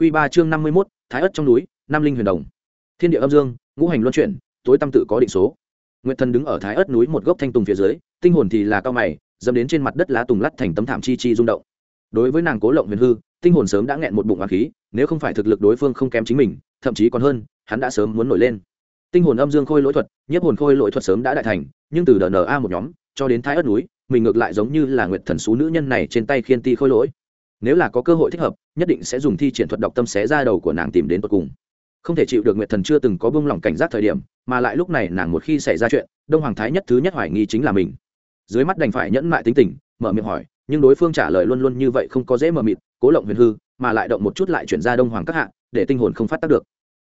Quy ba chương năm mươi 51, Thái ất trong núi, Nam Linh huyền đồng. Thiên địa âm dương, ngũ hành luân chuyển, tối tâm tự có định số. Nguyệt Thần đứng ở Thái ất núi một gốc thanh tùng phía dưới, tinh hồn thì là cao mày, dẫm đến trên mặt đất lá tùng lắt thành tấm thảm chi chi rung động. Đối với nàng Cố Lộng Huyền hư, tinh hồn sớm đã nghẹn một bụng oán khí, nếu không phải thực lực đối phương không kém chính mình, thậm chí còn hơn, hắn đã sớm muốn nổi lên. Tinh hồn âm dương khôi lỗi thuật, nhiếp hồn khôi lỗi thuật sớm đã đại thành, nhưng từ DNA một nhóm, cho đến Thái ất núi, mình ngược lại giống như là Nguyệt Thần số nữ nhân này trên tay khiên ti khôi lỗi nếu là có cơ hội thích hợp, nhất định sẽ dùng thi triển thuật đọc tâm xé ra đầu của nàng tìm đến tột cùng. Không thể chịu được nguyệt thần chưa từng có bông lỏng cảnh giác thời điểm, mà lại lúc này nàng một khi xảy ra chuyện, đông hoàng thái nhất thứ nhất hoài nghi chính là mình. Dưới mắt đành phải nhẫn mại tính tình, mở miệng hỏi, nhưng đối phương trả lời luôn luôn như vậy không có dễ mờ mịt, cố lộng huyền hư, mà lại động một chút lại chuyển ra đông hoàng các hạ, để tinh hồn không phát tác được.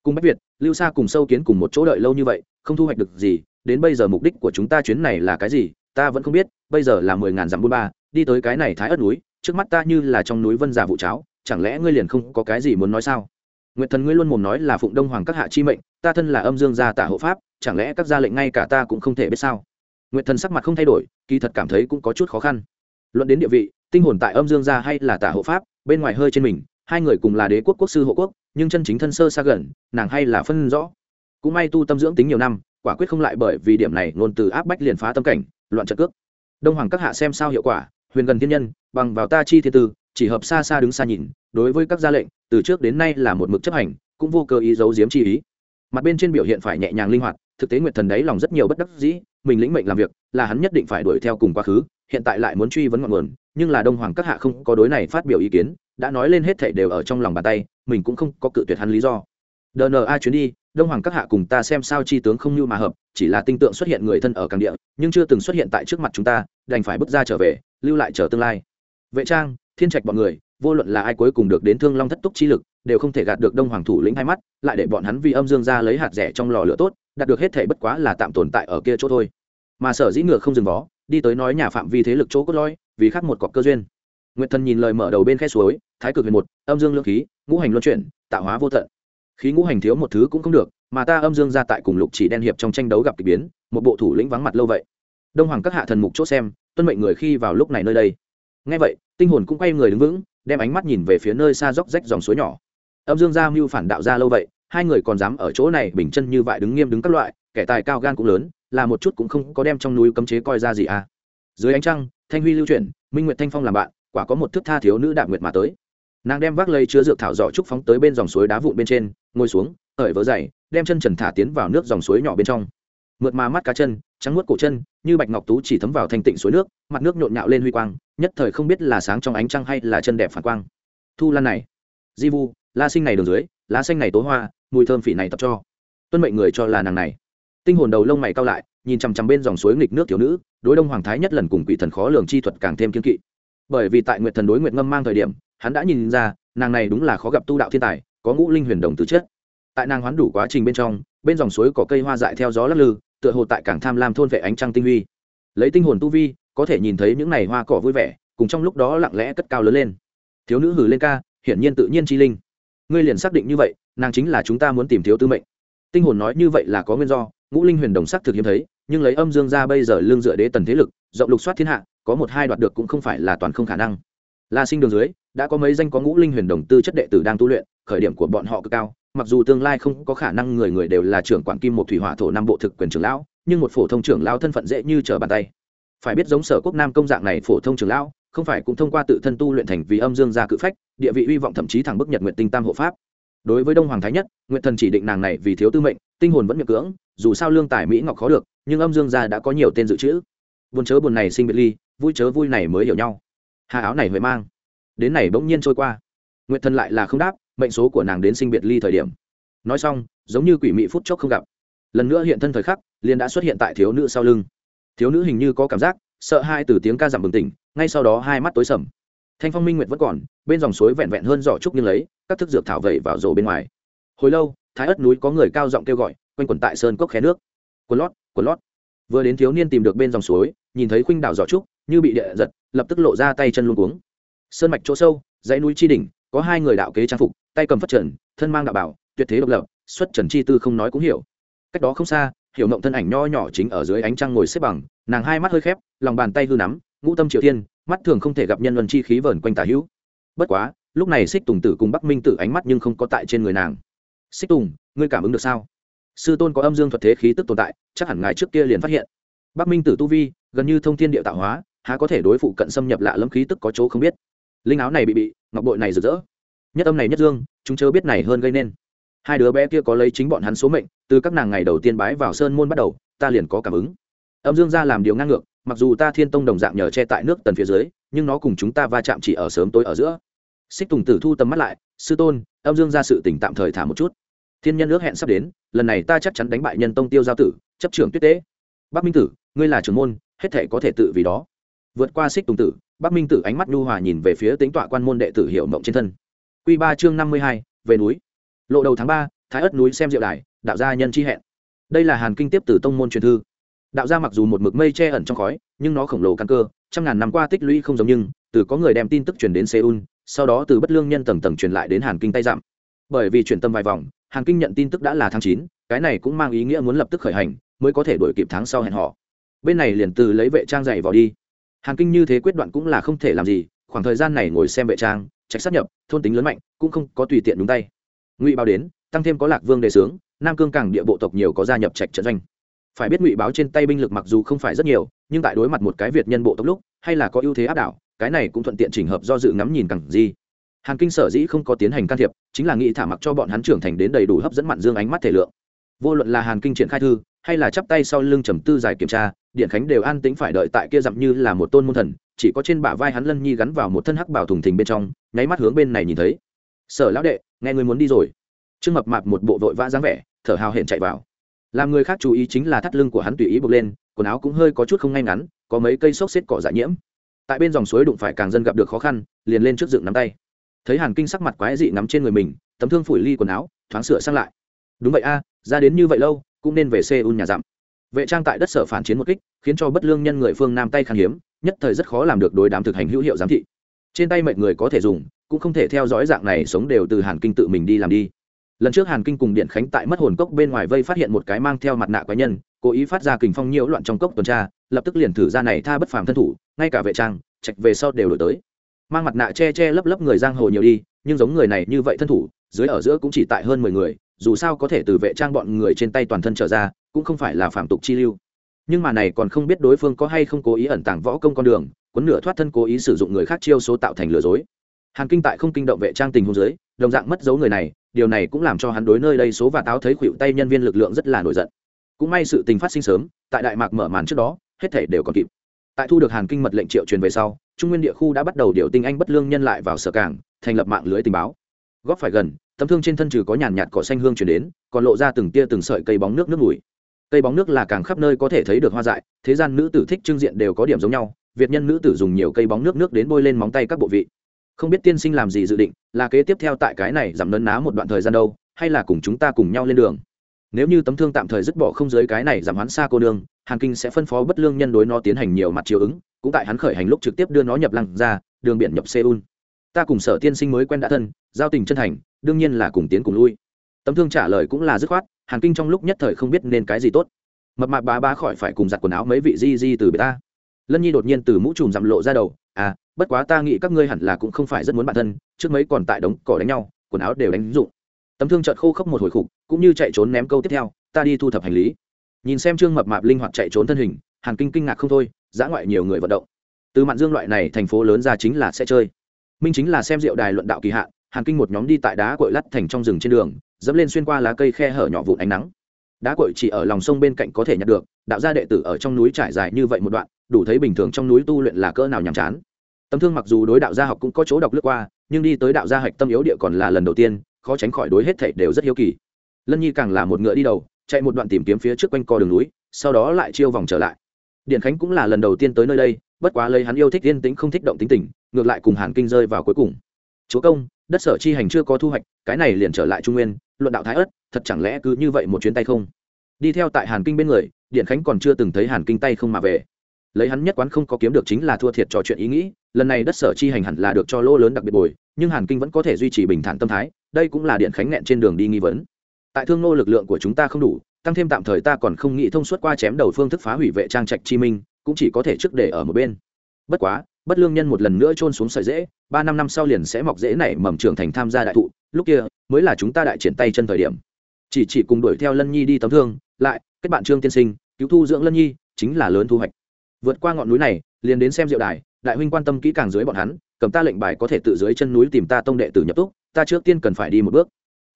Cùng bách việt, lưu xa cùng sâu kiến cùng một chỗ đợi lâu như vậy, không thu hoạch được gì, đến bây giờ mục đích của chúng ta chuyến này là cái gì, ta vẫn không biết, bây giờ là mười ngàn dặm buôn ba, đi tới cái này thái ất núi trước mắt ta như là trong núi vân giả vụ cháo, chẳng lẽ ngươi liền không có cái gì muốn nói sao? Nguyệt thần ngươi luôn mồm nói là phụng đông hoàng các hạ chi mệnh, ta thân là âm dương gia tả hộ pháp, chẳng lẽ các gia lệnh ngay cả ta cũng không thể biết sao? Nguyệt thần sắc mặt không thay đổi, kỳ thật cảm thấy cũng có chút khó khăn. Luận đến địa vị, tinh hồn tại âm dương gia hay là tả hộ pháp, bên ngoài hơi trên mình, hai người cùng là đế quốc quốc sư hộ quốc, nhưng chân chính thân sơ xa gần, nàng hay là phân rõ. Cũng may tu tâm dưỡng tính nhiều năm, quả quyết không lại bởi vì điểm này, ngôn từ áp bách liền phá tâm cảnh, loạn trận cước. Đông hoàng các hạ xem sao hiệu quả huyền gần thiên nhân, bằng vào ta chi thiên tư, chỉ hợp xa xa đứng xa nhìn, đối với các gia lệnh, từ trước đến nay là một mực chấp hành, cũng vô cơ ý giấu giếm chi ý. Mặt bên trên biểu hiện phải nhẹ nhàng linh hoạt, thực tế nguyệt thần đấy lòng rất nhiều bất đắc dĩ, mình lĩnh mệnh làm việc, là hắn nhất định phải đuổi theo cùng quá khứ, hiện tại lại muốn truy vấn ngọn nguồn, nhưng là đông hoàng các hạ không có đối này phát biểu ý kiến, đã nói lên hết thảy đều ở trong lòng bàn tay, mình cũng không có cự tuyệt hắn lý do dna chuyến đi, đông hoàng các hạ cùng ta xem sao chi tướng không như mà hợp, chỉ là tinh tượng xuất hiện người thân ở càng địa, nhưng chưa từng xuất hiện tại trước mặt chúng ta, đành phải bước ra trở về, lưu lại chờ tương lai. Vệ trang, thiên trạch bọn người, vô luận là ai cuối cùng được đến thương long thất túc chi lực, đều không thể gạt được đông hoàng thủ lĩnh hai mắt, lại để bọn hắn vì âm dương ra lấy hạt rẻ trong lò lửa tốt, đạt được hết thể bất quá là tạm tồn tại ở kia chỗ thôi. Mà sở dĩ ngựa không dừng vó, đi tới nói nhà phạm vi thế lực chỗ cốt lõi, vì khác một cọc cơ duyên. Nguyệt thần nhìn lời mở đầu bên khe suối, thái cực huyền một, âm dương lương khí, ngũ hành luân chuyển, tạo hóa vô tận khí ngũ hành thiếu một thứ cũng không được, mà ta âm dương ra tại cùng lục chỉ đen hiệp trong tranh đấu gặp k ỳ biến, một bộ thủ lĩnh vắng mặt lâu vậy. Đông hoàng các hạ thần mục chốt xem, tuân mệnh người khi vào lúc này nơi đây. Ngay vậy, tinh hồn cũng quay người đứng vững, đem ánh mắt nhìn về phía nơi xa dốc rách dòng suối nhỏ. Âm dương gia mưu phản đạo ra lâu vậy, hai người còn dám ở chỗ này bình chân như vậy đứng nghiêm đứng các loại, kẻ tài cao gan cũng lớn, là một chút cũng không có đem trong núi cấm chế coi ra gì à. Dưới ánh trăng, thanh huy lưu chuyển, minh nguyệt thanh phong làm bạn, quả có một thức tha thiếu nữ đạm nguyệt mà tới nàng đem vác lây chứa dược thảo giỏ trúc phóng tới bên dòng suối đá vụn bên trên, ngồi xuống hởi vớ dày, đem chân trần thả tiến vào nước dòng suối nhỏ bên trong. Mượt mà mắt cá chân, trắng nuốt cổ chân, như bạch ngọc tú chỉ thấm vào thanh tịnh suối nước, mặt nước nhộn nhạo lên huy quang, nhất thời không biết là sáng trong ánh trăng hay là chân đẹp phản quang. Thu lan này, di vu la sinh này đường dưới, lá xanh này tố hoa, mùi thơm phỉ này tập cho. Tuân mệnh người cho là nàng này. Tinh hồn đầu lông mày cao lại, nhìn chằm chằm bên dòng suối nghịch nước thiếu nữ, đối đông hoàng thái nhất lần cùng quỷ thần khó lường chi thuật càng thêm kiên kỵ. Bởi vì tại nguyệt thần đối nguyệt ngâm mang thời điểm hắn đã nhìn ra, nàng này đúng là khó gặp tu đạo thiên tài, có ngũ linh huyền đồng tứ chất. Tại nàng hoán đủ quá trình bên trong, bên dòng suối có cây hoa dại theo gió lắc lư, tựa hồ tại cảng tham lam thôn vệ ánh trăng tinh huy. Lấy tinh hồn tu vi, có thể nhìn thấy những này hoa cỏ vui vẻ, cùng trong lúc đó lặng lẽ cất cao lớn lên. Thiếu nữ hử lên ca, hiển nhiên tự nhiên chi linh. Ngươi liền xác định như vậy, nàng chính là chúng ta muốn tìm thiếu tư mệnh. Tinh hồn nói như vậy là có nguyên do, ngũ linh huyền đồng sắc thực hiếm thấy, nhưng lấy âm dương ra bây giờ lương dựa đế tần thế lực, rộng lục soát thiên hạ, có một hai đoạt được cũng không phải là toàn không khả năng. La sinh đường dưới đã có mấy danh có ngũ linh huyền đồng tư chất đệ tử đang tu luyện, khởi điểm của bọn họ cực cao, mặc dù tương lai không có khả năng người người đều là trưởng quản kim một thủy hỏa thổ năm bộ thực quyền trưởng lão, nhưng một phổ thông trưởng lão thân phận dễ như trở bàn tay. Phải biết giống sở quốc nam công dạng này phổ thông trưởng lão, không phải cũng thông qua tự thân tu luyện thành vì âm dương gia cự phách, địa vị uy vọng thậm chí thẳng bức nhật nguyện tinh tam hộ pháp. Đối với đông hoàng thái nhất, nguyện thần chỉ định nàng này vì thiếu tư mệnh, tinh hồn vẫn miệng cưỡng, dù sao lương tài mỹ ngọc khó được, nhưng âm dương gia đã có nhiều tên dự trữ. Buồn chớ buồn này sinh biệt ly, vui chớ vui này mới hiểu nhau. Hà áo này huệ mang đến này bỗng nhiên trôi qua. Nguyện thần lại là không đáp, mệnh số của nàng đến sinh biệt ly thời điểm. Nói xong, giống như quỷ mị phút chốc không gặp. Lần nữa hiện thân thời khắc, liền đã xuất hiện tại thiếu nữ sau lưng. Thiếu nữ hình như có cảm giác, sợ hai từ tiếng ca giảm bừng tỉnh, ngay sau đó hai mắt tối sầm. Thanh phong minh nguyệt vẫn còn, bên dòng suối vẹn vẹn hơn giỏ trúc như lấy, các thức dược thảo vẩy vào rổ bên ngoài. Hồi lâu, thái ất núi có người cao giọng kêu gọi, quanh quần tại sơn cốc khe nước. Quần lót quần lót. Vừa đến thiếu niên tìm được bên dòng suối, nhìn thấy khuynh đảo giỏ trúc, như bị địa giật, lập tức lộ ra tay chân luôn cuống sơn mạch chỗ sâu, dãy núi chi đỉnh, có hai người đạo kế trang phục, tay cầm phất trần, thân mang đạo bảo, tuyệt thế độc lập, xuất trần chi tư không nói cũng hiểu. Cách đó không xa, hiểu mộng thân ảnh nho nhỏ chính ở dưới ánh trăng ngồi xếp bằng, nàng hai mắt hơi khép, lòng bàn tay hư nắm, ngũ tâm triều tiên mắt thường không thể gặp nhân luân chi khí vờn quanh tà hữu. Bất quá, lúc này xích tùng tử cùng bắc minh tử ánh mắt nhưng không có tại trên người nàng. Xích tùng, ngươi cảm ứng được sao? Sư tôn có âm dương thuật thế khí tức tồn tại, chắc hẳn ngài trước kia liền phát hiện. Bắc minh tử tu vi, gần như thông thiên địa tạo hóa, há có thể đối phụ cận xâm nhập lạ lâm khí tức có chỗ không biết linh áo này bị bị, ngọc bội này rực rỡ. Nhất âm này nhất dương, chúng chớ biết này hơn gây nên. Hai đứa bé kia có lấy chính bọn hắn số mệnh, từ các nàng ngày đầu tiên bái vào sơn môn bắt đầu, ta liền có cảm ứng. Âm dương ra làm điều ngang ngược, mặc dù ta thiên tông đồng dạng nhờ che tại nước tần phía dưới, nhưng nó cùng chúng ta va chạm chỉ ở sớm tối ở giữa. Xích tùng tử thu tầm mắt lại, sư tôn, âm dương ra sự tỉnh tạm thời thả một chút. Thiên nhân ước hẹn sắp đến, lần này ta chắc chắn đánh bại nhân tông tiêu giao tử, chấp trưởng tuyết tế. Bắc minh tử, ngươi là trưởng môn, hết thể có thể tự vì đó. Vượt qua xích tùng tử bắc minh tử ánh mắt nhu hòa nhìn về phía tính tọa quan môn đệ tử hiểu mộng trên thân. Quy ba chương năm mươi hai, về núi. Lộ đầu tháng ba, thái ất núi xem diệu đài, đạo gia nhân chi hẹn. Đây là hàn kinh tiếp từ tông môn truyền thư. Đạo gia mặc dù một mực mây che ẩn trong khói, nhưng nó khổng lồ căn cơ, trăm ngàn năm qua tích lũy không giống nhưng, từ có người đem tin tức truyền đến seoul, sau đó từ bất lương nhân tầng tầng truyền lại đến hàn kinh tay dặm. Bởi vì chuyển tâm vài vòng, hàn kinh nhận tin tức đã là tháng chín, cái này cũng mang ý nghĩa muốn lập tức khởi hành, mới có thể đuổi kịp tháng sau hẹn họ bên này liền từ lấy vệ trang dạy vào đi hàn kinh như thế quyết đoạn cũng là không thể làm gì, khoảng thời gian này ngồi xem vệ trang, trạch sát nhập, thôn tính lớn mạnh, cũng không có tùy tiện đúng tay. Ngụy báo đến, tăng thêm có lạc vương đề sướng, nam cương càng địa bộ tộc nhiều có gia nhập trạch trận doanh. Phải biết ngụy báo trên tay binh lực mặc dù không phải rất nhiều, nhưng tại đối mặt một cái việt nhân bộ tộc lúc, hay là có ưu thế áp đảo, cái này cũng thuận tiện chỉnh hợp do dự ngắm nhìn cẳng gì. Hàn kinh sở dĩ không có tiến hành can thiệp, chính là nghĩ thả mặc cho bọn hắn trưởng thành đến đầy đủ hấp dẫn mặn dương ánh mắt thể lượng. Vô luận là hàn kinh triển khai thư hay là chắp tay sau lưng trầm tư giải kiểm tra, điện khánh đều an tĩnh phải đợi tại kia dặm như là một tôn môn thần, chỉ có trên bả vai hắn lân nhi gắn vào một thân hắc bảo thùng thình bên trong, nháy mắt hướng bên này nhìn thấy. Sở lão đệ, nghe người muốn đi rồi. Trương mập mạp một bộ vội vã dáng vẻ, thở hào hển chạy vào. Làm người khác chú ý chính là thắt lưng của hắn tùy ý bực lên, quần áo cũng hơi có chút không ngay ngắn, có mấy cây xốc xếp cỏ dạ nhiễm. Tại bên dòng suối đụng phải càng dân gặp được khó khăn, liền lên trước dựng nắm tay. Thấy hàn kinh sắc mặt quái dị nắm trên người mình, tấm thương phủi ly quần áo, thoáng sửa sang lại. Đúng vậy a, ra đến như vậy lâu cũng nên về seoul nhà dặm vệ trang tại đất sở phản chiến một kích, khiến cho bất lương nhân người phương nam tay khan hiếm, nhất thời rất khó làm được đối đám thực hành hữu hiệu giám thị. Trên tay mệnh người có thể dùng, cũng không thể theo dõi dạng này sống đều từ hàn kinh tự mình đi làm đi. Lần trước hàn kinh cùng điện khánh tại mất hồn cốc bên ngoài vây phát hiện một cái mang theo mặt nạ quái nhân, cố ý phát ra kình phong nhiễu loạn trong cốc tuần tra, lập tức liền thử ra này tha bất phàm thân thủ, ngay cả vệ trang, trạch về sau đều đổi tới. Mang mặt nạ che che lấp lấp người giang hồ nhiều đi, nhưng giống người này như vậy thân thủ, dưới ở giữa cũng chỉ tại hơn mười người dù sao có thể từ vệ trang bọn người trên tay toàn thân trở ra, cũng không phải là phạm tục chi lưu. Nhưng mà này còn không biết đối phương có hay không cố ý ẩn tàng võ công con đường quấn nửa thoát thân cố ý sử dụng người khác chiêu số tạo thành lừa dối. Hàn kinh tại không kinh động vệ trang tình hôn giới đồng dạng mất dấu người này, điều này cũng làm cho hắn đối nơi đây số và táo thấy khuỵu tay nhân viên lực lượng rất là nổi giận. Cũng may sự tình phát sinh sớm, tại đại mạc mở màn trước đó, hết thể đều còn kịp. Tại thu được hàn kinh mật lệnh triệu truyền về sau, trung nguyên địa khu đã bắt đầu điều tinh anh bất lương nhân lại vào sở cảng, thành lập mạng lưới tình báo góp phải gần, tấm thương trên thân trừ có nhàn nhạt cỏ xanh hương chuyển đến, còn lộ ra từng tia từng sợi cây bóng nước nước mùi. Cây bóng nước là càng khắp nơi có thể thấy được hoa dại, thế gian nữ tử thích trưng diện đều có điểm giống nhau, việt nhân nữ tử dùng nhiều cây bóng nước nước đến bôi lên móng tay các bộ vị. Không biết tiên sinh làm gì dự định, là kế tiếp theo tại cái này giảm nấn ná một đoạn thời gian đâu, hay là cùng chúng ta cùng nhau lên đường. Nếu như tấm thương tạm thời dứt bỏ không giới cái này giảm hoán xa cô đường hàn kinh sẽ phân phó bất lương nhân đối nó tiến hành nhiều mặt chiều ứng, cũng tại hắn khởi hành lúc trực tiếp đưa nó nhập lăng ra, đường biển nhập seoul ta cùng sở tiên sinh mới quen đã thân, giao tình chân thành, đương nhiên là cùng tiến cùng lui. Tấm thương trả lời cũng là dứt khoát, hàn kinh trong lúc nhất thời không biết nên cái gì tốt. Mập mạp bá bá khỏi phải cùng giặt quần áo mấy vị di di từ bề ta. Lân nhi đột nhiên từ mũ trùm dặm lộ ra đầu à bất quá ta nghĩ các ngươi hẳn là cũng không phải rất muốn bản thân, trước mấy còn tại đống cỏ đánh nhau, quần áo đều đánh dụng. Tấm thương trợt khô khốc một hồi khục, cũng như chạy trốn ném câu tiếp theo, ta đi thu thập hành lý. Nhìn xem trương mập mạp linh hoạt chạy trốn thân hình, hàn kinh kinh ngạc không thôi giã ngoại nhiều người vận động. Từ mạn dương loại này thành phố lớn ra chính là sẽ chơi minh chính là xem rượu đài luận đạo kỳ hạn, hàn kinh một nhóm đi tại đá cội lắt thành trong rừng trên đường, dẫm lên xuyên qua lá cây khe hở nhỏ vụn ánh nắng. Đá cội chỉ ở lòng sông bên cạnh có thể nhặt được, đạo gia đệ tử ở trong núi trải dài như vậy một đoạn, đủ thấy bình thường trong núi tu luyện là cỡ nào nhàm chán. Tấm thương mặc dù đối đạo gia học cũng có chỗ đọc lướt qua, nhưng đi tới đạo gia hạch tâm yếu địa còn là lần đầu tiên, khó tránh khỏi đối hết thảy đều rất hiếu kỳ. Lân nhi càng là một ngựa đi đầu, chạy một đoạn tìm kiếm phía trước quanh co đường núi, sau đó lại chiêu vòng trở lại. Điện khánh cũng là lần đầu tiên tới nơi đây, bất quá lấy hắn yêu thích yên tĩnh không thích động tính tình ngược lại cùng hàn kinh rơi vào cuối cùng. Chúa công, đất sở chi hành chưa có thu hoạch, cái này liền trở lại trung nguyên, luận đạo thái ất thật chẳng lẽ cứ như vậy một chuyến tay không? Đi theo tại hàn kinh bên người, điện khánh còn chưa từng thấy hàn kinh tay không mà về. Lấy hắn nhất quán không có kiếm được chính là thua thiệt trò chuyện ý nghĩ, lần này đất sở chi hành hẳn là được cho lỗ lớn đặc biệt bồi, nhưng hàn kinh vẫn có thể duy trì bình thản tâm thái, đây cũng là điện khánh nghẹn trên đường đi nghi vấn. Tại thương nô lực lượng của chúng ta không đủ, tăng thêm tạm thời ta còn không nghĩ thông suốt qua chém đầu phương thức phá hủy vệ trang trạch chi minh, cũng chỉ có thể trước để ở một bên. Bất quá bất lương nhân một lần nữa trôn xuống sợi dễ ba năm năm sau liền sẽ mọc dễ nảy mầm trưởng thành tham gia đại thụ, lúc kia, mới là chúng ta đại triển tay chân thời điểm. Chỉ chỉ cùng đuổi theo lân nhi đi tấm thương, lại, kết bạn trương tiên sinh, cứu thu dưỡng lân nhi, chính là lớn thu hoạch. Vượt qua ngọn núi này, liền đến xem diệu đài, đại huynh quan tâm kỹ càng dưới bọn hắn, cầm ta lệnh bài có thể tự dưới chân núi tìm ta tông đệ tử nhập túc, ta trước tiên cần phải đi một bước.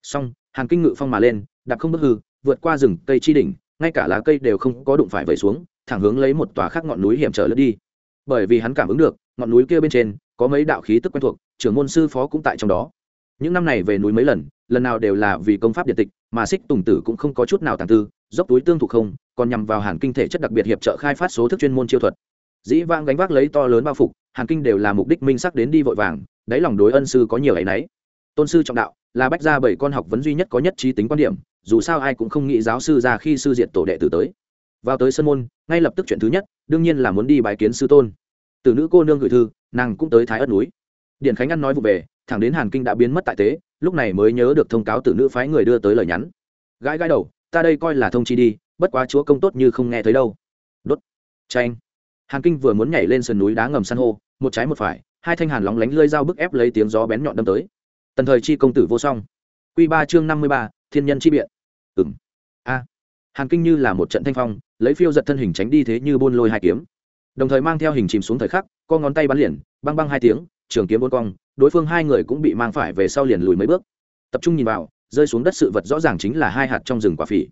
Xong, hàng kinh ngự phong mà lên, đạp không bước hư, vượt qua rừng cây chi đỉnh, ngay cả lá cây đều không có đụng phải vẩy xuống, thẳng hướng lấy một tòa khác ngọn núi hiểm trở lướt đi. Bởi vì hắn cảm ứng được ngọn núi kia bên trên, có mấy đạo khí tức quen thuộc, trưởng môn sư phó cũng tại trong đó. Những năm này về núi mấy lần lần nào đều là vì công pháp điện tịch, mà xích tùng tử cũng không có chút nào tàng tư, dốc túi tương thụ không, còn nhằm vào hàn kinh thể chất đặc biệt hiệp trợ khai phát số thức chuyên môn chiêu thuật. Dĩ vang gánh vác lấy to lớn bao phục, hàn kinh đều là mục đích minh sắc đến đi vội vàng, đáy lòng đối ân sư có nhiều áy náy tôn sư trọng đạo, là bách gia bảy con học vấn duy nhất có nhất trí tính quan điểm, dù sao ai cũng không nghĩ giáo sư ra khi sư diện tổ đệ tử tới. Vào tới sân môn, ngay lập tức chuyện thứ nhất, đương nhiên là muốn đi bài kiến sư tôn từ nữ cô nương gửi thư, nàng cũng tới thái ất núi. Điện khánh ăn nói vụ về, thẳng đến hàn kinh đã biến mất tại tế lúc này mới nhớ được thông cáo từ nữ phái người đưa tới lời nhắn. Gãi gãi đầu, ta đây coi là thông chi đi, bất quá chúa công tốt như không nghe thấy đâu. Đốt. Tranh hàn kinh vừa muốn nhảy lên sườn núi đá ngầm san hô, một trái một phải, hai thanh hàn lóng lánh lơi dao bức ép lấy tiếng gió bén nhọn đâm tới. Tần thời chi công tử vô song. Q ba chương năm mươi ba, thiên nhân chi biện. Ừng a. Hàn kinh như là một trận thanh phong, lấy phiêu giật thân hình tránh đi thế như buôn lôi hai kiếm đồng thời mang theo hình chìm xuống thời khắc, co ngón tay bắn liền, băng băng hai tiếng, trường kiếm bốn cong, đối phương hai người cũng bị mang phải về sau liền lùi mấy bước. Tập trung nhìn vào, rơi xuống đất sự vật rõ ràng chính là hai hạt trong rừng quả phỉ.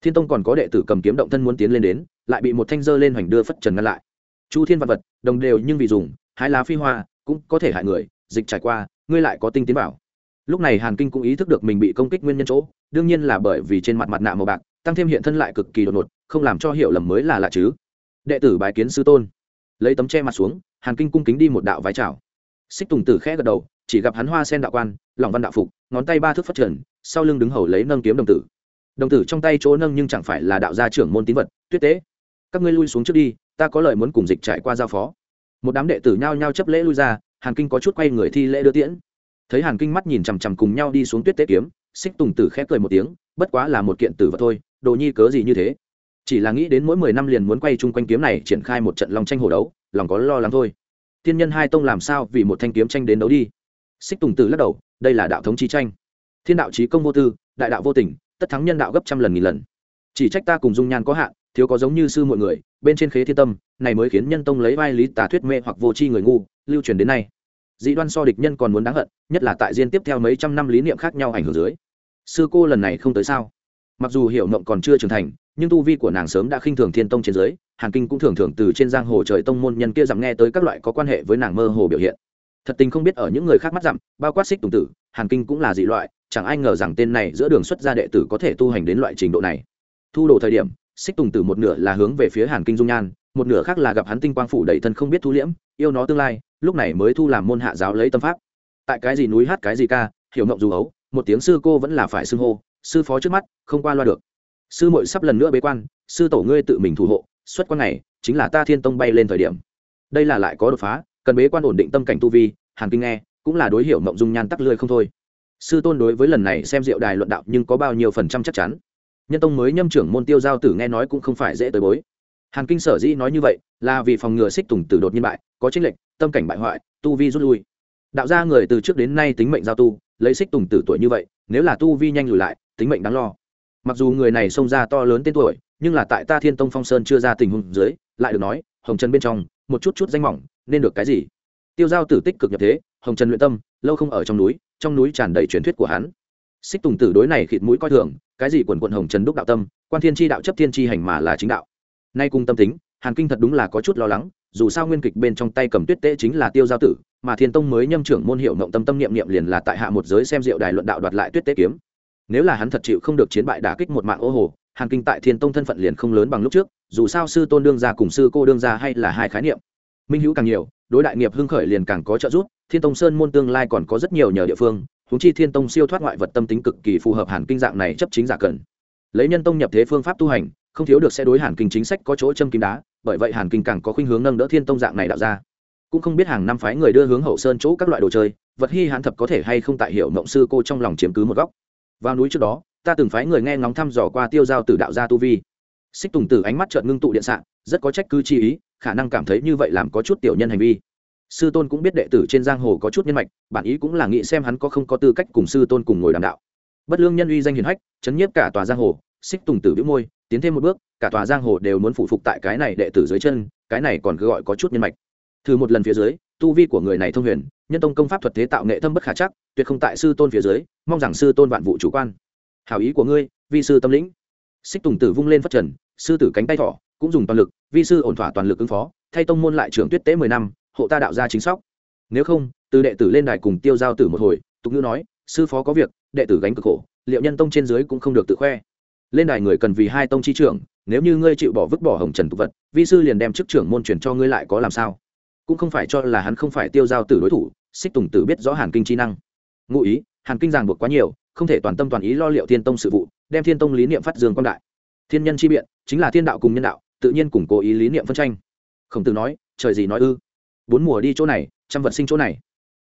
Thiên tông còn có đệ tử cầm kiếm động thân muốn tiến lên đến, lại bị một thanh dơ lên hoành đưa phất trần ngăn lại. Chu thiên vật vật, đồng đều nhưng vì dùng hai lá phi hoa, cũng có thể hại người, dịch trải qua, ngươi lại có tinh tiến bảo. Lúc này hàn kinh cũng ý thức được mình bị công kích nguyên nhân chỗ, đương nhiên là bởi vì trên mặt mặt nạ màu bạc, tăng thêm hiện thân lại cực kỳ đột ngột, không làm cho hiểu lầm mới là lạ chứ đệ tử bài kiến sư tôn. Lấy tấm che mặt xuống, hàn kinh cung kính đi một đạo vái chào. Xích tùng tử khẽ gật đầu, chỉ gặp hắn hoa sen đạo quan, lòng văn đạo phục, ngón tay ba thước phát trần, sau lưng đứng hầu lấy nâng kiếm đồng tử. Đồng tử trong tay chỗ nâng nhưng chẳng phải là đạo gia trưởng môn tín vật, tuyết tế. Các ngươi lui xuống trước đi, ta có lời muốn cùng dịch trải qua giao phó. Một đám đệ tử nhao nhao chấp lễ lui ra, hàn kinh có chút quay người thi lễ đưa tiễn. Thấy hàn kinh mắt nhìn chằm chằm cùng nhau đi xuống tuyết tế kiếm, xích tùng tử khẽ cười một tiếng, bất quá là một kiện tử vật thôi, đồ nhi cớ gì như thế? Chỉ là nghĩ đến mỗi mười năm liền muốn quay chung quanh kiếm này triển khai một trận long tranh hồ đấu, lòng có lo lắng thôi. Thiên nhân hai tông làm sao vì một thanh kiếm tranh đến đấu đi? Xích tùng tử lắc đầu, đây là đạo thống chi tranh. Thiên đạo trí công vô tư, đại đạo vô tình, tất thắng nhân đạo gấp trăm lần nghìn lần. Chỉ trách ta cùng dung nhan có hạn, thiếu có giống như sư mọi người, bên trên khế thiên tâm, này mới khiến nhân tông lấy vai lý tà thuyết mê hoặc vô tri người ngu, lưu truyền đến nay. Dị đoan so địch nhân còn muốn đáng hận, nhất là tại diên tiếp theo mấy trăm năm lý niệm khác nhau ảnh hưởng dưới. Sư cô lần này không tới sao? Mặc dù hiểu mộng còn chưa trưởng thành nhưng tu vi của nàng sớm đã khinh thường thiên tông trên dưới, hàn kinh cũng thường thường từ trên giang hồ trời tông môn nhân kia dặm nghe tới các loại có quan hệ với nàng mơ hồ biểu hiện. Thật tình không biết ở những người khác mắt dặm, bao quát xích tùng tử, hàn kinh cũng là dị loại, chẳng ai ngờ rằng tên này giữa đường xuất gia đệ tử có thể tu hành đến loại trình độ này. Thu đồ thời điểm xích tùng tử một nửa là hướng về phía hàn kinh dung nhan, một nửa khác là gặp hắn tinh quang phủ đầy thân không biết thu liễm, yêu nó tương lai, lúc này mới thu làm môn hạ giáo lấy tâm pháp. Tại cái gì núi hát cái gì ca, hiểu ngộng dù ấu, một tiếng sư cô vẫn là phải xưng hô, sư phó trước mắt, không qua loa được sư muội sắp lần nữa bế quan sư tổ ngươi tự mình thủ hộ xuất quan này chính là ta thiên tông bay lên thời điểm. Đây là lại có đột phá cần bế quan ổn định tâm cảnh tu vi hàn kinh nghe cũng là đối hiểu mộng dung nhan tắc lươi không thôi. Sư tôn đối với lần này xem diệu đài luận đạo nhưng có bao nhiêu phần trăm chắc chắn. Nhân tông mới nhâm trưởng môn tiêu giao tử nghe nói cũng không phải dễ tới bối. Hàn kinh sở dĩ nói như vậy là vì phòng ngừa xích tùng tử đột nhiên bại có chính lệnh, tâm cảnh bại hoại tu vi rút lui. Đạo gia người từ trước đến nay tính mệnh giao tu lấy xích tùng tử tuổi như vậy nếu là tu vi nhanh lùi lại tính mệnh đáng lo mặc dù người này xông ra to lớn tên tuổi, nhưng là tại ta thiên tông phong sơn chưa ra tình huống dưới, lại được nói, hồng trần bên trong, một chút chút danh mỏng, nên được cái gì? Tiêu giao tử tích cực nhập thế, hồng trần luyện tâm, lâu không ở trong núi trong núi tràn đầy truyền thuyết của hắn. Xích tùng tử đối này khịt mũi coi thường, cái gì quần quận hồng trần đúc đạo tâm, quan thiên tri đạo chấp thiên tri hành mà là chính đạo. Nay cùng tâm tính, hàn kinh thật đúng là có chút lo lắng, dù sao nguyên kịch bên trong tay cầm tuyết tễ chính là tiêu giao tử, mà thiên tông mới nhâm trưởng môn hiệu mộng tâm tâm niệm niệm liền là tại hạ một giới xem rượu đài luận đạo đoạt lại tuyết tễ kiếm nếu là hắn thật chịu không được chiến bại đả kích một mạng ô hồ, hàn kinh tại thiên tông thân phận liền không lớn bằng lúc trước, dù sao sư tôn đương gia cùng sư cô đương gia hay là hai khái niệm. Minh hữu càng nhiều, đối đại nghiệp hưng khởi liền càng có trợ giúp, thiên tông sơn môn tương lai còn có rất nhiều nhờ địa phương húng chi thiên tông siêu thoát ngoại vật tâm tính cực kỳ phù hợp hàn kinh dạng này chấp chính giả cần. Lấy nhân tông nhập thế phương pháp tu hành, không thiếu được sẽ đối hàn kinh chính sách có chỗ châm kim đá, bởi vậy hàn kinh càng có khuynh hướng nâng đỡ thiên tông dạng này đạo ra cũng không biết hàng năm phái người đưa hướng hậu sơn chỗ các loại đồ chơi, vật hy hàn thập có thể hay không tại hiệu mộng sư cô trong lòng chiếm cứ một góc vào núi trước đó, ta từng phái người nghe ngóng thăm dò qua tiêu giao từ đạo gia tu vi. Xích tùng tử ánh mắt trợn ngưng tụ điện sạn rất có trách cứ chi ý, khả năng cảm thấy như vậy làm có chút tiểu nhân hành vi. Sư tôn cũng biết đệ tử trên giang hồ có chút nhân mạch, bản ý cũng là nghĩ xem hắn có không có tư cách cùng sư tôn cùng ngồi đàm đạo. Bất lương nhân uy danh hiền hách, chấn nhiếp cả tòa giang hồ, xích tùng tử vĩ môi, tiến thêm một bước, cả tòa giang hồ đều muốn phụ phục tại cái này đệ tử dưới chân, cái này còn cứ gọi có chút nhân mạch. Thử một lần phía dưới, tu vi của người này thông huyền nhân tông công pháp thuật thế tạo nghệ thâm bất khả chắc, tuyệt không tại sư tôn phía dưới, mong rằng sư tôn vạn vụ chủ quan. Hảo ý của ngươi, vi sư tâm lĩnh. Xích tùng tử vung lên phát trần, sư tử cánh tay thỏ, cũng dùng toàn lực, vi sư ổn thỏa toàn lực ứng phó, thay tông môn lại trưởng tuyết tế mười năm, hộ ta đạo ra chính sóc. Nếu không, từ đệ tử lên đài cùng tiêu giao tử một hồi, tục ngữ nói, sư phó có việc, đệ tử gánh cực khổ, liệu nhân tông trên dưới cũng không được tự khoe. Lên đài người cần vì hai tông chi trưởng, nếu như ngươi chịu bỏ vứt bỏ hồng trần tục vật, vi sư liền đem chức trưởng môn truyền cho ngươi lại có làm sao? Cũng không phải cho là hắn không phải tiêu giao tử đối thủ, xích tùng tử biết rõ hàn kinh chi năng. Ngụ ý, hàn kinh ràng buộc quá nhiều, không thể toàn tâm toàn ý lo liệu thiên tông sự vụ, đem thiên tông lý niệm phát dương quan đại. Thiên nhân chi biện, chính là thiên đạo cùng nhân đạo, tự nhiên củng cố ý lý niệm phân tranh. Khổng tử nói, trời gì nói ư? Bốn mùa đi chỗ này, trăm vật sinh chỗ này.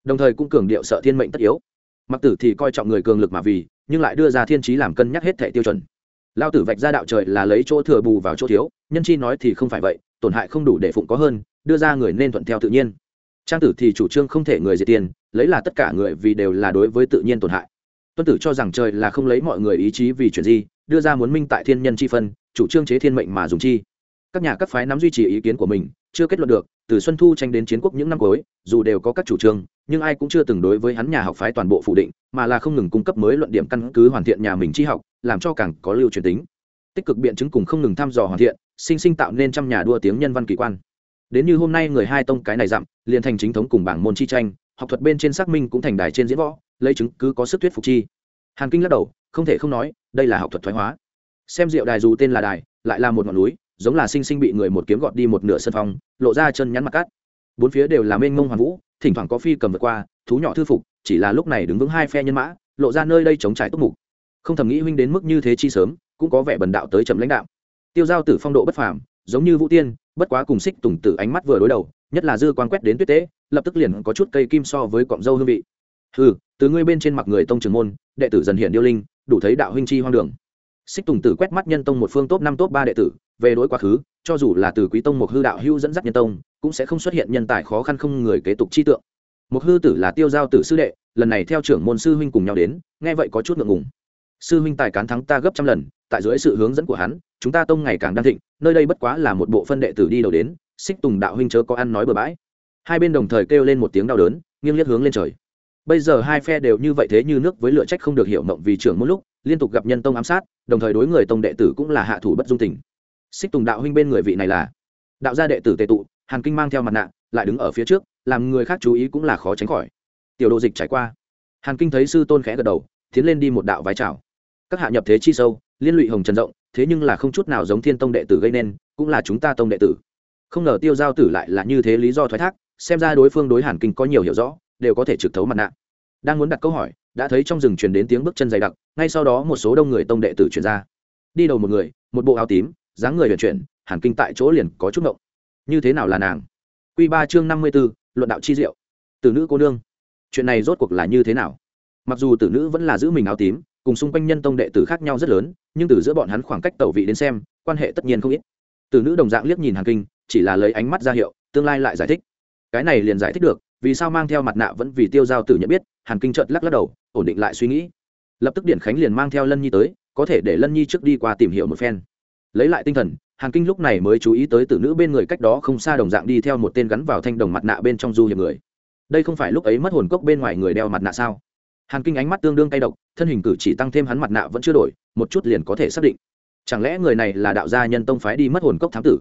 Đồng thời cũng cường điệu sợ thiên mệnh tất yếu. Mặc tử thì coi trọng người cường lực mà vì, nhưng lại đưa ra thiên trí làm cân nhắc hết thẻ tiêu chuẩn. Lao tử vạch ra đạo trời là lấy chỗ thừa bù vào chỗ thiếu, nhân chi nói thì không phải vậy, tổn hại không đủ để phụng có hơn đưa ra người nên thuận theo tự nhiên. Trang tử thì chủ trương không thể người diệt tiền, lấy là tất cả người vì đều là đối với tự nhiên tổn hại. Tuân tử cho rằng trời là không lấy mọi người ý chí vì chuyện gì, đưa ra muốn minh tại thiên nhân chi phân, chủ trương chế thiên mệnh mà dùng chi. Các nhà các phái nắm duy trì ý kiến của mình, chưa kết luận được, từ xuân thu tranh đến chiến quốc những năm cuối, dù đều có các chủ trương, nhưng ai cũng chưa từng đối với hắn nhà học phái toàn bộ phủ định, mà là không ngừng cung cấp mới luận điểm căn cứ hoàn thiện nhà mình tri học, làm cho càng có lưu truyền tính. Tích cực biện chứng cùng không ngừng thăm dò hoàn thiện, sinh sinh tạo nên trăm nhà đua tiếng nhân văn kỳ quan đến như hôm nay người hai tông cái này dặm, liền thành chính thống cùng bảng môn chi tranh, học thuật bên trên xác minh cũng thành đài trên diễn võ, lấy chứng cứ có sức thuyết phục chi. Hàn kinh lắc đầu, không thể không nói, đây là học thuật thoái hóa. Xem rượu đài dù tên là đài, lại là một ngọn núi, giống là sinh sinh bị người một kiếm gọt đi một nửa sân phòng lộ ra chân nhắn mặt cát. Bốn phía đều là mênh mông hoàn vũ, thỉnh thoảng có phi cầm vượt qua, thú nhỏ thư phục, chỉ là lúc này đứng vững hai phe nhân mã, lộ ra nơi đây chống trải túc mục. Không thầm nghĩ huynh đến mức như thế chi sớm, cũng có vẻ bần đạo tới chậm lãnh đạo. Tiêu giao tử phong độ bất phàm giống như vũ tiên, bất quá cùng xích tùng tử ánh mắt vừa đối đầu, nhất là dư quan quét đến tuyết tế, lập tức liền có chút cây kim so với cọng dâu hương vị. Ừ từ ngươi bên trên mặt người tông trường môn, đệ tử dần hiện điêu linh, đủ thấy đạo huynh chi hoang đường. Xích tùng tử quét mắt nhân tông một phương top năm top ba đệ tử, về đối quá khứ, cho dù là từ quý tông một hư đạo hưu dẫn dắt nhân tông, cũng sẽ không xuất hiện nhân tài khó khăn không người kế tục chi tượng. Một hư tử là tiêu giao tử sư đệ, lần này theo trưởng môn sư huynh cùng nhau đến, nghe vậy có chút ngượng ngùng. Sư huynh tài cán thắng ta gấp trăm lần, tại dưới sự hướng dẫn của hắn chúng ta tông ngày càng đăng thịnh, nơi đây bất quá là một bộ phân đệ tử đi đầu đến, xích tùng đạo huynh chớ có ăn nói bừa bãi. Hai bên đồng thời kêu lên một tiếng đau đớn, nghiêng liếc hướng lên trời. Bây giờ hai phe đều như vậy thế như nước với lựa trách không được hiểu mộng vì trưởng mỗi lúc, liên tục gặp nhân tông ám sát, đồng thời đối người tông đệ tử cũng là hạ thủ bất dung tình. Xích tùng đạo huynh bên người vị này là đạo gia đệ tử tề tụ, hàn kinh mang theo mặt nạ, lại đứng ở phía trước, làm người khác chú ý cũng là khó tránh khỏi. Tiểu độ dịch trải qua. Hàn kinh thấy sư tôn khẽ gật đầu, tiến lên đi một đạo vái chào. Các hạ nhập thế chi sâu, liên lụy hồng trần rộng thế nhưng là không chút nào giống thiên tông đệ tử gây nên, cũng là chúng ta tông đệ tử. Không ngờ tiêu giao tử lại là như thế lý do thoái thác, xem ra đối phương đối hàn kinh có nhiều hiểu rõ, đều có thể trực thấu mặt nạ. Đang muốn đặt câu hỏi, đã thấy trong rừng truyền đến tiếng bước chân dày đặc, ngay sau đó một số đông người tông đệ tử chuyển ra. Đi đầu một người, một bộ áo tím, dáng người vận chuyển, hàn kinh tại chỗ liền có chút ngộng. Như thế nào là nàng? Q ba chương năm mươi b ố luận đạo chi diệu. Tử nữ cô nương. Chuyện này rốt cuộc là như thế nào? Mặc dù tử nữ vẫn là giữ mình áo tím cùng xung quanh nhân tông đệ tử khác nhau rất lớn, nhưng từ giữa bọn hắn khoảng cách tẩu vị đến xem, quan hệ tất nhiên không ít. Tử nữ đồng dạng liếc nhìn hàn kinh, chỉ là lấy ánh mắt ra hiệu, tương lai lại giải thích. Cái này liền giải thích được, vì sao mang theo mặt nạ vẫn vì tiêu giao tử nhận biết, hàn kinh trợt lắc lắc đầu, ổn định lại suy nghĩ. Lập tức điện khánh liền mang theo lân nhi tới, có thể để lân nhi trước đi qua tìm hiểu một phen. Lấy lại tinh thần, hàn kinh lúc này mới chú ý tới tử nữ bên người cách đó không xa đồng dạng đi theo một tên gắn vào thanh đồng mặt nạ bên trong du hiệp người. Đây không phải lúc ấy mất hồn cốc bên ngoài người đeo mặt nạ sao? Hàn kinh ánh mắt tương đương tay độc, thân hình cử chỉ tăng thêm hắn mặt nạ vẫn chưa đổi, một chút liền có thể xác định. Chẳng lẽ người này là đạo gia nhân tông phái đi mất hồn cốc thám tử?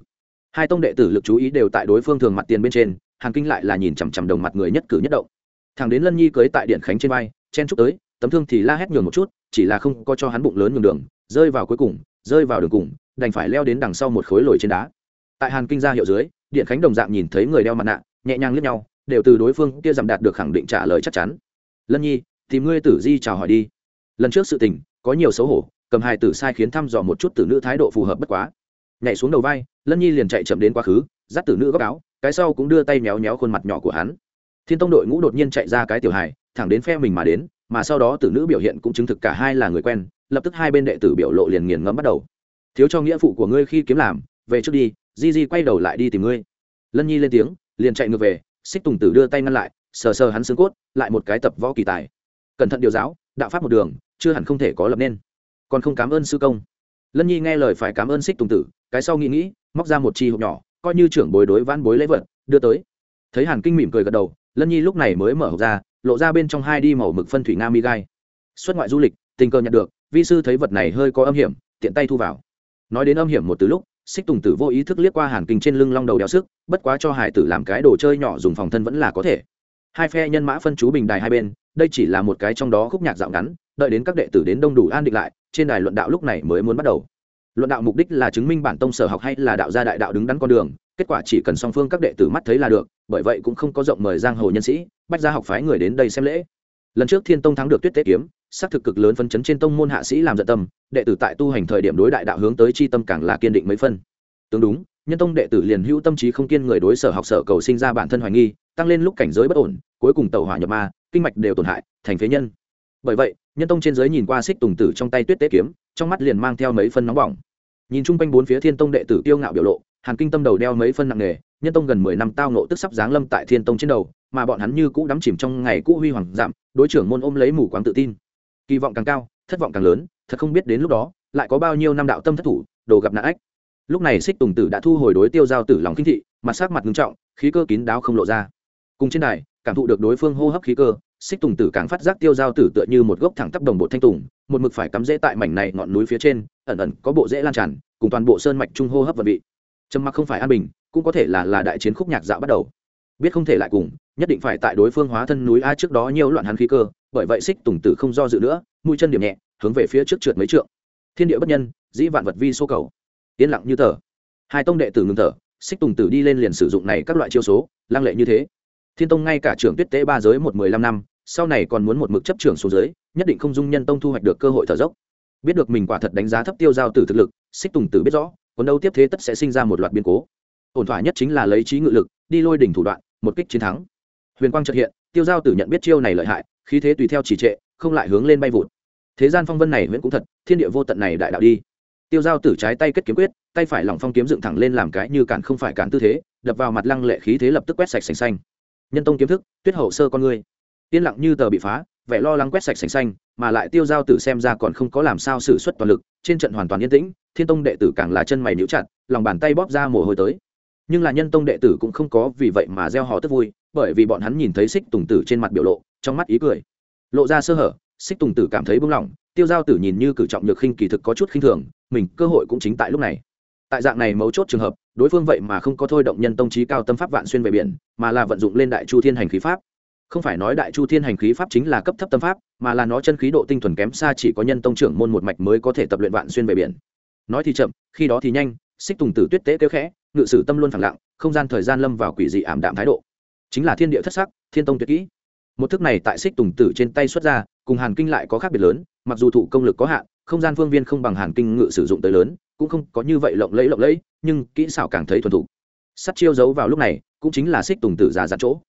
Hai tông đệ tử lực chú ý đều tại đối phương thường mặt tiền bên trên, hàn kinh lại là nhìn chằm chằm đồng mặt người nhất cử nhất động. Thằng đến lân nhi cưới tại điện khánh trên vai, chen trúc tới, tấm thương thì la hét nhường một chút, chỉ là không có cho hắn bụng lớn nhường đường, rơi vào cuối cùng, rơi vào đường cùng, đành phải leo đến đằng sau một khối lồi trên đá. Tại hàn kinh ra hiệu dưới, điện khánh đồng dạng nhìn thấy người đeo mặt nạ, nhẹ nhàng lướt nhau, đều từ đối phương kia giảm đạt được khẳng định trả lời chắc chắn. Lân nhi tìm ngươi tử di chào hỏi đi. Lần trước sự tình, có nhiều xấu hổ, cầm hài tử sai khiến thăm dò một chút tử nữ thái độ phù hợp bất quá. Nhảy xuống đầu vai, lân nhi liền chạy chậm đến quá khứ, dắt tử nữ góc áo, cái sau cũng đưa tay méo méo khuôn mặt nhỏ của hắn. Thiên tông đội ngũ đột nhiên chạy ra cái tiểu hài, thẳng đến phe mình mà đến, mà sau đó tử nữ biểu hiện cũng chứng thực cả hai là người quen, lập tức hai bên đệ tử biểu lộ liền nghiền ngẫm bắt đầu. Thiếu cho nghĩa phụ của ngươi khi kiếm làm, về trước đi, di di quay đầu lại đi tìm ngươi. Lân nhi lên tiếng, liền chạy ngược về, xích tùng tử đưa tay ngăn lại, sờ sờ hắn xương cốt, lại một cái tập võ kỳ tài cẩn thận điều giáo, đạo pháp một đường, chưa hẳn không thể có lập nên. Còn không cảm ơn sư công. Lân nhi nghe lời phải cảm ơn xích tùng tử, cái sau nghĩ nghĩ, móc ra một chi hộp nhỏ, coi như trưởng bối đối vãn bối lễ vật, đưa tới. Thấy hàn kinh mỉm cười gật đầu, lân nhi lúc này mới mở hộp ra, lộ ra bên trong hai đi màu mực phân thủy nga mi gai. Xuất ngoại du lịch, tình cờ nhận được, vi sư thấy vật này hơi có âm hiểm, tiện tay thu vào. Nói đến âm hiểm một từ lúc xích tùng tử vô ý thức liếc qua hàn kinh trên lưng long đầu đeo sức, bất quá cho hải tử làm cái đồ chơi nhỏ dùng phòng thân vẫn là có thể. Hai phe nhân mã phân chú bình đài hai bên đây chỉ là một cái trong đó khúc nhạc dạo ngắn, đợi đến các đệ tử đến đông đủ an định lại, trên đài luận đạo lúc này mới muốn bắt đầu. Luận đạo mục đích là chứng minh bản tông sở học hay là đạo gia đại đạo đứng đắn con đường, kết quả chỉ cần song phương các đệ tử mắt thấy là được, bởi vậy cũng không có rộng mời giang hồ nhân sĩ, bách gia học phái người đến đây xem lễ. Lần trước thiên tông thắng được tuyết tế kiếm, xác thực cực lớn phân chấn trên tông môn hạ sĩ làm giận tâm, đệ tử tại tu hành thời điểm đối đại đạo hướng tới chi tâm càng là kiên định mấy phân. Tương đúng nhân tông đệ tử liền hữu tâm trí không kiên người đối sở học sở cầu sinh ra bản thân hoài nghi, tăng lên lúc cảnh giới bất ổn, cuối cùng tàu hỏa nhập ma, kinh mạch đều tổn hại, thành phế nhân. Bởi vậy, nhân tông trên giới nhìn qua xích tùng tử trong tay tuyết tế kiếm, trong mắt liền mang theo mấy phân nóng bỏng. Nhìn chung quanh bốn phía thiên tông đệ tử tiêu ngạo biểu lộ, hàn kinh tâm đầu đeo mấy phân nặng nề, nhân tông gần mười năm tao nộ tức sắp giáng lâm tại thiên tông trên đầu, mà bọn hắn như cũ đắm chìm trong ngày cũ huy hoàng giảm đối trưởng môn ôm lấy mù quáng tự tin. Kỳ vọng càng cao, thất vọng càng lớn, thật không biết đến lúc đó, lại có bao nhiêu năm đạo tâm thất thủ, đồ gặp nạn ách lúc này xích tùng tử đã thu hồi đối tiêu giao tử lòng kinh thị, mặt sắc mặt ngưng trọng, khí cơ kín đáo không lộ ra. Cùng trên đài, cảm thụ được đối phương hô hấp khí cơ xích tùng tử càng phát giác tiêu giao tử tựa như một gốc thẳng tắp đồng bộ thanh tùng, một mực phải cắm rễ tại mảnh này ngọn núi phía trên, ẩn ẩn có bộ rễ lan tràn, cùng toàn bộ sơn mạch trung hô hấp vật vị. Trầm mặc không phải an bình, cũng có thể là là đại chiến khúc nhạc dạo bắt đầu. Biết không thể lại cùng, nhất định phải tại đối phương hóa thân núi a trước đó nhiều loạn hắn khí cơ, bởi vậy xích tùng tử không do dự nữa, mũi chân điểm nhẹ, hướng về phía trước trượt mấy trượng. Thiên địa bất nhân, dĩ vạn vật vi số cầu yên lặng như tờ. Hai tông đệ tử ngừng thở, xích tùng tử đi lên liền sử dụng này các loại chiêu số, lăng lệ như thế. Thiên tông ngay cả trưởng tuyết tế ba giới một mười lăm năm, sau này còn muốn một mực chấp trưởng xuống giới, nhất định không dung nhân tông thu hoạch được cơ hội thở dốc. Biết được mình quả thật đánh giá thấp tiêu giao tử thực lực, xích tùng tử biết rõ còn đâu tiếp thế tất sẽ sinh ra một loạt biến cố. Ổn thỏa nhất chính là lấy trí ngự lực, đi lôi đỉnh thủ đoạn, một kích chiến thắng. Huyền quang trật hiện, tiêu giao tử nhận biết chiêu này lợi hại, khí thế tùy theo chỉ trệ, không lại hướng lên bay vụt. Thế gian phong vân này vẫn cũng thật, thiên địa vô tận này đại đạo đi tiêu giao tử trái tay kết kiếm quyết, tay phải lỏng phong kiếm dựng thẳng lên làm cái như cản không phải cản tư thế, đập vào mặt lăng lệ khí thế lập tức quét sạch sành xanh. Nhân tông kiếm thức, tuyết hậu sơ con người. Yên lặng như tờ bị phá, vẻ lo lắng quét sạch sành xanh, mà lại tiêu giao tử xem ra còn không có làm sao xử suất toàn lực, trên trận hoàn toàn yên tĩnh, thiên tông đệ tử càng là chân mày níu chặt, lòng bàn tay bóp ra mồ hôi tới. Nhưng là nhân tông đệ tử cũng không có vì vậy mà gieo họ tức vui, bởi vì bọn hắn nhìn thấy xích tùng tử trên mặt biểu lộ, trong mắt ý cười. Lộ ra sơ hở xích tùng tử cảm thấy bưng lỏng tiêu giao tử nhìn như cử trọng nhược khinh kỳ thực có chút khinh thường mình cơ hội cũng chính tại lúc này. Tại dạng này mấu chốt trường hợp, đối phương vậy mà không có thôi động nhân tông trí cao tâm pháp vạn xuyên về biển, mà là vận dụng lên đại chu thiên hành khí pháp. Không phải nói đại chu thiên hành khí pháp chính là cấp thấp tâm pháp, mà là nó chân khí độ tinh thuần kém xa chỉ có nhân tông trưởng môn một mạch mới có thể tập luyện vạn xuyên về biển. Nói thì chậm, khi đó thì nhanh, xích tùng tử tuyết tế kêu khẽ, ngự sử tâm luôn phẳng lặng, không gian thời gian lâm vào quỷ dị ảm đạm thái độ. Chính là thiên địa thất sắc, thiên tông tuyệt kỹ. Một thức này tại xích tùng tử trên tay xuất ra, cùng hàn kinh lại có khác biệt lớn, mặc dù thụ công lực có hạn không gian phương viên không bằng hàn kinh ngự sử dụng tới lớn, cũng không có như vậy lộng lẫy lộng lẫy, nhưng kỹ xảo càng thấy thuần thục. Sắt chiêu giấu vào lúc này, cũng chính là xích tùng tử già dặn chỗ.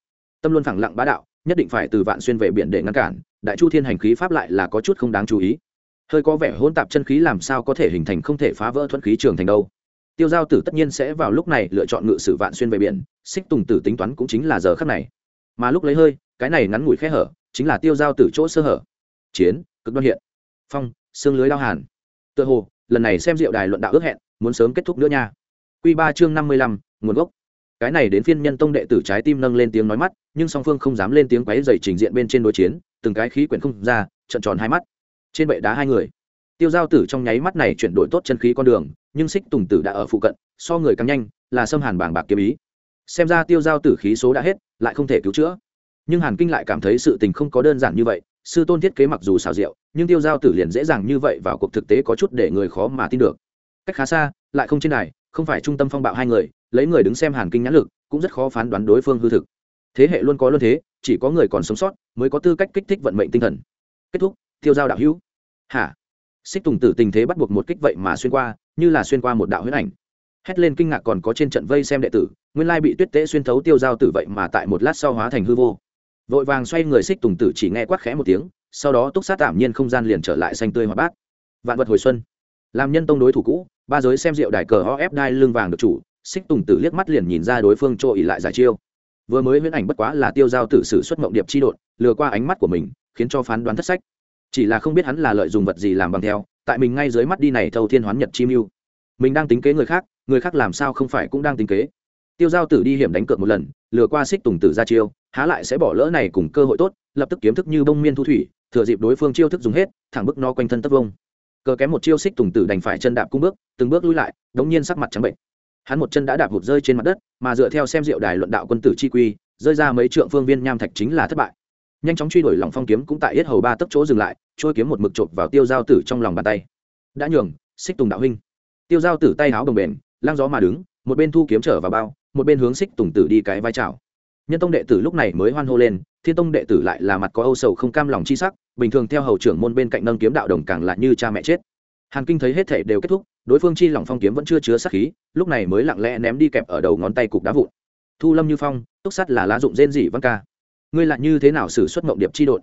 Tâm luôn phẳng lặng bá đạo, nhất định phải từ vạn xuyên về biển để ngăn cản, đại chu thiên hành khí pháp lại là có chút không đáng chú ý. Hơi có vẻ hỗn tạp chân khí làm sao có thể hình thành không thể phá vỡ thuẫn khí trường thành đâu. Tiêu giao tử tất nhiên sẽ vào lúc này lựa chọn ngự sử vạn xuyên về biển, xích tùng tử tính toán cũng chính là giờ khắc này. Mà lúc lấy hơi, cái này ngắn ngủi khe hở, chính là tiêu giao tử chỗ sơ hở. Chiến, cực đoan hiện. Phong xương lưới lao hàn. Tựa hồ, lần này xem rượu đài luận đạo ước hẹn, muốn sớm kết thúc nữa nha. Q ba chương năm mươi lăm, nguồn gốc. Cái này đến phiên nhân tông đệ tử trái tim nâng lên tiếng nói mắt, nhưng song phương không dám lên tiếng quáy dày trình diện bên trên đối chiến, từng cái khí quyển không ra trận tròn hai mắt. Trên bệ đá hai người, tiêu giao tử trong nháy mắt này chuyển đổi tốt chân khí con đường, nhưng xích tùng tử đã ở phụ cận, so người càng nhanh, là xâm hàn bảng bạc kiếm ý. Xem ra tiêu giao tử khí số đã hết, lại không thể cứu chữa. Nhưng hàn kinh lại cảm thấy sự tình không có đơn giản như vậy sư tôn thiết kế mặc dù xào rượu nhưng tiêu giao tử liền dễ dàng như vậy vào cuộc thực tế có chút để người khó mà tin được. Cách khá xa, lại không trên này không phải trung tâm phong bạo hai người, lấy người đứng xem hàn kinh nhãn lực, cũng rất khó phán đoán đối phương hư thực. Thế hệ luôn có luôn thế, chỉ có người còn sống sót mới có tư cách kích thích vận mệnh tinh thần. Kết thúc, tiêu giao đạo hữu. Hả? Xích tùng tử tình thế bắt buộc một kích vậy mà xuyên qua, như là xuyên qua một đạo huyết ảnh. Hét lên kinh ngạc còn có trên trận vây xem đệ tử, nguyên lai bị tuyết tế xuyên thấu tiêu giao tử vậy mà tại một lát sau hóa thành hư vô vội vàng xoay người xích tùng tử chỉ nghe quát khẽ một tiếng, sau đó túc sát tạm nhiên không gian liền trở lại xanh tươi hoa bát. Vạn vật hồi xuân. Làm nhân tông đối thủ cũ, ba giới xem rượu đài cờ ho ép đai lưng vàng được chủ, xích tùng tử liếc mắt liền nhìn ra đối phương trội lại giải chiêu. Vừa mới huyễn ảnh bất quá là tiêu giao tử sử xuất mộng điệp chi đột lừa qua ánh mắt của mình, khiến cho phán đoán thất sách. Chỉ là không biết hắn là lợi dùng vật gì làm bằng theo, tại mình ngay dưới mắt đi này thâu thiên hoán nhật chi mưu. Mình đang tính kế người khác người khác làm sao không phải cũng đang tính kế tiêu giao tử đi hiểm đánh cược một lần, lừa qua xích tùng tử ra chiêu, há lại sẽ bỏ lỡ này cùng cơ hội tốt, lập tức kiếm thức như bông miên thu thủy, thừa dịp đối phương chiêu thức dùng hết, thẳng bức no quanh thân tất vông. Cờ kém một chiêu xích tùng tử đành phải chân đạp cung bước, từng bước lui lại, đống nhiên sắc mặt trắng bệnh. Hắn một chân đã đạp hụt rơi trên mặt đất, mà dựa theo xem diệu đài luận đạo quân tử chi quy, rơi ra mấy trượng phương viên nham thạch chính là thất bại. Nhanh chóng truy đuổi lòng phong kiếm cũng tại yết hầu ba tấc chỗ dừng lại, trôi kiếm một mực chộp vào tiêu giao tử trong lòng bàn tay. Đã nhường xích tùng đạo huynh. Tiêu giao tử tay áo đồng bền lang gió mà đứng, một bên thu kiếm trở vào bao một bên hướng xích tùng tử đi cái vai trào nhân tông đệ tử lúc này mới hoan hô lên, thiên tông đệ tử lại là mặt có âu sầu không cam lòng chi sắc, bình thường theo hầu trưởng môn bên cạnh nâng kiếm đạo đồng càng lại như cha mẹ chết. Hàn kinh thấy hết thể đều kết thúc, đối phương chi lòng phong kiếm vẫn chưa chứa sát khí, lúc này mới lặng lẽ ném đi kẹp ở đầu ngón tay cục đá vụn. Thu lâm như phong, túc sắt là lá dụng rên dị văn ca. Ngươi lại như thế nào xử xuất mộng điệp chi đột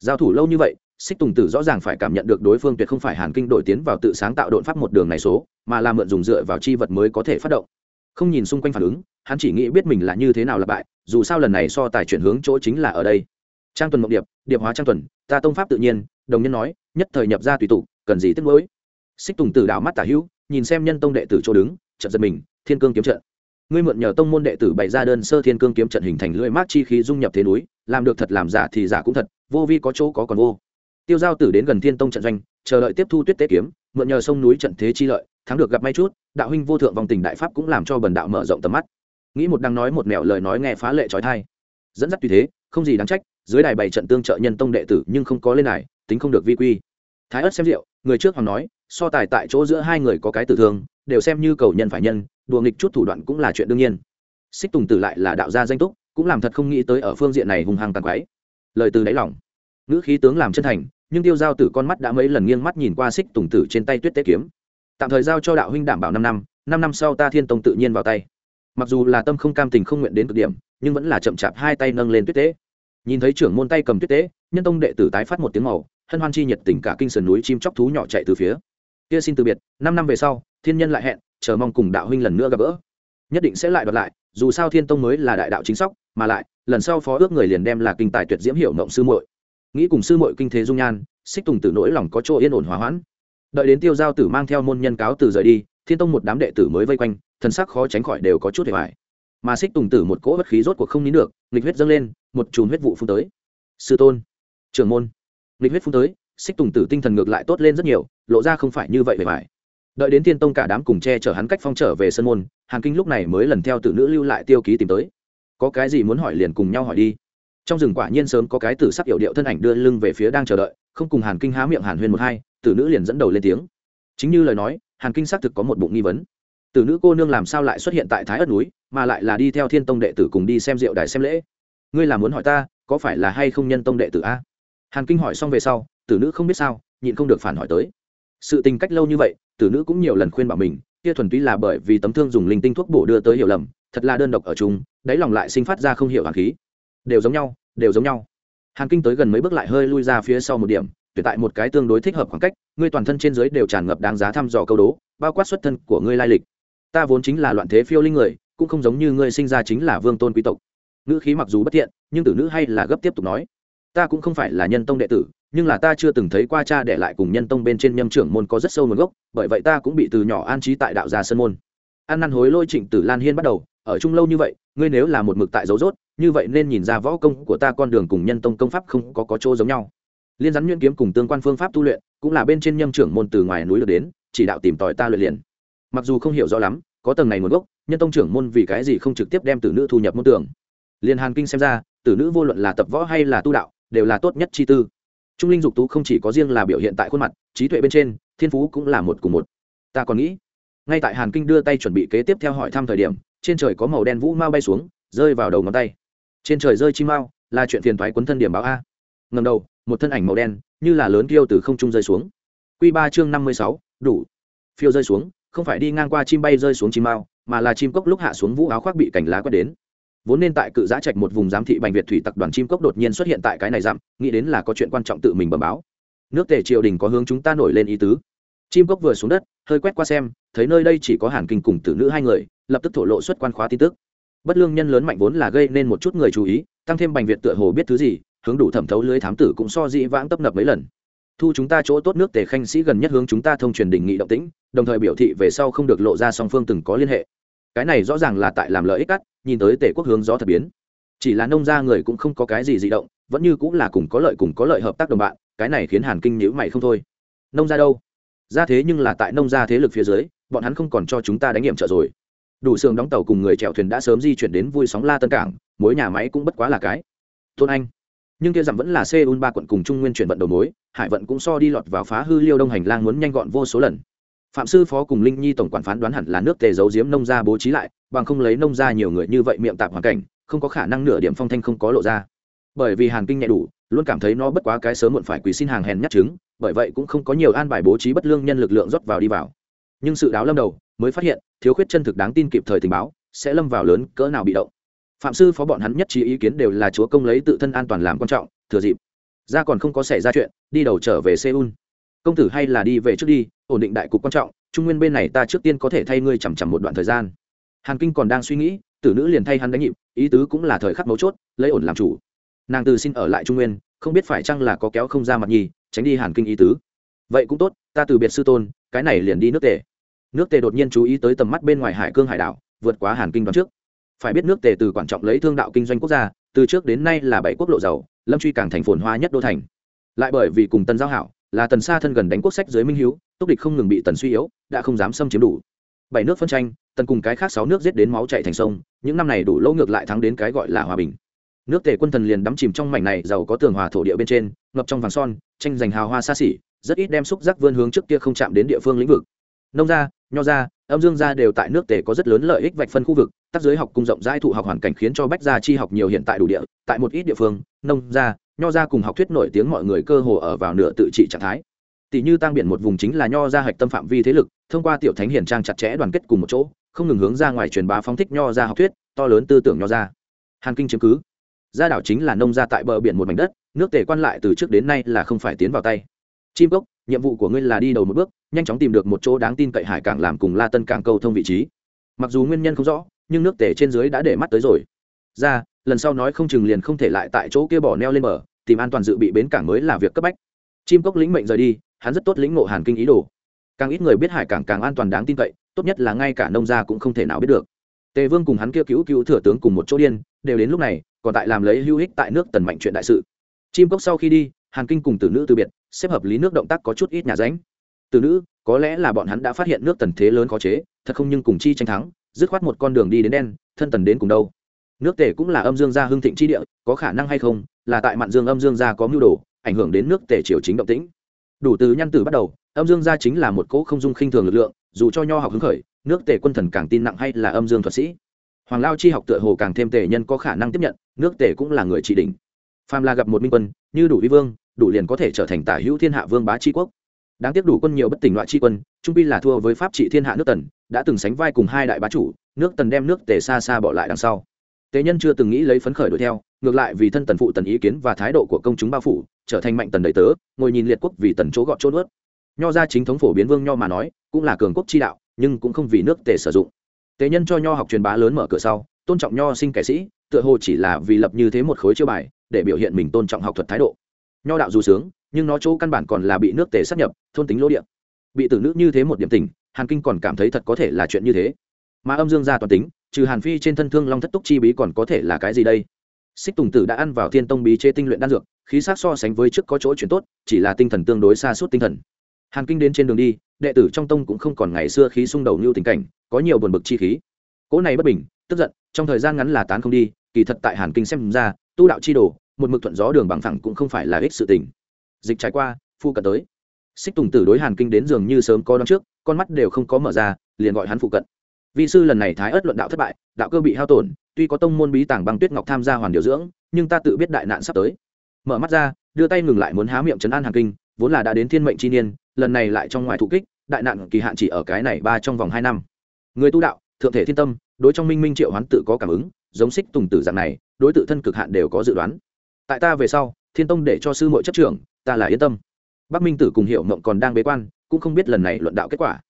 giao thủ lâu như vậy, xích tùng tử rõ ràng phải cảm nhận được đối phương tuyệt không phải hàn kinh đổi tiến vào tự sáng tạo đột pháp một đường này số, mà là mượn dùng dựa vào chi vật mới có thể phát động không nhìn xung quanh phản ứng, hắn chỉ nghĩ biết mình là như thế nào là bại, dù sao lần này so tài chuyển hướng chỗ chính là ở đây. Trang tuần mộng điệp điệp hóa trang tuần, ta tông pháp tự nhiên, đồng nhân nói, nhất thời nhập ra tùy tụ, cần gì tiếc nuối. Xích tùng tử đảo mắt tả hữu, nhìn xem nhân tông đệ tử chỗ đứng trận giật mình, thiên cương kiếm trận. Ngươi mượn nhờ tông môn đệ tử bày ra đơn sơ thiên cương kiếm trận hình thành lưỡi mát chi khí dung nhập thế núi, làm được thật làm giả thì giả cũng thật, vô vi có chỗ có còn vô. Tiêu giao tử đến gần thiên tông trận doanh, chờ đợi tiếp thu tuyết tế kiếm mượn nhờ sông núi trận thế chi lợi, thắng được gặp may chút, đạo huynh vô thượng vòng tình đại pháp cũng làm cho bần đạo mở rộng tầm mắt. Nghĩ một đang nói một mẹo lời nói nghe phá lệ trói thai. Dẫn dắt tùy thế, không gì đáng trách, dưới đài bày trận tương trợ nhân tông đệ tử nhưng không có lên đài, tính không được vi quy. Thái ất xem rượu, người trước hoàng nói, so tài tại chỗ giữa hai người có cái tử thương, đều xem như cầu nhân phải nhân, đùa nghịch chút thủ đoạn cũng là chuyện đương nhiên. Xích tùng tử lại là đạo gia danh túc, cũng làm thật không nghĩ tới ở phương diện này hung hăng tàn quái lời từ đáy lòng, ngữ khí tướng làm chân thành nhưng tiêu giao tử con mắt đã mấy lần nghiêng mắt nhìn qua xích tùng tử trên tay tuyết tế kiếm. Tạm thời giao cho đạo huynh đảm bảo năm năm năm năm sau ta thiên tông tự nhiên vào tay. Mặc dù là tâm không cam tình không nguyện đến cực điểm, nhưng vẫn là chậm chạp hai tay nâng lên tuyết tế. Nhìn thấy trưởng môn tay cầm tuyết tế, nhân tông đệ tử tái phát một tiếng màu, hân hoan chi nhiệt tình cả kinh sườn núi chim chóc thú nhỏ chạy từ phía. Kia xin từ biệt, năm năm về sau, thiên nhân lại hẹn, chờ mong cùng đạo huynh lần nữa gặp gỡ. Nhất định sẽ lại đoạt lại, dù sao thiên tông mới là đại đạo chính sóc, mà lại, lần sau phó ước người liền đem là kinh tài tuyệt diễm hiệu mộng sư muội nghĩ cùng sư muội kinh thế dung nhan, xích tùng tử nỗi lòng có chỗ yên ổn hòa hoãn. Đợi đến tiêu giao tử mang theo môn nhân cáo từ rời đi, thiên tông một đám đệ tử mới vây quanh, thần sắc khó tránh khỏi đều có chút hề vải mà xích tùng tử một cỗ bất khí rốt cuộc không nín được, nghịch huyết dâng lên, một chùm huyết vụ phun tới. Sư tôn, trưởng môn, nghịch huyết phun tới, xích tùng tử tinh thần ngược lại tốt lên rất nhiều, lộ ra không phải như vậy hề vải đợi đến thiên tông cả đám cùng che chở hắn cách phong trở về sân môn, hàn kinh lúc này mới lần theo tử nữ lưu lại tiêu ký tìm tới. Có cái gì muốn hỏi liền cùng nhau hỏi đi trong rừng quả nhiên sớm có cái tử sắc hiệu điệu thân ảnh đưa lưng về phía đang chờ đợi, không cùng hàn kinh há miệng hàn huyên một hai, tử nữ liền dẫn đầu lên tiếng. Chính như lời nói, hàn kinh xác thực có một bụng nghi vấn. Tử nữ cô nương làm sao lại xuất hiện tại thái ất núi, mà lại là đi theo thiên tông đệ tử cùng đi xem rượu đài xem lễ? Ngươi là muốn hỏi ta, có phải là hay không nhân tông đệ tử a? Hàn kinh hỏi xong về sau, tử nữ không biết sao, nhịn không được phản hỏi tới. Sự tình cách lâu như vậy, tử nữ cũng nhiều lần khuyên bảo mình, kia thuần túy là bởi vì tấm thương dùng linh tinh thuốc bổ đưa tới hiểu lầm, thật là đơn độc ở chung, đáy lòng lại sinh phát ra không hiểu hàn khí đều giống nhau, đều giống nhau. Hàn kinh tới gần mấy bước lại hơi lui ra phía sau một điểm tuyệt tại một cái tương đối thích hợp khoảng cách, ngươi toàn thân trên dưới đều tràn ngập đáng giá thăm dò câu đố, bao quát xuất thân của ngươi lai lịch. Ta vốn chính là loạn thế phiêu linh người, cũng không giống như ngươi sinh ra chính là vương tôn quý tộc. Ngữ khí mặc dù bất thiện, nhưng tử nữ hay là gấp tiếp tục nói. Ta cũng không phải là nhân tông đệ tử, nhưng là ta chưa từng thấy qua cha để lại cùng nhân tông bên trên nhâm trưởng môn có rất sâu nguồn gốc, bởi vậy ta cũng bị từ nhỏ an trí tại đạo gia sơn môn. An năn hối lôi trịnh tử lan hiên bắt đầu, ở chung lâu như vậy, ngươi nếu là một mực tại dấu rốt như vậy nên nhìn ra võ công của ta con đường cùng nhân tông công pháp không có, có chỗ giống nhau. Liên rắn nhuyễn kiếm cùng tương quan phương pháp tu luyện cũng là bên trên nhâm trưởng môn từ ngoài núi được đến chỉ đạo tìm tòi ta luyện liền. Mặc dù không hiểu rõ lắm có tầng này nguồn gốc nhân tông trưởng môn vì cái gì không trực tiếp đem tử nữ thu nhập môn tưởng liên hàn kinh xem ra tử nữ vô luận là tập võ hay là tu đạo đều là tốt nhất chi tư. Trung linh dục tú không chỉ có riêng là biểu hiện tại khuôn mặt trí tuệ bên trên thiên phú cũng là một cùng một. Ta còn nghĩ ngay tại hàn kinh đưa tay chuẩn bị kế tiếp theo hỏi thăm thời điểm trên trời có màu đen vũ mau bay xuống rơi vào đầu ngón tay trên trời rơi chim mao là chuyện phiền thoái quấn thân điểm báo a. Ngầm đầu, một thân ảnh màu đen, như là lớn kêu từ không trung rơi xuống. Q ba chương năm mươi sáu, đủ. Phiêu rơi xuống, không phải đi ngang qua chim bay rơi xuống chim mao mà là chim cốc lúc hạ xuống vũ áo khoác bị cành lá quét đến. Vốn nên tại cự giã trạch một vùng giám thị bành việt thủy tập đoàn chim cốc đột nhiên xuất hiện tại cái này dặm, nghĩ đến là có chuyện quan trọng tự mình bẩm báo. Nước tề triều đình có hướng chúng ta nổi lên ý tứ. Chim cốc vừa xuống đất, hơi quét qua xem, thấy nơi đây chỉ có hàn kinh cùng tử nữ hai người, lập tức thổ lộ xuất quan khóa tin tức bất lương nhân lớn mạnh vốn là gây nên một chút người chú ý, tăng thêm bành việt tựa hồ biết thứ gì, hướng đủ thẩm thấu lưới thám tử cũng so dĩ vãng tấp nập mấy lần. Thu chúng ta chỗ tốt nước tề khanh sĩ gần nhất hướng chúng ta thông truyền đình nghị động tĩnh, đồng thời biểu thị về sau không được lộ ra song phương từng có liên hệ. Cái này rõ ràng là tại làm lợi ích cắt, nhìn tới tề quốc hướng gió thật biến. Chỉ là nông gia người cũng không có cái gì di động, vẫn như cũng là cùng có lợi cùng có lợi hợp tác đồng bạn, cái này khiến hàn kinh nhữ mày không thôi. Nông gia đâu? Ra thế nhưng là tại nông gia thế lực phía dưới, bọn hắn không còn cho chúng ta đánh nghiệm trợ rồi đủ xưởng đóng tàu cùng người chèo thuyền đã sớm di chuyển đến vui sóng la tân cảng, mỗi nhà máy cũng bất quá là cái. Tôn anh. Nhưng kia dặm vẫn là seoul ba quận cùng trung nguyên chuyển vận đầu mối, hải vận cũng so đi lọt vào phá hư liêu đông hành lang muốn nhanh gọn vô số lần. Phạm sư phó cùng linh nhi tổng quản phán đoán hẳn là nước tề giấu giếm nông gia bố trí lại, bằng không lấy nông gia nhiều người như vậy miệng tạp hoàn cảnh, không có khả năng nửa điểm phong thanh không có lộ ra. Bởi vì hàn kinh nhẹ đủ, luôn cảm thấy nó bất quá cái sớm muộn phải quỳ xin hàng hèn nhắc chứng bởi vậy cũng không có nhiều an bài bố trí bất lương nhân lực lượng rót vào đi vào. Nhưng sự đáo lâm đầu mới phát hiện, thiếu khuyết chân thực đáng tin kịp thời tình báo, sẽ lâm vào lớn cỡ nào bị động. Phạm sư phó bọn hắn nhất trí ý kiến đều là chúa công lấy tự thân an toàn làm quan trọng, thừa dịp ra còn không có xảy ra chuyện, đi đầu trở về seoul. Công tử hay là đi về trước đi, ổn định đại cục quan trọng, trung nguyên bên này ta trước tiên có thể thay ngươi chằm chằm một đoạn thời gian. Hàn kinh còn đang suy nghĩ, tử nữ liền thay hắn đánh nhịp, ý tứ cũng là thời khắc mấu chốt, lấy ổn làm chủ. Nàng từ xin ở lại trung nguyên, không biết phải chăng là có kéo không ra mặt nhì, tránh đi hàn kinh ý tứ. Vậy cũng tốt, ta từ biệt sư tôn, cái này liền đi nước tề nước tề đột nhiên chú ý tới tầm mắt bên ngoài hải cương hải đảo, vượt quá hàn kinh đoán trước. Phải biết nước tề từ quan trọng lấy thương đạo kinh doanh quốc gia, từ trước đến nay là bảy quốc lộ giàu lâm truy càng thành phồn hoa nhất đô thành. Lại bởi vì cùng tần giao hảo, là tần xa thân gần đánh quốc sách dưới minh hiếu, túc địch không ngừng bị tần suy yếu, đã không dám xâm chiếm đủ. Bảy nước phân tranh, tần cùng cái khác sáu nước giết đến máu chạy thành sông, những năm này đủ lâu ngược lại thắng đến cái gọi là hòa bình. Nước tề quân thần liền đắm chìm trong mảnh này giàu có tường hòa thổ địa bên trên, ngập trong vàng son, tranh giành hào hoa xa xỉ, rất ít đem xúc giác vươn hướng trước kia không chạm đến địa phương lĩnh vực. Nông ra nho gia âm dương gia đều tại nước tề có rất lớn lợi ích vạch phân khu vực tác giới học cung rộng rãi thụ học hoàn cảnh khiến cho bách gia chi học nhiều hiện tại đủ địa, tại một ít địa phương, nông gia, nho gia cùng học thuyết nổi tiếng mọi người cơ hồ ở vào nửa tự trị trạng thái. Tỷ như tăng biển một vùng chính là nho gia hạch tâm phạm vi thế lực, thông qua tiểu thánh hiển trang chặt chẽ đoàn kết cùng một chỗ, không ngừng hướng ra ngoài truyền bá phóng thích nho gia học thuyết, to lớn tư tưởng nho gia. Hàn kinh chứng cứ. Gia đảo chính là nông gia tại bờ biển một mảnh đất, nước tề quan lại từ trước đến nay là không phải tiến vào tay. Chim cốc nhiệm vụ của ngươi là đi đầu một bước, nhanh chóng tìm được một chỗ đáng tin cậy hải cảng làm cùng la tân cảng câu thông vị trí. Mặc dù nguyên nhân không rõ, nhưng nước tể trên dưới đã để mắt tới rồi. Ra, lần sau nói không chừng liền không thể lại tại chỗ kia bỏ neo lên bờ, tìm an toàn dự bị bến cảng mới là việc cấp bách. Chim cốc lĩnh mệnh rời đi, hắn rất tốt lĩnh ngộ hàn kinh ý đồ. Càng ít người biết hải cảng càng an toàn đáng tin cậy, tốt nhất là ngay cả nông gia cũng không thể nào biết được. Tề vương cùng hắn kia cứu cứu thừa tướng cùng một chỗ điên, đều đến lúc này, còn tại làm lấy hữu hích tại nước tần mạnh chuyện đại sự. Chim cốc sau khi đi, hàn kinh cùng tử nữ từ biệt xếp hợp lý nước động tác có chút ít nhà ránh. Từ nữ, có lẽ là bọn hắn đã phát hiện nước tần thế lớn khó chế, thật không nhưng cùng chi tranh thắng, dứt khoát một con đường đi đến đen, thân tần đến cùng đâu. Nước tề cũng là âm dương gia hưng thịnh chi địa, có khả năng hay không, là tại mạn dương âm dương gia có mưu đồ, ảnh hưởng đến nước tề triều chính động tĩnh. Đủ từ nhăn tử bắt đầu, âm dương gia chính là một cỗ không dung khinh thường lực lượng, dù cho nho học hứng khởi, nước tề quân thần càng tin nặng hay là âm dương thuật sĩ. Hoàng lao chi học tựa hồ càng thêm tề nhân có khả năng tiếp nhận, nước tề cũng là người trị đỉnh phàm là gặp một minh quân, như đủ vi vương đủ liền có thể trở thành tả hữu thiên hạ vương bá tri quốc. Đáng tiếc đủ quân nhiều bất tỉnh loại tri quân, trung pi là thua với pháp trị thiên hạ nước tần, đã từng sánh vai cùng hai đại bá chủ, nước tần đem nước tề xa xa bỏ lại đằng sau. Tế nhân chưa từng nghĩ lấy phấn khởi đuổi theo, ngược lại vì thân tần phụ tần ý kiến và thái độ của công chúng bao phủ, trở thành mạnh tần đầy tớ, ngồi nhìn liệt quốc vì tần chỗ gọt chỗ nuốt. Nho ra chính thống phổ biến vương nho mà nói, cũng là cường quốc chi đạo, nhưng cũng không vì nước tề sử dụng. Tế nhân cho nho học truyền bá lớn mở cửa sau, tôn trọng nho sinh kẻ sĩ, tựa hồ chỉ là vì lập như thế một khối chiêu bài, để biểu hiện mình tôn trọng học thuật thái độ nho đạo dù sướng, nhưng nó chỗ căn bản còn là bị nước tề sắp nhập, thôn tính lỗ địa. Bị tử nữ như thế một điểm tình, hàn kinh còn cảm thấy thật có thể là chuyện như thế. Mà âm dương gia toàn tính, trừ hàn phi trên thân thương long thất túc chi bí còn có thể là cái gì đây? Xích tùng tử đã ăn vào thiên tông bí chế tinh luyện đan dược, khí sát so sánh với trước có chỗ chuyển tốt, chỉ là tinh thần tương đối xa suốt tinh thần. Hàn kinh đến trên đường đi, đệ tử trong tông cũng không còn ngày xưa khí xung đầu như tình cảnh, có nhiều buồn bực chi khí. Cỗ này bất bình, tức giận, trong thời gian ngắn là tán không đi, kỳ thật tại hàn kinh xem ra, tu đạo chi đồ một mực thuận gió đường bằng thẳng cũng không phải là ích sự tình. Dịch trải qua, phu cận tới. Xích tùng tử đối hàn kinh đến giường như sớm có đón trước, con mắt đều không có mở ra, liền gọi hắn phụ cận. Vị sư lần này thái ớt luận đạo thất bại, đạo cơ bị hao tổn, tuy có tông môn bí tàng băng tuyết ngọc tham gia hoàn điều dưỡng, nhưng ta tự biết đại nạn sắp tới. Mở mắt ra, đưa tay ngừng lại muốn há miệng chấn an hàn kinh, vốn là đã đến thiên mệnh chi niên, lần này lại trong ngoài thủ kích, đại nạn kỳ hạn chỉ ở cái này ba trong vòng hai năm. Người tu đạo, thượng thể thiên tâm, đối trong minh minh triệu hoán tự có cảm ứng, giống xích tùng tử dạng này, đối tự thân cực hạn đều có dự đoán tại ta về sau, thiên tông để cho sư mội chấp trưởng, ta là yên tâm. Bắc minh tử cùng hiệu mộng còn đang bế quan, cũng không biết lần này luận đạo kết quả.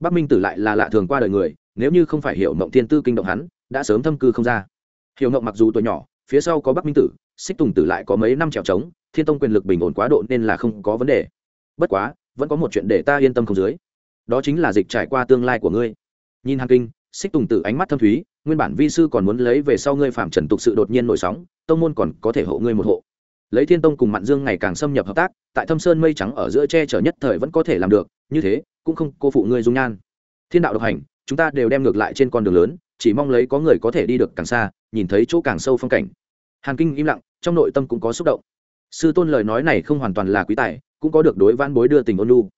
Bắc minh tử lại là lạ thường qua đời người, nếu như không phải hiệu mộng thiên tư kinh động hắn, đã sớm thâm cư không ra. Hiểu mộng mặc dù tuổi nhỏ, phía sau có bắc minh tử, xích tùng tử lại có mấy năm trèo trống, thiên tông quyền lực bình ổn quá độ nên là không có vấn đề. Bất quá, vẫn có một chuyện để ta yên tâm không dưới. Đó chính là dịch trải qua tương lai của ngươi. Nhìn hàn kinh, xích tùng tử ánh mắt thâm thúy nguyên bản vi sư còn muốn lấy về sau ngươi phạm trần tục sự đột nhiên nổi sóng, tông môn còn có thể hộ ngươi một hộ. Lấy thiên tông cùng mạn dương ngày càng xâm nhập hợp tác, tại thâm sơn mây trắng ở giữa che chở nhất thời vẫn có thể làm được, như thế, cũng không cô phụ ngươi dung nhan. Thiên đạo độc hành, chúng ta đều đem ngược lại trên con đường lớn, chỉ mong lấy có người có thể đi được càng xa, nhìn thấy chỗ càng sâu phong cảnh. Hàn kinh im lặng, trong nội tâm cũng có xúc động. Sư tôn lời nói này không hoàn toàn là quý tài, cũng có được đối vãn bối đưa tình ôn lu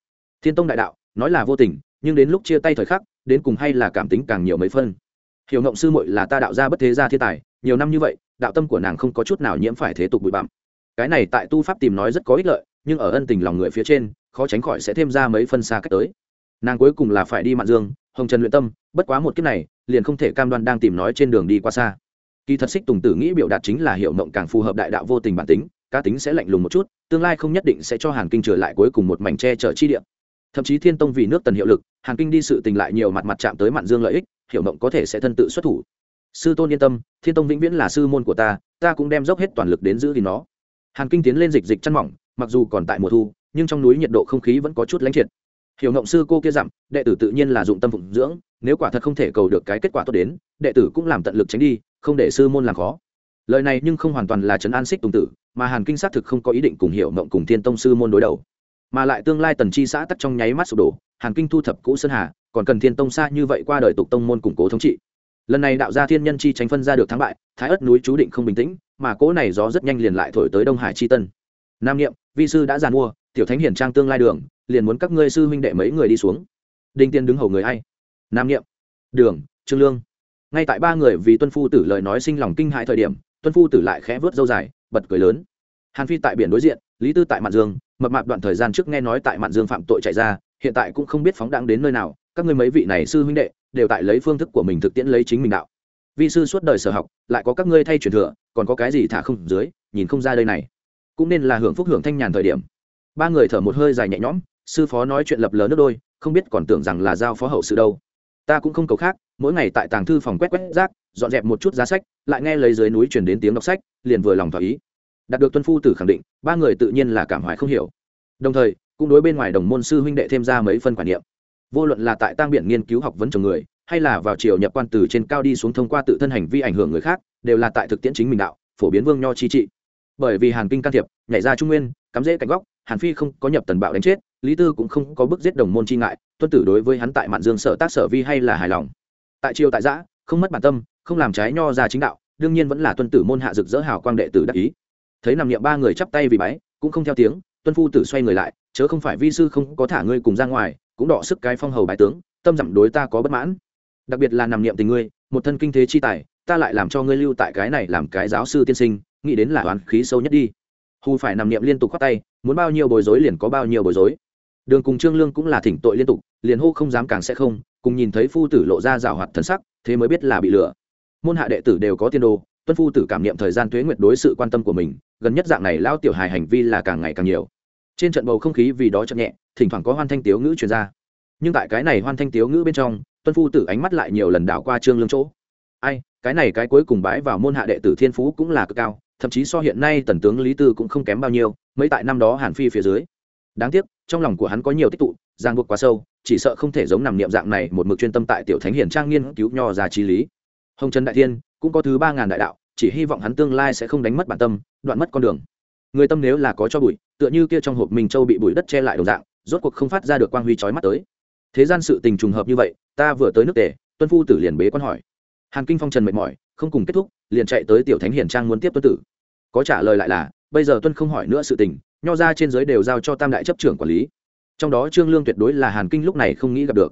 thiên tông đại đạo, nói là vô tình, nhưng đến lúc chia tay thời khắc, đến cùng hay là cảm tính càng nhiều mấy phân hiểu ngộng sư muội là ta đạo gia bất thế gia thiên tài, nhiều năm như vậy, đạo tâm của nàng không có chút nào nhiễm phải thế tục bụi bặm. Cái này tại tu pháp tìm nói rất có ích lợi, nhưng ở ân tình lòng người phía trên, khó tránh khỏi sẽ thêm ra mấy phân xa cách tới. Nàng cuối cùng là phải đi mạn dương, hồng trần luyện tâm, bất quá một kiếp này, liền không thể cam đoan đang tìm nói trên đường đi qua xa. Kỳ thật xích tùng tử nghĩ biểu đạt chính là hiệu mộng càng phù hợp đại đạo vô tình bản tính, cá tính sẽ lạnh lùng một chút, tương lai không nhất định sẽ cho hàn kinh trở lại cuối cùng một mảnh tre chở chi địa. Thậm chí thiên tông vì nước tần hiệu lực, hàn kinh đi sự tình lại nhiều mặt mặt chạm tới mạn dương lợi ích Hiểu mộng có thể sẽ thân tự xuất thủ. Sư tôn yên tâm, thiên tông vĩnh viễn là sư môn của ta ta cũng đem dốc hết toàn lực đến giữ gìn nó. Hàn kinh tiến lên dịch dịch chăn mỏng, mặc dù còn tại mùa thu, nhưng trong núi nhiệt độ không khí vẫn có chút lánh triệt. Hiểu ngộng sư cô kia dặm, đệ tử tự nhiên là dụng tâm phụng dưỡng, nếu quả thật không thể cầu được cái kết quả tốt đến, đệ tử cũng làm tận lực tránh đi, không để sư môn làm khó. Lời này nhưng không hoàn toàn là trấn an xích tùng tử, mà hàn kinh xác thực không có ý định cùng hiểu mộng cùng thiên tông sư môn đối đầu. Mà lại tương lai tần chi xã tắc trong nháy mắt sụp đổ, hàn kinh thu thập cũ sơn hà còn cần thiên tông xa như vậy qua đời tục tông môn củng cố thống trị. Lần này đạo gia thiên nhân chi tránh phân ra được thắng bại, thái ất núi chú định không bình tĩnh, mà cỗ này gió rất nhanh liền lại thổi tới đông hải chi tân. Nam nghiệm vi sư đã giàn mua, tiểu thánh hiển trang tương lai đường, liền muốn các ngươi sư huynh đệ mấy người đi xuống. Đinh tiên đứng hầu người ai? Nam nghiệm đường, trương lương. Ngay tại ba người vì tuân phu tử lời nói sinh lòng kinh hại thời điểm, tuân phu tử lại khẽ vớt dâu dài, bật cười lớn. Hàn phi tại biển đối diện, lý tư tại mạn dương, mập mạp đoạn thời gian trước nghe nói tại mạn dương phạm tội chạy ra, hiện tại cũng không biết phóng đáng đến nơi nào các ngươi mấy vị này sư huynh đệ, đều tại lấy phương thức của mình thực tiễn lấy chính mình đạo. Vi sư suốt đời sở học, lại có các ngươi thay truyền thừa, còn có cái gì thả không dưới, nhìn không ra đây này. Cũng nên là hưởng phúc hưởng thanh nhàn thời điểm. Ba người thở một hơi dài nhẹ nhõm, sư phó nói chuyện lập lờ nước đôi, không biết còn tưởng rằng là giao phó hậu sự đâu. Ta cũng không cầu khác, mỗi ngày tại tàng thư phòng quét quét rác, dọn dẹp một chút giá sách, lại nghe lấy dưới núi truyền đến tiếng đọc sách, liền vừa lòng thỏa ý. Đạt được tuân phu tử khẳng định, ba người tự nhiên là cảm hoài không hiểu. Đồng thời, cũng đối bên ngoài đồng môn sư huynh đệ thêm ra mấy phân quản niệm vô luận là tại tang biện nghiên cứu học vấn chồng người, hay là vào triều nhập quan từ trên cao đi xuống thông qua tự thân hành vi ảnh hưởng người khác, đều là tại thực tiễn chính mình đạo, phổ biến vương nho chi trị. Bởi vì hàn kinh can thiệp, nhảy ra trung nguyên, cắm rễ cạnh góc, hàn phi không có nhập tần bạo đánh chết, lý tư cũng không có bức giết đồng môn chi ngại, tuân tử đối với hắn tại mạn dương sở tác sở vi hay là hài lòng. Tại triều tại giã, không mất bản tâm, không làm trái nho ra chính đạo, đương nhiên vẫn là tuân tử môn hạ rực rỡ hào quang đệ tử đắc ý. Thấy nằm niệm ba người chắp tay vì bái, cũng không theo tiếng, tuân phu tử xoay người lại, chớ không phải vi sư không có thả ngươi cùng ra ngoài cũng đọ sức cái phong hầu bái tướng, tâm dặm đối ta có bất mãn. Đặc biệt là nằm niệm tình ngươi, một thân kinh thế chi tài, ta lại làm cho ngươi lưu tại cái này làm cái giáo sư tiên sinh, nghĩ đến là oán khí sâu nhất đi. Hù phải nằm niệm liên tục khoát tay, muốn bao nhiêu bối rối liền có bao nhiêu bối rối. Đường cùng trương lương cũng là thỉnh tội liên tục, liền hô không dám càng sẽ không, cùng nhìn thấy phu tử lộ ra rào hoạt thần sắc, thế mới biết là bị lừa. Môn hạ đệ tử đều có tiên đồ, tuân phu tử cảm niệm thời gian tuế nguyệt đối sự quan tâm của mình, gần nhất dạng này lao tiểu hài hành vi là càng ngày càng nhiều trên trận bầu không khí vì đó chậm nhẹ, thỉnh thoảng có hoan thanh tiếu ngữ truyền ra. Nhưng tại cái này hoan thanh tiếu ngữ bên trong, tuân phu tử ánh mắt lại nhiều lần đảo qua trương lương chỗ. Ai, cái này cái cuối cùng bái vào môn hạ đệ tử thiên phú cũng là cực cao, thậm chí so hiện nay tần tướng lý tư cũng không kém bao nhiêu, mấy tại năm đó hàn phi phía dưới. Đáng tiếc, trong lòng của hắn có nhiều tích tụ giang buộc quá sâu, chỉ sợ không thể giống nằm niệm dạng này một mực chuyên tâm tại tiểu thánh hiển trang nghiên cứu nho ra trí lý. Hồng trần đại thiên cũng có thứ ba ngàn đại đạo, chỉ hy vọng hắn tương lai sẽ không đánh mất bản tâm, đoạn mất con đường. Người tâm nếu là có cho bụi tựa như kia trong hộp mình châu bị bụi đất che lại đồng dạng, rốt cuộc không phát ra được quang huy chói mắt tới. Thế gian sự tình trùng hợp như vậy, ta vừa tới nước tề, tuân phu tử liền bế quan hỏi. Hàn kinh phong trần mệt mỏi, không cùng kết thúc, liền chạy tới tiểu thánh hiển trang muốn tiếp tuân tử. Có trả lời lại là, bây giờ tuân không hỏi nữa sự tình, nho ra trên giới đều giao cho tam đại chấp trưởng quản lý. Trong đó trương lương tuyệt đối là hàn kinh lúc này không nghĩ gặp được.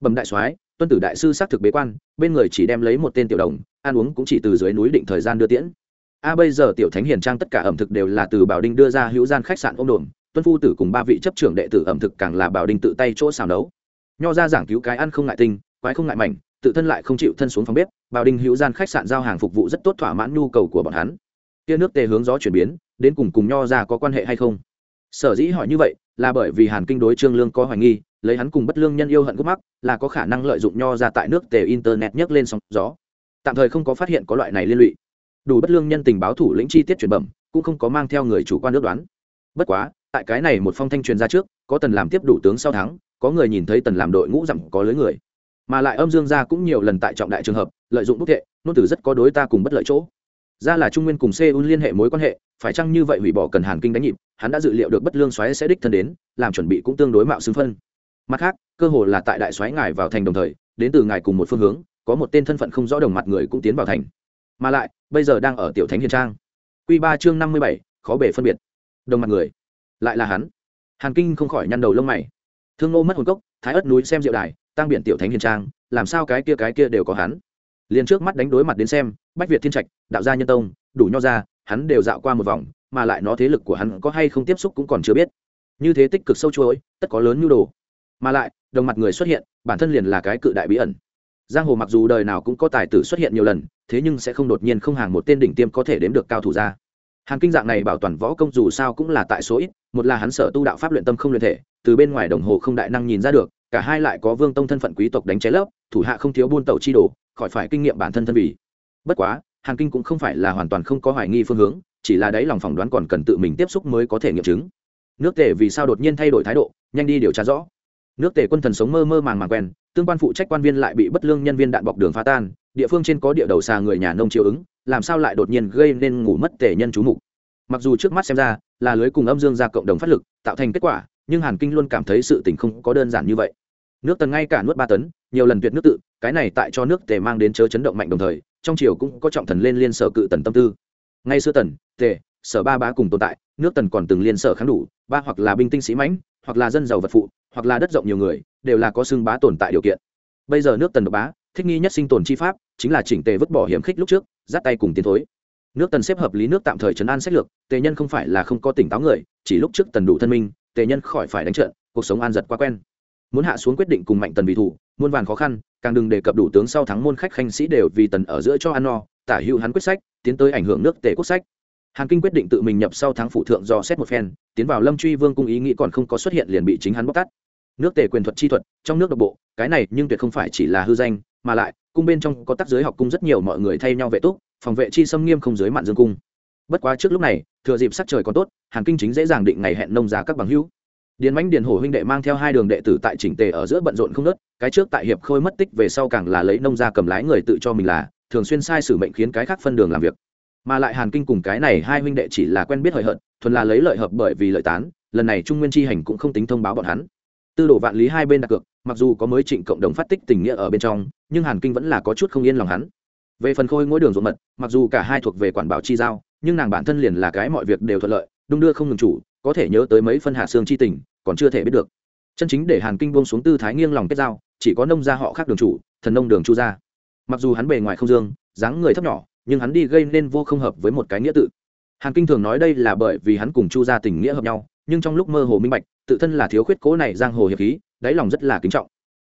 Bẩm đại soái, tuân tử đại sư xác thực bế quan, bên người chỉ đem lấy một tên tiểu đồng, ăn uống cũng chỉ từ dưới núi định thời gian đưa tiễn a, bây giờ tiểu thánh hiền trang tất cả ẩm thực đều là từ bảo đinh đưa ra hữu gian khách sạn ôm đồn tuân phu tử cùng ba vị chấp trưởng đệ tử ẩm thực càng là bảo đinh tự tay chỗ xào nấu. Nho ra giảng cứu cái ăn không ngại tinh quái không ngại mảnh, tự thân lại không chịu thân xuống phòng bếp, bảo đinh hữu gian khách sạn giao hàng phục vụ rất tốt thỏa mãn nhu cầu của bọn hắn. Tia nước tề hướng gió chuyển biến, đến cùng cùng nho ra có quan hệ hay không? Sở dĩ hỏi như vậy, là bởi vì hàn kinh đối trương lương có hoài nghi, lấy hắn cùng bất lương nhân yêu hận gốc mắc, là có khả năng lợi dụng nho ra tại nước tề internet nhấc lên sóng gió. Tạm thời không có phát hiện có loại này liên lụy đủ bất lương nhân tình báo thủ lĩnh chi tiết chuyển bẩm, cũng không có mang theo người chủ quan ước đoán. Bất quá, tại cái này một phong thanh truyền ra trước, có tần làm tiếp đủ tướng sau thắng, có người nhìn thấy tần làm đội ngũ dặm có lưới người. Mà lại âm dương gia cũng nhiều lần tại trọng đại trường hợp, lợi dụng bức thệ, nôn tử rất có đối ta cùng bất lợi chỗ. Ra là trung nguyên cùng seoul liên hệ mối quan hệ, phải chăng như vậy hủy bỏ cần hàn kinh đánh nhịp, hắn đã dự liệu được bất lương xoáy sẽ đích thân đến, làm chuẩn bị cũng tương đối mạo xứng phân. Mặt khác, cơ hồ là tại đại xoáy ngài vào thành đồng thời, đến từ ngài cùng một phương hướng, có một tên thân phận không rõ đồng mặt người cũng tiến vào thành mà lại, bây giờ đang ở tiểu thánh hiền trang. Q ba chương năm mươi bảy, khó bể phân biệt. Đồng mặt người. Lại là hắn. Hàn kinh không khỏi nhăn đầu lông mày. Thương ngô mất hồn cốc, thái ất núi xem diệu đài, tăng biển tiểu thánh hiền trang, làm sao cái kia cái kia đều có hắn? Liền trước mắt đánh đối mặt đến xem, bách việt thiên trạch, đạo gia nhân tông, đủ nho ra, hắn đều dạo qua một vòng, mà lại nó thế lực của hắn có hay không tiếp xúc cũng còn chưa biết. Như thế tích cực sâu chuỗi, tất có lớn nhu đồ. Mà lại, đồng mặt người xuất hiện, bản thân liền là cái cự đại bí ẩn giang hồ mặc dù đời nào cũng có tài tử xuất hiện nhiều lần, thế nhưng sẽ không đột nhiên không hàng một tên đỉnh tiêm có thể đếm được cao thủ ra. Hàn kinh dạng này bảo toàn võ công dù sao cũng là tại số ít, một là hắn sở tu đạo pháp luyện tâm không luyện thể, từ bên ngoài đồng hồ không đại năng nhìn ra được, cả hai lại có vương tông thân phận quý tộc đánh cháy lớp, thủ hạ không thiếu buôn tàu chi đồ, khỏi phải kinh nghiệm bản thân thân vì. Bất quá, hàn kinh cũng không phải là hoàn toàn không có hoài nghi phương hướng, chỉ là đấy lòng phỏng đoán còn cần tự mình tiếp xúc mới có thể nghiệm chứng. Nước tề vì sao đột nhiên thay đổi thái độ, nhanh đi điều tra rõ. Nước tề quân thần sống mơ mơ màng màng quen tương quan phụ trách quan viên lại bị bất lương nhân viên đạn bọc đường phá tan, địa phương trên có địa đầu xà người nhà nông chiều ứng, làm sao lại đột nhiên gây nên ngủ mất tể nhân chú mục. Mặc dù trước mắt xem ra là lưới cùng âm dương ra cộng đồng phát lực, tạo thành kết quả, nhưng hàn kinh luôn cảm thấy sự tình không có đơn giản như vậy. Nước tần ngay cả nuốt ba tấn, nhiều lần tuyệt nước tự, cái này tại cho nước tề mang đến chớ chấn động mạnh đồng thời, trong triều cũng có trọng thần lên liên sở cự tần tâm tư. Ngay xưa tần, tề, sở ba bá cùng tồn tại, nước tần còn từng liên sở kháng đủ, ba hoặc là binh tinh sĩ mãnh hoặc là dân giàu vật phụ, hoặc là đất rộng nhiều người, đều là có xương bá tồn tại điều kiện. Bây giờ nước tần độc bá, thích nghi nhất sinh tồn chi pháp, chính là chỉnh tề vứt bỏ hiểm khích lúc trước, dắt tay cùng tiến thối. Nước tần xếp hợp lý nước tạm thời trấn an sách lược, tề nhân không phải là không có tỉnh táo người, chỉ lúc trước tần đủ thân minh, tề nhân khỏi phải đánh trận, cuộc sống an giật quá quen. Muốn hạ xuống quyết định cùng mạnh tần vì thủ, muôn vàn khó khăn, càng đừng đề cập đủ tướng sau thắng môn khách khanh sĩ đều vì tần ở giữa cho ăn no, tả hữu hắn quyết sách, tiến tới ảnh hưởng nước tề quốc sách hàn kinh quyết định tự mình nhập sau tháng phụ thượng do xét một phen, tiến vào lâm truy vương cung ý nghĩ còn không có xuất hiện liền bị chính hắn bóc tát. Nước tề quyền thuật chi thuật, trong nước độc bộ, cái này nhưng tuyệt không phải chỉ là hư danh, mà lại, cung bên trong có tác giới học cung rất nhiều mọi người thay nhau vệ túc, phòng vệ chi xâm nghiêm không giới mạn dương cung. Bất quá trước lúc này, thừa dịp sắc trời còn tốt, hàn kinh chính dễ dàng định ngày hẹn nông ra các bằng hữu. Điền mãnh điền hổ huynh đệ mang theo hai đường đệ tử tại chỉnh tề ở giữa bận rộn không nớt cái trước tại hiệp khôi mất tích về sau càng là lấy nông ra cầm lái người tự cho mình là, thường xuyên sai sử mệnh khiến cái khác phân đường làm việc mà lại hàn kinh cùng cái này hai huynh đệ chỉ là quen biết hời hợt, thuần là lấy lợi hợp bởi vì lợi tán, lần này trung nguyên chi hành cũng không tính thông báo bọn hắn. Tư đồ vạn lý hai bên đặt cược, mặc dù có mới trịnh cộng đồng phát tích tình nghĩa ở bên trong, nhưng hàn kinh vẫn là có chút không yên lòng hắn. Về phần khôi ngôi đường ruộng mật, mặc dù cả hai thuộc về quản bảo chi giao, nhưng nàng bản thân liền là cái mọi việc đều thuận lợi, đung đưa không ngừng chủ, có thể nhớ tới mấy phân hạ xương chi tình, còn chưa thể biết được. Chân chính để hàn kinh buông xuống tư thái nghiêng lòng kết giao, chỉ có nông gia họ khác đường chủ, thần nông đường chu gia. Mặc dù hắn bề ngoài không dương, dáng người thấp nhỏ nhưng hắn đi gây nên vô không hợp với một cái nghĩa tự. Hàn kinh thường nói đây là bởi vì hắn cùng chu gia tình nghĩa hợp nhau, nhưng trong lúc mơ hồ minh bạch, tự thân là thiếu khuyết cố này giang hồ hiệp khí, đáy lòng rất là kính trọng.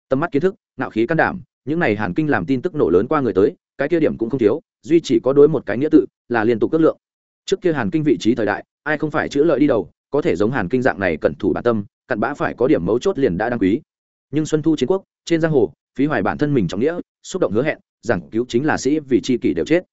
Tầm mắt kiến thức nạo khí can đảm, những này hàn kinh làm tin tức nổ lớn qua người tới, cái kia điểm cũng không thiếu, duy chỉ có đối một cái nghĩa tự là liên tục cất lượng. Trước kia hàn kinh vị trí thời đại, ai không phải chữ lợi đi đầu, có thể giống hàn kinh dạng này cẩn thủ bản tâm, cặn bã phải có điểm mấu chốt liền đã đăng quý. Nhưng xuân thu chiến quốc, trên giang hồ, phí hoài bản thân mình trọng nghĩa, xúc động hứa hẹn rằng cứu chính là sĩ vì chi kỷ đều chết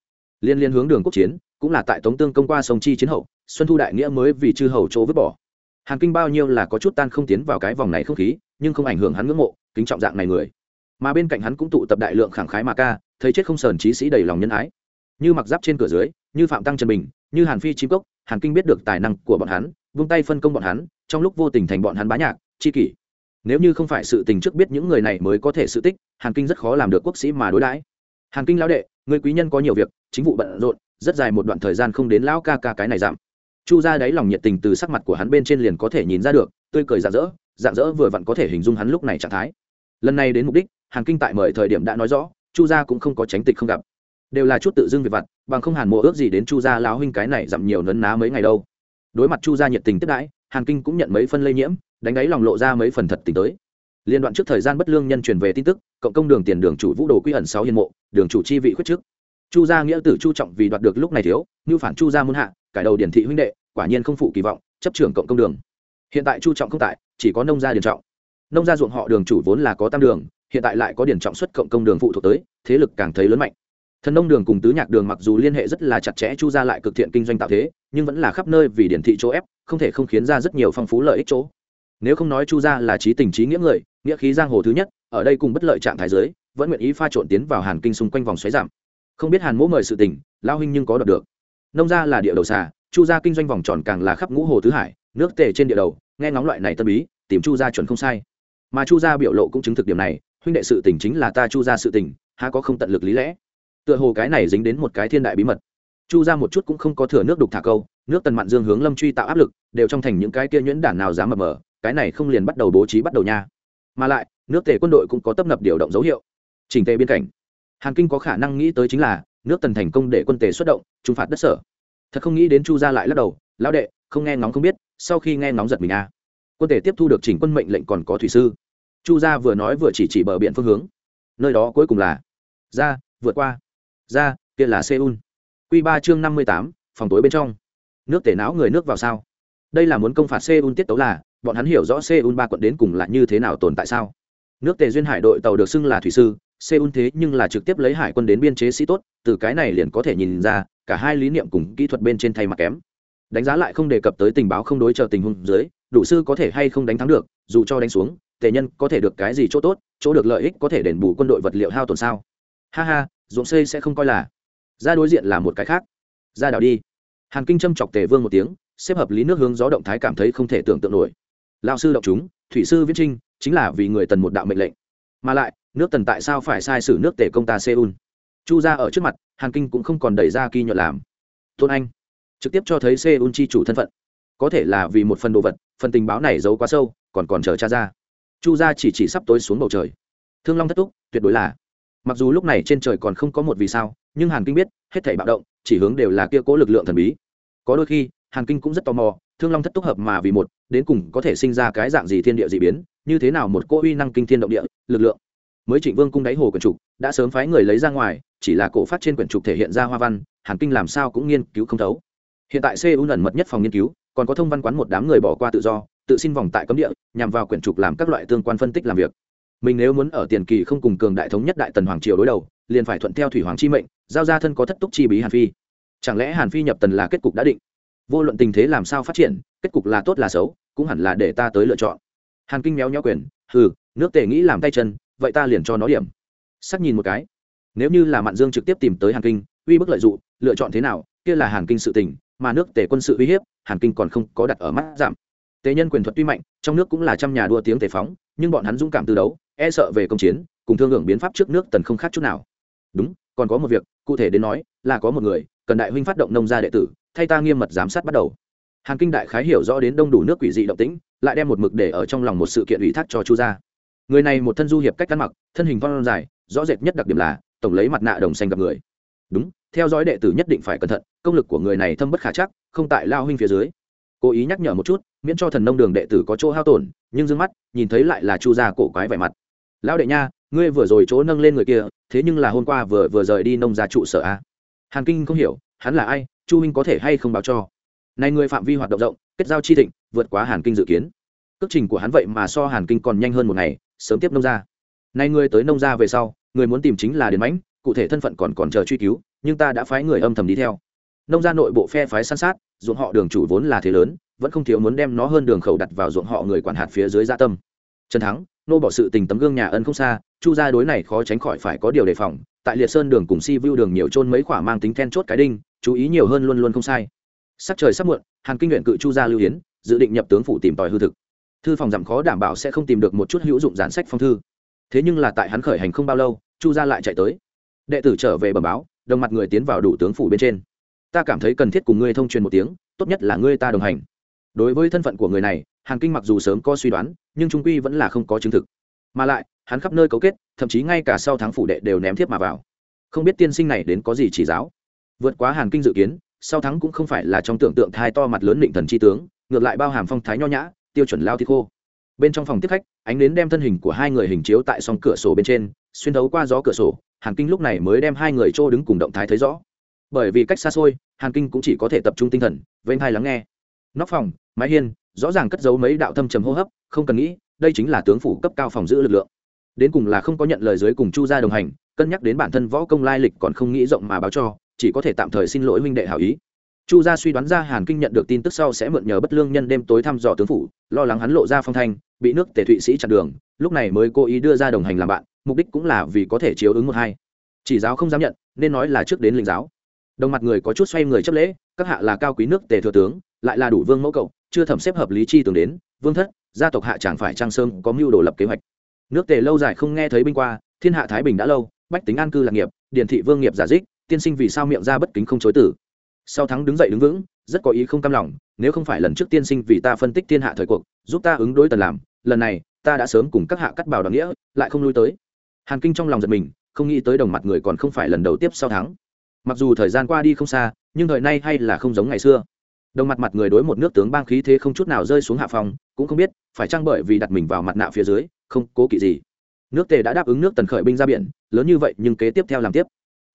liên liên hướng đường quốc chiến, cũng là tại tống tương công qua sông chi chiến hậu, xuân thu đại nghĩa mới vì chư hầu chỗ vứt bỏ. Hàn kinh bao nhiêu là có chút tan không tiến vào cái vòng này không khí, nhưng không ảnh hưởng hắn ngưỡng mộ, kính trọng dạng này người. Mà bên cạnh hắn cũng tụ tập đại lượng khẳng khái mà ca, thấy chết không sờn trí sĩ đầy lòng nhân ái. Như mặc giáp trên cửa dưới, như phạm tăng trần bình, như hàn phi chim cốc, hàn kinh biết được tài năng của bọn hắn, vung tay phân công bọn hắn, trong lúc vô tình thành bọn hắn bá nhạc, chi kỷ. Nếu như không phải sự tình trước biết những người này mới có thể sự tích, hàn kinh rất khó làm được quốc sĩ mà đối đãi. Hàn kinh lão đệ người quý nhân có nhiều việc, chính vụ bận rộn, rất dài một đoạn thời gian không đến lão ca ca cái này giảm. Chu ra đáy lòng nhiệt tình từ sắc mặt của hắn bên trên liền có thể nhìn ra được, tươi cười rạng rỡ rạng rỡ vừa vặn có thể hình dung hắn lúc này trạng thái. Lần này đến mục đích, hàn kinh tại mời thời điểm đã nói rõ, chu gia cũng không có tránh tịch không gặp. Đều là chút tự dưng việc vặt, bằng không hàn mùa ước gì đến chu gia lão huynh cái này giảm nhiều nấn ná mấy ngày đâu. Đối mặt chu gia nhiệt tình tiếp đãi, hàn kinh cũng nhận mấy phân lây nhiễm, đánh đáy lòng lộ ra mấy phần thật tình tới liên đoạn trước thời gian bất lương nhân truyền về tin tức, cộng công đường tiền đường chủ vũ đồ quy ẩn sáu hiền mộ, đường chủ chi vị khuyết trước. Chu gia nghĩa tử chu trọng vì đoạt được lúc này thiếu, như phản chu gia muốn hạ, cải đầu điển thị huynh đệ, quả nhiên không phụ kỳ vọng, chấp trưởng cộng công đường. Hiện tại chu trọng không tại, chỉ có nông gia điển trọng. Nông gia ruộng họ đường chủ vốn là có tam đường, hiện tại lại có điển trọng xuất cộng công đường phụ thuộc tới, thế lực càng thấy lớn mạnh. Thần nông đường cùng tứ nhạc đường mặc dù liên hệ rất là chặt chẽ, chu ra lại cực thiện kinh doanh tạo thế, nhưng vẫn là khắp nơi vì điển thị chỗ ép, không thể không khiến ra rất nhiều phong phú lợi ích chỗ. Nếu không nói chu ra là trí tình trí nghĩa người nghĩa khí giang hồ thứ nhất, ở đây cùng bất lợi trạng thái giới vẫn nguyện ý pha trộn tiến vào hàn kinh xung quanh vòng xoáy giảm. Không biết hàn mỗ mời sự tình, lao huynh nhưng có đọc được. Nông gia là địa đầu xà, chu gia kinh doanh vòng tròn càng là khắp ngũ hồ tứ hải, nước tề trên địa đầu, nghe ngóng loại này tân bí, tìm chu gia chuẩn không sai. Mà chu gia biểu lộ cũng chứng thực điểm này, huynh đệ sự tình chính là ta chu gia sự tình, há có không tận lực lý lẽ. Tựa hồ cái này dính đến một cái thiên đại bí mật. Chu ra một chút cũng không có thừa nước đục thả câu, nước tần mạn dương hướng lâm truy tạo áp lực, đều trong thành những cái kia nhuyễn đản nào dám mập mờ, cái này không liền bắt đầu bố trí bắt đầu nha mà lại, nước tề quân đội cũng có tấp nập điều động dấu hiệu. Trình tề biên cảnh. Hàn kinh có khả năng nghĩ tới chính là, nước tần thành công để quân tề xuất động trung phạt đất sở. Thật không nghĩ đến chu gia lại lắc đầu, lão đệ, không nghe ngóng không biết, sau khi nghe ngóng giật mình a à. quân tề tiếp thu được chỉnh quân mệnh lệnh còn có thủy sư. Chu gia vừa nói vừa chỉ chỉ bờ biển phương hướng. Nơi đó cuối cùng là, ra, vượt qua. Ra, kia là seoul. Q ba chương năm mươi tám, phòng tối bên trong. Nước tể não người nước vào sao? Đây là muốn công phạt seoul tiết tấu là bọn hắn hiểu rõ seoul ba quận đến cùng là như thế nào tồn tại sao? Nước tề duyên hải đội tàu được xưng là thủy sư, seoul thế nhưng là trực tiếp lấy hải quân đến biên chế sĩ tốt, từ cái này liền có thể nhìn ra, cả hai lý niệm cùng kỹ thuật bên trên thay mặt kém. Đánh giá lại không đề cập tới tình báo không đối chờ tình huống dưới, đủ sư có thể hay không đánh thắng được, dù cho đánh xuống, tề nhân có thể được cái gì chỗ tốt, chỗ được lợi ích có thể đền bù quân đội vật liệu hao tổn sao? Ha ha Dũng xây sẽ không coi là. Ra đối diện là một cái khác. Ra đảo đi. Hàn kinh châm chọc tề vương một tiếng, xếp hợp lý nước hướng gió động thái cảm thấy không thể tưởng tượng nổi lao sư động chúng, thủy sư viễn trinh, chính là vì người tần một đạo mệnh lệnh. Mà lại, nước tần tại sao phải sai sử nước tể công ta seoul? Chu ra ở trước mặt, hàn kinh cũng không còn đẩy ra kỳ nhuận làm. Tôn anh trực tiếp cho thấy seoul chi chủ thân phận. Có thể là vì một phần đồ vật, phần tình báo này giấu quá sâu, còn còn chờ cha ra. Chu ra chỉ chỉ sắp tối xuống bầu trời. Thương long thất túc, tuyệt đối là. Mặc dù lúc này trên trời còn không có một vì sao, nhưng hàn kinh biết, hết thảy bạo động, chỉ hướng đều là kia cố lực lượng thần bí. Có đôi khi hàn kinh cũng rất tò mò, thương long thất túc hợp mà vì một, đến cùng có thể sinh ra cái dạng gì thiên địa d ị biến, như thế nào một cô uy năng kinh thiên động địa, lực lượng. Mới trịnh vương cung đáy hồ quyển trục, đã sớm phái người lấy ra ngoài, chỉ là cổ phát trên quyển trục thể hiện ra hoa văn, hàn kinh làm sao cũng nghiên cứu không thấu. Hiện tại cu ẩn mật nhất phòng nghiên cứu, còn có thông văn quán một đám người bỏ qua tự do, tự xin vòng tại cấm địa, nhằm vào quyển trục làm các loại tương quan phân tích làm việc. Mình nếu muốn ở tiền kỳ không cùng cường đại thống nhất đại tần hoàng triều đối đầu, liền phải thuận theo thủy hoàng chi mệnh, giao ra thân có thất túc chi bí hàn phi. Chẳng lẽ hàn phi nhập tần là kết cục đã định? Vô luận tình thế làm sao phát triển, kết cục là tốt là xấu, cũng hẳn là để ta tới lựa chọn. Hàn kinh méo nhó quyền, hừ, nước tề nghĩ làm tay chân, vậy ta liền cho nó điểm. Sắc nhìn một cái. Nếu như là mạn dương trực tiếp tìm tới hàn kinh, uy bức lợi dụng lựa chọn thế nào, kia là hàn kinh sự tình, mà nước tề quân sự uy hiếp, hàn kinh còn không có đặt ở mắt giảm. Tề nhân quyền thuật tuy mạnh, trong nước cũng là trăm nhà đua tiếng tề phóng, nhưng bọn hắn dũng cảm từ đấu e sợ về công chiến, cùng thương hưởng biến pháp trước nước tần không khác chút nào. Đúng, còn có một việc, cụ thể đến nói, là có một người, cần đại huynh phát động nông gia đệ tử thay ta nghiêm mật giám sát bắt đầu. Hàn kinh đại khái hiểu rõ đến đông đủ nước quỷ dị động tĩnh, lại đem một mực để ở trong lòng một sự kiện ủy thác cho chu gia. Người này một thân du hiệp cách ăn mặc, thân hình con dài, rõ rệt nhất đặc điểm là tổng lấy mặt nạ đồng xanh gặp người. Đúng, theo dõi đệ tử nhất định phải cẩn thận, công lực của người này thâm bất khả chắc, không tại lao huynh phía dưới. Cố ý nhắc nhở một chút, miễn cho thần nông đường đệ tử có chỗ hao tổn, nhưng d ư ơ n g mắt, nhìn thấy lại là chu gia cổ quái vẻ mặt. Lão đệ nha, ngươi vừa rồi chỗ nâng lên người kia, thế nhưng là hôm qua vừa vừa rời đi nông gia trụ sở a. Hàn kinh không hiểu, hắn là ai chu Minh có thể hay không báo cho? Này người phạm vi hoạt động rộng, kết giao chi thịnh, vượt quá hàn kinh dự kiến. Cước trình của hắn vậy mà so hàn kinh còn nhanh hơn một ngày, sớm tiếp nông gia. Nay người tới nông gia về sau, người muốn tìm chính là điền mãnh, cụ thể thân phận còn còn chờ truy cứu, nhưng ta đã phái người âm thầm đi theo. Nông gia nội bộ phe phái san sát, ruộng họ đường chủ vốn là thế lớn, vẫn không thiếu muốn đem nó hơn đường khẩu đặt vào ruộng họ người quản hạt phía dưới gia tâm. Trần thắng, nô bỏ sự tình tấm gương nhà ân không xa, chu gia đối này khó tránh khỏi phải có điều đề phòng tại liệt sơn đường cùng si vu đường nhiều trôn mấy khỏa mang tính then chốt cái đinh, chú ý nhiều hơn luôn luôn không sai. Sắc trời sắp muộn, hàn kinh nguyện cự chu gia lưu hiến dự định nhập tướng phủ tìm tòi hư thực. Thư phòng giảm khó đảm bảo sẽ không tìm được một chút hữu dụng gián sách phong thư. Thế nhưng là tại hắn khởi hành không bao lâu, chu gia lại chạy tới. Đệ tử trở về bẩm báo, đồng mặt người tiến vào đủ tướng phủ bên trên. Ta cảm thấy cần thiết cùng ngươi thông truyền một tiếng, tốt nhất là ngươi ta đồng hành. Đối với thân phận của người này, hàn kinh mặc dù sớm có suy đoán, nhưng trung quy vẫn là không có chứng thực mà lại, hắn khắp nơi cấu kết, thậm chí ngay cả sau tháng phủ đệ đều ném thiếp mà vào. Không biết tiên sinh này đến có gì chỉ giáo. Vượt quá hàn kinh dự kiến, sau thắng cũng không phải là trong tưởng tượng thai to mặt lớn định thần chi tướng, ngược lại bao hàm phong thái nho nhã, tiêu chuẩn lao thi khô. Bên trong phòng tiếp khách, ánh đến đem thân hình của hai người hình chiếu tại song cửa sổ bên trên, xuyên thấu qua gió cửa sổ, hàn kinh lúc này mới đem hai người trô đứng cùng động thái thấy rõ. Bởi vì cách xa xôi, hàn kinh cũng chỉ có thể tập trung tinh thần, vênh hai lắng nghe. Nóc phòng, mái hiên, rõ ràng cất giấu mấy đạo thâm trầm hô hấp, không cần nghĩ đây chính là tướng phủ cấp cao phòng giữ lực lượng. Đến cùng là không có nhận lời dưới cùng chu gia đồng hành, cân nhắc đến bản thân võ công lai lịch còn không nghĩ rộng mà báo cho, chỉ có thể tạm thời xin lỗi huynh đệ hảo ý. Chu gia suy đoán ra hàn kinh nhận được tin tức sau sẽ mượn nhờ bất lương nhân đêm tối thăm dò tướng phủ, lo lắng hắn lộ ra phong thanh, bị nước tề thụy sĩ chặn đường, lúc này mới cố ý đưa ra đồng hành làm bạn, mục đích cũng là vì có thể chiếu ứng một hai. Chỉ giáo không dám nhận, nên nói là trước đến linh giáo. Đồng mặt người có chút xoay người chấp lễ, các hạ là cao quý nước tề thừa tướng, lại là đủ vương mẫu cậu, chưa thẩm xếp hợp lý chi tưởng đến, vương thất gia tộc hạ chẳng phải trang sơn có mưu đồ lập kế hoạch. Nước tề lâu dài không nghe thấy binh qua, thiên hạ thái bình đã lâu, bách tính an cư lạc nghiệp điển thị vương nghiệp giả dích, tiên sinh vì sao miệng ra bất kính không chối tử. Sau thắng đứng dậy đứng vững, rất có ý không cam lòng, nếu không phải lần trước tiên sinh vì ta phân tích thiên hạ thời cuộc, giúp ta ứng đối tần làm, lần này, ta đã sớm cùng các hạ cắt bảo đoàn nghĩa, lại không lui tới. Hàn kinh trong lòng giật mình, không nghĩ tới đồng mặt người còn không phải lần đầu tiếp sau thắng. Mặc dù thời gian qua đi không xa, nhưng thời nay hay là không giống ngày xưa đồng mặt mặt người đối một nước tướng bang khí thế không chút nào rơi xuống hạ phòng cũng không biết, phải chăng bởi vì đặt mình vào mặt nạ phía dưới, không cố kỵ gì. Nước tề đã đáp ứng nước tần khởi binh ra biển, lớn như vậy nhưng kế tiếp theo làm tiếp.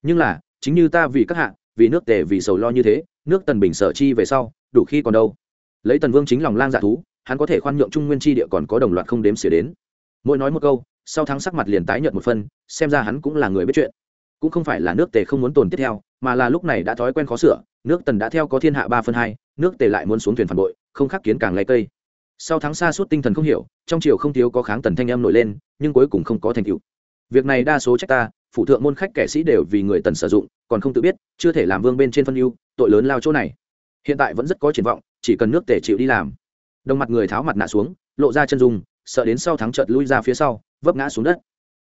Nhưng là, chính như ta vì các hạ, vì nước tề vì sầu lo như thế, nước tần bình sở chi về sau, đủ khi còn đâu. Lấy tần vương chính lòng lang dạ thú, hắn có thể khoan nhượng trung nguyên chi địa còn có đồng loạt không đếm xỉa đến. Mỗi nói một câu, sau tháng sắc mặt liền tái nhợt một phân, xem ra hắn cũng là người biết chuyện. Cũng không phải là nước tề không muốn tồn tiếp theo, mà là lúc này đã thói quen khó sửa, nước tần đã theo có thiên hạ ba phân hai nước tề lại muốn xuống thuyền phản bội, không khắc kiến càng lấy cây. Sau tháng xa suốt tinh thần không hiểu, trong chiều không thiếu có kháng tần thanh em nổi lên, nhưng cuối cùng không có thành tựu. Việc này đa số trách ta, phụ thượng môn khách kẻ sĩ đều vì người tần sử dụng, còn không tự biết, chưa thể làm vương bên trên phân ưu, tội lớn lao chỗ này. Hiện tại vẫn rất có triển vọng, chỉ cần nước tề chịu đi làm. Đồng mặt người tháo mặt nạ xuống, lộ ra chân dung, sợ đến sau thắng chợt lui ra phía sau, vấp ngã xuống đất.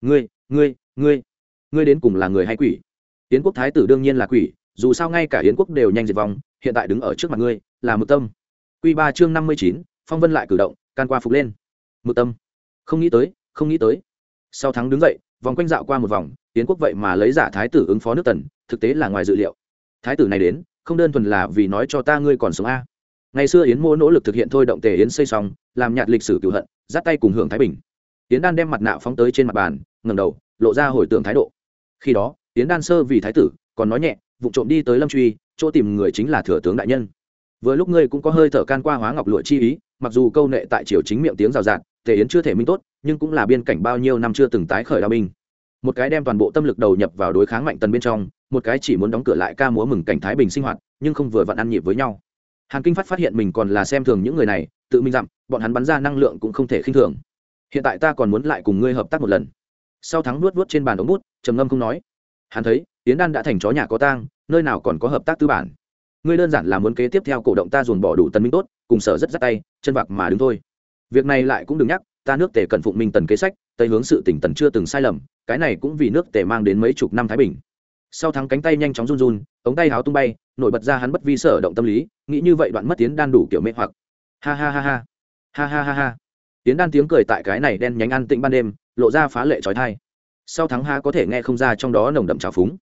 Ngươi ngươi ngươi ngươi đến cùng là người hay quỷ? Tiến quốc thái tử đương nhiên là quỷ dù sao ngay cả yến quốc đều nhanh diệt vong, hiện tại đứng ở trước mặt ngươi là mực tâm. Q ba chương năm mươi chín, phong vân lại cử động, can qua phục lên. Mực tâm. Không nghĩ tới, không nghĩ tới. Sau thắng đứng dậy, vòng quanh dạo qua một vòng, yến quốc vậy mà lấy giả thái tử ứng phó nước tần, thực tế là ngoài dự liệu. Thái tử này đến, không đơn thuần là vì nói cho ta ngươi còn sống a. Ngày xưa yến mô nỗ lực thực hiện thôi động tề yến xây xong, làm nhạt lịch sử cựu hận dắt tay cùng hưởng thái bình. Yến đan đem mặt nạ phóng tới trên mặt bàn ngầm đầu, lộ ra hồi tưởng thái độ. Khi đó, yến đan sơ vì thái tử, còn nói nhẹ vụ trộm đi tới lâm truy, chỗ tìm người chính là thừa tướng đại nhân. Vừa lúc ngươi cũng có hơi thở can qua hóa ngọc lụa chi ý, mặc dù câu nệ tại triều chính miệng tiếng rào rạt tề yến chưa thể minh tốt, nhưng cũng là biên cảnh bao nhiêu năm chưa từng tái khởi đao binh. Một cái đem toàn bộ tâm lực đầu nhập vào đối kháng mạnh tần bên trong, một cái chỉ muốn đóng cửa lại ca múa mừng cảnh thái bình sinh hoạt, nhưng không vừa vặn ăn nhịp với nhau. Hàn kinh phát phát hiện mình còn là xem thường những người này, tự minh dặm, bọn hắn bắn ra năng lượng cũng không thể khinh thường. Hiện tại ta còn muốn lại cùng ngươi hợp tác một lần. Sau thắng nuốt nuốt trên bàn ống bút, trầm ngâm không nói hắn thấy tiến đan đã thành chó nhà có tang, nơi nào còn có hợp tác tư bản. Ngươi đơn giản là muốn kế tiếp theo cổ động ta dồn bỏ đủ tân minh tốt, cùng sở rất dắt tay, chân vạc mà đứng thôi. Việc này lại cũng đừng nhắc, ta nước tề cần phụng minh tần kế sách, tây hướng sự tỉnh tần chưa từng sai lầm, cái này cũng vì nước tề mang đến mấy chục năm thái bình. Sau thắng cánh tay nhanh chóng run run, ống tay háo tung bay, nổi bật ra hắn bất vi sở động tâm lý, nghĩ như vậy đoạn mất tiến đan đủ kiểu mê hoặc. Ha ha ha ha. Ha ha ha ha. Tiến đan tiếng cười tại cái này đen nhánh ăn tĩnh ban đêm, lộ ra phá lệ trói thai sau thắng ha có thể nghe không ra trong đó nồng đậm trào phúng.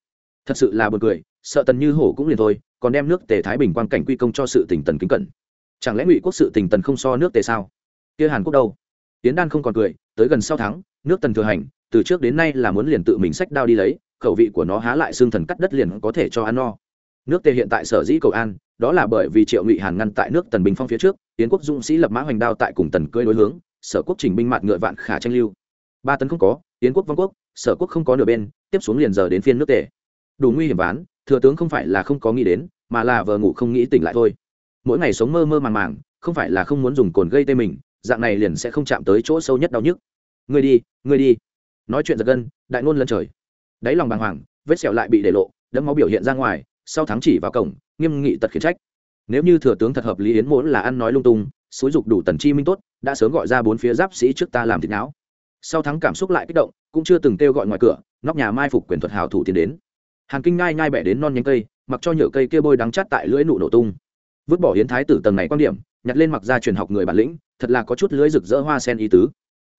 Thật sự là b u ồ n cười, sợ tần như hổ cũng liền thôi, còn đem nước tề thái bình quan cảnh quy công cho sự tỉnh tần kính cẩn. Chẳng lẽ ngụy quốc sự tỉnh tần không so nước tề sao? Kia hàn quốc đâu? Tiến đan không còn cười, tới gần sau tháng, nước tần thừa hành, từ trước đến nay là muốn liền tự mình sách đao đi lấy, khẩu vị của nó há lại xương thần cắt đất liền có thể cho ăn no. Nước tề hiện tại sở dĩ cầu an, đó là bởi vì triệu ngụy hàn ngăn tại nước tần bình phong phía trước tiến quốc dũng sĩ lập mã hoành đao tại cùng tần cưới đối hướng, sở quốc trình binh mạt ngựa vạn khả tranh lưu. Ba tấn không có tiến quốc vong quốc sở quốc không có nửa bên, tiếp xuống liền giờ đến phiên nước tề. Đủ nguy hiểm ván, thừa tướng không phải là không có nghĩ đến, mà là vờ ngủ không nghĩ tỉnh lại thôi. Mỗi ngày sống mơ mơ màng màng, không phải là không muốn dùng cồn gây tê mình, dạng này liền sẽ không chạm tới chỗ sâu nhất đau nhức. Người đi người đi. Nói chuyện giật gân, đại ngôn lân trời. Đáy lòng bàng hoàng, vết sẹo lại bị để lộ, đẫm máu biểu hiện ra ngoài, sau thắng chỉ vào cổng, nghiêm nghị tật khiển trách. Nếu như thừa tướng thật hợp lý yến muốn là ăn nói lung tung, xúi dục đủ tần chi minh tốt, đã sớm gọi ra bốn phía giáp sĩ trước ta làm thịt não sau thắng cảm xúc lại kích động, cũng chưa từng kêu gọi ngoài cửa, nóc nhà mai phục quyền thuật hào thủ tiến đến. Hàng kinh ngai ngai bẻ đến non nhánh cây, mặc cho nhựa cây kia bôi đắng chát tại lưỡi nụ nổ tung. Vứt bỏ hiến thái tử tầng này quan điểm, nhặt lên mặc ra truyền học người bản lĩnh, thật là có chút lưỡi rực rỡ hoa sen ý tứ.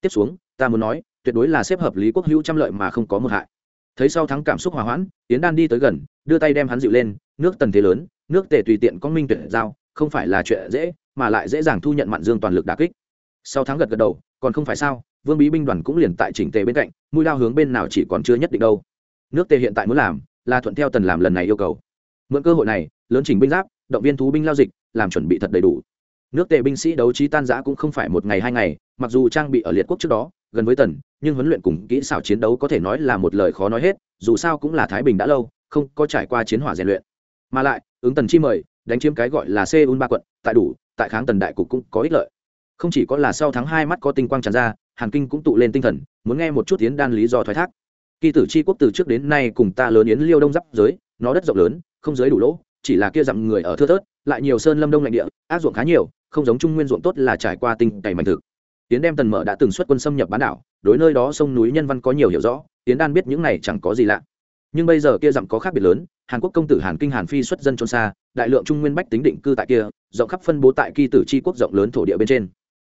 Tiếp xuống, ta muốn nói, tuyệt đối là xếp hợp lý quốc hữu trăm lợi mà không có một hại. Thấy sau thắng cảm xúc hòa hoãn tiến đan đi tới gần, đưa tay đem hắn dịu lên, nước tần thế lớn, nước tề tùy tiện có minh tuyển giao, không phải là chuyện dễ, mà lại dễ dàng thu nhận mạn dương toàn lực đà kích. Sau thắng gật gật đầu, còn không phải sao vương bí binh đoàn cũng liền tại chỉnh tề bên cạnh, mũi lao hướng bên nào chỉ còn chưa nhất định đâu. Nước tề hiện tại muốn làm, là thuận theo tần làm lần này yêu cầu. Mượn cơ hội này, lớn chỉnh binh giáp, động viên thú binh lao dịch, làm chuẩn bị thật đầy đủ. Nước tề binh sĩ đấu trí tan giã cũng không phải một ngày hai ngày, mặc dù trang bị ở liệt quốc trước đó, gần với tần, nhưng huấn luyện cùng kỹ xảo chiến đấu có thể nói là một lời khó nói hết, dù sao cũng là thái bình đã lâu, không có trải qua chiến hỏa rèn luyện. Mà lại, ứng tần chi mời, đánh chiếm cái gọi là seoul ba quận, tại đủ, tại kháng tần đại cục cũng có ích lợi. Không chỉ có là sau tháng hai mắt có tinh quang tràn ra hàn kinh cũng tụ lên tinh thần, muốn nghe một chút tiến đan lý do thoái thác. Kỳ tử chi quốc từ trước đến nay cùng ta lớn yến liêu đông giáp giới, nó đất rộng lớn, không giới đủ lỗ, chỉ là kia dặm người ở thưa thớt, lại nhiều sơn lâm đông lạnh địa áp ruộng khá nhiều, không giống trung nguyên ruộng tốt là trải qua tinh cày mạnh thực. Tiến đem tần mở đã từng xuất quân xâm nhập bán đảo, đối nơi đó sông núi nhân văn có nhiều hiểu rõ tiến đan biết những này chẳng có gì lạ. Nhưng bây giờ kia dặm có khác biệt lớn, hàn quốc công tử hàn kinh hàn phi xuất dân trôn xa, đại lượng trung nguyên bách tính định cư tại kia, rộng khắp phân bố tại kỳ tử chi quốc rộng lớn thổ địa bên trên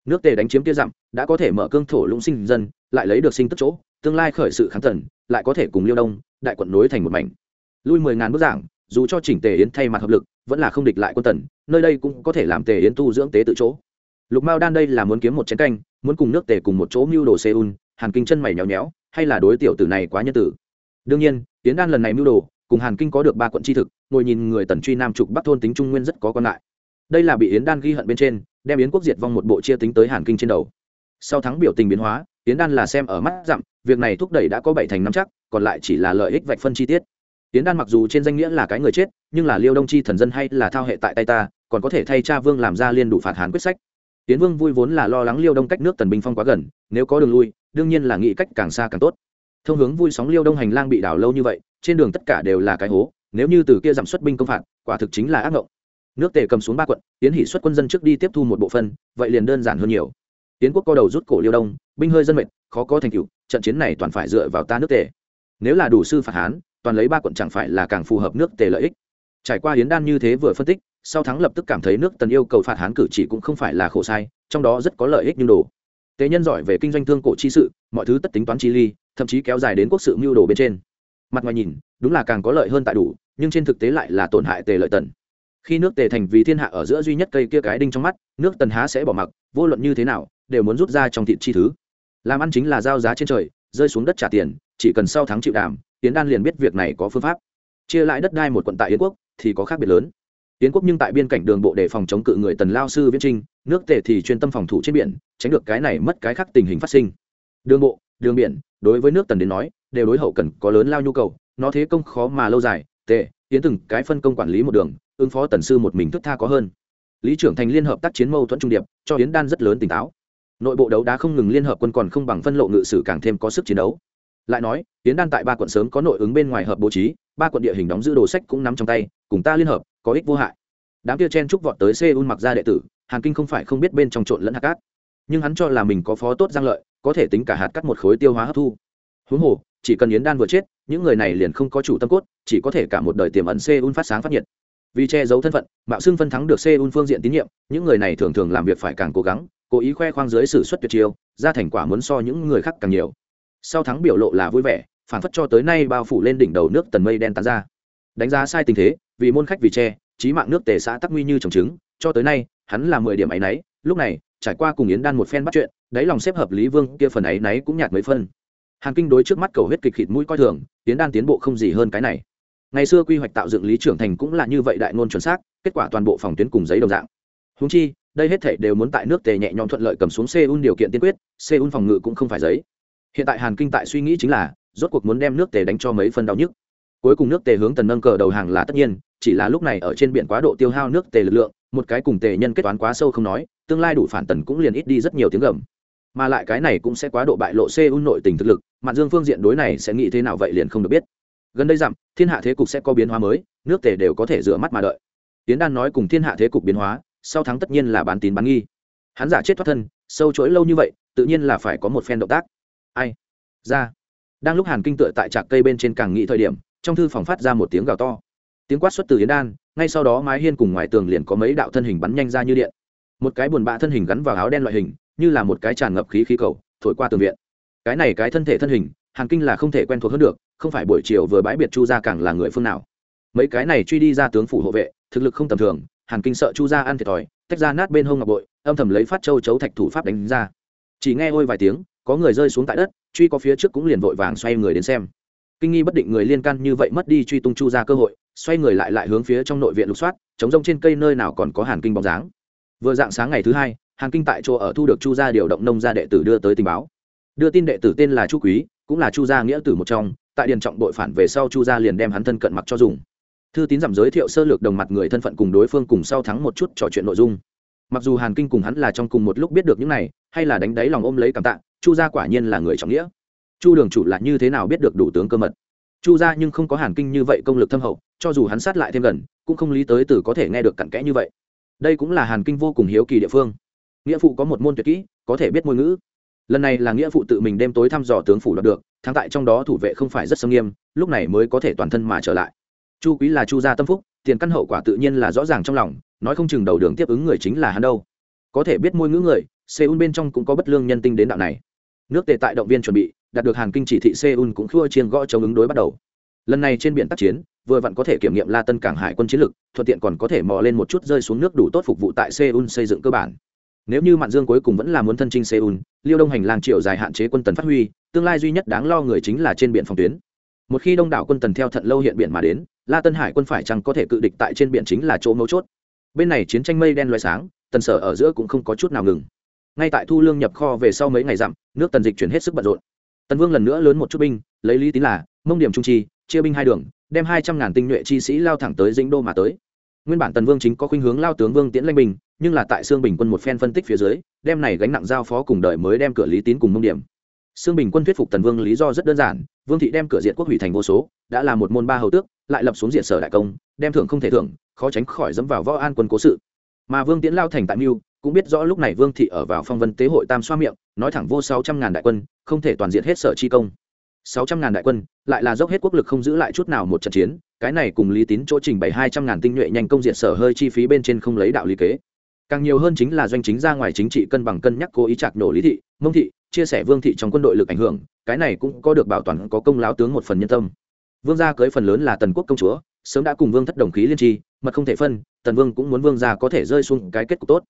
nước tề đánh chiếm kia dặm, đã có thể mở cương thổ lũng sinh dân, lại lấy được sinh tức chỗ, tương lai khởi sự kháng tần lại có thể cùng liêu đông, đại quận nối thành một mảnh. Lui mười ngàn bức giảng, dù cho chỉnh tề yến thay mặt hợp lực, vẫn là không địch lại quân tần, nơi đây cũng có thể làm tề yến tu dưỡng tế tự chỗ. Lục mao đan đây là muốn kiếm một chén canh, muốn cùng nước tề cùng một chỗ mưu đồ seoul, hàn kinh chân mày nhéo nhéo, hay là đối tiểu tử này quá nhân tử? Đương nhiên, yến đan lần này mưu đồ, cùng hàn kinh có được ba quận tri thực, ngồi nhìn người tần truy nam trục bắc thôn tính trung nguyên rất có quan lại. đây là bị yến đan ghi hận bên trên đem yến quốc diệt vong một bộ chia tính tới hàn kinh trên đầu sau thắng biểu tình biến hóa yến đan là xem ở mắt dặm việc này thúc đẩy đã có bảy thành năm chắc còn lại chỉ là lợi ích vạch phân chi tiết yến đan mặc dù trên danh nghĩa là cái người chết nhưng là liêu đông chi thần dân hay là thao hệ tại tay ta còn có thể thay cha vương làm ra liên đủ phạt hán quyết sách yến vương vui vốn là lo lắng liêu đông cách nước tần binh phong quá gần nếu có đường lui đương nhiên là nghĩ cách càng xa càng tốt thông hướng vui sóng liêu đông hành lang bị đảo lâu như vậy trên đường tất cả đều là cái hố nếu như từ kia giảm xuất binh công phạt quả thực chính là ác ngộng nước tề cầm xuống ba quận tiến hỷ xuất quân dân trước đi tiếp thu một bộ phân vậy liền đơn giản hơn nhiều. Tiến quốc co đầu rút cổ liêu đông, binh hơi dân mệnh khó có thành tựu, trận chiến này toàn phải dựa vào ta nước tề. Nếu là đủ sư phạt hán, toàn lấy ba quận chẳng phải là càng phù hợp nước tề lợi ích. Trải qua hiến đan như thế vừa phân tích, sau thắng lập tức cảm thấy nước tần yêu cầu phạt hán cử chỉ cũng không phải là khổ sai, trong đó rất có lợi ích nhưng đồ. Tế nhân giỏi về kinh doanh thương cổ chi sự, mọi thứ tất tính toán chi ly, thậm chí kéo dài đến quốc sự mưu đồ bên trên. Mặt ngoài nhìn, đúng là càng có lợi hơn tại đủ, nhưng trên thực tế lại là tổn hại tề lợi tần khi nước tề thành vì thiên hạ ở giữa duy nhất cây kia cái đinh trong mắt, nước tần há sẽ bỏ mặc, vô luận như thế nào, đều muốn rút ra trong thịt chi thứ. Làm ăn chính là giao giá trên trời, rơi xuống đất trả tiền, chỉ cần sau tháng chịu đàm tiến đan liền biết việc này có phương pháp. Chia lại đất đai một quận tại yến quốc, thì có khác biệt lớn. Yến quốc nhưng tại biên cảnh đường bộ để phòng chống cự người tần lao sư viễn trinh, nước tề thì chuyên tâm phòng thủ trên biển, tránh được cái này mất cái khác tình hình phát sinh. Đường bộ, đường biển, đối với nước tần đến nói, đều đối hậu cần có lớn lao nhu cầu, nó thế công khó mà lâu dài. Tề, yến từng cái phân công quản lý một đường ứng phó tần sư một mình thức tha có hơn. Lý trưởng thành liên hợp tác chiến mâu thuẫn trung điệp, cho yến đan rất lớn tỉnh táo. Nội bộ đấu đá không ngừng liên hợp quân còn không bằng phân lộ ngự sử càng thêm có sức chiến đấu. Lại nói, Yến đan tại ba quận sớm có nội ứng bên ngoài hợp bố trí, ba quận địa hình đóng giữ đồ sách cũng nắm trong tay, cùng ta liên hợp, có ích vô hại. Đám kia chen trúc vọt tới seoul mặc ra đệ tử, hàn kinh không phải không biết bên trong trộn lẫn hạt cát. Nhưng hắn cho là mình có phó tốt giang lợi, có thể tính cả hạt cắt một khối tiêu hóa hấp thu. Huống hồ, chỉ cần yến đan vừa chết, những người này liền không có chủ tâm cốt, chỉ có thể cả một đời tiềm ẩn seoul phát sáng phát nhiệt vì che giấu thân phận, mạo xưng phân thắng được seoul phương diện tín nhiệm, những người này thường thường làm việc phải càng cố gắng, cố ý khoe khoang dưới sự xuất tuyệt chiêu, ra thành quả muốn so những người khác càng nhiều. Sau thắng biểu lộ là vui vẻ phản phất cho tới nay bao phủ lên đỉnh đầu nước tần mây đen tán ra. Đánh giá sai tình thế, vì môn khách vì che trí mạng nước tề xã tắc nguy như trồng trứng, cho tới nay, hắn là mười điểm ấy nấy lúc này, trải qua cùng yến đan một phen bắt chuyện, đáy lòng xếp hợp lý vương kia phần ấy nấy cũng nhạt mấy phân. Hàn kinh đối trước mắt cầu huyết kịch khịt mũi coi thường, yến đan tiến bộ không gì hơn cái này ngày xưa quy hoạch tạo dựng lý trưởng thành cũng là như vậy đại ngôn chuẩn xác, kết quả toàn bộ phòng tuyến cùng giấy đồng dạng. Húng chi, đây hết thể đều muốn tại nước tề nhẹ nhõm thuận lợi cầm xuống seoul điều kiện tiên quyết, seoul phòng ngự cũng không phải giấy. Hiện tại hàn kinh tại suy nghĩ chính là, rốt cuộc muốn đem nước tề đánh cho mấy phân đau nhức. Cuối cùng nước tề hướng tần nâng cờ đầu hàng là tất nhiên, chỉ là lúc này ở trên biển quá độ tiêu hao nước tề lực lượng, một cái cùng tề nhân kết toán quá sâu không nói, tương lai đủ phản tần cũng liền ít đi rất nhiều tiếng gầm. Mà lại cái này cũng sẽ quá độ bại lộ seoul nội tình thực lực mặt dương phương diện đối này sẽ nghĩ thế nào vậy liền không được biết gần đây dặm, thiên hạ thế cục sẽ có biến hóa mới, nước tề đều có thể rửa mắt mà đợi. Tiến đan nói cùng thiên hạ thế cục biến hóa, sau thắng tất nhiên là bán tín bán nghi. Hắn giả chết thoát thân, sâu chuỗi lâu như vậy, tự nhiên là phải có một phen động tác. Ai? Ra. Đang lúc hàn kinh tựa tại trạc cây bên trên càng nghị thời điểm, trong thư phòng phát ra một tiếng gào to. Tiếng quát xuất từ yến đan, ngay sau đó mái hiên cùng ngoài tường liền có mấy đạo thân hình bắn nhanh ra như điện. Một cái buồn bã thân hình gắn vào áo đen loại hình, như là một cái tràn ngập khí khí cầu, thổi qua tường viện. Cái này cái thân thể thân hình, hàn kinh là không thể quen thuộc hơn được không phải buổi chiều vừa bãi biệt chu gia càng là người phương nào. Mấy cái này truy đi ra tướng phủ hộ vệ, thực lực không tầm thường, hàn kinh sợ chu gia ăn thiệt thòi, tách ra nát bên hông ngọc bội, âm thầm lấy phát châu chấu thạch thủ pháp đánh ra. Chỉ nghe ôi vài tiếng, có người rơi xuống tại đất, truy có phía trước cũng liền vội vàng xoay người đến xem. Kinh nghi bất định người liên can như vậy mất đi truy tung chu ra cơ hội, xoay người lại lại hướng phía trong nội viện lục soát, chống rông trên cây nơi nào còn có hàn kinh bóng dáng. Vừa dạng sáng ngày thứ hai, hàn kinh tại chỗ ở thu được chu gia điều động nông gia đệ tử đưa tới tình báo. Đưa tin đệ tử tên là chu quý, cũng là chu gia nghĩa tử một trong tại điền trọng đội phản về sau chu gia liền đem hắn thân cận mặc cho dùng. Thư tín giảm giới thiệu sơ lược đồng mặt người thân phận cùng đối phương cùng sau thắng một chút trò chuyện nội dung. Mặc dù hàn kinh cùng hắn là trong cùng một lúc biết được những này, hay là đánh đáy lòng ôm lấy cảm tạ, chu gia quả nhiên là người trọng nghĩa. Chu đường chủ là như thế nào biết được đủ tướng cơ mật? Chu gia nhưng không có hàn kinh như vậy công lực thâm hậu, cho dù hắn sát lại thêm gần, cũng không lý tới từ có thể nghe được cặn kẽ như vậy. Đây cũng là hàn kinh vô cùng hiếu kỳ địa phương. Nghĩa phụ có một môn tuyệt kỹ, có thể biết ngôn ngữ. Lần này là nghĩa phụ tự mình đêm tối thăm dò tướng phủ đoạt được thắng tại trong đó thủ vệ không phải rất sâm nghiêm, lúc này mới có thể toàn thân mà trở lại. Chu quý là chu gia tâm phúc, tiền căn hậu quả tự nhiên là rõ ràng trong lòng, nói không chừng đầu đường tiếp ứng người chính là hắn đâu. Có thể biết môi ngữ người, seoul bên trong cũng có bất lương nhân tinh đến đạo này. Nước tề tại động viên chuẩn bị, đạt được hàn kinh chỉ thị seoul cũng khua chiên gõ chống ứng đối bắt đầu. Lần này trên biển tác chiến, vừa vặn có thể kiểm nghiệm la tân cảng hải quân chiến lực, thuận tiện còn có thể mò lên một chút rơi xuống nước đủ tốt phục vụ tại seoul xây dựng cơ bản nếu như mạn dương cuối cùng vẫn là muốn thân trinh seoul, liêu đông hành lang triệu dài hạn chế quân tần phát huy, tương lai duy nhất đáng lo người chính là trên biển phòng tuyến. Một khi đông đảo quân tần theo thận lâu hiện biển mà đến, la tân hải quân phải chăng có thể cự địch tại trên biển chính là chỗ mấu chốt. Bên này chiến tranh mây đen loay sáng, tần sở ở giữa cũng không có chút nào ngừng. Ngay tại thu lương nhập kho về sau mấy ngày dặm, nước tần dịch chuyển hết sức bận rộn. Tần vương lần nữa lớn một chút binh, lấy lý tín là, mông điểm trung chi chia binh hai đường, đem hai trăm ngàn tinh nhuệ chi sĩ lao thẳng tới dĩnh đô mà tới nguyên bản tần vương chính có khuynh hướng lao tướng vương tiễn lanh bình, nhưng là tại xương bình quân một phen phân tích phía dưới, đem này gánh nặng giao phó cùng đợi mới đem cửa lý tín cùng mông điểm. Xương bình quân thuyết phục tần vương lý do rất đơn giản, vương thị đem cửa diện quốc hủy thành vô số, đã là một môn ba hầu tước, lại lập xuống diện sở đại công, đem thưởng không thể thưởng, khó tránh khỏi dẫm vào võ an quân cố sự. Mà vương tiễn lao thành tại mưu, cũng biết rõ lúc này vương thị ở vào phong vân tế hội tam xoa miệng, nói thẳng vô sáu trăm ngàn đại quân, không thể toàn diện hết sở chi công sáu trăm ngàn đại quân, lại là dốc hết quốc lực không giữ lại chút nào một trận chiến, cái này cùng lý tín chỗ trình bày hai trăm ngàn tinh nhuệ nhanh công diện sở hơi chi phí bên trên không lấy đạo lý kế. Càng nhiều hơn chính là doanh chính ra ngoài chính trị cân bằng cân nhắc cố ý chạc nổ lý thị, mông thị, chia sẻ vương thị trong quân đội lực ảnh hưởng, cái này cũng có được bảo toàn, có công láo tướng một phần nhân tâm. Vương gia cưới phần lớn là tần quốc công chúa, sớm đã cùng vương thất đồng khí liên tri, mật không thể phân, tần vương cũng muốn vương gia có thể rơi xuống cái kết cục tốt.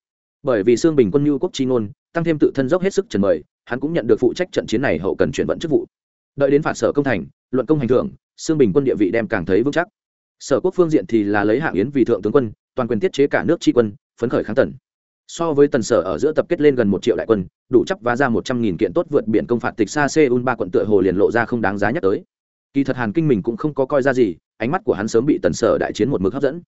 Bởi vì xương bình quân nhu quốc chi ngôn, tăng thêm tự thân dốc hết sức trần mời, hắn cũng nhận được phụ trách trận chiến này hậu cần chuyển vận chức vụ đợi đến phạt sở công thành, luận công hành thưởng xương bình quân địa vị đem càng thấy vững chắc. Sở quốc phương diện thì là lấy hạng yến vì thượng tướng quân, toàn quyền tiết chế cả nước tri quân, phấn khởi kháng tần. So với tần sở ở giữa tập kết lên gần một triệu đại quân, đủ chấp vá ra một trăm nghìn kiện tốt vượt biển công phạt tịch xa seoul ba quận tựa hồ liền lộ ra không đáng giá nhắc tới. Kỳ thật hàn kinh mình cũng không có coi ra gì, ánh mắt của hắn sớm bị tần sở đại chiến một mực hấp dẫn.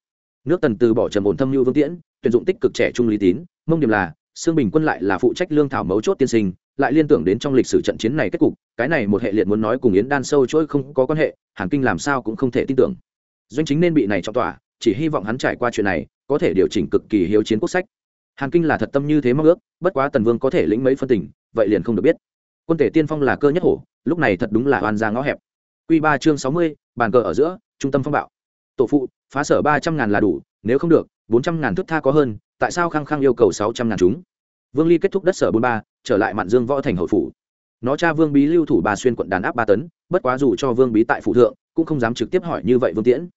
Nước tần từ bỏ trầm ổn thâm lưu vương tiễn, tuyển dụng tích cực trẻ trung lý tín, mông điểm là xương bình quân lại là phụ trách lương thảo mấu chốt tiên sinh lại liên tưởng đến trong lịch sử trận chiến này kết cục, cái này một hệ liệt muốn nói cùng yến đan sâu chuỗi không có quan hệ, hàn kinh làm sao cũng không thể tin tưởng. Doanh chính nên bị này trong tòa chỉ hy vọng hắn trải qua chuyện này, có thể điều chỉnh cực kỳ hiếu chiến quốc sách. Hàn kinh là thật tâm như thế mong ước, bất quá tần vương có thể lĩnh mấy phân tình, vậy liền không được biết. Quân thể tiên phong là cơ nhất hổ, lúc này thật đúng là oan ra ngõ hẹp. Q ba chương sáu mươi, bàn cờ ở giữa, trung tâm phong bạo. Tổ phụ, phá sở ba trăm ngàn là đủ, nếu không được, bốn trăm ngàn thức tha có hơn, tại sao khăng khăng yêu cầu sáu trăm ngàn chúng? Vương ly kết thúc đất sở bốn ba, trở lại mạn dương võ thành hậu phủ. Nó cha vương bí lưu thủ bà xuyên quận đàn áp ba tấn, bất quá dù cho vương bí tại phủ thượng, cũng không dám trực tiếp hỏi như vậy vương tiễn.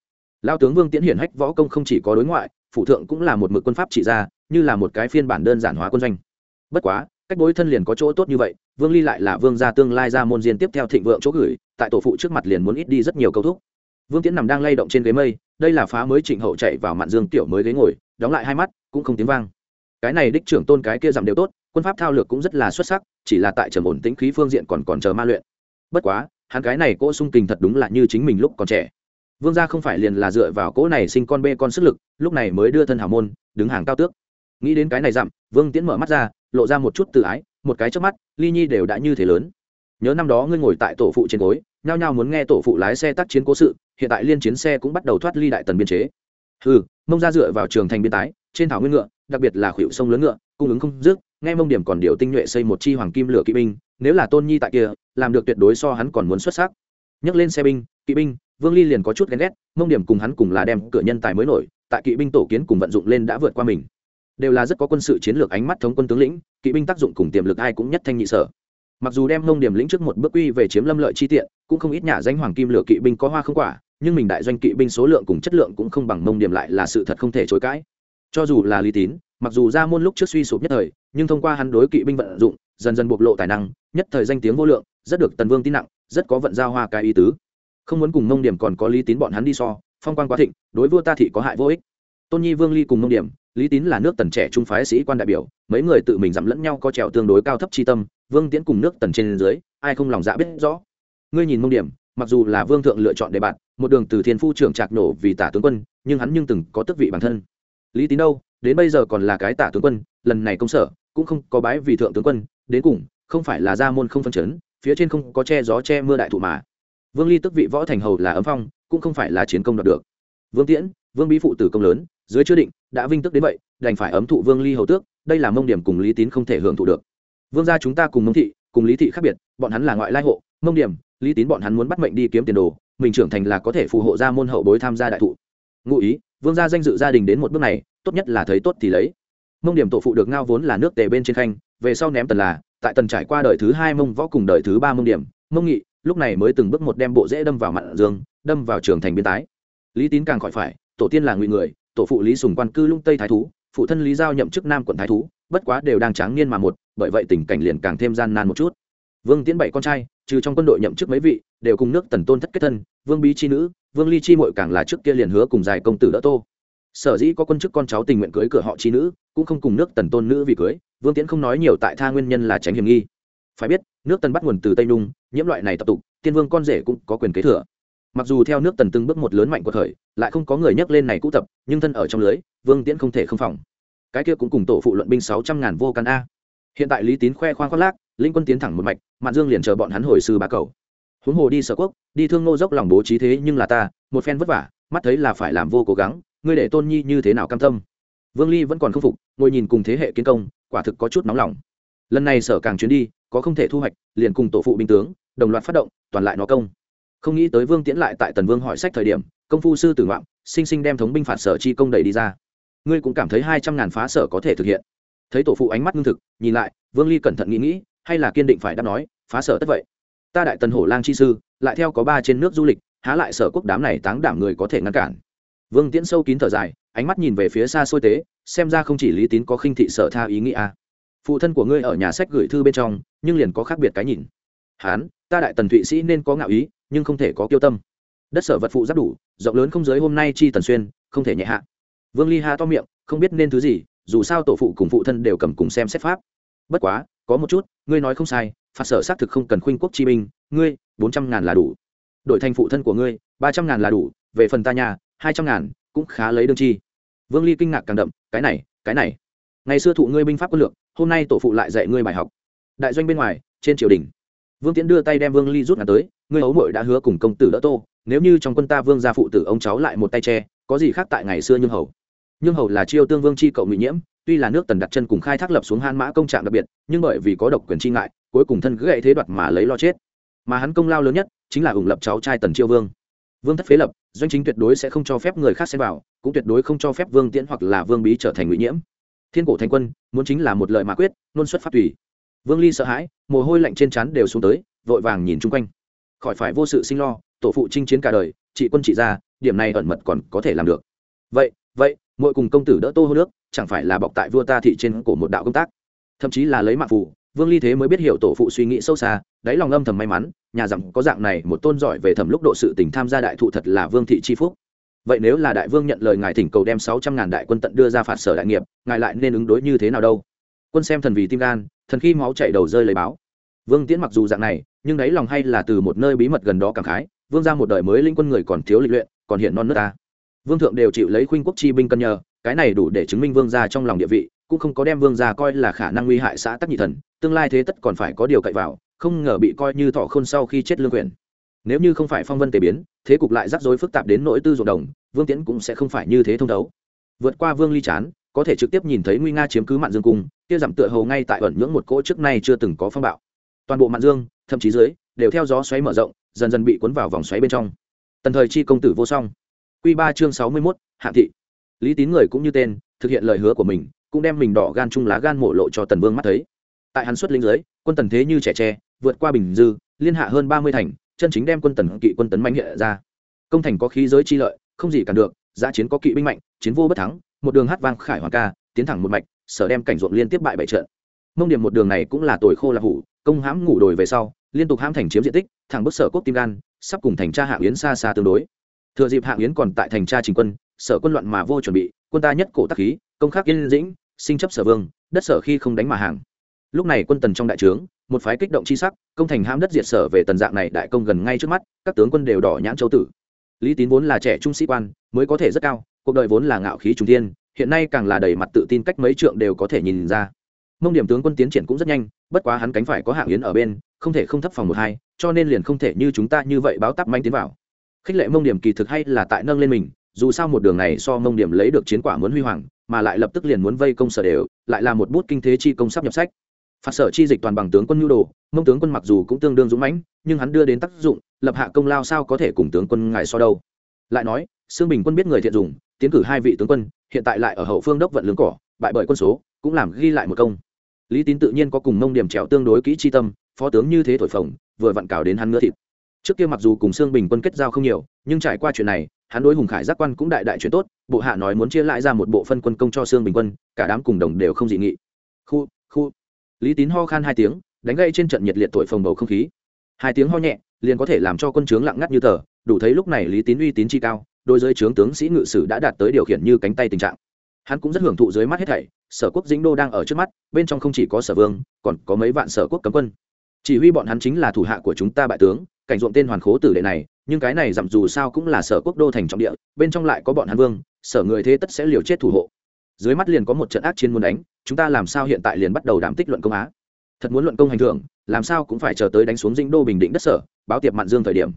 Lao tướng vương tiễn hiển hách võ công không chỉ có đối ngoại, phủ thượng cũng là một mực quân pháp trị ra, như là một cái phiên bản đơn giản hóa quân doanh. Bất quá, cách bối thân liền có chỗ tốt như vậy, vương ly lại là vương gia tương lai ra môn diên tiếp theo thịnh vượng chỗ gửi, tại tổ phụ trước mặt liền muốn ít đi rất nhiều câu thúc. Vương tiễn nằm đang lay động trên ghế mây, đây là phá mới trịnh hậu chạy vào mạn dương tiểu mới ghế ngồi, đóng lại hai mắt, cũng không tiếng vang cái này đích trưởng tôn cái kia giảm đều tốt, quân pháp thao lược cũng rất là xuất sắc, chỉ là tại trầm ổn tĩnh khí phương diện còn còn chờ ma luyện. Bất quá, hắn cái này cỗ sung kình thật đúng là như chính mình lúc còn trẻ. Vương gia không phải liền là dựa vào cỗ này sinh con bê con sức lực, lúc này mới đưa thân hào môn, đứng hàng cao tước. Nghĩ đến cái này dặm vương tiễn mở mắt ra, lộ ra một chút tự ái, một cái trước mắt, ly nhi đều đã như thế lớn. Nhớ năm đó ngươi ngồi tại tổ phụ trên gối, nhao nhao muốn nghe tổ phụ lái xe tác chiến cố sự, hiện tại liên chiến xe cũng bắt đầu thoát ly đại tần biên chế. Ừ mông ra dựa vào trường thành biên tái, trên thảo nguyên ngựa đặc biệt là khuỷu sông lớn ngựa, cung ứng không dứt, nghe mông điểm còn điều tinh nhuệ xây một chi hoàng kim lửa kỵ binh, nếu là tôn nhi tại kia, làm được tuyệt đối so hắn còn muốn xuất sắc. Nhấc lên xe binh, kỵ binh, vương ly liền có chút ghen ghét, mông điểm cùng hắn cùng là đem cửa nhân tài mới nổi, tại kỵ binh tổ kiến cùng vận dụng lên đã vượt qua mình. Đều là rất có quân sự chiến lược ánh mắt thống quân tướng lĩnh, kỵ binh tác dụng cùng tiềm lực ai cũng nhất thanh nhị sở. Mặc dù đem mông điểm lĩnh trước một bước quy về chiếm lâm lợi chi tiện, cũng không ít nhà danh hoàng kim lửa kỵ binh có hoa không quả, nhưng mình đại doanh kỵ binh số lượng cùng chất lượng cũng không bằng mông điểm lại là sự thật không thể chối cãi cho dù là lý tín, mặc dù ra môn lúc trước suy sụp nhất thời, nhưng thông qua hắn đối kỵ binh vận dụng, dần dần bộc lộ tài năng, nhất thời danh tiếng vô lượng, rất được tần vương tin nặng, rất có vận giao hoa cái ý tứ. Không muốn cùng mông điểm còn có lý tín bọn hắn đi so, phong quan quá thịnh, đối vua ta thị có hại vô ích. Tôn nhi vương ly cùng mông điểm, lý tín là nước tần trẻ trung phái sĩ quan đại biểu, mấy người tự mình dặm lẫn nhau có trèo tương đối cao thấp chi tâm, vương tiễn cùng nước tần trên dưới, ai không lòng dạ biết rõ. Ngươi nhìn mông điểm, mặc dù là vương thượng lựa chọn đề bạn một đường từ thiên phu trưởng trạc nổ vì tả tướng quân, nhưng hắn nhưng từng có tước vị bản thân lý tín đâu, đến bây giờ còn là cái tả tướng quân, lần này công sở cũng không có bái vì thượng tướng quân, đến cùng không phải là gia môn không phân chấn, phía trên không có che gió che mưa đại thụ mà. Vương ly tức vị võ thành hầu là ấm phong, cũng không phải là chiến công đoạt được. Vương tiễn, vương bí phụ tử công lớn, dưới chưa định, đã vinh tức đến vậy, đành phải ấm thụ vương ly hầu tước, đây là mông điểm cùng lý tín không thể hưởng thụ được. Vương gia chúng ta cùng mông thị, cùng lý thị khác biệt, bọn hắn là ngoại lai hộ, mông điểm, lý tín bọn hắn muốn bắt mệnh đi kiếm tiền đồ, mình trưởng thành là có thể phù hộ ra môn hậu bối tham gia đại thụ ngụ ý, vương gia danh dự gia đình đến một bước này, tốt nhất là thấy tốt thì lấy. Mông điểm tổ phụ được ngao vốn là nước tề bên trên khanh, về sau ném tần là, tại tần trải qua đời thứ hai mông võ cùng đời thứ ba mông điểm, mông nghị, lúc này mới từng bước một đem bộ dễ đâm vào mặn dương, đâm vào trường thành biên tái. Lý tín càng khỏi phải, tổ tiên là ngụy người, tổ phụ lý sùng quan cư lung tây thái thú, phụ thân lý giao nhậm chức nam quận thái thú, bất quá đều đang tráng niên mà một, bởi vậy tình cảnh liền càng thêm gian nan một chút. Vương tiến bảy con trai, trừ trong quân đội nhậm chức mấy vị, đều cùng nước tần tôn thất kết thân vương bí chi nữ, vương ly chi mội càng là trước kia liền hứa cùng dài công tử đỡ tô. Sở dĩ có quân chức con cháu tình nguyện cưới cửa họ chi nữ, cũng không cùng nước tần tôn nữ vì cưới, vương tiễn không nói nhiều tại tha nguyên nhân là tránh hiểm nghi. Phải biết, nước tần bắt nguồn từ tây nung, nhiễm loại này tập tục, tiên vương con rể cũng có quyền kế thừa. Mặc dù theo nước tần từng bước một lớn mạnh của thời, lại không có người nhắc lên này cũ tập, nhưng thân ở trong lưới, vương tiễn không thể không phòng. Cái kia cũng cùng tổ phụ luận binh sáu trăm ngàn vô căn a. Hiện tại lý tín khoe khoang khoác lác, linh quân tiến thẳng một mạch, mạn dương liền chờ bọn hắn hồi sư bá cầu huống hồ đi sở quốc, đi thương nô dốc lòng bố trí thế nhưng là ta, một phen vất vả, mắt thấy là phải làm vô cố gắng, ngươi để tôn nhi như thế nào cam tâm? Vương ly vẫn còn không phục, ngồi nhìn cùng thế hệ kiến công, quả thực có chút nóng lòng. Lần này sở càng chuyến đi, có không thể thu hoạch, liền cùng tổ phụ binh tướng, đồng loạt phát động, toàn lại nó công. Không nghĩ tới vương tiễn lại tại tần vương hỏi sách thời điểm, công phu sư tử ngoạm, sinh sinh đem thống binh phạt sở chi công đẩy đi ra. Ngươi cũng cảm thấy hai trăm ngàn phá sở có thể thực hiện. Thấy tổ phụ ánh mắt ngưng thực, nhìn lại, vương ly cẩn thận nghĩ nghĩ, hay là kiên định phải đáp nói, phá sở tất vậy ta đại tần hổ lang chi sư, lại theo có ba trên nước du lịch, há lại sở quốc đám này táng đảm người có thể ngăn cản. Vương tiễn sâu kín thở dài, ánh mắt nhìn về phía xa xôi tế, xem ra không chỉ lý tín có khinh thị sở tha ý nghĩa phụ thân của ngươi ở nhà sách gửi thư bên trong, nhưng liền có khác biệt cái nhìn. Hán, ta đại tần thụy sĩ nên có ngạo ý, nhưng không thể có kiêu tâm. Đất sở vật phụ giáp đủ, rộng lớn không giới hôm nay chi tần xuyên, không thể nhẹ hạ. Vương ly ha to miệng, không biết nên thứ gì, dù sao tổ phụ cùng phụ thân đều cầm cùng xem xét pháp. Bất quá, có một chút, ngươi nói không sai phạt sở xác thực không cần khuynh quốc chi binh, ngươi, bốn trăm ngàn là đủ. Đội thành phụ thân của ngươi, ba trăm ngàn là đủ, về phần ta nhà, hai trăm ngàn cũng khá lấy đương chi. Vương ly kinh ngạc càng đậm, cái này cái này. Ngày xưa thụ ngươi binh pháp quân lược, hôm nay tổ phụ lại dạy ngươi bài học. Đại doanh bên ngoài, trên triều đình. Vương tiễn đưa tay đem vương ly rút ngắn tới, ngươi ấu mội đã hứa cùng công tử đỡ tô, nếu như trong quân ta vương gia phụ tử ông cháu lại một tay che, có gì khác tại ngày xưa nhưng hầu? Nhưng hầu là chiêu tương vương chi cậu ngụy nhiễm, tuy là nước tần đặt chân cùng khai thác lập xuống han mã công trạng đặc biệt, nhưng bởi vì có độc quyền chi ngại cuối cùng thân gãy thế đoạt mà lấy lo chết. Mà hắn công lao lớn nhất chính là ủng lập cháu trai tần chiêu vương. Vương thất phế lập, doanh chính tuyệt đối sẽ không cho phép người khác xem vào, cũng tuyệt đối không cho phép vương tiễn hoặc là vương bí trở thành ngụy nhiễm. Thiên cổ thành quân, muốn chính là một lời mà quyết luôn xuất phát tùy. Vương ly sợ hãi, mồ hôi lạnh trên trán đều xuống tới, vội vàng nhìn chung quanh. Khỏi phải vô sự sinh lo, tổ phụ chinh chiến cả đời, trị quân trị ra điểm này ẩn mật còn có thể làm được. Vậy vậy mỗi cùng công tử đỡ tô hô nước, chẳng phải là bọc tại vua ta thị trên cổ một đạo công tác? Thậm chí là lấy mạng phủ vương ly thế mới biết hiểu tổ phụ suy nghĩ sâu xa, đáy lòng âm thầm may mắn, nhà rằng có dạng này một tôn giỏi về thẩm lúc độ sự tình tham gia đại thụ thật là vương thị chi phúc. Vậy nếu là đại vương nhận lời ngài thỉnh cầu đem sáu trăm ngàn đại quân tận đưa ra phạt sở đại nghiệp, ngài lại nên ứng đối như thế nào đâu? Quân xem thần vì tim gan, thần khi máu chạy đầu rơi lấy báo. Vương tiễn mặc dù dạng này, nhưng đáy lòng hay là từ một nơi bí mật gần đó cảm khái, vương ra một đời mới linh quân người còn thiếu lịch luyện, còn hiện non nước ta. Vương thượng đều chịu lấy khuynh quốc chi binh cân nhờ, cái này đủ để chứng minh vương gia trong lòng địa vị cũng không có đem vương gia coi là khả năng nguy hại xã tắc nhị thần, tương lai thế tất còn phải có điều cậy vào, không ngờ bị coi như thọ khôn sau khi chết lương quyền. Nếu như không phải phong vân tề biến, thế cục lại rắc rối phức tạp đến nỗi tư ruộng đồng, vương tiễn cũng sẽ không phải như thế thông đấu vượt qua vương ly chán, có thể trực tiếp nhìn thấy nguy nga chiếm cứ mạn dương cung, kia giảm tựa hầu ngay tại ẩn nhưỡng một cỗ trước nay chưa từng có phong bạo. Toàn bộ mạn dương, thậm chí dưới, đều theo gió xoáy mở rộng, dần dần bị cuốn vào vòng xoáy bên trong. Tần thời chi công tử vô song. Q ba chương sáu mươi mốt, hạ thị. Lý tín người cũng như tên, thực hiện lời hứa của mình cũng đem mình đỏ gan chung lá gan mổ lộ cho tần vương mắt thấy. Tại hắn xuất linh dưới, quân tần thế như trẻ tre, vượt qua bình dư, liên hạ hơn ba mươi thành, chân chính đem quân tần kỵ quân tấn mạnh hiện ra. Công thành có khí giới chi lợi, không gì cản được giã chiến có kỵ binh mạnh, chiến vô bất thắng, một đường hát vang khải hoàng ca, tiến thẳng một mạch, sở đem cảnh ruộng liên tiếp bại bại trận. Mông điểm một đường này cũng là tồi khô là hủ, công hãm ngủ đồi về sau, liên tục hãm thành chiếm diện tích, thẳng bức sở quốc tim gan, sắp cùng thành tra hạng yến xa xa tương đối. Thừa dịp hạng yến còn tại thành tra trình quân, sở quân loạn mà vô chuẩn bị, quân ta nhất cổ tắc khí công khắc yên dĩnh, sinh chấp sở vương, đất sở khi không đánh mà hàng. Lúc này quân tần trong đại trướng, một phái kích động chi sắc, công thành ham đất diệt sở về tần dạng này đại công gần ngay trước mắt, các tướng quân đều đỏ nhãn châu tử. Lý tín vốn là trẻ trung sĩ quan, mới có thể rất cao, cuộc đời vốn là ngạo khí trung thiên, hiện nay càng là đầy mặt tự tin cách mấy trượng đều có thể nhìn ra. Mông điểm tướng quân tiến triển cũng rất nhanh, bất quá hắn cánh phải có hạng yến ở bên, không thể không thấp phòng một hai, cho nên liền không thể như chúng ta như vậy báo tắp manh tiến vào. Khích lệ mông điểm kỳ thực hay là tại nâng lên mình, dù sao một đường này so mông điểm lấy được chiến quả muốn huy hoàng mà lại lập tức liền muốn vây công sở đều, lại là một bút kinh thế chi công sắp nhập sách. Phạt sở chi dịch toàn bằng tướng quân nhu đồ, mông tướng quân mặc dù cũng tương đương dũng mãnh, nhưng hắn đưa đến tác dụng, lập hạ công lao sao có thể cùng tướng quân ngài so đâu. Lại nói xương bình quân biết người thiện dùng, tiến cử hai vị tướng quân, hiện tại lại ở hậu phương đốc vận lương cỏ, bại bởi quân số, cũng làm ghi lại một công. Lý tín tự nhiên có cùng mông điểm trèo tương đối kỹ chi tâm, phó tướng như thế thổi phồng, vừa vặn cào đến hắn nữa thịt. Trước kia mặc dù cùng xương bình quân kết giao không nhiều, nhưng trải qua chuyện này hắn đối hùng khải giác quan cũng đại đại chuyện tốt, bộ hạ nói muốn chia lại ra một bộ phân quân công cho xương bình quân, cả đám cùng đồng đều không dị nghị. Khu khu. Lý tín ho khan hai tiếng, đánh gây trên trận nhiệt liệt tội phồng bầu không khí. Hai tiếng ho nhẹ, liền có thể làm cho quân trướng lặng ngắt như tờ, đủ thấy lúc này lý tín uy tín chi cao đôi giới trướng tướng sĩ ngự sử đã đạt tới điều khiển như cánh tay tình trạng. Hắn cũng rất hưởng thụ dưới mắt hết thảy, sở quốc dĩnh đô đang ở trước mắt, bên trong không chỉ có sở vương, còn có mấy vạn sở quốc cấm quân. Chỉ huy bọn hắn chính là thủ hạ của chúng ta bại tướng, cảnh ruộng tên hoàn khố tử đệ này nhưng cái này dặm dù sao cũng là sở quốc đô thành trọng địa, bên trong lại có bọn hàn vương, sở người thế tất sẽ liều chết thủ hộ. Dưới mắt liền có một trận ác chiến muốn đánh, chúng ta làm sao hiện tại liền bắt đầu đảm tích luận công á? Thật muốn luận công hành thưởng, làm sao cũng phải chờ tới đánh xuống dinh đô bình định đất sở, báo tiệp mạn dương thời điểm.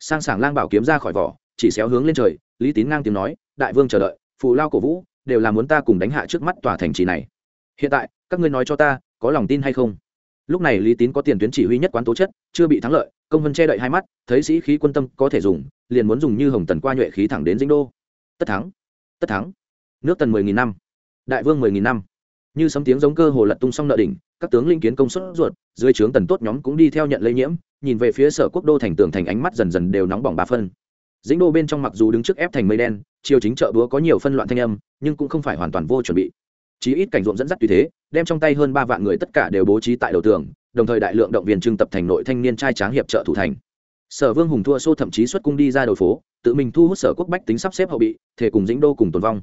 Sang sảng lang bảo kiếm ra khỏi vỏ, chỉ xéo hướng lên trời, lý tín ngang tiếng nói, đại vương chờ đợi, phù lao cổ vũ, đều là muốn ta cùng đánh hạ trước mắt tòa thành trì này. Hiện tại, các ngươi nói cho ta, có lòng tin hay không? Lúc này lý tín có tiền tuyến chỉ huy nhất quán tố chất, chưa bị thắng lợi, công vân che đậy hai mắt, thấy sĩ khí quân tâm có thể dùng, liền muốn dùng như hồng tần qua nhuệ khí thẳng đến dĩnh đô. Tất thắng tất thắng. Nước tần mười nghìn năm, đại vương mười nghìn năm. Như sấm tiếng giống cơ hồ lật tung song nợ đỉnh, các tướng linh kiến công suất ruột, dưới trướng tần tốt nhóm cũng đi theo nhận lây nhiễm, nhìn về phía sở quốc đô thành tường thành ánh mắt dần dần đều nóng bỏng ba phân. Dĩnh đô bên trong mặc dù đứng trước ép thành mây đen chiều chính chợ búa có nhiều phân loạn thanh âm, nhưng cũng không phải hoàn toàn vô chuẩn bị chí ít cảnh ruộng dẫn dắt tùy thế, đem trong tay hơn ba vạn người tất cả đều bố trí tại đầu tường, đồng thời đại lượng động viên trưng tập thành nội thanh niên trai tráng hiệp trợ thủ thành. Sở vương hùng thua xô thậm chí xuất cung đi ra đầu phố, tự mình thu hút sở quốc bách tính sắp xếp hậu bị thể cùng dĩnh đô cùng tồn vong.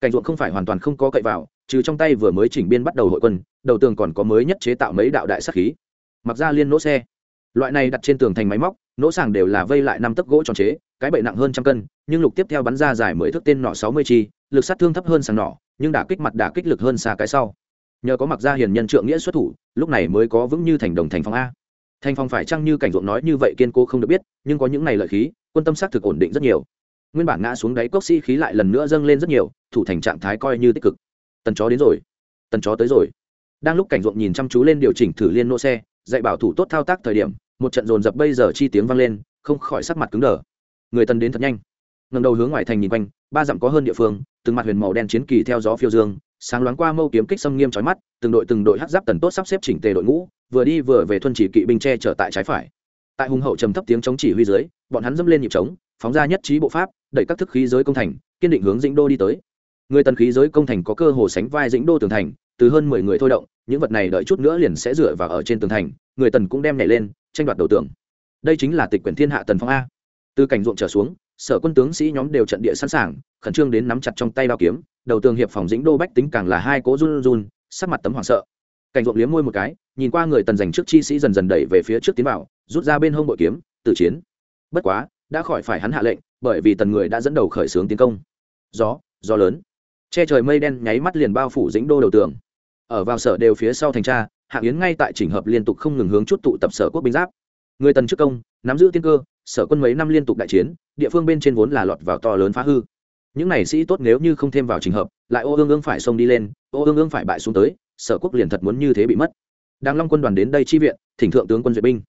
Cảnh ruộng không phải hoàn toàn không có cậy vào, trừ trong tay vừa mới chỉnh biên bắt đầu hội quân, đầu tường còn có mới nhất chế tạo mấy đạo đại sắc khí. Mặc ra liên nỗ xe. Loại này đặt trên tường thành máy móc, nỗ sàng đều là vây lại năm tấc gỗ tròn chế cái bậy nặng hơn trăm cân, nhưng lục tiếp theo bắn ra dài mười thước tên nọ sáu mươi chi, lực sát thương thấp hơn sàng nỏ nhưng đả kích mặt đả kích lực hơn xa cái sau. Nhờ có mặc gia hiền nhân trượng nghĩa xuất thủ, lúc này mới có vững như thành đồng thành phong a. Thành phong phải chăng như cảnh ruộng nói như vậy kiên cố không được biết, nhưng có những này lợi khí, quân tâm xác thực ổn định rất nhiều. Nguyên bản ngã xuống đáy cốc sĩ khí lại lần nữa dâng lên rất nhiều, thủ thành trạng thái coi như tích cực. Tần chó đến rồi. Tần chó tới rồi. Đang lúc cảnh ruộng nhìn chăm chú lên điều chỉnh thử liên nô xe, dạy bảo thủ tốt thao tác thời điểm, một trận dồn dập bây giờ chi tiếng vang lên, không khỏi sắc mặt cứng đờ. Người tần đến thật nhanh ngầm đầu hướng ngoài thành nhìn quanh, ba dặm có hơn địa phương, từng mặt huyền màu đen chiến kỳ theo gió phiêu dương, sáng loáng qua mâu kiếm kích xâm nghiêm trói mắt, từng đội từng đội hắc giáp tần tốt sắp xếp chỉnh tề đội ngũ, vừa đi vừa về thuân chỉ kỵ binh che trở tại trái phải. Tại hùng hậu trầm thấp tiếng chống chỉ huy dưới, bọn hắn dâm lên nhịp trống, phóng ra nhất trí bộ pháp, đẩy các thức khí giới công thành, kiên định hướng dĩnh đô đi tới. Người tần khí giới công thành có cơ hồ sánh vai dĩnh đô tường thành, từ hơn mười người thôi động, những vật này đợi chút nữa liền sẽ dựa vào ở trên tường thành, người tần cũng đem nhảy lên, tranh đoạt đầu tường. Đây chính là tịch quyển thiên hạ tần phong a. Từ cảnh ruộng trở xuống sở quân tướng sĩ nhóm đều trận địa sẵn sàng, khẩn trương đến nắm chặt trong tay đao kiếm, đầu tường hiệp phòng dĩnh đô bách tính càng là hai cố run run, sắc mặt tấm hoảng sợ. Cảnh ruộng liếm môi một cái, nhìn qua người tần dành trước chi sĩ dần dần đẩy về phía trước tiến vào, rút ra bên hông bội kiếm tự chiến. Bất quá, đã khỏi phải hắn hạ lệnh, bởi vì tần người đã dẫn đầu khởi xướng tiến công. Gió gió lớn. Che trời mây đen nháy mắt liền bao phủ dĩnh đô đầu tường. Ở vào sở đều phía sau thành tra hạng yến ngay tại chỉnh hợp liên tục không ngừng hướng chút tụ tập sở quốc binh giáp. Người tần trước công, nắm giữ tiên cơ sở quân mấy năm liên tục đại chiến, địa phương bên trên vốn là lọt vào to lớn phá hư. Những này sĩ tốt nếu như không thêm vào trình hợp, lại ô ương ương phải xông đi lên, ô ương ương phải bại xuống tới, sở quốc liền thật muốn như thế bị mất. Đang long quân đoàn đến đây chi viện, thỉnh thượng tướng quân duyệt binh.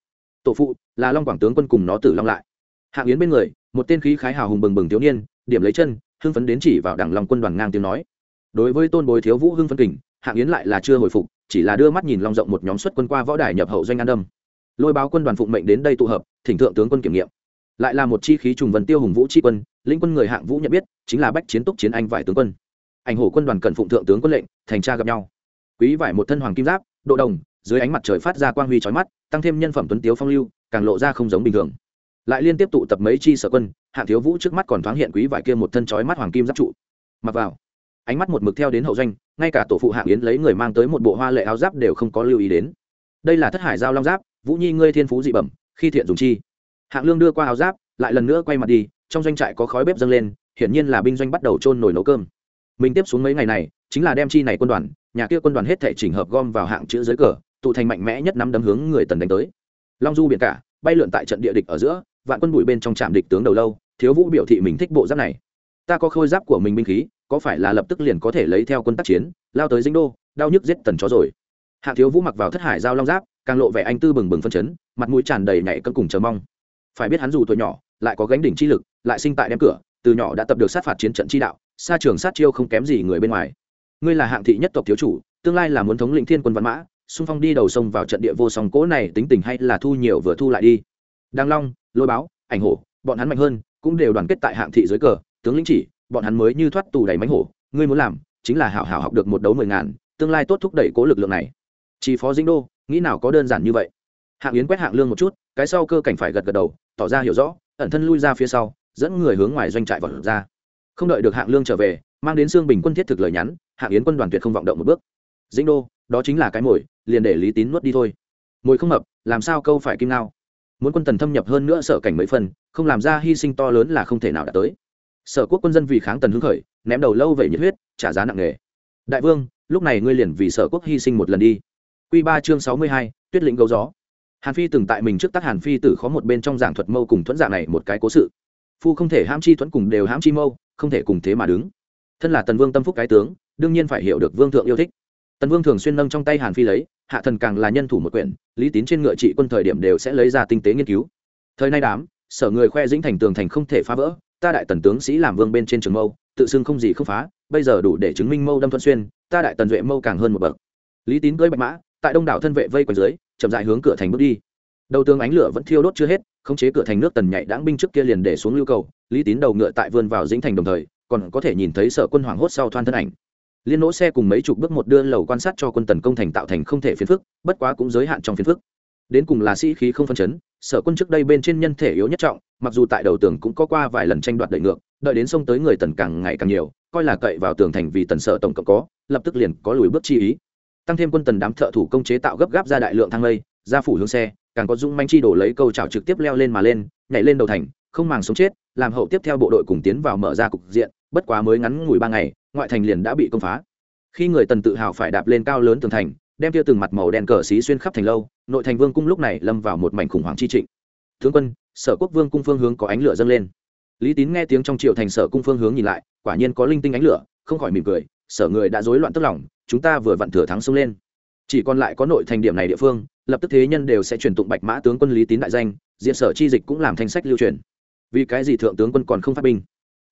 Tổ phụ, là long quảng tướng quân cùng nó tử long lại. Hạng yến bên người, một tên khí khái hào hùng bừng bừng thiếu niên, điểm lấy chân, hưng phấn đến chỉ vào đảng long quân đoàn ngang tiếng nói. Đối với tôn bối thiếu vũ hưng phấn kình, hạng yến lại là chưa hồi phục, chỉ là đưa mắt nhìn long rộng một nhóm xuất quân qua võ đài nhập hậu doanh an đâm lôi báo quân đoàn phụng mệnh đến đây tụ hợp, thỉnh thượng tướng quân kiểm nghiệm. Lại là một chi khí trùng vần tiêu hùng vũ chi quân, lĩnh quân người hạng vũ nhận biết, chính là bách chiến túc chiến anh vải tướng quân. Ảnh hổ quân đoàn cần phụng thượng tướng quân lệnh, thành tra gặp nhau. Quý vải một thân hoàng kim giáp, độ đồng, dưới ánh mặt trời phát ra quang huy trói mắt, tăng thêm nhân phẩm tuấn tiếu phong lưu, càng lộ ra không giống bình thường. Lại liên tiếp tụ tập mấy chi sở quân, hạng thiếu vũ trước mắt còn thoáng hiện quý vải kia một thân trói mắt hoàng kim giáp trụ. Mặc vào, ánh mắt một mực theo đến hậu doanh, ngay cả tổ phụ hạng yến lấy người mang tới một bộ hoa lệ áo giáp đều không có lưu ý đến. Đây là thất hải giao long giáp vũ nhi ngươi thiên phú dị bẩm, khi thiện dùng chi. Hạng lương đưa qua áo giáp, lại lần nữa quay mặt đi, trong doanh trại có khói bếp dâng lên, hiển nhiên là binh doanh bắt đầu trôn nổi nấu cơm. Mình tiếp xuống mấy ngày này, chính là đem chi này quân đoàn, nhà kia quân đoàn hết thể chỉnh hợp gom vào hạng chữ dưới cờ, tụ thành mạnh mẽ nhất năm đấm hướng người tần đánh tới. Long du biển cả, bay lượn tại trận địa địch ở giữa, vạn quân bụi bên trong trạm địch tướng đầu lâu, thiếu vũ biểu thị mình thích bộ giáp này. Ta có khôi giáp của mình binh khí, có phải là lập tức liền có thể lấy theo quân tác chiến, lao tới dinh đô, đau nhức giết tần chó rồi. Hạ thiếu vũ mặc vào thất hải giao long giáp càng lộ vẻ anh tư bừng bừng phân chấn, mặt mũi tràn đầy nhảy cân cùng chờ mong. Phải biết hắn dù tuổi nhỏ, lại có gánh đỉnh chi lực, lại sinh tại đem cửa, từ nhỏ đã tập được sát phạt chiến trận chi đạo, xa trường sát chiêu không kém gì người bên ngoài. Ngươi là hạng thị nhất tộc thiếu chủ, tương lai là muốn thống lĩnh thiên quân văn mã, xung phong đi đầu sông vào trận địa vô song cỗ này tính tình hay là thu nhiều vừa thu lại đi. Đăng long, lôi báo, ảnh hổ, bọn hắn mạnh hơn, cũng đều đoàn kết tại hạng thị dưới cờ, tướng lĩnh chỉ, bọn hắn mới như thoát tù đầy mánh hổ, ngươi muốn làm, chính là hảo hảo học được một đấu mười ngàn, tương lai tốt thúc đẩy cố lực lượng này chỉ phó dĩnh đô, nghĩ nào có đơn giản như vậy? Hạng yến quét hạng lương một chút, cái sau cơ cảnh phải gật gật đầu, tỏ ra hiểu rõ, ẩn thân lui ra phía sau, dẫn người hướng ngoài doanh trại vào ra. Không đợi được hạng lương trở về, mang đến xương bình quân thiết thực lời nhắn, hạng yến quân đoàn tuyệt không vọng động một bước. Dĩnh đô, đó chính là cái mồi, liền để lý tín nuốt đi thôi. Mồi không hợp làm sao câu phải kim ngao? Muốn quân tần thâm nhập hơn nữa sở cảnh mấy phần, không làm ra hy sinh to lớn là không thể nào đạt tới. Sở quốc quân dân vì kháng tần hưng khởi, ném đầu lâu vậy nhiệt huyết, trả giá nặng nề. Đại vương, lúc này ngươi liền vì sở quốc hy sinh một lần đi. Quy ba chương sáu mươi hai, tuyết lĩnh gấu gió. Hàn phi từng tại mình trước tác hàn phi tử khó một bên trong giảng thuật mâu cùng thuẫn dạng này một cái cố sự. Phu không thể hãm chi thuẫn cùng đều hãm chi mâu, không thể cùng thế mà đứng. Thân là tần vương tâm phúc cái tướng, đương nhiên phải hiểu được vương thượng yêu thích. Tần vương thường xuyên nâng trong tay hàn phi lấy, hạ thần càng là nhân thủ một quyển, lý tín trên ngựa trị quân thời điểm đều sẽ lấy ra tinh tế nghiên cứu. Thời nay đám, sở người khoe dĩnh thành tường thành không thể phá vỡ, ta đại tần tướng sĩ làm vương bên trên trường mâu, tự xưng không gì không phá, bây giờ đủ để chứng minh mâu đâm thuận xuyên, ta đại tần duệ mâu càng hơn một bậc. Lý tín cưỡi bạch mã tại đông đảo thân vệ vây quanh dưới, chậm dại hướng cửa thành bước đi. Đầu tường ánh lửa vẫn thiêu đốt chưa hết, khống chế cửa thành nước tần nhạy đáng binh trước kia liền để xuống lưu cầu, lý tín đầu ngựa tại vươn vào dĩnh thành đồng thời, còn có thể nhìn thấy sở quân hoàng hốt sau thoan thân ảnh. Liên nỗ xe cùng mấy chục bước một đưa lầu quan sát cho quân tần công thành tạo thành không thể phiền phức, bất quá cũng giới hạn trong phiền phức. Đến cùng là sĩ khí không phân chấn, sở quân trước đây bên trên nhân thể yếu nhất trọng, mặc dù tại đầu tường cũng có qua vài lần tranh đoạt đợi ngược, đợi đến sông tới người tần càng ngày càng nhiều, coi là cậy vào tường thành vì tần sở tổng cộng có, lập tức liền có lùi bước chi ý tăng thêm quân tần đám thợ thủ công chế tạo gấp gáp ra đại lượng thang lây ra phủ hướng xe, càng có dũng manh chi đổ lấy câu trào trực tiếp leo lên mà lên, nhảy lên đầu thành, không màng sống chết, làm hậu tiếp theo bộ đội cùng tiến vào mở ra cục diện, bất quá mới ngắn ngủi ba ngày, ngoại thành liền đã bị công phá. Khi người tần tự hào phải đạp lên cao lớn tường thành, đem tiêu từng mặt màu đen cờ xí xuyên khắp thành lâu, nội thành vương cung lúc này lâm vào một mảnh khủng hoảng chi trịnh. Tướng quân, sở quốc vương cung phương hướng có ánh lửa dâng lên. Lý tín nghe tiếng trong triệu thành sở cung phương hướng nhìn lại, quả nhiên có linh tinh ánh lửa, không khỏi mỉm cười sở người đã rối loạn tức lòng, chúng ta vừa vặn thừa thắng xông lên. Chỉ còn lại có nội thành điểm này địa phương, lập tức thế nhân đều sẽ truyền tụng bạch mã tướng quân lý tín đại danh diện sở chi dịch cũng làm thanh sách lưu truyền. Vì cái gì thượng tướng quân còn không phát binh?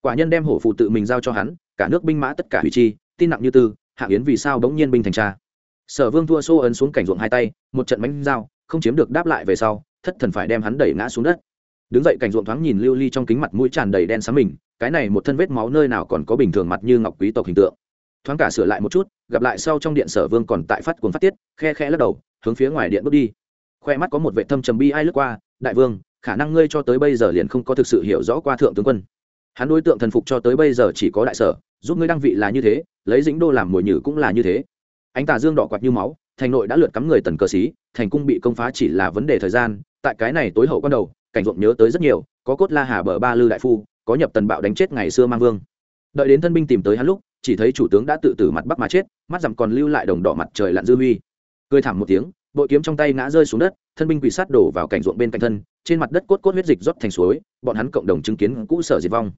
Quả nhân đem hổ phụ tự mình giao cho hắn, cả nước binh mã tất cả hủy chi, tin nặng như tư hạng yến vì sao bỗng nhiên binh thành tra? Sở vương thua xô ấn xuống cảnh ruộng hai tay, một trận bánh dao không chiếm được đáp lại về sau, thất thần phải đem hắn đẩy ngã xuống đất. Đứng dậy cảnh ruộng thoáng nhìn lưu ly trong kính mặt mũi tràn đầy đen sáng mình, cái này một thân vết máu nơi nào còn có bình thường mặt như ngọc quý tộc hình tượng thoáng cả sửa lại một chút, gặp lại sau trong điện sở vương còn tại phát cuốn phát tiết, khe khe lắc đầu, hướng phía ngoài điện bước đi. Khoe mắt có một vệ thâm trầm bi ai lướt qua, đại vương, khả năng ngươi cho tới bây giờ liền không có thực sự hiểu rõ qua thượng tướng quân. Hắn đối tượng thần phục cho tới bây giờ chỉ có đại sở, giúp ngươi đăng vị là như thế, lấy dĩnh đô làm mồi nhử cũng là như thế. Ánh tà dương đỏ quạt như máu, thành nội đã lượt cắm người tần cờ xí, thành cung bị công phá chỉ là vấn đề thời gian, tại cái này tối hậu quan đầu, cảnh ruộng nhớ tới rất nhiều, có cốt la hà bờ ba lư đại phu, có nhập tần bạo đánh chết ngày xưa mang vương. Đợi đến thân binh tìm tới hắn lúc chỉ thấy chủ tướng đã tự tử mặt bắc mà chết, mắt rằm còn lưu lại đồng đỏ mặt trời lặn dư huy. Cười thảm một tiếng, bội kiếm trong tay ngã rơi xuống đất, thân binh quỷ sát đổ vào cảnh ruộng bên cạnh thân, trên mặt đất cốt cốt huyết dịch rót thành suối, bọn hắn cộng đồng chứng kiến cũ sở diệt vong.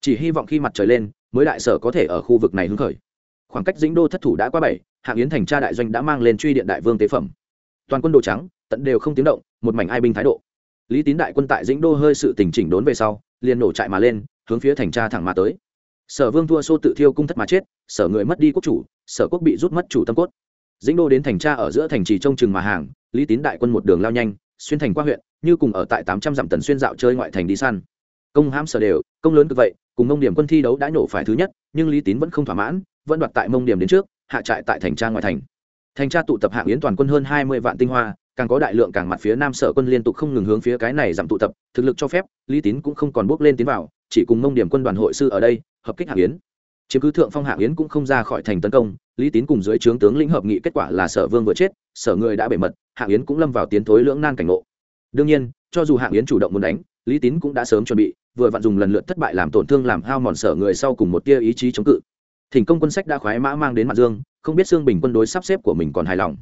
Chỉ hy vọng khi mặt trời lên, mới đại sở có thể ở khu vực này hứng khởi. Khoảng cách dĩnh đô thất thủ đã qua bảy, hạng yến thành tra đại doanh đã mang lên truy điện đại vương tế phẩm. Toàn quân đồ trắng, tận đều không tiếng động, một mảnh ai binh thái độ. Lý tín đại quân tại dĩnh đô hơi sự tỉnh chỉnh đốn về sau, liền nổ trại mà lên, hướng phía thành tra thẳng mà tới sở vương thua xô tự thiêu cung thất mà chết, sở người mất đi quốc chủ, sở quốc bị rút mất chủ tâm cốt. Dĩnh đô đến thành tra ở giữa thành trì trông chừng mà hàng, lý tín đại quân một đường lao nhanh, xuyên thành qua huyện, như cùng ở tại tám trăm dặm tần xuyên dạo chơi ngoại thành đi săn. Công hãm sở đều, công lớn cực vậy, cùng mông điểm quân thi đấu đã nổ phải thứ nhất, nhưng lý tín vẫn không thỏa mãn, vẫn đoạt tại mông điểm đến trước, hạ trại tại thành tra ngoại thành. Thành tra tụ tập hạng yến toàn quân hơn hai mươi vạn tinh hoa càng có đại lượng càng mặt phía nam sở quân liên tục không ngừng hướng phía cái này giảm tụ tập, thực lực cho phép, lý tín cũng không còn bước lên tiến vào, chỉ cùng mông điểm quân đoàn hội sư ở đây, hợp kích hạng yến. Chiếm cứ thượng phong hạng yến cũng không ra khỏi thành tấn công, lý tín cùng dưới trướng tướng lĩnh hợp nghị kết quả là sở vương vừa chết, sở người đã bể mật hạng yến cũng lâm vào tiến thối lưỡng nan cảnh ngộ. Đương nhiên, cho dù hạng yến chủ động muốn đánh, lý tín cũng đã sớm chuẩn bị, vừa vặn dùng lần lượt thất bại làm tổn thương làm hao mòn sở người sau cùng một tia ý chí chống cự. Thỉnh công quân sách đã khoái mã mang đến mặt dương, không biết xương bình quân đối sắp xếp của mình còn hài lòng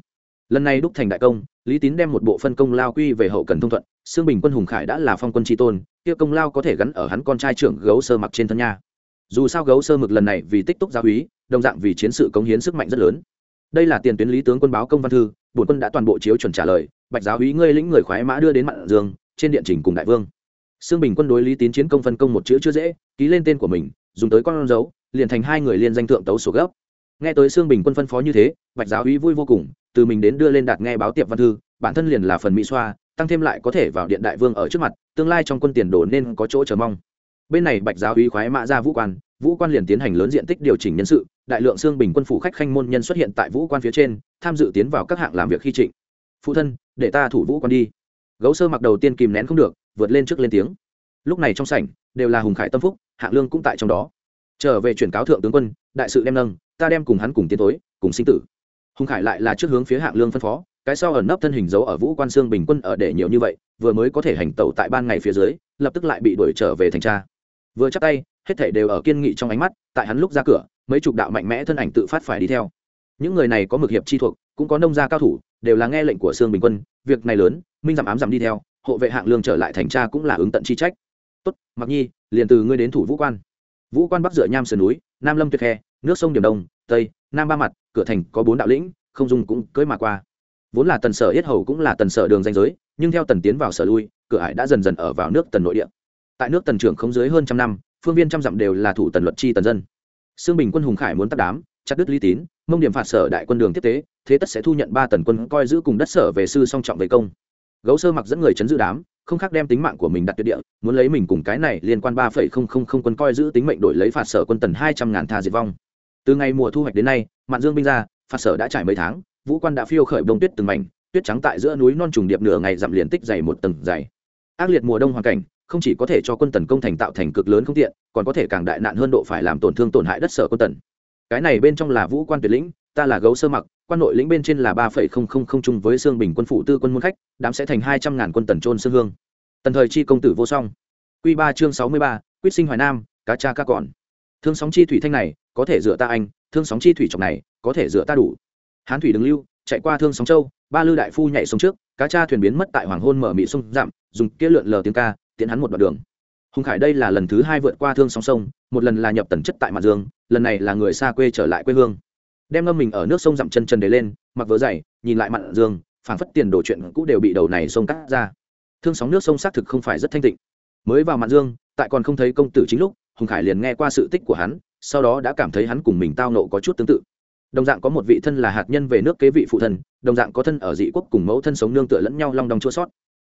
lần này đúc thành đại công, lý tín đem một bộ phân công lao quy về hậu cần thông thuận xương bình quân hùng khải đã là phong quân tri tôn, kia công lao có thể gắn ở hắn con trai trưởng gấu sơ mặc trên thân nha. Dù sao gấu sơ mực lần này vì tích túc gia úy, đồng dạng vì chiến sự cống hiến sức mạnh rất lớn. Đây là tiền tuyến lý tướng quân báo công văn thư, bổn quân đã toàn bộ chiếu chuẩn trả lời, bạch giáo úy ngươi lĩnh người khoái mã đưa đến mặt dương, trên điện trình cùng đại vương. Xương bình quân đối lý tín chiến công phân công một chữ chưa dễ, ký lên tên của mình, dùng tới con dấu, liền thành hai người liên danh thượng tấu sổ gấp nghe tới xương bình quân phân phó như thế, bạch giáo úy vui vô cùng, từ mình đến đưa lên đạt nghe báo tiệp văn thư, bản thân liền là phần mỹ xoa, tăng thêm lại có thể vào điện đại vương ở trước mặt, tương lai trong quân tiền đồ nên có chỗ chờ mong. Bên này bạch giáo úy khoái mã ra vũ quan vũ quan liền tiến hành lớn diện tích điều chỉnh nhân sự, đại lượng xương bình quân phủ khách khanh môn nhân xuất hiện tại vũ quan phía trên, tham dự tiến vào các hạng làm việc khi trịnh. Phụ thân, để ta thủ vũ quan đi. Gấu sơ mặc đầu tiên kìm nén không được, vượt lên trước lên tiếng. Lúc này trong sảnh, đều là hùng khải tâm phúc, hạng lương cũng tại trong đó. Trở về chuyển cáo thượng tướng quân, đại sự đem nâng ta đem cùng hắn cùng tiến tối cùng sinh tử. Hùng khải lại là trước hướng phía hạng lương phân phó, cái sau ẩn nấp thân hình giấu ở vũ quan xương bình quân ở để nhiều như vậy, vừa mới có thể hành tẩu tại ban ngày phía dưới, lập tức lại bị đuổi trở về thành tra. Vừa chắc tay, hết thể đều ở kiên nghị trong ánh mắt, tại hắn lúc ra cửa, mấy chục đạo mạnh mẽ thân ảnh tự phát phải đi theo. Những người này có mực hiệp chi thuộc, cũng có nông gia cao thủ, đều là nghe lệnh của sương bình quân, việc này lớn, minh giảm ám giảm đi theo, hộ vệ hạng lương trở lại thành tra cũng là ứng tận chi trách. Tốt mặc nhi, liền từ ngươi đến thủ vũ quan. Vũ quan bắc dựa nham sườn núi, nam lâm tuyệt khe nước sông điểm đông, tây, nam ba mặt, cửa thành có bốn đạo lĩnh, không dùng cũng cưới mà qua. Vốn là tần sở yết hầu cũng là tần sở đường danh giới, nhưng theo tần tiến vào sở lui, cửa ải đã dần dần ở vào nước tần nội địa. Tại nước tần trưởng không dưới hơn trăm năm, phương viên trăm dặm đều là thủ tần luật chi tần dân. Xương bình quân hùng khải muốn tắt đám, chặt đứt lý tín, mông điểm phạt sở đại quân đường tiếp tế, thế tất sẽ thu nhận ba tần quân coi giữ cùng đất sở về sư song trọng về công. Gấu sơ mặc dẫn người chấn giữ đám, không khác đem tính mạng của mình đặt tuyệt địa, muốn lấy mình cùng cái này liên quan ba phẩy không không không quân coi giữ tính mệnh đổi lấy phạt sở quân tần hai trăm ngàn tha diệt vong từ ngày mùa thu hoạch đến nay, mạn dương binh ra phạt sở đã trải mấy tháng, vũ quan đã phiêu khởi đông tuyết từng mảnh, tuyết trắng tại giữa núi non trùng điệp nửa ngày dặm liền tích dày một tầng dày. Ác liệt mùa đông hoàn cảnh, không chỉ có thể cho quân tần công thành tạo thành cực lớn không tiện, còn có thể càng đại nạn hơn độ phải làm tổn thương tổn hại đất sở quân tần. Cái này bên trong là vũ quan tuyệt lĩnh, ta là gấu sơ mặc, quan nội lĩnh bên trên là ba phẩy không không không chung với xương bình quân phụ tư quân môn khách, đám sẽ thành hai trăm ngàn quân tần trôn xương hương. Tần thời chi công tử vô song. Q ba chương sáu mươi ba, quyết sinh hoài nam, cá cha cá còn thương sóng chi thủy thanh này, có thể dựa ta anh, thương sóng chi thủy trọc này, có thể dựa ta đủ. Hán thủy đứng lưu, chạy qua thương sóng châu, ba lư đại phu nhảy sông trước, cá cha thuyền biến mất tại hoàng hôn mở mị sông dặm, dùng kia lượn lờ tiếng ca tiến hắn một đoạn đường. Hùng khải đây là lần thứ hai vượt qua thương sóng sông, một lần là nhập tần chất tại mặt dương, lần này là người xa quê trở lại quê hương. Đem ngâm mình ở nước sông dặm chân chân để lên, mặc vớ dày, nhìn lại mặn dương, phảng phất tiền đổ chuyện cũ đều bị đầu này sông cắt ra. Thương sóng nước sông xác thực không phải rất thanh tịnh. Mới vào mặt dương, tại còn không thấy công tử chính lúc hùng khải liền nghe qua sự tích của hắn, sau đó đã cảm thấy hắn cùng mình tao nộ có chút tương tự. Đồng dạng có một vị thân là hạt nhân về nước kế vị phụ thân, đồng dạng có thân ở dị quốc cùng mẫu thân sống nương tựa lẫn nhau long đong chua sót.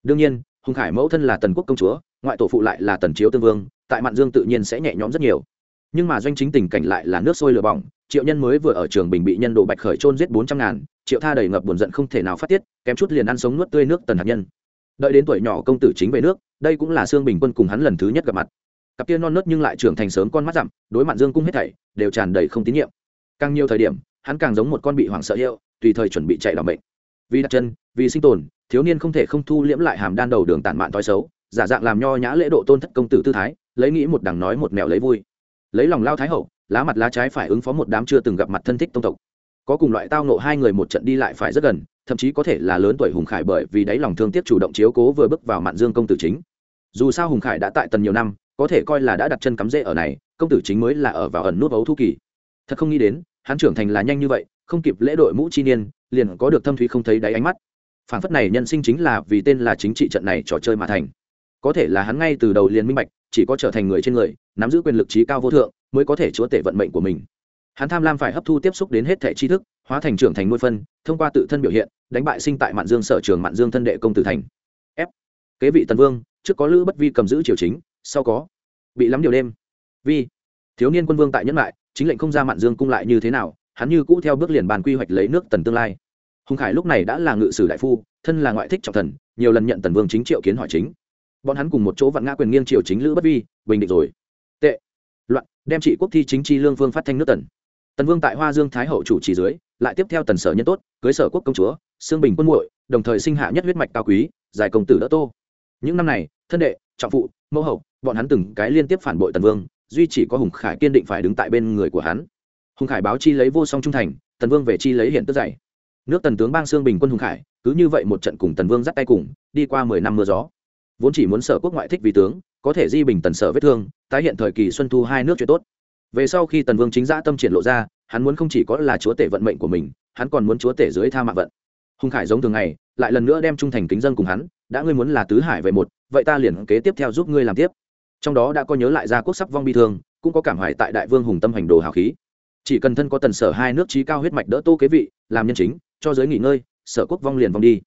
Đương nhiên, hùng khải mẫu thân là tần quốc công chúa, ngoại tổ phụ lại là tần chiếu tương vương, tại mạn dương tự nhiên sẽ nhẹ nhõm rất nhiều. Nhưng mà doanh chính tình cảnh lại là nước sôi lửa bỏng, triệu nhân mới vừa ở trường bình bị nhân đồ bạch khởi trôn giết bốn trăm ngàn, triệu tha đầy ngập buồn giận không thể nào phát tiết, kém chút liền ăn sống nuốt tươi nước tần hạt nhân. Đợi đến tuổi nhỏ công tử chính về nước, đây cũng là xương bình quân cùng hắn lần thứ nhất gặp mặt cặp tiên non nớt nhưng lại trưởng thành sớm con mắt dặm đối mặt dương cung hết thảy, đều tràn đầy không tín nhiệm. Càng nhiều thời điểm, hắn càng giống một con bị hoảng sợ hiệu tùy thời chuẩn bị chạy đ bệnh. Vì đặt chân, vì sinh tồn, thiếu niên không thể không thu liễm lại hàm đan đầu đường tản mạn thói xấu, giả dạng làm nho nhã lễ độ tôn thất công tử tư thái, lấy nghĩ một đằng nói một mẹo lấy vui. Lấy lòng lao thái hậu, lá mặt lá trái phải ứng phó một đám chưa từng gặp mặt thân thích tông tộc. Có cùng loại tao nộ hai người một trận đi lại phải rất gần, thậm chí có thể là lớn tuổi hùng khải bởi vì đáy lòng thương tiếc chủ động chiếu cố vừa bước vào mạn dương công tử chính. Dù sao hùng khải đã tại tần nhiều năm có thể coi là đã đặt chân cắm rễ ở này, công tử chính mới là ở vào ẩn nút ấu thu kỳ. Thật không nghĩ đến, hắn trưởng thành là nhanh như vậy, không kịp lễ đội mũ chi niên, liền có được thâm thúy không thấy đáy ánh mắt. Phản phất này nhân sinh chính là vì tên là chính trị trận này trò chơi mà thành. Có thể là hắn ngay từ đầu liền minh bạch, chỉ có trở thành người trên người, nắm giữ quyền lực trí cao vô thượng, mới có thể chúa tể vận mệnh của mình. Hắn tham lam phải hấp thu tiếp xúc đến hết thẻ tri thức, hóa thành trưởng thành nuôi phân, thông qua tự thân biểu hiện, đánh bại sinh tại mạn dương sở trường mạn dương thân đệ công tử thành. F. Kế vị tần vương, trước có lữ bất vi cầm giữ triều chính sau có bị lắm điều đêm. Vi thiếu niên quân vương tại nhân lại, chính lệnh không ra mạn dương cung lại như thế nào, hắn như cũ theo bước liền bàn quy hoạch lấy nước tần tương lai. Hùng khải lúc này đã là ngự sử đại phu, thân là ngoại thích trọng thần, nhiều lần nhận tần vương chính triệu kiến hỏi chính. Bọn hắn cùng một chỗ vặn ngã quyền nghiêng triều chính lữ bất vi, bình định rồi. Tệ. Loạn, đem trị quốc thi chính chi lương vương phát thanh nước tần. Tần vương tại hoa dương thái hậu chủ trì dưới, lại tiếp theo tần sở nhân tốt, cưới sở quốc công chúa, xương bình quân muội, đồng thời sinh hạ nhất huyết mạch cao quý, giải công tử đỡ tô. Những năm này, thân đệ trọng phụ, mẫu hậu, bọn hắn từng cái liên tiếp phản bội tần vương, duy chỉ có hùng khải kiên định phải đứng tại bên người của hắn. Hùng khải báo chi lấy vô song trung thành, tần vương về chi lấy hiện tức dậy. nước tần tướng bang xương bình quân hùng khải, cứ như vậy một trận cùng tần vương dắt tay cùng, đi qua mười năm mưa gió. Vốn chỉ muốn sở quốc ngoại thích vì tướng, có thể di bình tần sở vết thương, tái hiện thời kỳ xuân thu hai nước chuyện tốt. Về sau khi tần vương chính giã tâm triển lộ ra, hắn muốn không chỉ có là chúa tể vận mệnh của mình, hắn còn muốn chúa tể dưới tha mạng vận. Hùng khải giống thường ngày, lại lần nữa đem trung thành kính dân cùng hắn đã ngươi muốn là tứ hải về một, vậy ta liền kế tiếp theo giúp ngươi làm tiếp. Trong đó đã có nhớ lại gia quốc sắp vong bi thương, cũng có cảm hoài tại đại vương hùng tâm hành đồ hào khí. Chỉ cần thân có tần sở hai nước trí cao huyết mạch đỡ tô kế vị, làm nhân chính, cho giới nghỉ ngơi, sở quốc vong liền vong đi.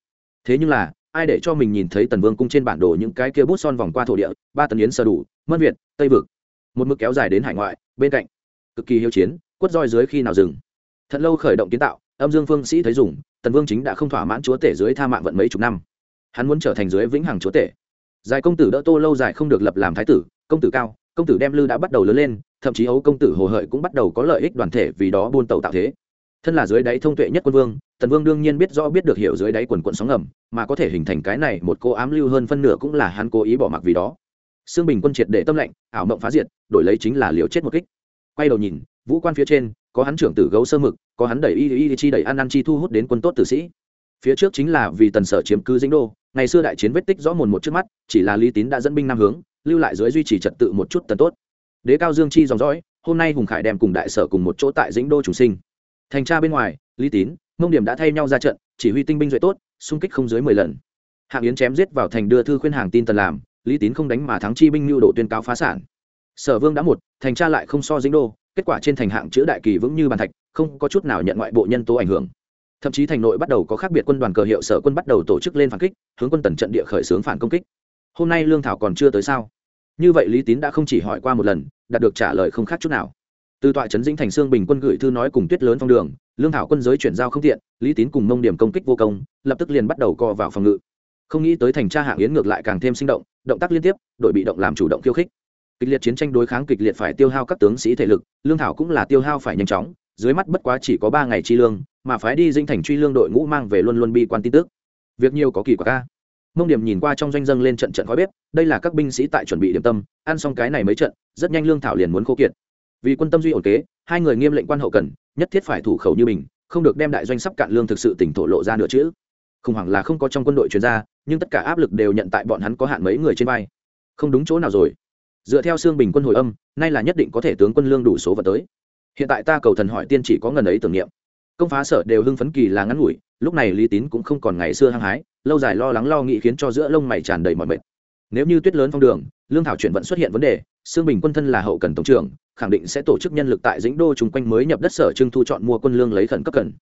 Thế nhưng là, ai để cho mình nhìn thấy tần vương cung trên bản đồ những cái kia bút son vòng qua thổ địa, ba tần yến sơ đủ, mân việt, tây vực. Một mực kéo dài đến hải ngoại, bên cạnh, cực kỳ hiếu chiến, quất roi dưới khi nào dừng. Thật lâu khởi động kiến tạo, âm dương phương sĩ thấy dùng, tần vương chính đã không thỏa mãn chúa tể dưới tha mạng vận mấy chục năm hắn muốn trở thành dưới vĩnh hằng chúa tể. Giải công tử đỡ tô lâu dài không được lập làm thái tử, công tử cao, công tử đem lư đã bắt đầu lớn lên, thậm chí ấu công tử hồ hợi cũng bắt đầu có lợi ích đoàn thể vì đó buôn tàu tạo thế. Thân là dưới đáy thông tuệ nhất quân vương, tần vương đương nhiên biết rõ biết được hiểu dưới đáy quần quận sóng ngầm, mà có thể hình thành cái này một cô ám lưu hơn phân nửa cũng là hắn cố ý bỏ mặc vì đó. Xương bình quân triệt để tâm lệnh ảo mộng phá diệt, đổi lấy chính là liều chết một kích. Quay đầu nhìn, vũ quan phía trên, có hắn trưởng tử gấu sơ mực, có hắn đẩy y y chi đẩy ăn ăn chi thu hút đến quân tốt tử sĩ. Phía trước chính là vì tần sở chiếm cứ dĩnh đô ngày xưa đại chiến vết tích rõ mồn một trước mắt, chỉ là lý tín đã dẫn binh nam hướng, lưu lại dưới duy trì trật tự một chút tần tốt. Đế cao dương chi dòng dõi, hôm nay hùng khải đem cùng đại sở cùng một chỗ tại dĩnh đô chủ sinh. Thành tra bên ngoài, lý tín, mông điểm đã thay nhau ra trận, chỉ huy tinh binh duệ tốt, xung kích không dưới mười lần. Hạng yến chém giết vào thành đưa thư khuyên hàng tin tần làm, lý tín không đánh mà thắng chi binh lưu độ tuyên cáo phá sản. Sở vương đã một, thành tra lại không so dĩnh đô, kết quả trên thành hạng chữ đại kỳ vững như bàn thạch, không có chút nào nhận ngoại bộ nhân tố ảnh hưởng thậm chí thành nội bắt đầu có khác biệt quân đoàn cờ hiệu sở quân bắt đầu tổ chức lên phản kích, hướng quân tần trận địa khởi xướng phản công kích. Hôm nay lương thảo còn chưa tới sao? Như vậy lý tín đã không chỉ hỏi qua một lần, đạt được trả lời không khác chút nào. Từ tọa trấn dĩnh thành sương bình quân gửi thư nói cùng tuyết lớn phong đường, lương thảo quân giới chuyển giao không tiện, lý tín cùng mông điểm công kích vô công, lập tức liền bắt đầu co vào phòng ngự. Không nghĩ tới thành tra hạng yến ngược lại càng thêm sinh động động tác liên tiếp, đội bị động làm chủ động khiêu khích. Kịch liệt chiến tranh đối kháng kịch liệt phải tiêu hao các tướng sĩ thể lực, lương thảo cũng là tiêu hao phải nhanh chóng dưới mắt bất quá chỉ có ba ngày chi lương, mà phái đi dinh thành truy lương đội ngũ mang về luôn luôn bi quan tin tức. Việc nhiều có kỳ quả ca mông điểm nhìn qua trong doanh dâng lên trận trận khói bếp, đây là các binh sĩ tại chuẩn bị điểm tâm, ăn xong cái này mấy trận, rất nhanh lương thảo liền muốn khô kiệt. Vì quân tâm duy ổn kế, hai người nghiêm lệnh quan hậu cần, nhất thiết phải thủ khẩu như mình, không được đem đại doanh sắp cạn lương thực sự tỉnh thổ lộ ra nữa chứ. Khủng hoảng là không có trong quân đội chuyên gia, nhưng tất cả áp lực đều nhận tại bọn hắn có hạn mấy người trên vai. Không đúng chỗ nào rồi. Dựa theo xương bình quân hồi âm, nay là nhất định có thể tướng quân lương đủ số vật tới hiện tại ta cầu thần hỏi tiên chỉ có ngần ấy tưởng niệm. Công phá sở đều hưng phấn kỳ là ngắn ngủi, lúc này lý tín cũng không còn ngày xưa hăng hái, lâu dài lo lắng lo nghĩ khiến cho giữa lông mày tràn đầy mọi mệt. Nếu như tuyết lớn phong đường, lương thảo chuyển vận xuất hiện vấn đề xương bình quân thân là hậu cần tổng trưởng, khẳng định sẽ tổ chức nhân lực tại dĩnh đô chung quanh mới nhập đất sở trưng thu chọn mua quân lương lấy khẩn cấp cần.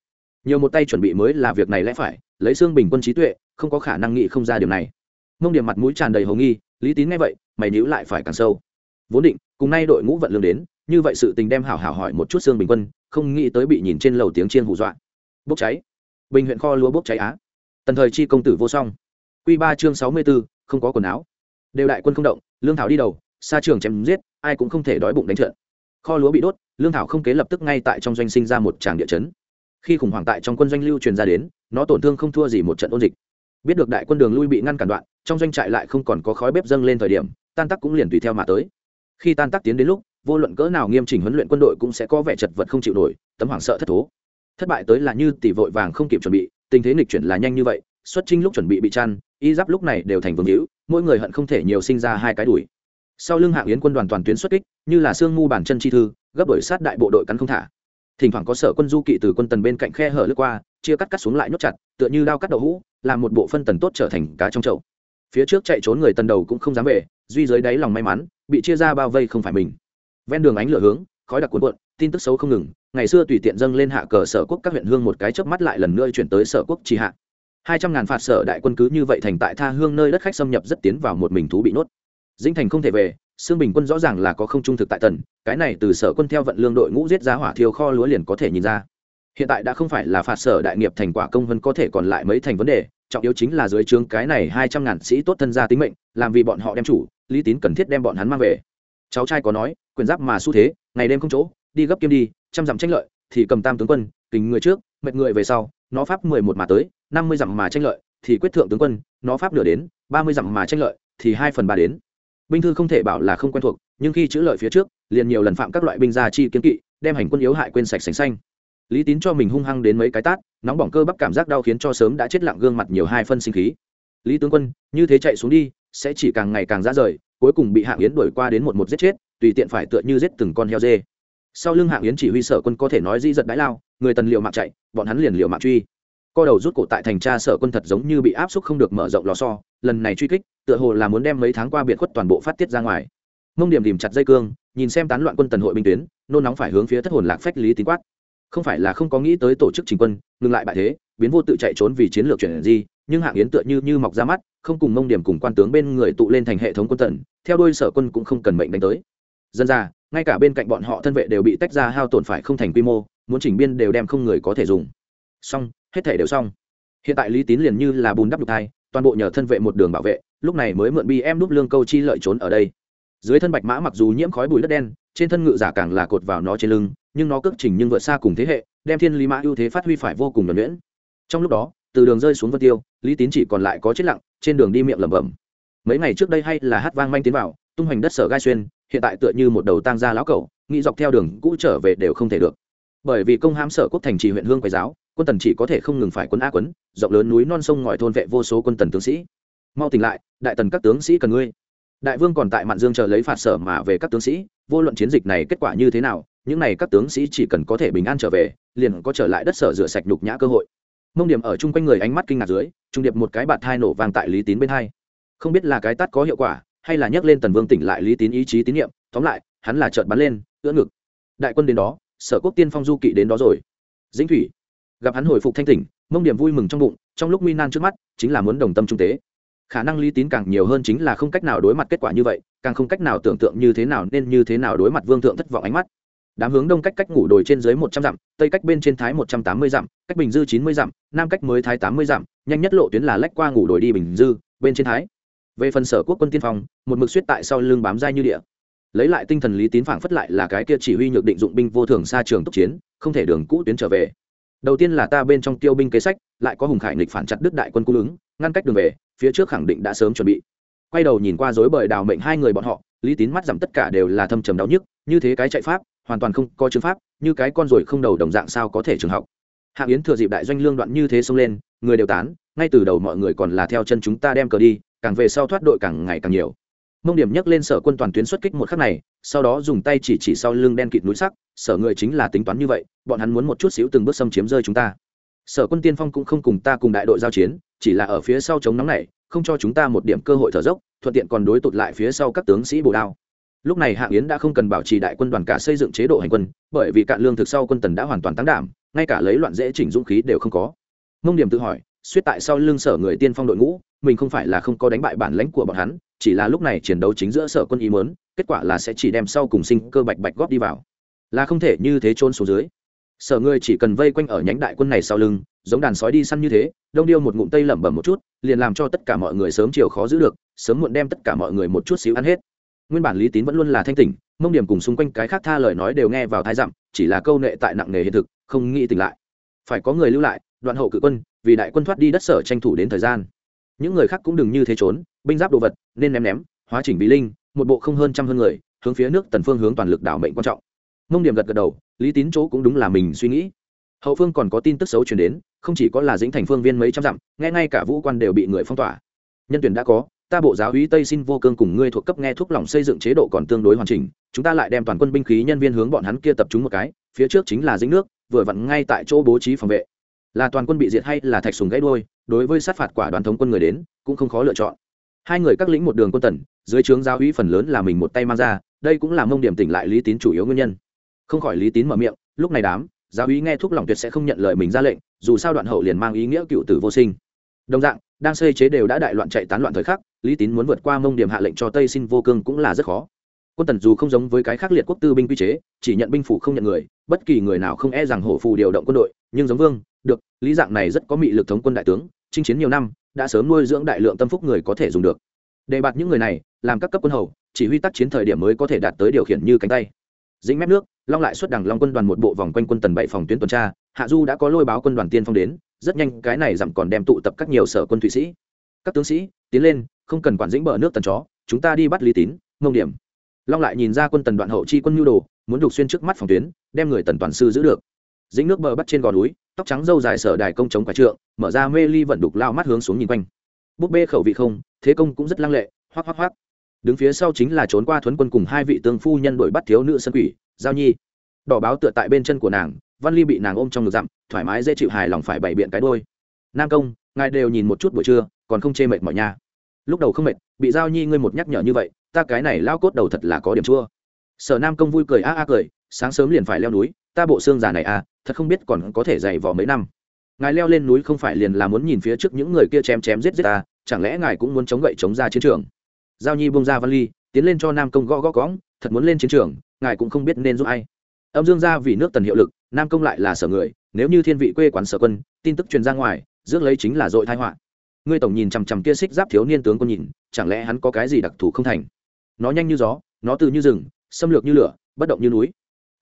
Nhiều một tay chuẩn bị mới là việc này lẽ phải, lấy xương bình quân trí tuệ, không có khả năng nghị không ra điều này. Mông điểm mặt mũi tràn đầy hầu nghi, lý tín nghe vậy, mày níu lại phải càng sâu. Vốn định, cùng nay đội ngũ vận lương đến như vậy sự tình đem hảo hảo hỏi một chút xương bình quân, không nghĩ tới bị nhìn trên lầu tiếng chiên hù dọa. Bốc cháy. Bình huyện kho lúa bốc cháy á. Tần thời chi công tử vô song. Q ba chương sáu mươi b ố không có quần áo. Đều đại quân không động, lương thảo đi đầu, xa trường chém giết, ai cũng không thể đói bụng đánh trận. Kho lúa bị đốt, lương thảo không kế lập tức ngay tại trong doanh sinh ra một tràng địa chấn. Khi khủng hoảng tại trong quân doanh lưu truyền ra đến, nó tổn thương không thua gì một trận ôn dịch. Biết được đại quân đường lui bị ngăn cản đoạn, trong doanh trại lại không còn có khói bếp dâng lên thời điểm, tan tắc cũng liền tùy theo mà tới. Khi tan tắc tiến đến lúc vô luận cỡ nào nghiêm chỉnh huấn luyện quân đội cũng sẽ có vẻ chật vật không chịu nổi, tấm hoảng sợ thất thố. Thất bại tới là như tỷ vội vàng không kịp chuẩn bị, tình thế nghịch chuyển là nhanh như vậy, xuất trinh lúc chuẩn bị bị chăn, y giáp lúc này đều thành vương hữu, mỗi người hận không thể nhiều sinh ra hai cái đùi. Sau lưng hạng yến quân đoàn toàn tuyến xuất kích, như là sương mu bản chân chi thư, gấp đổi sát đại bộ đội cắn không thả. Thỉnh thoảng có sở quân du kỵ từ quân tần bên cạnh khe hở lướt qua, chia cắt cắt xuống lại nhốt chặt, tựa như đao cắt đậu hũ, làm một bộ phân tần tốt trở thành cá trong chậu. Phía trước chạy trốn người tần đầu cũng không dám về, duy dưới đáy lòng may mắn, bị chia ra bao vây không phải mình ven đường ánh lửa hướng, khói đặc cuộn cuộn, tin tức xấu không ngừng. Ngày xưa tùy tiện dâng lên hạ cờ sở quốc các huyện hương một cái chớp mắt lại lần nữa chuyển tới sở quốc trì hạ. Hai trăm ngàn phạt sở đại quân cứ như vậy thành tại tha hương nơi đất khách xâm nhập rất tiến vào một mình thú bị nuốt dĩnh thành không thể về xương bình quân rõ ràng là có không trung thực tại tần, cái này từ sở quân theo vận lương đội ngũ giết giá hỏa thiêu kho lúa liền có thể nhìn ra. Hiện tại đã không phải là phạt sở đại nghiệp thành quả công vân có thể còn lại mấy thành vấn đề, trọng yếu chính là dưới trướng cái này hai trăm ngàn sĩ tốt thân gia tính mệnh, làm vì bọn họ đem chủ, lý tín cần thiết đem bọn hắn mang về. Cháu trai có nói quyền giáp mà xu thế, ngày đêm không chỗ, đi gấp kiếm đi, trăm dặm tranh lợi, thì cầm tam tướng quân kính người trước, mệt người về sau, nó pháp mười một mà tới, năm mươi dặm mà tranh lợi, thì quyết thượng tướng quân, nó pháp nửa đến, ba mươi dặm mà tranh lợi, thì hai phần ba đến. Binh thư không thể bảo là không quen thuộc, nhưng khi chữ lợi phía trước, liền nhiều lần phạm các loại binh gia chi kiến kỵ, đem hành quân yếu hại quên sạch sành xanh. Lý tín cho mình hung hăng đến mấy cái tát, nóng bỏng cơ bắp cảm giác đau khiến cho sớm đã chết lặng gương mặt nhiều hai phân sinh khí. Lý tướng quân, như thế chạy xuống đi, sẽ chỉ càng ngày càng ra rời, cuối cùng bị hạng yến đuổi qua đến một một giết chết tùy tiện phải tựa như giết từng con heo dê. Sau lưng hạng yến chỉ huy sở quân có thể nói dĩ giật đái lao, người tần liệu mạng chạy, bọn hắn liền liệu mạng truy. Co đầu rút cổ tại thành tra sở quân thật giống như bị áp xúc không được mở rộng lò so lần này truy kích, tựa hồ là muốn đem mấy tháng qua biệt khuất toàn bộ phát tiết ra ngoài. Mông điểm điểm chặt dây cương, nhìn xem tán loạn quân tần hội binh tuyến, nôn nóng phải hướng phía thất hồn lạc phách lý tín quát. Không phải là không có nghĩ tới tổ chức trình quân, ngừng lại bại thế, biến vô tự chạy trốn vì chiến lược chuyển gì nhưng hạng yến tựa như như mọc ra mắt, không cùng mông điểm cùng quan tướng bên người tụ lên thành hệ thống quân tần, theo đôi sở quân cũng không cần mệnh đánh tới dân ra, ngay cả bên cạnh bọn họ thân vệ đều bị tách ra hao tổn phải không thành quy mô, muốn chỉnh biên đều đem không người có thể dùng. Xong, hết thể đều xong. Hiện tại lý tín liền như là bùn đắp đục thai, toàn bộ nhờ thân vệ một đường bảo vệ, lúc này mới mượn bi em đúc lương câu chi lợi trốn ở đây. Dưới thân bạch mã mặc dù nhiễm khói bụi đất đen, trên thân ngự giả càng là cột vào nó trên lưng, nhưng nó cước trình nhưng vượt xa cùng thế hệ, đem thiên lý mã ưu thế phát huy phải vô cùng nhuẩn nhuyễn. Trong lúc đó, từ đường rơi xuống vân tiêu, lý tín chỉ còn lại có chết lặng, trên đường đi miệng lẩm bẩm. Mấy ngày trước đây hay là hát vang manh tiến vào, tung hoành đất sở gai xuyên hiện tại tựa như một đầu tang gia lão cẩu, nghĩ dọc theo đường cũ trở về đều không thể được. Bởi vì công hãm sở quốc thành trì huyện hương quái giáo, quân tần chỉ có thể không ngừng phải quân a quấn, rộng lớn núi non sông ngòi thôn vệ vô số quân tần tướng sĩ. Mau tỉnh lại, đại tần các tướng sĩ cần ngươi. Đại vương còn tại mạn dương chờ lấy phạt sở mà về các tướng sĩ, vô luận chiến dịch này kết quả như thế nào, những này các tướng sĩ chỉ cần có thể bình an trở về, liền có trở lại đất sở rửa sạch nhục nhã cơ hội. Mông điểm ở chung quanh người ánh mắt kinh ngạc dưới, trung điệp một cái bạt thai nổ vàng tại lý tín bên hai. Không biết là cái tắt có hiệu quả hay là nhắc lên tần vương tỉnh lại lý tín ý chí tín nhiệm, tóm lại, hắn là trợn bắn lên, ưỡn ngực. Đại quân đến đó, sở quốc tiên phong du kỵ đến đó rồi. Dĩnh thủy, gặp hắn hồi phục thanh tỉnh, mông điểm vui mừng trong bụng, trong lúc nguy nan trước mắt, chính là muốn đồng tâm trung tế. Khả năng lý tín càng nhiều hơn chính là không cách nào đối mặt kết quả như vậy, càng không cách nào tưởng tượng như thế nào nên như thế nào đối mặt vương thượng thất vọng ánh mắt. Đám hướng đông cách cách ngủ đồi trên dưới một trăm dặm, tây cách bên trên thái một trăm tám mươi dặm, cách bình dư chín mươi dặm, nam cách mới thái tám mươi dặm, nhanh nhất lộ tuyến là lách qua ngủ đồi đi bình dư, bên trên thái về phần sở quốc quân tiên phong, một mực suýt tại sau lưng bám dai như địa. Lấy lại tinh thần lý tín phảng phất lại là cái kia chỉ huy nhược định dụng binh vô thường xa trường tốc chiến, không thể đường cũ tuyến trở về. Đầu tiên là ta bên trong tiêu binh kế sách, lại có hùng khải nghịch phản chặt đức đại quân cung ứng, ngăn cách đường về, phía trước khẳng định đã sớm chuẩn bị. Quay đầu nhìn qua dối bời đào mệnh hai người bọn họ, lý tín mắt giảm tất cả đều là thâm trầm đau nhức, như thế cái chạy pháp, hoàn toàn không có chứng pháp, như cái con rồi không đầu đồng dạng sao có thể trường học. Hạng yến thừa dịp đại doanh lương đoạn như thế xông lên, người đều tán, ngay từ đầu mọi người còn là theo chân chúng ta đem cờ đi càng về sau thoát đội càng ngày càng nhiều. Mông điểm nhấc lên sở quân toàn tuyến xuất kích một khắc này, sau đó dùng tay chỉ chỉ sau lưng đen kịt núi sắc, sở người chính là tính toán như vậy, bọn hắn muốn một chút xíu từng bước xâm chiếm rơi chúng ta. Sở quân tiên phong cũng không cùng ta cùng đại đội giao chiến, chỉ là ở phía sau chống nóng này, không cho chúng ta một điểm cơ hội thở dốc, thuận tiện còn đối tụt lại phía sau các tướng sĩ bồ đao. Lúc này hạng yến đã không cần bảo trì đại quân đoàn cả xây dựng chế độ hành quân, bởi vì cạn lương thực sau quân tần đã hoàn toàn tăng đảm, ngay cả lấy loạn dễ chỉnh dũng khí đều không có. Mông điểm tự hỏi suýt tại sau lưng sở người tiên phong đội ngũ, mình không phải là không có đánh bại bản lãnh của bọn hắn, chỉ là lúc này chiến đấu chính giữa sở quân ý mớn kết quả là sẽ chỉ đem sau cùng sinh cơ bạch bạch góp đi vào. Là không thể như thế trôn xuống dưới. Sở ngươi chỉ cần vây quanh ở nhánh đại quân này sau lưng, giống đàn sói đi săn như thế, đông điêu một ngụm tây lẩm bẩm một chút, liền làm cho tất cả mọi người sớm chiều khó giữ được, sớm muộn đem tất cả mọi người một chút xíu ăn hết. Nguyên bản lý tín vẫn luôn là thanh tỉnh, mông điểm cùng xung quanh cái khác tha lời nói đều nghe vào thái dặm, chỉ là câu nệ tại nặng nề hiện thực, không nghĩ tỉnh lại. Phải có người lưu lại, đoạn hậu cự quân vì đại quân thoát đi đất sở tranh thủ đến thời gian. Những người khác cũng đừng như thế trốn, binh giáp đồ vật, nên ném ném, hóa chỉnh bí linh, một bộ không hơn trăm hơn người, hướng phía nước tần phương hướng toàn lực đảo mệnh quan trọng. Mông điểm gật gật đầu, lý tín chỗ cũng đúng là mình suy nghĩ. Hậu phương còn có tin tức xấu chuyển đến, không chỉ có là dĩnh thành phương viên mấy trăm dặm, nghe ngay cả vũ quan đều bị người phong tỏa. Nhân tuyển đã có, ta bộ giáo úy tây xin vô cương cùng ngươi thuộc cấp nghe thuốc lòng xây dựng chế độ còn tương đối hoàn chỉnh, chúng ta lại đem toàn quân binh khí nhân viên hướng bọn hắn kia tập trung một cái, phía trước chính là dĩnh nước, vừa vặn ngay tại chỗ bố trí phòng vệ là toàn quân bị diệt hay là thạch sùng gãy đuôi, đối với sát phạt quả đoàn thống quân người đến, cũng không khó lựa chọn. Hai người các lĩnh một đường quân tần, dưới trướng giáo uy phần lớn là mình một tay mang ra, đây cũng là mông điểm tỉnh lại lý tín chủ yếu nguyên nhân. Không khỏi lý tín mở miệng, lúc này đám giáo uy nghe thúc lòng tuyệt sẽ không nhận lời mình ra lệnh, dù sao đoạn hậu liền mang ý nghĩa cựu tử vô sinh. Đồng dạng, đang xây chế đều đã đại loạn chạy tán loạn thời khắc, lý tín muốn vượt qua mông điểm hạ lệnh cho tây xin vô cương cũng là rất khó quân tần dù không giống với cái khác liệt quốc tư binh quy chế, chỉ nhận binh phủ không nhận người, bất kỳ người nào không e rằng hổ phù điều động quân đội, nhưng giống vương, được, lý dạng này rất có mị lực thống quân đại tướng, chinh chiến nhiều năm, đã sớm nuôi dưỡng đại lượng tâm phúc người có thể dùng được. Đề bạt những người này, làm các cấp quân hầu, chỉ huy tác chiến thời điểm mới có thể đạt tới điều khiển như cánh tay. Dính mép nước, long lại xuất đằng long quân đoàn một bộ vòng quanh quân tần bảy phòng tuyến tuần tra, hạ du đã có lôi báo quân đoàn tiên phong đến, rất nhanh, cái này dặm còn đem tụ tập các nhiều sở quân thụy sĩ. Các tướng sĩ, tiến lên, không cần quản dĩnh bờ nước tần chó, chúng ta đi bắt lý tín ngông điểm long lại nhìn ra quân tần đoạn hậu chi quân nhu đồ, muốn đục xuyên trước mắt phòng tuyến, đem người tần toàn sư giữ được. Dính nước bờ bắt trên gò núi, tóc trắng dâu dài sở đài công chống quái trượng, mở ra mê ly vận đục lao mắt hướng xuống nhìn quanh. Búp bê khẩu vị không, thế công cũng rất lăng lệ hoác hoác hoác đứng phía sau chính là trốn qua thuấn quân cùng hai vị tương phu nhân đuổi bắt thiếu nữ sân quỷ, giao nhi. Đỏ báo tựa tại bên chân của nàng, văn ly bị nàng ôm trong ngực dặm, thoải mái dễ chịu hài lòng phải bày biện cái đôi. Nam công, ngài đều nhìn một chút buổi trưa, còn không chê mệt mỏi nha lúc đầu không mệt, bị giao nhi ngươi một nhắc nhở như vậy, ta cái này lao cốt đầu thật là có điểm chua. Sở nam công vui cười a a cười, sáng sớm liền phải leo núi, ta bộ xương già này à thật không biết còn có thể dày vò mấy năm. Ngài leo lên núi không phải liền là muốn nhìn phía trước những người kia chém chém giết giết ta, chẳng lẽ ngài cũng muốn chống gậy chống ra chiến trường? Giao nhi bông ra văn ly tiến lên cho nam công gõ gõ cõng, thật muốn lên chiến trường, ngài cũng không biết nên giúp ai. Âm dương ra vì nước tần hiệu lực, nam công lại là sở người, nếu như thiên vị quê quán sở quân, tin tức truyền ra ngoài, rước lấy chính là dội thái họa ngươi tổng nhìn chằm chằm kia xích giáp thiếu niên tướng quân nhìn, chẳng lẽ hắn có cái gì đặc thù không thành? Nó nhanh như gió, nó từ như rừng, xâm lược như lửa, bất động như núi.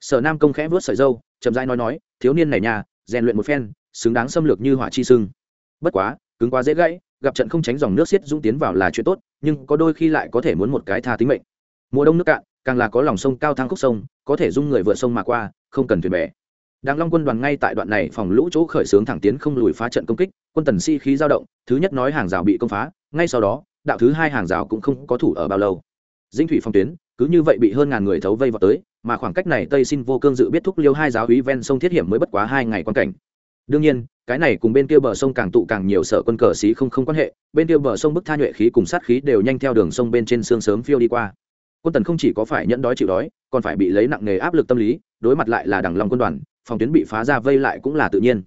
Sở nam công khẽ vớt sợi dâu chậm rãi nói nói, thiếu niên này nhà rèn luyện một phen, xứng đáng xâm lược như hỏa chi sưng bất quá, cứng quá dễ gãy, gặp trận không tránh dòng nước xiết dũng tiến vào là chuyện tốt, nhưng có đôi khi lại có thể muốn một cái tha tính mệnh. Mùa đông nước cạn, càng là có lòng sông cao thang khúc sông, có thể dung người vượt sông mà qua, không cần thuyền bè. Đàng Long quân đoàn ngay tại đoạn này phòng lũ chỗ khởi xướng thẳng tiến không lùi phá trận công kích, quân tần si khí dao động, thứ nhất nói hàng rào bị công phá, ngay sau đó, đạo thứ hai hàng rào cũng không có thủ ở bao lâu. Dinh thủy phong tuyến, cứ như vậy bị hơn ngàn người thấu vây vào tới, mà khoảng cách này Tây Xin vô cương dự biết thúc liêu hai giáo úy ven sông thiết hiểm mới bất quá hai ngày quan cảnh. Đương nhiên, cái này cùng bên kia bờ sông càng tụ càng nhiều sở quân cờ sĩ không không quan hệ, bên kia bờ sông bức tha nhuệ khí cùng sát khí đều nhanh theo đường sông bên trên sương sớm phiêu đi qua. Quân tần không chỉ có phải nhẫn đói chịu đói, còn phải bị lấy nặng nghề áp lực tâm lý, đối mặt lại là đằng long quân đoàn, phòng tuyến bị phá ra vây lại cũng là tự nhiên.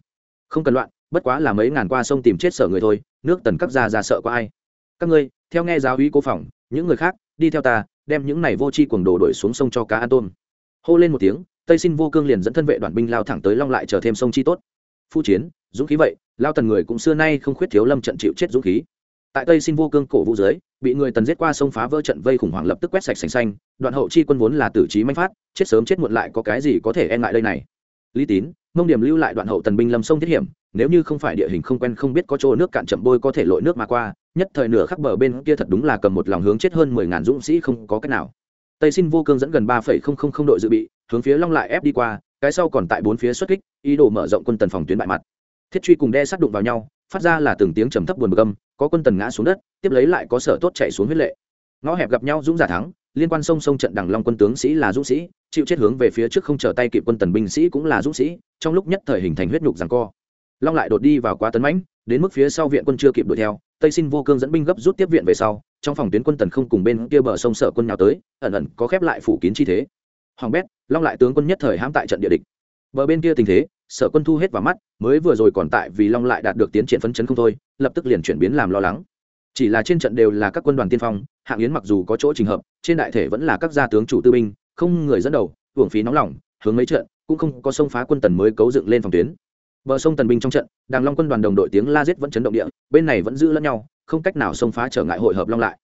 Không cần loạn, bất quá là mấy ngàn qua sông tìm chết sở người thôi, nước tần các gia ra sợ có ai. Các ngươi, theo nghe giáo hí cố phòng, những người khác, đi theo ta, đem những này vô chi cuồng đồ đổi xuống sông cho cá an tôm. Hô lên một tiếng, tây xin vô cương liền dẫn thân vệ đoàn binh lao thẳng tới long lại chờ thêm sông chi tốt. Phu chiến, dũng khí vậy, lao tần người cũng xưa nay không khuyết thiếu lâm trận chịu chết dũng khí. Tại tây xin vô cương cổ vũ dưới, bị người tần giết qua sông phá vỡ trận vây khủng hoảng lập tức quét sạch sành xanh, đoạn hậu chi quân vốn là tử trí manh phát, chết sớm chết muộn lại có cái gì có thể e ngại đây này lý tín, mông điểm lưu lại đoạn hậu tần binh lâm sông thiết hiểm, nếu như không phải địa hình không quen không biết có chỗ nước cạn chậm bôi có thể lội nước mà qua, nhất thời nửa khắc bờ bên kia thật đúng là cầm một lòng hướng chết hơn mười ngàn dũng sĩ không có cách nào. Tây xin vô cương dẫn gần ba phẩy không không không đội dự bị, hướng phía long lại ép đi qua, cái sau còn tại bốn phía xuất kích, ý đồ mở rộng quân tần phòng tuyến bại mặt. Thiết truy cùng đe sát đụng vào nhau, phát ra là từng tiếng trầm thấp buồn bực âm, có quân tần ngã xuống đất, tiếp lấy lại có sở tốt chạy xuống huyết lệ. Ngõ hẹp gặp nhau dũng giả thắng, liên quan sông sông trận đằng long quân tướng sĩ là dũng sĩ chịu chết hướng về phía trước không trở tay kịp quân tần binh sĩ cũng là dũng sĩ, trong lúc nhất thời hình thành huyết nhục rằng co. Long lại đột đi vào quá tấn mãnh, đến mức phía sau viện quân chưa kịp đuổi theo, tây xin vô cương dẫn binh gấp rút tiếp viện về sau, trong phòng tuyến quân tần không cùng bên kia bờ sông sở quân nào tới, ẩn ẩn có khép lại phủ kín chi thế. Hoàng bét, long lại tướng quân nhất thời hãm tại trận địa địch. Bờ bên kia tình thế, sở quân thu hết vào mắt, mới vừa rồi còn tại vì long lại đạt được tiến triển phấn chấn không thôi, lập tức liền chuyển biến làm lo lắng. Chỉ là trên trận đều là các quân đoàn tiên phong, hạng yến mặc dù có chỗ trình hợp, trên đại thể vẫn là các gia tướng chủ tư binh không người dẫn đầu uổng phí nóng lòng, hướng mấy trận, cũng không có sông phá quân tần mới cấu dựng lên phòng tuyến. Bờ sông tần binh trong trận, đàng long quân đoàn đồng đội tiếng la giết vẫn chấn động địa, bên này vẫn giữ lẫn nhau, không cách nào sông phá trở ngại hội hợp long lại.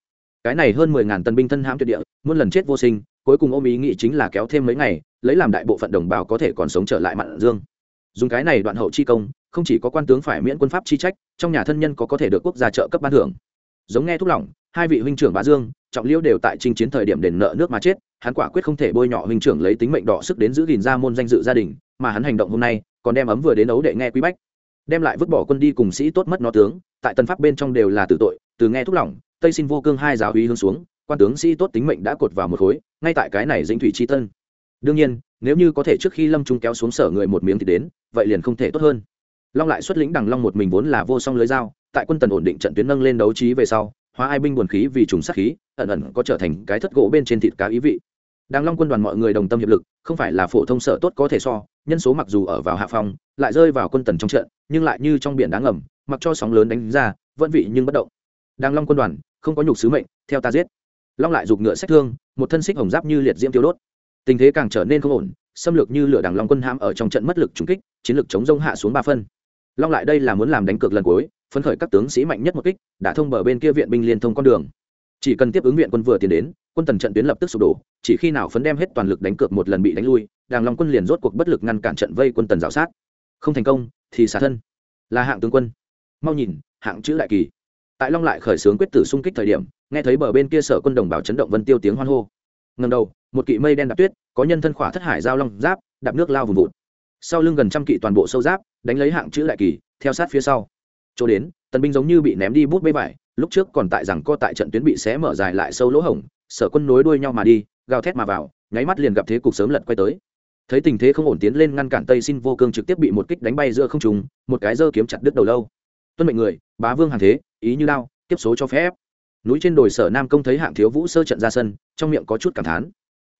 Cái này hơn mười ngàn tần binh thân hãm tuyệt địa, muôn lần chết vô sinh, cuối cùng ôm ý nghĩ chính là kéo thêm mấy ngày, lấy làm đại bộ phận đồng bào có thể còn sống trở lại mặn dương. Dùng cái này đoạn hậu chi công, không chỉ có quan tướng phải miễn quân pháp chi trách, trong nhà thân nhân có có thể được quốc gia trợ cấp ban thưởng. Giống nghe thúc lỏng, hai vị huynh trưởng bá dương, trọng liêu đều tại chinh chiến thời điểm đền nợ nước mà chết hắn quả quyết không thể bôi nhọ huynh trưởng lấy tính mệnh đỏ sức đến giữ gìn ra môn danh dự gia đình, mà hắn hành động hôm nay còn đem ấm vừa đến ấu đệ nghe quý bách, đem lại vứt bỏ quân đi cùng sĩ tốt mất nó tướng, tại tân pháp bên trong đều là tử tội, từ nghe thúc lỏng, tây xin vô cương hai giáo uy hướng xuống, quan tướng sĩ tốt tính mệnh đã cột vào một khối, ngay tại cái này dĩnh thủy chi tân. Đương nhiên, nếu như có thể trước khi lâm trung kéo xuống sở người một miếng thì đến, vậy liền không thể tốt hơn. Long lại xuất lĩnh đằng long một mình vốn là vô song lưới dao, tại quân tần ổn định trận tuyến nâng lên đấu trí về sau, hóa ai binh buồn khí vì trùng sát khí, ẩn ẩn có trở thành cái thất gỗ bên trên thịt cá ý vị đàng long quân đoàn mọi người đồng tâm hiệp lực, không phải là phổ thông sở tốt có thể so, nhân số mặc dù ở vào hạ phòng lại rơi vào quân tần trong trận, nhưng lại như trong biển đá ngầm, mặc cho sóng lớn đánh ra, vẫn vị nhưng bất động. Đàng long quân đoàn, không có nhục sứ mệnh, theo ta giết. Long lại giục ngựa sách thương, một thân xích hồng giáp như liệt diễm tiêu đốt. Tình thế càng trở nên không ổn, xâm lược như lửa đàng long quân hãm ở trong trận mất lực trúng kích, chiến lực chống rông hạ xuống ba phân. Long lại đây là muốn làm đánh cược lần cuối, phấn khởi các tướng sĩ mạnh nhất một kích, đã thông bờ bên kia viện binh liên thông con đường chỉ cần tiếp ứng viện quân vừa tiến đến, quân tần trận tuyến lập tức sụp đổ, chỉ khi nào phấn đem hết toàn lực đánh cược một lần bị đánh lui, đàng long quân liền rốt cuộc bất lực ngăn cản trận vây quân tần rào sát. Không thành công, thì xả thân. Là hạng tướng quân. Mau nhìn, hạng chữ đại kỳ. Tại long lại khởi xướng quyết tử xung kích thời điểm, nghe thấy bờ bên kia sở quân đồng bào chấn động vân tiêu tiếng hoan hô. Ngầm đầu, một kỵ mây đen đạp tuyết, có nhân thân khỏa thất hải giao long giáp, đạp nước lao vùng vụt. Sau lưng gần trăm kỵ toàn bộ sâu giáp, đánh lấy hạng chữ đại kỳ, theo sát phía sau. Chỗ đến, tần binh giống như bị ném đi bút bê vải lúc trước còn tại rằng co tại trận tuyến bị xé mở dài lại sâu lỗ hổng sở quân nối đuôi nhau mà đi gào thét mà vào nháy mắt liền gặp thế cục sớm lật quay tới. Thấy tình thế không ổn tiến lên ngăn cản tây xin vô cương trực tiếp bị một kích đánh bay giữa không trùng một cái dơ kiếm chặt đứt đầu lâu. Tuân mệnh người bá vương hàng thế ý như lao tiếp số cho phép. Núi trên đồi sở nam công thấy hạng thiếu vũ sơ trận ra sân trong miệng có chút cảm thán.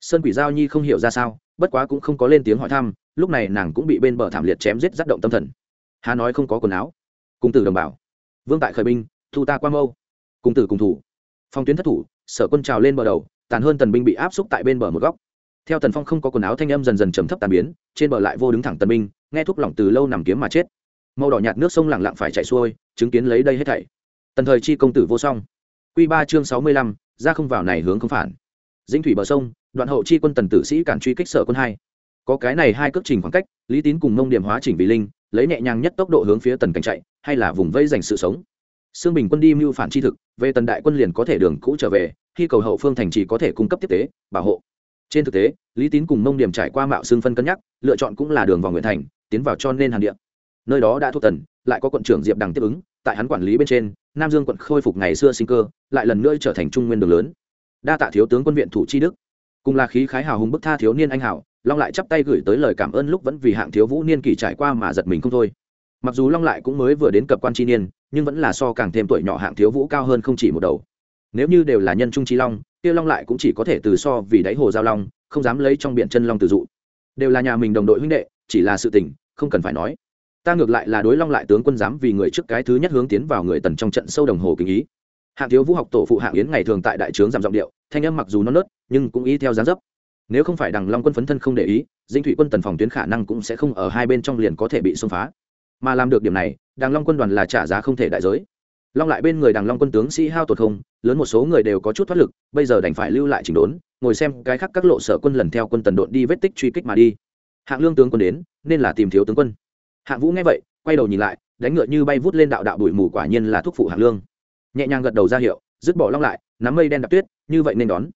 Sơn quỷ giao nhi không hiểu ra sao bất quá cũng không có lên tiếng hỏi thăm lúc này nàng cũng bị bên bờ thảm liệt chém giết tác động tâm thần. Hà nói không có quần áo. Cung tử đồng bảo, vương tại khởi binh thu ta qua mâu. Cùng tử cùng thủ. Phong tuyến thất thủ, sở quân trào lên bờ đầu, tàn hơn tần binh bị áp xúc tại bên bờ một góc. Theo tần phong không có quần áo thanh âm dần dần trầm thấp tàn biến, trên bờ lại vô đứng thẳng tần binh, nghe thúc lỏng từ lâu nằm kiếm mà chết. Màu đỏ nhạt nước sông lẳng lặng phải chạy xuôi, chứng kiến lấy đây hết thảy. Tần thời chi công tử vô song. Q ba chương sáu mươi lăm, ra không vào này hướng không phản. Dĩnh thủy bờ sông, đoạn hậu chi quân tần tử sĩ cản truy kích sở quân hai. Có cái này hai cước trình khoảng cách, lý tín cùng mông điểm hóa chỉnh vì linh, lấy nhẹ nhàng nhất tốc độ hướng phía tần cảnh chạy, hay là vùng vây dành sự sống. Sương Bình quân đi mưu phản chi thực, về tần đại quân liền có thể đường cũ trở về, khi cầu hậu phương thành chỉ có thể cung cấp tiếp tế, bảo hộ. Trên thực tế, Lý Tín cùng Mông Điểm trải qua mạo xương phân cân nhắc, lựa chọn cũng là đường vào Nguyễn Thành, tiến vào cho nên hàn địa. Nơi đó đã thuộc tần, lại có quận trưởng Diệp Đằng tiếp ứng, tại hắn quản lý bên trên, Nam Dương quận khôi phục ngày xưa sinh cơ, lại lần nữa trở thành trung nguyên đường lớn. Đa tạ thiếu tướng quân viện thủ chi đức, cùng là khí khái hào hùng bức tha thiếu niên anh hảo, Long lại chắp tay gửi tới lời cảm ơn lúc vẫn vì hạng thiếu vũ niên kỳ trải qua mà giật mình không thôi. Mặc dù Long lại cũng mới vừa đến cập quan chi niên, nhưng vẫn là so càng thêm tuổi nhỏ hạng thiếu vũ cao hơn không chỉ một đầu. Nếu như đều là nhân trung trí long, kia long lại cũng chỉ có thể từ so vì đáy hồ giao long, không dám lấy trong biển chân long từ dụ. Đều là nhà mình đồng đội huynh đệ, chỉ là sự tình, không cần phải nói. Ta ngược lại là đối long lại tướng quân dám vì người trước cái thứ nhất hướng tiến vào người tần trong trận sâu đồng hồ kinh ý. Hạng thiếu vũ học tổ phụ hạng yến ngày thường tại đại trướng giảm giọng điệu, thanh âm mặc dù non nớt, nhưng cũng ý theo dáng dấp. Nếu không phải đằng long quân phấn thân không để ý, dinh thủy quân tần phòng tuyến khả năng cũng sẽ không ở hai bên trong liền có thể bị xông phá. Mà làm được điểm này đàng long quân đoàn là trả giá không thể đại giới. Long lại bên người đàng long quân tướng sĩ hao tột không, lớn một số người đều có chút thoát lực, bây giờ đành phải lưu lại chỉnh đốn, ngồi xem cái khác các lộ sở quân lần theo quân tần đội đi vết tích truy kích mà đi. Hạng lương tướng quân đến, nên là tìm thiếu tướng quân. Hạng vũ nghe vậy, quay đầu nhìn lại, đánh ngựa như bay vút lên đạo đạo bụi mù quả nhiên là thúc phụ hạng lương. Nhẹ nhàng gật đầu ra hiệu, dứt bỏ long lại, nắm mây đen đạp tuyết, như vậy nên đón.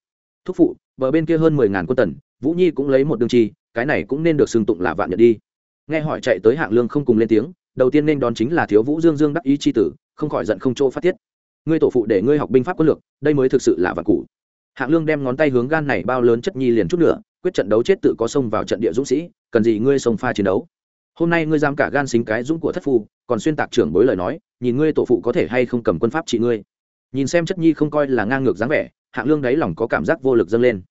Thúc phụ, bờ bên kia hơn mười ngàn quân tần, vũ nhi cũng lấy một đường chi cái này cũng nên được xưng tụng là vạn nhật đi. Nghe hỏi chạy tới hạng lương không cùng lên tiếng đầu tiên nên đón chính là thiếu vũ dương dương đắc ý c h i tử, không khỏi giận không chỗ phát tiết. Ngươi tổ phụ để ngươi học binh pháp quân lược, đây mới thực sự là vạn cụ hạng lương đem ngón tay hướng gan này bao lớn chất nhi liền chút nữa, quyết trận đấu chết tự có sông vào trận địa dũng sĩ, cần gì ngươi sông pha chiến đấu? Hôm nay ngươi dám cả gan xính cái dũng của thất phu, còn xuyên tạc trưởng bối lời nói, nhìn ngươi tổ phụ có thể hay không cầm quân pháp trị ngươi. Nhìn xem chất nhi không coi là ngang ngược dáng vẻ, hạng lương đáy lòng có cảm giác vô lực dâng lên.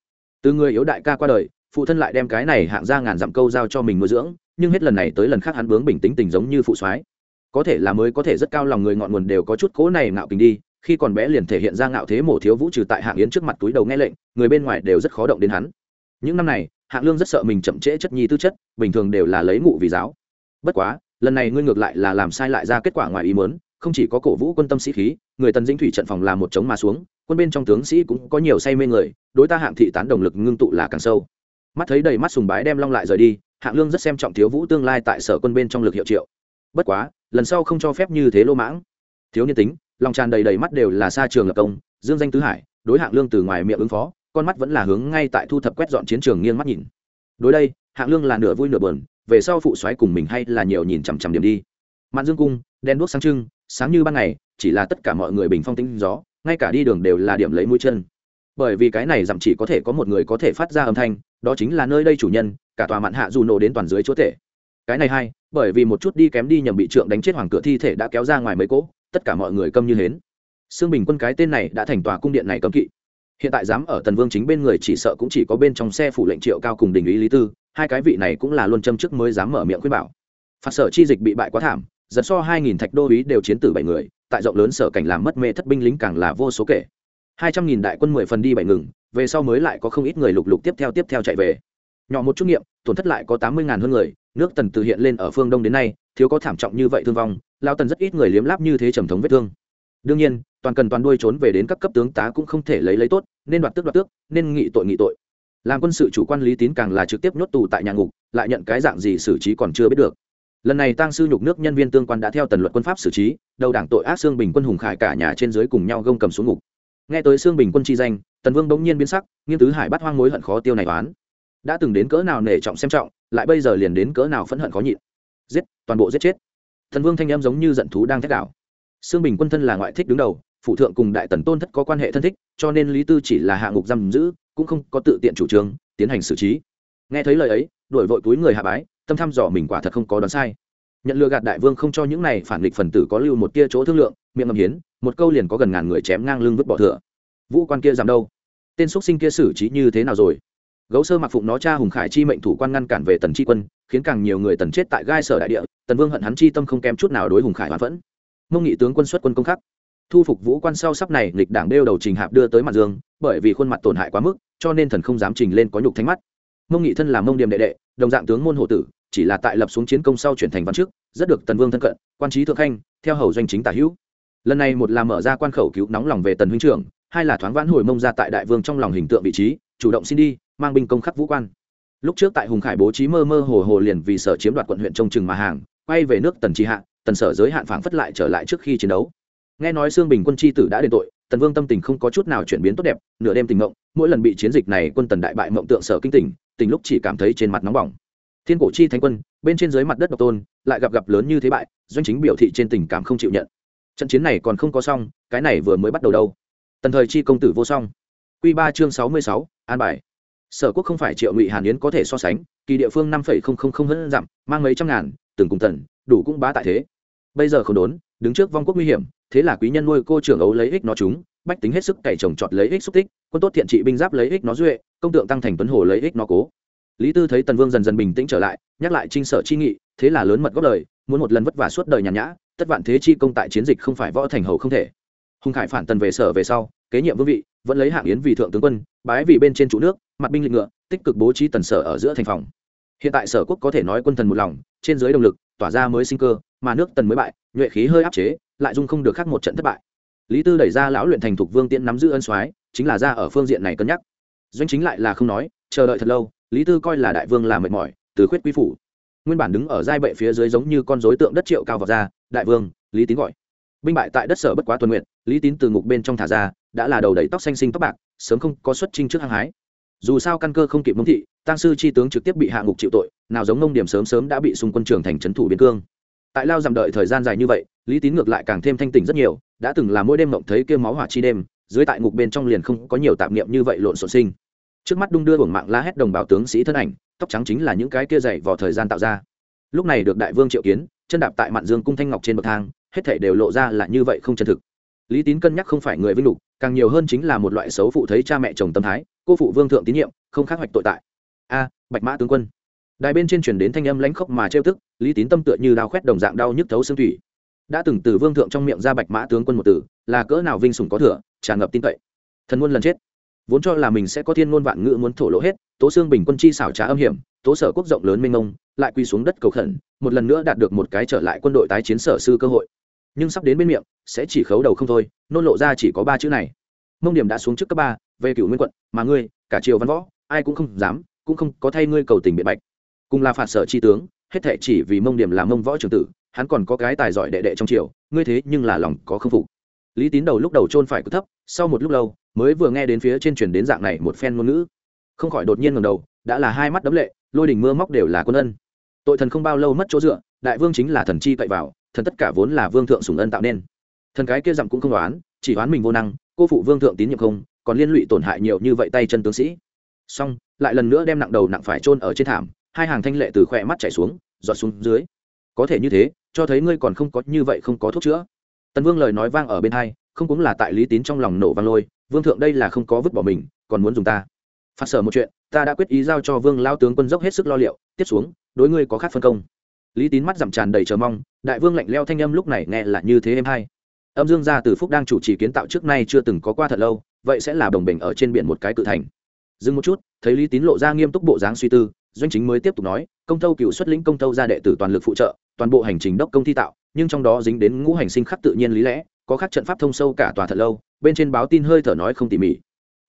Từ người yếu đại ca qua đời, phụ thân lại đem cái này hạng ra ngàn dặm câu giao cho mình nuôi dưỡng nhưng hết lần này tới lần khác hắn bướng bình tĩnh tình giống như phụ soái. Có thể là mới có thể rất cao lòng người ngọn nguồn đều có chút cố này ngạo kính đi, khi còn bé liền thể hiện ra ngạo thế mổ thiếu vũ trừ tại hạng yến trước mặt túi đầu nghe lệnh, người bên ngoài đều rất khó động đến hắn. Những năm này, hạng lương rất sợ mình chậm trễ chất nhi tư chất, bình thường đều là lấy ngụ vì giáo. Bất quá, lần này ngươi ngược lại là làm sai lại ra kết quả ngoài ý mớn không chỉ có cổ vũ quân tâm sĩ khí, người tần dĩnh thủy trận phòng làm một chống mà xuống, quân bên trong tướng sĩ cũng có nhiều say mê người, đối ta hạng thị tán đồng lực ngưng tụ là càng sâu. Mắt thấy đầy mắt sùng bái đem long lại rời đi hạng lương rất xem trọng thiếu vũ tương lai tại sở quân bên trong lực hiệu triệu. Bất quá, lần sau không cho phép như thế lô mãng. Thiếu niên tính, lòng tràn đầy đầy mắt đều là xa trường lập công, dương danh tứ hải, đối hạng lương từ ngoài miệng ứng phó, con mắt vẫn là hướng ngay tại thu thập quét dọn chiến trường nghiêng mắt nhìn. Đối đây, hạng lương là nửa vui nửa bờn về sau phụ xoáy cùng mình hay là nhiều nhìn chằm chằm điểm đi. Mạn dương cung đen đuốc sáng trưng, sáng như ban ngày, chỉ là tất cả mọi người bình phong tính gió, ngay cả đi đường đều là điểm lấy mũi chân. Bởi vì cái này dặm chỉ có thể có một người có thể phát ra âm thanh, đó chính là nơi đây chủ nhân cả tòa mạn hạ dù nổ đến toàn dưới chúa tể. Cái này hay, bởi vì một chút đi kém đi nhầm bị trượng đánh chết hoàng cửa thi thể đã kéo ra ngoài mấy cỗ tất cả mọi người câm như hến. Xương bình quân cái tên này đã thành tòa cung điện này cấm kỵ. Hiện tại dám ở tần vương chính bên người chỉ sợ cũng chỉ có bên trong xe phủ lệnh triệu cao cùng đình ý lý tư hai cái vị này cũng là luôn châm chức mới dám mở miệng khuyên bảo. Phạt sở chi dịch bị bại quá thảm dẫn so hai nghìn thạch đô ý đều chiến tử bảy người tại rộng lớn sở cảnh làm mất mê thất binh lính càng là vô số kể. Hai trăm nghìn đại quân mười phần đi bảy ngừng về sau mới lại có không ít người lục lục tiếp theo tiếp theo chạy về nhỏ một chút nghiệm, tổn thất lại có tám mươi ngàn hơn người, nước tần từ hiện lên ở phương đông đến nay, thiếu có thảm trọng như vậy thương vong, lao tần rất ít người liếm láp như thế trầm thống vết thương. Đương nhiên, toàn cần toàn đuôi trốn về đến các cấp tướng tá cũng không thể lấy lấy tốt, nên đoạt tước đoạt tước, nên nghị tội nghị tội. Làm quân sự chủ quan lý tín càng là trực tiếp nhốt tù tại nhà ngục, lại nhận cái dạng gì xử trí còn chưa biết được. Lần này tăng sư nhục nước nhân viên tương quan đã theo tần luật quân pháp xử trí, đầu đảng tội ác xương bình quân hùng khải cả nhà trên dưới cùng nhau gông cầm xuống ngục. Nghe tới xương bình quân chi danh, tần vương bỗng nhiên biến sắc nghiên tứ hải bắt hoang mối hận khó tiêu này oán đã từng đến cỡ nào nể trọng xem trọng, lại bây giờ liền đến cỡ nào phẫn hận khó nhịn. Giết, toàn bộ giết chết. Thần vương thanh em giống như giận thú đang thét đảo. Xương bình quân thân là ngoại thích đứng đầu phụ thượng cùng đại tần tôn thất có quan hệ thân thích, cho nên lý tư chỉ là hạ ngục giam giữ, cũng không có tự tiện chủ trương, tiến hành xử trí. Nghe thấy lời ấy đổi vội túi người hạ bái, tâm thăm dò mình quả thật không có đoán sai. Nhận lừa gạt đại vương không cho những này phản nghịch phần tử có lưu một tia chỗ thương lượng, miệng ngầm hiến, một câu liền có gần ngàn người chém ngang lưng vứt bỏ thừa vũ quan kia giảm đâu? Tên xúc sinh kia xử trí như thế nào rồi? Gấu sơ mặc phụng nó cha hùng khải chi mệnh thủ quan ngăn cản về tần chi quân, khiến càng nhiều người tần chết tại gai sở đại địa, tần vương hận hắn chi tâm không kém chút nào đối hùng khải hoàn vẫn mông nghị tướng quân xuất quân công khắc. Thu phục vũ quan sau sắp này lịch đảng đeo đầu trình hạp đưa tới mặt dương, bởi vì khuôn mặt tổn hại quá mức, cho nên thần không dám trình lên có nhục thánh mắt. Mông nghị thân là mông điểm đệ đệ, đồng dạng tướng môn hộ tử, chỉ là tại lập xuống chiến công sau chuyển thành văn chức, rất được tần vương thân cận, quan trí thượng khanh, theo hầu doanh chính tả hữu. Lần này một là mở ra quan khẩu cứu nóng lòng về tần huynh trưởng, hai là thoáng vãn hồi mông ra tại đại vương trong lòng hình tượng vị trí, chủ động xin đi mang binh công khắc vũ quan. Lúc trước tại hùng khải bố trí mơ mơ hồ hồ liền vì sở chiếm đoạt quận huyện trông chừng mà hàng, quay về nước tần tri hạ, tần sở giới hạn phảng phất lại trở lại trước khi chiến đấu. Nghe nói xương bình quân tri tử đã đền tội, tần vương tâm tình không có chút nào chuyển biến tốt đẹp, nửa đêm tình mộng mỗi lần bị chiến dịch này quân tần đại bại mộng tượng sở kinh tỉnh tình lúc chỉ cảm thấy trên mặt nóng bỏng. Thiên cổ chi thánh quân, bên trên dưới mặt đất độc tôn, lại gặp gặp lớn như thế bại, doanh chính biểu thị trên tình cảm không chịu nhận. Trận chiến này còn không có xong, cái này vừa mới bắt đầu đâu. Tần thời chi công tử vô song. Q ba chương sáu mươi sáu, an bài sở quốc không phải triệu ngụy hàn yến có thể so sánh, kỳ địa phương năm phẩy không không không hơn dặm, mang mấy trăm ngàn, từng cùng tần, đủ cũng bá tại thế. Bây giờ không đốn, đứng trước vong quốc nguy hiểm, thế là quý nhân nuôi cô trưởng ấu lấy ích nó chúng, bách tính hết sức cày trồng trọt lấy ích xúc tích, quân tốt thiện trị binh giáp lấy ích nó duệ, công tượng tăng thành tuấn hồ lấy ích nó cố. Lý tư thấy tần vương dần dần bình tĩnh trở lại, nhắc lại trinh sở chi nghị, thế là lớn mật góp lời, muốn một lần vất vả suốt đời nhàn nhã, tất vạn thế chi công tại chiến dịch không phải võ thành hầu không thể. Hùng khải phản tần về sở về sau, kế nhiệm vương vị vẫn lấy hạng yến vì thượng tướng quân, bái vì bên trên trụ nước, mặt binh lịch ngựa, tích cực bố trí tần sở ở giữa thành phòng. Hiện tại sở quốc có thể nói quân thần một lòng, trên dưới động lực, tỏa ra mới sinh cơ, mà nước tần mới bại, nhuệ khí hơi áp chế, lại dung không được khác một trận thất bại. Lý tư đẩy ra lão luyện thành thục vương tiễn nắm giữ ân soái, chính là ra ở phương diện này cân nhắc. Doanh chính lại là không nói, chờ đợi thật lâu, lý tư coi là đại vương là mệt mỏi, từ khuyết quý phủ. Nguyên bản đứng ở giai bệ phía dưới giống như con rối tượng đất triệu cao vào ra, đại vương, lý tín gọi. Binh bại tại đất sở bất quá tuần nguyện lý tín từ ngục bên trong thả ra đã là đầu đầy tóc xanh xinh tóc bạc, sớm không có xuất trinh trước hăng hái. Dù sao căn cơ không kịp mông thị tăng sư chi tướng trực tiếp bị hạ ngục chịu tội, nào giống nông điểm sớm sớm đã bị xung quân trường thành trấn thủ biên cương. Tại lao giảm đợi thời gian dài như vậy, lý tín ngược lại càng thêm thanh tỉnh rất nhiều, đã từng là mỗi đêm mộng thấy kêu máu hỏa chi đêm, dưới tại ngục bên trong liền không có nhiều tạp niệm như vậy lộn xộn sinh. Trước mắt đung đưa buồng mạng la hét đồng bào tướng sĩ thân ảnh, tóc trắng chính là những cái kia dày vào thời gian tạo ra. Lúc này được đại vương triệu kiến, chân đạp tại mạn dương cung thanh ngọc trên bậc thang, hết thể đều lộ ra là như vậy không chân thực lý tín cân nhắc không phải người vinh lục, càng nhiều hơn chính là một loại xấu phụ thấy cha mẹ chồng tâm thái, cô phụ vương thượng tín nhiệm, không khác hoạch tội tại. A, bạch mã tướng quân. Đài bên trên truyền đến thanh âm lãnh khốc mà trêu tức, lý tín tâm tựa như đao khoét đồng dạng đau nhức thấu xương thủy. Đã từng từ vương thượng trong miệng ra bạch mã tướng quân một tử là cỡ nào vinh sủng có thừa, tràn ngập tin cậy. Thần muôn lần chết. Vốn cho là mình sẽ có thiên ngôn vạn ngữ muốn thổ lộ hết, tố xương bình quân chi xảo trá âm hiểm, tố sở quốc rộng lớn mênh mông, lại quy xuống đất cầu khẩn, một lần nữa đạt được một cái trở lại quân đội tái chiến sở sư cơ hội nhưng sắp đến bên miệng, sẽ chỉ khấu đầu không thôi, nôn lộ ra chỉ có ba chữ này. Mông điểm đã xuống trước cấp ba, về cựu nguyên quận, mà ngươi, cả triều văn võ, ai cũng không dám, cũng không có thay ngươi cầu tình biện bạch. Cùng là phạt sở chi tướng, hết thệ chỉ vì mông điểm là mông võ trường tử, hắn còn có cái tài giỏi đệ đệ trong triều, ngươi thế nhưng là lòng có không phục. Lý tín đầu lúc đầu chôn phải cứ thấp, sau một lúc lâu, mới vừa nghe đến phía trên truyền đến dạng này một phen ngôn ngữ. Không khỏi đột nhiên ngầm đầu, đã là hai mắt đấm lệ, lôi đình mưa móc đều là quân ân. Tội thần không bao lâu mất chỗ dựa, đại vương chính là thần chi cậy vào thần tất cả vốn là vương thượng sùng ân tạo nên. Thần cái kia dặm cũng không đoán, chỉ đoán mình vô năng, cô phụ vương thượng tín nhiệm không, còn liên lụy tổn hại nhiều như vậy tay chân tướng sĩ. Xong, lại lần nữa đem nặng đầu nặng phải chôn ở trên thảm, hai hàng thanh lệ từ khỏe mắt chảy xuống, giọt xuống dưới. Có thể như thế, cho thấy ngươi còn không có như vậy không có thuốc chữa. Tần vương lời nói vang ở bên hai, không cũng là tại lý tín trong lòng nổ vang lôi, vương thượng đây là không có vứt bỏ mình, còn muốn dùng ta. Phát sở một chuyện, ta đã quyết ý giao cho vương lao tướng quân dốc hết sức lo liệu, tiếp xuống, đối ngươi có khác phân công lý tín mắt dằm tràn đầy chờ mong, đại vương lạnh leo thanh âm lúc này nghe là như thế em hay. Âm dương gia từ phúc đang chủ trì kiến tạo trước nay chưa từng có qua thật lâu, vậy sẽ là đồng bình ở trên biển một cái cự thành. Dừng một chút, thấy lý tín lộ ra nghiêm túc bộ dáng suy tư, doanh chính mới tiếp tục nói, công tâu cựu xuất lĩnh công tâu ra đệ tử toàn lực phụ trợ, toàn bộ hành trình đốc công thi tạo, nhưng trong đó dính đến ngũ hành sinh khắc tự nhiên lý lẽ, có khác trận pháp thông sâu cả tòa thật lâu, bên trên báo tin hơi thở nói không tỉ mỉ.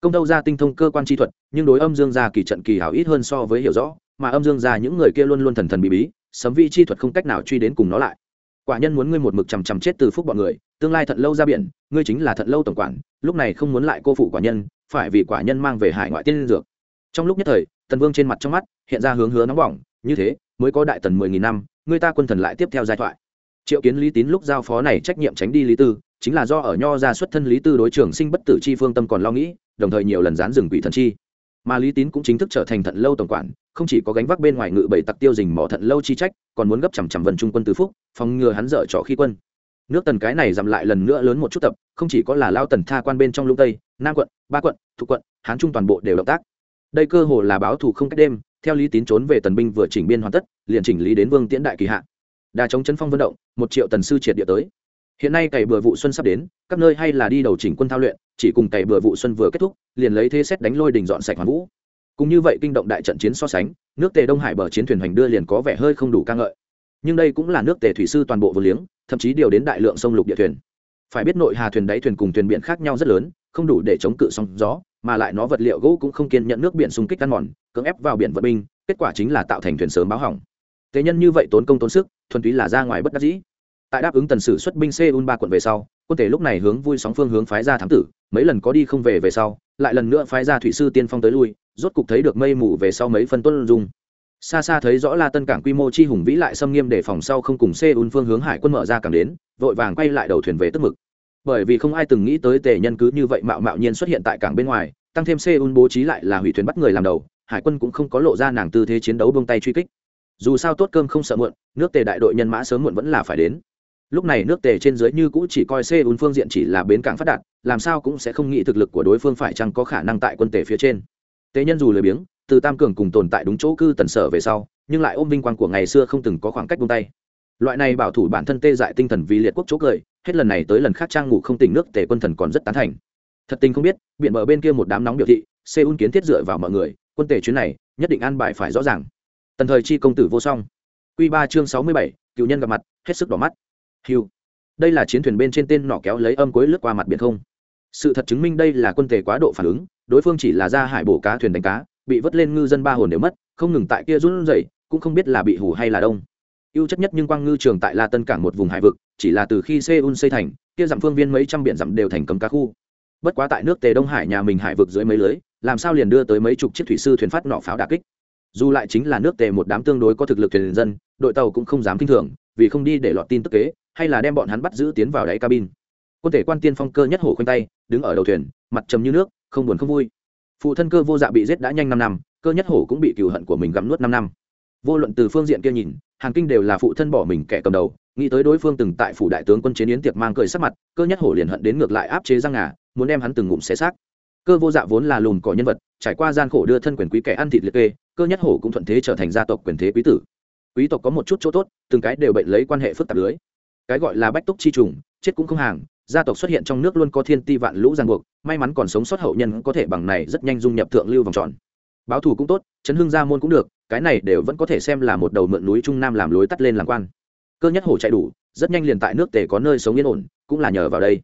Công Tâu ra tinh thông cơ quan chi thuật, nhưng đối âm dương gia kỳ trận kỳ hảo ít hơn so với hiểu rõ, mà âm dương gia những người kia luôn luôn thần thần bí bí sấm vi chi thuật không cách nào truy đến cùng nó lại. Quả nhân muốn ngươi một mực chằm chằm chết từ phúc bọn người, tương lai thận lâu ra biển, ngươi chính là thận lâu tổng quản, lúc này không muốn lại cô phụ quả nhân, phải vì quả nhân mang về hải ngoại tiên dược. Trong lúc nhất thời, tần vương trên mặt trong mắt hiện ra hướng hứa nóng bỏng, như thế, mới có đại tần mười nghìn năm, người ta quân thần lại tiếp theo giai thoại. Triệu kiến lý tín lúc giao phó này trách nhiệm tránh đi lý tư, chính là do ở nho ra xuất thân lý tư đối trưởng sinh bất tử chi phương tâm còn lo nghĩ, đồng thời nhiều lần dán rừng quỷ thần chi. Mà lý tín cũng chính thức trở thành thận lâu tổng quản không chỉ có gánh vác bên ngoài ngự bảy tặc tiêu dình mỏ thận lâu chi trách, còn muốn gấp chằm chằm vần trung quân tứ phúc, phòng ngừa hắn dở trò khi quân. Nước tần cái này giảm lại lần nữa lớn một chút tập, không chỉ có là lao tần tha quan bên trong lũng tây, nam quận, ba quận thuộc quận, hán trung toàn bộ đều động tác. Đây cơ hồ là báo thù không cách đêm, theo lý tín trốn về tần binh vừa chỉnh biên hoàn tất, liền chỉnh lý đến vương tiễn đại kỳ hạ. Đà chống chân phong vận động, một triệu tần sư triệt địa tới. Hiện nay cày bừa vụ xuân sắp đến, các nơi hay là đi đầu chỉnh quân thao luyện, chỉ cùng cày bừa vụ xuân vừa kết thúc, liền lấy thế xét đánh lôi đình dọn sạch hoàn vũ cùng như vậy kinh động đại trận chiến so sánh, nước tề đông hải bờ chiến thuyền hoành đưa liền có vẻ hơi không đủ ca ngợi. Nhưng đây cũng là nước tề thủy sư toàn bộ vô liếng, thậm chí điều đến đại lượng sông lục địa thuyền. Phải biết nội hà thuyền đáy thuyền cùng thuyền biển khác nhau rất lớn, không đủ để chống cự sóng gió, mà lại nó vật liệu gỗ cũng không kiên nhận nước biển xung kích ăn mòn, cưỡng ép vào biển vận binh, kết quả chính là tạo thành thuyền sớm báo hỏng. Thế nhân như vậy tốn công tốn sức, thuần túy là ra ngoài bất đắc dĩ. Tại đáp ứng tần sử xuất binh seoul ba quận về sau, quân thể lúc này hướng vui sóng phương hướng phái ra thám tử, mấy lần có đi không về về sau, lại lần nữa phái ra thủy sư tiên phong tới lui rốt cục thấy được mây mù về sau mấy phân tuân dung. Xa xa thấy rõ la tân cảng quy mô chi hùng vĩ lại xâm nghiêm để phòng sau không cùng seoul phương hướng hải quân mở ra cảng đến, vội vàng quay lại đầu thuyền về tức mực. Bởi vì không ai từng nghĩ tới tề nhân cứ như vậy mạo mạo nhiên xuất hiện tại cảng bên ngoài, tăng thêm seoul bố trí lại là hủy thuyền bắt người làm đầu, hải quân cũng không có lộ ra nàng tư thế chiến đấu bông tay truy kích. Dù sao tốt cơm không sợ muộn, nước tề đại đội nhân mã sớm muộn vẫn là phải đến. Lúc này nước tề trên dưới như cũ chỉ coi seoul phương diện chỉ là bến cảng phát đạt, làm sao cũng sẽ không nghĩ thực lực của đối phương phải chăng có khả năng tại quân tề phía trên. Tế nhân dù lười biếng, từ tam cường cùng tồn tại đúng chỗ cư tần sở về sau, nhưng lại ôm vinh quang của ngày xưa không từng có khoảng cách buông tay. Loại này bảo thủ bản thân tê dại tinh thần vì liệt quốc chỗ cười, hết lần này tới lần khác trang ngủ không tỉnh nước tề quân thần còn rất tán thành. Thật tình không biết biện bờ bên kia một đám nóng biểu thị, seoul kiến thiết dựa vào mọi người, quân tề chuyến này, nhất định an bài phải rõ ràng. Tần thời chi công tử vô song. Q ba chương sáu mươi bảy, cựu nhân gặp mặt, hết sức đỏ mắt. Hiu đây là chiến thuyền bên trên tên nọ kéo lấy âm cuối lướt qua mặt biển không. Sự thật chứng minh đây là quân tề quá độ phản ứng đối phương chỉ là ra hải bổ cá thuyền đánh cá, bị vớt lên ngư dân ba hồn đều mất, không ngừng tại kia run rẩy, cũng không biết là bị hủ hay là đông. Ưu chất nhất nhưng quang ngư trường tại la tân cảng một vùng hải vực, chỉ là từ khi seoul xây thành, kia dặm phương viên mấy trăm biển dặm đều thành cấm cá khu. Bất quá tại nước tề đông hải nhà mình hải vực dưới mấy lưới, làm sao liền đưa tới mấy chục chiếc thủy sư thuyền phát nọ pháo đà kích. Dù lại chính là nước tề một đám tương đối có thực lực thuyền dân, đội tàu cũng không dám kinh thường, vì không đi để lọt tin tức kế, hay là đem bọn hắn bắt giữ tiến vào đáy cabin. Quân thể quan tiên phong cơ nhất hổ khoanh tay, đứng ở đầu thuyền, mặt trầm như nước không buồn không vui. Phụ thân cơ vô dạ bị giết đã nhanh năm năm, cơ nhất hổ cũng bị cựu hận của mình gặm nuốt năm năm. Vô luận từ phương diện kia nhìn hàn kinh đều là phụ thân bỏ mình kẻ cầm đầu, nghĩ tới đối phương từng tại phủ đại tướng quân chiến yến tiệc mang cười sắc mặt, cơ nhất hổ liền hận đến ngược lại áp chế răng ngà, muốn đem hắn từng ngụm xé xác. Cơ vô dạ vốn là lùn cỏ nhân vật, trải qua gian khổ đưa thân quyền quý kẻ ăn thịt liệt kê, cơ nhất hổ cũng thuận thế trở thành gia tộc quyền thế quý tử. Quý tộc có một chút chỗ tốt, từng cái đều bệnh lấy quan hệ phức tạp lưới. Cái gọi là bách túc chi trùng, chết cũng không hàng gia tộc xuất hiện trong nước luôn có thiên ti vạn lũ giang buộc, may mắn còn sống sót hậu nhân có thể bằng này rất nhanh dung nhập thượng lưu vòng tròn. Báo thù cũng tốt, chấn hương gia môn cũng được, cái này đều vẫn có thể xem là một đầu mượn núi trung nam làm lối tắt lên làm quan. Cơ nhất hổ chạy đủ, rất nhanh liền tại nước tề có nơi sống yên ổn, cũng là nhờ vào đây.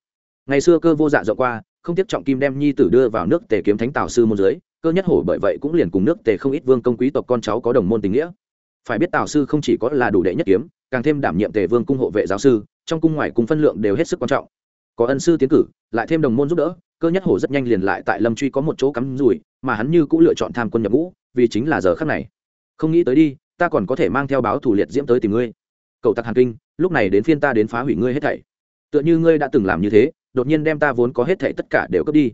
Ngày xưa cơ vô dạ dạo qua, không tiếp trọng kim đem nhi tử đưa vào nước tề kiếm thánh tào sư môn dưới, cơ nhất hổ bởi vậy cũng liền cùng nước tề không ít vương công quý tộc con cháu có đồng môn tình nghĩa. Phải biết tào sư không chỉ có là đủ đệ nhất kiếm, càng thêm đảm nhiệm tề vương cung hộ vệ giáo sư, trong cung ngoài cung phân lượng đều hết sức quan trọng có ân sư tiến cử, lại thêm đồng môn giúp đỡ, cơ nhất hổ rất nhanh liền lại tại lâm truy có một chỗ cắm rùi mà hắn như cũng lựa chọn tham quân nhập ngũ, vì chính là giờ khắc này. Không nghĩ tới đi, ta còn có thể mang theo báo thủ liệt diễm tới tìm ngươi. Cậu tặc hàn kinh, lúc này đến phiên ta đến phá hủy ngươi hết thảy. Tựa như ngươi đã từng làm như thế, đột nhiên đem ta vốn có hết thảy tất cả đều cướp đi.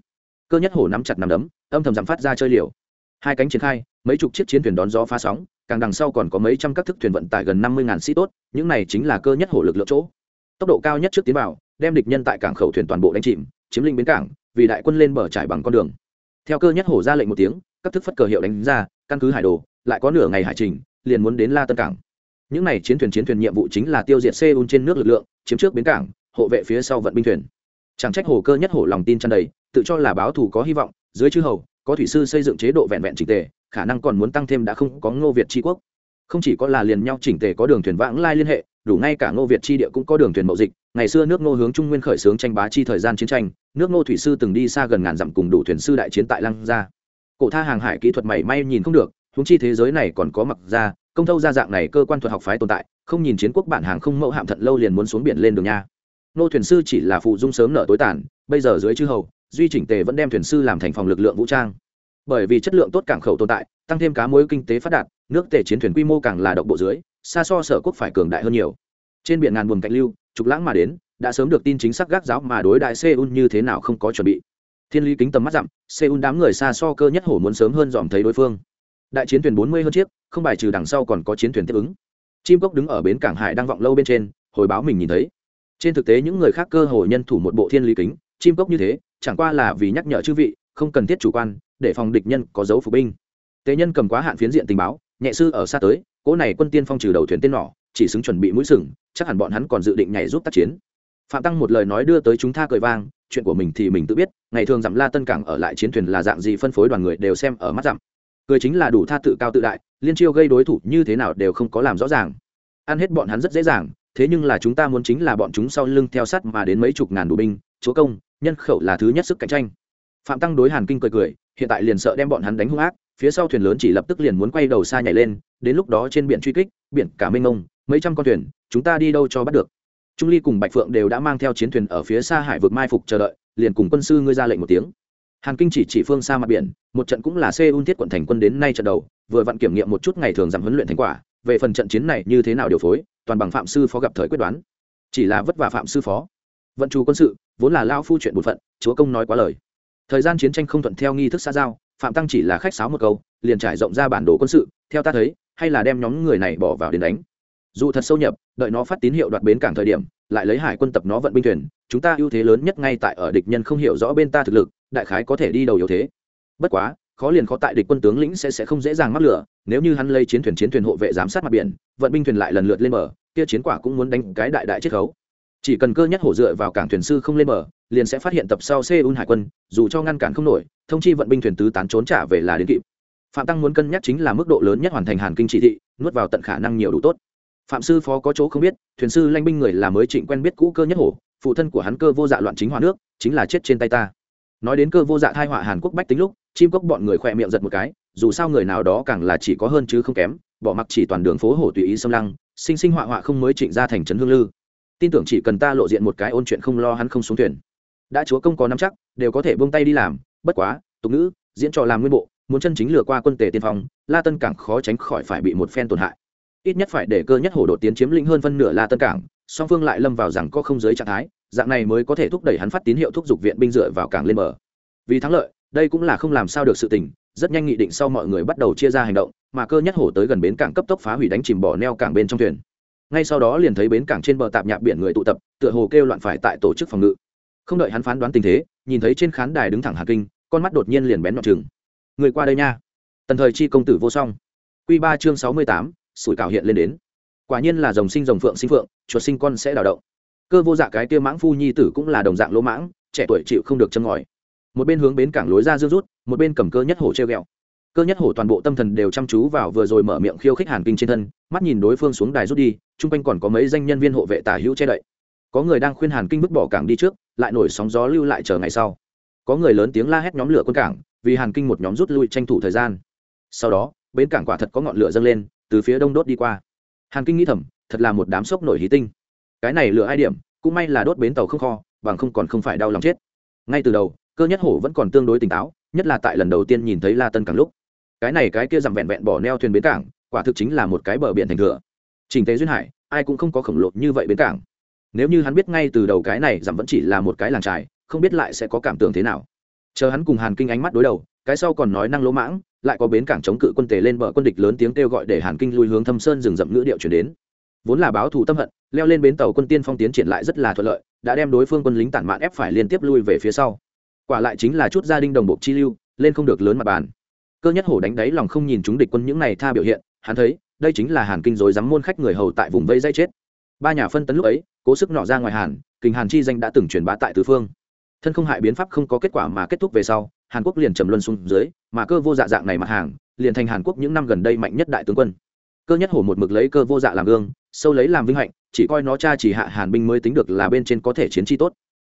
Cơ nhất hổ nắm chặt nắm đấm, âm thầm giảm phát ra chơi liều. Hai cánh triển khai, mấy chục chiếc chiến thuyền đón gió phá sóng, càng đằng sau còn có mấy trăm các thức thuyền vận tải gần năm mươi ngàn sĩ tốt, những này chính là cơ nhất hổ lực lượng chỗ. Tốc độ cao nhất trước tiến vào đem địch nhân tại cảng khẩu thuyền toàn bộ đánh chìm, chiếm linh bến cảng, vì đại quân lên bờ trải bằng con đường. Theo cơ nhất hổ ra lệnh một tiếng, các thức phất cờ hiệu đánh ra, căn cứ hải đồ, lại có nửa ngày hải trình, liền muốn đến la tân cảng. Những này chiến thuyền chiến thuyền nhiệm vụ chính là tiêu diệt seoul trên nước lực lượng, chiếm trước bến cảng, hộ vệ phía sau vận binh thuyền. Chẳng trách hồ cơ nhất hổ lòng tin chăn đầy, tự cho là báo thù có hy vọng, dưới chư hầu, có thủy sư xây dựng chế độ vẹn vẹn chỉnh tề, khả năng còn muốn tăng thêm đã không có ngô việt tri quốc. Không chỉ có là liền nhau chỉnh tề có đường thuyền vãng lai liên hệ, đủ ngay cả ngô việt tri địa cũng có đường thuyền mậu dịch ngày xưa nước ngô hướng trung nguyên khởi xướng tranh bá chi thời gian chiến tranh, nước ngô thủy sư từng đi xa gần ngàn dặm cùng đủ thuyền sư đại chiến tại lăng gia. Cổ tha hàng hải kỹ thuật mảy may nhìn không được húng chi thế giới này còn có mặc ra công thâu gia dạng này cơ quan thuật học phái tồn tại, không nhìn chiến quốc bản hàng không mẫu hạm thận lâu liền muốn xuống biển lên đường nha. Nô thuyền sư chỉ là phụ dung sớm nở tối tàn, bây giờ dưới chư hầu, duy chỉnh tề vẫn đem thuyền sư làm thành phòng lực lượng vũ trang. Bởi vì chất lượng tốt cảng khẩu tồn tại, tăng thêm cá mối kinh tế phát đạt, nước tề chiến thuyền quy mô càng là động bộ dưới, xa so sở quốc phải cường đại hơn nhiều. Trên biển ngàn buồn cạnh lưu trục lãng mà đến, đã sớm được tin chính xác gác giáo mà đối đại seoul như thế nào không có chuẩn bị. Thiên lý kính tầm mắt dặm, seoul đám người xa so cơ nhất hổ muốn sớm hơn dòm thấy đối phương. Đại chiến thuyền bốn mươi hơn chiếc, không bài trừ đằng sau còn có chiến thuyền tiếp ứng. Chim cốc đứng ở bến cảng hải đang vọng lâu bên trên, hồi báo mình nhìn thấy. Trên thực tế những người khác cơ hội nhân thủ một bộ thiên lý kính, chim cốc như thế, chẳng qua là vì nhắc nhở chư vị, không cần thiết chủ quan, để phòng địch nhân có dấu phục binh. Tế nhân cầm quá hạn phiến diện tình báo, nhẹ sư ở xa tới, cỗ này quân tiên phong trừ đầu thuyền tên nỏ, chỉ xứng chuẩn bị mũi sừng chắc hẳn bọn hắn còn dự định nhảy giúp tác chiến. Phạm tăng một lời nói đưa tới chúng tha cười vang, chuyện của mình thì mình tự biết, ngày thường dặm la tân cảng ở lại chiến thuyền là dạng gì phân phối đoàn người đều xem ở mắt dặm. Cười chính là đủ tha tự cao tự đại, liên chiêu gây đối thủ như thế nào đều không có làm rõ ràng. Ăn hết bọn hắn rất dễ dàng, thế nhưng là chúng ta muốn chính là bọn chúng sau lưng theo sát mà đến mấy chục ngàn đủ binh, chúa công, nhân khẩu là thứ nhất sức cạnh tranh. Phạm tăng đối hàn kinh cười cười hiện tại liền sợ đem bọn hắn đánh hung ác, phía sau thuyền lớn chỉ lập tức liền muốn quay đầu xa nhảy lên, đến lúc đó trên biển truy kích, biển cả mênh mông, mấy trăm con thuyền, chúng ta đi đâu cho bắt được. Trung ly cùng bạch phượng đều đã mang theo chiến thuyền ở phía xa hải vực mai phục chờ đợi, liền cùng quân sư ngươi ra lệnh một tiếng. Hàn kinh chỉ chỉ phương xa mặt biển, một trận cũng là seoul thiết quận thành quân đến nay trận đầu, vừa vặn kiểm nghiệm một chút ngày thường giảm huấn luyện thành quả, về phần trận chiến này như thế nào điều phối, toàn bằng phạm sư phó gặp thời quyết đoán. Chỉ là vất vả phạm sư phó. Vận trù quân sự, vốn là lao phu chuyện bổn phận, chúa công nói quá lời thời gian chiến tranh không thuận theo nghi thức xa giao, phạm tăng chỉ là khách sáo một câu, liền trải rộng ra bản đồ quân sự, theo ta thấy, hay là đem nhóm người này bỏ vào đến đánh. Dù thật sâu nhập, đợi nó phát tín hiệu đoạt bến cảng thời điểm, lại lấy hải quân tập nó vận binh thuyền, chúng ta ưu thế lớn nhất ngay tại ở địch nhân không hiểu rõ bên ta thực lực, đại khái có thể đi đầu yếu thế. Bất quá, khó liền khó tại địch quân tướng lĩnh sẽ sẽ không dễ dàng mắc lửa, nếu như hắn lấy chiến thuyền chiến thuyền hộ vệ giám sát mặt biển, vận binh thuyền lại lần lượt lên bờ, kia chiến quả cũng muốn đánh cái đại đại chiết khấu. Chỉ cần cơ nhất hổ dựa vào cảng thuyền sư không lên bờ liền sẽ phát hiện tập sau seoul hải quân, dù cho ngăn cản không nổi, thông chi vận binh thuyền tứ tán trốn trả về là đến kịp. Phạm tăng muốn cân nhắc chính là mức độ lớn nhất hoàn thành hàn kinh chỉ thị, nuốt vào tận khả năng nhiều đủ tốt. Phạm sư phó có chỗ không biết, thuyền sư lanh binh người là mới trịnh quen biết cũ cơ nhất hổ, phụ thân của hắn cơ vô dạ loạn chính hòa nước, chính là chết trên tay ta. Nói đến cơ vô dạ thai họa hàn quốc bách tính lúc, chim cốc bọn người khỏe miệng giật một cái, dù sao người nào đó càng là chỉ có hơn chứ không kém, bỏ mặc chỉ toàn đường phố hổ tùy ý xâm lăng, sinh sinh họa họa không mới trịnh ra thành trấn hương lư. Tin tưởng chỉ cần ta lộ diện một cái ôn chuyện không lo hắn không xuống thuyền đã chúa công có nắm chắc, đều có thể buông tay đi làm, bất quá, tục ngữ, diễn trò làm nguyên bộ, muốn chân chính lừa qua quân tề tiên phong, la tân cảng khó tránh khỏi phải bị một phen tổn hại. Ít nhất phải để cơ nhất hổ đột tiến chiếm lĩnh hơn phân nửa la tân cảng, song phương lại lâm vào rằng có không giới trạng thái, dạng này mới có thể thúc đẩy hắn phát tín hiệu thúc giục viện binh dựa vào cảng lên bờ. Vì thắng lợi, đây cũng là không làm sao được sự tình, rất nhanh nghị định sau mọi người bắt đầu chia ra hành động, mà cơ nhất hổ tới gần bến cảng cấp tốc phá hủy đánh chìm bỏ neo cảng bên trong thuyền. Ngay sau đó liền thấy bến cảng trên bờ tạp nhạp biển người tụ tập, tựa hồ kêu loạn phải tại tổ chức phòng ngự không đợi hắn phán đoán tình thế, nhìn thấy trên khán đài đứng thẳng hà kinh, con mắt đột nhiên liền bén nhọn chừng. Người qua đây nha. Tần thời chi công tử vô song. Q ba chương sáu mươi tám, sủi cảo hiện lên đến. Quả nhiên là dòng sinh dòng phượng sinh phượng, chuột sinh con sẽ đào động. Cơ vô dạ cái kia mãng phu nhi tử cũng là đồng dạng lỗ mãng, trẻ tuổi chịu không được châm ngòi. Một bên hướng bến cảng lối ra dương rút, một bên cầm cơ nhất hổ treo ghẹo cơ nhất hổ toàn bộ tâm thần đều chăm chú vào vừa rồi mở miệng khiêu khích hàn kinh trên thân, mắt nhìn đối phương xuống đài rút đi, chung quanh còn có mấy danh nhân viên hộ vệ tả hữu che đậy có người đang khuyên hàn kinh vứt bỏ cảng đi trước, lại nổi sóng gió lưu lại chờ ngày sau. Có người lớn tiếng la hét nhóm lửa quân cảng, vì hàn kinh một nhóm rút lui tranh thủ thời gian. Sau đó, bến cảng quả thật có ngọn lửa dâng lên, từ phía đông đốt đi qua. Hàn kinh nghĩ thầm, thật là một đám sốc nổi hí tinh. Cái này lửa ai điểm, cũng may là đốt bến tàu không kho, bằng không còn không phải đau lòng chết. Ngay từ đầu, cơ nhất hổ vẫn còn tương đối tỉnh táo, nhất là tại lần đầu tiên nhìn thấy la tân cảng lúc. Cái này cái kia dằm vẹn vẹn bỏ neo thuyền bến cảng, quả thực chính là một cái bờ biển thành thừa. Trình tế duyên hải, ai cũng không có khổng lồ như vậy bến cảng nếu như hắn biết ngay từ đầu cái này giảm vẫn chỉ là một cái làng trài, không biết lại sẽ có cảm tưởng thế nào. Chờ hắn cùng hàn kinh ánh mắt đối đầu, cái sau còn nói năng lỗ mãng, lại có bến cảng chống cự quân tề lên bờ quân địch lớn tiếng kêu gọi để hàn kinh lui hướng thâm sơn rừng rậm ngữ điệu chuyển đến. Vốn là báo thù tâm hận, leo lên bến tàu quân tiên phong tiến triển lại rất là thuận lợi, đã đem đối phương quân lính tản mạn ép phải liên tiếp lui về phía sau. Quả lại chính là chút gia đình đồng bộ chi lưu, lên không được lớn mặt bàn. Cơ nhất hổ đánh đáy lòng không nhìn chúng địch quân những này tha biểu hiện, hắn thấy, đây chính là hàn kinh dối dám môn khách người hầu tại vùng vây dây chết. Ba nhà phân tấn lúc ấy cố sức nọ ra ngoài hàn kinh hàn chi danh đã từng truyền bá tại tứ phương thân không hại biến pháp không có kết quả mà kết thúc về sau hàn quốc liền trầm luân xuống dưới mà cơ vô dạ dạng này mặt hàng liền thành hàn quốc những năm gần đây mạnh nhất đại tướng quân cơ nhất hổ một mực lấy cơ vô dạ làm gương sâu lấy làm vinh hạnh chỉ coi nó cha chỉ hạ hàn binh mới tính được là bên trên có thể chiến chi tốt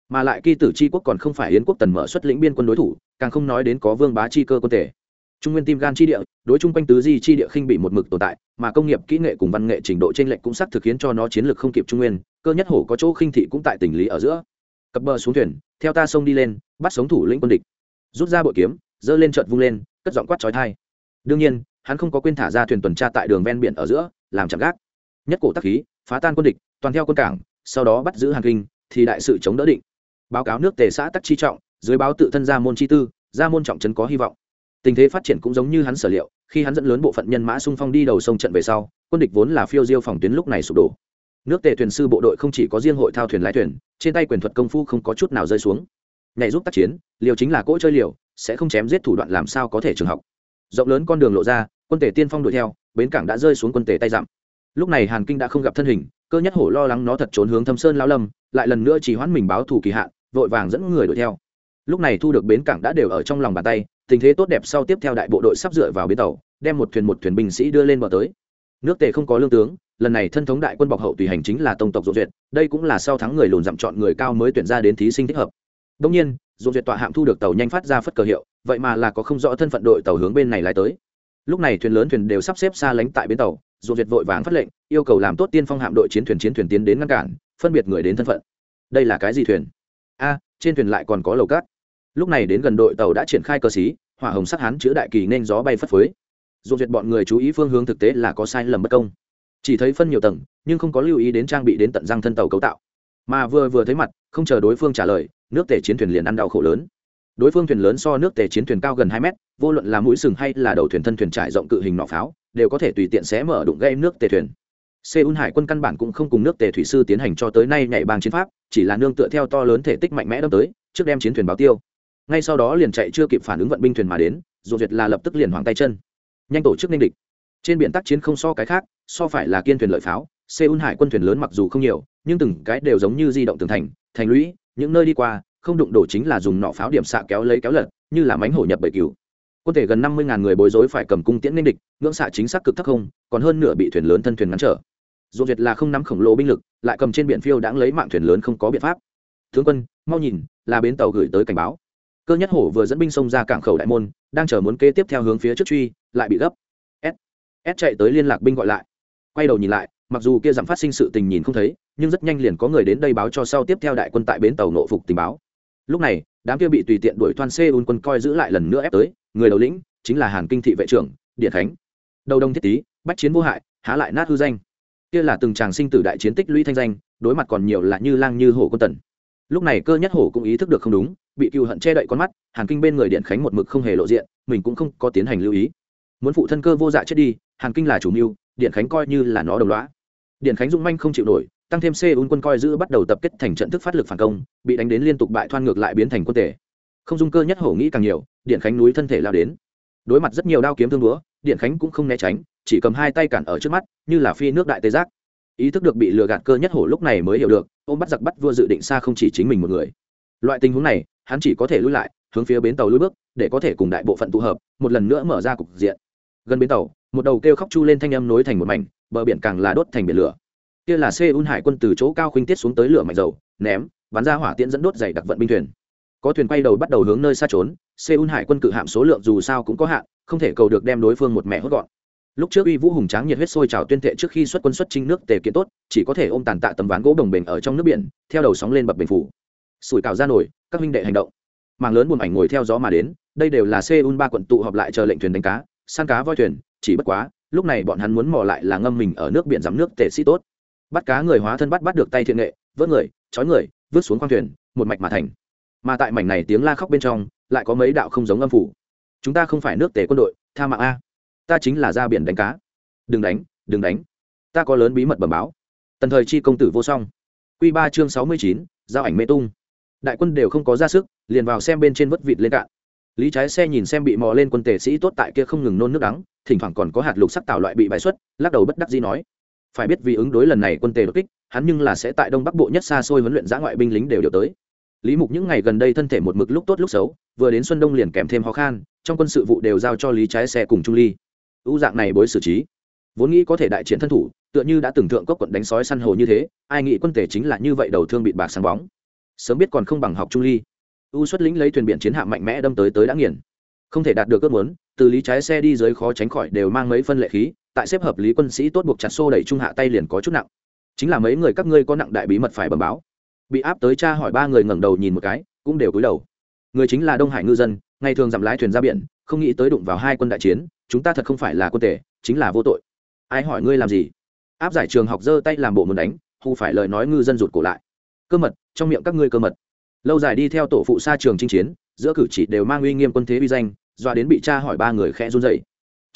mà lại kỳ tử chi quốc còn không phải yến quốc tần mở xuất lĩnh biên quân đối thủ càng không nói đến có vương bá chi cơ quân thể trung nguyên tim gan chi địa, đối chung quanh tứ di chi địa khinh bị một mực tồn tại, mà công nghiệp kỹ nghệ cùng văn nghệ trình độ trên lệch cũng xác thực khiến cho nó chiến lược không kịp trung nguyên, cơ nhất hổ có chỗ khinh thị cũng tại tỉnh lý ở giữa. Cập bờ xuống thuyền, theo ta sông đi lên, bắt sống thủ lĩnh quân địch. Rút ra bội kiếm, giơ lên trợt vung lên, cất giọng quát trói thai. Đương nhiên, hắn không có quên thả ra thuyền tuần tra tại đường ven biển ở giữa, làm chạm gác. Nhất cổ tắc khí, phá tan quân địch, toàn theo quân cảng, sau đó bắt giữ hàng kinh, thì đại sự chống đỡ định. Báo cáo nước tề xã tắc chi trọng, dưới báo tự thân ra môn chi tư, ra môn trọng trấn có hy vọng tình thế phát triển cũng giống như hắn sở liệu, khi hắn dẫn lớn bộ phận nhân mã xung phong đi đầu sông trận về sau, quân địch vốn là phiêu diêu phòng tuyến lúc này sụp đổ. Nước tề thuyền sư bộ đội không chỉ có riêng hội thao thuyền lái thuyền, trên tay quyền thuật công phu không có chút nào rơi xuống. Nhảy giúp tác chiến, liều chính là cỗ chơi liều, sẽ không chém giết thủ đoạn làm sao có thể trường học. Rộng lớn con đường lộ ra, quân tề tiên phong đuổi theo, bến cảng đã rơi xuống quân tề tay dặm. Lúc này hàn kinh đã không gặp thân hình, cơ nhất hổ lo lắng nó thật trốn hướng thâm sơn lao lâm, lại lần nữa chỉ hoãn mình báo thủ kỳ hạn, vội vàng dẫn người đuổi theo lúc này thu được bến cảng đã đều ở trong lòng bàn tay, tình thế tốt đẹp sau tiếp theo đại bộ đội sắp dựa vào bến tàu, đem một thuyền một thuyền binh sĩ đưa lên bờ tới. Nước tề không có lương tướng, lần này thân thống đại quân bọc hậu tùy hành chính là tông tộc dột duyệt, đây cũng là sau thắng người lùn dặm chọn người cao mới tuyển ra đến thí sinh thích hợp. Đông nhiên dột duyệt tọa hạm thu được tàu nhanh phát ra phất cờ hiệu, vậy mà là có không rõ thân phận đội tàu hướng bên này lại tới. Lúc này thuyền lớn thuyền đều sắp xếp xa lánh tại bến tàu dột duyệt vội vàng phát lệnh, yêu cầu làm tốt tiên phong hạm đội chiến thuyền chiến thuyền tiến đến ngăn cản, phân biệt người đến thân phận. Đây là cái gì thuyền? A, trên thuyền lại còn có lầu cát lúc này đến gần đội tàu đã triển khai cơ sĩ hỏa hồng sắc hán chữa đại kỳ nên gió bay phất phới. Dù duyệt bọn người chú ý phương hướng thực tế là có sai lầm bất công. Chỉ thấy phân nhiều tầng nhưng không có lưu ý đến trang bị đến tận răng thân tàu cấu tạo. Mà vừa vừa thấy mặt không chờ đối phương trả lời nước tể chiến thuyền liền ăn đau khổ lớn. Đối phương thuyền lớn so nước tề chiến thuyền cao gần hai mét vô luận là mũi sừng hay là đầu thuyền thân thuyền trải rộng cự hình nọ pháo đều có thể tùy tiện xé mở đụng gây nước tề thuyền. Seoul Hải quân căn bản cũng không cùng nước Tề thủy sư tiến hành cho tới nay nhảy bang chiến pháp, chỉ là nương tựa theo to lớn thể tích mạnh mẽ đâm tới, trước đem chiến thuyền báo tiêu. Ngay sau đó liền chạy chưa kịp phản ứng vận binh thuyền mà đến, dù duyệt là lập tức liền hoảng tay chân. Nhanh tổ chức ninh địch. Trên biển tác chiến không so cái khác, so phải là kiên thuyền lợi pháo, Seoul Hải quân thuyền lớn mặc dù không nhiều, nhưng từng cái đều giống như di động tường thành, thành lũy, những nơi đi qua, không đụng đổ chính là dùng nọ pháo điểm xạ kéo lấy kéo lật, như là mánh hổ nhập bầy cừu. Quân thể gần năm mươi ngàn người bối rối phải cầm cung tiễn ninh địch, ngưỡng xạ chính xác cực thấp không, còn hơn nửa bị thuyền lớn thân thuyền ngắn trở dù duyệt là không nắm khổng lồ binh lực lại cầm trên biển phiêu đãng lấy mạng thuyền lớn không có biện pháp tướng quân mau nhìn là bến tàu gửi tới cảnh báo cơ nhất hổ vừa dẫn binh sông ra cảng khẩu đại môn, đang chờ muốn kế tiếp theo hướng phía trước truy, lại bị gấp. S. S chạy tới liên lạc binh gọi lại. Quay đầu nhìn lại, mặc dù kia giảm phát sinh sự tình nhìn không thấy, nhưng rất nhanh liền có người đến đây báo cho sau tiếp theo đại quân tại bến tàu nộ phục tình báo. Lúc này, đám kia bị tùy tiện đuổi thoan xê un quân coi giữ lại lần nữa ép tới, người đầu lĩnh chính là hàn kinh thị vệ trưởng, điện khánh. Đầu đông thiết tý bách chiến vô hại, há lại nát hư danh. Kia là từng tràng sinh tử đại chiến tích lũy thanh danh, đối mặt còn nhiều là như lang như hổ quân tần lúc này cơ nhất hổ cũng ý thức được không đúng bị cựu hận che đậy con mắt hàn kinh bên người điện khánh một mực không hề lộ diện mình cũng không có tiến hành lưu ý. Muốn phụ thân cơ vô dạ chết đi hàn kinh là chủ mưu điện khánh coi như là nó đồng loá điện khánh dung manh không chịu nổi tăng thêm xe un quân coi giữ bắt đầu tập kết thành trận thức phát lực phản công bị đánh đến liên tục bại thoan ngược lại biến thành quân tể. Không dung cơ nhất hổ nghĩ càng nhiều điện khánh núi thân thể lao đến. Đối mặt rất nhiều đao kiếm thương búa, điện khánh cũng không né tránh chỉ cầm hai tay cản ở trước mắt như là phi nước đại tê giác. Ý thức được bị lừa gạt cơ nhất hổ lúc này mới hiểu được ôm bắt giặc bắt vua dự định xa không chỉ chính mình một người. Loại tình huống này, hắn chỉ có thể lui lại, hướng phía bến tàu lui bước, để có thể cùng đại bộ phận tụ hợp, một lần nữa mở ra cục diện. Gần bến tàu, một đầu kêu khóc chu lên thanh âm nối thành một mảnh, bờ biển càng là đốt thành biển lửa. Kia là xe un hải quân từ chỗ cao khuynh tiết xuống tới lửa mạnh dầu, ném, bắn ra hỏa tiễn dẫn đốt dày đặc vận binh thuyền. Có thuyền quay đầu bắt đầu hướng nơi xa trốn xe un hải quân cự hạm số lượng dù sao cũng có hạn, không thể cầu được đem đối phương một mẹ hốt gọn lúc trước uy vũ hùng tráng nhiệt huyết sôi trào tuyên thệ trước khi xuất quân xuất trinh nước tề kiện tốt, chỉ có thể ôm tàn tạ tấm ván gỗ đồng bền ở trong nước biển, theo đầu sóng lên bập bình phủ. Sủi cào ra nổi, các huynh đệ hành động. Màng lớn buồn ảnh ngồi theo gió mà đến, đây đều là seoul ba quận tụ họp lại chờ lệnh thuyền đánh cá săn cá voi thuyền, chỉ bất quá, lúc này bọn hắn muốn mò lại là ngâm mình ở nước biển giảm nước tề sĩ tốt. Bắt cá người hóa thân bắt bắt được tay thiện nghệ, vớt người, trói người, vứt xuống khoang thuyền, một mạch mà thành. Mà tại mảnh này tiếng la khóc bên trong, lại có mấy đạo không giống âm phủ. Chúng ta không phải nước tề quân đội, tha mạng a ta chính là ra biển đánh cá. Đừng đánh đừng đánh. Ta có lớn bí mật bẩm báo. Tần thời chi công tử vô song. Q ba chương sáu mươi chín, giao ảnh mê tung. Đại quân đều không có ra sức, liền vào xem bên trên vất vịt lên cạn. Lý trái xe nhìn xem bị mò lên quân tể sĩ tốt tại kia không ngừng nôn nước đắng, thỉnh thoảng còn có hạt lục sắc tạo loại bị bãi xuất, lắc đầu bất đắc gì nói. Phải biết vì ứng đối lần này quân tề đột kích, hắn nhưng là sẽ tại đông bắc bộ nhất xa xôi huấn luyện giã ngoại binh lính đều đều tới. Lý mục những ngày gần đây thân thể một mực lúc tốt lúc xấu, vừa đến xuân đông liền kèm thêm khó khăn trong quân sự vụ đều giao cho lý trái xe cùng trung ly ưu dạng này bối xử trí. Vốn nghĩ có thể đại chiến thân thủ, tựa như đã từng thượng cốc quận đánh sói săn hồ như thế, ai nghĩ quân tể chính là như vậy đầu thương bị bạc sáng bóng. Sớm biết còn không bằng học trung ly. U xuất lĩnh lấy thuyền biển chiến hạm mạnh mẽ đâm tới tới đã nghiền. Không thể đạt được ước muốn, từ lý trái xe đi dưới khó tránh khỏi đều mang mấy phân lệ khí, tại xếp hợp lý quân sĩ tốt buộc chặt xô đẩy trung hạ tay liền có chút nặng. Chính là mấy người các ngươi có nặng đại bí mật phải bẩm báo. Bị áp tới cha hỏi ba người ngẩng đầu nhìn một cái, cũng đều cúi đầu. Người chính là đông hải ngư dân, ngày thường dặm lái thuyền ra biển, không nghĩ tới đụng vào hai quân đại chiến chúng ta thật không phải là quân tể chính là vô tội. Ai hỏi ngươi làm gì? Áp giải trường học giơ tay làm bộ muốn đánh, hù phải lời nói ngư dân rụt cổ lại. Cơ mật, trong miệng các ngươi cơ mật. Lâu dài đi theo tổ phụ xa trường chinh chiến, giữa cử chỉ đều mang uy nghiêm quân thế uy danh, doa đến bị cha hỏi ba người khẽ run dậy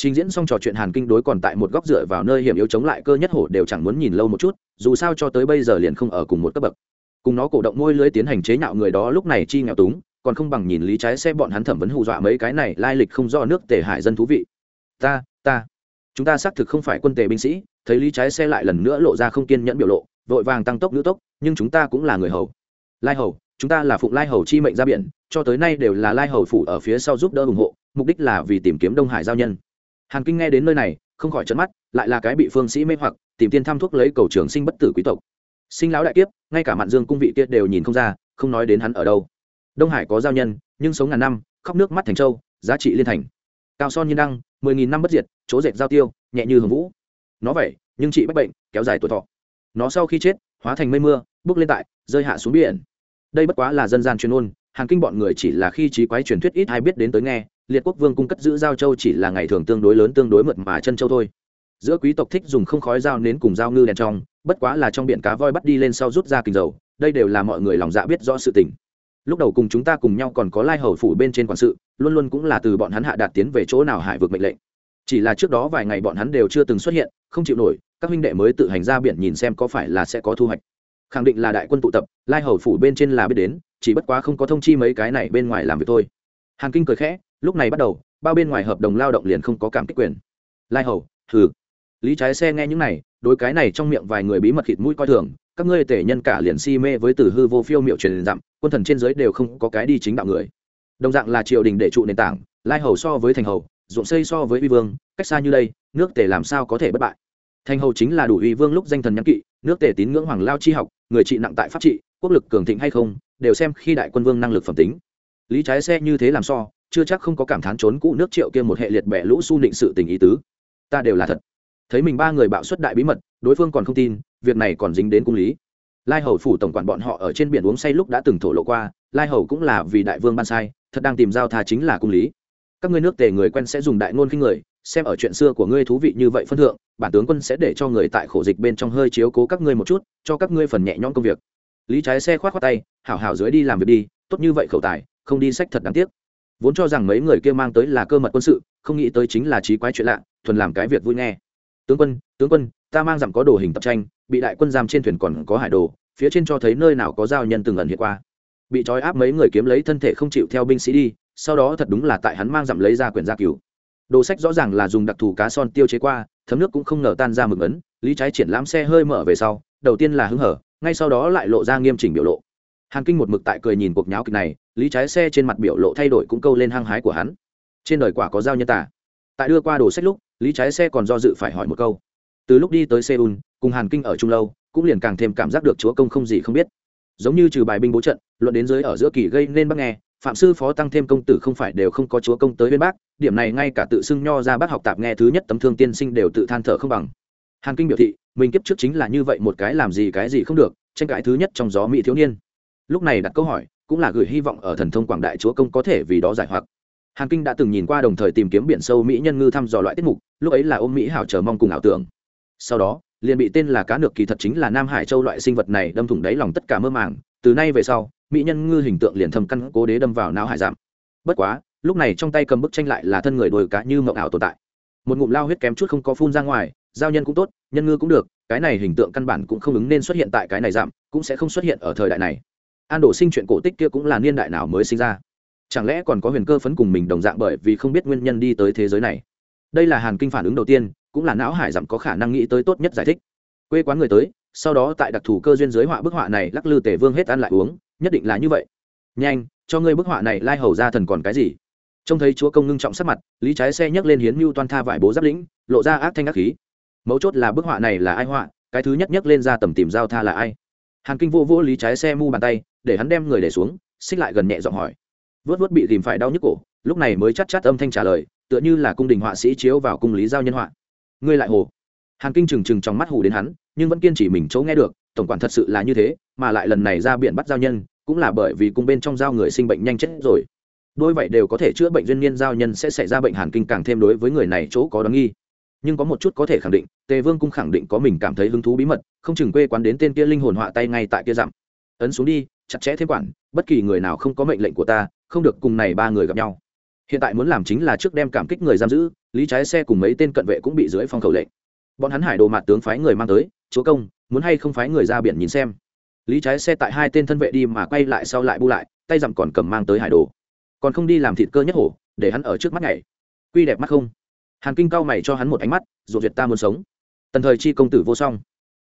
trình diễn xong trò chuyện hàn kinh đối còn tại một góc dựa vào nơi hiểm yếu chống lại cơ nhất hổ đều chẳng muốn nhìn lâu một chút, dù sao cho tới bây giờ liền không ở cùng một cấp bậc. Cùng nó cổ động môi lưới tiến hành chế nhạo người đó lúc này chi nghèo túng, còn không bằng nhìn lý trái xe bọn hắn thẩm vấn hù dọa mấy cái này lai lịch không do nước tề hải dân thú vị ta ta. Chúng ta xác thực không phải quân tề binh sĩ, thấy lý trái xe lại lần nữa lộ ra không kiên nhẫn biểu lộ, vội vàng tăng tốc nữ tốc, nhưng chúng ta cũng là người hầu. Lai hầu, chúng ta là phụng lai hầu chi mệnh ra biển, cho tới nay đều là lai hầu phủ ở phía sau giúp đỡ ủng hộ, mục đích là vì tìm kiếm đông hải giao nhân. Hàn kinh nghe đến nơi này, không khỏi trận mắt, lại là cái bị phương sĩ mê hoặc, tìm tiên thăm thuốc lấy cầu trường sinh bất tử quý tộc. Sinh lão đại kiếp, ngay cả mạn dương cung vị kia đều nhìn không ra, không nói đến hắn ở đâu. Đông hải có giao nhân, nhưng sống ngàn năm, khóc nước mắt thành châu giá trị liên thành cao son như đăng, mười nghìn năm bất diệt, chỗ dệt giao tiêu, nhẹ như hồng vũ. Nó vậy, nhưng trị bách bệnh, kéo dài tuổi thọ. Nó sau khi chết, hóa thành mây mưa, bước lên tại, rơi hạ xuống biển. Đây bất quá là dân gian chuyên ôn, hàng kinh bọn người chỉ là khi trí quái truyền thuyết ít ai biết đến tới nghe, liệt quốc vương cung cất giữ giao châu chỉ là ngày thường tương đối lớn, tương đối mượt mà chân châu thôi. Giữa quý tộc thích dùng không khói dao nến cùng dao ngư đèn trong, bất quá là trong biển cá voi bắt đi lên sau rút ra kinh dầu, đây đều là mọi người lòng dạ biết rõ sự tình lúc đầu cùng chúng ta cùng nhau còn có lai hầu phủ bên trên quản sự, luôn luôn cũng là từ bọn hắn hạ đạt tiến về chỗ nào hải vực mệnh lệnh. Chỉ là trước đó vài ngày bọn hắn đều chưa từng xuất hiện, không chịu nổi, các huynh đệ mới tự hành ra biển nhìn xem có phải là sẽ có thu hoạch. Khẳng định là đại quân tụ tập, lai hầu phủ bên trên là biết đến, chỉ bất quá không có thông chi mấy cái này bên ngoài làm việc thôi. Hàn kinh cười khẽ, lúc này bắt đầu, bao bên ngoài hợp đồng lao động liền không có cảm kích quyền. Lai hầu thử lý trái xe nghe những này, đối cái này trong miệng vài người bí mật khịt mũi coi thường, các ngươi tể nhân cả liền si mê với từ hư vô phiêu miệu truyền dặm quân thần trên giới đều không có cái đi chính đạo người. Đồng dạng là triều đình để trụ nền tảng, lai hầu so với thành hầu, ruộng xây so với uy vương, cách xa như đây, nước tề làm sao có thể bất bại? Thành hầu chính là đủ uy vương lúc danh thần nhắn kỵ, nước tề tín ngưỡng hoàng lao chi học, người trị nặng tại pháp trị, quốc lực cường thịnh hay không, đều xem khi đại quân vương năng lực phẩm tính. Lý trái xe như thế làm so, chưa chắc không có cảm thán trốn cũ nước triệu kia một hệ liệt bẻ lũ su nịnh sự tình ý tứ. Ta đều là thật. Thấy mình ba người bạo xuất đại bí mật, đối phương còn không tin, việc này còn dính đến cung lý lai hầu phủ tổng quản bọn họ ở trên biển uống say lúc đã từng thổ lộ qua, lai hầu cũng là vì đại vương ban sai, thật đang tìm giao thà chính là cung lý. Các ngươi nước tề người quen sẽ dùng đại ngôn khinh người, xem ở chuyện xưa của ngươi thú vị như vậy phân thượng, bản tướng quân sẽ để cho người tại khổ dịch bên trong hơi chiếu cố các ngươi một chút, cho các ngươi phần nhẹ nhõm công việc. Lý trái xe khoát khoát tay, hảo hảo dưới đi làm việc đi, tốt như vậy khẩu tài, không đi sách thật đáng tiếc. Vốn cho rằng mấy người kia mang tới là cơ mật quân sự, không nghĩ tới chính là trí quái chuyện lạ, thuần làm cái việc vui nghe tướng quân tướng quân, ta mang dặm có đồ hình tập tranh, bị đại quân giam trên thuyền còn có hải đồ, phía trên cho thấy nơi nào có giao nhân từng ẩn hiện qua. Bị trói áp mấy người kiếm lấy thân thể không chịu theo binh sĩ đi, sau đó thật đúng là tại hắn mang dặm lấy ra quyển gia cứu đồ sách rõ ràng là dùng đặc thù cá son tiêu chế qua, thấm nước cũng không ngờ tan ra mừng ấn, lý trái triển lãm xe hơi mở về sau, đầu tiên là hứng hở, ngay sau đó lại lộ ra nghiêm chỉnh biểu lộ. Hàn kinh một mực tại cười nhìn cuộc nháo kịch này, lý trái xe trên mặt biểu lộ thay đổi cũng câu lên hăng hái của hắn. Trên đời quả có giao nhân tả tại đưa qua đồ sách lúc, lý trái xe còn do dự phải hỏi một câu. Từ lúc đi tới seoul, cùng hàn kinh ở trung lâu, cũng liền càng thêm cảm giác được chúa công không gì không biết. Giống như trừ bài binh bố trận, luận đến dưới ở giữa kỳ gây nên bắc nghe, phạm sư phó tăng thêm công tử không phải đều không có chúa công tới bên bác, điểm này ngay cả tự xưng nho ra bác học tạp nghe thứ nhất tấm thương tiên sinh đều tự than thở không bằng. Hàn kinh biểu thị, mình kiếp trước chính là như vậy một cái làm gì cái gì không được, tranh cãi thứ nhất trong gió mỹ thiếu niên. Lúc này đặt câu hỏi, cũng là gửi hy vọng ở thần thông quảng đại chúa công có thể vì đó giải hoặc hàn kinh đã từng nhìn qua đồng thời tìm kiếm biển sâu mỹ nhân ngư thăm dò loại tiết mục, lúc ấy là ôm mỹ hảo chờ mong cùng ảo tưởng. Sau đó, liền bị tên là cá nược kỳ thật chính là nam hải châu loại sinh vật này đâm thủng đáy lòng tất cả mơ màng. Từ nay về sau, mỹ nhân ngư hình tượng liền thầm căn cố đế đâm vào não hải giảm. Bất quá, lúc này trong tay cầm bức tranh lại là thân người đồi cá như mộng ảo tồn tại. Một ngụm lao huyết kém chút không có phun ra ngoài, giao nhân cũng tốt, nhân ngư cũng được, cái này hình tượng căn bản cũng không ứng nên xuất hiện tại cái này giảm, cũng sẽ không xuất hiện ở thời đại này. An đổ sinh chuyện cổ tích kia cũng là niên đại nào mới sinh ra chẳng lẽ còn có huyền cơ phấn cùng mình đồng dạng bởi vì không biết nguyên nhân đi tới thế giới này? Đây là hàn kinh phản ứng đầu tiên, cũng là não hải dặm có khả năng nghĩ tới tốt nhất giải thích. Quê quán người tới, sau đó tại đặc thù cơ duyên giới họa bức họa này lắc lư tề vương hết ăn lại uống, nhất định là như vậy. Nhanh, cho ngươi bức họa này lai hầu ra thần còn cái gì? Trông thấy chúa công ngưng trọng sắc mặt, lý trái xe nhấc lên hiến mưu toan tha vải bố giáp lĩnh, lộ ra ác thanh ác khí. Mấu chốt là bức họa này là ai họa, cái thứ nhất nhất lên ra tầm tìm giao tha là ai? Hàn kinh vô vô lý trái xe mu bàn tay, để hắn đem người để xuống, xích lại gần nhẹ giọng hỏi vớt vớt bị tìm phải đau nhức cổ, lúc này mới chắc chắc âm thanh trả lời, tựa như là cung đình họa sĩ chiếu vào cung lý giao nhân họa. Ngươi lại hồ. Hàn kinh trừng trừng trong mắt hù đến hắn, nhưng vẫn kiên trì mình chỗ nghe được, tổng quản thật sự là như thế, mà lại lần này ra biển bắt giao nhân, cũng là bởi vì cung bên trong giao người sinh bệnh nhanh chết rồi. Đôi vậy đều có thể chữa bệnh duyên niên giao nhân sẽ xảy ra bệnh hàn kinh càng thêm đối với người này chỗ có đáng nghi. Nhưng có một chút có thể khẳng định, tề vương cung khẳng định có mình cảm thấy hứng thú bí mật, không chừng quê quán đến tên kia linh hồn họa tay ngay tại kia dặm. Ấn xuống đi, chặt chẽ thêm quản, bất kỳ người nào không có mệnh lệnh của ta không được cùng này ba người gặp nhau. Hiện tại muốn làm chính là trước đem cảm kích người giam giữ, lý trái xe cùng mấy tên cận vệ cũng bị dưới phong khẩu lệnh. Bọn hắn hải đồ mặt tướng phái người mang tới, chúa công, muốn hay không phái người ra biển nhìn xem? Lý trái xe tại hai tên thân vệ đi mà quay lại sau lại bu lại, tay dặm còn cầm mang tới hải đồ. Còn không đi làm thịt cơ nhất hổ, để hắn ở trước mắt ngày quy đẹp mắt không? Hàn kinh cao mày cho hắn một ánh mắt ruột duyệt ta muốn sống. Tần thời chi công tử vô song.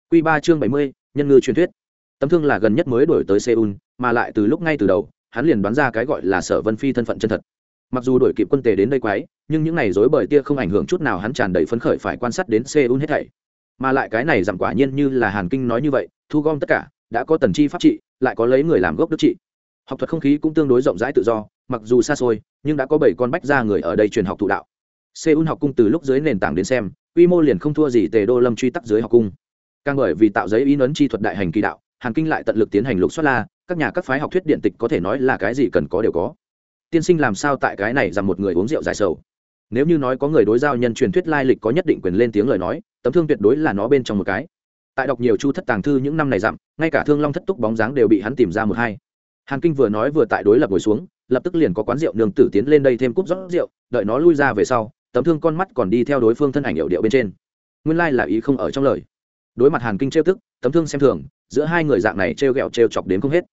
Q ba chương bảy mươi, nhân ngư truyền thuyết. Tấm thương là gần nhất mới đổi tới seoul, mà lại từ lúc ngay từ đầu hắn liền đoán ra cái gọi là sở vân phi thân phận chân thật. Mặc dù đổi kịp quân tề đến đây quái, nhưng những này dối bởi tia không ảnh hưởng chút nào hắn tràn đầy phấn khởi phải quan sát đến seoul hết thảy. Mà lại cái này giảm quả nhiên như là hàn kinh nói như vậy, thu gom tất cả, đã có tần chi pháp trị, lại có lấy người làm gốc đức trị. Học thuật không khí cũng tương đối rộng rãi tự do, mặc dù xa xôi, nhưng đã có bảy con bách gia người ở đây truyền học thụ đạo. Seoul học cung từ lúc dưới nền tảng đến xem, quy mô liền không thua gì tề đô lâm truy tắc dưới học cung. Càng bởi vì tạo giấy ý nấn chi thuật đại hành kỳ đạo, hàn kinh lại tận lực tiến hành lục xuất la các nhà các phái học thuyết điện tịch có thể nói là cái gì cần có đều có. Tiên sinh làm sao tại cái này rằng một người uống rượu dài sầu? Nếu như nói có người đối giao nhân truyền thuyết lai lịch có nhất định quyền lên tiếng lời nói, tấm thương tuyệt đối là nó bên trong một cái. Tại đọc nhiều chu thất tàng thư những năm này dặm, ngay cả thương long thất túc bóng dáng đều bị hắn tìm ra một hai. Hàn kinh vừa nói vừa tại đối lập ngồi xuống, lập tức liền có quán rượu nương tử tiến lên đây thêm cúp rót rượu, đợi nó lui ra về sau, tấm thương con mắt còn đi theo đối phương thân ảnh hiệu điệu bên trên. Nguyên lai là ý không ở trong lời. Đối mặt hàn kinh trêu tức, tấm thương xem thường, giữa hai người dạng này trêu ghẹo trêu chọc đến không hết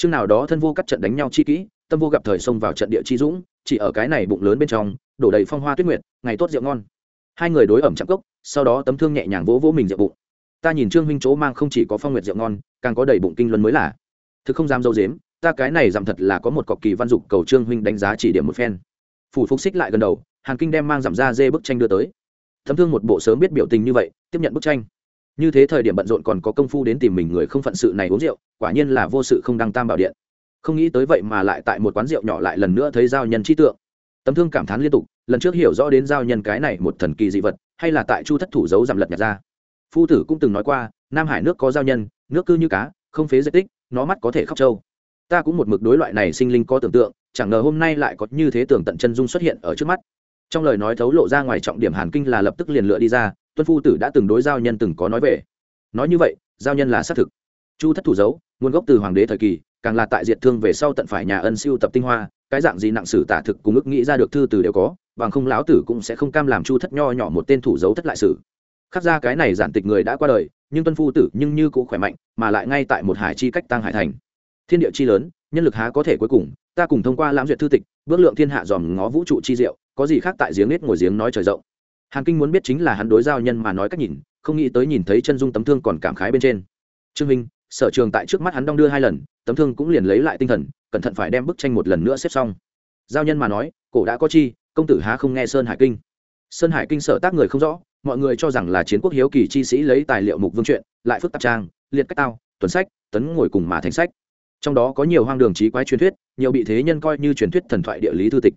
chương nào đó thân vô cắt trận đánh nhau chi kỹ, tâm vô gặp thời xông vào trận địa chi dũng, chỉ ở cái này bụng lớn bên trong, đổ đầy phong hoa tuyết nguyệt, ngày tốt rượu ngon. Hai người đối ẩm chạm cốc, sau đó tấm thương nhẹ nhàng vỗ vỗ mình rượu bụng. Ta nhìn trương huynh chỗ mang không chỉ có phong nguyệt rượu ngon, càng có đầy bụng kinh luân mới là. Thực không dám dâu dếm, ta cái này giảm thật là có một cọc kỳ văn dục cầu trương huynh đánh giá chỉ điểm một phen. Phủ phục xích lại gần đầu, hàn kinh đem mang giảm ra dê bức tranh đưa tới. Thấm thương một bộ sớm biết biểu tình như vậy, tiếp nhận bức tranh như thế thời điểm bận rộn còn có công phu đến tìm mình người không phận sự này uống rượu, quả nhiên là vô sự không đăng tam bảo điện. Không nghĩ tới vậy mà lại tại một quán rượu nhỏ lại lần nữa thấy giao nhân trí tượng. Tấm thương cảm thán liên tục, lần trước hiểu rõ đến giao nhân cái này một thần kỳ dị vật, hay là tại chu thất thủ giấu giảm lật nhặt ra. Phu tử cũng từng nói qua, nam hải nước có giao nhân, nước cư như cá, không phế dệt tích, nó mắt có thể khóc trâu. Ta cũng một mực đối loại này sinh linh có tưởng tượng, chẳng ngờ hôm nay lại có như thế tưởng tận chân dung xuất hiện ở trước mắt. Trong lời nói thấu lộ ra ngoài trọng điểm hàn kinh là lập tức liền lựa đi ra tuân phu tử đã từng đối giao nhân từng có nói về. Nói như vậy, giao nhân là xác thực. Chu thất thủ dấu, nguồn gốc từ hoàng đế thời kỳ, càng là tại diệt thương về sau tận phải nhà ân siêu tập tinh hoa, cái dạng gì nặng sử tả thực cùng ức nghĩ ra được thư từ đều có, bằng không lão tử cũng sẽ không cam làm chu thất nho nhỏ một tên thủ dấu thất lại sử. Khắc ra cái này giản tịch người đã qua đời, nhưng tuân phu tử nhưng như cũng khỏe mạnh, mà lại ngay tại một hải chi cách tăng hải thành. Thiên địa chi lớn, nhân lực há có thể cuối cùng, ta cùng thông qua lãm duyệt thư tịch, bước lượng thiên hạ dòm ngó vũ trụ chi diệu, có gì khác tại giếng nết ngồi giếng nói trời rộng hàn kinh muốn biết chính là hắn đối giao nhân mà nói cách nhìn, không nghĩ tới nhìn thấy chân dung tấm thương còn cảm khái bên trên. Trương minh, sở trường tại trước mắt hắn đong đưa hai lần, tấm thương cũng liền lấy lại tinh thần, cẩn thận phải đem bức tranh một lần nữa xếp xong. Giao nhân mà nói, cổ đã có chi, công tử há không nghe sơn hải kinh. Sơn hải kinh sở tác người không rõ, mọi người cho rằng là chiến quốc hiếu kỳ chi sĩ lấy tài liệu mục vương truyện lại phức tạp trang, liệt cách tao, tuần sách, tấn ngồi cùng mà thành sách. Trong đó có nhiều hoang đường trí quái truyền thuyết, nhiều bị thế nhân coi như truyền thuyết thần thoại địa lý thư tịch.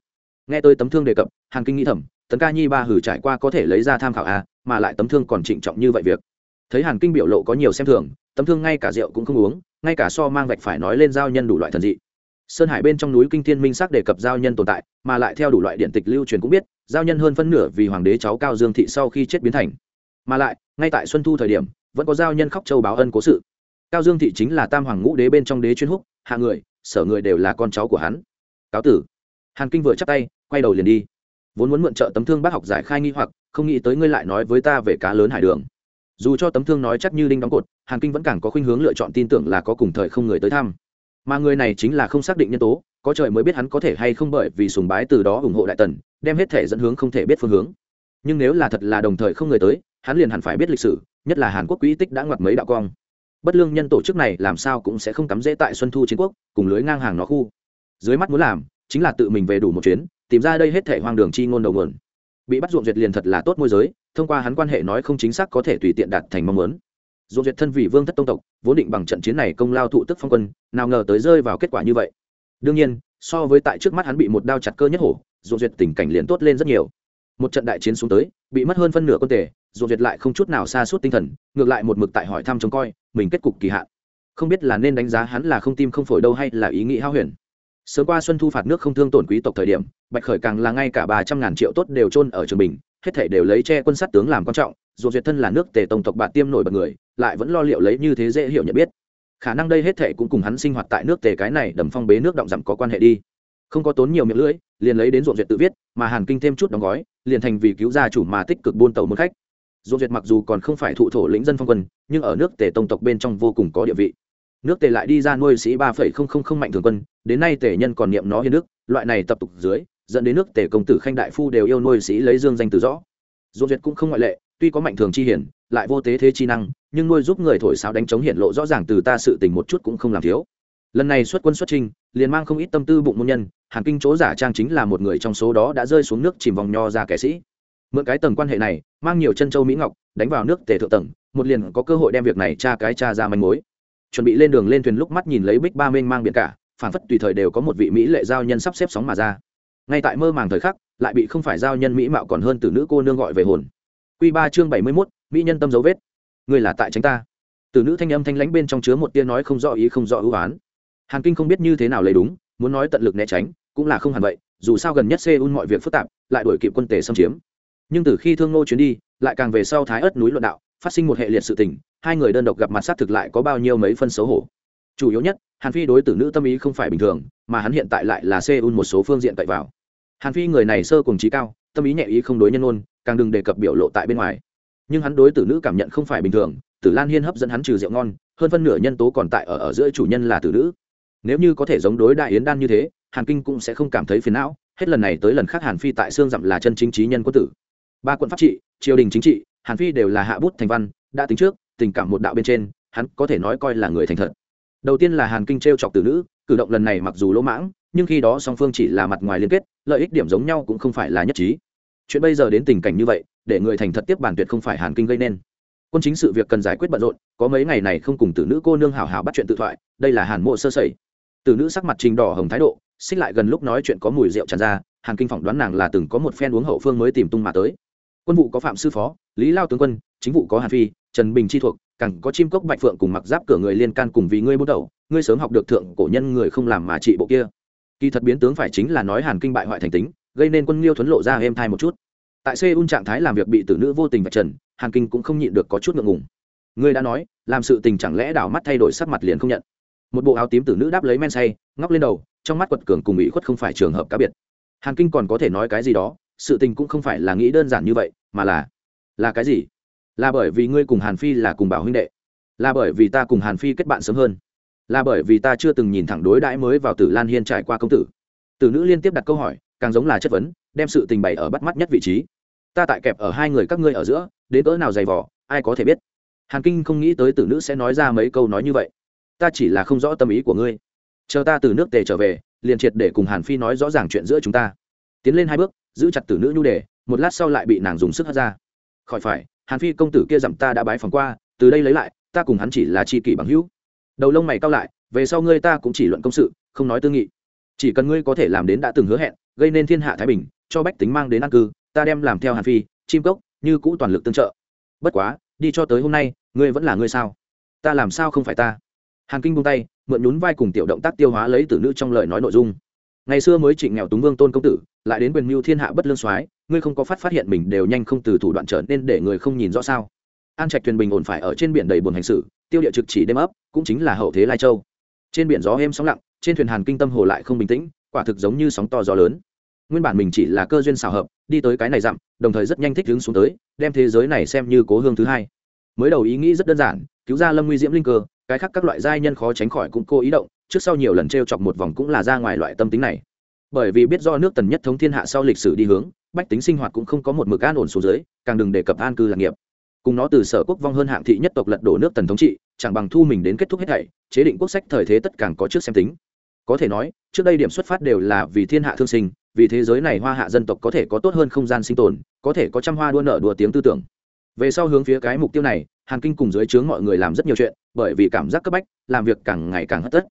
Nghe tôi tấm thương đề cập, hàn kinh nghĩ thầm tấn ca nhi ba hử trải qua có thể lấy ra tham khảo à mà lại tấm thương còn trịnh trọng như vậy việc. Thấy hàn kinh biểu lộ có nhiều xem thường, tấm thương ngay cả rượu cũng không uống, ngay cả so mang vạch phải nói lên giao nhân đủ loại thần dị. Sơn hải bên trong núi kinh thiên minh sắc đề cập giao nhân tồn tại, mà lại theo đủ loại điện tịch lưu truyền cũng biết, giao nhân hơn phân nửa vì hoàng đế cháu cao dương thị sau khi chết biến thành. Mà lại, ngay tại xuân thu thời điểm, vẫn có giao nhân khóc châu báo ân cố sự. Cao dương thị chính là tam hoàng ngũ đế bên trong đế chuyên húc, hạ người, sở người đều là con cháu của hắn. Cáo tử. Hàn kinh vừa chắp tay, quay đầu liền đi vốn muốn mượn trợ tấm thương bác học giải khai nghi hoặc, không nghĩ tới ngươi lại nói với ta về cá lớn hải đường. Dù cho tấm thương nói chắc như đinh đóng cột, hàn kinh vẫn càng có khuynh hướng lựa chọn tin tưởng là có cùng thời không người tới thăm. Mà người này chính là không xác định nhân tố, có trời mới biết hắn có thể hay không bởi vì sùng bái từ đó ủng hộ đại tần, đem hết thể dẫn hướng không thể biết phương hướng. Nhưng nếu là thật là đồng thời không người tới, hắn liền hẳn phải biết lịch sử, nhất là hàn quốc quỹ tích đã ngoặt mấy đạo cong. Bất lương nhân tổ chức này làm sao cũng sẽ không cắm dễ tại xuân thu chiến quốc, cùng lưới ngang hàng nó khu. Dưới mắt muốn làm, chính là tự mình về đủ một chuyến tìm ra đây hết thể hoang đường chi ngôn đầu nguồn. Bị bắt ruộng duyệt liền thật là tốt môi giới, thông qua hắn quan hệ nói không chính xác có thể tùy tiện đạt thành mong muốn. Ruộng duyệt thân vì vương thất tông tộc, vốn định bằng trận chiến này công lao thụ tức phong quân, nào ngờ tới rơi vào kết quả như vậy. Đương nhiên, so với tại trước mắt hắn bị một đao chặt cơ nhất hổ, ruộng duyệt tình cảnh liền tốt lên rất nhiều. Một trận đại chiến xuống tới, bị mất hơn phân nửa quân thể ruộng duyệt lại không chút nào xa suốt tinh thần, ngược lại một mực tại hỏi thăm trông coi, mình kết cục kỳ hạn. Không biết là nên đánh giá hắn là không tim không phổi đâu hay là ý nghĩ hao huyền sớm qua xuân thu phạt nước không thương tổn quý tộc thời điểm, bạch khởi càng là ngay cả ba trăm ngàn triệu tốt đều trôn ở trường bình, hết thể đều lấy che quân sát tướng làm quan trọng, dù duyệt thân là nước tề tổng tộc bạt tiêm nổi bật người, lại vẫn lo liệu lấy như thế dễ hiểu nhận biết. Khả năng đây hết thể cũng cùng hắn sinh hoạt tại nước tề cái này đầm phong bế nước động dặm có quan hệ đi. Không có tốn nhiều miệng lưỡi, liền lấy đến ruộng duyệt tự viết, mà hàn kinh thêm chút đóng gói, liền thành vì cứu gia chủ mà tích cực buôn tàu một khách. Ruộng duyệt mặc dù còn không phải thụ thổ lĩnh dân phong quân, nhưng ở nước tề tông tộc bên trong vô cùng có địa vị nước tề lại đi ra nuôi sĩ ba phẩy không không không mạnh thường quân, đến nay tề nhân còn niệm nó hiền nước loại này tập tục dưới, dẫn đến nước tề công tử khanh đại phu đều yêu nuôi sĩ lấy dương danh từ rõ. Dỗ duyệt cũng không ngoại lệ, tuy có mạnh thường chi hiển, lại vô tế thế chi năng, nhưng nuôi giúp người thổi sáo đánh chống hiển lộ rõ ràng từ ta sự tình một chút cũng không làm thiếu. Lần này xuất quân xuất trinh, liền mang không ít tâm tư bụng môn nhân, hàn kinh chỗ giả trang chính là một người trong số đó đã rơi xuống nước chìm vòng nho ra kẻ sĩ. Mượn cái tầng quan hệ này, mang nhiều chân châu mỹ ngọc, đánh vào nước tề thượng tầng, một liền có cơ hội đem việc này tra cái tra ra manh mối chuẩn bị lên đường lên thuyền lúc mắt nhìn lấy bích ba mênh mang biển cả phản phất tùy thời đều có một vị mỹ lệ giao nhân sắp xếp sóng mà ra. Ngay tại mơ màng thời khắc, lại bị không phải giao nhân mỹ mạo còn hơn từ nữ cô nương gọi về hồn. Q ba chương bảy mươi mốt, mỹ nhân tâm dấu vết. Người là tại tránh ta. Từ nữ thanh âm thanh lãnh bên trong chứa một tia nói không rõ ý không rõ ưu oán hàn kinh không biết như thế nào lấy đúng, muốn nói tận lực né tránh, cũng là không hẳn vậy, dù sao gần nhất seoul mọi việc phức tạp, lại đuổi kịp quân tề xâm chiếm. Nhưng từ khi thương nô chuyến đi, lại càng về sau thái ớt núi luận đạo phát sinh một hệ liệt sự tình hai người đơn độc gặp mặt sát thực lại có bao nhiêu mấy phân xấu hổ. Chủ yếu nhất hàn phi đối tử nữ tâm ý không phải bình thường mà hắn hiện tại lại là seoul một số phương diện cậy vào. Hàn phi người này sơ cùng trí cao tâm ý nhẹ ý không đối nhân ôn càng đừng đề cập biểu lộ tại bên ngoài. Nhưng hắn đối tử nữ cảm nhận không phải bình thường tử lan hiên hấp dẫn hắn trừ rượu ngon hơn phân nửa nhân tố còn tại ở, ở giữa chủ nhân là tử nữ. Nếu như có thể giống đối đại yến đan như thế hàn kinh cũng sẽ không cảm thấy phiền não hết lần này tới lần khác hàn phi tại xương dặm là chân chính trí nhân quân tử. Ba quận pháp trị triều đình chính trị hàn phi đều là hạ bút thành văn, đã tính trước, tình cảm một đạo bên trên, hắn có thể nói coi là người thành thật. Đầu tiên là hàn kinh t r e o chọc từ nữ, cử động lần này mặc dù lỗ mãng, nhưng khi đó song phương chỉ là mặt ngoài liên kết, lợi ích điểm giống nhau cũng không phải là nhất trí. Chuyện bây giờ đến tình cảnh như vậy, để người thành thật tiếp bản tuyệt không phải hàn kinh gây nên. Quân chính sự việc cần giải quyết bận rộn, có mấy ngày này không cùng tử nữ cô nương hào hào bắt chuyện tự thoại, đây là hàn mộ sơ sẩy. Tử nữ sắc mặt trình đỏ hồng thái độ, xích lại gần lúc nói chuyện có mùi rượu tràn ra, hàn kinh phỏng đoán nàng là từng có một phen uống hậu phương mới tìm tung mà tới quân vụ có phạm sư phó, lý lao tướng quân, chính vụ có hàn phi, trần bình chi thuộc cẳng có chim cốc bạch phượng cùng mặc giáp cửa người liên can cùng vì ngươi bút đầu, ngươi sớm học được thượng cổ nhân người không làm mà trị bộ kia. Kỳ thật biến tướng phải chính là nói hàn kinh bại hoại thành tính, gây nên quân liêu thuấn lộ ra êm thai một chút. Tại seoul trạng thái làm việc bị tử nữ vô tình vạch trần, hàn kinh cũng không nhịn được có chút ngượng ngùng. Ngươi đã nói, làm sự tình chẳng lẽ đảo mắt thay đổi sắc mặt liền không nhận? Một bộ áo tím tử nữ đáp lấy men say, ngóc lên đầu, trong mắt quật cường cùng ủy khuất không phải trường hợp cá biệt. Hàn kinh còn có thể nói cái gì đó sự tình cũng không phải là nghĩ đơn giản như vậy, mà là là cái gì? Là bởi vì ngươi cùng hàn phi là cùng bảo huynh đệ. Là bởi vì ta cùng hàn phi kết bạn sớm hơn. Là bởi vì ta chưa từng nhìn thẳng đối đãi mới vào tử lan hiên trải qua công tử. Tử nữ liên tiếp đặt câu hỏi, càng giống là chất vấn, đem sự tình bày ở bắt mắt nhất vị trí. Ta tại kẹp ở hai người các ngươi ở giữa, đến cỡ nào dày vỏ ai có thể biết? Hàn kinh không nghĩ tới tử nữ sẽ nói ra mấy câu nói như vậy. Ta chỉ là không rõ tâm ý của ngươi. Chờ ta từ nước tề trở về, liền triệt để cùng hàn phi nói rõ ràng chuyện giữa chúng ta. Tiến lên hai bước giữ chặt tử nữ nhu đề, một lát sau lại bị nàng dùng sức hất ra. Khỏi phải, hàn phi công tử kia dặm ta đã bái phòng qua, từ đây lấy lại, ta cùng hắn chỉ là tri kỷ bằng hữu. Đầu lông mày cao lại, về sau ngươi ta cũng chỉ luận công sự, không nói tư nghị. Chỉ cần ngươi có thể làm đến đã từng hứa hẹn, gây nên thiên hạ thái bình, cho bách tính mang đến an cư, ta đem làm theo hàn phi, chim cốc, như cũ toàn lực tương trợ. Bất quá, đi cho tới hôm nay, ngươi vẫn là ngươi sao? Ta làm sao không phải ta? Hàn kinh buông tay, mượn nhún vai cùng tiểu động tác tiêu hóa lấy từ nữ trong lời nói nội dung ngày xưa mới trịnh nghèo túng vương tôn công tử, lại đến quyền mưu thiên hạ bất lương soái, ngươi không có phát phát hiện mình đều nhanh không từ thủ đoạn trở nên để người không nhìn rõ sao? An trạch thuyền bình ổn phải ở trên biển đầy buồn hành xử tiêu địa trực chỉ đêm ấp, cũng chính là hậu thế lai châu. Trên biển gió êm sóng lặng, trên thuyền hàn kinh tâm hồ lại không bình tĩnh, quả thực giống như sóng to gió lớn. Nguyên bản mình chỉ là cơ duyên xào hợp, đi tới cái này dặm, đồng thời rất nhanh thích đứng xuống tới, đem thế giới này xem như cố hương thứ hai. Mới đầu ý nghĩ rất đơn giản, cứu ra lâm nguy diễm linh cơ, cái khác các loại giai nhân khó tránh khỏi cũng cô ý động trước sau nhiều lần t r e o chọc một vòng cũng là ra ngoài loại tâm tính này. Bởi vì biết do nước tần nhất thống thiên hạ sau lịch sử đi hướng, bách tính sinh hoạt cũng không có một mực an ổn xuống dưới, càng đừng đề cập an cư lạc nghiệp. Cùng nó từ sở quốc vong hơn hạng thị nhất tộc lật đổ nước tần thống trị, chẳng bằng thu mình đến kết thúc hết thảy, chế định quốc sách thời thế tất càng có trước xem tính. Có thể nói, trước đây điểm xuất phát đều là vì thiên hạ thương sinh, vì thế giới này hoa hạ dân tộc có thể có tốt hơn không gian sinh tồn, có thể có trăm hoa đua nợ đùa tiếng tư tưởng. Về sau hướng phía cái mục tiêu này, hàn kinh cùng dưới trướng mọi người làm rất nhiều chuyện, bởi vì cảm giác cấp bách, làm việc càng ngày càng hất tất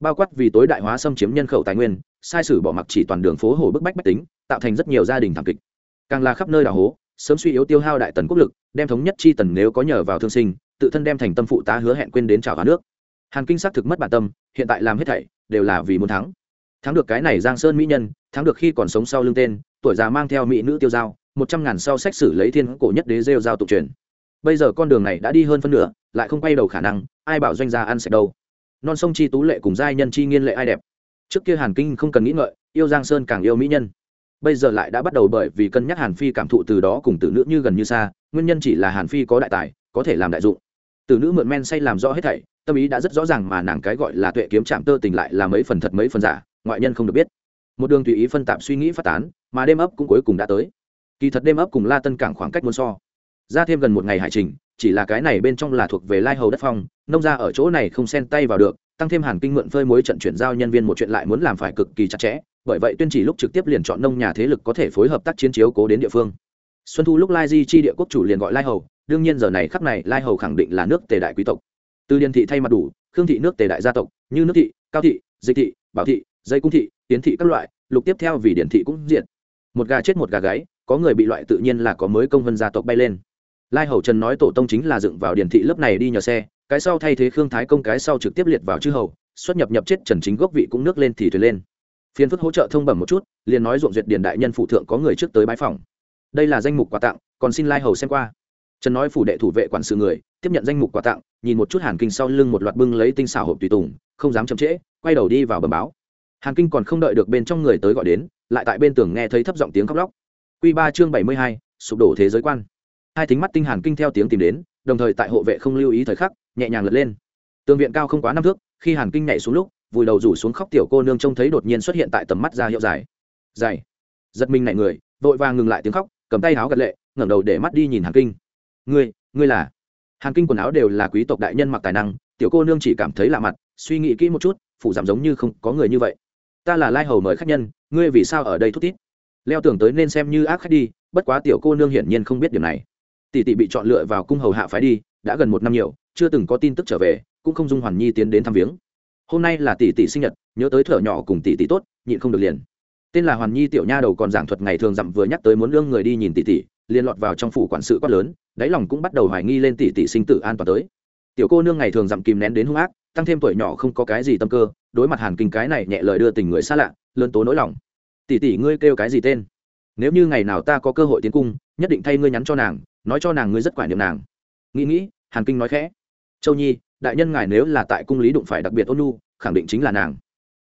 bao quát vì tối đại hóa xâm chiếm nhân khẩu tài nguyên, sai sử bỏ mặc chỉ toàn đường phố hồ bức bách bách tính, tạo thành rất nhiều gia đình thảm kịch. Càng là khắp nơi đảo hố, sớm suy yếu tiêu hao đại tần quốc lực, đem thống nhất chi tần nếu có nhờ vào thương sinh, tự thân đem thành tâm phụ tá hứa hẹn quên đến trào hóa nước. Hàn kinh xác thực mất bản tâm, hiện tại làm hết thảy đều là vì muốn thắng. Thắng được cái này giang sơn mỹ nhân, thắng được khi còn sống sau lưng tên, tuổi già mang theo mỹ nữ tiêu giao một trăm ngàn sau sách sử lấy thiên cổ nhất đế rêu giao tục truyền. Bây giờ con đường này đã đi hơn phân nửa, lại không quay đầu khả năng, ai bảo doanh gia ăn sạch đâu non sông chi tú lệ cùng giai nhân chi nghiên lệ ai đẹp. Trước kia hàn kinh không cần nghĩ ngợi, yêu giang sơn càng yêu mỹ nhân. Bây giờ lại đã bắt đầu bởi vì cân nhắc hàn phi cảm thụ từ đó cùng tử nữ như gần như xa, nguyên nhân chỉ là hàn phi có đại tài, có thể làm đại dụng. Tử nữ mượn men say làm rõ hết thảy, tâm ý đã rất rõ ràng mà nàng cái gọi là tuệ kiếm chạm tơ tình lại là mấy phần thật mấy phần giả, ngoại nhân không được biết. Một đường tùy ý phân tạp suy nghĩ phát tán, mà đêm ấp cũng cuối cùng đã tới. Kỳ thật đêm ấp cùng la tân cảng khoảng cách muôn so ra thêm gần một ngày hải trình, chỉ là cái này bên trong là thuộc về lai hầu đất phong, nông ra ở chỗ này không xen tay vào được, tăng thêm hàn kinh mượn phơi mối trận chuyển giao nhân viên một chuyện lại muốn làm phải cực kỳ chặt chẽ, bởi vậy tuyên chỉ lúc trực tiếp liền chọn nông nhà thế lực có thể phối hợp tác chiến chiếu cố đến địa phương. Xuân thu lúc lai di chi địa quốc chủ liền gọi lai hầu, đương nhiên giờ này khắc này lai hầu khẳng định là nước tề đại quý tộc. Từ điền thị thay mặt đủ, khương thị nước tề đại gia tộc, như nước thị, cao thị, dịch thị, bảo thị, dây cung thị, tiến thị các loại, lục tiếp theo vì điển thị cũng diện một gà chết một gà gáy, có người bị loại tự nhiên là có mới công vân gia tộc bay lên lai hầu trần nói tổ tông chính là dựng vào điển thị lớp này đi nhờ xe, cái sau thay thế khương thái công, cái sau trực tiếp liệt vào chư hầu, xuất nhập nhập chết trần chính gốc vị cũng nước lên thì thuyền lên. Phiên phức hỗ trợ thông bẩm một chút, liền nói ruộng duyệt điền đại nhân phụ thượng có người trước tới bãi phòng đây là danh mục quà tặng, còn xin lai hầu xem qua. Trần nói phủ đệ thủ vệ quản sự người, tiếp nhận danh mục quà tặng, nhìn một chút hàn kinh sau lưng một loạt bưng lấy tinh xảo hộp tùy tùng, không dám chậm trễ, quay đầu đi vào bầm báo. Hàn kinh còn không đợi được bên trong người tới gọi đến, lại tại bên tường nghe thấy thấp giọng tiếng khóc lóc. Q ba chương bảy mươi hai, sụp đổ thế giới quan hai tính mắt tinh hàn kinh theo tiếng tìm đến, đồng thời tại hộ vệ không lưu ý thời khắc, nhẹ nhàng lật lên. Tường viện cao không quá năm thước, khi hàn kinh nhảy xuống lúc, vùi đầu rủ xuống khóc tiểu cô nương trông thấy đột nhiên xuất hiện tại tầm mắt ra hiệu dài. Dày giật mình nảy người, vội vàng ngừng lại tiếng khóc, cầm tay áo gật lệ, ngẩng đầu để mắt đi nhìn hàn kinh. Ngươi ngươi là? Hàn kinh quần áo đều là quý tộc đại nhân mặc tài năng, tiểu cô nương chỉ cảm thấy lạ mặt, suy nghĩ kỹ một chút, phủ giảm giống như không có người như vậy. Ta là lai hầu mời khách nhân, ngươi vì sao ở đây thút tít leo tưởng tới nên xem như ác khách đi, bất quá tiểu cô nương hiển nhiên không biết điểm này tỷ tỷ bị chọn lựa vào cung hầu hạ phái đi, đã gần một năm nhiều, chưa từng có tin tức trở về, cũng không dung hoàn nhi tiến đến thăm viếng. Hôm nay là tỷ tỷ sinh nhật, nhớ tới thở nhỏ cùng tỷ tỷ tốt, nhịn không được liền. Tên là hoàn nhi tiểu nha đầu còn giảng thuật ngày thường dặm vừa nhắc tới muốn lương người đi nhìn tỷ tỷ, liền lọt vào trong phủ quản sự quát lớn, đáy lòng cũng bắt đầu hoài nghi lên tỷ tỷ sinh tử an toàn tới. Tiểu cô nương ngày thường dặm kìm nén đến hung ác, tăng thêm tuổi nhỏ không có cái gì tâm cơ, đối mặt hàn kinh cái này nhẹ lời đưa tình người xa lạ, lớn tố nỗi lòng. Tỷ tỷ ngươi kêu cái gì tên? Nếu như ngày nào ta có cơ hội tiến cung, nhất định thay ngươi nhắn cho nàng nói cho nàng ngươi rất quản niệm nàng. Nghĩ nghĩ, hàn kinh nói khẽ. Châu nhi, đại nhân ngài nếu là tại cung lý đụng phải đặc biệt ôn nhu, khẳng định chính là nàng.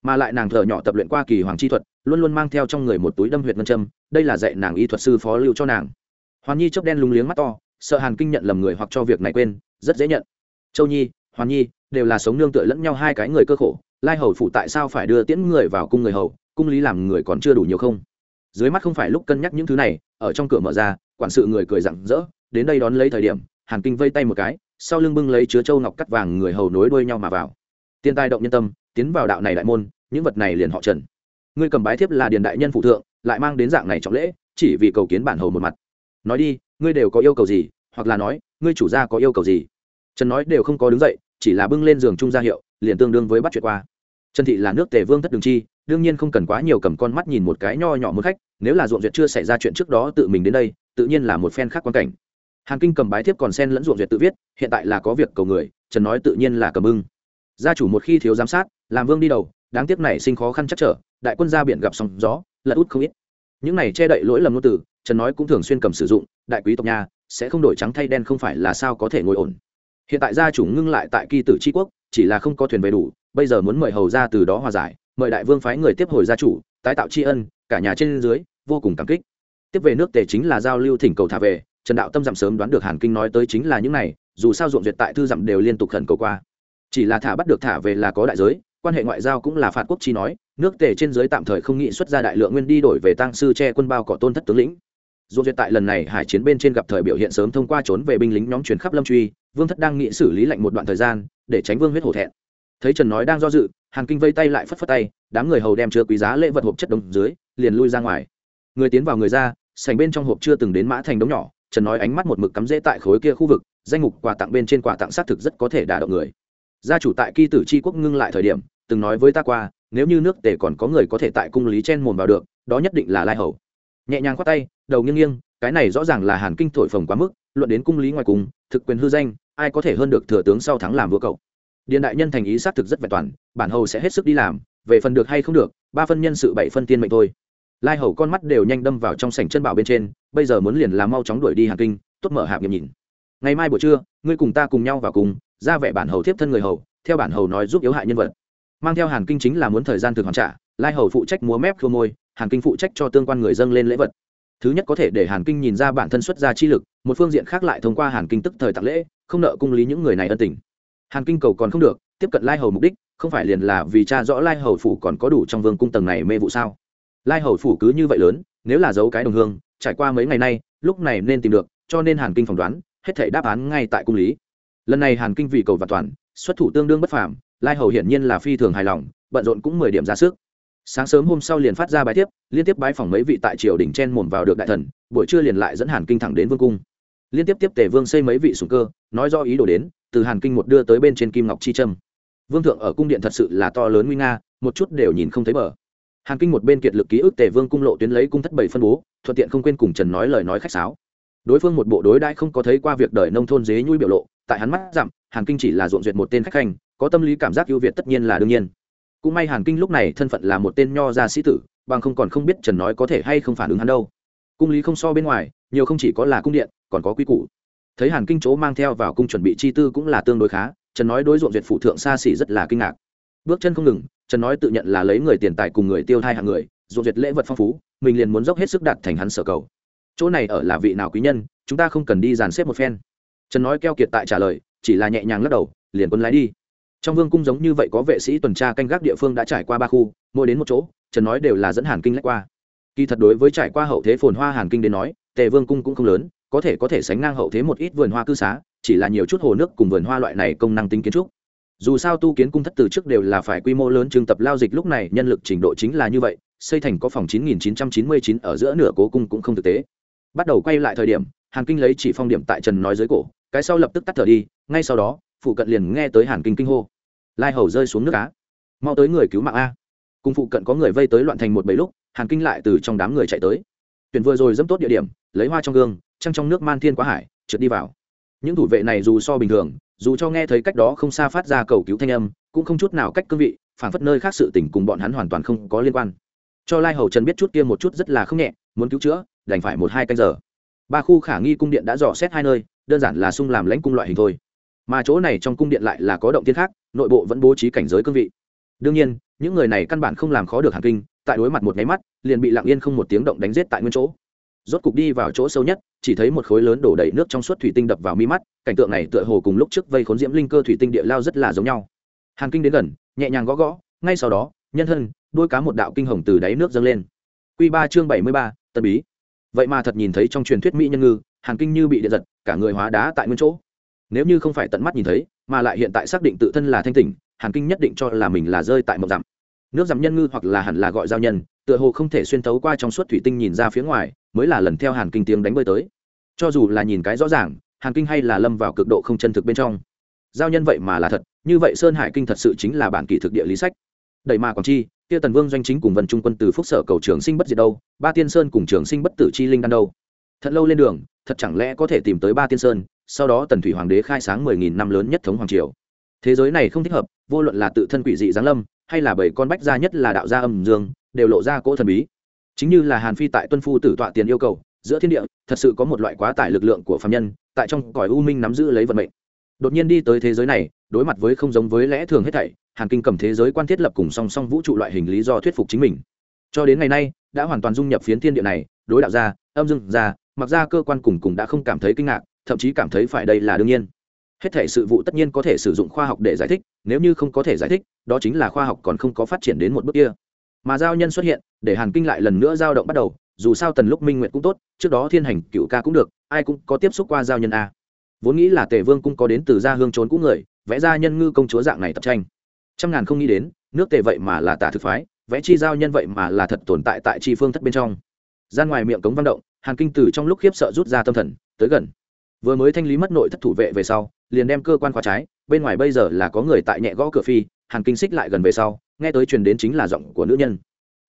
Mà lại nàng thợ nhỏ tập luyện qua kỳ hoàng chi thuật, luôn luôn mang theo trong người một túi đâm huyệt ngân châm, đây là dạy nàng y thuật sư phó lưu cho nàng. Hoàn nhi chớp đen lúng liếng mắt to, sợ hàn kinh nhận lầm người hoặc cho việc này quên, rất dễ nhận. Châu nhi, hoàn nhi, đều là sống nương tựa lẫn nhau hai cái người cơ khổ, lai hầu phụ tại sao phải đưa tiễn người vào cung người hầu, cung lý làm người còn chưa đủ nhiều không? Dưới mắt không phải lúc cân nhắc những thứ này, ở trong cửa mở ra, quản sự người cười rặng rỡ, đến đây đón lấy thời điểm, hàn kinh vây tay một cái, sau lưng bưng lấy chứa châu ngọc cắt vàng người hầu nối đuôi nhau mà vào. Tiên tai động nhân tâm, tiến vào đạo này đại môn, những vật này liền họ trần. Ngươi cầm bái thiếp là điền đại nhân phụ thượng, lại mang đến dạng này trọng lễ, chỉ vì cầu kiến bản hầu một mặt. Nói đi, ngươi đều có yêu cầu gì, hoặc là nói, ngươi chủ gia có yêu cầu gì? Trần nói đều không có đứng dậy, chỉ là bưng lên giường trung gia hiệu, liền tương đương với bắt chuyện qua trần thị là nước tề vương thất đường chi, đương nhiên không cần quá nhiều cầm con mắt nhìn một cái nho nhỏ một khách, nếu là ruộng duyệt chưa xảy ra chuyện trước đó tự mình đến đây, tự nhiên là một phen khác quan cảnh. Hàn kinh cầm bái thiếp còn sen lẫn ruộng duyệt tự viết, hiện tại là có việc cầu người, trần nói tự nhiên là cầm ưng gia chủ một khi thiếu giám sát, làm vương đi đầu, đáng tiếc này sinh khó khăn chắc trở, đại quân ra biển gặp sóng gió, lật út không ít. Những này che đậy lỗi lầm ngôn từ, trần nói cũng thường xuyên cầm sử dụng, đại quý tộc nhà, sẽ không đổi trắng thay đen không phải là sao có thể ngồi ổn. Hiện tại gia chủ ngưng lại tại kỳ tử tri quốc, chỉ là không có thuyền về đủ bây giờ muốn mời hầu ra từ đó hòa giải, mời đại vương phái người tiếp hồi gia chủ, tái tạo tri ân, cả nhà trên dưới, vô cùng cảm kích. Tiếp về nước tề chính là giao lưu thỉnh cầu thả về, trần đạo tâm dặm sớm đoán được hàn kinh nói tới chính là những này, dù sao ruộng duyệt tại thư dặm đều liên tục khẩn cầu qua. Chỉ là thả bắt được thả về là có đại giới, quan hệ ngoại giao cũng là phạt quốc chi nói, nước tề trên giới tạm thời không nghị xuất ra đại lượng nguyên đi đổi về tăng sư che quân bao cỏ tôn thất tướng lĩnh. Dù duyệt tại lần này hải chiến bên trên gặp thời biểu hiện sớm thông qua trốn về binh lính nhóm chuyển khắp lâm truy, vương thất đang nghị xử lý lệnh một đoạn thời gian, để tránh vương huyết hổ thẹn thấy trần nói đang do dự, hàn kinh vây tay lại phất phất tay, đám người hầu đem chứa quý giá lễ vật hộp chất đống dưới, liền lui ra ngoài. Người tiến vào người ra sành bên trong hộp chưa từng đến mã thành đống nhỏ, trần nói ánh mắt một mực cắm rễ tại khối kia khu vực, danh mục quà tặng bên trên quà tặng xác thực rất có thể đả động người. Gia chủ tại kỳ tử tri quốc ngưng lại thời điểm, từng nói với ta qua, nếu như nước tề còn có người có thể tại cung lý chen mồn vào được, đó nhất định là lai hầu. Nhẹ nhàng khoát tay, đầu nghiêng nghiêng, cái này rõ ràng là hàn kinh thổi phồng quá mức, luận đến cung lý ngoài cùng, thực quyền hư danh, ai có thể hơn được thừa tướng sau thắng làm vua cậu? Điện đại nhân thành ý xác thực rất vẹn toàn, bản hầu sẽ hết sức đi làm, về phần được hay không được, ba phân nhân sự bảy phân tiên mệnh thôi. Lai hầu con mắt đều nhanh đâm vào trong sảnh chân bảo bên trên, bây giờ muốn liền làm mau chóng đuổi đi hàn kinh, tốt mở hạp nghiệm nhìn. Ngày mai buổi trưa, ngươi cùng ta cùng nhau vào cùng, ra vẻ bản hầu tiếp thân người hầu, theo bản hầu nói giúp yếu hại nhân vật. Mang theo hàn kinh chính là muốn thời gian thực hoàn trả, lai hầu phụ trách múa mép khô môi, hàn kinh phụ trách cho tương quan người dâng lên lễ vật. Thứ nhất có thể để hàn kinh nhìn ra bản thân xuất ra chi lực, một phương diện khác lại thông qua hàn kinh tức thời tặng lễ, không nợ cung lý những người này ân tình hàn kinh cầu còn không được, tiếp cận lai hầu mục đích, không phải liền là vì cha rõ lai hầu phủ còn có đủ trong vương cung tầng này mê vụ sao? Lai hầu phủ cứ như vậy lớn, nếu là giấu cái đồng hương, trải qua mấy ngày nay, lúc này nên tìm được, cho nên hàn kinh phỏng đoán, hết thể đáp án ngay tại cung lý. Lần này hàn kinh vì cầu và toàn, xuất thủ tương đương bất phàm, lai hầu hiển nhiên là phi thường hài lòng, bận rộn cũng mười điểm ra sức. Sáng sớm hôm sau liền phát ra bài tiếp, liên tiếp bái phỏng mấy vị tại triều đỉnh chen mồm vào được đại thần, buổi trưa liền lại dẫn hàn kinh thẳng đến vương cung liên tiếp tiếp tề vương xây mấy vị sùng cơ, nói do ý đồ đến, từ hàn kinh một đưa tới bên trên kim ngọc chi trâm. Vương thượng ở cung điện thật sự là to lớn nguy nga, một chút đều nhìn không thấy bờ. Hàn kinh một bên kiệt lực ký ức tề vương cung lộ tuyến lấy cung thất bảy phân bố, thuận tiện không quên cùng trần nói lời nói khách sáo. Đối phương một bộ đối đãi không có thấy qua việc đời nông thôn dế nhui biểu lộ, tại hắn mắt dặm hàn kinh chỉ là ruộng duyệt một tên khách khanh có tâm lý cảm giác ưu việt tất nhiên là đương nhiên. Cũng may hàn kinh lúc này thân phận là một tên nho gia sĩ tử, bằng không còn không biết trần nói có thể hay không phản ứng hắn đâu. Cung lý không so bên ngoài nhiều không chỉ có là cung điện, còn có quy củ. Thấy hàn kinh chỗ mang theo vào cung chuẩn bị chi tư cũng là tương đối khá, trần nói đối ruộng duyệt phụ thượng xa xỉ rất là kinh ngạc. Bước chân không ngừng, trần nói tự nhận là lấy người tiền tài cùng người tiêu thai hàng người, ruộng duyệt lễ vật phong phú, mình liền muốn dốc hết sức đạt thành hắn sở cầu. Chỗ này ở là vị nào quý nhân, chúng ta không cần đi dàn xếp một phen. Trần nói keo kiệt tại trả lời, chỉ là nhẹ nhàng lắc đầu, liền quân lái đi. Trong vương cung giống như vậy có vệ sĩ tuần tra canh gác địa phương đã trải qua ba khu, mỗi đến một chỗ, trần nói đều là dẫn hàn kinh lách qua. Kỳ thật đối với trải qua hậu thế phồn hoa hàn kinh đến nói tề vương cung cũng không lớn, có thể có thể sánh ngang hậu thế một ít vườn hoa cư xá, chỉ là nhiều chút hồ nước cùng vườn hoa loại này công năng tính kiến trúc. Dù sao tu kiến cung thất từ trước đều là phải quy mô lớn trường tập lao dịch lúc này, nhân lực trình độ chính là như vậy, xây thành có phòng 9999 ở giữa nửa cố cung cũng không thực tế. Bắt đầu quay lại thời điểm, hàn kinh lấy chỉ phong điểm tại trần nói dưới cổ, cái sau lập tức tắt thở đi, ngay sau đó, phụ cận liền nghe tới hàn kinh kinh hô. Lai hầu rơi xuống nước á. Mau tới người cứu mạng a. Cùng phụ cận có người vây tới loạn thành một bầy lúc, hàn kinh lại từ trong đám người chạy tới tuyển vừa rồi dẫm tốt địa điểm, lấy hoa trong gương, trăng trong nước man thiên quá hải, trượt đi vào. Những thủ vệ này dù so bình thường, dù cho nghe thấy cách đó không xa phát ra cầu cứu thanh âm, cũng không chút nào cách cương vị phản phất nơi khác sự tình cùng bọn hắn hoàn toàn không có liên quan. Cho lai hầu trần biết chút kia một chút rất là không nhẹ, muốn cứu chữa, đành phải một hai canh giờ. Ba khu khả nghi cung điện đã dò xét hai nơi, đơn giản là sung làm lãnh cung loại hình thôi. Mà chỗ này trong cung điện lại là có động tiên khác, nội bộ vẫn bố trí cảnh giới cương vị. Đương nhiên, những người này căn bản không làm khó được hàn kinh, tại đối mặt một nháy mắt liền bị lặng yên không một tiếng động đánh giết tại nguyên chỗ. Rốt cục đi vào chỗ sâu nhất, chỉ thấy một khối lớn đổ đầy nước trong suốt thủy tinh đập vào mi mắt, cảnh tượng này tựa hồ cùng lúc trước vây khốn diễm linh cơ thủy tinh địa lao rất là giống nhau. Hàn kinh đến gần, nhẹ nhàng gõ gõ, ngay sau đó, nhân thân, đôi cá một đạo kinh hồng từ đáy nước dâng lên. Q ba chương bảy mươi ba, tân bí. Vậy mà thật nhìn thấy trong truyền thuyết mỹ nhân ngư, hàn kinh như bị điện giật, cả người hóa đá tại nguyên chỗ. Nếu như không phải tận mắt nhìn thấy, mà lại hiện tại xác định tự thân là thanh tỉnh, hàn kinh nhất định cho là mình là rơi tại mộng dặm nước giảm nhân ngư hoặc là hẳn là gọi giao nhân, tựa hồ không thể xuyên tấu qua trong suốt thủy tinh nhìn ra phía ngoài, mới là lần theo hàn kinh tiếng đánh bơi tới. Cho dù là nhìn cái rõ ràng, hàn kinh hay là lâm vào cực độ không chân thực bên trong. Giao nhân vậy mà là thật, như vậy sơn hải kinh thật sự chính là bản kỳ thực địa lý sách. Đẩy mà còn chi, kia tần vương doanh chính cùng vân trung quân từ phúc sở cầu trường sinh bất diệt đâu, ba tiên sơn cùng trường sinh bất tử chi linh đan đâu. Thật lâu lên đường, thật chẳng lẽ có thể tìm tới ba tiên sơn, sau đó tần thủy hoàng đế khai sáng mười nghìn năm lớn nhất thống hoàng triều. Thế giới này không thích hợp, vô luận là tự thân quỷ dị giáng lâm hay là bảy con bách gia nhất là đạo gia âm dương, đều lộ ra cỗ thần bí. Chính như là hàn phi tại tuân phu tử tọa tiền yêu cầu, giữa thiên địa, thật sự có một loại quá tải lực lượng của phạm nhân, tại trong cõi u minh nắm giữ lấy vận mệnh. Đột nhiên đi tới thế giới này, đối mặt với không giống với lẽ thường hết thảy, hàn kinh cầm thế giới quan thiết lập cùng song song vũ trụ loại hình lý do thuyết phục chính mình. Cho đến ngày nay, đã hoàn toàn dung nhập phiến thiên địa này, đối đạo gia, âm dương gia, mặc ra cơ quan cùng cùng đã không cảm thấy kinh ngạc, thậm chí cảm thấy phải đây là đương nhiên hết thể sự vụ tất nhiên có thể sử dụng khoa học để giải thích, nếu như không có thể giải thích, đó chính là khoa học còn không có phát triển đến một bước kia. Mà giao nhân xuất hiện, để hàn kinh lại lần nữa giao động bắt đầu, dù sao tần lúc minh nguyện cũng tốt, trước đó thiên hành cựu ca cũng được, ai cũng có tiếp xúc qua giao nhân a. Vốn nghĩ là tề vương cũng có đến từ gia hương trốn cũ người, vẽ ra nhân ngư công chúa dạng này tập tranh. Trăm ngàn không nghĩ đến, nước tề vậy mà là tả thực phái, vẽ chi giao nhân vậy mà là thật tồn tại tại chi phương thất bên trong. Gian ngoài miệng cống văn động, hàn kinh từ trong lúc khiếp sợ rút ra tâm thần, tới gần. Vừa mới thanh lý mất nội thất thủ vệ về sau liền đem cơ quan khóa trái, bên ngoài bây giờ là có người tại nhẹ gõ cửa phi, hàn kinh xích lại gần về sau, nghe tới truyền đến chính là giọng của nữ nhân.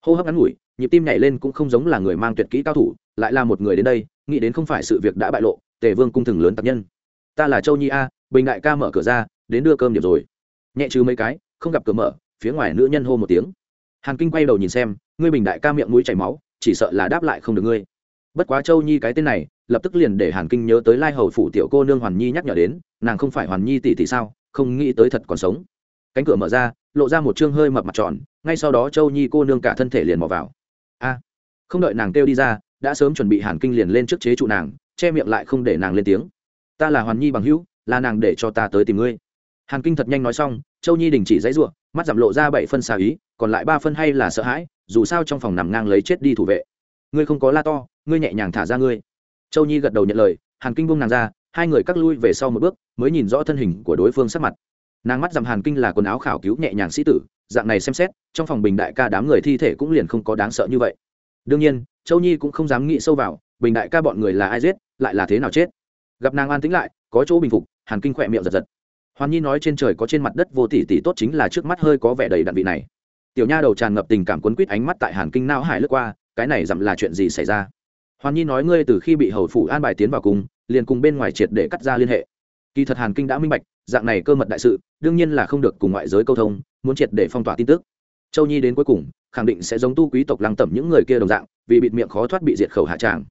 Hô hấp ngắn ngủi, nhịp tim nhảy lên cũng không giống là người mang tuyệt kỹ cao thủ, lại là một người đến đây, nghĩ đến không phải sự việc đã bại lộ, tề vương cung thừng lớn tạc nhân. Ta là châu nhi a, bình đại ca mở cửa ra, đến đưa cơm điểm rồi. Nhẹ trừ mấy cái, không gặp cửa mở, phía ngoài nữ nhân hô một tiếng. Hàn kinh quay đầu nhìn xem, ngươi bình đại ca miệng mũi chảy máu, chỉ sợ là đáp lại không được ngươi. Bất quá châu nhi cái tên này lập tức liền để hàn kinh nhớ tới lai hầu phủ tiểu cô nương hoàn nhi nhắc nhở đến, nàng không phải hoàn nhi tỷ tỷ sao, không nghĩ tới thật còn sống. Cánh cửa mở ra, lộ ra một chương hơi mập mặt tròn, ngay sau đó châu nhi cô nương cả thân thể liền mò vào. A! Không đợi nàng kêu đi ra, đã sớm chuẩn bị hàn kinh liền lên trước chế trụ nàng, che miệng lại không để nàng lên tiếng. Ta là hoàn nhi bằng hữu, là nàng để cho ta tới tìm ngươi. Hàn kinh thật nhanh nói xong, châu nhi đình chỉ dãy ruộng mắt giảm lộ ra bảy phân xà ý, còn lại ba phân hay là sợ hãi, dù sao trong phòng nằm ngang lấy chết đi thủ vệ. Ngươi không có la to, ngươi nhẹ nhàng thả ra ngươi châu nhi gật đầu nhận lời, hàn kinh buông nàng ra, hai người cắt lui về sau một bước, mới nhìn rõ thân hình của đối phương sắc mặt. Nàng mắt dằm hàn kinh là quần áo khảo cứu nhẹ nhàng sĩ tử, dạng này xem xét, trong phòng bình đại ca đám người thi thể cũng liền không có đáng sợ như vậy. Đương nhiên, châu nhi cũng không dám nghĩ sâu vào, bình đại ca bọn người là ai giết, lại là thế nào chết. Gặp nàng an tính lại, có chỗ bình phục, hàn kinh khỏe miệng giật giật. Hoàn nhi nói trên trời có trên mặt đất vô tỷ tỷ tốt chính là trước mắt hơi có vẻ đầy đặn vị này. Tiểu nha đầu tràn ngập tình cảm quấn quýt ánh mắt tại hàn kinh nao hải lướt qua, cái này dặm là chuyện gì xảy ra? Hoàn nhi nói ngươi từ khi bị hầu phủ an bài tiến vào cùng, liền cùng bên ngoài triệt để cắt ra liên hệ. Kỳ thật hàn kinh đã minh bạch, dạng này cơ mật đại sự, đương nhiên là không được cùng ngoại giới câu thông, muốn triệt để phong tỏa tin tức. Châu nhi đến cuối cùng, khẳng định sẽ giống tu quý tộc lăng tẩm những người kia đồng dạng, vì bịt miệng khó thoát bị diệt khẩu hạ tràng.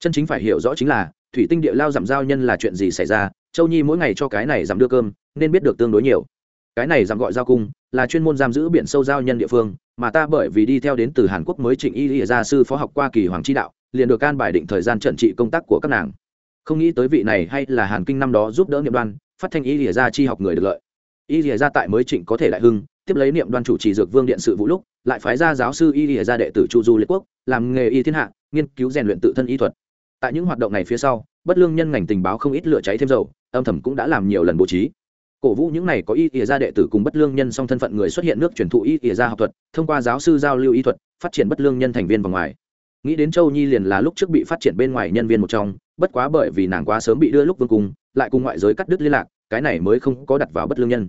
Chân chính phải hiểu rõ chính là, thủy tinh địa lao giảm giao nhân là chuyện gì xảy ra, châu nhi mỗi ngày cho cái này giảm đưa cơm, nên biết được tương đối nhiều. Cái này giảm gọi giao cung là chuyên môn giam giữ biển sâu giao nhân địa phương, mà ta bởi vì đi theo đến từ hàn quốc mới trịnh y lìa gia sư phó học qua kỳ hoàng chi đạo, liền được can bài định thời gian trận trị công tác của các nàng. Không nghĩ tới vị này hay là hàn kinh năm đó giúp đỡ niệm đoan, phát thanh y lìa gia chi học người được lợi. Y lìa gia tại mới trịnh có thể đại hưng, tiếp lấy niệm đoan chủ trì dược vương điện sự vũ lúc, lại phái ra giáo sư y lìa gia đệ tử chu du liệt quốc, làm nghề y thiên hạ, nghiên cứu rèn luyện tự thân y thuật. Tại những hoạt động này phía sau, bất lương nhân ngành tình báo không ít lửa cháy thêm dầu, âm thầm cũng đã làm nhiều lần bố trí cổ vũ những này có y ỉa gia đệ tử cùng bất lương nhân song thân phận người xuất hiện nước truyền thụ y ỉa gia học thuật, thông qua giáo sư giao lưu y thuật, phát triển bất lương nhân thành viên vào ngoài. Nghĩ đến châu nhi liền là lúc trước bị phát triển bên ngoài nhân viên một trong, bất quá bởi vì nàng quá sớm bị đưa lúc vương cung, lại cùng ngoại giới cắt đứt liên lạc, cái này mới không có đặt vào bất lương nhân.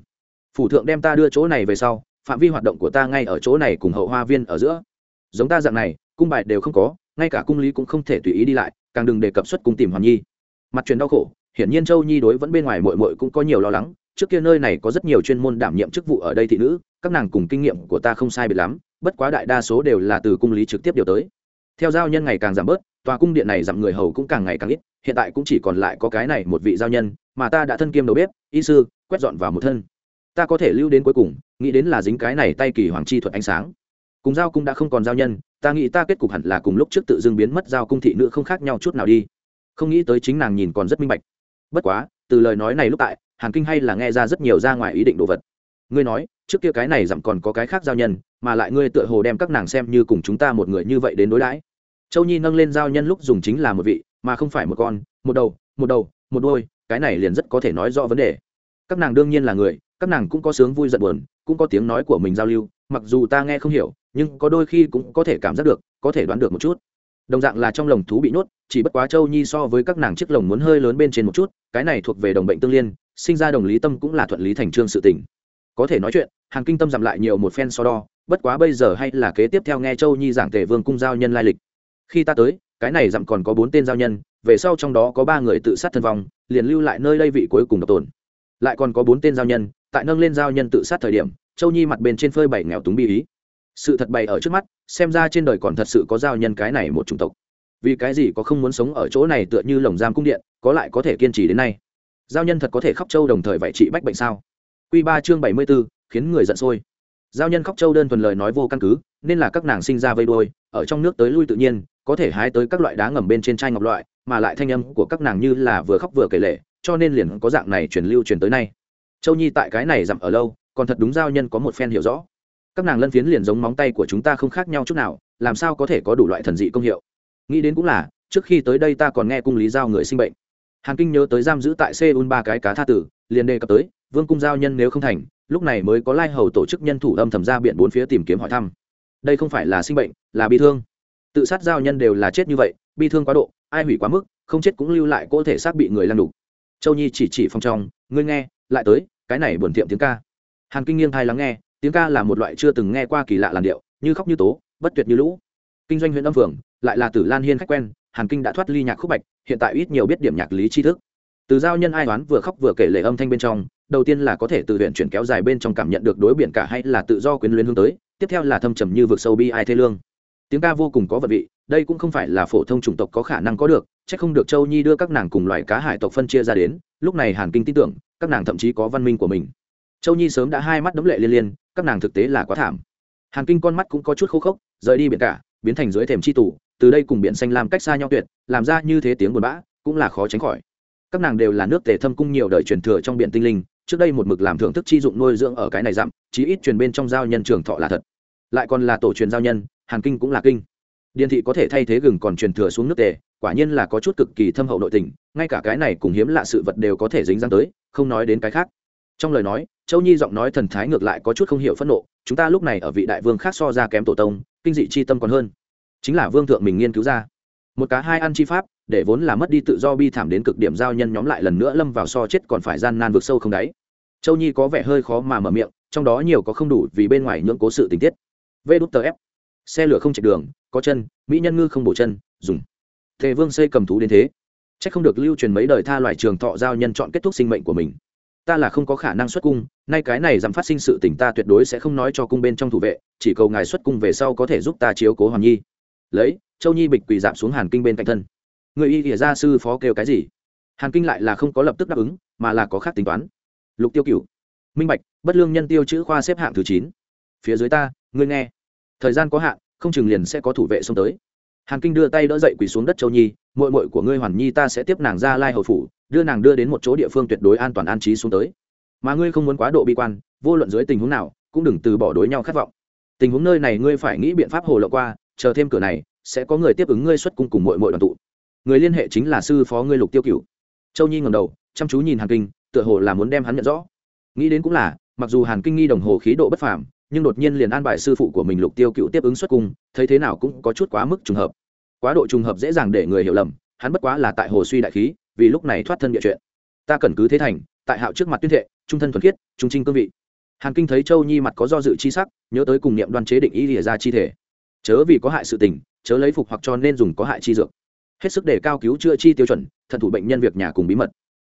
Phủ thượng đem ta đưa chỗ này về sau, phạm vi hoạt động của ta ngay ở chỗ này cùng hậu hoa viên ở giữa. Giống ta dạng này, cung bài đều không có, ngay cả cung lý cũng không thể tùy ý đi lại, càng đừng đề cập xuất cung tìm hoàn nhi. Mặt truyền đau khổ, hiển nhiên châu nhi đối vẫn bên ngoài mội mội cũng có nhiều lo lắng trước kia nơi này có rất nhiều chuyên môn đảm nhiệm chức vụ ở đây thị nữ, các nàng cùng kinh nghiệm của ta không sai biệt lắm, bất quá đại đa số đều là từ cung lý trực tiếp điều tới. Theo giao nhân ngày càng giảm bớt, tòa cung điện này giảm người hầu cũng càng ngày càng ít, hiện tại cũng chỉ còn lại có cái này một vị giao nhân, mà ta đã thân kiêm đầu bếp, y sư, quét dọn vào một thân. Ta có thể lưu đến cuối cùng, nghĩ đến là dính cái này tay kỳ hoàng chi thuật ánh sáng. Cùng giao cung đã không còn giao nhân, ta nghĩ ta kết cục hẳn là cùng lúc trước tự dưng biến mất giao cung thị nữ không khác nhau chút nào đi. Không nghĩ tới chính nàng nhìn còn rất minh bạch. Bất quá, từ lời nói này lúc tại hàn kinh hay là nghe ra rất nhiều ra ngoài ý định đồ vật. Ngươi nói, trước kia cái này dặm còn có cái khác giao nhân, mà lại ngươi tựa hồ đem các nàng xem như cùng chúng ta một người như vậy đến đối đãi. Châu nhi nâng lên giao nhân lúc dùng chính là một vị, mà không phải một con, một đầu một đầu, một đôi cái này liền rất có thể nói rõ vấn đề. Các nàng đương nhiên là người, các nàng cũng có sướng vui giận buồn, cũng có tiếng nói của mình giao lưu, mặc dù ta nghe không hiểu, nhưng có đôi khi cũng có thể cảm giác được, có thể đoán được một chút đồng dạng là trong lồng thú bị nhốt, chỉ bất quá châu nhi so với các nàng chiếc lồng muốn hơi lớn bên trên một chút, cái này thuộc về đồng bệnh tương liên, sinh ra đồng lý tâm cũng là thuận lý thành trương sự tình. Có thể nói chuyện hàng kinh tâm giảm lại nhiều một phen so đo, bất quá bây giờ hay là kế tiếp theo nghe châu nhi giảng tề vương cung giao nhân lai lịch. Khi ta tới, cái này dặm còn có bốn tên giao nhân, về sau trong đó có ba người tự sát thân vong, liền lưu lại nơi đây vị cuối cùng độc tồn. Lại còn có bốn tên giao nhân, tại nâng lên giao nhân tự sát thời điểm, châu nhi mặt bên trên phơi bảy nghèo túng bi ý sự thật bày ở trước mắt, xem ra trên đời còn thật sự có giao nhân cái này một chủng tộc. Vì cái gì có không muốn sống ở chỗ này tựa như lồng giam cung điện, có lại có thể kiên trì đến nay? Giao nhân thật có thể khóc trâu đồng thời vậy trị bách bệnh sao? Q ba chương bảy mươi b ố khiến người giận sôi. Giao nhân khóc trâu đơn thuần lời nói vô căn cứ, nên là các nàng sinh ra vây đôi ở trong nước tới lui tự nhiên, có thể hái tới các loại đá ngầm bên trên chai ngọc loại, mà lại thanh âm của các nàng như là vừa khóc vừa kể lệ cho nên liền có dạng này truyền lưu truyền tới nay. Châu nhi tại cái này dặm ở lâu, còn thật đúng giao nhân có một phen hiểu rõ các nàng lân phiến liền giống móng tay của chúng ta không khác nhau chút nào, làm sao có thể có đủ loại thần dị công hiệu? Nghĩ đến cũng là, trước khi tới đây ta còn nghe cung lý giao người sinh bệnh. Hàn kinh nhớ tới giam giữ tại seoul ba cái cá tha tử, liền đề cập tới, vương cung giao nhân nếu không thành, lúc này mới có lai hầu tổ chức nhân thủ âm thầm ra biển bốn phía tìm kiếm hỏi thăm. Đây không phải là sinh bệnh, là bị thương. Tự sát giao nhân đều là chết như vậy, bi thương quá độ, ai hủy quá mức, không chết cũng lưu lại cỗ thể xác bị người lăn đục. Châu nhi chỉ chỉ phòng trong, ngươi nghe, lại tới, cái này buồn tiệm tiếng ca. Hàn kinh nghiêng thai lắng nghe tiếng ca là một loại chưa từng nghe qua kỳ lạ làn điệu, như khóc như tố, bất tuyệt như lũ. Kinh doanh huyện âm phường, lại là tử lan hiên khách quen, hàn kinh đã thoát ly nhạc khúc bạch, hiện tại ít nhiều biết điểm nhạc lý tri thức. Từ giao nhân ai oán vừa khóc vừa kể lệ âm thanh bên trong, đầu tiên là có thể từ huyện chuyển kéo dài bên trong cảm nhận được đối biển cả hay là tự do quyến luyến hướng tới, tiếp theo là thâm trầm như vực sâu bi ai thế lương. Tiếng ca vô cùng có vật vị, đây cũng không phải là phổ thông chủng tộc có khả năng có được c h ắ c không được châu nhi đưa các nàng cùng loài cá hải tộc phân chia ra đến, lúc này hàn kinh tin tưởng, các nàng thậm chí có văn minh của mình. Châu nhi sớm đã hai mắt đấm lệ liên liên các nàng thực tế là quá thảm. Hàn kinh con mắt cũng có chút khô khốc, rời đi biển cả, biến thành dưới thềm c h i tủ từ đây cùng biển xanh làm cách xa nhau tuyệt, làm ra như thế tiếng buồn bã, cũng là khó tránh khỏi. Các nàng đều là nước tề thâm cung nhiều đời truyền thừa trong biển tinh linh, trước đây một mực làm thưởng thức chi dụng nuôi dưỡng ở cái này dặm, chí ít truyền bên trong giao nhân trường thọ là thật. Lại còn là tổ truyền giao nhân, hàn kinh cũng là kinh. Điền thị có thể thay thế gừng còn truyền thừa xuống nước tề, quả nhiên là có chút cực kỳ thâm hậu nội tình, ngay cả cái này cùng hiếm lạ sự vật đều có thể dính dáng tới, không nói đến cái khác. Trong lời nói châu nhi giọng nói thần thái ngược lại có chút không hiểu phẫn nộ, chúng ta lúc này ở vị đại vương khác so ra kém tổ tông, kinh dị chi tâm còn hơn. Chính là vương thượng mình nghiên cứu ra. Một cá hai ăn chi pháp, để vốn là mất đi tự do bi thảm đến cực điểm giao nhân nhóm lại lần nữa lâm vào so chết còn phải gian nan vượt sâu không đáy. Châu nhi có vẻ hơi khó mà mở miệng, trong đó nhiều có không đủ vì bên ngoài nhưỡng cố sự tình tiết. Vê đút tờ ép. Xe lửa không chạy đường, có chân, mỹ nhân ngư không bổ chân, dùng. Thề vương xây cầm thú đến thế. C h ắ c không được lưu truyền mấy đời tha loại trường thọ giao nhân chọn kết thúc sinh mệnh của mình ta là không có khả năng xuất cung, nay cái này dám phát sinh sự tình ta tuyệt đối sẽ không nói cho cung bên trong thủ vệ, chỉ cầu ngài xuất cung về sau có thể giúp ta chiếu cố hoàn nhi. Lấy, châu nhi bịch quỳ dạp xuống hàn kinh bên cạnh thân. Người y ỉa gia sư phó kêu cái gì? Hàn kinh lại là không có lập tức đáp ứng, mà là có khác tính toán. Lục tiêu Cựu. minh bạch, bất lương nhân tiêu chữ khoa xếp hạng thứ chín. Phía dưới ta, ngươi nghe. Thời gian có hạn, không chừng liền sẽ có thủ vệ xông tới. Hàn kinh đưa tay đỡ dậy quỳ xuống đất châu nhi mội mội của ngươi hoàn nhi ta sẽ tiếp nàng ra lai hầu phủ đưa nàng đưa đến một chỗ địa phương tuyệt đối an toàn an trí xuống tới. Mà ngươi không muốn quá độ bi quan, vô luận dưới tình huống nào, cũng đừng từ bỏ đối nhau khát vọng. Tình huống nơi này ngươi phải nghĩ biện pháp hồ lộ qua, chờ thêm cửa này, sẽ có người tiếp ứng ngươi xuất cung cùng mội mội đoàn tụ. Người liên hệ chính là sư phó ngươi lục tiêu cửu. Châu nhi ngầm đầu, chăm chú nhìn hàn kinh, tựa hồ là muốn đem hắn nhận rõ. Nghĩ đến cũng là, mặc dù hàn kinh nghi đồng hồ khí độ bất phàm, nhưng đột nhiên liền an bài sư phụ của mình lục tiêu cựu tiếp ứng xuất cung, thấy thế nào cũng có chút quá mức trùng hợp. Quá độ trùng hợp dễ dàng để người hiểu lầm, hắn bất quá là tại hồ suy đại khí vì lúc này thoát thân địa chuyện. Ta cần cứ thế thành, tại hạo trước mặt tuyên thệ, trung thân thuần khiết, trung trinh cương vị. Hàn kinh thấy châu nhi mặt có do dự chi sắc, nhớ tới cùng niệm đoan chế định ý lìa ra chi thể. Chớ vì có hại sự tình, chớ lấy phục hoặc cho nên dùng có hại chi dược. Hết sức để cao cứu chữa chi tiêu chuẩn thần thủ bệnh nhân việc nhà cùng bí mật.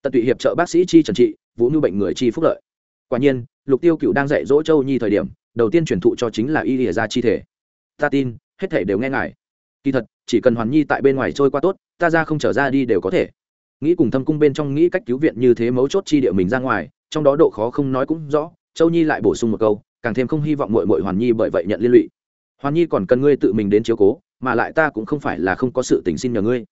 Tận tụy hiệp trợ bác sĩ chi trần trị, vũ nhu bệnh người chi phúc lợi. Quả nhiên, lục tiêu cựu đang dạy dỗ châu nhi thời điểm, đầu tiên truyền thụ cho chính là y lìa ra chi thể. Ta tin, hết thể đều nghe ngài. Kỳ thật, chỉ cần hoàn nhi tại bên ngoài trôi qua tốt, ta ra không trở ra đi đều có thể nghĩ cùng thâm cung bên trong nghĩ cách cứu viện như thế mấu chốt chi địa mình ra ngoài, trong đó độ khó không nói cũng rõ, châu nhi lại bổ sung một câu, càng thêm không hy vọng mội mội hoàn nhi bởi vậy nhận liên lụy. Hoàn nhi còn cần ngươi tự mình đến chiếu cố, mà lại ta cũng không phải là không có sự tình xin nhờ ngươi.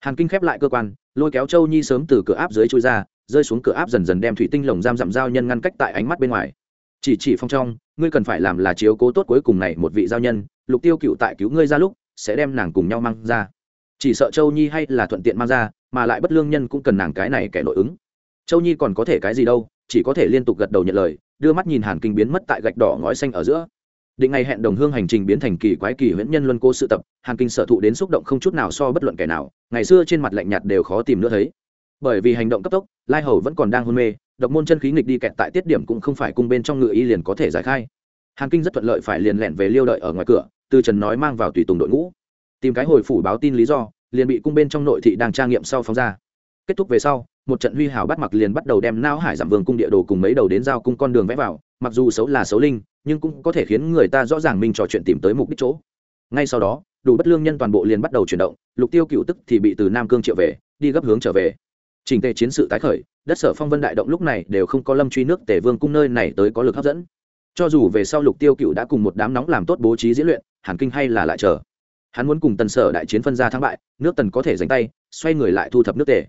Hàn kinh khép lại cơ quan, lôi kéo châu nhi sớm từ cửa áp dưới chui ra, rơi xuống cửa áp dần dần đem thủy tinh lồng giam dặm giao nhân ngăn cách tại ánh mắt bên ngoài. Chỉ chỉ phong trong, ngươi cần phải làm là chiếu cố tốt cuối cùng này một vị giao nhân, lục tiêu cựu tại cứu ngươi ra lúc, sẽ đem nàng cùng nhau mang ra. Chỉ sợ châu nhi hay là thuận tiện mang ra mà lại bất lương nhân cũng cần nàng cái này kẻ nội ứng. Châu nhi còn có thể cái gì đâu, chỉ có thể liên tục gật đầu nhận lời, đưa mắt nhìn hàn kinh biến mất tại gạch đỏ ngói xanh ở giữa. Định ngày hẹn đồng hương hành trình biến thành kỳ quái kỳ huyễn nhân luân cô sự tập, hàn kinh sở thụ đến xúc động không chút nào so bất luận kẻ nào, ngày xưa trên mặt lạnh nhạt đều khó tìm nữa thấy. Bởi vì hành động cấp tốc, lai hầu vẫn còn đang hôn mê, độc môn chân khí nghịch đi kẹt tại tiết điểm cũng không phải cung bên trong ngựa y liền có thể giải khai. Hàn kinh rất thuận lợi phải liền lẹn về liêu đợi ở ngoài cửa, từ trần nói mang vào tùy tùng đội ngũ. Tìm cái hồi phủ báo tin lý do liền bị cung bên trong nội thị đang trang nghiệm sau phóng ra. Kết thúc về sau, một trận huy hào bắt mặc liền bắt đầu đem não hải giảm vương cung địa đồ cùng mấy đầu đến giao cung con đường vẽ vào, mặc dù xấu là xấu linh, nhưng cũng có thể khiến người ta rõ ràng mình trò chuyện tìm tới mục đích chỗ. Ngay sau đó, đủ bất lương nhân toàn bộ liền bắt đầu chuyển động, lục tiêu cựu tức thì bị từ nam cương triệu về, đi gấp hướng trở về. Trình tề chiến sự tái khởi, đất sở phong vân đại động lúc này đều không có lâm truy nước tề vương cung nơi này tới có lực hấp dẫn. Cho dù về sau lục tiêu cựu đã cùng một đám nóng làm tốt bố trí diễn luyện hàn kinh hay là lại chờ hắn muốn cùng tần sở đại chiến phân ra thắng bại, nước tần có thể giành tay, xoay người lại thu thập nước tề.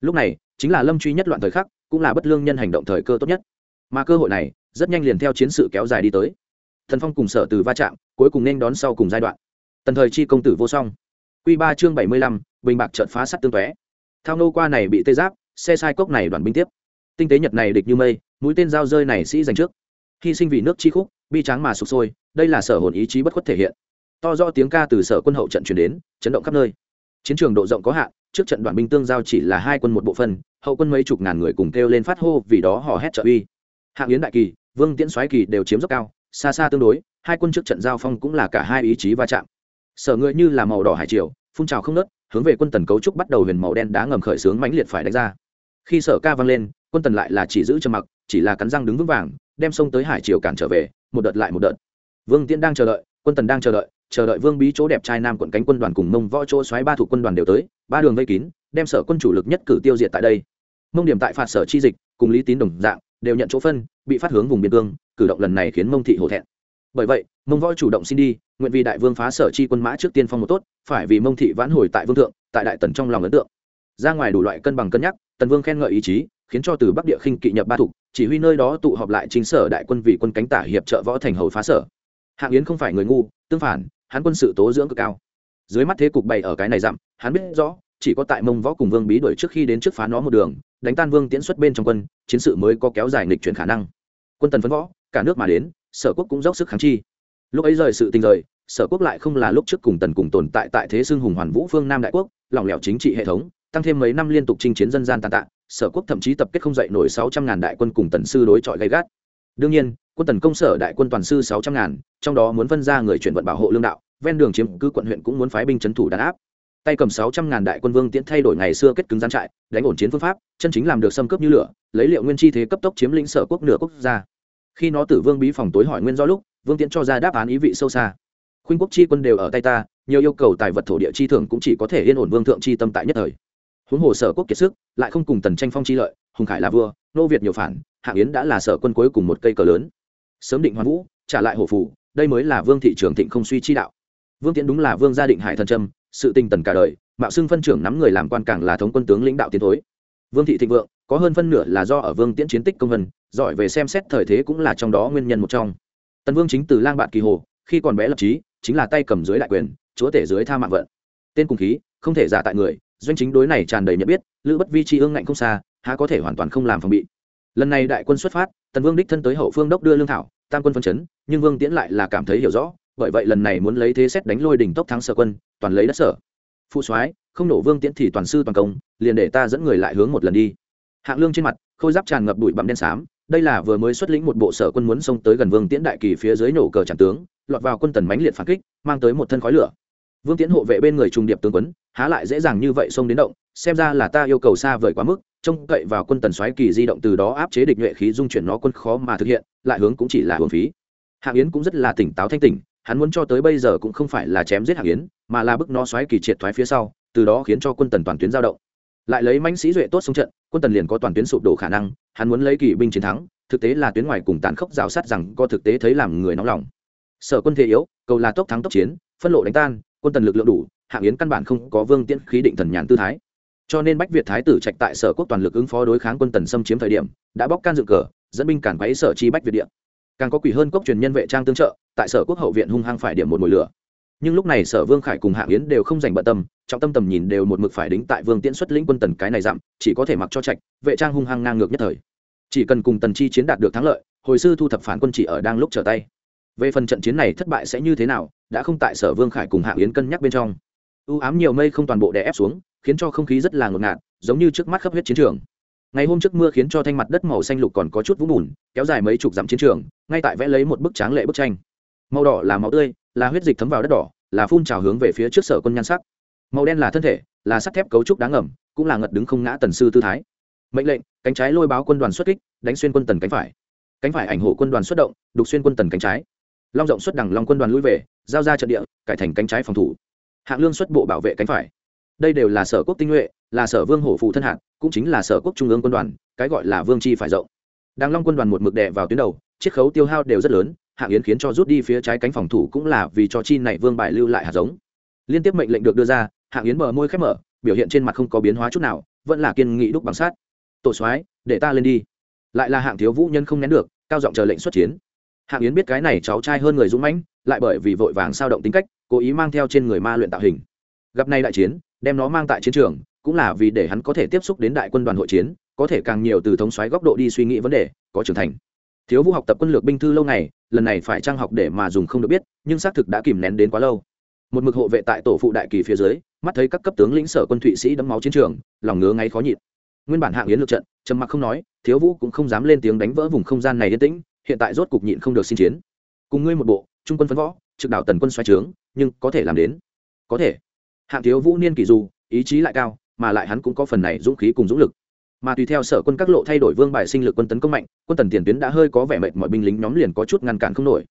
Lúc này, chính là lâm truy nhất loạn thời khắc, cũng là bất lương nhân hành động thời cơ tốt nhất. Mà cơ hội này, rất nhanh liền theo chiến sự kéo dài đi tới. Thần phong cùng sở từ va chạm, cuối cùng nên đón sau cùng giai đoạn. Tần thời chi công tử vô song. Q ba chương bảy mươi lăm, bình bạc trợt phá sắt tương tóe. Thao nô qua này bị tê giáp, xe sai cốc này đoàn binh tiếp. Tinh tế nhật này địch như mây, mũi tên dao rơi này sĩ giành trước. Hy sinh vì nước chi khúc, bi tráng mà sụp sôi, đây là sở hồn ý chí bất khuất thể hiện to do tiếng ca từ sở quân hậu trận chuyển đến, chấn động khắp nơi. Chiến trường độ rộng có hạn, trước trận đoàn binh tương giao chỉ là hai quân một bộ phân hậu quân mấy chục ngàn người cùng kêu lên phát hô vì đó họ hét trợ uy. Hạng yến đại kỳ, vương tiễn xoái kỳ đều chiếm dốc cao, xa xa tương đối, hai quân trước trận giao phong cũng là cả hai ý chí va chạm. Sở người như là màu đỏ hải triều, phun trào không nớt hướng về quân tần cấu trúc bắt đầu huyền màu đen đá ngầm khởi sướng mãnh liệt phải đánh ra. Khi sở ca vang lên, quân tần lại là chỉ giữ trầm mặc, chỉ là cắn răng đứng vững vàng, đem sông tới hải triều cản trở về, một đợt lại một đợt. Vương tiễn đang chờ đợi, quân tần đang chờ đợi chờ đợi vương bí chỗ đẹp trai nam quận cánh quân đoàn cùng mông võ chỗ xoáy ba thủ quân đoàn đều tới, ba đường vây kín, đem sở quân chủ lực nhất cử tiêu diệt tại đây. Mông điểm tại phạt sở chi dịch, cùng lý tín đồng dạng, đều nhận chỗ phân, bị phát hướng vùng biên cương, cử động lần này khiến mông thị hổ thẹn. Bởi vậy, mông võ chủ động xin đi, nguyện vì đại vương phá sở chi quân mã trước tiên phong một tốt, phải vì mông thị vãn hồi tại vương thượng, tại đại tần trong lòng ấn tượng. Ra ngoài đủ loại cân bằng cân nhắc, tần vương khen ngợi ý chí, khiến cho từ bắc địa khinh kỵ nhập ba thục chỉ huy nơi đó tụ họp lại chính sở đại quân vì quân cánh tả hiệp trợ võ thành hầu phá sở. Hạng yến không phải người ngu, tương phản hắn quân sự tố dưỡng cực cao. Dưới mắt thế cục bày ở cái này dặm, hắn biết rõ, chỉ có tại mông võ cùng vương bí đuổi trước khi đến trước phá nó một đường, đánh tan vương tiễn xuất bên trong quân, chiến sự mới có kéo dài nghịch chuyển khả năng. Quân tần phấn võ, cả nước mà đến, sở quốc cũng dốc sức kháng chi. Lúc ấy rời sự tình rời, sở quốc lại không là lúc trước cùng tần cùng tồn tại tại thế xương hùng hoàn vũ phương nam đại quốc, lỏng lẻo chính trị hệ thống, tăng thêm mấy năm liên tục chinh chiến dân gian tàn tạ, sở quốc thậm chí tập kết không dậy nổi sáu trăm ngàn đại quân cùng tần sư đối chọi gay gắt. Đương nhiên quân tần công sở đại quân toàn sư sáu trăm ngàn, trong đó muốn phân ra người chuyển vận bảo hộ lương đạo, ven đường chiếm cứ quận huyện cũng muốn phái binh trấn thủ đàn áp. Tay cầm sáu trăm ngàn đại quân vương tiễn thay đổi ngày xưa kết cứng gian trại, đánh ổn chiến phương pháp, chân chính làm được xâm cướp như lửa, lấy liệu nguyên chi thế cấp tốc chiếm lĩnh sở quốc nửa quốc gia. Khi nó tử vương bí phòng tối hỏi nguyên do lúc, vương tiễn cho ra đáp án ý vị sâu xa. Khuynh quốc chi quân đều ở tay ta, nhiều yêu cầu tài vật thổ địa chi thường cũng chỉ có thể yên ổn vương thượng chi tâm tại nhất thời. Huống hồ sở quốc kiệt sức, lại không cùng tần tranh phong chi lợi, hùng khải là vua, nô việt nhiều phản hạng yến đã là sở quân cuối cùng một cây cờ lớn sớm định hoàn vũ, trả lại hổ phủ, đây mới là vương thị trường thịnh không suy chi đạo. Vương tiễn đúng là vương gia định hải thần trâm, sự tinh tần cả đời, mạo xưng phân trưởng nắm người làm quan càng là thống quân tướng lãnh đạo tiến thối. Vương thị thịnh vượng, có hơn phân nửa là do ở vương tiễn chiến tích công vân, giỏi về xem xét thời thế cũng là trong đó nguyên nhân một trong. Tần vương chính từ lang bạn kỳ hồ, khi còn bé lập trí, chính là tay cầm dưới đại quyền, chúa tể dưới tha mạng vận. Tên cùng khí, không thể giả tại người, doanh chính đối này tràn đầy nhận biết, lữ bất vi chi ương ngạnh không xa, há có thể hoàn toàn không làm phòng bị. Lần này đại quân xuất phát tần vương đích thân tới hậu phương đốc đưa lương thảo, tam quân phân chấn, nhưng vương tiễn lại là cảm thấy hiểu rõ, bởi vậy lần này muốn lấy thế xét đánh lôi đỉnh tốc thắng sở quân, toàn lấy đất sở. Phụ soái, không nổ vương tiễn thì toàn sư toàn công, liền để ta dẫn người lại hướng một lần đi. Hạng lương trên mặt, khôi giáp tràn ngập bụi bặm đen xám, đây là vừa mới xuất lĩnh một bộ sở quân muốn xông tới gần vương tiễn đại kỳ phía dưới nổ cờ tràn tướng, lọt vào quân tần mánh liệt phản kích, mang tới một thân khói lửa. Vương tiễn hộ vệ bên người trùng điệp tướng quấn há lại dễ dàng như vậy xông đến động, xem ra là ta yêu cầu xa vời quá mức trông cậy vào quân tần xoáy kỳ di động từ đó áp chế địch nhuệ khí dung chuyển nó quân khó mà thực hiện, lại hướng cũng chỉ là hưởng phí. Hạng yến cũng rất là tỉnh táo thanh tỉnh, hắn muốn cho tới bây giờ cũng không phải là chém giết hạng yến, mà là bức nó xoáy kỳ triệt thoái phía sau, từ đó khiến cho quân tần toàn tuyến giao động. Lại lấy mãnh sĩ duệ tốt xung trận, quân tần liền có toàn tuyến sụp đổ khả năng, hắn muốn lấy kỳ binh chiến thắng, thực tế là tuyến ngoài cùng tàn khốc rào sát rằng có thực tế thấy làm người nóng lòng. Sở quân thế yếu, cầu là tốc thắng tốc chiến, phân lộ đánh tan, quân tần lực lượng đủ hạng yến căn bản không có vương tiễn khí định thần nhàn tư thái cho nên bách việt thái tử trạch tại sở quốc toàn lực ứng phó đối kháng quân tần xâm chiếm thời điểm, đã bóc can dựng cờ, dẫn binh cản quấy sở chi bách việt địa. Càng có quỷ hơn cốc truyền nhân vệ trang tương trợ, tại sở quốc hậu viện hung hăng phải điểm một mùi lửa. Nhưng lúc này sở vương khải cùng hạng yến đều không dành bận tâm, trọng tâm tầm nhìn đều một mực phải đính tại vương tiễn xuất lĩnh quân tần cái này giảm chỉ có thể mặc cho trạch, vệ trang hung hăng ngang ngược nhất thời. Chỉ cần cùng tần chi chiến đạt được thắng lợi, hồi sư thu thập phản quân chỉ ở đang lúc trở tay. Về phần trận chiến này thất bại sẽ như thế nào, đã không tại sở vương khải cùng hạng yến cân nhắc bên trong. U ám nhiều mây không toàn bộ đè ép xuống khiến cho không khí rất là ngột ngạt, giống như trước mắt khắp huyết chiến trường. Ngày hôm trước mưa khiến cho thanh mặt đất màu xanh lục còn có chút vũng bùn, kéo dài mấy chục dặm chiến trường, ngay tại vẽ lấy một bức tráng lệ bức tranh. Màu đỏ là máu tươi, là huyết dịch thấm vào đất đỏ, là phun trào hướng về phía trước sở quân nhan sắc. Màu đen là thân thể, là sắt thép cấu trúc đáng ngầm, cũng là ngật đứng không ngã tần sư tư thái. Mệnh lệnh, cánh trái lôi báo quân đoàn xuất kích, đánh xuyên quân tần cánh phải. Cánh phải ảnh hộ quân đoàn xuất động, đục xuyên quân tần cánh trái. Long rộng xuất đằng long quân đoàn lui về, giao ra trận địa, cải thành cánh trái phòng thủ. Hạng lương xuất bộ bảo vệ cánh phải đây đều là sở quốc tinh nhuệ, là sở vương hổ phụ thân hạng cũng chính là sở quốc trung ương quân đoàn, cái gọi là vương chi phải rộng. Đàng long quân đoàn một mực đè vào tuyến đầu, chiết khấu tiêu hao đều rất lớn, hạng yến khiến cho rút đi phía trái cánh phòng thủ cũng là vì cho chi này vương bài lưu lại hạt giống. Liên tiếp mệnh lệnh được đưa ra, hạng yến mở môi khép mở, biểu hiện trên mặt không có biến hóa chút nào, vẫn là kiên nghị đúc bằng sát tổ soái, để ta lên đi. Lại là hạng thiếu vũ nhân không nén được, cao giọng chờ lệnh xuất chiến. Hạng yến biết cái này cháu trai hơn người dũng mãnh, lại bởi vì vội vàng sao động tính cách, cố ý mang theo trên người ma luyện tạo hình. Gặp nay đại chiến đem nó mang tại chiến trường, cũng là vì để hắn có thể tiếp xúc đến đại quân đoàn hội chiến, có thể càng nhiều từ thống xoáy góc độ đi suy nghĩ vấn đề, có trưởng thành. Thiếu vũ học tập quân lược binh thư lâu ngày, lần này phải trang học để mà dùng không được biết, nhưng xác thực đã kìm nén đến quá lâu. Một mực hộ vệ tại tổ phụ đại kỳ phía dưới, mắt thấy các cấp tướng lĩnh sở quân thụy sĩ đấm máu chiến trường, lòng ngứa ngáy khó nhịn. Nguyên bản hạng yến lượt trận, trầm mặc không nói, thiếu vũ cũng không dám lên tiếng đánh vỡ vùng không gian này yên tĩnh, hiện tại rốt cục nhịn không được xin chiến. Cùng ngươi một bộ, trung quân phấn võ, trực đảo tần quân xoay trướng, nhưng có thể làm đến. Có thể hạng thiếu vũ niên kỳ dù, ý chí lại cao, mà lại hắn cũng có phần này dũng khí cùng dũng lực. Mà tùy theo sở quân các lộ thay đổi vương bài sinh lực quân tấn công mạnh, quân tần tiền tuyến đã hơi có vẻ mệt mọi binh lính nhóm liền có chút ngăn cản không nổi.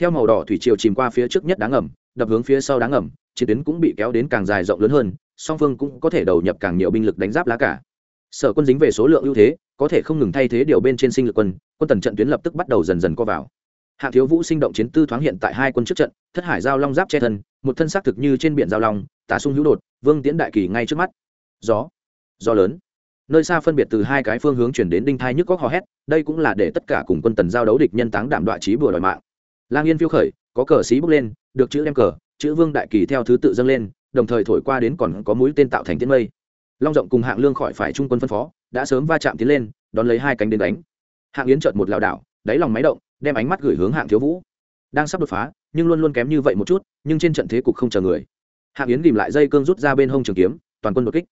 Theo màu đỏ thủy triều chìm qua phía trước nhất đáng ngầm, đập hướng phía sau đáng ngầm, chiến tuyến cũng bị kéo đến càng dài rộng lớn hơn, song phương cũng có thể đầu nhập càng nhiều binh lực đánh giáp lá cả. Sở quân dính về số lượng ưu thế, có thể không ngừng thay thế điều bên trên sinh lực quân quân tần trận tuyến lập tức bắt đầu dần dần co vào. Hạ thiếu vũ sinh động chiến tư thoáng hiện tại hai quân trước trận, thất hải giao long giáp che thân, một thân xác thực như trên biển giao long tả sung hữu đột, vương tiễn đại kỳ ngay trước mắt. Gió gió lớn. Nơi xa phân biệt từ hai cái phương hướng chuyển đến đinh thai nhức góc hò hét, đây cũng là để tất cả cùng quân tần giao đấu địch nhân táng đảm đoạ trí bừa đòi mạng. Lang yên phiêu khởi, có cờ xí bước lên, được chữ đem cờ, chữ vương đại kỳ theo thứ tự dâng lên, đồng thời thổi qua đến còn có mũi tên tạo thành tiến mây. Long rộng cùng hạng lương khỏi phải trung quân phân phó, đã sớm va chạm tiến lên, đón lấy hai cánh đến đánh. Hạng yến chợt một lảo đảo, đáy lòng máy động, đem ánh mắt gửi hướng hạng thiếu vũ. Đang sắp đột phá, nhưng luôn luôn kém như vậy một chút, nhưng trên trận thế cục không chờ người hạng yến tìm lại dây cương rút ra bên hông trường kiếm, toàn quân đột kích.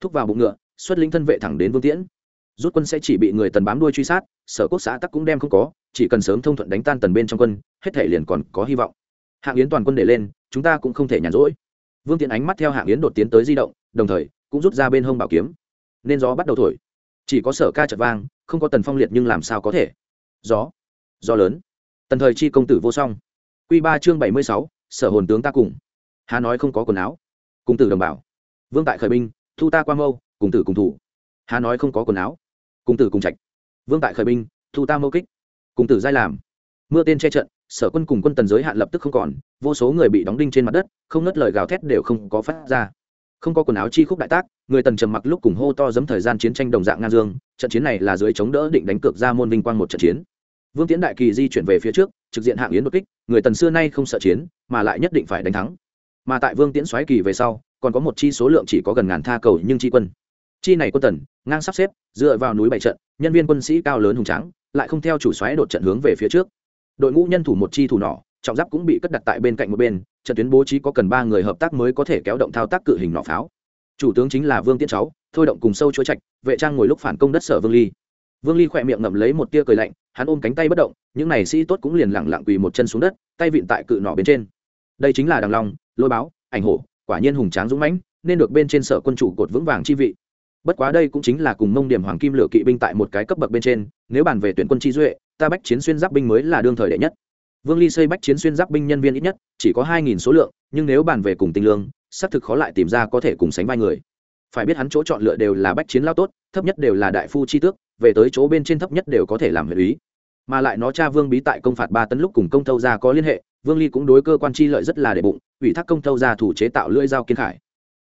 Thúc vào bụng ngựa, xuất lĩnh thân vệ thẳng đến vương tiễn. Rút quân sẽ chỉ bị người tần bám đuôi truy sát, sở quốc xã tắc cũng đem không có, chỉ cần sớm thông thuận đánh tan tần bên trong quân, hết thể liền còn có hy vọng. Hạng yến toàn quân để lên, chúng ta cũng không thể nhàn rỗi. Vương tiễn ánh mắt theo hạng yến đột tiến tới di động, đồng thời cũng rút ra bên hông bảo kiếm. Nên gió bắt đầu thổi. Chỉ có sở ca chật vang, không có tần phong liệt nhưng làm sao có thể? Gió. Gió lớn. Tần thời chi công tử vô song. Q ba chương bảy mươi sáu, sở hồn tướng ta cùng hà nói không có quần áo. Cùng tử đồng bảo vương tại khởi binh, thu ta qua mâu, cùng tử cùng thủ. Hà nói không có quần áo. Cùng tử cùng trạch. Vương tại khởi binh, thu ta mâu kích. Cùng tử giai làm. Mưa tên che trận, sở quân cùng quân tần giới hạn lập tức không còn, vô số người bị đóng đinh trên mặt đất, không nớt lời gào thét đều không có phát ra. Không có quần áo chi khúc đại tác, người tần trầm mặc lúc cùng hô to giấm thời gian chiến tranh đồng dạng ngang dương, trận chiến này là dưới chống đỡ định đánh cược ra môn vinh quang một trận chiến. Vương tiễn đại kỳ di chuyển về phía trước, trực diện hạng yến đột kích, người tần xưa nay không sợ chiến, mà lại nhất định phải đánh thắng mà tại vương tiễn xoáy kỳ về sau, còn có một chi số lượng chỉ có gần ngàn tha cầu nhưng chi quân. Chi này quân tần, ngang sắp xếp, dựa vào núi bảy trận, nhân viên quân sĩ cao lớn hùng trắng lại không theo chủ xoáy đột trận hướng về phía trước. Đội ngũ nhân thủ một chi thủ nỏ, trọng giáp cũng bị cất đặt tại bên cạnh một bên, trận tuyến bố trí có cần ba người hợp tác mới có thể kéo động thao tác cự hình nỏ pháo. Chủ tướng chính là vương tiễn cháu, thôi động cùng sâu chuỗi trạch, vệ trang ngồi lúc phản công đất sở vương ly. Vương ly khỏe miệng ngậm lấy một tia cười lạnh, hắn ôm cánh tay bất động, những này sĩ tốt cũng liền lẳng lặng quỳ một chân xuống đất, tay vịn tại cự nỏ bên trên đây chính là đằng long, lôi báo, ảnh hổ, quả nhiên hùng tráng dũng mãnh, nên được bên trên sở quân chủ cột vững vàng chi vị. Bất quá đây cũng chính là cùng mông điểm hoàng kim lửa kỵ binh tại một cái cấp bậc bên trên, nếu bàn về tuyển quân chi duệ, ta bách chiến xuyên giáp binh mới là đương thời đệ nhất. Vương ly xây bách chiến xuyên giáp binh nhân viên ít nhất, chỉ có hai nghìn số lượng, nhưng nếu bàn về cùng tinh lương, xác thực khó lại tìm ra có thể cùng sánh vai người. Phải biết hắn chỗ chọn lựa đều là bách chiến lao tốt, thấp nhất đều là đại phu chi tước, về tới chỗ bên trên thấp nhất đều có thể làm huyện ý mà lại nó cha vương bí tại công phạt ba tấn lúc cùng công thâu gia có liên hệ vương ly cũng đối cơ quan chi lợi rất là đệ bụng, ủy thác công thâu gia thủ chế tạo lưỡi dao kiên khải.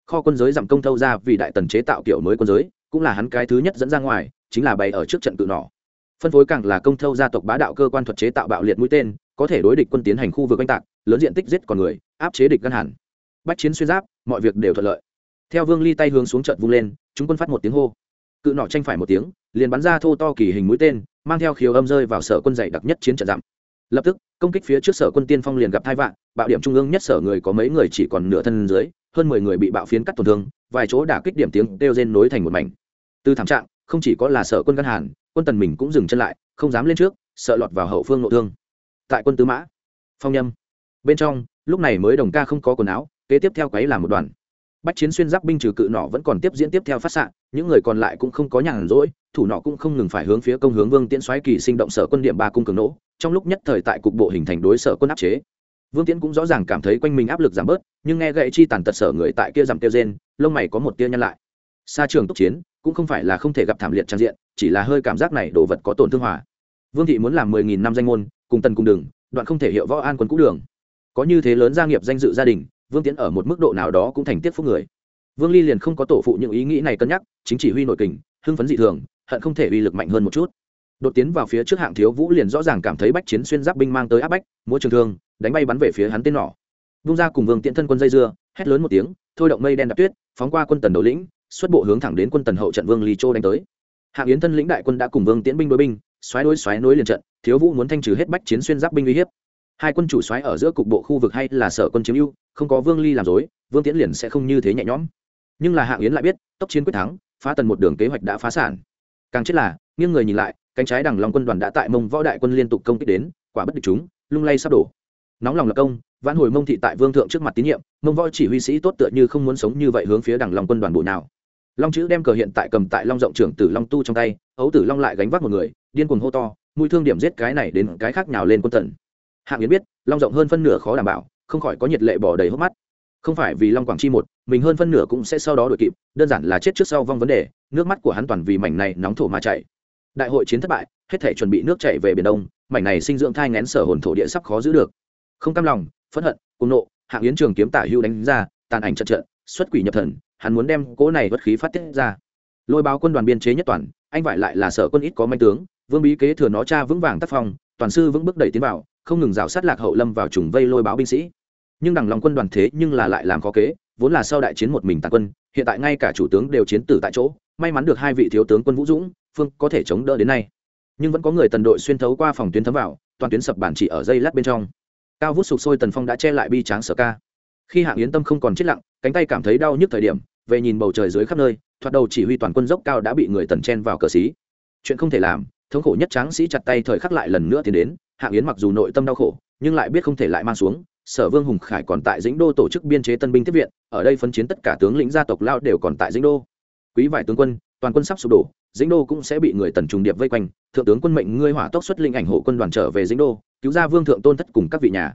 Kho quân giới giảm công thâu gia vì đại tần chế tạo kiểu mới quân giới, cũng là hắn cái thứ nhất dẫn ra ngoài, chính là bày ở trước trận tự nỏ phân phối càng là công thâu gia tộc bá đạo cơ quan thuật chế tạo bạo liệt mũi tên, có thể đối địch quân tiến hành khu vực oanh tạc, lớn diện tích giết còn người, áp chế địch ngăn hẳn bách chiến xuyên giáp, mọi việc đều thuận lợi. Theo vương ly tay hướng xuống trận vung lên, chúng quân phát một tiếng hô. Cự nọ tranh phải một tiếng, liền bắn ra thô to kỳ hình mũi tên, mang theo khiếu âm rơi vào sở quân dày đặc nhất chiến trận dặm lập tức, công kích phía trước sở quân tiên phong liền gặp thai vạn, bạo điểm trung ương nhất sở người có mấy người chỉ còn nửa thân dưới, hơn mười người bị bạo phiến cắt tổn thương, vài chỗ đả kích điểm tiếng đeo rên nối thành một mảnh. Từ thảm trạng, không chỉ có là sở quân căn hàn, quân tần mình cũng dừng chân lại, không dám lên trước, sợ lọt vào hậu phương nội thương. Tại quân tứ mã, phong nhâm. Bên trong, lúc này mới đồng ca không có quần áo, kế tiếp theo quấy làm một đoàn. Bách chiến xuyên giáp binh trừ cự nọ vẫn còn tiếp diễn tiếp theo phát xạ, những người còn lại cũng không có nhàn rỗi, thủ nọ cũng không ngừng phải hướng phía công hướng vương tiễn xoáy kỳ sinh động sở quân điểm ba cung cường nỗ trong lúc nhất thời tại cục bộ hình thành đối sở quân áp chế. Vương tiễn cũng rõ ràng cảm thấy quanh mình áp lực giảm bớt, nhưng nghe gậy chi tàn tật sở người tại kia giảm tiêu rên, lông mày có một tia nhăn lại. Xa trường túc chiến, cũng không phải là không thể gặp thảm liệt trang diện, chỉ là hơi cảm giác này đồ vật có tổn thương hòa. Vương thị muốn làm mười nghìn năm danh môn, cùng tần cùng đường, đoạn không thể hiệu võ an quân cũ đường. Có như thế lớn gia nghiệp danh dự gia đình, vương tiến ở một mức độ nào đó cũng thành tiết phúc người. Vương ly liền không có tổ phụ những ý nghĩ này cân nhắc, chính chỉ huy nội kình, hưng phấn dị thường, hận không thể uy lực mạnh hơn một chút đột tiến vào phía trước hạng thiếu vũ liền rõ ràng cảm thấy bách chiến xuyên giáp binh mang tới áp bách, múa trường thương, đánh bay bắn về phía hắn tên nỏ. Vung ra cùng vương tiễn thân quân dây dưa, hét lớn một tiếng, thôi động mây đen đạp tuyết, phóng qua quân tần đầu lĩnh, xuất bộ hướng thẳng đến quân tần hậu trận vương ly châu đánh tới. Hạng yến thân lĩnh đại quân đã cùng vương tiễn binh đối binh, xoáy đối xoáy nối liền trận, thiếu vũ muốn thanh trừ hết bách chiến xuyên giáp binh uy hiếp. Hai quân chủ xoáy ở giữa cục bộ khu vực hay là sở quân chiếm ưu, không có vương ly làm dối vương tiễn liền sẽ không như thế nhẹ nhõm. Nhưng là hạng yến lại biết, tốc chiến quyết thắng, phá tần một đường kế hoạch đã phá sản. Càng chết là, nghiêng người nhìn lại cánh trái đằng long quân đoàn đã tại mông võ đại quân liên tục công kích đến, quả bất địch chúng, lung lay sắp đổ. Nóng lòng lập công, vãn hồi mông thị tại vương thượng trước mặt tín nhiệm, mông võ chỉ huy sĩ tốt tựa như không muốn sống như vậy hướng phía đằng long quân đoàn bộ nào long chữ đem cờ hiện tại cầm tại long rộng trưởng tử long tu trong tay, ấu tử long lại gánh vác một người, điên cuồng hô to, mũi thương điểm giết cái này đến cái khác nhào lên quân tần hạng yến biết, long rộng hơn phân nửa khó đảm bảo, không khỏi có nhiệt lệ bỏ đầy hốc mắt. Không phải vì long quảng chi một, mình hơn phân nửa cũng sẽ sau đó đuổi kịp, đơn giản là chết trước sau vong vấn đề, nước mắt của hắn toàn vì mảnh này nóng thổ mà chảy đại hội chiến thất bại, hết thể chuẩn bị nước chảy về biển đông, mảnh này sinh dưỡng thai ngén sở hồn thổ địa sắp khó giữ được. Không cam lòng, phẫn hận cùng nộ, hạng yến trường kiếm tả hưu đánh ra, tàn ảnh trận trận, xuất quỷ nhập thần, hắn muốn đem cỗ này bất khí phát tiết ra. Lôi báo quân đoàn biên chế nhất toàn, anh vải lại là sở quân ít có manh tướng, vương bí kế thừa nó cha vững vàng tác phong, toàn sư vững bước đẩy tiến vào, không ngừng rào sát lạc hậu lâm vào trùng vây lôi báo binh sĩ. Nhưng đằng lòng quân đoàn thế nhưng là lại làm khó kế, vốn là sau đại chiến một mình tàn quân, hiện tại ngay cả chủ tướng đều chiến tử tại chỗ, may mắn được hai vị thiếu tướng quân vũ dũng phương có thể chống đỡ đến nay. Nhưng vẫn có người tần đội xuyên thấu qua phòng tuyến thấm vào, toàn tuyến sập bản chỉ ở dây lát bên trong. Cao vút sụp sôi tần phong đã che lại bi tráng sở ca. Khi hạng yến tâm không còn chết lặng, cánh tay cảm thấy đau nhức thời điểm, về nhìn bầu trời dưới khắp nơi, thoạt đầu chỉ huy toàn quân dốc cao đã bị người tần chen vào cờ xí. Chuyện không thể làm, thống khổ nhất tráng sĩ chặt tay thời khắc lại lần nữa tiến đến, hạng yến mặc dù nội tâm đau khổ, nhưng lại biết không thể lại mang xuống, sở vương hùng khải còn tại dĩnh đô tổ chức biên chế tân binh tiếp viện, ở đây phân chiến tất cả tướng lĩnh gia tộc lao đều còn tại dĩnh đô. Quý vải tướng quân toàn quân sắp sụp đổ, dĩnh đô cũng sẽ bị người tần trùng điệp vây quanh. Thượng tướng quân mệnh ngươi hỏa tốc xuất linh ảnh hộ quân đoàn trở về dĩnh đô, cứu ra vương thượng tôn thất cùng các vị nhà.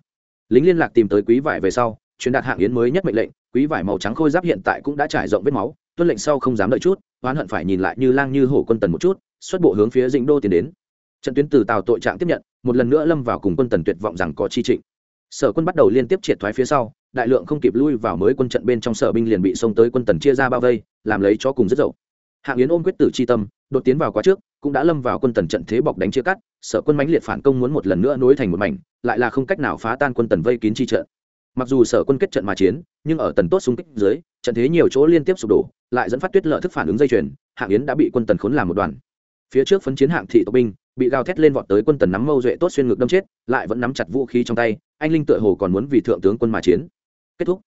Lính liên lạc tìm tới quý vải về sau, truyền đạt hạng yến mới nhất mệnh lệnh, quý vải màu trắng khôi giáp hiện tại cũng đã trải rộng vết máu, tuân lệnh sau không dám đợi chút, oán hận phải nhìn lại như lang như hổ quân tần một chút, xuất bộ hướng phía dĩnh đô tiến đến. Trận tuyến từ tàu tội trạng tiếp nhận, một lần nữa lâm vào cùng quân tần tuyệt vọng rằng có chi trịnh. Sở quân bắt đầu liên tiếp triệt thoái phía sau, đại lượng không kịp lui vào mới quân trận bên trong sở binh liền bị xông tới quân tần chia ra bao vây, làm lấy cho cùng rất dậu hạng yến ôm quyết tử c h i tâm, đột tiến vào quá trước, cũng đã lâm vào quân tần trận thế bọc đánh chia cắt, sở quân mãnh liệt phản công muốn một lần nữa nối thành một mảnh, lại là không cách nào phá tan quân tần vây kín chi trận. Mặc dù sở quân kết trận mà chiến, nhưng ở tần tốt xung kích dưới, trận thế nhiều chỗ liên tiếp sụp đổ, lại dẫn phát tuyết lợi thức phản ứng dây chuyền, hạng yến đã bị quân tần khốn làm một đoàn. Phía trước phấn chiến hạng thị tộc binh, bị gào thét lên vọt tới quân tần nắm mâu duệ tốt xuyên ngực đâm chết, lại vẫn nắm chặt vũ khí trong tay, anh linh tựa hồ còn muốn vì thượng tướng quân mà chiến. Kết thúc.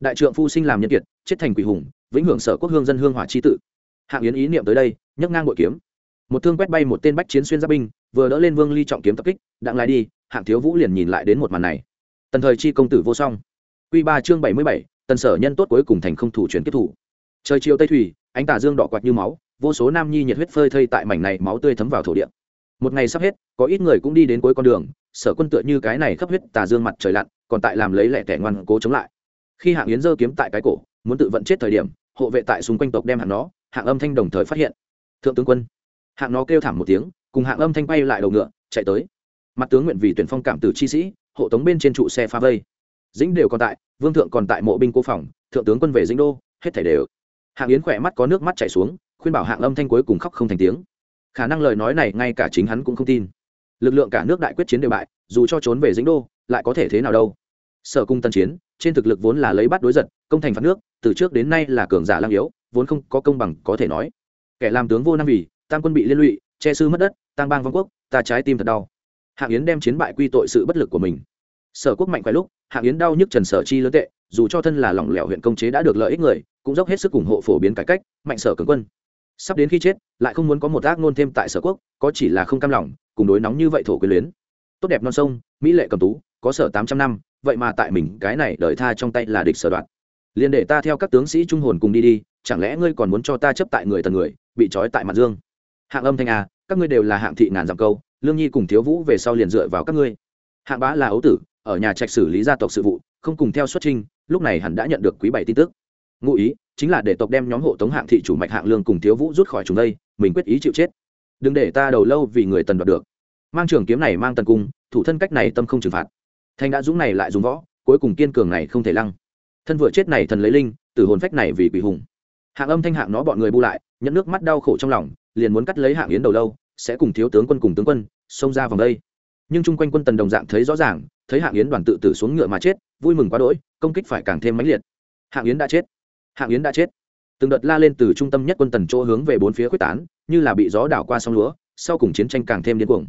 Đại trượng phu sinh làm nhân kiệt, chết thành quỷ hùng, vĩnh hưởng sở quốc hương dân hương hỏa chi tự hạng yến ý niệm tới đây, nhấc ngang bội kiếm. Một thương quét bay một tên bách chiến xuyên giáp binh, vừa đỡ lên vương ly trọng kiếm tập kích, đặng lại đi, hạng thiếu vũ liền nhìn lại đến một màn này. Tần thời chi công tử vô song. Q ba chương bảy mươi bảy, tần sở nhân tốt cuối cùng thành không thủ chuyển kết thủ. Trời chiều tây thủy, ánh tà dương đỏ quạt như máu, vô số nam nhi nhiệt huyết phơi thây tại mảnh này máu tươi thấm vào thổ địa. Một ngày sắp hết, có ít người cũng đi đến cuối con đường, sở quân tựa như cái này khắp huyết tà dương mặt trời lặn, còn tại làm lấy lẻ tẻ ngoan cố chống lại. Khi hạng yến giơ kiếm tại cái cổ, muốn tự vận chết thời điểm, hộ vệ tại xung quanh tộc đem hạng nó hạng âm thanh đồng thời phát hiện. Thượng tướng quân. Hạng nó kêu thảm một tiếng, cùng hạng âm thanh bay lại đầu ngựa, chạy tới. Mặt tướng nguyện vì tuyển phong cảm tử chi sĩ, hộ tống bên trên trụ xe phá vây. Dĩnh đều còn tại, vương thượng còn tại mộ binh cố phòng, thượng tướng quân về dĩnh đô, hết thảy đều. Hạng yến khỏe mắt có nước mắt chảy xuống, khuyên bảo hạng âm thanh cuối cùng khóc không thành tiếng. Khả năng lời nói này ngay cả chính hắn cũng không tin. Lực lượng cả nước đại quyết chiến đều bại, dù cho trốn về dĩnh đô, lại có thể thế nào đâu. Sở cung tân chiến, trên thực lực vốn là lấy bắt đối giật, công thành phạt nước, từ trước đến nay là cường giả lang yếu vốn không có công bằng có thể nói. Kẻ làm tướng vô năng vì, tam quân bị liên lụy, che sư mất đất tăng bang vong quốc, ta trái tim thật đau. Hạng yến đem chiến bại quy tội sự bất lực của mình. Sở quốc mạnh khỏe lúc, hạng yến đau nhức trần sở chi lớn tệ, dù cho thân là lỏng lẻo huyện công chế đã được lợi ích người, cũng dốc hết sức ủng hộ phổ biến cải cách, mạnh sở cường quân. Sắp đến khi chết, lại không muốn có một ác ngôn thêm tại sở quốc, có chỉ là không cam lòng, cùng đối nóng như vậy thổ quyền luyến. Tốt đẹp non sông, mỹ lệ cầm tú, có sở tám trăm năm, vậy mà tại mình cái này đợi tha trong tay là địch sở đoạn liền để ta theo các tướng sĩ trung hồn cùng đi đi, chẳng lẽ ngươi còn muốn cho ta chấp tại người tần người, bị trói tại mặt dương? Hạng âm thanh à các ngươi đều là hạng thị ngàn dặm câu, lương nhi cùng thiếu vũ về sau liền dựa vào các ngươi. Hạng bá là ấu tử, ở nhà trạch xử lý gia tộc sự vụ, không cùng theo xuất trinh, lúc này hẳn đã nhận được quý bảy tin tức. Ngụ ý, chính là để tộc đem nhóm hộ tống hạng thị chủ mạch hạng lương cùng thiếu vũ rút khỏi chúng đây, mình quyết ý chịu chết. Đừng để ta đầu lâu vì người tần đoạt được. Mang trường kiếm này mang tần cung, thủ thân cách này tâm không trừng phạt. Thanh đã dũng này lại dùng võ, cuối cùng kiên cường này không thể lăng thân vừa chết này thần lấy linh từ hồn phách này vì quỷ hùng. Hạng âm thanh hạng nó bọn người bu lại nhận nước mắt đau khổ trong lòng, liền muốn cắt lấy hạng yến đầu lâu, sẽ cùng thiếu tướng quân cùng tướng quân, xông ra vòng đây. Nhưng chung quanh quân tần đồng dạng thấy rõ ràng, thấy hạng yến đoàn tự tử xuống ngựa mà chết, vui mừng quá đỗi, công kích phải càng thêm mãnh liệt. Hạng yến đã chết. Hạng yến đã chết. Từng đợt la lên từ trung tâm nhất quân tần chỗ hướng về bốn phía quyết tán, như là bị gió đảo qua sông lúa, sau cùng chiến tranh càng thêm điên cuồng.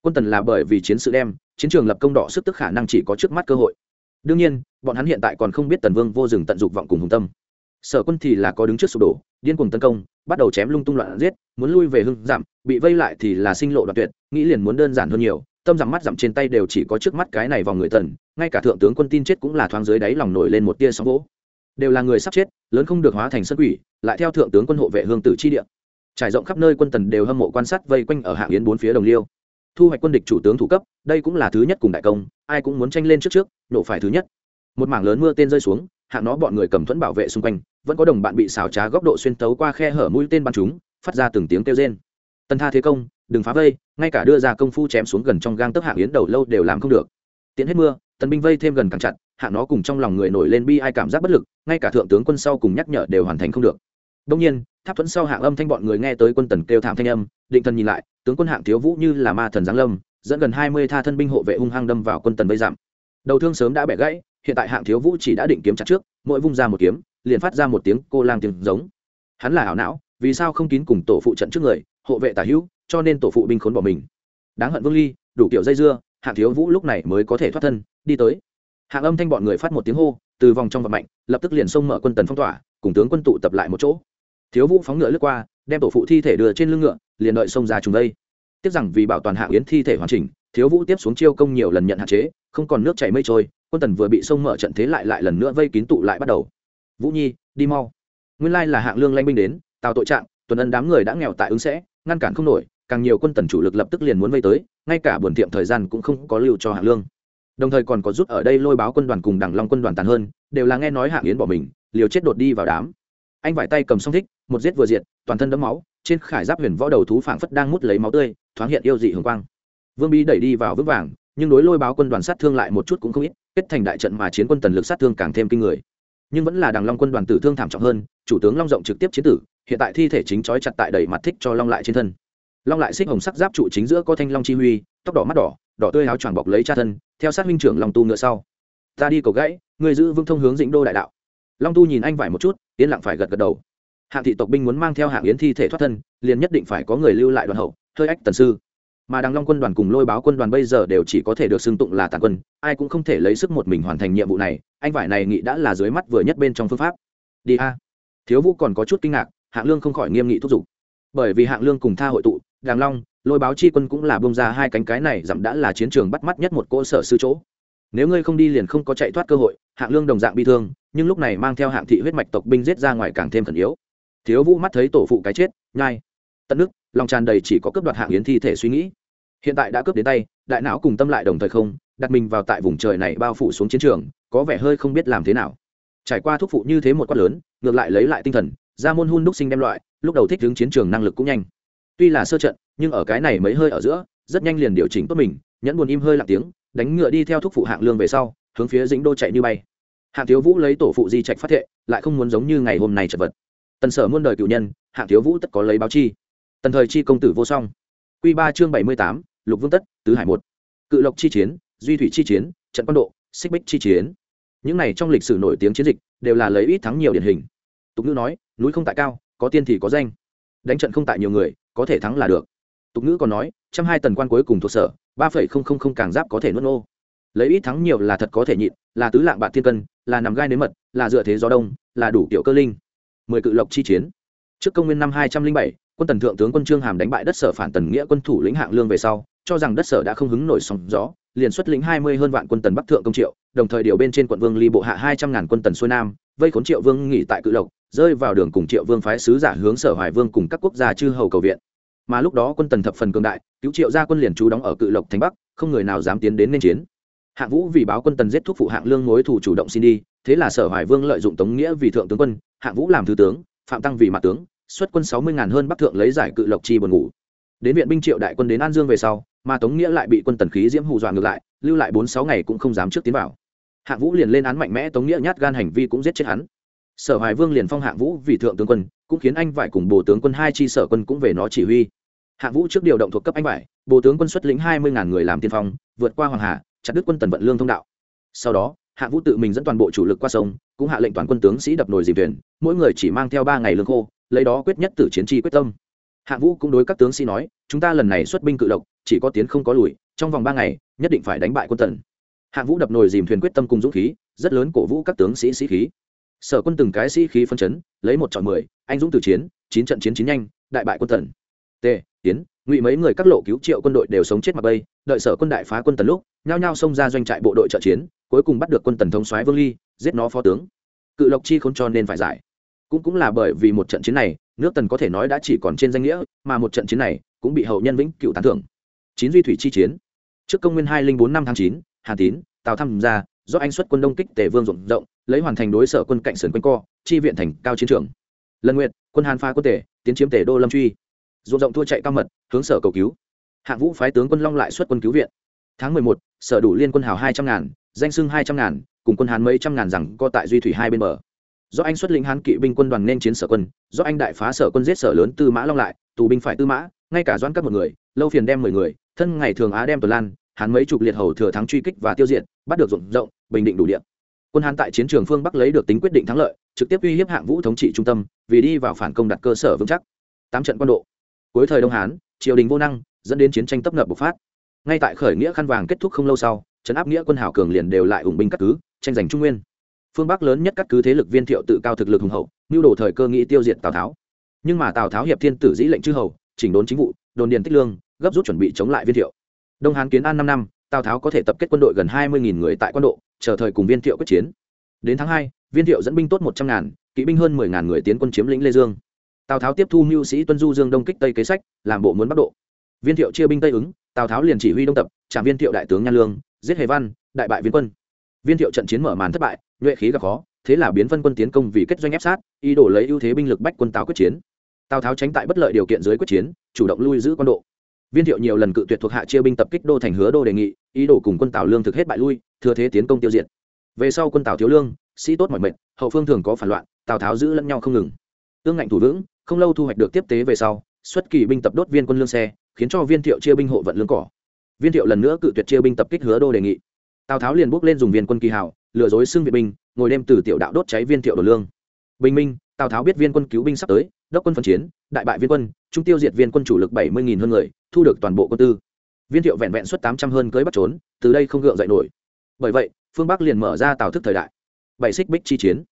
Quân tần là bởi vì chiến sự đem, chiến trường lập công đỏ sức tức khả năng chỉ có trước mắt cơ hội đương nhiên, bọn hắn hiện tại còn không biết tần vương vô rừng tận dụng vọng cùng hùng tâm. Sở quân thì là có đứng trước sụp đổ, điên cuồng tấn công, bắt đầu chém lung tung loạn giết, muốn lui về hưng giảm, bị vây lại thì là sinh lộ đoạn tuyệt, nghĩ liền muốn đơn giản hơn nhiều, tâm giảm mắt giảm trên tay đều chỉ có trước mắt cái này vào người tần, ngay cả thượng tướng quân tin chết cũng là thoáng dưới đáy lòng nổi lên một tia sóng vỗ. Đều là người sắp chết, lớn không được hóa thành sân quỷ, lại theo thượng tướng quân hộ vệ hương tử chi địa. Trải rộng khắp nơi quân tần đều hâm mộ quan sát vây quanh ở hạng yến bốn phía đồng liêu. Thu hoạch quân địch chủ tướng thủ cấp, đây cũng là thứ nhất cùng đại công ai cũng muốn tranh lên trước trước, nổ phải thứ nhất. Một mảng lớn mưa tên rơi xuống, hạng nó bọn người cầm thuẫn bảo vệ xung quanh, vẫn có đồng bạn bị xào trá góc độ xuyên tấu qua khe hở mũi tên bắn chúng, phát ra từng tiếng kêu rên. Tần tha thế công, đừng phá vây, ngay cả đưa ra công phu chém xuống gần trong gang tấc hạng yến đầu lâu đều làm không được. Tiến hết mưa, tần binh vây thêm gần càng chặt, hạng nó cùng trong lòng người nổi lên bi ai cảm giác bất lực, ngay cả thượng tướng quân sau cùng nhắc nhở đều hoàn thành không được. Đông nhiên, tháp thuẫn sau hạng âm thanh bọn người nghe tới quân tần kêu thảm thanh âm, định thần nhìn lại, tướng quân hạng thiếu vũ như là ma thần giáng lâm dẫn gần hai mươi tha thân binh hộ vệ hung hăng đâm vào quân tần vây giảm đầu thương sớm đã bẻ gãy, hiện tại hạng thiếu vũ chỉ đã định kiếm chặt trước, mỗi vung ra một kiếm, liền phát ra một tiếng cô lang tiếng giống. Hắn là ảo não, vì sao không kín cùng tổ phụ trận trước người, hộ vệ tả hữu, cho nên tổ phụ binh khốn bỏ mình. Đáng hận vương ly, đủ kiểu dây dưa, hạng thiếu vũ lúc này mới có thể thoát thân, đi tới. Hạng âm thanh bọn người phát một tiếng hô, từ vòng trong vật mạnh, lập tức liền xông mở quân tần phong tỏa, cùng tướng quân tụ tập lại một chỗ. Thiếu vũ phóng ngựa lướt qua, đem tổ phụ thi thể đưa trên lưng ngựa, liền đợi xông ra trùng đây tiếc rằng vì bảo toàn hạng yến thi thể hoàn chỉnh, thiếu vũ tiếp xuống chiêu công nhiều lần nhận hạn chế, không còn nước chảy mây trôi, quân tần vừa bị sông mở trận thế lại lại lần nữa vây kín tụ lại bắt đầu. Vũ nhi, đi mau. Nguyên lai là hạng lương lanh binh đến, tào tội trạng, tuần ân đám người đã nghèo tại ứng sẽ, ngăn cản không nổi, càng nhiều quân tần chủ lực lập tức liền muốn vây tới, ngay cả buồn tiệm thời gian cũng không có lưu cho hạng lương. Đồng thời còn có rút ở đây lôi báo quân đoàn cùng đằng long quân đoàn tàn hơn, đều là nghe nói hạng yến bỏ mình, liều chết đột đi vào đám. Anh vải tay cầm song thích, một giết vừa diệt, toàn thân đẫm máu trên khải giáp huyền võ đầu thú phảng phất đang mút lấy máu tươi, thoáng hiện yêu dị hồng quang. Vương bí đẩy đi vào vững vàng, nhưng đối lôi báo quân đoàn sát thương lại một chút cũng không ít, kết thành đại trận mà chiến quân tần lực sát thương càng thêm kinh người. Nhưng vẫn là đằng long quân đoàn tử thương thảm trọng hơn, chủ tướng long rộng trực tiếp chiến tử, hiện tại thi thể chính trói chặt tại đầy mặt thích cho long lại trên thân. Long lại xích hồng sắc giáp trụ chính giữa có thanh long chi huy, tóc đỏ mắt đỏ đỏ tươi áo choàng bọc lấy cha thân, theo sát huynh trưởng long tu ngựa sau. Ta đi cầu gãy người giữ vương thông hướng dĩnh đô đại đạo. Long tu nhìn anh vải một chút, yên lặng phải gật gật đầu hạng thị tộc binh muốn mang theo hạng yến thi thể thoát thân, liền nhất định phải có người lưu lại đoàn hậu, hơi ách tần sư. Mà đằng long quân đoàn cùng lôi báo quân đoàn bây giờ đều chỉ có thể được xưng tụng là tàn quân, ai cũng không thể lấy sức một mình hoàn thành nhiệm vụ này, anh vải này nghị đã là dưới mắt vừa nhất bên trong phương pháp. Đi a. Thiếu vũ còn có chút kinh ngạc, hạng lương không khỏi nghiêm nghị thúc giục. Bởi vì hạng lương cùng tha hội tụ đàng long, lôi báo chi quân cũng là bông ra hai cánh cái này, dặm đã là chiến trường bắt mắt nhất một cỗ sở sư chỗ. Nếu ngươi không đi liền không có chạy thoát cơ hội, hạng lương đồng dạng bi thương, nhưng lúc này mang theo hạng thị huyết mạch tộc binh giết ra ngoài càng thêm khẩn yếu thiếu vũ mắt thấy tổ phụ cái chết, nhai. Tận nước, lòng tràn đầy chỉ có cướp đoạt hạng yến thi thể suy nghĩ. Hiện tại đã cướp đến tay, đại não cùng tâm lại đồng thời không, đặt mình vào tại vùng trời này bao phủ xuống chiến trường, có vẻ hơi không biết làm thế nào. Trải qua thuốc phụ như thế một quát lớn, ngược lại lấy lại tinh thần, ra môn hun đúc sinh đem loại, lúc đầu thích đứng chiến trường năng lực cũng nhanh. Tuy là sơ trận, nhưng ở cái này mấy hơi ở giữa, rất nhanh liền điều chỉnh tốt mình, nhẫn buồn im hơi lặng tiếng, đánh ngựa đi theo thuốc phụ hạng lương về sau, hướng phía dĩnh đô chạy như bay. Hạng thiếu vũ lấy tổ phụ di trạch phát thệ, lại không muốn giống như ngày hôm nay chật vật tần sở muôn đời cựu nhân, hạng thiếu vũ tất có lấy báo chi. Tần thời chi công tử vô song. Q ba chương bảy mươi tám, lục vương tất, tứ hải một. Cự lộc chi chiến, duy thủy chi chiến, trận quan độ, xích bích chi chiến. Những này trong lịch sử nổi tiếng chiến dịch, đều là lấy ít thắng nhiều điển hình. Tục ngữ nói, núi không tại cao, có tiên thì có danh. Đánh trận không tại nhiều người, có thể thắng là được. Tục ngữ còn nói, trăm hai tần quan cuối cùng thuộc sở, ba phẩy không không không càng giáp có thể nuốt nô. Lấy ít thắng nhiều là thật có thể nhịn, là tứ lạng bạn thiên cân, là nằm gai nếm mật, là dựa thế gió đông, là đủ kiểu cơ linh mười cự lộc chi chiến. Trước công nguyên năm hai trăm linh bảy, quân tần thượng tướng quân trương hàm đánh bại đất sở phản tần nghĩa quân thủ lĩnh hạng lương về sau, cho rằng đất sở đã không hứng nổi sóng gió, liền xuất lĩnh hai mươi hơn vạn quân tần bắc thượng công triệu, đồng thời điều bên trên quận vương ly bộ hạ hai trăm ngàn quân tần xuôi nam, vây khốn triệu vương nghỉ tại cự lộc, rơi vào đường cùng triệu vương phái sứ giả hướng sở hoài vương cùng các quốc gia chư hầu cầu viện. Mà lúc đó quân tần thập phần cường đại, cứu triệu gia quân liền trú đóng ở cự lộc thành bắc, không người nào dám tiến đến nên chiến. Hạng vũ vì báo quân tần giết thuốc phụ hạng lương mối thủ chủ động xin đi thế là sở hoài vương lợi dụng tống nghĩa vì thượng tướng quân hạng vũ làm thứ tướng, phạm tăng vì mặt tướng, xuất quân sáu mươi ngàn hơn bắc thượng lấy giải cự lộc chi buồn ngủ. Đến viện binh triệu đại quân đến an dương về sau, mà tống nghĩa lại bị quân tần khí diễm hù dọa ngược lại, lưu lại bốn sáu ngày cũng không dám trước tiến vào. Hạng vũ liền lên án mạnh mẽ tống nghĩa nhát gan hành vi cũng giết chết hắn. Sở hoài vương liền phong hạng vũ vì thượng tướng quân, cũng khiến anh vải cùng bồ tướng quân hai chi sở quân cũng về nó chỉ huy. Hạng vũ trước điều động thuộc cấp anh vải bồ tướng quân xuất lĩnh hai mươi ngàn người làm tiên phong, vượt qua hoàng hà, chặt đứt quân tần vận lương thông đạo. Sau đó hạng vũ tự mình dẫn toàn bộ chủ lực qua sông, cũng hạ lệnh toàn quân tướng sĩ đập nồi dìm thuyền, mỗi người chỉ mang theo ba ngày lương khô, lấy đó quyết nhất tử chiến tri quyết tâm. Hạng vũ cũng đối các tướng sĩ nói, chúng ta lần này xuất binh cự lộc, chỉ có tiến không có lùi, trong vòng ba ngày, nhất định phải đánh bại quân tần. Hạng vũ đập nồi dìm thuyền quyết tâm cùng dũng khí, rất lớn cổ vũ các tướng sĩ sĩ khí. Sở quân từng cái sĩ khí phân chấn, lấy một chọn mười, anh dũng từ chiến, chín trận chiến chín nhanh, đại bại quân tần. T tiến ngụy mấy người các lộ cứu triệu quân đội đều sống chết mặc bây đợi sở quân đại phá quân tần lúc, nhao nhao xông ra doanh trại bộ đội trợ chiến cuối cùng bắt được quân tần thống soái vương ly, giết nó phó tướng. Cự lộc chi không cho nên phải giải. Cũng cũng là bởi vì một trận chiến này, nước tần có thể nói đã chỉ còn trên danh nghĩa, mà một trận chiến này cũng bị hậu nhân vĩnh cựu tán thưởng. Chín duy thủy chi chiến. Trước công nguyên hai linh bốn năm tháng chín, hà tín, tào tham gia do anh xuất quân đông kích tề vương rộng rộng, lấy hoàn thành đối sở quân cạnh sườn quanh co, chi viện thành cao chiến trường. Lần nguyện quân hàn pha quân tề, tiến chiếm tề đô lâm truy. Rộng rộng thua chạy cao mật, hướng sở cầu cứu. Hạng vũ phái tướng quân long lại xuất quân cứu viện. Tháng mười một, sở đủ liên quân hào hai trăm ngàn danh sưng hai trăm ngàn, cùng quân Hán mấy trăm ngàn rằng co tại duy thủy hai bên bờ. Do anh xuất lĩnh hán kỵ binh quân đoàn nên chiến sở quân, do anh đại phá sở quân giết sở lớn tư mã long lại, tù binh phải tư mã, ngay cả doãn các một người, lâu phiền đem mười người, thân ngày thường á đem tuần lan, hán mấy chục liệt hầu thừa thắng truy kích và tiêu diệt, bắt được rộng rộng, bình định đủ điện quân hán tại chiến trường phương bắc lấy được tính quyết định thắng lợi, trực tiếp uy hiếp hạng vũ thống trị trung tâm, vì đi vào phản công đặt cơ sở vững chắc. Tám trận quân độ. Cuối thời đông hán, triều đình vô năng, dẫn đến chiến tranh tấp nập bộc phát. Ngay tại khởi nghĩa khăn vàng kết thúc không lâu sau trấn áp nghĩa quân hảo cường liền đều lại ủng binh cắt cứ, tranh giành trung nguyên. Phương bắc lớn nhất cắt cứ thế lực viên thiệu tự cao thực lực hùng hậu, mưu đồ thời cơ nghĩ tiêu diệt tào tháo. Nhưng mà tào tháo hiệp thiên tử dĩ lệnh chư hầu, chỉnh đốn chính vụ, đồn điền tích lương, gấp rút chuẩn bị chống lại viên thiệu. Đông hán kiến an năm năm, tào tháo có thể tập kết quân đội gần hai mươi người tại quân độ, chờ thời cùng viên thiệu quyết chiến. Đến tháng hai, viên thiệu dẫn binh tốt một trăm ngàn, kỵ binh hơn mười ngàn người tiến quân chiếm lĩnh lê dương. Tào tháo tiếp thu mưu sĩ tuân du dương đông kích tây kế sách, làm bộ muốn bắc độ. Viên thiệu chia binh tây ứng, tào tháo liền chỉ huy đông tập trạm viên thiệu đại tướng nhan lương giết hề văn, đại bại viên quân. Viên thiệu trận chiến mở màn thất bại, nhuệ khí gặp khó, thế là biến phân quân tiến công vì kết doanh ép sát, ý đồ lấy ưu thế binh lực bách quân tào quyết chiến. Tào tháo tránh tại bất lợi điều kiện dưới quyết chiến, chủ động lui giữ quân độ. Viên thiệu nhiều lần cự tuyệt thuộc hạ chia binh tập kích đô thành hứa đô đề nghị, ý đồ cùng quân tào lương thực hết bại lui, thừa thế tiến công tiêu diệt. Về sau quân tào thiếu lương, sĩ tốt mọi mệnh, hậu phương thường có phản loạn, tào tháo giữ lẫn nhau không ngừng. Tương ngạnh thủ vững, không lâu thu hoạch được tiếp tế về sau, xuất kỳ binh tập đốt viên quân lương xe, khiến cho viên thiệu chia binh hộ vận lương cỏ viên thiệu lần nữa cự tuyệt chia binh tập kích hứa đô đề nghị. Tào tháo liền bước lên dùng viên quân kỳ hảo lừa dối xưng viện binh, ngồi đêm từ tiểu đạo đốt cháy viên thiệu đồ lương. Bình minh, tào tháo biết viên quân cứu binh sắp tới, đốc quân phân chiến, đại bại viên quân, trung tiêu diệt viên quân chủ lực bảy mươi nghìn hơn người, thu được toàn bộ quân tư. Viên thiệu vẹn vẹn suất tám trăm hơn cưới bắt trốn, từ đây không gượng dậy nổi. Bởi vậy, phương bắc liền mở ra tào thức thời đại. Bảy xích bích chi chiến.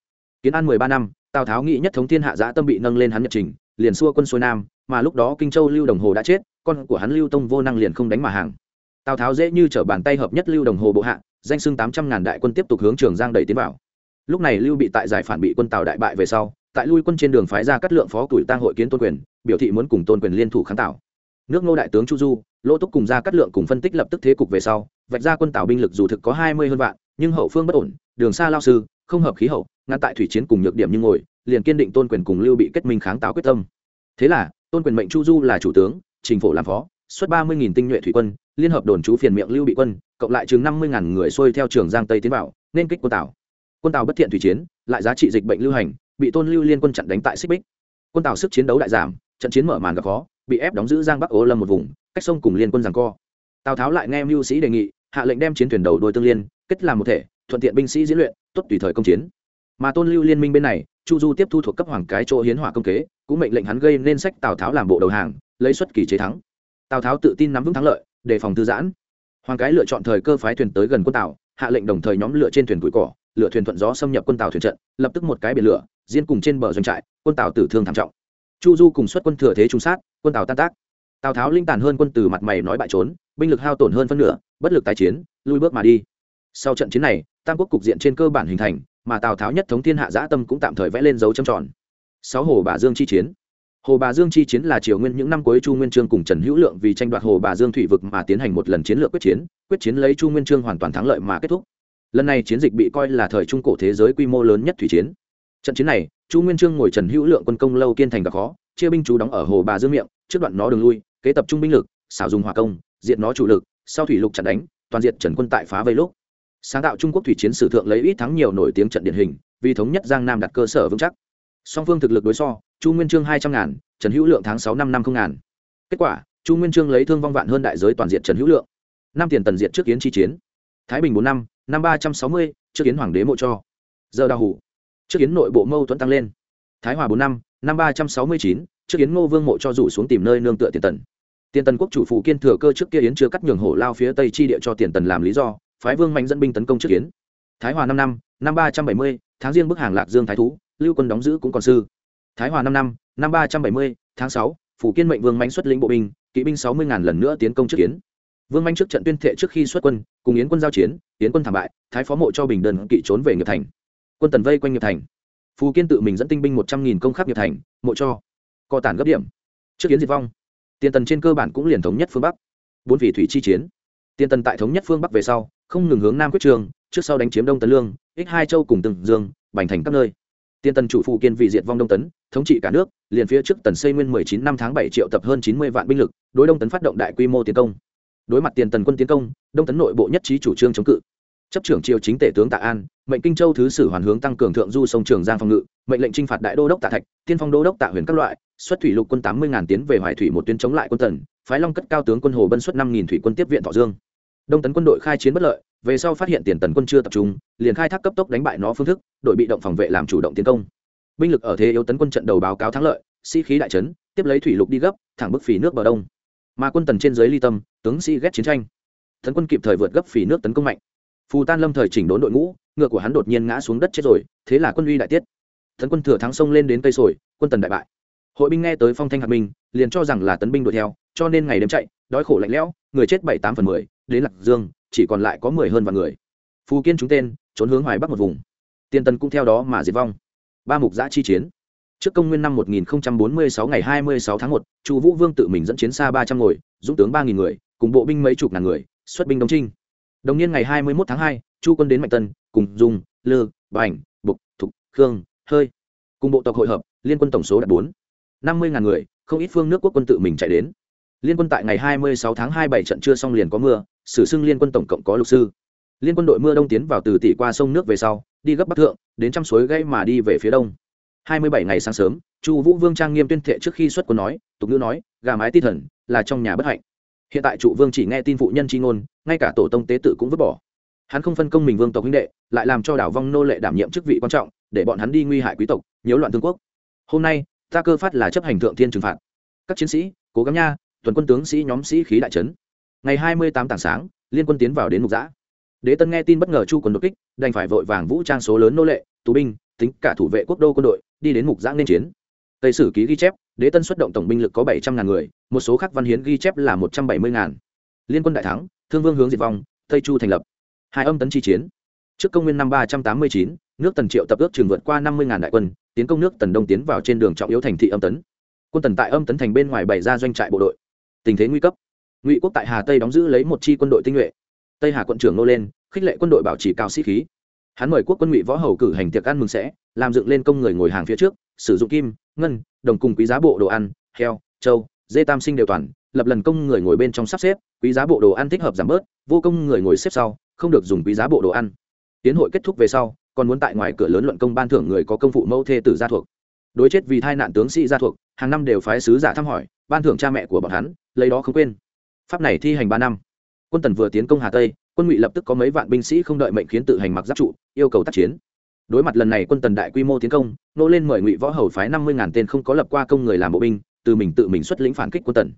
Kiến an mười ba năm, tào tháo nghĩ nhất thống thiên hạ giã tâm bị nâng lên hắn nhật trình, liền xua quân xuôi nam, mà lúc đó kinh châu lưu đồng hồ đã chết, con của hắn lưu tông vô năng liền không đánh mà hàng tào tháo dễ như t bàn tay hợp nhất lưu đồng hồ bộ hạ, danh xưng tám trăm ngàn đại quân tiếp tục hướng trường giang đẩy tiến vào. Lúc này lưu bị tại giải phản bị quân tào đại bại về sau, tại lui quân trên đường phái ra cắt lượng phó tuổi tang hội kiến tôn quyền, biểu thị muốn cùng tôn quyền liên thủ kháng tạo nước ngô đại tướng chu du, lỗ túc cùng ra cắt lượng cùng phân tích lập tức thế cục về sau, vạch ra quân tào binh lực dù thực có hai mươi hơn vạn, nhưng hậu phương bất ổn, đường xa lao sư, không hợp khí hậu, ngăn tại thủy chiến cùng nhược điểm như ngồi, liền kiên định tôn quyền cùng lưu bị kết minh kháng tào quyết tâm. Thế là, tôn quyền mệnh chu du là chủ tướng, trình phổ làm phó, xuất ba mươi tinh nhuệ thủy quân liên hợp đồn trú phiền miệng lưu bị quân, cộng lại chừng năm mươi người xuôi theo trường giang tây tiến vào, nên kích quân tàu. quân tàu bất thiện thủy chiến, lại giá trị dịch bệnh lưu hành, bị tôn lưu liên quân chặn đánh tại xích bích. Quân tàu sức chiến đấu đại giảm, trận chiến mở màn gặp khó, bị ép đóng giữ giang bắc ố lâm một vùng, cách sông cùng liên quân giằng co. Tào tháo lại nghe mưu sĩ đề nghị, hạ lệnh đem chiến thuyền đầu đôi tương liên, kết làm một thể, thuận tiện binh sĩ diễn luyện, tốt tùy thời công chiến. Mà tôn lưu liên minh bên này, chu du tiếp thu thuộc cấp hoàng cái chỗ hiến hỏa công kế, cũng mệnh lệnh hắn gây nên sách tào tháo làm bộ đầu hàng, lấy xuất kỳ chế thắng. Tào tháo tự tin nắm vững thắng lợi đề phòng thư giãn. Hoàng cái lựa chọn thời cơ phái thuyền tới gần quân tàu hạ lệnh đồng thời nhóm lửa trên thuyền cụi cỏ, lửa thuyền thuận gió xâm nhập quân tàu thuyền trận, lập tức một cái biển lửa, diên cùng trên bờ doanh trại, quân tàu tử thương thảm trọng. Chu du cùng xuất quân thừa thế trung sát, quân tàu tan tác. Tào tháo linh tàn hơn quân từ mặt mày nói bại trốn, binh lực hao tổn hơn phân nửa, bất lực tái chiến lui bước mà đi. Sau trận chiến này, tam quốc cục diện trên cơ bản hình thành, mà tào tháo nhất thống thiên hạ giã tâm cũng tạm thời vẽ lên dấu trầm tròn. Sáu hồ bà dương chi chiến hồ bà dương chi chiến là triều nguyên những năm cuối chu nguyên trương cùng trần hữu lượng vì tranh đoạt hồ bà dương thủy vực mà tiến hành một lần chiến lược quyết chiến quyết chiến lấy chu nguyên trương hoàn toàn thắng lợi mà kết thúc. Lần này chiến dịch bị coi là thời trung cổ thế giới quy mô lớn nhất thủy chiến. Trận chiến này, chu nguyên trương ngồi trần hữu lượng quân công lâu kiên thành gặp khó, chia binh chú đóng ở hồ bà dương miệng, trước đoạn nó đường lui, kế tập trung binh lực, xảo dùng hòa công diện nó chủ lực, sau thủy lục chặn đánh, toàn diện trần quân tại phá vây lúc. Sáng tạo trung quốc thủy chiến sử thượng lấy ít thắng nhiều nổi tiếng trận điển hình, vì thống nhất giang nam đặt cơ sở vững chắc. Song phương thực lực đối so chu nguyên trương hai trăm ngàn, trần hữu lượng tháng sáu năm năm không ngàn. Kết quả, chu nguyên trương lấy thương vong vạn hơn đại giới toàn diện trần hữu lượng. Năm tiền tần diện trước kiến chi chiến. Thái bình bốn năm năm ba trăm sáu mươi, trước kiến hoàng đế mộ cho. Giờ đào hủ. Trước kiến nội bộ mâu thuẫn tăng lên. Thái hòa bốn năm năm ba trăm sáu mươi chín, trước kiến ngô vương mộ cho rủ xuống tìm nơi nương tựa tiền tần. Tiền tần quốc chủ phụ kiên thừa cơ trước kia yến chưa cắt nhường hổ lao phía tây chi địa cho tiền tần làm lý do, phái vương mạnh dẫn binh tấn công trước kiến. thái hòa năm năm năm ba trăm bảy mươi, tháng riêng bức hàng lạc dương thái thú, lưu quân đóng giữ cũng còn sư thái hòa năm năm năm ba trăm bảy mươi, tháng sáu, phủ kiên mệnh vương mạnh xuất lĩnh bộ binh, kỵ binh sáu mươi ngàn lần nữa tiến công trước yến. Vương mạnh trước trận tuyên thệ trước khi xuất quân, cùng yến quân giao chiến, yến quân thảm bại, thái phó mộ cho bình đơn kỵ trốn về nghiệp thành. Quân tần vây quanh nghiệp thành. Phù kiên tự mình dẫn tinh binh một trăm nghìn công khắc nghiệp thành, mộ cho. Co tản gấp điểm. Trước yến diệt vong, tiền tần trên cơ bản cũng liền thống nhất phương bắc. Bốn vị thủy chi chiến. Tiền tần tại thống nhất phương bắc về sau, không ngừng hướng nam quyết trường, trước sau đánh chiếm đông tấn lương ích hai châu cùng từng dương, bành thành các nơi. Tiên tần chủ phụ kiên vị diệt vong đông tấn, thống trị cả nước, liền phía trước tần xây nguyên 19 năm tháng 7 triệu tập hơn 90 vạn binh lực, đối đông tấn phát động đại quy mô tiến công. Đối mặt tiền tần quân tiến công, đông tấn nội bộ nhất trí chủ trương chống cự. Chấp trưởng triều chính tể tướng tạ an, mệnh kinh châu thứ sử hoàn hướng tăng cường thượng du sông trường giang phòng ngự, mệnh lệnh trinh phạt đại đô đốc tạ thạch, tiên phong đô đốc tạ huyền các loại, xuất thủy lục quân tám mươi tiến về hoài thủy một tuyến chống lại quân tần, phái long cất cao tướng quân hồ bân xuất năm thủy quân tiếp viện thọ dương. Đông tấn quân đội khai chiến bất lợi về sau phát hiện tiền tần quân chưa tập trung, liền khai thác cấp tốc đánh bại nó phương thức, đội bị động phòng vệ làm chủ động tiến công. Binh lực ở thế yếu tấn quân trận đầu báo cáo thắng lợi, sĩ、si、khí đại trấn tiếp lấy thủy lục đi gấp, thẳng bức phì nước bờ đông. Mà quân tần trên dưới ly tâm, tướng sĩ ghét chiến tranh. Tấn quân kịp thời vượt gấp phì nước tấn công mạnh. Phù tan lâm thời chỉnh đốn đội ngũ, ngựa của hắn đột nhiên ngã xuống đất chết rồi, thế là quân uy đại tiết. Tấn quân thừa thắng sông lên đến cây sồi, quân tần đại bại. Hội binh nghe tới phong thanh hạt minh liền cho rằng là tấn binh đuổi theo, cho nên ngày đêm chạy, đói khổ lạnh lẽo, người chết bảy tám phần mười, đến lạc dương chỉ còn lại có mười hơn vạn người. Phù kiên chúng tên trốn hướng hoài bắc một vùng. Tiên tân cũng theo đó mà diệt vong. Ba mục giã chi chiến. Trước công nguyên năm 1046 ngày 26 tháng 1, Chu Vũ Vương tự mình dẫn chiến xa 300 ngồi, dũng tướng 3000 người, cùng bộ binh mấy chục ngàn người, xuất binh đông trinh. Đồng niên ngày 21 tháng 2, Chu quân đến Mạnh Tân, cùng Dung, Lư, Bành, Bục, Thục, Khương, Hơi, cùng bộ tộc hội hợp, liên quân tổng số đạt 4 50 ngàn người, không ít phương nước quốc quân tự mình chạy đến. Liên quân tại ngày 26 tháng 2 bảy trận chưa xong liền có mưa, sử xưng liên quân tổng cộng có lục sư. Liên quân đội mưa đông tiến vào từ tỷ qua sông nước về sau, đi gấp bắc thượng, đến trăm suối gây mà đi về phía đông. hai mươi bảy ngày sáng sớm chu vũ vương trang nghiêm tuyên thệ trước khi xuất quân nói tục ngữ nói gà mái ti thần là trong nhà bất hạnh. Hiện tại trụ vương chỉ nghe tin phụ nhân tri ngôn ngay cả tổ tông tế tự cũng vứt bỏ. Hắn không phân công mình vương tộc huynh đệ lại làm cho đảo vong nô lệ đảm nhiệm chức vị quan trọng để bọn hắn đi nguy hại quý tộc nhiễu loạn thương quốc. Hôm nay ta cơ phát là chấp hành thượng thiên trừng phạt. Các chiến sĩ cố gắng nha tuần quân tướng sĩ nhóm sĩ khí đại trấn ngày hai mươi tám tảng sáng, liên quân tiến vào đến mục giã đế tân nghe tin bất ngờ chu quân đột kích, đành phải vội vàng vũ trang số lớn nô lệ, tù binh, tính cả thủ vệ quốc đô quân đội, đi đến mục giã nên chiến. Tây sử ký ghi chép, đế tân xuất động tổng binh lực có bảy trăm ngàn người, một số khác văn hiến ghi chép là một trăm bảy mươi ngàn. Liên quân đại thắng, thương vương hướng diệt vong, tây chu thành lập. Hai âm tấn chi chiến. Trước công nguyên năm ba trăm tám mươi chín, nước tần triệu tập ước trường vượt qua năm mươi ngàn đại quân, tiến công nước tần đông tiến vào trên đường trọng yếu thành thị âm tấn. Quân tần tại âm tấn thành bên ngoài bày ra doanh trại bộ đội tình thế nguy cấp. Ngụy quốc tại hà tây đóng giữ lấy một chi quân đội tinh nhuệ. Tây hà quận trưởng nô lên, khích lệ quân đội bảo trì cao sĩ khí. Hắn mời quốc quân ngụy võ hầu cử hành tiệc ăn mừng sẽ, làm dựng lên công người ngồi hàng phía trước, sử dụng kim, ngân, đồng cùng quý giá bộ đồ ăn, heo, trâu, dê tam sinh đều toàn, lập lần công người ngồi bên trong sắp xếp, quý giá bộ đồ ăn thích hợp giảm bớt, vô công người ngồi xếp sau, không được dùng quý giá bộ đồ ăn. Tiến hội kết thúc về sau, còn muốn tại ngoài cửa lớn luận công ban thưởng người có công phụ mẫu thê tử gia thuộc. Đối chết vì thai nạn tướng sĩ gia thuộc, hàng năm đều phái sứ giả thăm hỏi, ban thưởng cha mẹ của bọn hắn lấy đó không quên. Pháp này thi hành ba năm. Quân tần vừa tiến công hà tây, quân ngụy lập tức có mấy vạn binh sĩ không đợi mệnh khiến tự hành mặc giáp trụ, yêu cầu tác chiến. Đối mặt lần này quân tần đại quy mô tiến công, nô lên mời ngụy võ hầu phái năm mươi ngàn tên không có lập qua công người làm bộ binh, từ mình tự mình xuất lĩnh phản kích quân tần.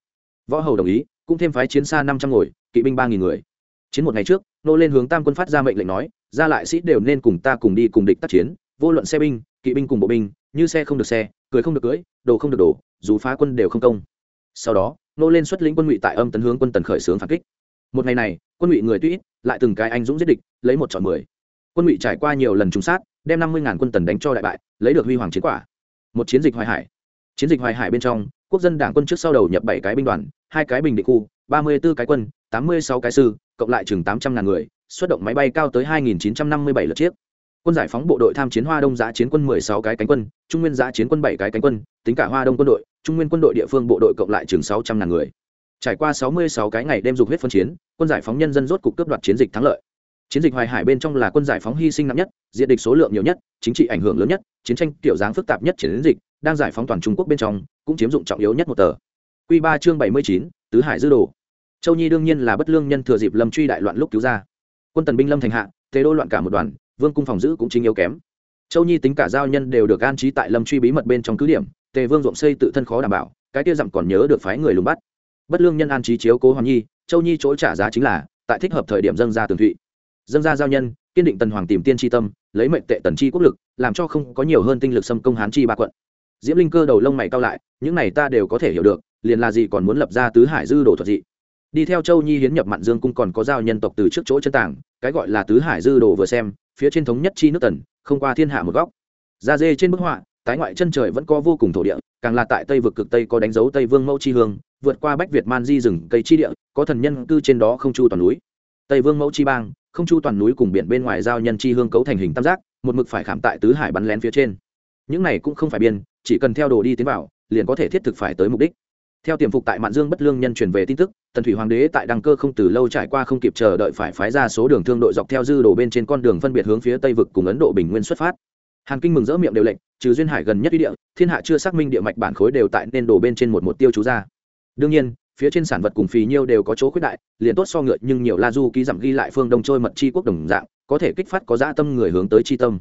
Võ hầu đồng ý, cũng thêm phái chiến xa năm trăm ngồi, kỵ binh ba nghìn người. Chiến một ngày trước, nô lên hướng tam quân phát ra mệnh lệnh nói ra lại sĩ đều nên cùng ta cùng đi cùng địch tác chiến, vô luận xe binh, kỵ binh cùng bộ binh, như xe không được xe cưới không được cưới, đồ không được đổ dù phá quân đều không công. Sau đó nô lên xuất lĩnh quân ngụy tại âm tấn hướng quân tần khởi xướng phản kích. Một ngày này, quân ngụy người tuy ít, lại từng cái anh dũng giết địch, lấy một chọn mười. Quân ngụy trải qua nhiều lần trùng sát, đem năm mươi ngàn quân tần đánh cho đại bại, lấy được huy hoàng chiến quả. Một chiến dịch hoài hải. Chiến dịch hoài hải bên trong, quốc dân đảng quân trước sau đầu nhập bảy cái binh đoàn, hai cái bình định khu, ba mươi b ố cái quân, tám mươi sáu cái sư, cộng lại chừng tám trăm ngàn người, xuất động máy bay cao tới hai nghìn chín trăm năm mươi bảy lượt chiếc quân giải phóng bộ đội tham chiến hoa đông giã chiến quân mười sáu cái cánh quân, trung nguyên giã chiến quân bảy cái cánh quân, tính cả hoa đông quân đội, trung nguyên quân đội địa phương bộ đội cộng lại chừng sáu trăm ngàn người. Trải qua sáu mươi sáu cái ngày đêm dục huyết phân chiến, quân giải phóng nhân dân rốt cục cướp đoạt chiến dịch thắng lợi. Chiến dịch hoài hải bên trong là quân giải phóng hy sinh nặng nhất, diện địch số lượng nhiều nhất, chính trị ảnh hưởng lớn nhất, chiến tranh kiểu dáng phức tạp nhất chiến dịch, đang giải phóng toàn trung quốc bên trong, cũng chiếm dụng trọng yếu nhất một tờ. Q ba chương bảy mươi chín, tứ hải dư đồ. Châu nhi đương nhiên là bất lương nhân thừa dịp lâm truy đại loạn lúc cứu ra. Quân tần binh lâm thành hạ, thế đô loạn cả một đoàn vương cung phòng giữ cũng chính yếu kém. Châu nhi tính cả giao nhân đều được an trí tại lâm truy bí mật bên trong cứ điểm, tề vương ruộng xây tự thân khó đảm bảo, cái kia dặm còn nhớ được phái người lùng bắt. Bất lương nhân an trí chiếu cố hoàng nhi, châu nhi chỗ trả giá chính là, tại thích hợp thời điểm dân ra tường thụy. Dân ra giao nhân, kiên định tần hoàng tìm tiên tri tâm, lấy mệnh tệ tần chi quốc lực, làm cho không có nhiều hơn tinh lực xâm công hán chi ba quận. Diễm linh cơ đầu lông mày cao lại, những này ta đều có thể hiểu được, liền là gì còn muốn lập ra tứ hải dư đồ thuật dị. Đi theo châu nhi hiến nhập mạn dương cung còn có giao nhân tộc từ trước chỗ chân tảng cái gọi là tứ hải dư đồ vừa xem, phía trên thống nhất chi nước tần, không qua thiên hạ một góc. Da dê trên bức họa, tái ngoại chân trời vẫn có vô cùng thổ địa, càng là tại tây vực cực tây có đánh dấu tây vương mẫu chi hương, vượt qua bách việt man di rừng cây chi địa, có thần nhân cư trên đó không chu toàn núi. Tây vương mẫu chi bang, không chu toàn núi cùng biển bên ngoài giao nhân chi hương cấu thành hình tam giác, một mực phải khảm tại tứ hải bắn lén phía trên. Những này cũng không phải biên, chỉ cần theo đồ đi tiến vào, liền có thể thiết thực phải tới mục đích theo tiềm phục tại mạn dương bất lương nhân truyền về tin tức, tần thủy hoàng đế tại đăng cơ không từ lâu trải qua không kịp chờ đợi phải phái ra số đường thương đội dọc theo dư đồ bên trên con đường phân biệt hướng phía tây vực cùng ấn độ bình nguyên xuất phát. Hàn kinh mừng rỡ miệng đều lệnh, trừ duyên hải gần nhất uy địa, thiên hạ chưa xác minh địa mạch bản khối đều tại nên đổ bên trên một một tiêu chú ra. Đương nhiên, phía trên sản vật cùng phì nhiêu đều có chỗ khuyết đại, liền tốt so ngựa nhưng nhiều la du ký giảm ghi lại phương đông trôi mật chi quốc đồng dạng, có thể kích phát có dã tâm người hướng tới chi tâm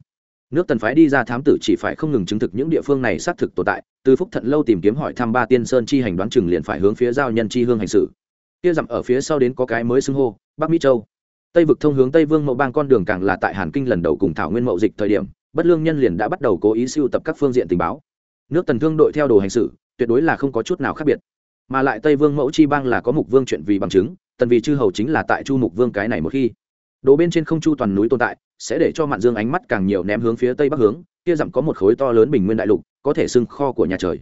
nước tần phái đi ra thám tử chỉ phải không ngừng chứng thực những địa phương này xác thực tồn tại, từ phúc thận lâu tìm kiếm hỏi thăm ba tiên sơn chi hành đoán chừng liền phải hướng phía giao nhân chi hương hành xử. Kia dặm ở phía sau đến có cái mới xưng hô, bắc mỹ châu. Tây vực thông hướng tây vương mậu bang con đường càng là tại hàn kinh lần đầu cùng thảo nguyên mậu dịch thời điểm, bất lương nhân liền đã bắt đầu cố ý siêu tập các phương diện tình báo. Nước tần thương đội theo đồ hành xử, tuyệt đối là không có chút nào khác biệt. Mà lại tây vương mẫu chi bang là có mục vương chuyện vì bằng chứng, tần vì chư hầu chính là tại chu mục vương cái này một khi. Đồ bên trên không chu toàn núi tồn tại sẽ để cho mạn dương ánh mắt càng nhiều ném hướng phía tây bắc hướng, kia dặm có một khối to lớn bình nguyên đại lục, có thể xưng kho của nhà trời.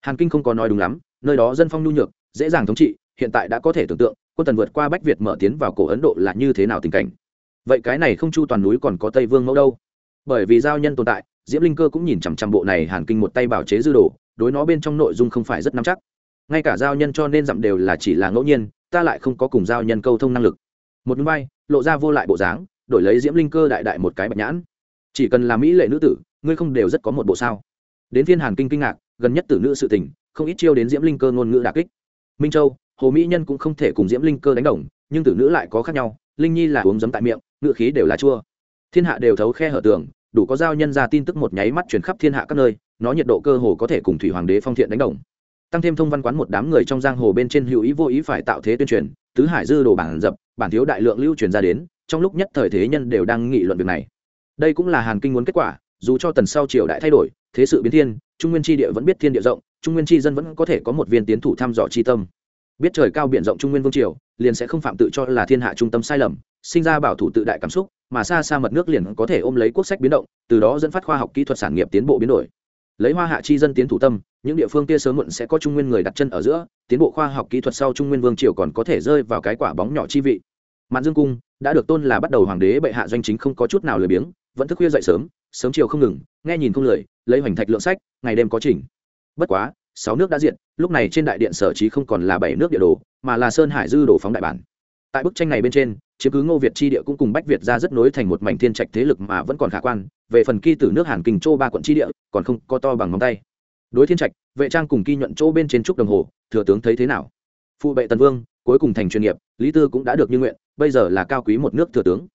Hàn kinh không có nói đúng lắm, nơi đó dân phong nhu nhược, dễ dàng thống trị, hiện tại đã có thể tưởng tượng, quân tần vượt qua bách việt mở tiến vào cổ ấn độ là như thế nào tình cảnh. Vậy cái này không chu toàn núi còn có tây vương mẫu đâu? Bởi vì giao nhân tồn tại diễm linh cơ cũng nhìn chằm chằm bộ này hàn kinh một tay bảo chế dư đồ, đối nó bên trong nội dung không phải rất nắm chắc. Ngay cả giao nhân cho nên dặm đều là chỉ là ngẫu nhiên, ta lại không có cùng giao nhân câu thông năng lực. Một núi bay, lộ ra vô lại bộ dáng đổi lấy diễm linh cơ đại đại một cái bạch nhãn. Chỉ cần là mỹ lệ nữ tử, ngươi không đều rất có một bộ sao? Đến phiên hàn kinh kinh ngạc, gần nhất tử nữ sự tình, không ít chiêu đến diễm linh cơ ngôn ngữ đà kích. Minh châu, hồ mỹ nhân cũng không thể cùng diễm linh cơ đánh đồng, nhưng tử nữ lại có khác nhau, linh nhi là uống giấm tại miệng ngựa khí đều là chua. Thiên hạ đều thấu khe hở tường, đủ có giao nhân ra tin tức một nháy mắt chuyển khắp thiên hạ các nơi, nó nhiệt độ cơ hồ có thể cùng thủy hoàng đế phong thiện đánh đồng. Tăng thêm thông văn quán một đám người trong giang hồ bên trên hữu ý vô ý phải tạo thế tuyên truyền, tứ hải dư đồ bản dập, bản thiếu đại lượng lưu truyền ra đến trong lúc nhất thời thế nhân đều đang nghị luận việc này. Đây cũng là hàn kinh muốn kết quả, dù cho tần sau triều đại thay đổi, thế sự biến thiên, trung nguyên tri địa vẫn biết thiên địa rộng, trung nguyên tri dân vẫn có thể có một viên tiến thủ thăm dò tri tâm. Biết trời cao biển rộng trung nguyên vương triều, liền sẽ không phạm tự cho là thiên hạ trung tâm sai lầm, sinh ra bảo thủ tự đại cảm xúc, mà xa xa mật nước liền có thể ôm lấy quốc sách biến động, từ đó dẫn phát khoa học kỹ thuật sản nghiệp tiến bộ biến đổi. Lấy hoa hạ chi dân tiến thủ tâm, những địa phương kia sớm muộn sẽ có trung nguyên người đặt chân ở giữa, tiến bộ khoa học kỹ thuật sau trung nguyên vương triều còn có thể rơi vào cái quả bóng nhỏ chi vị mạn dương cung đã được tôn là bắt đầu hoàng đế bệ hạ doanh chính không có chút nào lười biếng, vẫn thức khuya dậy sớm sớm chiều không ngừng, nghe nhìn không lười lấy hoành thạch lượng sách, ngày đêm có trình bất quá, sáu nước đã diện lúc này trên đại điện sở trí không còn là bảy nước địa đồ, mà là sơn hải dư đồ phóng đại bản. Tại bức tranh này bên trên chứ cứ ngô việt chi địa cũng cùng bách việt ra rất nối thành một mảnh thiên trạch thế lực mà vẫn còn khả quan, về phần kỳ tử nước hàn kinh châu ba quận chi địa, còn không có to bằng ngón tay. Đối thiên trạch, vệ trang cùng kỳ nhuận chỗ bên trên trúc đồng hồ, thừa tướng thấy thế nào? Phụ bệ tần vương, cuối cùng thành chuyên nghiệp, lý tư cũng đã được như nguyện, bây giờ là cao quý một nước thừa tướng.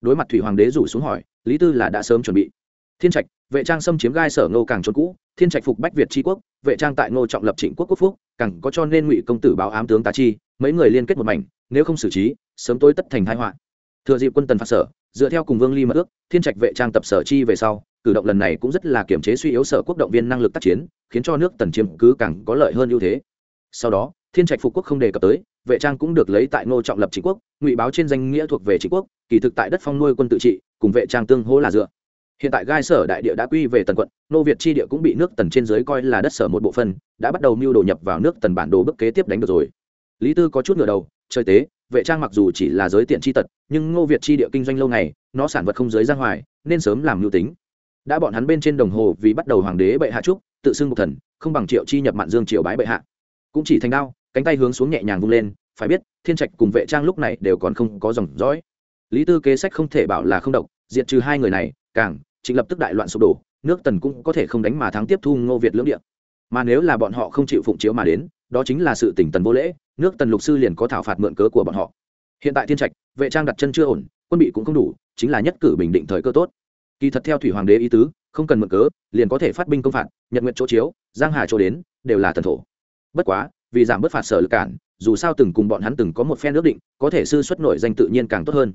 Đối mặt thủy hoàng đế rủ xuống hỏi, lý tư là đã sớm chuẩn bị. Thiên trạch, vệ trang xâm chiếm gai sở ngô càng trốn cũ, thiên trạch phục bách việt tri quốc, vệ trang tại ngô trọng lập trịnh quốc quốc phúc, càng có cho nên ngụy công tử báo ám tướng tá chi, mấy người liên kết một mảnh, nếu không xử trí, sớm tối tất thành thái họa. Thừa dịp quân tần phạt sở, dựa theo cùng vương ly mật ước, thiên trạch vệ trang tập sở chi về sau, cử động lần này cũng rất là kiểm chế suy yếu sở quốc động viên năng lực tác chiến, khiến cho nước tần chiếm cứ càng có lợi hơn ưu thế. Sau đó thiên trạch phục quốc không đề cập tới, vệ trang cũng được lấy tại ngô trọng lập chính quốc, ngụy báo trên danh nghĩa thuộc về chính quốc, kỳ thực tại đất phong nuôi quân tự trị, cùng vệ trang tương hỗ là dựa. Hiện tại gai sở đại địa đã quy về tần quận nô việt chi địa cũng bị nước tần trên dưới coi là đất sở một bộ phân đã bắt đầu mưu đồ nhập vào nước tần bản đồ bức kế tiếp đánh được rồi. Lý tư có chút ngửa đầu chơi tế, vệ trang mặc dù chỉ là giới tiện chi tật, nhưng ngô việt chi địa kinh doanh lâu ngày, nó sản vật không giới giang hoài nên sớm làm mưu tính. Đã bọn hắn bên trên đồng hồ vì bắt đầu hoàng đế bệ hạ trúc, tự xưng một thần, không bằng triệu chi nhập mạn dương triều bái bệ hạ. Cũng chỉ thành đao cánh tay hướng xuống nhẹ nhàng vung lên, phải biết, thiên trạch cùng vệ trang lúc này đều còn không có dòng dõi. Lý tư kế sách không thể bảo là không độc, diệt trừ hai người này, càng, trịnh lập tức đại loạn sụp đổ, nước tần cũng có thể không đánh mà thắng tiếp thu ngô việt lưỡng địa. Mà nếu là bọn họ không chịu phụng chiếu mà đến, đó chính là sự tỉnh tần vô lễ, nước tần lục sư liền có thảo phạt mượn cớ của bọn họ. Hiện tại thiên trạch, vệ trang đặt chân chưa ổn, quân bị cũng không đủ, chính là nhất cử bình định thời cơ tốt. Kỳ thật theo thủy hoàng đế ý tứ, không cần mượn cớ, liền có thể phát binh công phạt, nhật nguyện chỗ chiếu, giang hà chỗ đến, đều là thần thổ. Bất quá vì giảm bớt phạt sở lực cản, dù sao từng cùng bọn hắn từng có một phen ước định, có thể sư xuất nổi danh tự nhiên càng tốt hơn.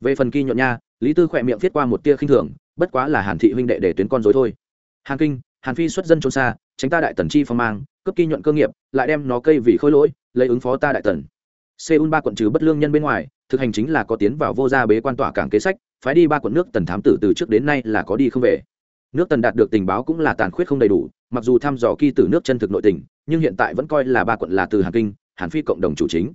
Về phần kỳ nhuận nha, lý tư khỏe miệng viết qua một tia khinh thường, bất quá là hàn thị huynh đệ để tuyến con dối thôi. Hàn kinh, hàn phi xuất dân trốn xa, tránh ta đại tần chi phong mang cấp kỳ nhuận cơ nghiệp, lại đem nó cây vì khôi lỗi, lấy ứng phó ta đại tần. Seoul ba quận trừ bất lương nhân bên ngoài, thực hành chính là có tiến vào vô gia bế quan tỏa cảng kế sách, phái đi ba quận nước tần thám tử từ trước đến nay là có đi không về. Nước tần đạt được tình báo cũng là tàn khuyết không đầy đủ mặc dù thăm dò kỳ tử nước chân thực nội tình, nhưng hiện tại vẫn coi là ba quận là từ hàn kinh, hàn phi cộng đồng chủ chính.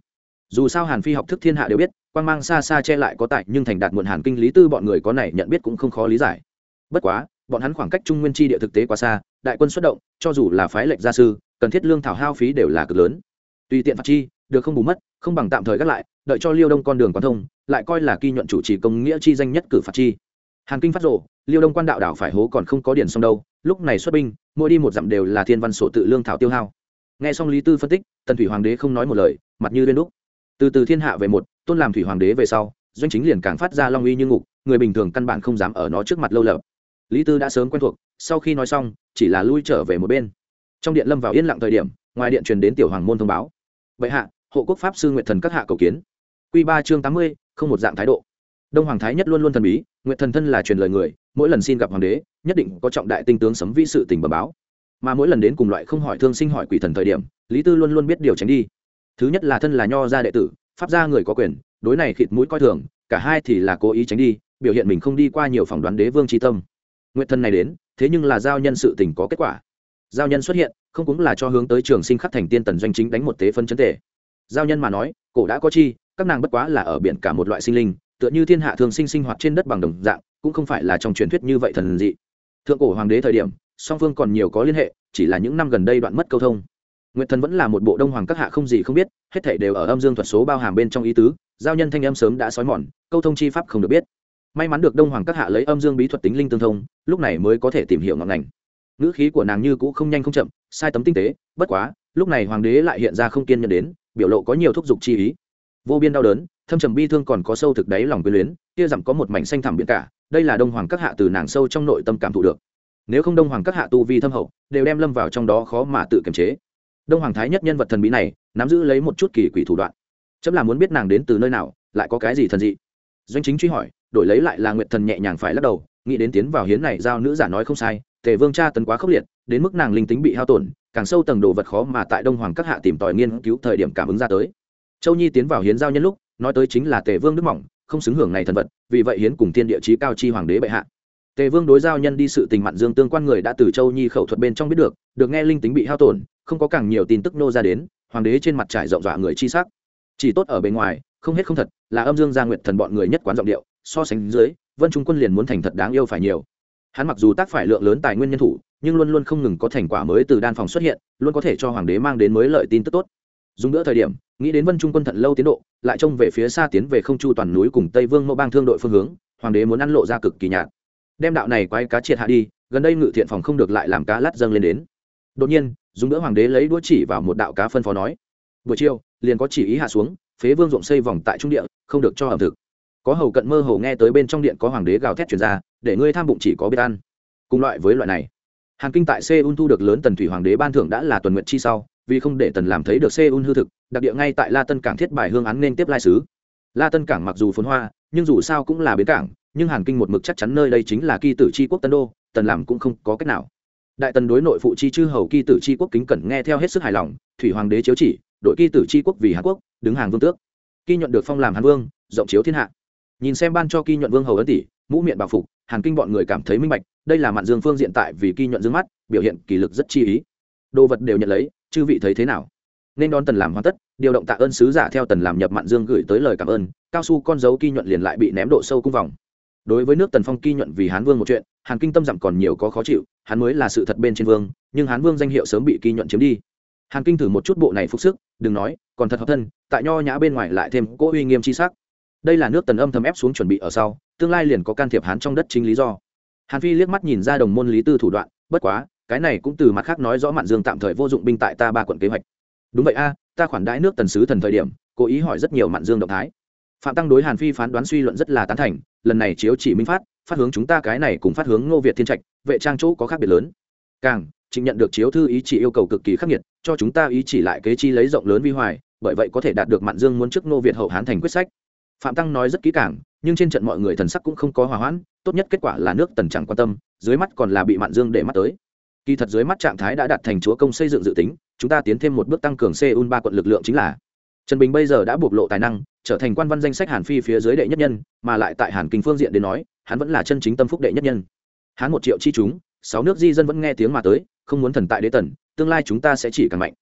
Dù sao hàn phi học thức thiên hạ đều biết, quan mang xa xa che lại có tại, nhưng thành đạt muộn hàn kinh lý tư bọn người có này nhận biết cũng không khó lý giải. Bất quá, bọn hắn khoảng cách trung nguyên chi địa thực tế quá xa, đại quân xuất động, cho dù là phái lệnh gia sư, cần thiết lương thảo hao phí đều là cực lớn. Tùy tiện phạt chi, được không bù mất, không bằng tạm thời gác lại, đợi cho liêu đông con đường quan thông, lại coi là kỳ nhuận chủ trì công nghĩa chi danh nhất cử phạt chi. Hàn kinh phát rộ, liêu đông quan đạo đảo phải hố còn không có điển xong đâu lúc này xuất binh, mỗi đi một dặm đều là thiên văn sổ tự lương thảo tiêu hao. Nghe xong lý tư phân tích, tần thủy hoàng đế không nói một lời, mặt như lên đúc. Từ từ thiên hạ về một, tôn làm thủy hoàng đế về sau, doanh chính liền càng phát ra long uy như ngục, người bình thường căn bản không dám ở nó trước mặt lâu lập lý tư đã sớm quen thuộc, sau khi nói xong, chỉ là lui trở về một bên. Trong điện lâm vào yên lặng thời điểm, ngoài điện truyền đến tiểu hoàng môn thông báo. Vậy hạ, hộ quốc pháp sư nguyện thần các hạ cầu kiến. Q ba chương tám mươi, không một dạng thái độ đông hoàng thái nhất luôn luôn thần bí nguyện thần thân là truyền lời người, mỗi lần xin gặp hoàng đế, nhất định có trọng đại tinh tướng sấm vi sự tình bờ báo. Mà mỗi lần đến cùng loại không hỏi thương sinh hỏi quỷ thần thời điểm, lý tư luôn luôn biết điều tránh đi. Thứ nhất là thân là nho gia đệ tử, pháp gia người có quyền, đối này khịt mũi coi thường, cả hai thì là cố ý tránh đi, biểu hiện mình không đi qua nhiều phỏng đoán đế vương tri tâm. Nguyện thân này đến, thế nhưng là giao nhân sự tình có kết quả. Giao nhân xuất hiện, không cũng là cho hướng tới trường sinh khắc thành tiên tần doanh chính đánh một tế phân chấn thể. giao nhân mà nói, cổ đã có chi, các nàng bất quá là ở biển cả một loại sinh linh tựa như thiên hạ thường sinh sinh hoạt trên đất bằng đồng dạng, cũng không phải là trong truyền thuyết như vậy thần dị. Thượng cổ hoàng đế thời điểm, song phương còn nhiều có liên hệ, chỉ là những năm gần đây đoạn mất câu thông. Nguyệt thần vẫn là một bộ đông hoàng các hạ không gì không biết, hết thảy đều ở âm dương thuật số bao hàm bên trong ý tứ, giao nhân thanh âm sớm đã xói mòn, câu thông chi pháp không được biết. May mắn được đông hoàng các hạ lấy âm dương bí thuật tính linh tương thông, lúc này mới có thể tìm hiểu ngọn ngành. Ngữ khí của nàng như cũ không nhanh không chậm, sai tấm tinh tế, bất quá, lúc này hoàng đế lại hiện ra không kiên nhẫn đến, biểu lộ có nhiều thúc giục chi ý vô biên đau đớn, thâm trầm bi thương còn có sâu thực đáy lòng quyến luyến, kia dặm có một mảnh xanh thẳm biển cả, đây là đông hoàng các hạ từ nàng sâu trong nội tâm cảm thụ được. Nếu không đông hoàng các hạ tu vi thâm hậu, đều đem lâm vào trong đó khó mà tự kiềm chế. Đông hoàng thái nhất nhân vật thần bí này, nắm giữ lấy một chút kỳ quỷ thủ đoạn. Chấm là muốn biết nàng đến từ nơi nào, lại có cái gì thần dị? Doanh chính truy hỏi, đổi lấy lại là nguyệt thần nhẹ nhàng phải lắc đầu, nghĩ đến tiến vào hiến này giao nữ giả nói không sai, tề vương cha tấn quá khốc liệt, đến mức nàng linh tính bị hao tổn, càng sâu tầng đồ vật khó mà tại đông hoàng các hạ tìm tòi nghiên cứu thời điểm cảm ứng ra tới châu nhi tiến vào hiến giao nhân lúc, nói tới chính là tề vương đức mỏng, không xứng hưởng này thần vật, vì vậy hiến cùng tiên địa chí cao chi hoàng đế bệ hạ. Tề vương đối giao nhân đi sự tình mặn dương tương quan người đã từ châu nhi khẩu thuật bên trong biết được được nghe linh tính bị hao tổn, không có càng nhiều tin tức nô ra đến, hoàng đế trên mặt trải rộng dọa người chi sắc. Chỉ tốt ở bên ngoài, không hết không thật, là âm dương gia nguyện thần bọn người nhất quán giọng điệu, so sánh dưới, vân trung quân liền muốn thành thật đáng yêu phải nhiều. Hắn mặc dù tác phải lượng lớn tài nguyên nhân thủ, nhưng luôn luôn không ngừng có thành quả mới từ đan phòng xuất hiện, luôn có thể cho hoàng đế mang đến mới lợi tin tức tốt. Dùng nữa thời điểm nghĩ đến vân trung quân thận lâu tiến độ, lại trông về phía xa tiến về không chu toàn núi cùng tây vương mẫu bang thương đội phương hướng, hoàng đế muốn ăn lộ ra cực kỳ nhạt. Đem đạo này quay cá triệt hạ đi, gần đây ngự thiện phòng không được lại làm cá lát dâng lên đến. Đột nhiên, dùng đỡ hoàng đế lấy đũa chỉ vào một đạo cá phân phó nói, buổi chiều, liền có chỉ ý hạ xuống, phế vương ruộng xây vòng tại trung địa, không được cho ẩm thực. Có hầu cận mơ hồ nghe tới bên trong điện có hoàng đế gào thét chuyển ra, để ngươi tham bụng chỉ có biết ăn. Cùng loại với loại này, hàn kinh tại seoul thu được lớn tần thủy hoàng đế ban thưởng đã là tuần nguyện chi sau vì không để tần làm thấy được seoul hư thực, đặc địa ngay tại la tân cảng thiết bài hương án nên tiếp lai sứ. La tân cảng mặc dù phồn hoa, nhưng dù sao cũng là bến cảng, nhưng hàn kinh một mực chắc chắn nơi đây chính là kỳ tử c quốc tân đô, tần làm cũng không có cách nào. Đại tần đối nội phụ chi chư hầu kỳ tử c quốc kính cẩn nghe theo hết sức hài lòng, thủy hoàng đế chiếu chỉ, đội kỳ tử c quốc vì hàn quốc, đứng hàng vương tước. Kỳ nhuận được phong làm hàn vương, rộng chiếu thiên hạ. Nhìn xem ban cho kỳ nhuận vương hầu ấn tỷ, mũ miệng bảo phục, hàn kinh bọn người cảm thấy minh bạch, đây là mạn dương phương diện tại vì kỳ nhuận dương mắt, biểu hiện kỳ lực rất chi ý. Đồ vật đều nhận lấy chư vị thấy thế nào? Nên đón tần làm hoàn tất, điều động tạ ơn sứ giả theo tần làm nhập mạn dương gửi tới lời cảm ơn, cao su con dấu kỳ nhuận liền lại bị ném độ sâu cung vòng. Đối với nước tần phong kỳ nhuận vì hán vương một chuyện, hàn kinh tâm dặm còn nhiều có khó chịu, hắn mới là sự thật bên trên vương, nhưng hán vương danh hiệu sớm bị kỳ nhuận chiếm đi. Hàn kinh thử một chút bộ này phục sức, đừng nói, còn thật hợp thân, tại nho nhã bên ngoài lại thêm cỗ uy nghiêm chi sắc. Đây là nước tần âm thầm ép xuống chuẩn bị ở sau, tương lai liền có can thiệp hán trong đất chính lý do. Hàn phi liếc mắt nhìn ra đồng môn lý tư thủ đoạn, bất quá cái này cũng từ mặt khác nói rõ mạn dương tạm thời vô dụng binh tại ta ba quận kế hoạch. Đúng vậy a, ta khoản đãi nước tần sứ thần thời điểm, cố ý hỏi rất nhiều mạn dương động thái. Phạm tăng đối hàn phi phán đoán suy luận rất là tán thành, lần này chiếu chỉ minh phát phát hướng chúng ta cái này cùng phát hướng ngô việt thiên trạch, vệ trang chỗ có khác biệt lớn. Càng, trịnh nhận được chiếu thư ý chỉ yêu cầu cực kỳ khắc nghiệt, cho chúng ta ý chỉ lại kế chi lấy rộng lớn vi hoài, bởi vậy có thể đạt được mạn dương muốn trước nô việt hậu hán thành quyết sách. Phạm tăng nói rất kỹ càng, nhưng trên trận mọi người thần sắc cũng không có hòa hoãn, tốt nhất kết quả là nước tần chẳng quan tâm, dưới mắt còn là bị mạn dương để mắt tới kỳ thật dưới mắt trạng thái đã đạt thành chúa công xây dựng dự tính, chúng ta tiến thêm một bước tăng cường seoul ba quận lực lượng chính là trần bình bây giờ đã bộc lộ tài năng, trở thành quan văn danh sách hàn phi phía dưới đệ nhất nhân, mà lại tại hàn kinh phương diện đến nói, hắn vẫn là chân chính tâm phúc đệ nhất nhân. Hắn một triệu chi chúng, sáu nước di dân vẫn nghe tiếng mà tới, không muốn thần tại đế tần, tương lai chúng ta sẽ chỉ càng mạnh.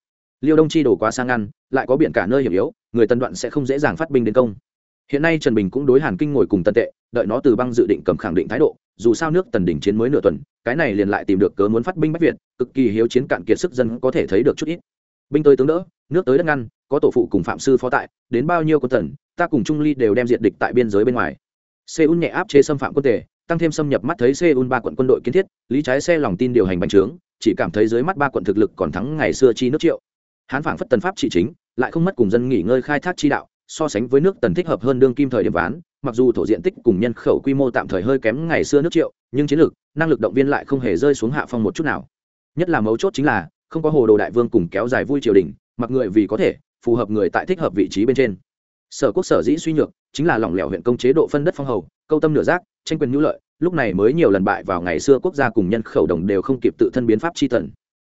Liêu đông chi đổ quá sang ngăn lại có biển cả nơi hiểm yếu, người tân đoạn sẽ không dễ dàng phát binh đến công. Hiện nay trần bình cũng đối hàn kinh ngồi cùng tân tệ đợi nó từ băng dự định cầm khẳng định thái độ, dù sao nước tần đỉnh chiến mới nửa tuần, cái này liền lại tìm được cớ muốn phát binh bách việt, cực kỳ hiếu chiến cạn kiệt sức dân có thể thấy được chút ít. Binh tới tướng đỡ, nước tới đất ngăn, có tổ phụ cùng phạm sư phó tại, đến bao nhiêu quân tần, ta cùng trung ly đều đem diệt địch tại biên giới bên ngoài. Seoul nhẹ áp chế xâm phạm quân tề, tăng thêm xâm nhập mắt thấy seoul ba quận quân đội kiến thiết, lý trái xe lòng tin điều hành bành trướng, chỉ cảm thấy dưới mắt ba quận thực lực còn thắng ngày xưa chi nước triệu. Hán phảng phất tần pháp trị chính, lại không mất cùng dân nghỉ ngơi khai thác chi đạo, so sánh với nước tần thích hợp hơn đương kim thời điểm ván mặc dù thổ diện tích cùng nhân khẩu quy mô tạm thời hơi kém ngày xưa nước triệu, nhưng chiến lược, năng lực động viên lại không hề rơi xuống hạ phong một chút nào. Nhất là mấu chốt chính là, không có hồ đồ đại vương cùng kéo dài vui triều đình, mặc người vì có thể, phù hợp người tại thích hợp vị trí bên trên. Sở quốc sở dĩ suy nhược, chính là lỏng lẻo huyện công chế độ phân đất phong hầu, câu tâm nửa giác, tranh quyền nhu lợi, lúc này mới nhiều lần bại vào ngày xưa quốc gia cùng nhân khẩu đồng đều không kịp tự thân biến pháp chi tần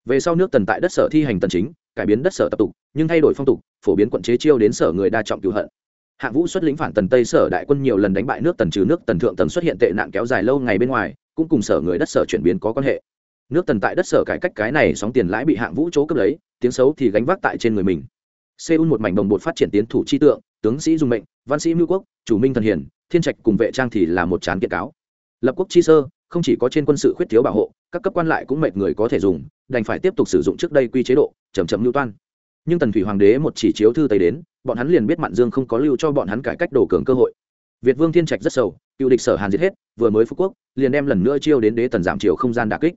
về sau nước tần tại đất sở thi hành tần chính, cải biến đất sở tập tục, nhưng thay đổi phong tục, phổ biến quận chế chiêu đến sở người đa trọng cựu hận hạng vũ xuất lĩnh phản tần tây sở đại quân nhiều lần đánh bại nước tần trừ nước tần thượng tần xuất hiện tệ nạn kéo dài lâu ngày bên ngoài, cũng cùng sở người đất sở chuyển biến có quan hệ. Nước tần tại đất sở cải cách cái này sóng tiền lãi bị hạng vũ chỗ cấp lấy, tiếng xấu thì gánh vác tại trên người mình. Seoul một mảnh đồng bột phát triển tiến thủ chi tượng, tướng sĩ dùng mệnh, văn sĩ mưu quốc, chủ minh thần hiền, thiên trạch cùng vệ trang thì là một chán kiện cáo. Lập quốc chi sơ, không chỉ có trên quân sự khuyết thiếu bảo hộ, các cấp quan lại cũng mệt người có thể dùng, đành phải tiếp tục sử dụng trước đây quy chế độ chầm chậm lưu toan nhưng tần thủy hoàng đế một chỉ chiếu thư tây đến, bọn hắn liền biết mạn dương không có lưu cho bọn hắn cải cách đổ cường cơ hội. Việt vương thiên trạch rất sâu cựu địch sở hàn diệt hết, vừa mới phú quốc, liền đem lần nữa chiêu đến đế tần giảm chiều không gian đà kích.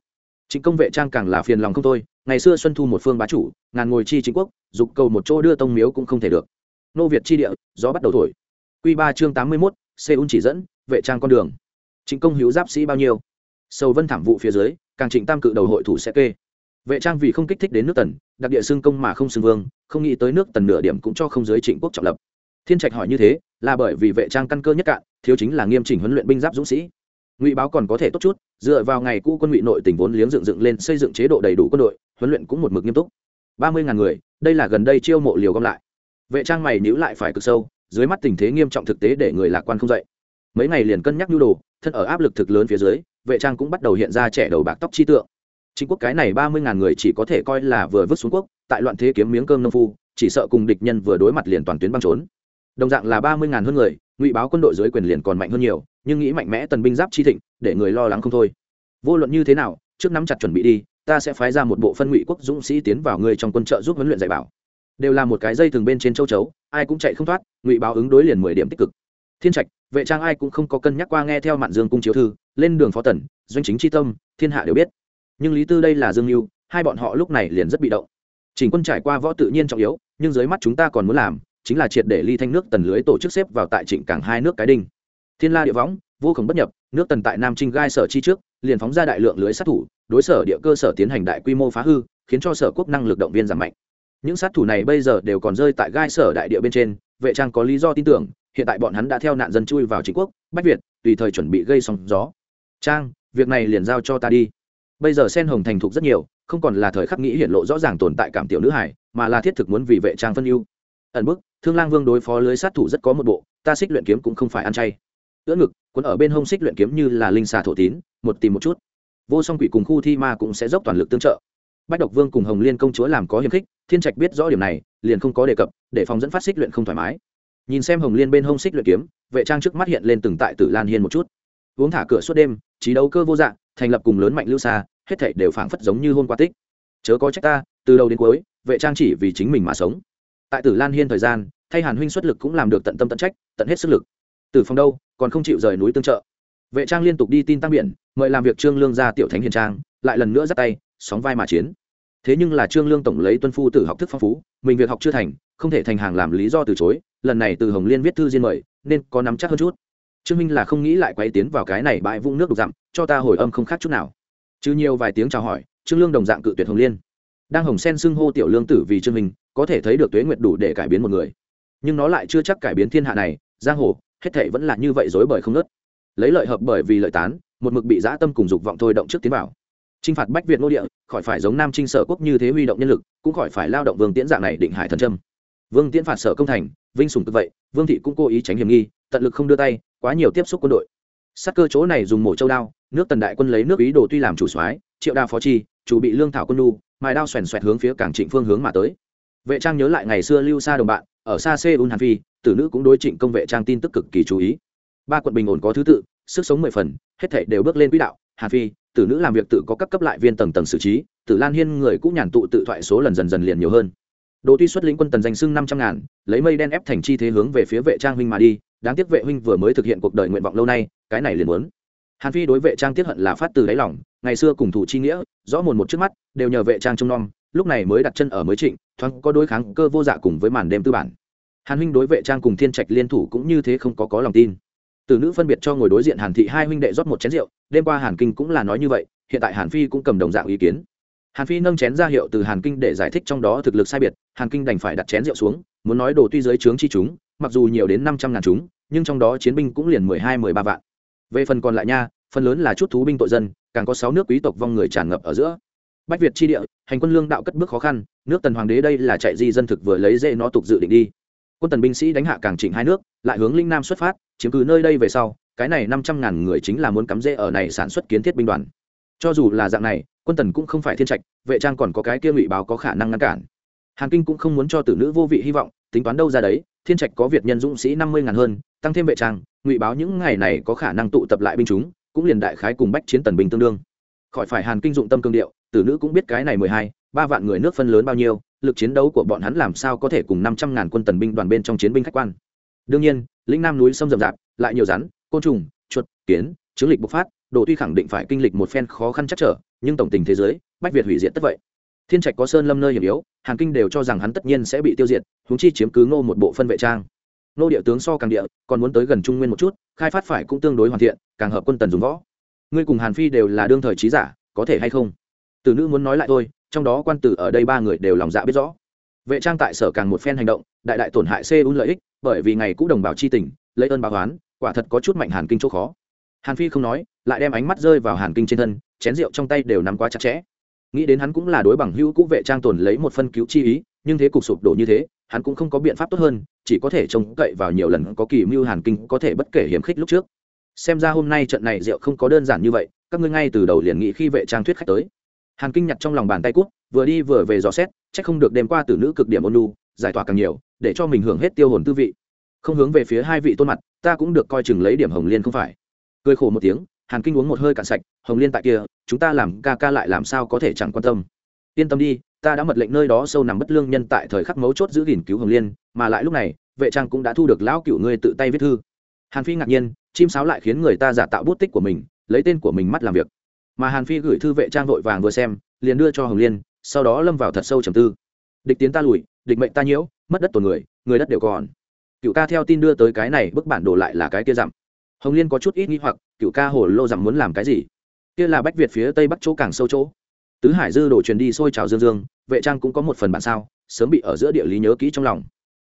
Chính công vệ trang càng là phiền lòng không thôi, ngày xưa xuân thu một phương bá chủ, ngàn ngồi chi chính quốc, dục cầu một chỗ đưa tông miếu cũng không thể được. Nô việt chi địa, gió bắt đầu thổi. Q ba chương tám mươi mốt, seoul chỉ dẫn, vệ trang con đường. Chính công hữu giáp sĩ bao nhiêu? Sầu vân thảm vụ phía dưới, càng trịnh tam cự đầu hội thủ sẽ kê vệ trang vì không kích thích đến nước tần, đặc địa xưng công mà không xưng vương, không nghĩ tới nước tần nửa điểm cũng cho không giới trịnh quốc trọng lập. Thiên trạch hỏi như thế, là bởi vì vệ trang căn cơ nhất cạn, thiếu chính là nghiêm chỉnh huấn luyện binh giáp dũng sĩ. Ngụy báo còn có thể tốt chút, dựa vào ngày cũ quân ngụy nội tỉnh vốn liếng dựng dựng lên xây dựng chế độ đầy đủ quân đội, huấn luyện cũng một mực nghiêm túc. Ba mươi ngàn người, đây là gần đây chiêu mộ liều gom lại. Vệ trang mày nhữ lại phải cực sâu, dưới mắt tình thế nghiêm trọng thực tế để người lạc quan không dậy. Mấy ngày liền cân nhắc nhu đồ, thân ở áp lực thực lớn phía dưới, vệ trang cũng bắt đầu hiện ra trẻ đầu bạc tóc chi tượng chính quốc cái này ba mươi ngàn người chỉ có thể coi là vừa vứt xuống quốc, tại loạn thế kiếm miếng cơm nông phu, chỉ sợ cùng địch nhân vừa đối mặt liền toàn tuyến băng trốn. Đồng dạng là ba mươi ngàn hơn người, ngụy báo quân đội dưới quyền liền còn mạnh hơn nhiều, nhưng nghĩ mạnh mẽ tần binh giáp chi thịnh, để người lo lắng không thôi. Vô luận như thế nào, trước nắm chặt chuẩn bị đi, ta sẽ phái ra một bộ phân ngụy quốc dũng sĩ tiến vào người trong quân trợ giúp huấn luyện dạy bảo. Đều là một cái dây thường bên trên châu chấu, ai cũng chạy không thoát, ngụy báo ứng đối liền mười điểm tích cực. Thiên trạch, vệ trang ai cũng không có cân nhắc qua nghe theo mạn dương cung chiếu thư, lên đường phó tần, doanh chính tri tâm, thiên hạ đều biết nhưng lý tư đây là dương mưu, hai bọn họ lúc này liền rất bị động. Chỉnh quân trải qua võ tự nhiên trọng yếu, nhưng dưới mắt chúng ta còn muốn làm, chính là triệt để ly thanh nước tần lưới tổ chức xếp vào tại trịnh cảng hai nước cái đinh. Thiên la địa võng, vô khổng bất nhập, nước tần tại nam trinh gai sở chi trước, liền phóng ra đại lượng lưới sát thủ, đối sở địa cơ sở tiến hành đại quy mô phá hư, khiến cho sở quốc năng lực động viên giảm mạnh. Những sát thủ này bây giờ đều còn rơi tại gai sở đại địa bên trên, vệ trang có lý do tin tưởng, hiện tại bọn hắn đã theo nạn dân chui vào chính quốc, bách việt, tùy thời chuẩn bị gây sóng gió. Trang, việc này liền giao cho ta đi bây giờ sen hồng thành thục rất nhiều, không còn là thời khắc nghĩ hiện lộ rõ ràng tồn tại cảm tiểu nữ hải, mà là thiết thực muốn vì vệ trang phân ưu. Ẩn bức, thương lang vương đối phó lưới sát thủ rất có một bộ, ta xích luyện kiếm cũng không phải ăn chay. Ưỡn ngực quấn ở bên hông xích luyện kiếm như là linh xà thổ tín, một tìm một chút. Vô song quỷ cùng khu thi ma cũng sẽ dốc toàn lực tương trợ. Bách độc vương cùng hồng liên công chúa làm có hiềm khích, thiên trạch biết rõ điểm này, liền không có đề cập, để phòng dẫn phát xích luyện không thoải mái. Nhìn xem hồng liên bên hông xích luyện kiếm, vệ trang trước mắt hiện lên từng tại tử lan hiên một chút. Uống thả cửa suốt đêm trí đấu cơ vô dạng thành lập cùng lớn mạnh lưu xa hết thảy đều phảng phất giống như hôn qua tích. Chớ có trách ta, từ đầu đến cuối, vệ trang chỉ vì chính mình mà sống. Tại tử lan hiên thời gian, thay hàn huynh xuất lực cũng làm được tận tâm tận trách, tận hết sức lực. Từ phòng đâu, còn không chịu rời núi tương trợ. Vệ trang liên tục đi tin tăng biển, mời làm việc trương lương ra tiểu thánh hiền trang, lại lần nữa dắt tay, sóng vai mà chiến. Thế nhưng là trương lương tổng lấy tuân phu tử học thức phong phú, mình việc học chưa thành, không thể thành hàng làm lý do từ chối, lần này từ hồng liên viết thư diên mời, nên có nắm chắc hơn chút. Trương minh là không nghĩ lại quay tiến vào cái này bãi vũng nước đục dặm, cho ta hồi âm không khác chút nào chứ nhiều vài tiếng chào hỏi, trương lương đồng dạng cự tuyệt hồng liên. Đang hồng sen xưng hô tiểu lương tử vì trương minh, có thể thấy được tuế nguyệt đủ để cải biến một người. Nhưng nó lại chưa chắc cải biến thiên hạ này, giang hồ, hết thảy vẫn là như vậy dối bời không nớt lấy lợi hợp bởi vì lợi tán, một mực bị dã tâm cùng dục vọng thôi động trước tiến vào. Trinh phạt bách việt nô địa, khỏi phải giống nam trinh sở quốc như thế huy động nhân lực, cũng khỏi phải lao động vương tiễn dạng này định hải thần trâm vương tiễn phạt sở công thành, vinh sùng tự vậy, vương thị cũng cố ý tránh hiểm nghi, tận lực không đưa tay, quá nhiều tiếp xúc quân đội. Sát cơ chỗ này dùng mổ châu đao nước tần đại quân lấy nước ý đồ tuy làm chủ soái triệu đa phó chi chủ bị lương thảo quân nu mài đao xoèn xoẹt hướng phía cảng trịnh phương hướng mà tới. Vệ trang nhớ lại ngày xưa lưu xa đồng bạn ở xa seoul hàn phi tử nữ cũng đối trịnh công vệ trang tin tức cực kỳ chú ý. Ba quận bình ổn có thứ tự sức sống mười phần hết thảy đều bước lên quỹ đạo. Hàn phi tử nữ làm việc tự có các cấp lại viên tầng tầng xử trí tử lan hiên người cũng nhàn tụ tự thoại số lần dần dần liền nhiều hơn. Đồ Tuy xuất lĩnh quân tần danh xưng năm trăm ngàn, lấy mây đen ép thành chi thế hướng về phía vệ trang huynh mà đi, đáng tiếc vệ huynh vừa mới thực hiện cuộc đời nguyện vọng lâu nay, cái này liền muốn. Hàn Phi đối vệ trang tiếc hận là phát từ đáy lòng, ngày xưa cùng thủ chi nghĩa, rõ mồn một trước mắt, đều nhờ vệ trang trông nom, lúc này mới đặt chân ở mới trịnh, thoáng có đối kháng cơ vô dạ cùng với màn đêm tư bản. Hàn huynh đối vệ trang cùng Thiên Trạch liên thủ cũng như thế không có có lòng tin. Từ nữ phân biệt cho ngồi đối diện Hàn thị hai huynh đệ rót một chén rượu, đêm qua Hàn Kinh cũng là nói như vậy, hiện tại Hàn Phi cũng cầm đồng dạng ý kiến hàn phi nâng chén ra hiệu từ hàn kinh để giải thích trong đó thực lực sai biệt hàn kinh đành phải đặt chén rượu xuống muốn nói đồ tuy dưới trướng chi chúng mặc dù nhiều đến năm trăm ngàn chúng nhưng trong đó chiến binh cũng liền mười hai mười ba vạn về phần còn lại nha, phần lớn là chút thú binh tội dân, càng có sáu nước quý tộc vong người tràn ngập ở giữa. Bách việt chi địa, hành quân lương đạo cất bước khó khăn, nước tần hoàng đế đây là chạy di dân thực vừa lấy dễ nó tục dự định đi. Quân tần binh sĩ đánh hạ càng chỉnh hai nước, lại hướng linh nam xuất phát, chiếm cứ nơi đây về sau, cái này năm trăm ngàn người chính là muốn cắm rễ ở này sản xuất kiến thiết binh đoàn. Cho dù là dạng này, quân tần cũng không phải thiên trạch, vệ trang còn có cái kia ngụy báo có khả năng ngăn cản. Hàn kinh cũng không muốn cho tử nữ vô vị hy vọng, tính toán đâu ra đấy thiên trạch có việt nhân dũng sĩ năm mươi ngàn hơn, tăng thêm vệ trang, ngụy báo những ngày này có khả năng tụ tập lại binh chúng, cũng liền đại khái cùng bách chiến tần binh tương đương. Khỏi phải hàn kinh dụng tâm cương điệu, tử nữ cũng biết cái này mười hai, ba vạn người nước phân lớn bao nhiêu, lực chiến đấu của bọn hắn làm sao có thể cùng năm trăm ngàn quân tần binh đoàn bên trong chiến binh khách quan. Đương nhiên lĩnh nam núi sông rậm rạp, lại nhiều rắn, côn trùng, chuột, kiến chứng lịch bộc phát, đồ tuy khẳng định phải kinh lịch một phen khó khăn chắc trở, nhưng tổng tình thế giới, bách việt hủy diệt tất vậy thiên trạch có sơn lâm nơi hiểm yếu, hàn kinh đều cho rằng hắn tất nhiên sẽ bị tiêu diệt húng chi chiếm cứ ngô một bộ phân vệ trang. Nô địa tướng so càng địa, còn muốn tới gần trung nguyên một chút, khai phát phải cũng tương đối hoàn thiện, càng hợp quân tần dùng võ. Ngươi cùng hàn phi đều là đương thời trí giả, có thể hay không? Từ nữ muốn nói lại thôi, trong đó quan tử ở đây ba người đều lòng dạ biết rõ. Vệ trang tại sở càng một phen hành động, đại đại tổn hại seoul lợi ích, bởi vì ngày cũ đồng bào chi tình, lấy ơn báo oán, quả thật có chút mạnh hàn kinh chỗ khó. Hàn phi không nói, lại đem ánh mắt rơi vào hàn kinh trên thân, chén rượu trong tay đều nắm quá chặt chẽ nghĩ đến hắn cũng là đối bằng hữu cũ vệ trang tồn lấy một phân cứu chi ý, nhưng thế cục sụp đổ như thế, hắn cũng không có biện pháp tốt hơn, chỉ có thể trông cậy vào nhiều lần có kỳ mưu hàn kinh có thể bất kể hiểm khích lúc trước. Xem ra hôm nay trận này rượu không có đơn giản như vậy, các ngươi ngay từ đầu liền nghĩ khi vệ trang thuyết khách tới. Hàn kinh nhặt trong lòng bàn tay cút, vừa đi vừa về dò xét, chắc không được đêm qua từ nữ cực điểm ôn lu giải tỏa càng nhiều, để cho mình hưởng hết tiêu hồn tư vị. Không hướng về phía hai vị tôn mặt, ta cũng được coi chừng lấy điểm hồng liên không phải. Cười khổ một tiếng hàn kinh uống một hơi cạn sạch, hồng liên tại kia, chúng ta làm ca ca lại làm sao có thể chẳng quan tâm? Yên tâm đi, ta đã mật lệnh nơi đó sâu nằm bất lương nhân tại thời khắc mấu chốt giữ gìn cứu hồng liên, mà lại lúc này, vệ trang cũng đã thu được lão cựu ngươi tự tay viết thư. Hàn phi ngạc nhiên, chim sáo lại khiến người ta giả tạo bút tích của mình, lấy tên của mình mắt làm việc. Mà hàn phi gửi thư vệ trang vội vàng vừa xem, liền đưa cho hồng liên, sau đó lâm vào thật sâu trầm tư. Địch tiến ta lùi, địch mệnh ta nhiễu, mất đất tồn người người đất đều còn. Cựu ca theo tin đưa tới cái này, bức bản đồ lại là cái kia dặm hồng liên có chút ít nghi hoặc, cựu ca hồ lô dặm muốn làm cái gì? Kia là bách việt phía tây bắc chỗ càng sâu chỗ. Tứ hải dư đổ truyền đi xôi trào dương dương, vệ trang cũng có một phần bản sao, sớm bị ở giữa địa lý nhớ kỹ trong lòng.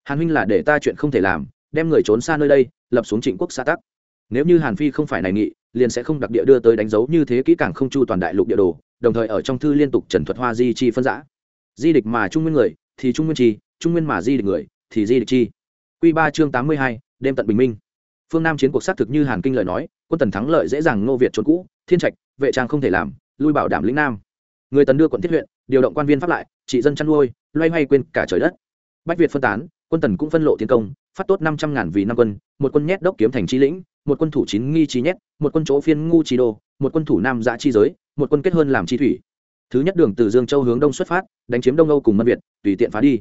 Hàn huynh là để ta chuyện không thể làm, đem người trốn xa nơi đây, lập xuống trịnh quốc xã tắc. Nếu như hàn phi không phải này nghị, liền sẽ không đặc địa đưa tới đánh dấu như thế kỹ càng không chu toàn đại lục địa đồ, đồng thời ở trong thư liên tục trần thuật hoa di chi phân giã. Di địch mà trung nguyên người, thì trung nguyên chi, trung nguyên mà di địch người, thì di địch chi. Q ba chương tám mươi hai, đêm tận bình minh phương nam chiến cuộc xác thực như hàn kinh lời nói, quân tần thắng lợi dễ dàng ngô việt trốn cũ, thiên trạch, vệ trang không thể làm, lui bảo đảm lĩnh nam. Người tần đưa quận thiết huyện, điều động quan viên pháp lại, trị dân chăn nuôi, loay hoay quên cả trời đất. Bách việt phân tán, quân tần cũng phân lộ tiến công, phát tốt năm trăm ngàn vì năm quân, một quân nhét đốc kiếm thành chi lĩnh, một quân thủ chín nghi trí nhét, một quân chỗ phiên ngu trí đô, một quân thủ nam giã chi giới, một quân kết hơn làm chi thủy. Thứ nhất đường từ dương châu hướng đông xuất phát, đánh chiếm đông âu cùng mân việt, tùy tiện phá đi.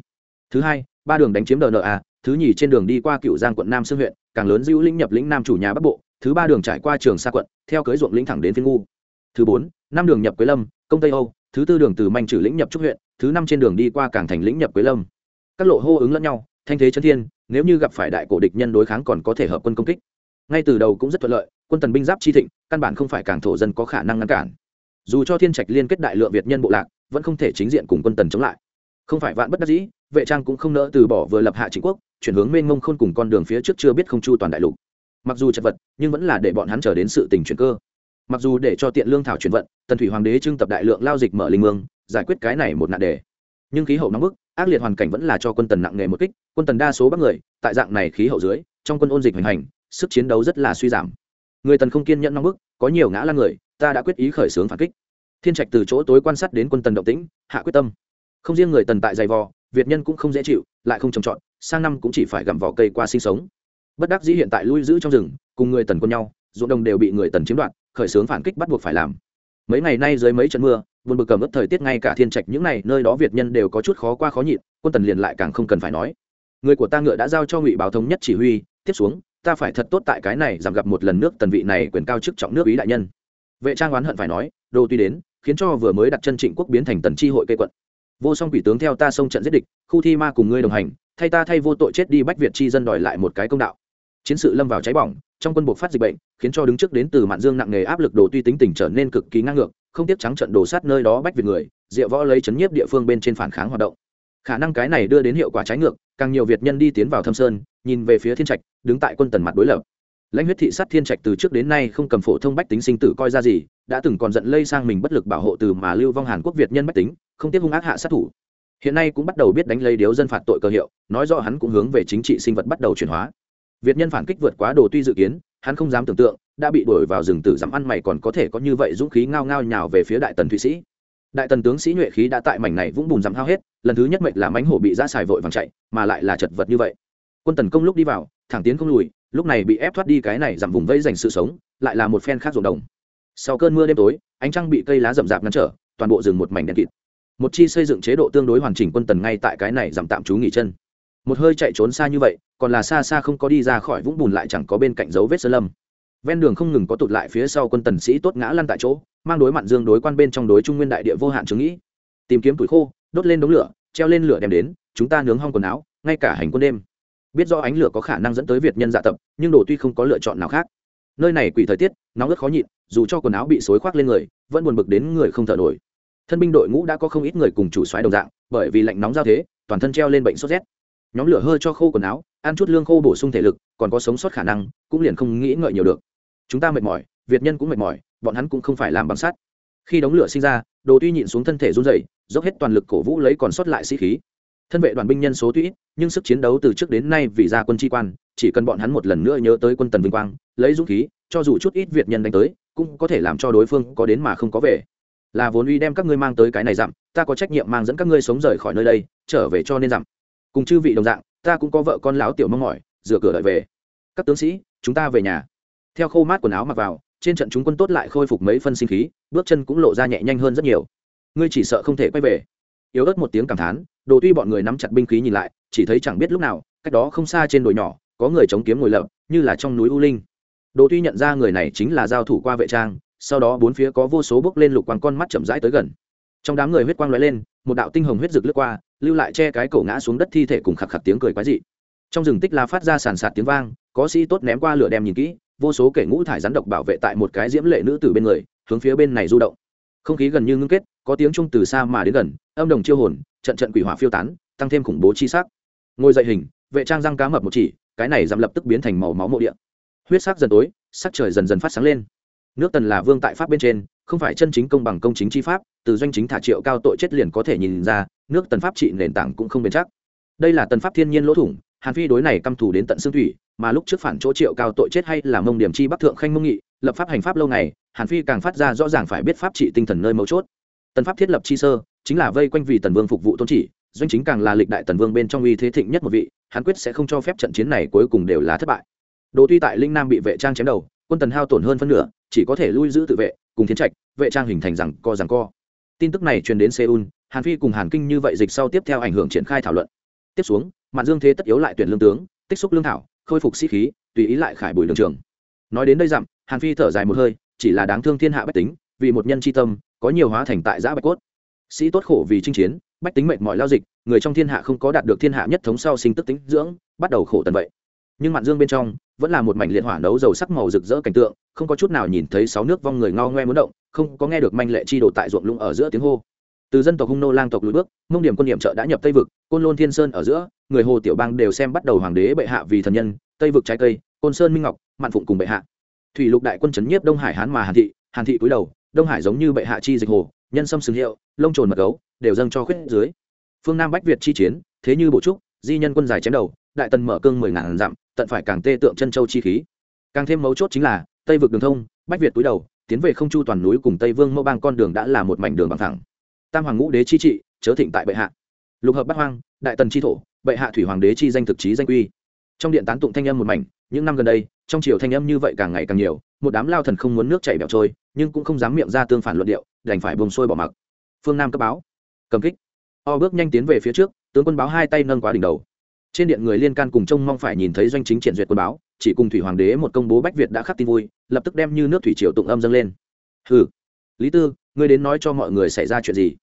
Thứ hai, ba đường đánh chiếm nợ nợ à thứ nhì trên đường đi qua cựu giang quận nam sương huyện, càng lớn dữ lĩnh nhập lĩnh nam chủ nhà bắc bộ, thứ ba đường trải qua trường sa quận, theo cưới ruộng lĩnh thẳng đến phiên ngu. Thứ bốn, năm đường nhập quế lâm, công tây âu, thứ tư đường từ manh trừ lĩnh nhập trúc huyện, thứ năm trên đường đi qua cảng thành lĩnh nhập quế lâm. Các lộ hô ứng lẫn nhau, thanh thế chân thiên, nếu như gặp phải đại cổ địch nhân đối kháng còn có thể hợp quân công kích. Ngay từ đầu cũng rất thuận lợi, quân tần binh giáp chi thịnh, căn bản không phải cảng thổ dân có khả năng ngăn cản. Dù cho thiên trạch liên kết đại lượng việt nhân bộ lạc, vẫn không thể chính diện cùng quân tần chống lại. Không phải vạn bất đắc dĩ, vệ trang cũng không nỡ từ bỏ vừa lập hạ chính quốc chuyển hướng mênh mông khôn cùng con đường phía trước chưa biết không chu toàn đại lục. Mặc dù chật vật, nhưng vẫn là để bọn hắn trở đến sự tình chuyển cơ. Mặc dù để cho tiện lương thảo chuyển vận, tần thủy hoàng đế trưng tập đại lượng lao dịch mở linh mương, giải quyết cái này một nạn đề. Nhưng khí hậu nóng bức, ác liệt hoàn cảnh vẫn là cho quân tần nặng nghề một kích, quân tần đa số bắc người, tại dạng này khí hậu dưới, trong quân ôn dịch hoành hành, sức chiến đấu rất là suy giảm. Người tần không kiên nhẫn nóng bức, có nhiều ngã lan người, ta đã quyết ý khởi xướng phản kích. Thiên trạch từ chỗ tối quan sát đến quân tần động tĩnh, hạ quyết tâm. Không riêng người tần tại dày vò, việt nhân cũng không dễ chịu, lại không trồng trọt sang năm cũng chỉ phải gặm vỏ cây qua sinh sống. Bất đắc dĩ hiện tại lui giữ trong rừng, cùng người tần quân nhau, ruộng đồng đều bị người tần chiếm đoạt, khởi xướng phản kích bắt buộc phải làm. Mấy ngày nay dưới mấy trận mưa, buồn bực cầm ướp thời tiết ngay cả thiên trạch những ngày nơi đó việt nhân đều có chút khó qua khó nhịn, quân tần liền lại càng không cần phải nói. Người của ta ngựa đã giao cho ngụy báo thống nhất chỉ huy, tiếp xuống, ta phải thật tốt tại cái này giảm gặp một lần nước tần vị này quyền cao chức trọng nước ý đại nhân. Vệ trang oán hận phải nói, đồ tuy đến, khiến cho vừa mới đặt chân trịnh quốc biến thành tần tri hội cây quận. Vô song quỷ tướng theo ta xông trận giết địch, khu thi ma cùng ngươi đồng hành thay ta thay vô tội chết đi bách việt chi dân đòi lại một cái công đạo. Chiến sự lâm vào cháy bỏng, trong quân buộc phát dịch bệnh, khiến cho đứng trước đến từ mạn dương nặng nề áp lực đồ tuy tính tình trở nên cực kỳ ngang ngược, không tiếc trắng trận đổ sát nơi đó bách việt người, diệu võ lấy chấn nhiếp địa phương bên trên phản kháng hoạt động. Khả năng cái này đưa đến hiệu quả trái ngược, càng nhiều việt nhân đi tiến vào thâm sơn, nhìn về phía thiên trạch, đứng tại quân tần mặt đối lập. Lãnh huyết thị sát thiên trạch từ trước đến nay không cầm phổ thông bách tính sinh tử coi ra gì, đã từng còn giận lây sang mình bất lực bảo hộ từ mà lưu vong hàn quốc việt nhân bách tính, không tiếp hung ác hạ sát thủ hiện nay cũng bắt đầu biết đánh lấy điếu dân phạt tội cơ hiệu, nói rõ hắn cũng hướng về chính trị sinh vật bắt đầu chuyển hóa. Việt nhân phản kích vượt quá đồ tuy dự kiến, hắn không dám tưởng tượng, đã bị đuổi vào rừng tử dám ăn mày còn có thể có như vậy dũng khí ngao ngao nhào về phía đại tần thụy sĩ. Đại tần tướng sĩ nhuệ khí đã tại mảnh này vũng bùn dám hao hết, lần thứ nhất mệnh là mánh hổ bị ra xài vội vàng chạy, mà lại là chật vật như vậy. Quân tần công lúc đi vào, thẳng tiến không lùi, lúc này bị ép thoát đi cái này giảm vùng vây dành sự sống, lại là một phen khác ruộng đồng. Sau cơn mưa đêm tối, ánh trăng bị cây lá rậm rạp ngăn trở, toàn bộ rừng một mảnh đen kịt một chi xây dựng chế độ tương đối hoàn chỉnh quân tần ngay tại cái này giảm tạm trú nghỉ chân. Một hơi chạy trốn xa như vậy, còn là xa xa không có đi ra khỏi vũng bùn lại chẳng có bên cạnh dấu vết sơn lâm. Ven đường không ngừng có tụt lại phía sau quân tần sĩ tốt ngã lăn tại chỗ, mang đối mặn dương đối quan bên trong đối trung nguyên đại địa vô hạn chứng nghĩ. Tìm kiếm tuổi khô, đốt lên đống lửa, treo lên lửa đem đến, chúng ta nướng hong quần áo, ngay cả hành quân đêm. Biết do ánh lửa có khả năng dẫn tới việt nhân dạ tập, nhưng đồ tuy không có lựa chọn nào khác. Nơi này quỷ thời tiết, nóng ướt khó nhịn, dù cho quần áo bị xối khoác lên người, vẫn buồn bực đến người không thở nổi thân binh đội ngũ đã có không ít người cùng chủ xoáy đồng dạng, bởi vì lạnh nóng giao thế, toàn thân treo lên bệnh sốt rét. Nhóm lửa hơi cho khô quần áo, ăn chút lương khô bổ sung thể lực, còn có sống sót khả năng, cũng liền không nghĩ ngợi nhiều được. Chúng ta mệt mỏi, việt nhân cũng mệt mỏi, bọn hắn cũng không phải làm bằng sắt. Khi đống lửa sinh ra, đồ tuy nhịn xuống thân thể run dày dốc hết toàn lực cổ vũ lấy còn sót lại sĩ khí. Thân vệ đoàn binh nhân số tuy ít, nhưng sức chiến đấu từ trước đến nay vì ra quân tri quan, chỉ cần bọn hắn một lần nữa nhớ tới quân tần vinh quang, lấy dũng khí, cho dù chút ít việt nhân đánh tới, cũng có thể làm cho đối phương có đến mà không có về là vốn uy đem các ngươi mang tới cái này dặm, ta có trách nhiệm mang dẫn các ngươi sống rời khỏi nơi đây, trở về cho nên dặm. Cùng chư vị đồng dạng, ta cũng có vợ con lão tiểu mong mỏi rửa cửa đợi về. Các tướng sĩ, chúng ta về nhà. Theo khô mát quần áo mặc vào, trên trận chúng quân tốt lại khôi phục mấy phân sinh khí, bước chân cũng lộ ra nhẹ nhanh hơn rất nhiều. Ngươi chỉ sợ không thể quay về. Yếu ớt một tiếng cảm thán, đồ tuy bọn người nắm chặt binh khí nhìn lại, chỉ thấy chẳng biết lúc nào, cách đó không xa trên đồi nhỏ, có người chống kiếm ngồi lợp như là trong núi u linh. Đồ tuy nhận ra người này chính là giao thủ qua vệ trang sau đó bốn phía có vô số bước lên lục quang con mắt chậm rãi tới gần. Trong đám người huyết quang lóe lên, một đạo tinh hồng huyết rực lướt qua, lưu lại che cái cổ ngã xuống đất thi thể cùng khạc khạc tiếng cười quái dị. Trong rừng tích la phát ra sàn sạt tiếng vang, có sĩ tốt ném qua lửa đem nhìn kỹ, vô số kẻ ngũ thải rắn độc bảo vệ tại một cái diễm lệ nữ tử bên người, hướng phía bên này du động. Không khí gần như ngưng kết, có tiếng trung từ xa mà đến gần, âm đồng chiêu hồn, trận trận quỷ hỏa phiêu tán, tăng thêm khủng bố chi sắc. Ngồi dậy hình, vệ trang răng cá mập một chỉ, cái này giảm lập tức biến thành màu máu mộ địa. Huyết sắc dần tối, sắc trời dần dần phát sáng lên nước tần là vương tại pháp bên trên, không phải chân chính công bằng công chính chi pháp, từ doanh chính thả triệu cao tội chết liền có thể nhìn ra, nước tần pháp trị nền tảng cũng không bền chắc. Đây là tần pháp thiên nhiên lỗ thủng, hàn phi đối này căm thù đến tận xương thủy, mà lúc trước phản chỗ triệu cao tội chết hay là mông điểm chi bắc thượng khanh mông nghị, lập pháp hành pháp lâu ngày, hàn phi càng phát ra rõ ràng phải biết pháp trị tinh thần nơi mấu chốt. Tần pháp thiết lập chi sơ, chính là vây quanh vì tần vương phục vụ tôn chỉ, doanh chính càng là lịch đại tần vương bên trong uy thế thịnh nhất một vị hàn quyết sẽ không cho phép trận chiến này cuối cùng đều là thất bại. Đồ tuy tại linh nam bị vệ trang chém đầu quân tần hao tổn hơn phân nửa, chỉ có thể lui giữ tự vệ, cùng tiến trạch, vệ trang hình thành rằng co rằng co. Tin tức này truyền đến seoul, hàn phi cùng hàn kinh như vậy dịch sau tiếp theo ảnh hưởng triển khai thảo luận. Tiếp xuống, mạn dương thế tất yếu lại tuyển lương tướng, tích xúc lương thảo, khôi phục sĩ khí, tùy ý lại khải bùi đường trường. Nói đến đây dặm, hàn phi thở dài một hơi, chỉ là đáng thương thiên hạ bách tính, vì một nhân tri tâm, có nhiều hóa thành tại giã bạch cốt. Sĩ tốt khổ vì chinh chiến, bách tính mệnh mọi lao dịch, người trong thiên hạ không có đạt được thiên hạ nhất thống sau sinh tức tính dưỡng, bắt đầu khổ tần vậy. Nhưng mạn dương bên trong vẫn là một mảnh liệt hỏa nấu dầu sắc màu rực rỡ cảnh tượng, không có chút nào nhìn thấy sáu nước vong người ngao ngoe muốn động, không có nghe được manh lệ chi đồ tại ruộng lũng ở giữa tiếng hô. Từ dân tộc hung nô lang tộc lùi bước, mông điểm quân điểm trợ đã nhập tây vực, côn lôn thiên sơn ở giữa, người hồ tiểu bang đều xem bắt đầu hoàng đế bệ hạ vì thần nhân, tây vực trái cây, côn sơn minh ngọc, mạn phụng cùng bệ hạ. Thủy lục đại quân chấn nhiếp đông hải hán mà hàn thị hàn thị cúi đầu, đông hải giống như bệ hạ chi dịch hồ, nhân sâm sừng hiệu, lông trồn mật gấu, đều dâng cho khuyết dưới. Phương nam bách việt chi chiến, thế như bộ trúc, di nhân quân giải chém đầu, đại tần mở cương mười ngàn dặm tận phải càng tê tượng chân châu chi khí. Càng thêm mấu chốt chính là, tây vực đường thông, bách việt túi đầu, tiến về không chu toàn núi cùng tây vương mẫu bang con đường đã là một mảnh đường bằng thẳng. Tam hoàng ngũ đế chi trị, chớ thịnh tại bệ hạ. Lục hợp bát hoang, đại tần chi thổ, bệ hạ thủy hoàng đế chi danh thực chí danh quy trong điện tán tụng thanh âm một mảnh, những năm gần đây, trong triều thanh âm như vậy càng ngày càng nhiều, một đám lao thần không muốn nước chảy bẹo trôi, nhưng cũng không dám miệng ra tương phản luận điệu, đành phải buông sôi bỏ mặc. Phương nam cấp báo. Cầm kích. O bước nhanh tiến về phía trước, tướng quân báo hai tay nâng quá đỉnh đầu trên điện người liên can cùng trông mong phải nhìn thấy doanh chính triển duyệt quân báo, chỉ cùng thủy hoàng đế một công bố bách việt đã khắc tin vui, lập tức đem như nước thủy triều tụng âm dâng lên. Hừ, lý tư, ngươi đến nói cho mọi người xảy ra chuyện gì?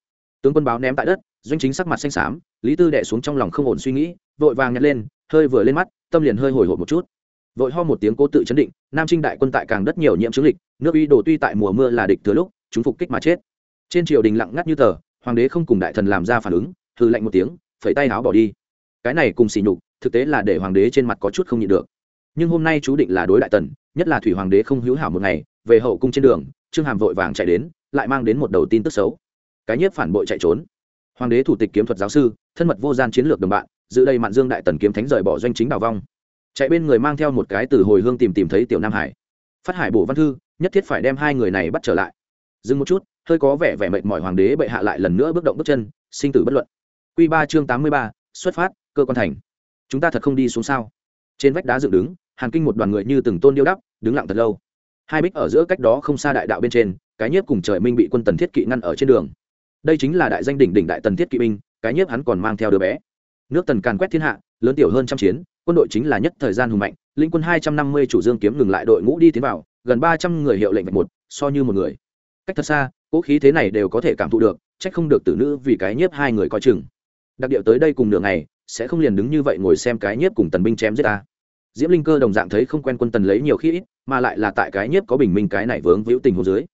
Tướng quân báo ném tại đất, doanh chính sắc mặt xanh xám, lý tư đẻ xuống trong lòng không ổn suy nghĩ, vội vàng nhặt lên, hơi vừa lên mắt, tâm liền hơi hồi hộp một chút. Vội ho một tiếng cố tự chấn định, nam trinh đại quân tại càng đất nhiều nhiễm chứng lịch, nước uy đổ tuy tại mùa mưa là địch thừa lúc, chúng phục kích mà chết. Trên triều đình lặng ngắt như tờ, hoàng đế không cùng đại thần làm ra phản ứng thư lạnh một tiếng, phẩy tay áo bỏ đi cái này cùng xỉ nhục, thực tế là để hoàng đế trên mặt có chút không nhịn được. Nhưng hôm nay chú định là đối đại tần, nhất là thủy hoàng đế không hữu hảo một ngày, về hậu cung trên đường, trương hàm vội vàng chạy đến, lại mang đến một đầu tin tức xấu. Cái nhiếp phản bội chạy trốn. Hoàng đế thủ tịch kiếm thuật giáo sư, thân mật vô gian chiến lược đồng bạn, giữ đây mạn dương đại tần kiếm thánh rời bỏ doanh chính đào vong. Chạy bên người mang theo một cái từ hồi hương tìm tìm thấy tiểu nam hải. Phát hải bổ văn thư, nhất thiết phải đem hai người này bắt trở lại. Dừng một chút, hơi có vẻ vẻ mệt mỏi hoàng đế bệ hạ lại lần nữa bước động bước chân, sinh tử bất luận. Q ba chương tám mươi ba, xuất phát cơ quan thành. Chúng ta thật không đi xuống sao? Trên vách đá dựng đứng, hàn kinh một đoàn người như từng tôn điêu đắp, đứng lặng thật lâu. Hai bích ở giữa cách đó không xa đại đạo bên trên, cái nhiếp cùng trời minh bị quân tần thiết kỵ ngăn ở trên đường. Đây chính là đại danh đỉnh đỉnh đại tần thiết kỵ binh, cái nhiếp hắn còn mang theo đứa bé. Nước tần càn quét thiên hạ, lớn tiểu hơn trăm chiến, quân đội chính là nhất thời gian hùng mạnh, linh quân hai trăm năm mươi chủ dương kiếm ngừng lại đội ngũ đi tiến vào, gần ba trăm người hiệu lệnh vạch một, so như một người. Cách thật xa cỗ khí thế này đều có thể cảm thụ được trách không được tử nữ vì cái nhiếp hai người coi chừng. Đặc điệu tới đây cùng nửa ngày sẽ không liền đứng như vậy ngồi xem cái nhiếp cùng tần binh chém giết ta. Diễm linh cơ đồng dạng thấy không quen quân tần lấy nhiều khi ít, mà lại là tại cái nhiếp có bình minh cái này vướng víu tình hồ dưới.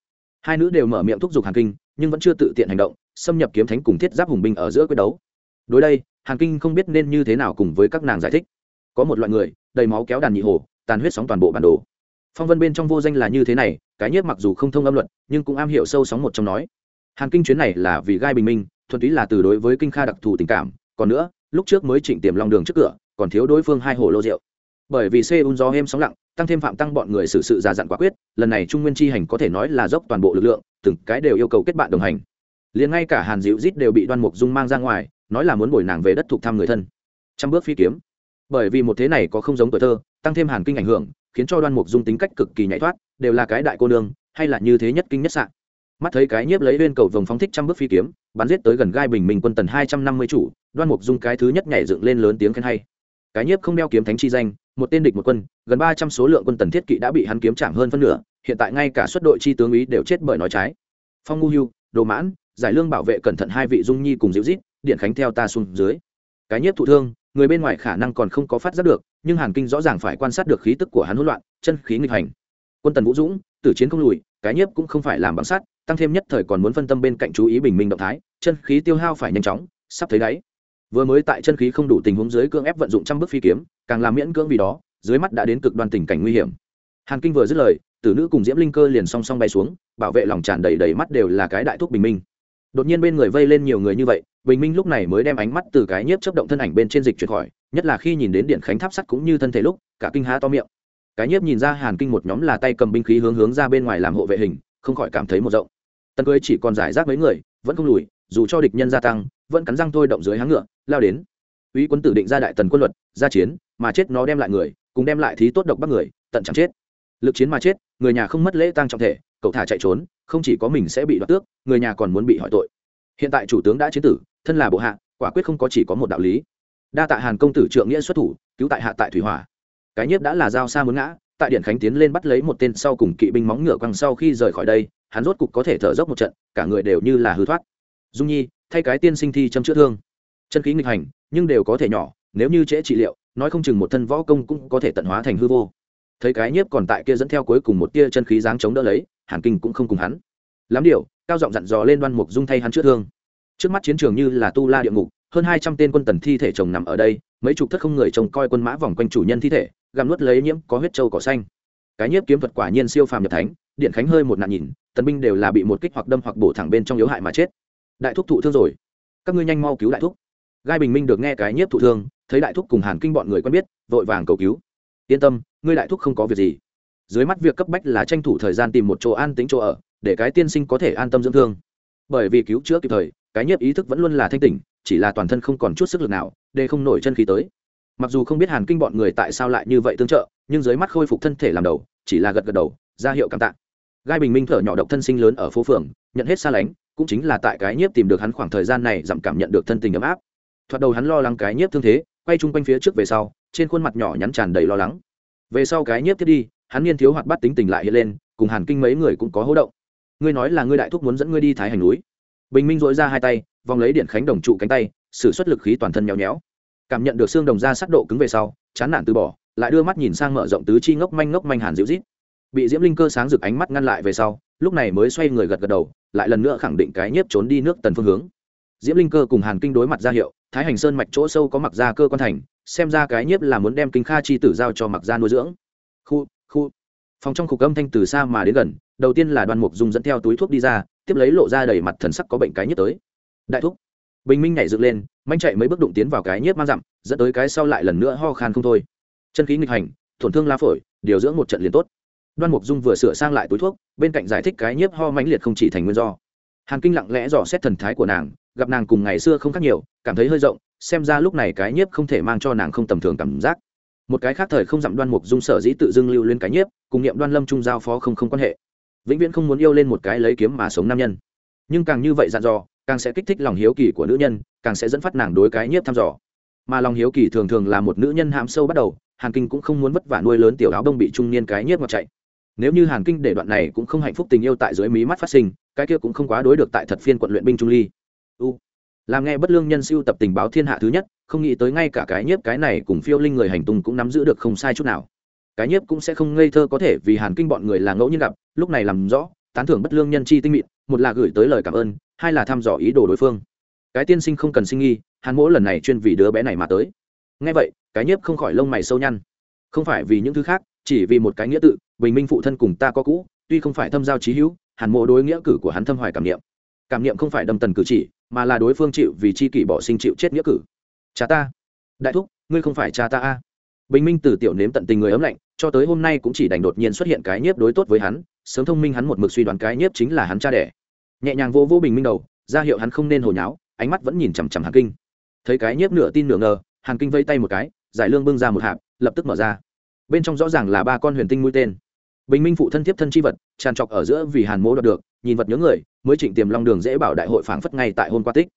Hai nữ đều mở miệng thúc giục hàn kinh, nhưng vẫn chưa tự tiện hành động, xâm nhập kiếm thánh cùng thiết giáp hùng binh ở giữa quyết đấu. Đối đây, hàn kinh không biết nên như thế nào cùng với các nàng giải thích. Có một loại người, đầy máu kéo đàn nhị hồ tàn huyết sóng toàn bộ bản đồ. Phong vân bên trong vô danh là như thế này, cái nhiếp mặc dù không thông âm luận nhưng cũng am hiểu sâu sóng một trong nói. Hàn kinh chuyến này là vì gai bình minh, thuần túy là từ đối với kinh kha đặc thù tình cảm, còn nữa lúc trước mới chỉnh tiềm long đường trước cửa, còn thiếu đối phương hai hồ lô rượu. Bởi vì seoul gió êm sóng lặng, tăng thêm phạm tăng bọn người xử sự già dặn quả quyết, lần này trung nguyên chi hành có thể nói là dốc toàn bộ lực lượng, từng cái đều yêu cầu kết bạn đồng hành. Liền ngay cả hàn dịu rít đều bị đoan mục dung mang ra ngoài, nói là muốn bồi nàng về đất thuộc thăm người thân. Trăm bước phi kiếm. Bởi vì một thế này có không giống tuổi thơ, tăng thêm hàn kinh ảnh hưởng, khiến cho đoan mục dung tính cách cực kỳ nhảy thoát, đều là cái đại cô nương, hay là như thế nhất kinh nhất sạn mắt thấy cái nhiếp lấy lên cầu vồng phóng thích trăm bước phi kiếm, bắn giết tới gần gai bình minh quân tần hai trăm năm mươi chủ, đoan mục dung cái thứ nhất nhảy dựng lên lớn tiếng khen hay. Cái nhiếp không đeo kiếm thánh chi danh, một tên địch một quân, gần ba trăm số lượng quân tần thiết kỵ đã bị hắn kiếm chạm hơn phân nửa, hiện tại ngay cả suất đội chi tướng ý đều chết bởi nói trái. Phong ngu hưu, đồ mãn, giải lương bảo vệ cẩn thận hai vị dung nhi cùng diễu rít điện khánh theo ta xuống dưới. Cái nhiếp thụ thương, người bên ngoài khả năng còn không có phát giác được, nhưng hàn kinh rõ ràng phải quan sát được khí tức của hắn hỗn loạn, chân khí nghịch hành. Quân tần vũ dũng, tử chiến không lùi, cái nhiếp cũng không phải làm bằng sát tăng thêm nhất thời còn muốn phân tâm bên cạnh chú ý bình minh động thái, chân khí tiêu hao phải nhanh chóng, sắp thấy đáy. Vừa mới tại chân khí không đủ tình huống dưới cưỡng ép vận dụng trăm bước phi kiếm, càng làm miễn cưỡng vì đó, dưới mắt đã đến cực đoan tình cảnh nguy hiểm. Hàn kinh vừa dứt lời, tử nữ cùng diễm linh cơ liền song song bay xuống, bảo vệ lòng tràn đầy đầy mắt đều là cái đại thuốc bình minh. Đột nhiên bên người vây lên nhiều người như vậy, bình minh lúc này mới đem ánh mắt từ cái nhiếp chấp động thân ảnh bên trên dịch chuyển khỏi, nhất là khi nhìn đến điện khánh tháp sắt cũng như thân thể lúc, cả kinh há to miệng. Cái nhiếp nhìn ra hàn kinh một nhóm là tay cầm binh khí hướng hướng ra bên ngoài làm hộ vệ hình không khỏi cảm thấy một rộng. Tần cưới chỉ còn giải rác mấy người, vẫn không lùi, dù cho địch nhân gia tăng, vẫn cắn răng thôi động dưới háng ngựa, lao đến. Uy quân tử định ra đại tần quân luật, ra chiến, mà chết nó đem lại người, cùng đem lại thí tốt độc bắt người, tận chẳng chết. Lực chiến mà chết, người nhà không mất lễ tăng trọng thể, cậu thả chạy trốn, không chỉ có mình sẽ bị đoạt tước, người nhà còn muốn bị hỏi tội. Hiện tại chủ tướng đã chiến tử, thân là bộ hạ, quả quyết không có chỉ có một đạo lý. Đa tạ hàn công tử trượng nghĩa xuất thủ, cứu tại hạ tại thủy hỏa. Cái nhiếp đã là giao xa muốn ngã tại điện khánh tiến lên bắt lấy một tên sau cùng kỵ binh móng ngựa quăng sau khi rời khỏi đây, hắn rốt cục có thể thở dốc một trận, cả người đều như là hư thoát. Dung nhi, thay cái tiên sinh thi châm chữa thương. Chân khí nghịch hành, nhưng đều có thể nhỏ, nếu như trễ trị liệu, nói không chừng một thân võ công cũng có thể tận hóa thành hư vô. Thấy cái nhiếp còn tại kia dẫn theo cuối cùng một tia chân khí dáng chống đỡ lấy, hàn kinh cũng không cùng hắn. Lắm điều, cao giọng dặn dò lên đoan mục dung thay hắn chữa thương. Trước mắt chiến trường như là tu la địa ngục, hơn hai trăm tên quân tần thi thể chồng nằm ở đây mấy chục thất không người trông coi quân mã vòng quanh chủ nhân thi thể, gặm nuốt lấy nhiễm có huyết trâu cỏ xanh. Cái nhiếp kiếm thuật quả nhiên siêu phàm nhập thánh, điện khánh hơi một nạn nhìn, tần binh đều là bị một kích hoặc đâm hoặc bổ thẳng bên trong yếu hại mà chết. Đại thúc thụ thương rồi. Các ngươi nhanh mau cứu đại thúc. Gai bình minh được nghe cái nhiếp thụ thương, thấy đại thúc cùng hàn kinh bọn người quen biết, vội vàng cầu cứu. Yên tâm, ngươi đại thúc không có việc gì. Dưới mắt việc cấp bách là tranh thủ thời gian tìm một chỗ an tính chỗ ở, để cái tiên sinh có thể an tâm dưỡng thương. Bởi vì cứu chữa kịp thời, cái nhiếp ý thức vẫn luôn là thanh tỉnh chỉ là toàn thân không còn chút sức lực nào, để không nổi chân khí tới. Mặc dù không biết hàn kinh bọn người tại sao lại như vậy tương trợ, nhưng dưới mắt khôi phục thân thể làm đầu, chỉ là gật gật đầu, ra hiệu cảm tạ. Gai bình minh thở nhỏ độc thân sinh lớn ở phố phường, nhận hết xa lánh, cũng chính là tại cái nhiếp tìm được hắn khoảng thời gian này giảm cảm nhận được thân tình ấm áp. Thoạt đầu hắn lo lắng cái nhiếp thương thế, quay chung quanh phía trước về sau, trên khuôn mặt nhỏ nhắn tràn đầy lo lắng. Về sau cái nhiếp thiết đi, hắn niên thiếu hoạt bắt tính tình lại hiện lên, cùng hàn kinh mấy người cũng có hỗ động. Ngươi nói là ngươi đại thúc muốn dẫn ngươi đi thái hành núi. Bình minh dội ra hai tay vòng lấy điện khánh đồng trụ cánh tay, sử xuất lực khí toàn thân nhéo nhéo. Cảm nhận được xương đồng ra sắc độ cứng về sau, chán nản từ bỏ, lại đưa mắt nhìn sang mở rộng tứ chi ngốc manh ngốc manh hàn dịu rít bị diễm linh cơ sáng rực ánh mắt ngăn lại về sau, lúc này mới xoay người gật gật đầu, lại lần nữa khẳng định cái nhiếp trốn đi nước tần phương hướng. Diễm linh cơ cùng hàn kinh đối mặt ra hiệu, thái hành sơn mạch chỗ sâu có mặc ra cơ quan thành, xem ra cái nhiếp là muốn đem kinh kha chi tử giao cho mặc ra nuôi dưỡng. Khu khu. Phòng trong khục âm thanh từ xa mà đến gần, đầu tiên là đoàn mục dùng dẫn theo túi thuốc đi ra, tiếp lấy lộ ra đầy mặt thần sắc có bệnh cái nhiếp tới đại thúc. Bình minh nhảy dựng lên, manh chạy mấy bước đụng tiến vào cái nhiếp mang dặm, dẫn tới cái sau lại lần nữa ho khan không thôi. Chân khí nghịch hành tổn thương la phổi, điều dưỡng một trận liền tốt. Đoan mục dung vừa sửa sang lại túi thuốc, bên cạnh giải thích cái nhiếp ho mãnh liệt không chỉ thành nguyên do. Hàn kinh lặng lẽ dò xét thần thái của nàng, gặp nàng cùng ngày xưa không khác nhiều, cảm thấy hơi rộng, xem ra lúc này cái nhiếp không thể mang cho nàng không tầm thường cảm giác. Một cái khác thời không dặm đoan mục dung sở dĩ tự dưng lưu lên cái nhiếp, cùng niệm đoan lâm trung giao phó không không quan hệ. Vĩnh viễn không muốn yêu lên một cái lấy kiếm mà sống nam nhân. Nhưng càng như vậy dặn dò càng sẽ kích thích lòng hiếu kỳ của nữ nhân, càng sẽ dẫn phát nàng đối cái nhiếp thăm dò. Mà lòng hiếu kỳ thường thường là một nữ nhân hãm sâu bắt đầu, hàn kinh cũng không muốn vất vả nuôi lớn tiểu áo đông bị trung niên cái nhiếp ngọt chạy. Nếu như hàn kinh để đoạn này cũng không hạnh phúc tình yêu tại dưới mí mắt phát sinh, cái kia cũng không quá đối được tại thật phiên quận luyện binh trung ly. U. Làm nghe bất lương nhân siêu tập tình báo thiên hạ thứ nhất, không nghĩ tới ngay cả cái nhiếp cái này cùng phiêu linh người hành tung cũng nắm giữ được không sai chút nào. Cái nhiếp cũng sẽ không ngây thơ có thể vì hàn kinh bọn người là ngẫu nhiên gặp, lúc này làm rõ, tán thưởng bất lương nhân chi tinh mịn, một là gửi tới lời cảm ơn hai là thăm dò ý đồ đối phương. Cái tiên sinh không cần sinh nghi hàn mỗi lần này chuyên vì đứa bé này mà tới. Ngay vậy, cái nhiếp không khỏi lông mày sâu nhăn. Không phải vì những thứ khác, chỉ vì một cái nghĩa tự, bình minh phụ thân cùng ta có cũ, tuy không phải thâm giao trí hữu hàn mộ đối nghĩa cử của hắn thâm hoài cảm niệm. Cảm niệm không phải đâm tần cử chỉ, mà là đối phương chịu vì chi kỷ bỏ sinh chịu chết nghĩa cử. Cha ta. Đại thúc, ngươi không phải cha ta a. Bình minh từ tiểu nếm tận tình người ấm lạnh, cho tới hôm nay cũng chỉ đành đột nhiên xuất hiện cái nhiếp đối tốt với hắn, sớm thông minh hắn một mực suy đoán cái nhiếp chính là hắn cha đẻ nhẹ nhàng vô vô bình minh đầu, ra hiệu hắn không nên hồi nháo, ánh mắt vẫn nhìn chằm chằm hàn kinh. Thấy cái nhiếp nửa tin nửa ngờ, hàn kinh vây tay một cái, giải lương bưng ra một hạp, lập tức mở ra. Bên trong rõ ràng là ba con huyền tinh mũi tên. Bình minh phụ thân tiếp thân chi vật, tràn trọc ở giữa vì hàn mỗ đoạt được, nhìn vật nhớ người, mới trịnh tiềm long đường dễ bảo đại hội phảng phất ngay tại hôn qua tích.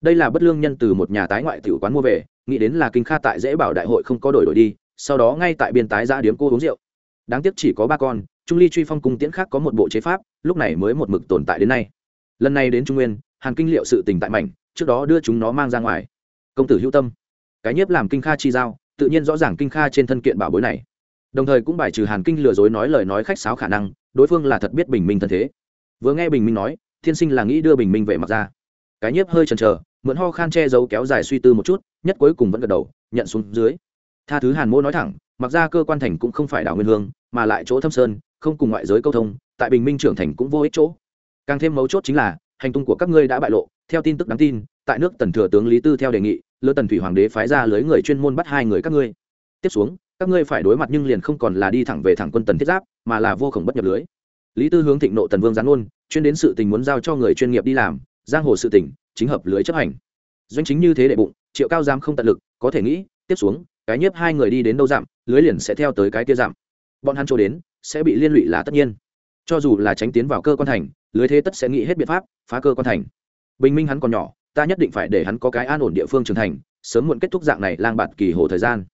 Đây là bất lương nhân từ một nhà tái ngoại tiểu quán mua về, nghĩ đến là kinh kha tại dễ bảo đại hội không có đổi đổi đi, sau đó ngay tại biên tái ra điếm cô uống rượu. Đáng tiếc chỉ có ba con, trung ly truy phong cung tiễn khác có một bộ chế pháp, lúc này mới một mực tồn tại đến nay lần này đến trung nguyên, hàn kinh liệu sự tình tại mảnh, trước đó đưa chúng nó mang ra ngoài. Công tử hữu tâm. Cái nhiếp làm kinh kha chi giao, tự nhiên rõ ràng kinh kha trên thân kiện bảo bối này. Đồng thời cũng bài trừ hàn kinh lừa dối nói lời nói khách sáo khả năng, đối phương là thật biết bình minh thân thế. Vừa nghe bình minh nói, thiên sinh là nghĩ đưa bình minh về mặt ra. Cái nhiếp hơi chần chờ, mượn ho khan che giấu kéo dài suy tư một chút, nhất cuối cùng vẫn gật đầu, nhận xuống dưới. Tha thứ hàn mô nói thẳng, mặc ra cơ quan thành cũng không phải đảo nguyên hương, mà lại chỗ thâm sơn, không cùng ngoại giới câu thông, tại bình minh trưởng thành cũng vô ích chỗ càng thêm mấu chốt chính là, hành tung của các ngươi đã bại lộ. Theo tin tức đáng tin, tại nước tần thừa tướng lý tư theo đề nghị, lữ tần thủy hoàng đế phái ra lưới người chuyên môn bắt hai người các ngươi. Tiếp xuống, các ngươi phải đối mặt nhưng liền không còn là đi thẳng về thẳng quân tần thiết giáp, mà là vô khổng bất nhập lưới. Lý tư hướng thịnh nộ tần vương gián ôn chuyên đến sự tình muốn giao cho người chuyên nghiệp đi làm, giang hồ sự tình, chính hợp lưới chấp hành. Doanh chính như thế đệ bụng, triệu cao giam không tận lực, có thể nghĩ, tiếp xuống, cái nhiếp hai người đi đến đâu giảm lưới liền sẽ theo tới cái kia giảm bọn hắn chỗ đến, sẽ bị liên lụy là tất nhiên cho dù là tránh tiến vào cơ quan thành, lưới thế tất sẽ nghĩ hết biện pháp, phá cơ quan thành. Bình minh hắn còn nhỏ, ta nhất định phải để hắn có cái an ổn địa phương trưởng thành, sớm muộn kết thúc dạng này lang bạt kỳ hồ thời gian.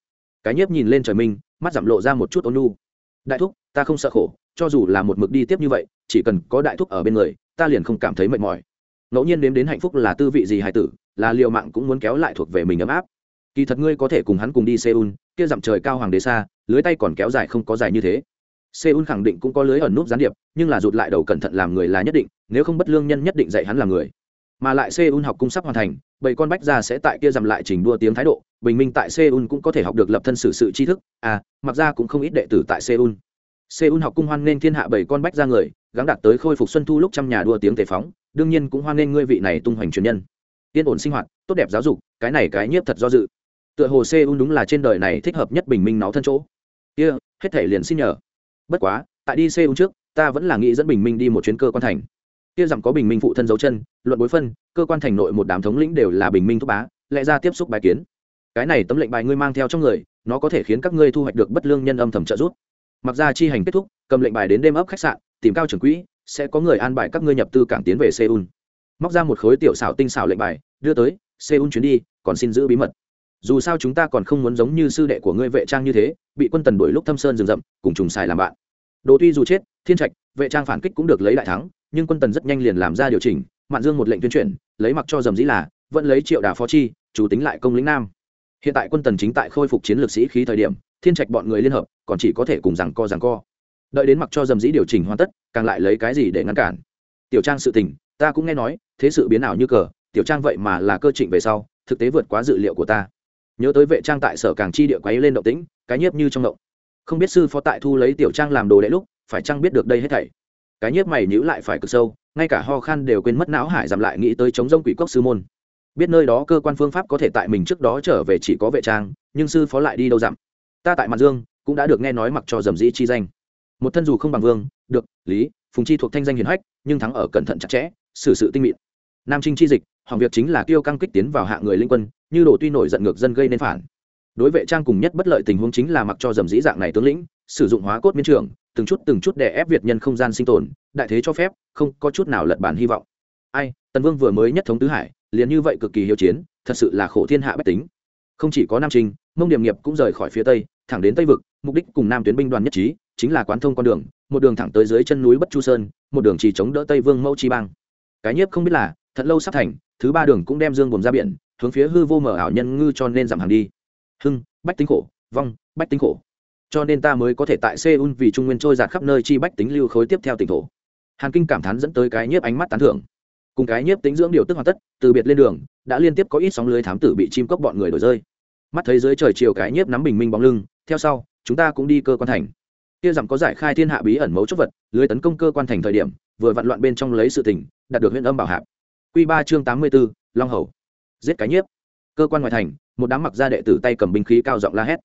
Cái nhiếp nhìn lên trời minh, mắt giảm lộ ra một chút ôn nu đại thúc, ta không sợ khổ, cho dù là một mực đi tiếp như vậy, chỉ cần có đại thúc ở bên người, ta liền không cảm thấy mệt mỏi. Ngẫu nhiên đếm đến hạnh phúc là tư vị gì hài tử, là liều mạng cũng muốn kéo lại thuộc về mình ấm áp. Kỳ thật ngươi có thể cùng hắn cùng đi seoul, kia dặm trời cao hoàng đế xa, lưới tay còn kéo dài không có dài như thế seoul khẳng định cũng có lưới ẩn núp gián điệp, nhưng là rụt lại đầu cẩn thận làm người là nhất định, nếu không bất lương nhân nhất định dạy hắn làm người. Mà lại seoul học cung sắp hoàn thành, bảy con bách gia sẽ tại kia dằm lại trình đua tiếng thái độ, bình minh tại seoul cũng có thể học được lập thân xử sự tri thức à mặc ra cũng không ít đệ tử tại seoul. Seoul học cung hoan nghênh thiên hạ bảy con bách gia người, gắng đạt tới khôi phục xuân thu lúc trăm nhà đua tiếng tề phóng, đương nhiên cũng hoan nghênh ngươi vị này tung hoành truyền nhân. Yên ổn sinh hoạt, tốt đẹp giáo dục, cái này cái nhiếp thật do dự. Tựa hồ seoul đúng là trên đời này thích hợp nhất bình minh náo thân chỗ. Kia, hết thể liền xin nhờ bất quá, tại đi seoul trước, ta vẫn là nghĩ dẫn bình minh đi một chuyến cơ quan thành. Kia rằng có bình minh phụ thân dấu chân, luận bối phân, cơ quan thành nội một đám thống lĩnh đều là bình minh thúc bá, lẽ ra tiếp xúc bài kiến. Cái này tấm lệnh bài ngươi mang theo trong người, nó có thể khiến các ngươi thu hoạch được bất lương nhân âm thầm trợ giúp. Mặc ra chi hành kết thúc, cầm lệnh bài đến đêm ấp khách sạn, tìm cao trưởng quỹ, sẽ có người an bài các ngươi nhập tư cảng tiến về seoul. Móc ra một khối tiểu xảo tinh xảo lệnh bài, đưa tới, seoul chuyến đi, còn xin giữ bí mật dù sao chúng ta còn không muốn giống như sư đệ của ngươi vệ trang như thế, bị quân tần đuổi lúc thâm sơn rừng rậm, cùng trùng xài làm bạn. Đồ tuy dù chết, thiên trạch, vệ trang phản kích cũng được lấy đại thắng, nhưng quân tần rất nhanh liền làm ra điều chỉnh, mạn dương một lệnh tuyên truyền, lấy mặc cho dầm dĩ là, vẫn lấy triệu đà phó chi, chủ tính lại công lĩnh nam. Hiện tại quân tần chính tại khôi phục chiến lược sĩ khí thời điểm, thiên trạch bọn người liên hợp, còn chỉ có thể cùng rằng co rằng co. Đợi đến mặc cho dầm dĩ điều chỉnh hoàn tất, càng lại lấy cái gì để ngăn cản? Tiểu trang sự tình, ta cũng nghe nói, thế sự biến ảo như cờ, tiểu trang vậy mà là cơ trịnh về sau, thực tế vượt quá dự liệu của ta nhớ tới vệ trang tại sở càng chi địa quấy lên động tĩnh, cái nhiếp như trong động. Không biết sư phó tại thu lấy tiểu trang làm đồ đệ lúc, phải trang biết được đây hết thảy? Cái nhiếp mày nhữ lại phải cực sâu, ngay cả ho khan đều quên mất não hải giảm lại nghĩ tới chống rông quỷ cốc sư môn. Biết nơi đó cơ quan phương pháp có thể tại mình trước đó trở về chỉ có vệ trang, nhưng sư phó lại đi đâu dặm? Ta tại mặt dương, cũng đã được nghe nói mặc cho dầm dĩ chi danh. Một thân dù không bằng vương, được, lý, phùng chi thuộc thanh danh hiền hách, nhưng thắng ở cẩn thận chặt chẽ, xử sự tinh mịn. Nam trinh chi dịch hỏng việc chính là tiêu căng kích tiến vào hạ người linh quân, như đồ tuy nổi giận ngược dân gây nên phản. Đối vệ trang cùng nhất bất lợi tình huống chính là mặc cho dầm dĩ dạng này tướng lĩnh, sử dụng hóa cốt miến trường, từng chút từng chút để ép việt nhân không gian sinh tồn, đại thế cho phép, không có chút nào lật bản hy vọng. Ai, tần vương vừa mới nhất thống tứ hải, liền như vậy cực kỳ hiếu chiến, thật sự là khổ thiên hạ bách tính. Không chỉ có nam trinh, mông điểm nghiệp cũng rời khỏi phía tây, thẳng đến tây vực, mục đích cùng nam tuyến binh đoàn nhất trí, chính là quán thông con đường, một đường thẳng tới dưới chân núi bất chu sơn, một đường chỉ chống đỡ tây vương mẫu chi bang. Cái nhiếp không biết là thật lâu sắp thành, thứ ba đường cũng đem dương buồn ra biển, hướng phía hư vô mở ảo nhân ngư cho nên giảm hàng đi. Hưng, bách tính khổ, vong, bách tính khổ. Cho nên ta mới có thể tại seoul vì trung nguyên trôi giạt khắp nơi chi bách tính lưu khối tiếp theo tỉnh thổ. Hàn kinh cảm thán dẫn tới cái nhiếp ánh mắt tán thưởng. Cùng cái nhiếp tính dưỡng điều tức hoàn tất, từ biệt lên đường, đã liên tiếp có ít sóng lưới thám tử bị chim cốc bọn người đổi rơi. Mắt thấy dưới trời chiều cái nhiếp nắm bình minh bóng lưng, theo sau, chúng ta cũng đi cơ quan thành. Kia rằng có giải khai thiên hạ bí ẩn mấu chốt vật, lưới tấn công cơ quan thành thời điểm, vừa vặn loạn bên trong lấy sự tỉnh đạt được huyện âm bảo hạp. Quy ba chương tám mươi b ố long hầu. Giết cái nhiếp. Cơ quan ngoại thành, một đám mặc gia đệ tử tay cầm binh khí cao giọng la hét.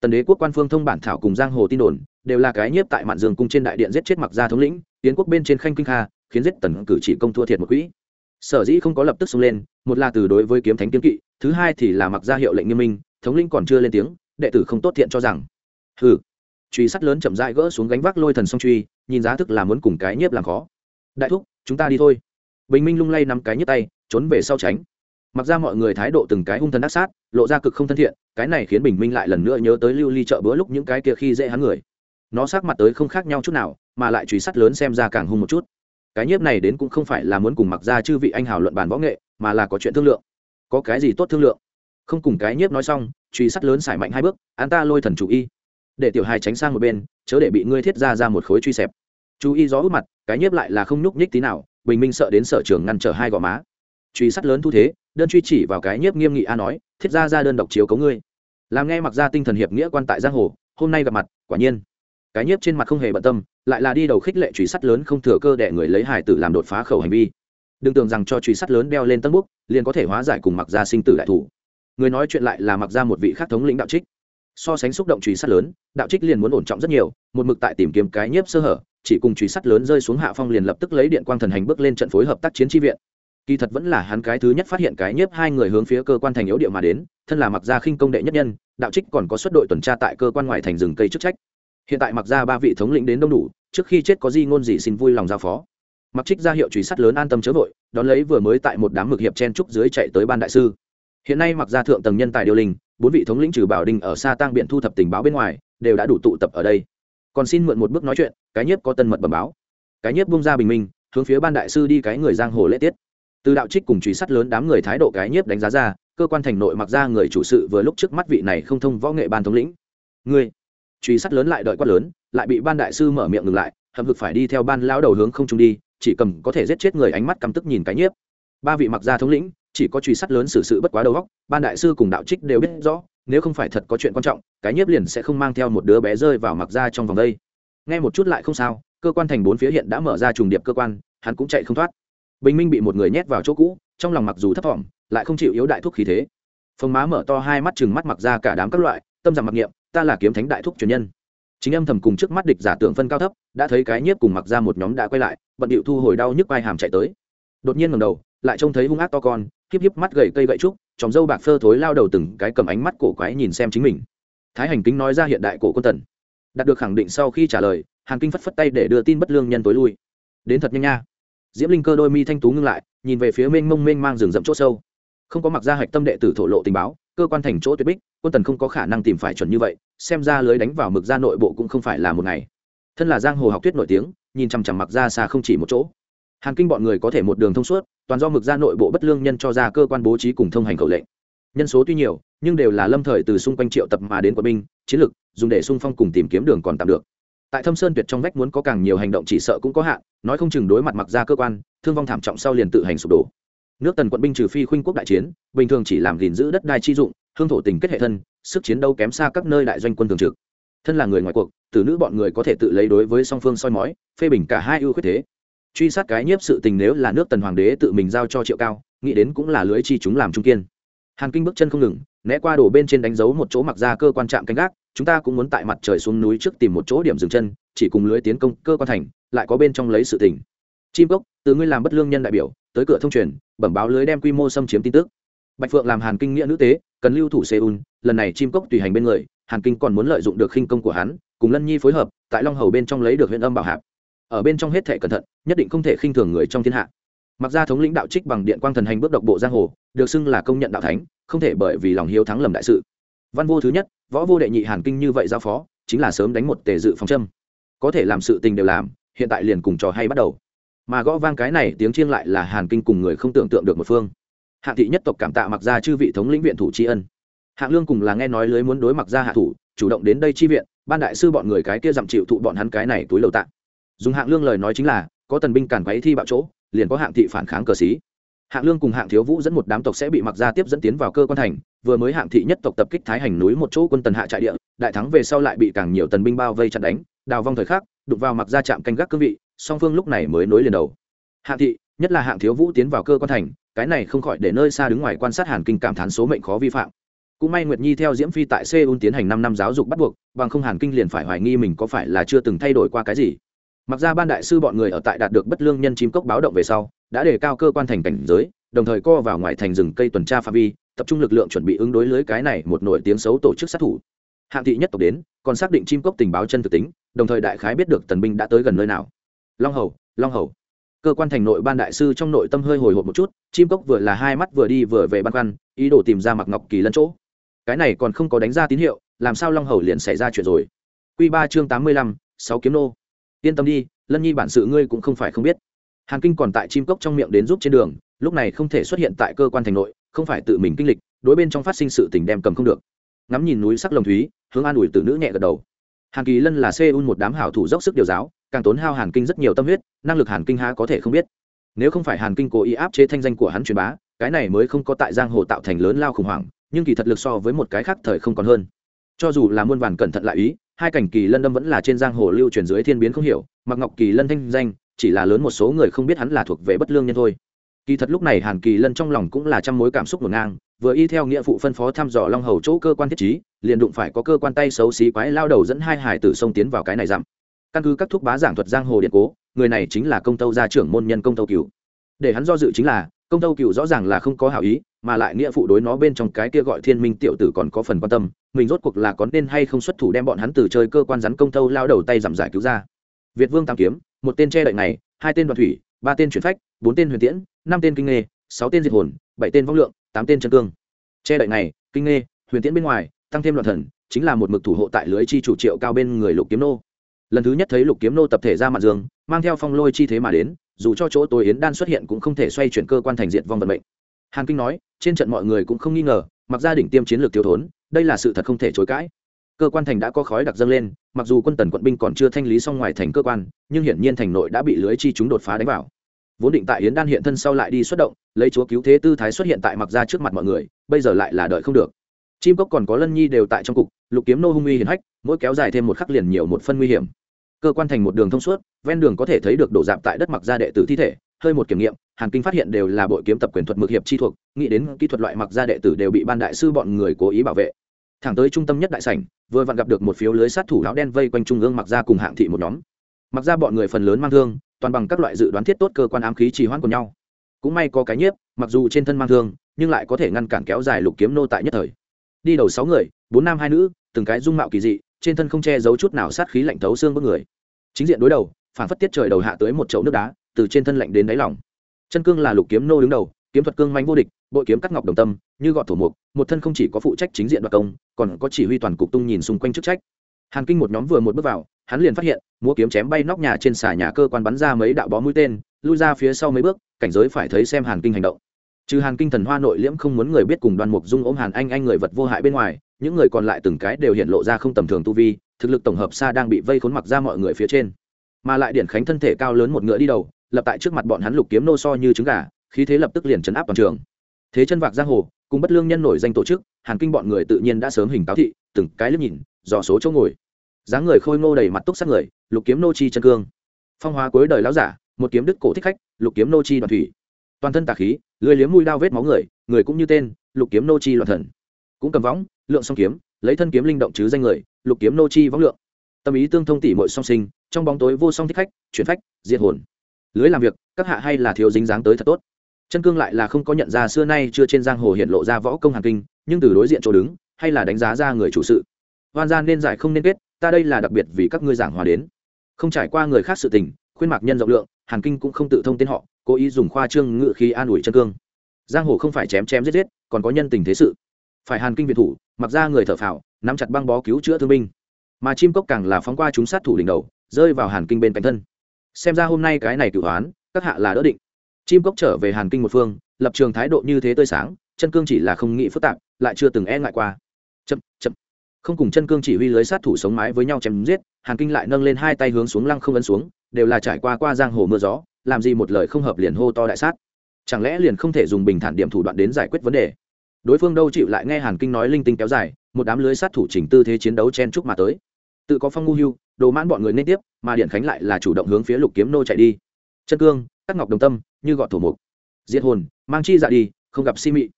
Tần đế quốc quan phương thông bản thảo cùng giang hồ tin đồn, đều là cái nhiếp tại mạn dương cung trên đại điện giết chết mặc gia thống lĩnh, tiến quốc bên trên khanh kinh kha, khiến giết tần cử chỉ công thua thiệt một quỹ. Sở dĩ không có lập tức xông lên, một là từ đối với kiếm thánh kiếm kỵ, thứ hai thì là mặc gia hiệu lệnh nghiêm minh, thống lĩnh còn chưa lên tiếng, đệ tử không tốt thiện cho rằng. Hừ. Truy sắt lớn chậm rãi gỡ xuống gánh vác lôi thần song truy, nhìn giá thức là muốn cùng cái nhiếp làm khó. Đại thúc, chúng ta đi thôi bình minh lung lay nắm cái nhấp tay, trốn về sau tránh. Mặc ra mọi người thái độ từng cái hung thần ác sát, lộ ra cực không thân thiện, cái này khiến bình minh lại lần nữa nhớ tới lưu ly chợ bữa lúc những cái kia khi dễ hắn người. Nó sát mặt tới không khác nhau chút nào, mà lại truy sát lớn xem ra càng hung một chút. Cái nhiếp này đến cũng không phải là muốn cùng mặc ra chư vị anh hào luận bàn võ nghệ, mà là có chuyện thương lượng. Có cái gì tốt thương lượng? Không cùng cái nhiếp nói xong truy sát lớn xài mạnh hai bước, an ta lôi thần chủ y. Để tiểu hài tránh sang một bên, chớ để bị ngươi thiết ra ra một khối truy xẹp. Chú y gió út mặt, cái nhiếp lại là không nhúc nhích tí nào bình minh sợ đến sở trường ngăn trở hai gò má. Truy sát lớn thu thế, đơn truy chỉ vào cái nhiếp nghiêm nghị a nói, thiết ra ra đơn độc chiếu cấu ngươi. Làm nghe mặc ra tinh thần hiệp nghĩa quan tại giang hồ, hôm nay gặp mặt, quả nhiên. Cái nhiếp trên mặt không hề bận tâm, lại là đi đầu khích lệ truy sát lớn không thừa cơ để người lấy hải tử làm đột phá khẩu hành vi. Đừng tưởng rằng cho truy sát lớn đeo lên tân búc liền có thể hóa giải cùng mặc ra sinh tử đại thủ. Người nói chuyện lại là mặc ra một vị khác thống lĩnh đạo trích. So sánh xúc động truy sát lớn, đạo trích liền muốn ổn trọng rất nhiều, một mực tại tìm kiếm cái nhiếp sơ hở chỉ cùng truy sát lớn rơi xuống hạ phong liền lập tức lấy điện quang thần hành bước lên trận phối hợp tác chiến tri viện. Kỳ thật vẫn là hắn cái thứ nhất phát hiện cái nhiếp hai người hướng phía cơ quan thành yếu địa mà đến, thân là mặc gia khinh công đệ nhất nhân, đạo trích còn có xuất đội tuần tra tại cơ quan ngoại thành rừng cây chức trách. Hiện tại mặc gia ba vị thống lĩnh đến đông đủ, trước khi chết có gì ngôn gì xin vui lòng giao phó. Mặc trích ra hiệu truy sát lớn an tâm chớ vội, đón lấy vừa mới tại một đám mực hiệp chen trúc dưới chạy tới ban đại sư. Hiện nay mặc gia thượng tầng nhân tài điều linh, bốn vị thống lĩnh trừ bảo đình ở xa tăng biện thu thập tình báo bên ngoài, đều đã đủ tụ tập ở đây còn xin mượn một bước nói chuyện, cái nhiếp có tân mật bẩm báo. Cái nhiếp bung ra bình minh, hướng phía ban đại sư đi cái người giang hồ lễ tiết. Từ đạo trích cùng truy sát lớn đám người thái độ cái nhiếp đánh giá ra, cơ quan thành nội mặc ra người chủ sự vừa lúc trước mắt vị này không thông võ nghệ ban thống lĩnh. Người truy sát lớn lại đợi quát lớn, lại bị ban đại sư mở miệng ngừng lại hầm hực phải đi theo ban lão đầu hướng không trung đi, chỉ cầm có thể giết chết người ánh mắt căm tức nhìn cái nhiếp. Ba vị mặc ra thống lĩnh, chỉ có truy sát lớn xử sự bất quá đầu góc ban đại sư cùng đạo trích đều biết rõ nếu không phải thật có chuyện quan trọng, cái nhiếp liền sẽ không mang theo một đứa bé rơi vào mặc ra trong vòng đây. Nghe một chút lại không sao, cơ quan thành bốn phía hiện đã mở ra trùng điệp cơ quan, hắn cũng chạy không thoát. Bình minh bị một người nhét vào chỗ cũ, trong lòng mặc dù thấp thỏm, lại không chịu yếu đại thuốc khí thế. Phồng má mở to hai mắt chừng mắt mặc ra cả đám các loại, tâm rằng mặc niệm, ta là kiếm thánh đại thúc truyền nhân. Chính âm thầm cùng trước mắt địch giả tưởng phân cao thấp, đã thấy cái nhiếp cùng mặc ra một nhóm đã quay lại, bận điệu thu hồi đau nhức vai hàm chạy tới. Đột nhiên ngầm đầu, lại trông thấy hung ác to con híp híp mắt gậy cây gậy trúc trong dâu bạc phơ thối lao đầu từng cái cầm ánh mắt cổ quái nhìn xem chính mình. Thái hành kính nói ra hiện đại cổ quân tần. Đạt được khẳng định sau khi trả lời, hàn kinh phất phất tay để đưa tin bất lương nhân tối lui. Đến thật nhanh nha. Diễm linh cơ đôi mi thanh tú ngưng lại, nhìn về phía mênh mông mênh mang rừng rậm chỗ sâu. Không có mặc ra hạch tâm đệ tử thổ lộ tình báo, cơ quan thành chỗ tuyệt bích, quân tần không có khả năng tìm phải chuẩn như vậy, xem ra lưới đánh vào mực ra nội bộ cũng không phải là một ngày. Thân là giang hồ học tuyết nổi tiếng, nhìn chằm chằm mặc ra xa không chỉ một chỗ. Hàn kinh bọn người có thể một đường thông suốt toàn do mực ra nội bộ bất lương nhân cho ra cơ quan bố trí cùng thông hành khẩu lệnh. Nhân số tuy nhiều, nhưng đều là lâm thời từ xung quanh triệu tập mà đến quân binh, chiến lực, dùng để xung phong cùng tìm kiếm đường còn tạm được. Tại thâm sơn tuyệt trong vách muốn có càng nhiều hành động chỉ sợ cũng có hạn, nói không chừng đối mặt mặc ra cơ quan, thương vong thảm trọng sau liền tự hành sụp đổ. Nước tần quận binh trừ phi khuynh quốc đại chiến, bình thường chỉ làm gìn giữ đất đai chi dụng, hương thổ tình kết hệ thân, sức chiến đấu kém xa các nơi đại doanh quân thường trực. Thân là người ngoài cuộc, tử nữ bọn người có thể tự lấy đối với song phương soi mói, phê bình cả hai ưu khuyết thế truy sát cái nhiếp sự tình nếu là nước tần hoàng đế tự mình giao cho triệu cao, nghĩ đến cũng là lưới chi chúng làm trung kiên. Hàn kinh bước chân không ngừng, né qua đổ bên trên đánh dấu một chỗ mặc ra cơ quan trạm canh gác, chúng ta cũng muốn tại mặt trời xuống núi trước tìm một chỗ điểm dừng chân, chỉ cùng lưới tiến công cơ quan thành, lại có bên trong lấy sự tình. Chim cốc, từ ngươi làm bất lương nhân đại biểu, tới cửa thông truyền, bẩm báo lưới đem quy mô xâm chiếm tin tức. Bạch phượng làm hàn kinh nghĩa nữ tế, cần lưu thủ seoul, lần này chim cốc tùy hành bên người, hàn kinh còn muốn lợi dụng được khinh công của hắn, cùng lân nhi phối hợp, tại long hầu bên trong lấy được huyện âm bảo hạp ở bên trong hết thể cẩn thận, nhất định không thể khinh thường người trong thiên hạ. Mặc ra thống lĩnh đạo trích bằng điện quang thần hành bước độc bộ giang hồ, được xưng là công nhận đạo thánh, không thể bởi vì lòng hiếu thắng lầm đại sự. Văn vô thứ nhất, võ vô đệ nhị hàn kinh như vậy giao phó, chính là sớm đánh một tề dự phòng châm. Có thể làm sự tình đều làm, hiện tại liền cùng trò hay bắt đầu. Mà gõ vang cái này, tiếng chiên lại là hàn kinh cùng người không tưởng tượng được một phương. Hạ thị nhất tộc cảm tạ mặc ra chư vị thống lĩnh viện thủ tri ân. Hạng lương cùng là nghe nói lưới muốn đối mặc ra hạ thủ, chủ động đến đây chi viện, ban đại sư bọn người cái kia dặm chịu thụ bọn hắn cái này túi lầu tạng dùng hạng lương lời nói chính là, có tần binh càn quấy thi bạo chỗ, liền có hạng thị phản kháng cờ xí. Hạng lương cùng hạng thiếu vũ dẫn một đám tộc sẽ bị mặc ra tiếp dẫn tiến vào cơ quan thành, vừa mới hạng thị nhất tộc tập kích thái hành núi một chỗ quân tần hạ trại địa, đại thắng về sau lại bị càng nhiều tần binh bao vây chặn đánh, đào vong thời khắc, đục vào mặc ra chạm canh gác cương vị, song phương lúc này mới nối liền đầu. Hạng thị, nhất là hạng thiếu vũ tiến vào cơ quan thành, cái này không khỏi để nơi xa đứng ngoài quan sát hàn kinh cảm thán số mệnh khó vi phạm. Cũng may nguyệt nhi theo diễm phi tại seoul tiến hành năm năm giáo dục bắt buộc, bằng không hàn kinh liền phải hoài nghi mình có phải là chưa từng thay đổi qua cái gì mặc ra ban đại sư bọn người ở tại đạt được bất lương nhân chim cốc báo động về sau, đã đề cao cơ quan thành cảnh giới, đồng thời co vào ngoài thành rừng cây tuần tra phạm vi, tập trung lực lượng chuẩn bị ứng đối lưới cái này một nổi tiếng xấu tổ chức sát thủ. Hạng thị nhất tộc đến, còn xác định chim cốc tình báo chân thực tính, đồng thời đại khái biết được tần binh đã tới gần nơi nào. Long hầu long hầu. Cơ quan thành nội ban đại sư trong nội tâm hơi hồi hộp một chút, chim cốc vừa là hai mắt vừa đi vừa về băn khoăn, ý đồ tìm ra mặc ngọc kỳ lân chỗ. Cái này còn không có đánh ra tín hiệu, làm sao long hầu liền xảy ra chuyện rồi? Q ba chương tám mươi lăm, sáu kiếm nô yên tâm đi, lân nhi bản sự ngươi cũng không phải không biết. Hàn kinh còn tại chim cốc trong miệng đến giúp trên đường, lúc này không thể xuất hiện tại cơ quan thành nội, không phải tự mình kinh lịch, đối bên trong phát sinh sự tình đem cầm không được. Ngắm nhìn núi sắc lồng thúy, hướng an ủi từ nữ nhẹ gật đầu. Hàn kỳ lân là un một đám hảo thủ dốc sức điều giáo, càng tốn hao hàn kinh rất nhiều tâm huyết, năng lực hàn kinh há có thể không biết. Nếu không phải hàn kinh cố ý áp chế thanh danh của hắn truyền bá, cái này mới không có tại giang hồ tạo thành lớn lao khủng hoảng, nhưng kỳ thật lực so với một cái khác thời không còn hơn. Cho dù là muôn vàn cẩn thận lại ý hai cảnh kỳ lân đâm vẫn là trên giang hồ lưu truyền dưới thiên biến không hiểu, mặc ngọc kỳ lân thanh danh, chỉ là lớn một số người không biết hắn là thuộc về bất lương nhân thôi. Kỳ thật lúc này hàn kỳ lân trong lòng cũng là trăm mối cảm xúc ngổn ngang, vừa y theo nghĩa vụ phân phó thăm dò long hầu chỗ cơ quan thiết trí, liền đụng phải có cơ quan tay xấu xí quái lao đầu dẫn hai hải tử sông tiến vào cái này dặm. Căn cứ các thuốc bá giảng thuật giang hồ điện cố, người này chính là công tâu gia trưởng môn nhân công tâu cửu. Để hắn do dự chính là công tâu cựu rõ ràng là không có hảo ý, mà lại nghĩa phụ đối nó bên trong cái kia gọi thiên minh tiểu tử còn có phần quan tâm, mình rốt cuộc là có nên hay không xuất thủ đem bọn hắn từ chơi cơ quan rắn công tâu lao đầu tay giảm giải cứu ra. Việt vương tam kiếm, một tên che đậy này, hai tên đoàn thủy, ba tên chuyển phách, bốn tên huyền tiễn, năm tên kinh nghề sáu tên diệt hồn, bảy tên vong lượng, tám tên chân cương. Che đậy này, kinh nghề huyền tiễn bên ngoài, tăng thêm loạn thần, chính là một mực thủ hộ tại lưới chi chủ triệu cao bên người lục kiếm nô. Lần thứ nhất thấy lục kiếm nô tập thể ra mặt giường, mang theo phong lôi chi thế mà đến dù cho chỗ tối yến đan xuất hiện cũng không thể xoay chuyển cơ quan thành diện vong vận mệnh. Hàn kinh nói, trên trận mọi người cũng không nghi ngờ, mặc gia đình tiêm chiến lược thiếu thốn, đây là sự thật không thể chối cãi. Cơ quan thành đã có khói đặc dâng lên, mặc dù quân tần quận binh còn chưa thanh lý xong ngoài thành cơ quan, nhưng hiển nhiên thành nội đã bị lưới chi chúng đột phá đánh vào. Vốn định tại yến đan hiện thân sau lại đi xuất động, lấy chúa cứu thế tư thái xuất hiện tại mặc ra trước mặt mọi người, bây giờ lại là đợi không được. Chim cốc còn có lân nhi đều tại trong cục, lục kiếm nô hung uy hiển hách, mỗi kéo dài thêm một khắc liền nhiều một phân nguy hiểm cơ quan thành một đường thông suốt, ven đường có thể thấy được đổ dạp tại đất mặc ra đệ tử thi thể, hơi một kiểm nghiệm, hàn kinh phát hiện đều là bội kiếm tập quyền thuật mực hiệp chi thuộc, nghĩ đến kỹ thuật loại mặc ra đệ tử đều bị ban đại sư bọn người cố ý bảo vệ. Thẳng tới trung tâm nhất đại sảnh, vừa vặn gặp được một phiếu lưới sát thủ áo đen vây quanh trung ương mặc ra cùng hạng thị một nhóm. Mặc ra bọn người phần lớn mang thương, toàn bằng các loại dự đoán thiết tốt cơ quan ám khí trì hoãn của nhau. Cũng may có cái nhiếp, mặc dù trên thân mang thương, nhưng lại có thể ngăn cản kéo dài lục kiếm nô tại nhất thời. Đi đầu sáu người, bốn nam hai nữ, từng cái dung mạo kỳ dị trên thân không che giấu chút nào sát khí lạnh thấu xương bước người. Chính diện đối đầu, phản phất tiết trời đầu hạ tới một chậu nước đá, từ trên thân lạnh đến đáy lòng. Chân cương là lục kiếm nô đứng đầu, kiếm thuật cương manh vô địch, bội kiếm cắt ngọc đồng tâm, như gọt thổ mục, một thân không chỉ có phụ trách chính diện đoạt công, còn có chỉ huy toàn cục tung nhìn xung quanh chức trách. Hàn kinh một nhóm vừa một bước vào, hắn liền phát hiện, múa kiếm chém bay nóc nhà trên xà nhà cơ quan bắn ra mấy đạo bó mũi tên, lui ra phía sau mấy bước, cảnh giới phải thấy xem hàn kinh hành động trừ hàn kinh thần hoa nội liễm không muốn người biết cùng đoàn mục dung ôm hàn anh anh người vật vô hại bên ngoài, những người còn lại từng cái đều hiện lộ ra không tầm thường tu vi, thực lực tổng hợp xa đang bị vây khốn mặc ra mọi người phía trên. Mà lại điển khánh thân thể cao lớn một ngựa đi đầu, lập tại trước mặt bọn hắn lục kiếm nô so như trứng gà, khí thế lập tức liền chấn áp toàn trường. Thế chân vạc giang hồ, cùng bất lương nhân nổi danh tổ chức, hàn kinh bọn người tự nhiên đã sớm hình táo thị, từng cái liếc nhìn, dò số chỗ ngồi. Dáng người khôi ngô đầy mặt túc sắc người, lục kiếm nô chi chân cương. Phong hóa cuối đời láo giả, một kiếm đức cổ thích khách, lục kiếm nô chi đoàn thủy toàn thân tà khí lưới liếm mũi đao vết máu người người cũng như tên, lục kiếm nô chi loạn thần. Cũng cầm võng, lượng song kiếm, lấy thân kiếm linh động chứ danh người, lục kiếm nô chi võng lượng. Tâm ý tương thông tỉ mọi song sinh, trong bóng tối vô song thích khách, chuyển phách, diệt hồn. Lưới làm việc, các hạ hay là thiếu dính dáng tới thật tốt. Chân cương lại là không có nhận ra xưa nay chưa trên giang hồ hiện lộ ra võ công hàn kinh, nhưng từ đối diện chỗ đứng, hay là đánh giá ra người chủ sự. Hoan gia nên giải không nên kết, ta đây là đặc biệt vì các ngươi giảng hòa đến. Không trải qua người khác sự tình, khuyên mạc nhân rộng lượng, hàn kinh cũng không tự thông tên họ cố ý dùng khoa trương ngự khí an ủi chân cương. Giang hồ không phải chém chém giết giết, còn có nhân tình thế sự. Phải hàn kinh việt thủ, mặc ra người thở phào, nắm chặt băng bó cứu chữa thương binh. Mà chim cốc càng là phóng qua chúng sát thủ đỉnh đầu, rơi vào hàn kinh bên cạnh thân. Xem ra hôm nay cái này cửu hoán, các hạ là đỡ định. Chim cốc trở về hàn kinh một phương, lập trường thái độ như thế tươi sáng, chân cương chỉ là không nghĩ phức tạp, lại chưa từng e ngại qua. Chậm chậm. Không cùng chân cương chỉ huy lưới sát thủ sống mái với nhau chém giết, hàn kinh lại nâng lên hai tay hướng xuống lăng không ấn xuống, đều là trải qua qua giang hồ mưa gió làm gì một lời không hợp liền hô to đại sát. Chẳng lẽ liền không thể dùng bình thản điểm thủ đoạn đến giải quyết vấn đề? Đối phương đâu chịu lại nghe hàn kinh nói linh tinh kéo dài, một đám lưới sát thủ chỉnh tư thế chiến đấu chen chúc mà tới. Tự có phong ngu hưu, đồ mãn bọn người nên tiếp, mà điện khánh lại là chủ động hướng phía lục kiếm nô chạy đi. Chân cương cắt ngọc đồng tâm, như gọn thủ mục. Diệt hồn, mang chi dạ đi, không gặp si mị.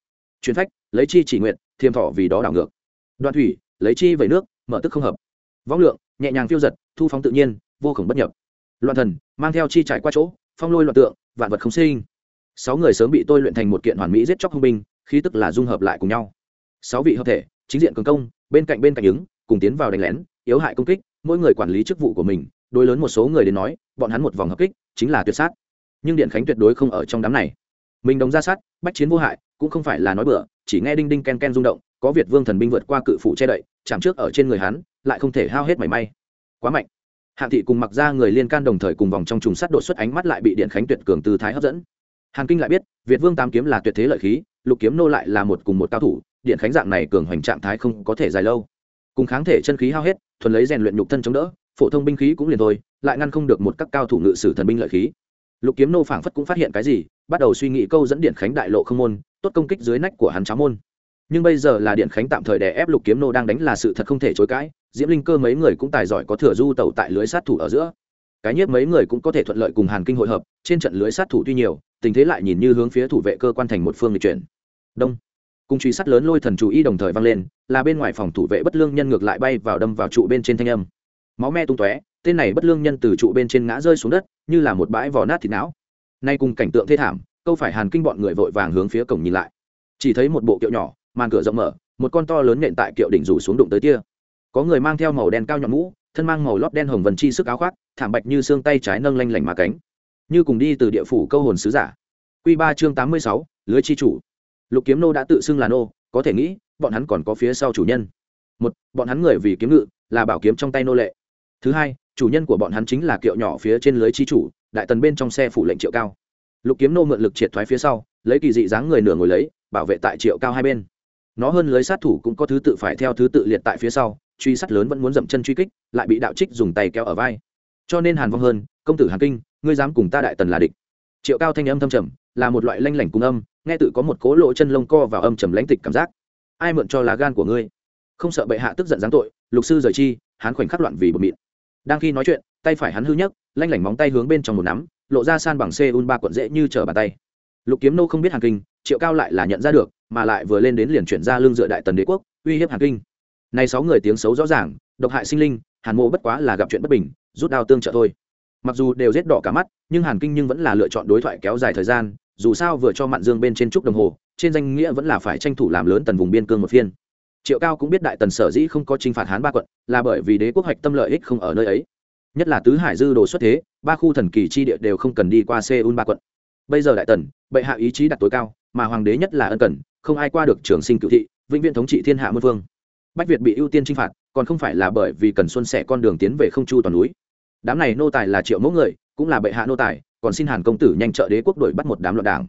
Chuyến phách, lấy chi chỉ nguyện, thiềm thọ vì đó đảo ngược. Đoạn thủy, lấy chi vẩy nước, mở tức không hợp. Võng lượng, nhẹ nhàng phiêu giật, thu phóng tự nhiên, vô khổng bất nhập. Loạn thần, mang theo chi trải qua chỗ phong lôi loạn tượng, vạn vật không sinh. Sáu người sớm bị tôi luyện thành một kiện hoàn mỹ giết chóc hung binh, khí tức là dung hợp lại cùng nhau. Sáu vị hợp thể, chính diện cường công, bên cạnh bên cạnh ứng, cùng tiến vào đánh lén, yếu hại công kích, mỗi người quản lý chức vụ của mình, đối lớn một số người đến nói, bọn hắn một vòng hợp kích, chính là tuyệt sát. Nhưng điện khánh tuyệt đối không ở trong đám này. Mình đồng ra sát, bách chiến vô hại, cũng không phải là nói bừa, chỉ nghe đinh đinh ken ken rung động, có việt vương thần binh vượt qua cự phủ che đậy, chạm trước ở trên người hắn, lại không thể hao hết mảy may. Quá mạnh hạng thị cùng mặc ra người liên can đồng thời cùng vòng trong trùng sắt đột xuất ánh mắt lại bị điện khánh tuyệt cường tư thái hấp dẫn. Hàn kinh lại biết, việt vương tam kiếm là tuyệt thế lợi khí, lục kiếm nô lại là một cùng một cao thủ, điện khánh dạng này cường hoành trạng thái không có thể dài lâu. Cùng kháng thể chân khí hao hết, thuần lấy rèn luyện nhục thân chống đỡ, phổ thông binh khí cũng liền thôi, lại ngăn không được một các cao thủ ngự sử thần binh lợi khí. Lục kiếm nô phảng phất cũng phát hiện cái gì, bắt đầu suy nghĩ câu dẫn điện khánh đại lộ không môn, tốt công kích dưới nách của hắn cháo môn. Nhưng bây giờ là điện khánh tạm thời đè ép lục kiếm nô đang đánh là sự thật không thể chối cãi diễm linh cơ mấy người cũng tài giỏi có thừa du tẩu tại lưới sát thủ ở giữa. Cái nhất mấy người cũng có thể thuận lợi cùng hàn kinh hội hợp, trên trận lưới sát thủ tuy nhiều, tình thế lại nhìn như hướng phía thủ vệ cơ quan thành một phương lịch chuyển. Đông. Cung truy sát lớn lôi thần chủ y đồng thời vang lên, là bên ngoài phòng thủ vệ bất lương nhân ngược lại bay vào đâm vào trụ bên trên thanh âm. Máu me tung tóe, tên này bất lương nhân từ trụ bên trên ngã rơi xuống đất, như là một bãi vỏ nát thịt não. Nay cùng cảnh tượng thê thảm, câu phải hàn kinh bọn người vội vàng hướng phía cổng nhìn lại. Chỉ thấy một bộ kiệu nhỏ, màn cửa rộng mở, một con to lớn nện tại kiệu đỉnh rủ xuống đụng tới tia có người mang theo màu đen cao nhọn mũ, thân mang màu lót đen hồng vần chi sức áo khoác, thảm bạch như xương tay trái nâng lanh lảnh mà cánh. Như cùng đi từ địa phủ câu hồn sứ giả. Q ba chương tám mươi sáu, lưới chi chủ. Lục kiếm nô đã tự xưng là nô, có thể nghĩ, bọn hắn còn có phía sau chủ nhân. Một, bọn hắn người vì kiếm ngự, là bảo kiếm trong tay nô lệ. Thứ hai, chủ nhân của bọn hắn chính là kiệu nhỏ phía trên lưới chi chủ, đại tần bên trong xe phủ lệnh triệu cao. Lục kiếm nô mượn lực triệt thoái phía sau, lấy kỳ dị dáng người nửa ngồi lấy, bảo vệ tại triệu cao hai bên. Nó hơn lưới sát thủ cũng có thứ tự phải theo thứ tự liệt tại phía sau truy sát lớn vẫn muốn dậm chân truy kích lại bị đạo trích dùng tay kéo ở vai. Cho nên hàn vong hơn công tử hàn kinh ngươi dám cùng ta đại tần là địch. Triệu cao thanh âm thâm trầm là một loại lanh lảnh cung âm nghe tự có một cố lộ chân lông co vào âm trầm lãnh tịch cảm giác. Ai mượn cho lá gan của ngươi? Không sợ bệ hạ tức giận giáng tội lục sư rời chi hắn khoảnh khắc loạn vì bột mịn. Đang khi nói chuyện tay phải hắn hư nhấc, lanh lảnh móng tay hướng bên trong một nắm lộ ra san bằng xe un ba quận dễ như trở bàn tay. Lục kiếm nô không biết hàn kinh triệu cao lại là nhận ra được mà lại vừa lên đến liền chuyển ra lương dựa đại tần đế quốc uy hiếp hàn kinh này sáu người tiếng xấu rõ ràng, độc hại sinh linh, hàn mộ bất quá là gặp chuyện bất bình, rút đao tương trợ thôi. Mặc dù đều rết đỏ cả mắt, nhưng hàn kinh nhưng vẫn là lựa chọn đối thoại kéo dài thời gian, dù sao vừa cho mạn dương bên trên trúc đồng hồ, trên danh nghĩa vẫn là phải tranh thủ làm lớn tần vùng biên cương một phiên. Triệu cao cũng biết đại tần sở dĩ không có t r i n h phạt hán ba quận, là bởi vì đế quốc hoạch tâm lợi ích không ở nơi ấy. Nhất là tứ hải dư đồ xuất thế, ba khu thần kỳ chi địa đều không cần đi qua seoul ba quận. Bây giờ đại tần, bệ hạ ý chí đặt tối cao, mà hoàng đế nhất là ân cần, không ai qua được trường sinh cựu thị, vĩnh viễn thống trị thiên hạ môn vương bách việt bị ưu tiên t r i n h phạt, còn không phải là bởi vì cần xuân sẻ con đường tiến về không chu toàn núi. Đám này nô tài là triệu mẫu người, cũng là bệ hạ nô tài, còn xin hàn công tử nhanh trợ đế quốc đổi bắt một đám loạn đảng.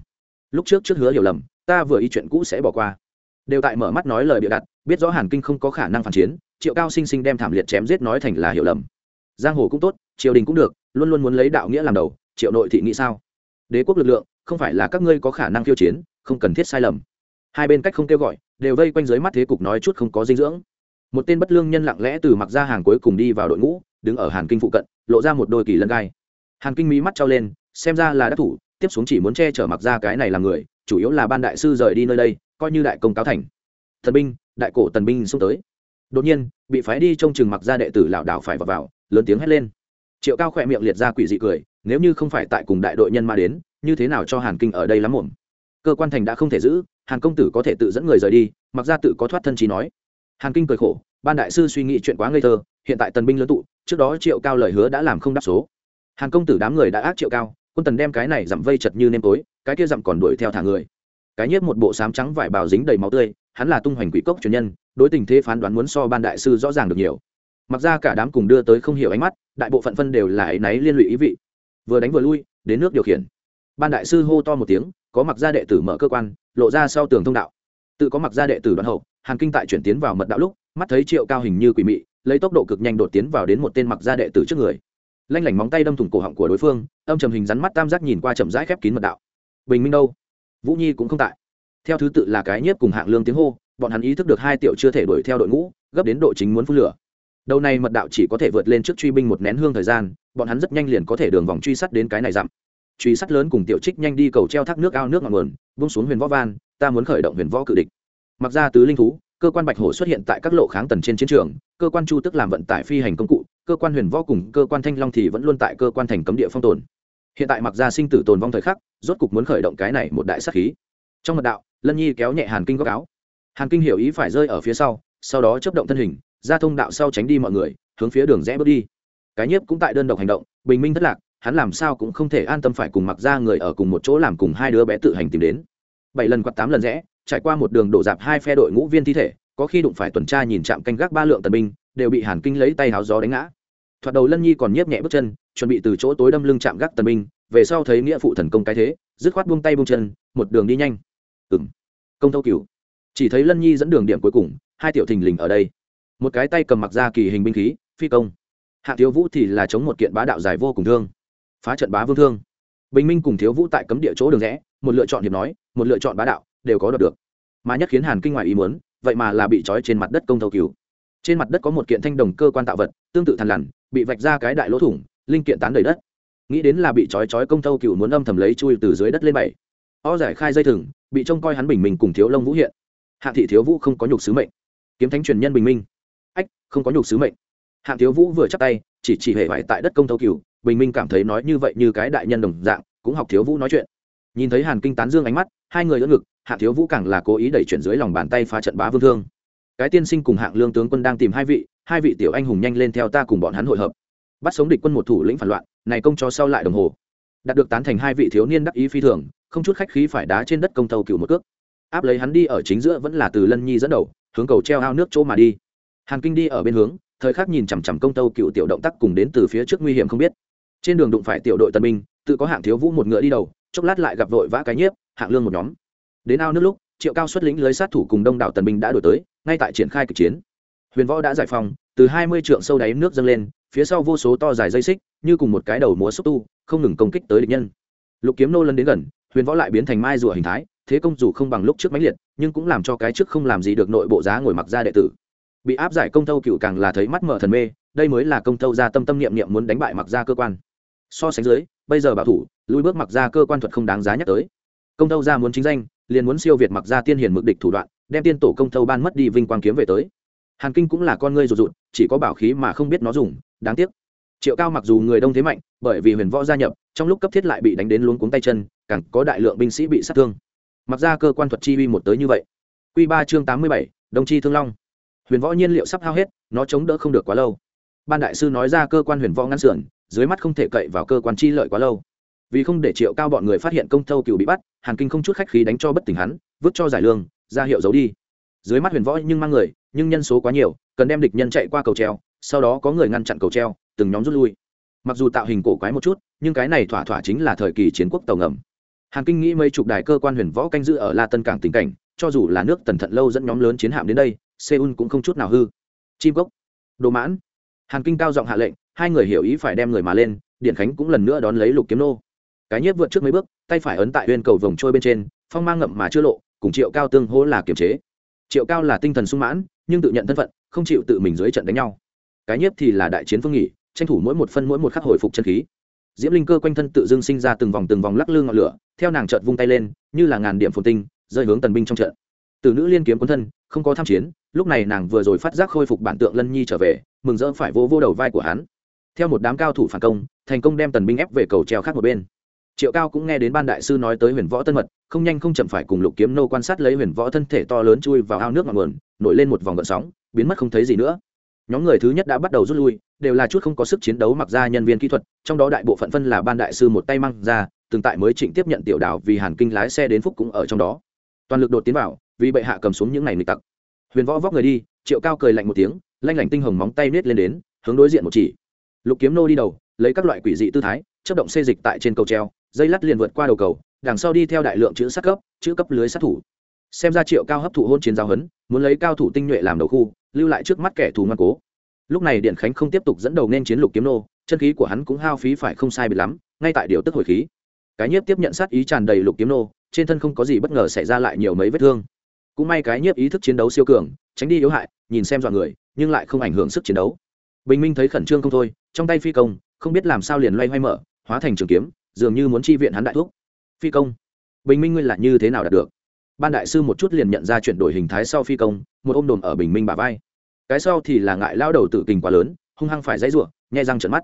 Lúc trước trước hứa hiểu lầm, ta vừa ý chuyện cũ sẽ bỏ qua. Đều tại mở mắt nói lời bịa đặt, biết rõ hàn kinh không có khả năng phản chiến, triệu cao sinh sinh đem thảm liệt chém giết nói thành là hiểu lầm. Giang hồ cũng tốt, triều đình cũng được, luôn luôn muốn lấy đạo nghĩa làm đầu, triệu nội thị nghĩ sao? Đế quốc lực lượng, không phải là các ngươi có khả năng khiêu chiến, không cần thiết sai lầm. Hai bên cách không kêu gọi đều vây quanh dưới mắt thế cục nói chút không có dinh dưỡng. Một tên bất lương nhân lặng lẽ từ mặc ra hàng cuối cùng đi vào đội ngũ đứng ở hàn kinh phụ cận lộ ra một đôi kỳ lân gai. Hàn kinh mỹ mắt trao lên xem ra là đắc thủ tiếp xuống chỉ muốn che chở mặc ra cái này là người chủ yếu là ban đại sư rời đi nơi đây coi như đại công cáo thành. Thần binh đại cổ tần binh xông tới. Đột nhiên bị phái đi trông chừng mặc ra đệ tử lảo đảo phải vào, vào lớn tiếng hét lên. Triệu cao khỏe miệng liệt ra quỷ dị cười nếu như không phải tại cùng đại đội nhân mà đến như thế nào cho hàn kinh ở đây lắm muộn? Cơ quan thành đã không thể giữ, hàn công tử có thể tự dẫn người rời đi, mặc ra tự có thoát thân trí nói. Hàn kinh cười khổ, ban đại sư suy nghĩ chuyện quá ngây thơ, hiện tại tần binh lớn tụ, trước đó triệu cao lời hứa đã làm không đáp số. Hàn công tử đám người đã ác triệu cao, quân tần đem cái này dặm vây chật như nêm tối, cái kia dặm còn đuổi theo thả người. Cái nhất một bộ sám trắng vải bào dính đầy máu tươi, hắn là tung hoành quỷ cốc truyền nhân, đối tình thế phán đoán muốn so ban đại sư rõ ràng được nhiều. Mặc ra cả đám cùng đưa tới không hiểu ánh mắt, đại bộ phận phân đều là áy náy liên lụy ý vị. Vừa đánh vừa lui, đến nước điều khiển ban đại sư hô to một tiếng, có mặc gia đệ tử mở cơ quan, lộ ra sau tường thông đạo. Tự có mặc gia đệ tử đoàn hậu, hàn kinh tại chuyển tiến vào mật đạo lúc, mắt thấy triệu cao hình như quỷ mị, lấy tốc độ cực nhanh đột tiến vào đến một tên mặc gia đệ tử trước người. Lanh lảnh móng tay đâm thủng cổ họng của đối phương, âm trầm hình rắn mắt tam giác nhìn qua chậm rãi khép kín mật đạo. Bình minh đâu? Vũ nhi cũng không tại. Theo thứ tự là cái nhiếp cùng hạng lương tiếng hô, bọn hắn ý thức được hai tiểu chưa thể đuổi theo đội ngũ, gấp đến độ chính muốn phun lửa. Đầu này mật đạo chỉ có thể vượt lên trước truy binh một nén hương thời gian, bọn hắn rất nhanh liền có thể đường vòng truy sát đến cái này dặm truy sát lớn cùng tiểu trích nhanh đi cầu treo thác nước ao nước ngọn nguồn, vung xuống huyền võ van, ta muốn khởi động huyền võ cự địch. Mặc ra tứ linh thú, cơ quan bạch hổ xuất hiện tại các lộ kháng tần trên chiến trường, cơ quan chu tức làm vận tải phi hành công cụ, cơ quan huyền võ cùng cơ quan thanh long thì vẫn luôn tại cơ quan thành cấm địa phong tồn. Hiện tại mặc ra sinh tử tồn vong thời khắc, rốt cục muốn khởi động cái này một đại sắc khí. Trong mật đạo, lân nhi kéo nhẹ hàn kinh góc áo. Hàn kinh hiểu ý phải rơi ở phía sau sau đó chấp động thân hình, ra thông đạo sau tránh đi mọi người, hướng phía đường rẽ bước đi. Cái nhiếp cũng tại đơn độc hành động, bình minh thất lạc hắn làm sao cũng không thể an tâm phải cùng mặc ra người ở cùng một chỗ làm cùng hai đứa bé tự hành tìm đến. Bảy lần quạt tám lần rẽ, trải qua một đường đổ dạp hai phe đội ngũ viên thi thể, có khi đụng phải tuần tra nhìn chạm canh gác ba lượng tần binh, đều bị hàn kinh lấy tay háo gió đánh ngã. Thoạt đầu lân nhi còn nhiếp nhẹ bước chân, chuẩn bị từ chỗ tối đâm lưng chạm gác tần binh, về sau thấy nghĩa phụ thần công cái thế, dứt khoát buông tay buông chân, một đường đi nhanh. Ừ m công thâu cựu chỉ thấy lân nhi dẫn đường điểm cuối cùng, hai tiểu thình lình ở đây. Một cái tay cầm mặc ra kỳ hình binh khí, phi công. Hạ thiếu vũ thì là chống một kiện bá đạo dài vô cùng thương phá trận bá vương thương. Bình minh cùng thiếu vũ tại cấm địa chỗ đường rẽ, một lựa chọn hiệp nói, một lựa chọn bá đạo, đều có đọc được. Mà nhất khiến hàn kinh ngoài ý muốn, vậy mà là bị trói trên mặt đất công thâu cứu trên mặt đất có một kiện thanh đồng cơ quan tạo vật, tương tự thằn lằn, bị vạch ra cái đại lỗ thủng, linh kiện tán đầy đất. Nghĩ đến là bị trói trói công thâu cựu muốn âm thầm lấy chui từ dưới đất lên bảy o giải khai dây thừng, bị trông coi hắn bình minh cùng thiếu lông vũ hiện. Hạ thị thiếu vũ không có nhục sứ mệnh. Kiếm thánh truyền nhân bình minh. Ách, không có nhục sứ mệnh. Hạng thiếu vũ vừa chắc tay, chỉ chỉ hệ vải tại đất công thâu cựu bình minh cảm thấy nói như vậy như cái đại nhân đồng dạng, cũng học thiếu vũ nói chuyện. Nhìn thấy hàn kinh tán dương ánh mắt, hai người đỡ ngực, hạ thiếu vũ càng là cố ý đẩy chuyển dưới lòng bàn tay phá trận bá vương thương. Cái tiên sinh cùng hạng lương tướng quân đang tìm hai vị hai vị tiểu anh hùng nhanh lên theo ta cùng bọn hắn hội hợp. Bắt sống địch quân một thủ lĩnh phản loạn, này công cho sau lại đồng hồ. Đạt được tán thành hai vị thiếu niên đắc ý phi thường, không chút khách khí phải đá trên đất công tàu cựu một cước. Áp lấy hắn đi ở chính giữa vẫn là từ lân nhi dẫn đầu, hướng cầu treo ao nước chỗ mà đi. Hàn kinh đi ở bên hướng, thời khắc nhìn chằm chằm công tâu cựu tiểu động tác cùng đến từ phía trước nguy hiểm không biết trên đường đụng phải tiểu đội tân binh tự có hạng thiếu vũ một ngựa đi đầu chốc lát lại gặp vội vã cái nhiếp hạng lương một nhóm. Đến ao nước lúc triệu cao xuất lĩnh lưới sát thủ cùng đông đảo tần binh đã đổi tới ngay tại triển khai kịch chiến. Huyền võ đã giải phòng, từ hai mươi trượng sâu đáy nước dâng lên phía sau vô số to dài dây xích như cùng một cái đầu múa xúc tu không ngừng công kích tới địch nhân. Lục kiếm nô lần đến gần huyền võ lại biến thành mai rùa hình thái thế công dù không bằng lúc trước mãnh liệt nhưng cũng làm cho cái trước không làm gì được nội bộ giá ngồi mặc ra đệ tử. Bị áp giải công tâu cựu càng là thấy mắt mở thần mê đây mới là công tâu ra tâm tâm niệm niệm muốn đánh bại mặc ra cơ quan so sánh dưới, bây giờ bảo thủ, lui bước mặc ra cơ quan thuật không đáng giá nhắc tới. Công tâu ra muốn chính danh, liền muốn siêu việt mặc ra tiên hiền mực địch thủ đoạn, đem tiên tổ công tâu ban mất đi vinh quang kiếm về tới. Hàn kinh cũng là con ngươi rụt rụt, chỉ có bảo khí mà không biết nó dùng, đáng tiếc. Triệu cao mặc dù người đông thế mạnh, bởi vì huyền võ gia nhập, trong lúc cấp thiết lại bị đánh đến luống cuống tay chân, càng có đại lượng binh sĩ bị sát thương. Mặc ra cơ quan thuật chi uy một tới như vậy. Q ba chương tám mươi bảy đồng chi thương long. Huyền võ nhiên liệu sắp hao hết, nó chống đỡ không được quá lâu. Ban đại sư nói ra cơ quan huyền võ ngăn sườn dưới mắt không thể cậy vào cơ quan chi lợi quá lâu. Vì không để triệu cao bọn người phát hiện công thâu cựu bị bắt, hàn kinh không chút khách khí đánh cho bất tỉnh hắn, vứt cho giải lương, ra hiệu giấu đi. Dưới mắt huyền võ nhưng mang người, nhưng nhân số quá nhiều, cần đem địch nhân chạy qua cầu treo, sau đó có người ngăn chặn cầu treo, từng nhóm rút lui. Mặc dù tạo hình cổ quái một chút, nhưng cái này thỏa thỏa chính là thời kỳ chiến quốc tàu ngầm. Hàn kinh nghĩ mấy chục đài cơ quan huyền võ canh giữ ở la tân cảng tình cảnh, cho dù là nước tần thận lâu dẫn nhóm lớn chiến hạm đến đây, seoul cũng không chút nào hư. Chim gốc. Đồ mãn. Hàn kinh cao giọng hạ lệnh hai người hiểu ý phải đem người mà lên, điện khánh cũng lần nữa đón lấy lục kiếm nô. Cái nhiếp vượt trước mấy bước, tay phải ấn tại huyên cầu vòng trôi bên trên, phong mang ngậm mà chưa lộ, cùng triệu cao tương hô là kiềm chế. Triệu cao là tinh thần sung mãn, nhưng tự nhận thân phận, không chịu tự mình dưới trận đánh nhau. Cái nhiếp thì là đại chiến phương nghỉ, tranh thủ mỗi một phân mỗi một khắc hồi phục chân khí. Diễm linh cơ quanh thân tự dưng sinh ra từng vòng từng vòng lắc lư ngọn lửa, theo nàng trợt vung tay lên, như là ngàn điểm phồn tinh, rơi hướng tần binh trong trận. Từ nữ liên kiếm quân thân, không có tham chiến, lúc này nàng vừa rồi phát giác khôi phục bản tượng lân nhi trở về, mừng rỡ phải vô vô đầu vai của hắn theo một đám cao thủ phản công, thành công đem tần binh ép về cầu treo khác một bên. Triệu cao cũng nghe đến ban đại sư nói tới huyền võ tân mật, không nhanh không chậm phải cùng lục kiếm nô quan sát lấy huyền võ thân thể to lớn chui vào ao nước ngọn nguồn, nổi lên một vòng gợn sóng, biến mất không thấy gì nữa. Nhóm người thứ nhất đã bắt đầu rút lui, đều là chút không có sức chiến đấu mặc ra nhân viên kỹ thuật, trong đó đại bộ phận phân là ban đại sư một tay mang ra, từng tại mới trịnh tiếp nhận tiểu đảo vì hàn kinh lái xe đến phúc cũng ở trong đó. Toàn lực đột tiến vào, vì bệ hạ cầm xuống những ngày nghịch tặc. Huyền võ vóc người đi, triệu cao cười lạnh một tiếng, lanh lảnh tinh hồng móng tay nết lên đến, hướng đối diện một chỉ lục kiếm nô đi đầu, lấy các loại quỷ dị tư thái, chấp động xê dịch tại trên cầu treo, dây lắt liền vượt qua đầu cầu, đằng sau đi theo đại lượng chữ sát cấp chữ cấp lưới sát thủ. Xem ra triệu cao hấp thụ hôn chiến giao hấn muốn lấy cao thủ tinh nhuệ làm đầu khu, lưu lại trước mắt kẻ thù ngoan cố. Lúc này điện khánh không tiếp tục dẫn đầu nên chiến lục kiếm nô, chân khí của hắn cũng hao phí phải không sai bị lắm, ngay tại điều tức hồi khí. Cái nhiếp tiếp nhận sát ý tràn đầy lục kiếm nô, trên thân không có gì bất ngờ xảy ra lại nhiều mấy vết thương. Cũng may cái nhiếp ý thức chiến đấu siêu cường, tránh đi yếu hại, nhìn xem dọn người, nhưng lại không ảnh hưởng sức chiến đấu bình minh thấy khẩn trương không thôi, trong tay phi công, không biết làm sao liền loay hoay mở, hóa thành trường kiếm, dường như muốn chi viện hắn đại thuốc phi công, bình minh ngươi là như thế nào đạt được? Ban đại sư một chút liền nhận ra chuyển đổi hình thái sau phi công, một ôm đồm ở bình minh bà vai. Cái sau thì là ngại lao đầu tự kình quá lớn, hung hăng phải dãy ruộng nhai răng trận mắt.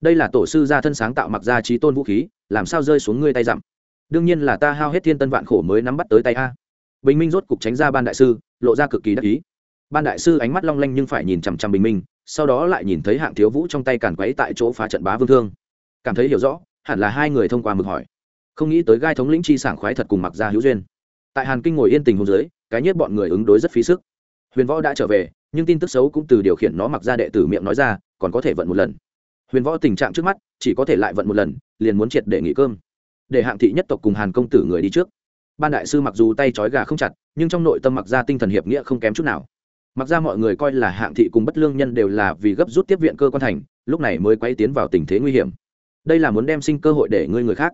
Đây là tổ sư gia thân sáng tạo mặc ra trí tôn vũ khí, làm sao rơi xuống ngươi tay dặm? Đương nhiên là ta hao hết thiên tân vạn khổ mới nắm bắt tới tay a. Bình minh rốt cục tránh ra ban đại sư, lộ ra cực kỳ đắc ý. Ban đại sư ánh mắt long lanh nhưng phải nhìn chằm chằm bình minh sau đó lại nhìn thấy hạng thiếu vũ trong tay càn quấy tại chỗ phá trận bá vương thương. Cảm thấy hiểu rõ, hẳn là hai người thông qua mực hỏi. Không nghĩ tới gai thống lĩnh chi sảng khoái thật cùng mặc ra hữu duyên. Tại hàn kinh ngồi yên tình hôn dưới, cái nhất bọn người ứng đối rất phí sức. Huyền võ đã trở về, nhưng tin tức xấu cũng từ điều khiển nó mặc ra đệ tử miệng nói ra, còn có thể vận một lần. Huyền võ tình trạng trước mắt, chỉ có thể lại vận một lần, liền muốn triệt để nghỉ cơm. Để hạng thị nhất tộc cùng hàn công tử người đi trước. Ban đại sư mặc dù tay trói gà không chặt, nhưng trong nội tâm mặc ra tinh thần hiệp nghĩa không kém chút nào mặc ra mọi người coi là hạng thị cùng bất lương nhân đều là vì gấp rút tiếp viện cơ quan thành, lúc này mới quay tiến vào tình thế nguy hiểm. Đây là muốn đem sinh cơ hội để ngươi người khác.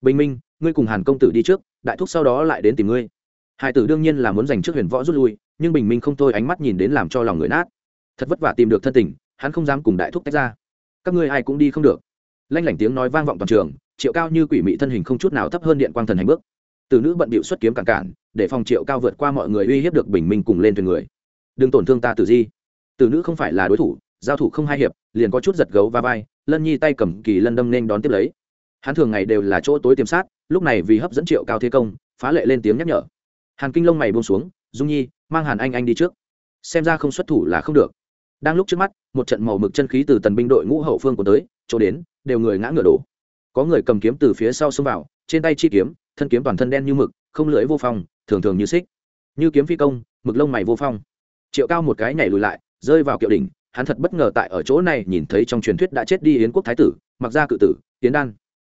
Bình minh, ngươi cùng hàn công tử đi trước, đại thúc sau đó lại đến tìm ngươi. Hải tử đương nhiên là muốn giành trước huyền võ rút lui, nhưng bình minh không thôi ánh mắt nhìn đến làm cho lòng người nát. Thật vất vả tìm được thân tình, hắn không dám cùng đại thúc tách ra. Các ngươi ai cũng đi không được. Lanh lảnh tiếng nói vang vọng toàn trường, triệu cao như quỷ mị thân hình không chút nào thấp hơn điện quang thần hành bước. Từ nữ bận bịu xuất kiếm cản cản, để phòng triệu cao vượt qua mọi người uy hiếp được bình minh cùng lên thuyền người đừng tổn thương ta tử di. Từ nữ không phải là đối thủ, giao thủ không hai hiệp, liền có chút giật gấu va vai, lân nhi tay cầm kỳ lân đâm nên đón tiếp lấy. Hắn thường ngày đều là chỗ tối tiêm sát, lúc này vì hấp dẫn triệu cao thế công, phá lệ lên tiếng nhắc nhở. Hàn kinh lông mày buông xuống, dung nhi, mang hàn anh anh đi trước. Xem ra không xuất thủ là không được. Đang lúc trước mắt, một trận màu mực chân khí từ tần binh đội ngũ hậu phương của tới, chỗ đến, đều người ngã ngựa đổ. Có người cầm kiếm từ phía sau xông vào, trên tay chi kiếm, thân kiếm toàn thân đen như mực, không lưỡi vô phong, thường thường như xích. Như kiếm phi công, mực lông mày vô phong triệu cao một cái nhảy lùi lại, rơi vào kiệu đỉnh, hắn thật bất ngờ tại ở chỗ này nhìn thấy trong truyền thuyết đã chết đi yến quốc thái tử, mặc ra cự tử, yến đan.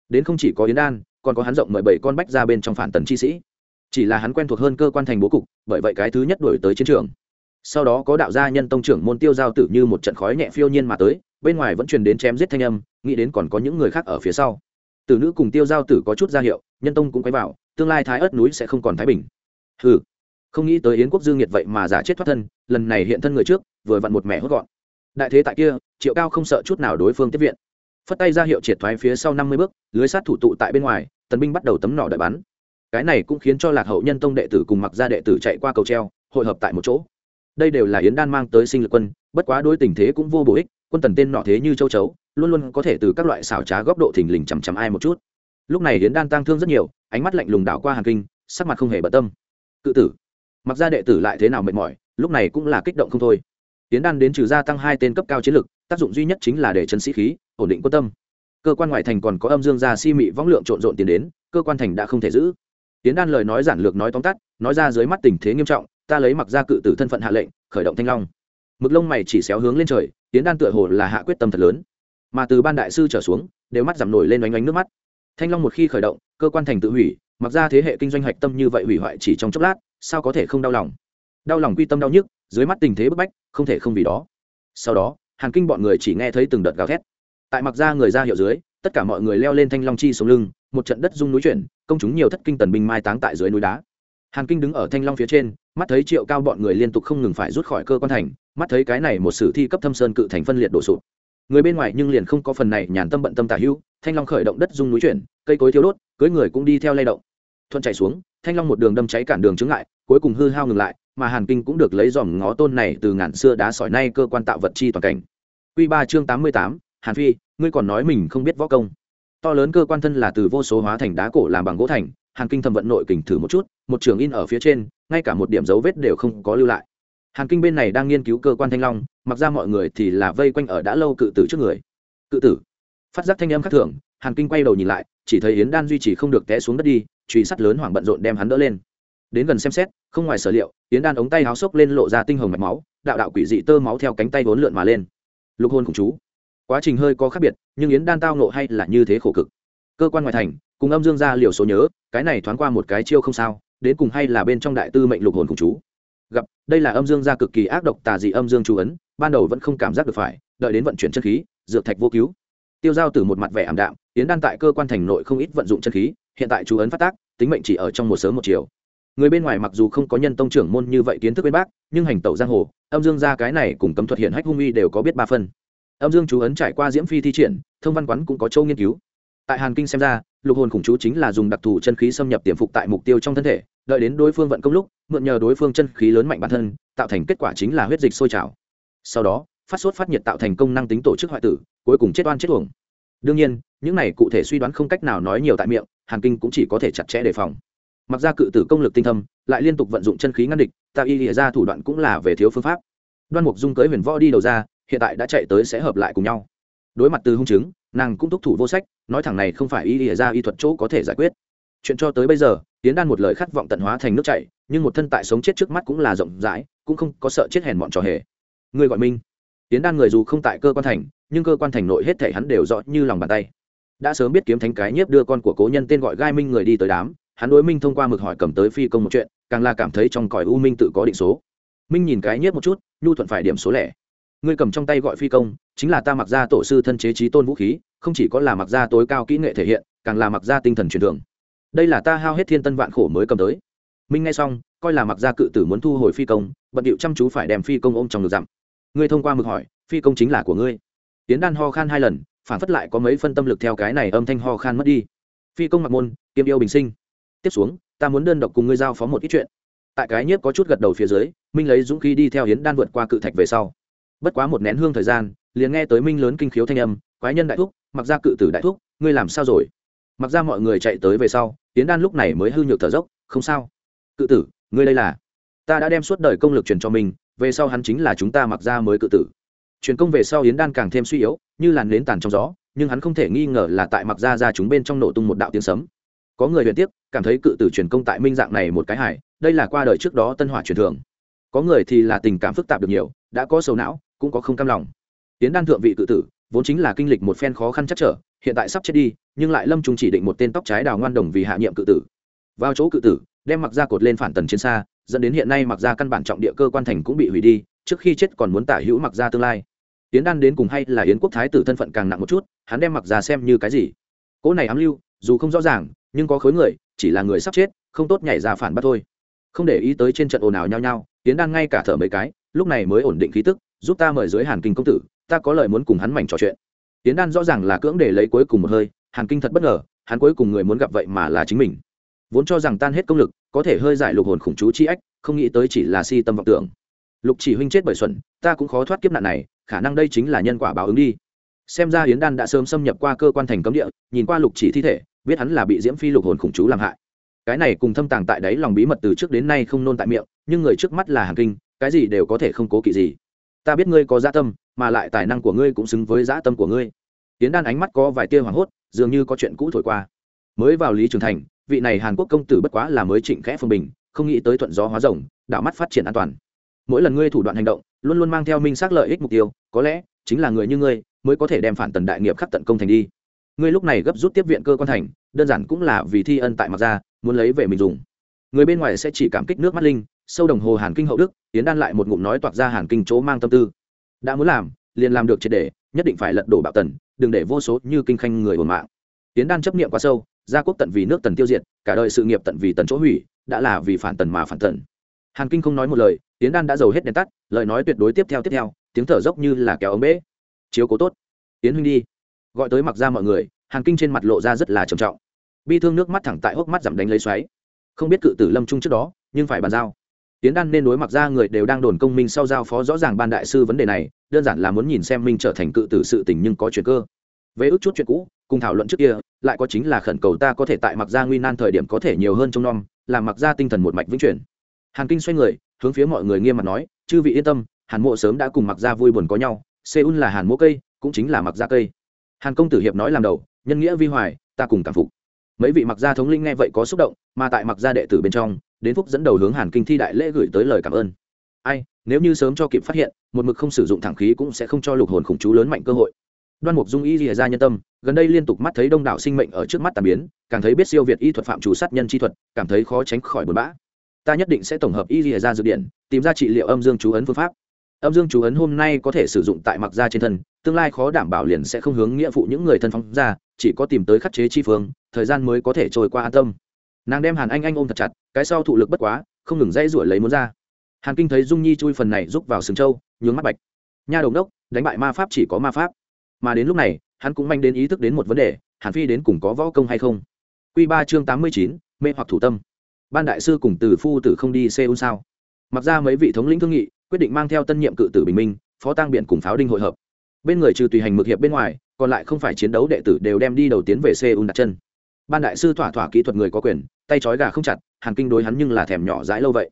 Đến không chỉ có yến đan, còn có hắn rộng mười bảy con bách ra bên trong phản tần chi sĩ. Chỉ là hắn quen thuộc hơn cơ quan thành bố cục, bởi vậy cái thứ nhất đổi tới chiến trường. Sau đó có đạo gia nhân tông trưởng môn tiêu giao tử như một trận khói nhẹ phiêu nhiên mà tới, bên ngoài vẫn truyền đến chém giết thanh âm, nghĩ đến còn có những người khác ở phía sau. Tử nữ cùng tiêu giao tử có chút ra hiệu, nhân tông cũng quay vào, tương lai thái ớt núi sẽ không còn thái bình. Ừ không nghĩ tới yến quốc dương nhiệt vậy mà giả chết thoát thân, lần này hiện thân người trước, vừa vặn một mẹ hốt gọn. Đại thế tại kia, triệu cao không sợ chút nào đối phương tiếp viện. Phất tay ra hiệu triệt thoái phía sau năm mươi bước, lưới sát thủ tụ tại bên ngoài, tần binh bắt đầu tấm nỏ đợi bắn. Cái này cũng khiến cho lạc hậu nhân tông đệ tử cùng mặc gia đệ tử chạy qua cầu treo, hội hợp tại một chỗ. Đây đều là yến đan mang tới sinh lực quân, bất quá đối tình thế cũng vô bổ ích, quân tần tên nọ thế như châu chấu, luôn luôn có thể từ các loại xảo trá góc độ thình lình chằm chằm ai một chút. Lúc này yến đan tăng thương rất nhiều, ánh mắt lạnh lùng đảo qua hàn kinh, sắc mặt không hề bận tâm. Cự tử mặc ra đệ tử lại thế nào mệt mỏi, lúc này cũng là kích động không thôi. Tiến đan đến trừ gia tăng hai tên cấp cao chiến lực, tác dụng duy nhất chính là để chân sĩ khí, ổn định quân tâm. Cơ quan ngoại thành còn có âm dương gia si mị võng lượng trộn rộn tiền đến, cơ quan thành đã không thể giữ. Tiến đan lời nói giản lược nói tóm tắt, nói ra dưới mắt tình thế nghiêm trọng, ta lấy mặc ra cự tử thân phận hạ lệnh, khởi động thanh long. Mực lông mày chỉ xéo hướng lên trời, tiến đan tựa hồ là hạ quyết tâm thật lớn. Mà từ ban đại sư trở xuống, đều mắt giảm nổi lên oanh oanh nước mắt. Thanh long một khi khởi động, cơ quan thành tự hủy, mặc ra thế hệ kinh doanh hạch tâm như vậy hủy hoại chỉ trong chốc lát sao có thể không đau lòng? Đau lòng quy tâm đau nhức, dưới mắt tình thế bức bách, không thể không vì đó. Sau đó, hàn kinh bọn người chỉ nghe thấy từng đợt gào thét. Tại mặc ra người ra hiệu dưới, tất cả mọi người leo lên thanh long chi xuống lưng, một trận đất rung núi chuyển, công chúng nhiều thất kinh tần binh mai táng tại dưới núi đá. Hàn kinh đứng ở thanh long phía trên, mắt thấy triệu cao bọn người liên tục không ngừng phải rút khỏi cơ quan thành, mắt thấy cái này một sử thi cấp thâm sơn cự thành phân liệt đổ sụp. Người bên ngoài nhưng liền không có phần này nhàn tâm bận tâm tả hữu, thanh long khởi động đất rung núi chuyển, cây cối thiếu đốt, cưới người cũng đi theo lay động. Thuận chạy xuống thanh long một đường đâm cháy cản đường chứng lại cuối cùng hư hao ngừng lại, mà hàn kinh cũng được lấy dòm ngó tôn này từ ngàn xưa đá sỏi nay cơ quan tạo vật chi toàn cảnh. Q ba chương tám mươi tám, hàn phi, ngươi còn nói mình không biết võ công. To lớn cơ quan thân là từ vô số hóa thành đá cổ làm bằng gỗ thành, hàn kinh thầm vận nội kình thử một chút, một trường in ở phía trên, ngay cả một điểm dấu vết đều không có lưu lại. Hàn kinh bên này đang nghiên cứu cơ quan thanh long, mặc ra mọi người thì là vây quanh ở đã lâu cự tử trước người. Cự tử. Phát giác thanh âm khác thường, hàn kinh quay đầu nhìn lại, chỉ thấy yến đan duy trì không được té xuống đất đi truy sát lớn hoảng bận rộn đem hắn đỡ lên. Đến gần xem xét, không ngoài sở liệu, yến đan ống tay háo xốc lên lộ ra tinh hồng mạch máu, đạo đạo quỷ dị tơ máu theo cánh tay vốn lượn mà lên. Lục hôn cùng chú. Quá trình hơi có khác biệt, nhưng yến đan tao nộ hay là như thế khổ cực. Cơ quan ngoại thành, cùng âm dương ra liều số nhớ, cái này thoáng qua một cái chiêu không sao, đến cùng hay là bên trong đại tư mệnh lục hồn cùng chú. Gặp, đây là âm dương gia cực kỳ ác độc tà dị âm dương chú ấn, ban đầu vẫn không cảm giác được phải, đợi đến vận chuyển chân khí, dược thạch vô cứu. Tiêu giao từ một mặt vẻ ảm đạm, Yến đan tại cơ quan thành nội không ít vận dụng chân khí hiện tại chú ấn phát tác, tính mệnh chỉ ở trong một sớm một chiều. Người bên ngoài mặc dù không có nhân tông trưởng môn như vậy kiến thức bên bác, nhưng hành tẩu giang hồ, âm dương gia cái này cùng cấm thuật hiện hách hung uy đều có biết ba phân. Âm dương chú ấn trải qua diễm phi thi triển, thông văn quán cũng có châu nghiên cứu. Tại hàn kinh xem ra, lục hồn khủng chú chính là dùng đặc thù chân khí xâm nhập tiềm phục tại mục tiêu trong thân thể, đợi đến đối phương vận công lúc, mượn nhờ đối phương chân khí lớn mạnh bản thân, tạo thành kết quả chính là huyết dịch sôi trào. Sau đó, phát sốt phát nhiệt tạo thành công năng tính tổ chức hoại tử, cuối cùng chết oan chết uổng. Đương nhiên, những này cụ thể suy đoán không cách nào nói nhiều tại miệng hàn kinh cũng chỉ có thể chặt chẽ đề phòng. Mặc ra cự tử công lực tinh thâm, lại liên tục vận dụng chân khí ngăn địch tạo y lìa ra thủ đoạn cũng là về thiếu phương pháp. Đoan mục dung cưới huyền võ đi đầu ra, hiện tại đã chạy tới sẽ hợp lại cùng nhau. Đối mặt từ hung chứng, nàng cũng thúc thủ vô sách, nói thẳng này không phải y lìa ra y thuật chỗ có thể giải quyết. Chuyện cho tới bây giờ tiến đan một lời khát vọng tận hóa thành nước chảy, nhưng một thân tại sống chết trước mắt cũng là rộng rãi, cũng không có sợ chết hèn bọn trò hề. Người gọi minh. Tiến đan người dù không tại cơ quan thành, nhưng cơ quan thành nội hết thể hắn đều rõ như lòng bàn tay đã sớm biết kiếm thánh cái nhiếp đưa con của cố nhân tên gọi gai minh người đi tới đám, hắn đối minh thông qua mực hỏi cầm tới phi công một chuyện, càng là cảm thấy trong cõi u minh tự có định số. Minh nhìn cái nhiếp một chút, nhu thuận phải điểm số lẻ. Ngươi cầm trong tay gọi phi công, chính là ta mặc ra tổ sư thân chế trí tôn vũ khí, không chỉ có là mặc ra tối cao kỹ nghệ thể hiện, càng là mặc ra tinh thần truyền thường. Đây là ta hao hết thiên tân vạn khổ mới cầm tới. Minh nghe xong, coi là mặc ra cự tử muốn thu hồi phi công, bận điệu chăm chú phải đem phi công ôm trong ngực dặm. Ngươi thông qua mực hỏi, phi công chính là của ngươi. Tiến đan ho khan hai lần phản phất lại có mấy phân tâm lực theo cái này âm thanh ho khan mất đi. Phi công mặc môn kiêm yêu bình sinh. Tiếp xuống, ta muốn đơn độc cùng ngươi giao phó một ít chuyện. Tại cái nhiếp có chút gật đầu phía dưới, minh lấy dũng khí đi theo hiến đan vượt qua cự thạch về sau. Bất quá một nén hương thời gian, liền nghe tới minh lớn kinh khiếu thanh âm, quái nhân đại thúc, mặc ra cự tử đại thúc, ngươi làm sao rồi? Mặc ra mọi người chạy tới về sau hiến đan lúc này mới hư nhược thở dốc, không sao. Cự tử, ngươi đây là? Ta đã đem suốt đời công lực truyền cho mình, về sau hắn chính là chúng ta mặc ra mới cự tử truyền công về sau yến đan càng thêm suy yếu, như làn nến tàn trong gió, nhưng hắn không thể nghi ngờ là tại mặc ra ra chúng bên trong nổ tung một đạo tiếng sấm. Có người huyền tiếc, cảm thấy cự tử truyền công tại minh dạng này một cái hải đây là qua đời trước đó tân hỏa truyền thường. Có người thì là tình cảm phức tạp được nhiều, đã có sầu não, cũng có không cam lòng. Tiến đan thượng vị cự tử, vốn chính là kinh lịch một phen khó khăn chắc trở, hiện tại sắp chết đi, nhưng lại lâm trung chỉ định một tên tóc trái đào ngoan đồng vì hạ nhiệm cự tử. Vào chỗ cự tử, đem mặc ra cột lên phản tần chiến xa, dẫn đến hiện nay mặc ra căn bản trọng địa cơ quan thành cũng bị hủy đi, trước khi chết còn muốn tả hữu mặc ra tương lai. Yến đan đến cùng hay là yến quốc thái tử thân phận càng nặng một chút, hắn đem mặc ra xem như cái gì. Cỗ này ám lưu, dù không rõ ràng, nhưng có khối người, chỉ là người sắp chết, không tốt nhảy ra phản bắt thôi. Không để ý tới trên trận ồn ào nhau nhau Yến đan ngay cả thở mấy cái, lúc này mới ổn định khí tức, giúp ta mời dưới hàn kinh công tử, ta có lời muốn cùng hắn mảnh trò chuyện. Yến đan rõ ràng là cưỡng để lấy cuối cùng một hơi, hàn kinh thật bất ngờ, hắn cuối cùng người muốn gặp vậy mà là chính mình. Vốn cho rằng tan hết công lực, có thể hơi giải lục hồn khủng chú chi ách, không nghĩ tới chỉ là si tâm vọng tưởng. Lục chỉ huynh chết bởi xuẩn, ta cũng khó thoát kiếp nạn này khả năng đây chính là nhân quả báo ứng đi. Xem ra Yến đan đã sớm xâm nhập qua cơ quan thành cấm địa, nhìn qua lục chỉ thi thể, biết hắn là bị diễm phi lục hồn khủng chú làm hại. Cái này cùng thâm tàng tại đáy lòng bí mật từ trước đến nay không nôn tại miệng, nhưng người trước mắt là hàng kinh, cái gì đều có thể không cố kỵ gì. Ta biết ngươi có dã tâm, mà lại tài năng của ngươi cũng xứng với dã tâm của ngươi. Yến đan ánh mắt có vài tia hoảng hốt, dường như có chuyện cũ thổi qua. Mới vào lý trường thành, vị này hàn quốc công tử bất quá là mới trịnh khẽ phương bình, không nghĩ tới thuận gió hóa rồng, đạo mắt phát triển an toàn. Mỗi lần ngươi thủ đoạn hành động luôn luôn mang theo minh xác lợi ích mục tiêu, có lẽ chính là người như ngươi mới có thể đem phản tần đại nghiệp khắc tận công thành đi. Ngươi lúc này gấp rút tiếp viện cơ quan thành, đơn giản cũng là vì thi ân tại mặt ra muốn lấy về mình dùng. Người bên ngoài sẽ chỉ cảm kích nước mắt linh, sâu đồng hồ hàn kinh hậu đức tiến đan lại một ngụm nói toạc ra hàn kinh chỗ mang tâm tư. Đã muốn làm, liền làm được triệt để, nhất định phải lật đổ bạo tần, đừng để vô số như kinh khanh người hồn mạng. Tiến đan chấp niệm quá sâu, gia quốc tận vì nước tần tiêu diệt, cả đời sự nghiệp tận vì tần chỗ hủy, đã là vì phản tần mà phản tần. Hàn kinh không nói một lời tiến đan đã giàu hết đèn tắt lời nói tuyệt đối tiếp theo tiếp theo tiếng thở dốc như là kéo ống bể. Chiếu cố tốt. Tiến huynh đi. Gọi tới mặc ra mọi người hàn kinh trên mặt lộ ra rất là trầm trọng. Bi thương nước mắt thẳng tại hốc mắt giảm đánh lấy xoáy. Không biết cự tử lâm trung trước đó nhưng phải bàn giao. Tiến đan nên đối mặc ra người đều đang đồn công minh sau giao phó rõ ràng ban đại sư vấn đề này đơn giản là muốn nhìn xem minh trở thành cự tử sự tình nhưng có chuyện cơ. Về ước chút chuyện cũ cùng thảo luận trước kia lại có chính là khẩn cầu ta có thể tại mặc gia nguy nan thời điểm có thể nhiều hơn trong non, làm mặc gia tinh thần một mạch vĩnh chuyển hàn kinh xoay người, hướng phía mọi người nghiêm mặt nói, chư vị yên tâm, hàn mộ sớm đã cùng mặc gia vui buồn có nhau, seoul là hàn mộ cây, cũng chính là mặc gia cây. Hàn công tử hiệp nói làm đầu, nhân nghĩa vi hoài, ta cùng cảm phục. Mấy vị mặc gia thống linh nghe vậy có xúc động, mà tại mặc gia đệ tử bên trong, đến phúc dẫn đầu hướng hàn kinh thi đại lễ gửi tới lời cảm ơn. Ai, nếu như sớm cho kịp phát hiện, một mực không sử dụng thẳng khí cũng sẽ không cho lục hồn khủng chú lớn mạnh cơ hội. Đoan mục dung y rìa ra nhân tâm, gần đây liên tục mắt thấy đông đảo sinh mệnh ở trước mắt tàn biến, càng thấy biết siêu việt y thuật phạm chủ sát nhân chi thuật, cảm thấy khó tránh khỏi buồn bã ta nhất định sẽ tổng hợp y lìa ra dược điện, tìm ra trị liệu âm dương chú ấn phương pháp. Âm dương chú ấn hôm nay có thể sử dụng tại mặc da trên thân, tương lai khó đảm bảo liền sẽ không hướng nghĩa phụ những người thân phóng ra, chỉ có tìm tới khắc chế chi phương, thời gian mới có thể trôi qua an tâm. Nàng đem hàn anh anh ôm thật chặt, cái sau thụ lực bất quá, không ngừng dây rủi lấy muốn ra. Hàn kinh thấy dung nhi chui phần này rúc vào sừng châu nhướng mắt bạch. Nha đồng đốc đánh bại ma pháp chỉ có ma pháp. Mà đến lúc này, hắn cũng manh đến ý thức đến một vấn đề, hàn phi đến cùng có võ công hay không? Q ba chương tám mươi chín, mê hoặc thủ tâm ban đại sư cùng từ phu tử không đi seoul sao? Mặc ra mấy vị thống lĩnh thương nghị, quyết định mang theo tân nhiệm cự tử bình minh, phó tăng biện cùng pháo đinh hội hợp. Bên người trừ tùy hành mực hiệp bên ngoài, còn lại không phải chiến đấu đệ tử đều đem đi đầu tiến về seoul đặt chân. Ban đại sư thỏa thỏa kỹ thuật người có quyền, tay trói gà không chặt, hàn kinh đối hắn nhưng là thèm nhỏ dãi lâu vậy.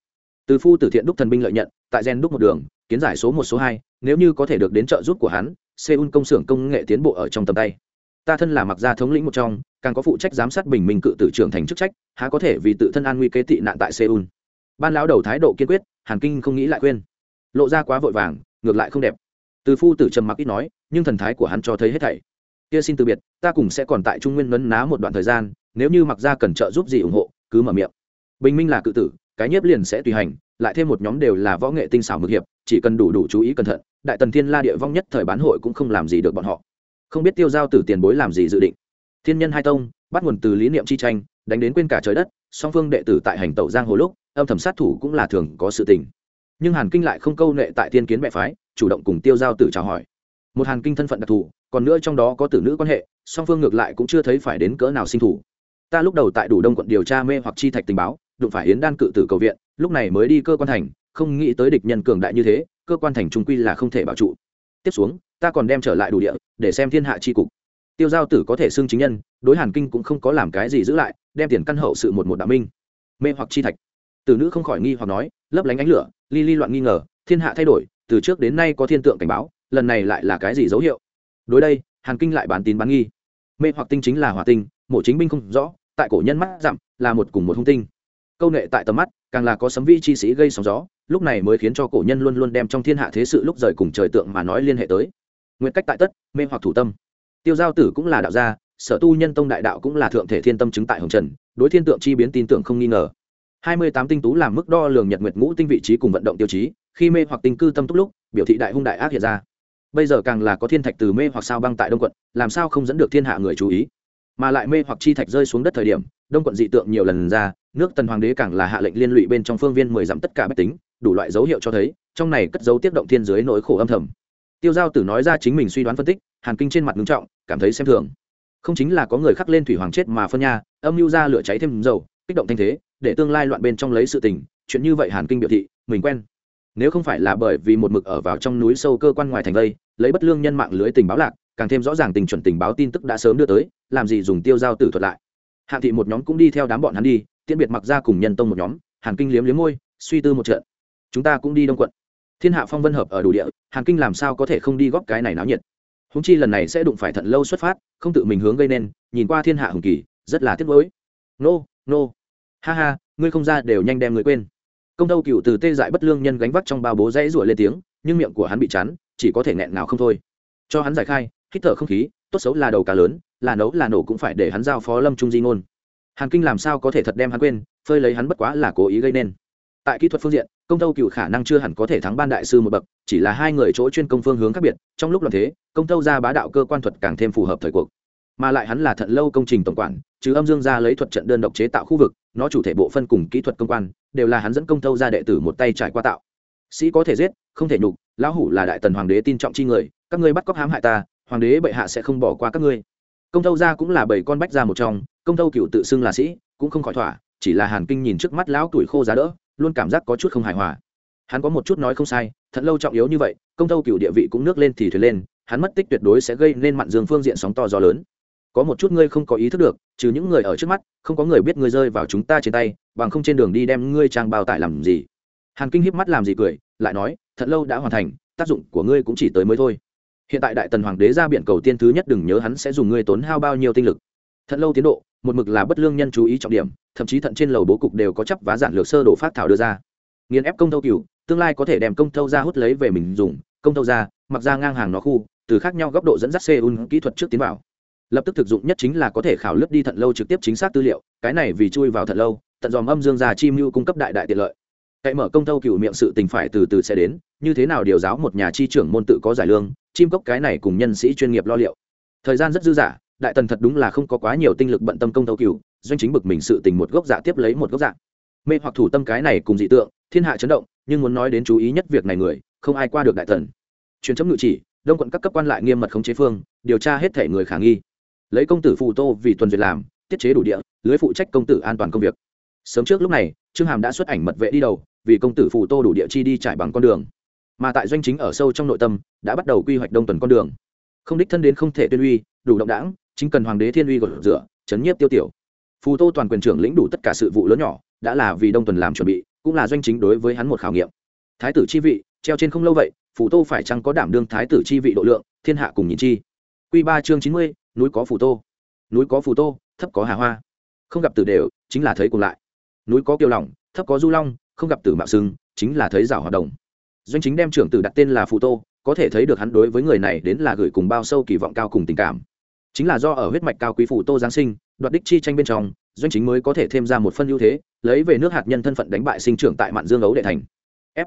Từ phu tử thiện đúc thần binh lợi nhận, tại gen đúc một đường, kiến giải số một số hai, nếu như có thể được đến trợ giúp của hắn, seoul công xưởng công nghệ tiến bộ ở trong tầm tay. Ta thân là mặc gia thống lĩnh một trong, càng có phụ trách giám sát bình minh cự tử trưởng thành chức trách há có thể vì tự thân an nguy kế tị nạn tại seoul. Ban lão đầu thái độ kiên quyết, hàn kinh không nghĩ lại khuyên. Lộ ra quá vội vàng, ngược lại không đẹp. Từ phu tử trầm mặc ít nói, nhưng thần thái của hắn cho thấy hết thảy. Kia xin từ biệt, ta cùng sẽ còn tại trung nguyên nấn ná một đoạn thời gian, nếu như mặc gia cần trợ giúp gì ủng hộ, cứ mở miệng. Bình minh là cự tử, cái nhiếp liền sẽ tùy hành, lại thêm một nhóm đều là võ nghệ tinh xảo mực hiệp, chỉ cần đủ đủ chú ý cẩn thận, đại tần thiên la địa vong nhất thời bán hội cũng không làm gì được bọn họ. Không biết tiêu giao Tử tiền bối làm gì dự định. Thiên nhân hai tông, bắt nguồn từ lý niệm chi tranh đánh đến quên cả trời đất, song phương đệ tử tại hành tẩu giang hồ lúc, âm thầm sát thủ cũng là thường có sự tình. Nhưng hàn kinh lại không câu nệ tại tiên kiến mẹ phái, chủ động cùng tiêu giao tử chào hỏi. Một hàn kinh thân phận đặc thù, còn nữa trong đó có tử nữ quan hệ, song phương ngược lại cũng chưa thấy phải đến cỡ nào sinh thủ. Ta lúc đầu tại đủ đông quận điều tra mê hoặc chi thạch tình báo, đụng phải yến đan cự tử cầu viện, lúc này mới đi cơ quan thành, không nghĩ tới địch nhân cường đại như thế, cơ quan thành trung quy là không thể bảo trụ. Tiếp xuống, ta còn đem trở lại đủ địa, để xem thiên hạ c h i cục tiêu giao tử có thể xưng chính nhân, đối hàn kinh cũng không có làm cái gì giữ lại, đem tiền căn hậu sự một một đạo minh. Mê hoặc chi thạch. Tử nữ không khỏi nghi hoặc nói, lấp lánh ánh lửa ly ly loạn nghi ngờ, thiên hạ thay đổi, từ trước đến nay có thiên tượng cảnh báo, lần này lại là cái gì dấu hiệu? Đối đây, hàn kinh lại bán tín bán nghi. Mê hoặc tinh chính là hỏa tinh, mộ chính binh không rõ, tại cổ nhân mắt dặm là một cùng một hung tinh. Câu nghệ tại tầm mắt, càng là có sấm vi chi sĩ gây sóng gió, lúc này mới khiến cho cổ nhân luôn luôn đem trong thiên hạ thế sự lúc rời cùng trời tượng mà nói liên hệ tới. Nguyện cách tại tất, mê hoặc thủ tâm tiêu giao tử cũng là đạo gia, sở tu nhân tông đại đạo cũng là thượng thể thiên tâm chứng tại hồng trần, đối thiên tượng chi biến tin tưởng không nghi ngờ. Hai mươi tám tinh tú làm mức đo lường nhật nguyệt ngũ tinh vị trí cùng vận động tiêu chí, khi mê hoặc tinh cư tâm túc lúc, biểu thị đại hung đại ác hiện ra. Bây giờ càng là có thiên thạch từ mê hoặc sao băng tại đông quận, làm sao không dẫn được thiên hạ người chú ý? Mà lại mê hoặc chi thạch rơi xuống đất thời điểm, đông quận dị tượng nhiều lần ra, nước tần hoàng đế càng là hạ lệnh liên lụy bên trong phương viên mười dặm tất cả bách tính, đủ loại dấu hiệu cho thấy, trong này cất dấu tiếp động thiên dưới nỗi khổ âm thầm tiêu giao tử nói ra chính mình suy đoán phân tích, hàn kinh trên mặt ngưng trọng, cảm thấy xem thường. Không chính là có người khắc lên thủy hoàng chết mà phân nha, âm mưu ra lửa cháy thêm dầu, kích động thanh thế, để tương lai loạn bên trong lấy sự tình. Chuyện như vậy hàn kinh biểu thị, mình quen. Nếu không phải là bởi vì một mực ở vào trong núi sâu cơ quan ngoài thành vây lấy bất lương nhân mạng lưới tình báo lạc, càng thêm rõ ràng tình chuẩn tình báo tin tức đã sớm đưa tới, làm gì dùng tiêu giao tử thuật lại. Hạng thị một nhóm cũng đi theo đám bọn hắn đi, tiễn biệt mặc ra cùng nhân tông một nhóm, hàn kinh liếm liếm môi, suy tư một trận. Chúng ta cũng đi đông quận thiên hạ phong vân hợp ở đủ địa, hàn kinh làm sao có thể không đi góp cái này náo nhiệt? Húng chi lần này sẽ đụng phải thận lâu xuất phát, không tự mình hướng gây nên, nhìn qua thiên hạ hùng kỳ, rất là tiếc gối nô nô. Ha ha, ngươi không ra đều nhanh đem người quên. Công tâu cựu từ tê dại bất lương nhân gánh vác trong bao bố rẽ ruổi lên tiếng, nhưng miệng của hắn bị chắn chỉ có thể nghẹn nào không thôi. Cho hắn giải khai, hít thở không khí, tốt xấu là đầu cá lớn, là nấu là nổ cũng phải để hắn giao phó lâm trung di ngôn. Hàn kinh làm sao có thể thật đem hắn quên, phơi lấy hắn bất quá là cố ý gây nên tại kỹ thuật phương diện, công tâu cựu khả năng chưa hẳn có thể thắng ban đại sư một bậc, chỉ là hai người chỗ chuyên công phương hướng khác biệt, trong lúc làm thế, công tâu ra bá đạo cơ quan thuật càng thêm phù hợp thời cuộc. Mà lại hắn là thận lâu công trình tổng quản chứ âm dương ra lấy thuật trận đơn độc chế tạo khu vực, nó chủ thể bộ phân cùng kỹ thuật công quan, đều là hắn dẫn công tâu ra đệ tử một tay trải qua tạo. Sĩ có thể giết, không thể nhục, lão hủ là đại tần hoàng đế tin trọng chi người, các ngươi bắt cóc hãm hại ta, hoàng đế bệ hạ sẽ không bỏ qua các ngươi. Công tâu ra cũng là bảy con bách ra một trong, công tâu cựu tự xưng là sĩ, cũng không khỏi thỏa, chỉ là hàn kinh nhìn trước mắt lão tuổi khô giá đỡ luôn cảm giác có chút không hài hòa. Hắn có một chút nói không sai, thật lâu trọng yếu như vậy, công tâu cựu địa vị cũng nước lên thì thuyền lên, hắn mất tích tuyệt đối sẽ gây nên mặn dương phương diện sóng to gió lớn. Có một chút ngươi không có ý thức được, trừ những người ở trước mắt, không có người biết ngươi rơi vào chúng ta trên tay, bằng không trên đường đi đem ngươi trang bao tải làm gì. Hàn kinh hiếp mắt làm gì cười, lại nói, thật lâu đã hoàn thành, tác dụng của ngươi cũng chỉ tới mới thôi. Hiện tại đại tần hoàng đế ra biển cầu tiên thứ nhất đừng nhớ hắn sẽ dùng ngươi tốn hao bao nhiêu tinh lực. Thật lâu tiến độ một mực là bất lương nhân chú ý trọng điểm, thậm chí thận trên lầu bố cục đều có chấp vá giản lược sơ đồ phát thảo đưa ra. Nghiền ép công thâu cửu tương lai có thể đem công thâu ra hút lấy về mình dùng, công thâu ra, mặc ra ngang hàng nó khu, từ khác nhau góc độ dẫn dắt xe kỹ thuật trước tiến vào. Lập tức thực dụng nhất chính là có thể khảo lướt đi thận lâu trực tiếp chính xác tư liệu, cái này vì chui vào thận lâu tận dòm âm dương già chi mưu cung cấp đại đại tiện lợi. Cậy mở công thâu cựu miệng sự tình phải từ từ sẽ đến, như thế nào điều giáo một nhà chi trưởng môn tự có giải lương, chim cốc cái này cùng nhân sĩ chuyên nghiệp lo liệu. Thời gian rất dư dả đại tần thật đúng là không có quá nhiều tinh lực bận tâm công tâu cửu, doanh chính bực mình sự tình một gốc dạ tiếp lấy một gốc dạ. Mê hoặc thủ tâm cái này cùng dị tượng, thiên hạ chấn động, nhưng muốn nói đến chú ý nhất việc này người, không ai qua được đại tần. Truyền chấm ngự chỉ, đông quận các cấp quan lại nghiêm mật khống chế phương, điều tra hết thể người khả nghi. Lấy công tử phù tô vì tuần duyệt làm, tiết chế đủ địa, lưới phụ trách công tử an toàn công việc. Sớm trước lúc này, trương hàm đã xuất ảnh mật vệ đi đầu, vì công tử phù tô đủ địa chi đi trải bằng con đường. Mà tại doanh chính ở sâu trong nội tâm, đã bắt đầu quy hoạch đông tuần con đường. Không đích thân đến không thể tuyên uy, đủ động đảng chính cần hoàng đế thiên uy gột rửa, chấn nhiếp tiêu tiểu. Phù tô toàn quyền trưởng lĩnh đủ tất cả sự vụ lớn nhỏ, đã là vì đông tuần làm chuẩn bị, cũng là doanh chính đối với hắn một khảo nghiệm. Thái tử chi vị, treo trên không lâu vậy, phù tô phải chăng có đảm đương thái tử chi vị độ lượng, thiên hạ cùng nhìn chi. Q ba chương chín mươi, núi có phù tô. Núi có phù tô, thấp có hà hoa. Không gặp tử đều, chính là thấy cùng lại. Núi có kiêu lỏng thấp có du long, không gặp tử mạo sưng chính là thấy rào hoạt động. Doanh chính đem trưởng tử đặt tên là phù tô, có thể thấy được hắn đối với người này đến là gửi cùng bao sâu kỳ vọng cao cùng tình cảm chính là do ở huyết mạch cao quý phủ tô giáng sinh, đoạt đích chi tranh bên trong, doanh chính mới có thể thêm ra một phân ưu thế, lấy về nước hạt nhân thân phận đánh bại sinh trưởng tại mạn dương ấu đệ thành. F.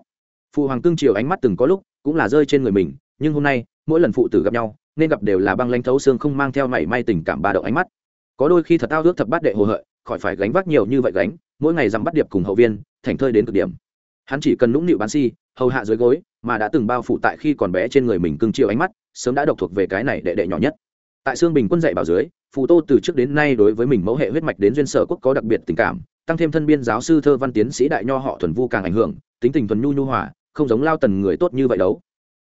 Phụ hoàng cương triều ánh mắt từng có lúc cũng là rơi trên người mình, nhưng hôm nay, mỗi lần phụ tử gặp nhau, nên gặp đều là băng lãnh thấu xương không mang theo mảy may tình cảm ba động ánh mắt. Có đôi khi thật tao ước thập bát đệ hồ hợi, khỏi phải gánh vác nhiều như vậy gánh, mỗi ngày dằm bắt điệp cùng hậu viên, thành thơi đến cực điểm. Hắn chỉ cần nũng nịu bán si, hầu hạ dưới gối, mà đã từng bao phủ tại khi còn bé trên người mình cưng chiều ánh mắt, sớm đã độc thuộc về cái này đệ đệ nhỏ nhất tại xương bình quân dạy bảo dưới, phù tô từ trước đến nay đối với mình mẫu hệ huyết mạch đến duyên sở quốc có đặc biệt tình cảm, tăng thêm thân biên giáo sư thơ văn tiến sĩ đại nho họ thuần vu càng ảnh hưởng, tính tình thuần nhu nhu hòa, không giống lao tần người tốt như vậy đâu.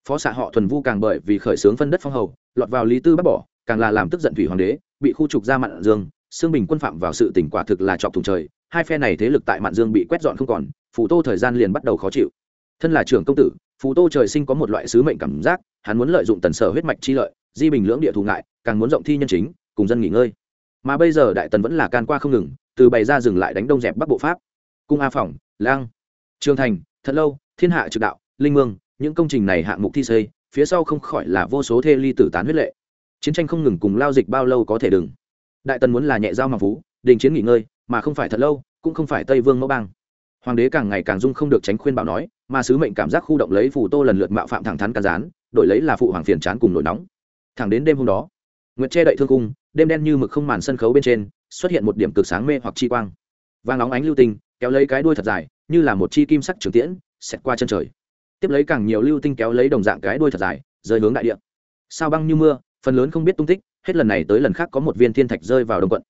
Phó xạ họ thuần vu càng bởi vì khởi xướng phân đất phong hầu, lọt vào lý tư bắt bỏ, càng là làm tức giận thủy hoàng đế, bị khu trục ra mạn dương, xương bình quân phạm vào sự tỉnh quả thực là chọc thùng trời, hai phe này thế lực tại mạn dương bị quét dọn không còn, phù tô thời gian liền bắt đầu khó chịu. Thân là trưởng công tử, phù tô trời sinh có một loại sứ mệnh cảm giác, hắn muốn lợi dụng tần sở huyết mạch chi lợi di bình lưỡng địa thù ngại, càng muốn rộng thi nhân chính, cùng dân nghỉ ngơi. Mà bây giờ đại tần vẫn là can qua không ngừng, từ bày ra dừng lại đánh đông dẹp bắc bộ pháp. Cung a phòng lang, trường thành thật lâu, thiên hạ trực đạo, linh mương, những công trình này hạng mục thi xây, phía sau không khỏi là vô số thê ly tử tán huyết lệ. Chiến tranh không ngừng cùng lao dịch bao lâu có thể đừng. Đại tần muốn là nhẹ giao mà phú, đình chiến nghỉ ngơi, mà không phải thật lâu, cũng không phải tây vương mẫu bang. Hoàng đế càng ngày càng dung không được tránh khuyên bảo nói, mà sứ mệnh cảm giác khu động lấy phù tô lần lượt mạo phạm thẳng thắn can gián, đổi lấy là phụ hoàng phiền chán cùng nổi nóng thẳng đến đêm hôm đó. Nguyệt che đậy thương cung đêm đen như mực không màn sân khấu bên trên, xuất hiện một điểm cực sáng mê hoặc chi quang. Vàng óng ánh lưu tinh, kéo lấy cái đuôi thật dài, như là một chi kim sắc trường tiễn, xẹt qua chân trời. Tiếp lấy càng nhiều lưu tinh kéo lấy đồng dạng cái đuôi thật dài, rơi hướng đại địa. Sao băng như mưa, phần lớn không biết tung tích, hết lần này tới lần khác có một viên thiên thạch rơi vào đồng quận.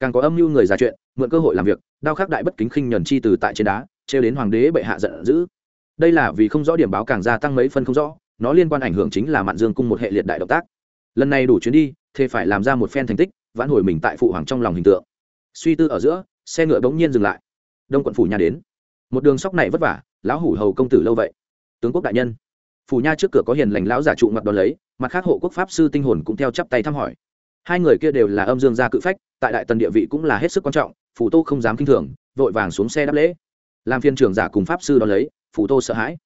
Càng có âm mưu người già chuyện, mượn cơ hội làm việc, đao khắc đại bất kính khinh nhuần chi từ tại trên đá, trêu đến hoàng đế bệ hạ giận dữ. Đây là vì không rõ điểm báo càng gia tăng mấy phân không rõ, nó liên quan ảnh hưởng chính là mạn dương cung một hệ liệt đại động tác lần này đủ chuyến đi thế phải làm ra một phen thành tích, vãn hồi mình tại phụ hoàng trong lòng hình tượng. Suy tư ở giữa, xe ngựa bỗng nhiên dừng lại. Đông quận phủ nhà đến. Một đường sóc này vất vả, lão hủ hầu công tử lâu vậy. Tướng quốc đại nhân. Phủ nha trước cửa có hiền lành lão giả trụ mặt đón lấy, mặt khác hộ quốc pháp sư tinh hồn cũng theo chắp tay thăm hỏi. Hai người kia đều là âm dương gia cự phách, tại đại tần địa vị cũng là hết sức quan trọng, phủ tô không dám k i n h thường, vội vàng xuống xe đáp lễ. Làm phiên trưởng giả cùng pháp sư đón lấy, phủ tô sợ hãi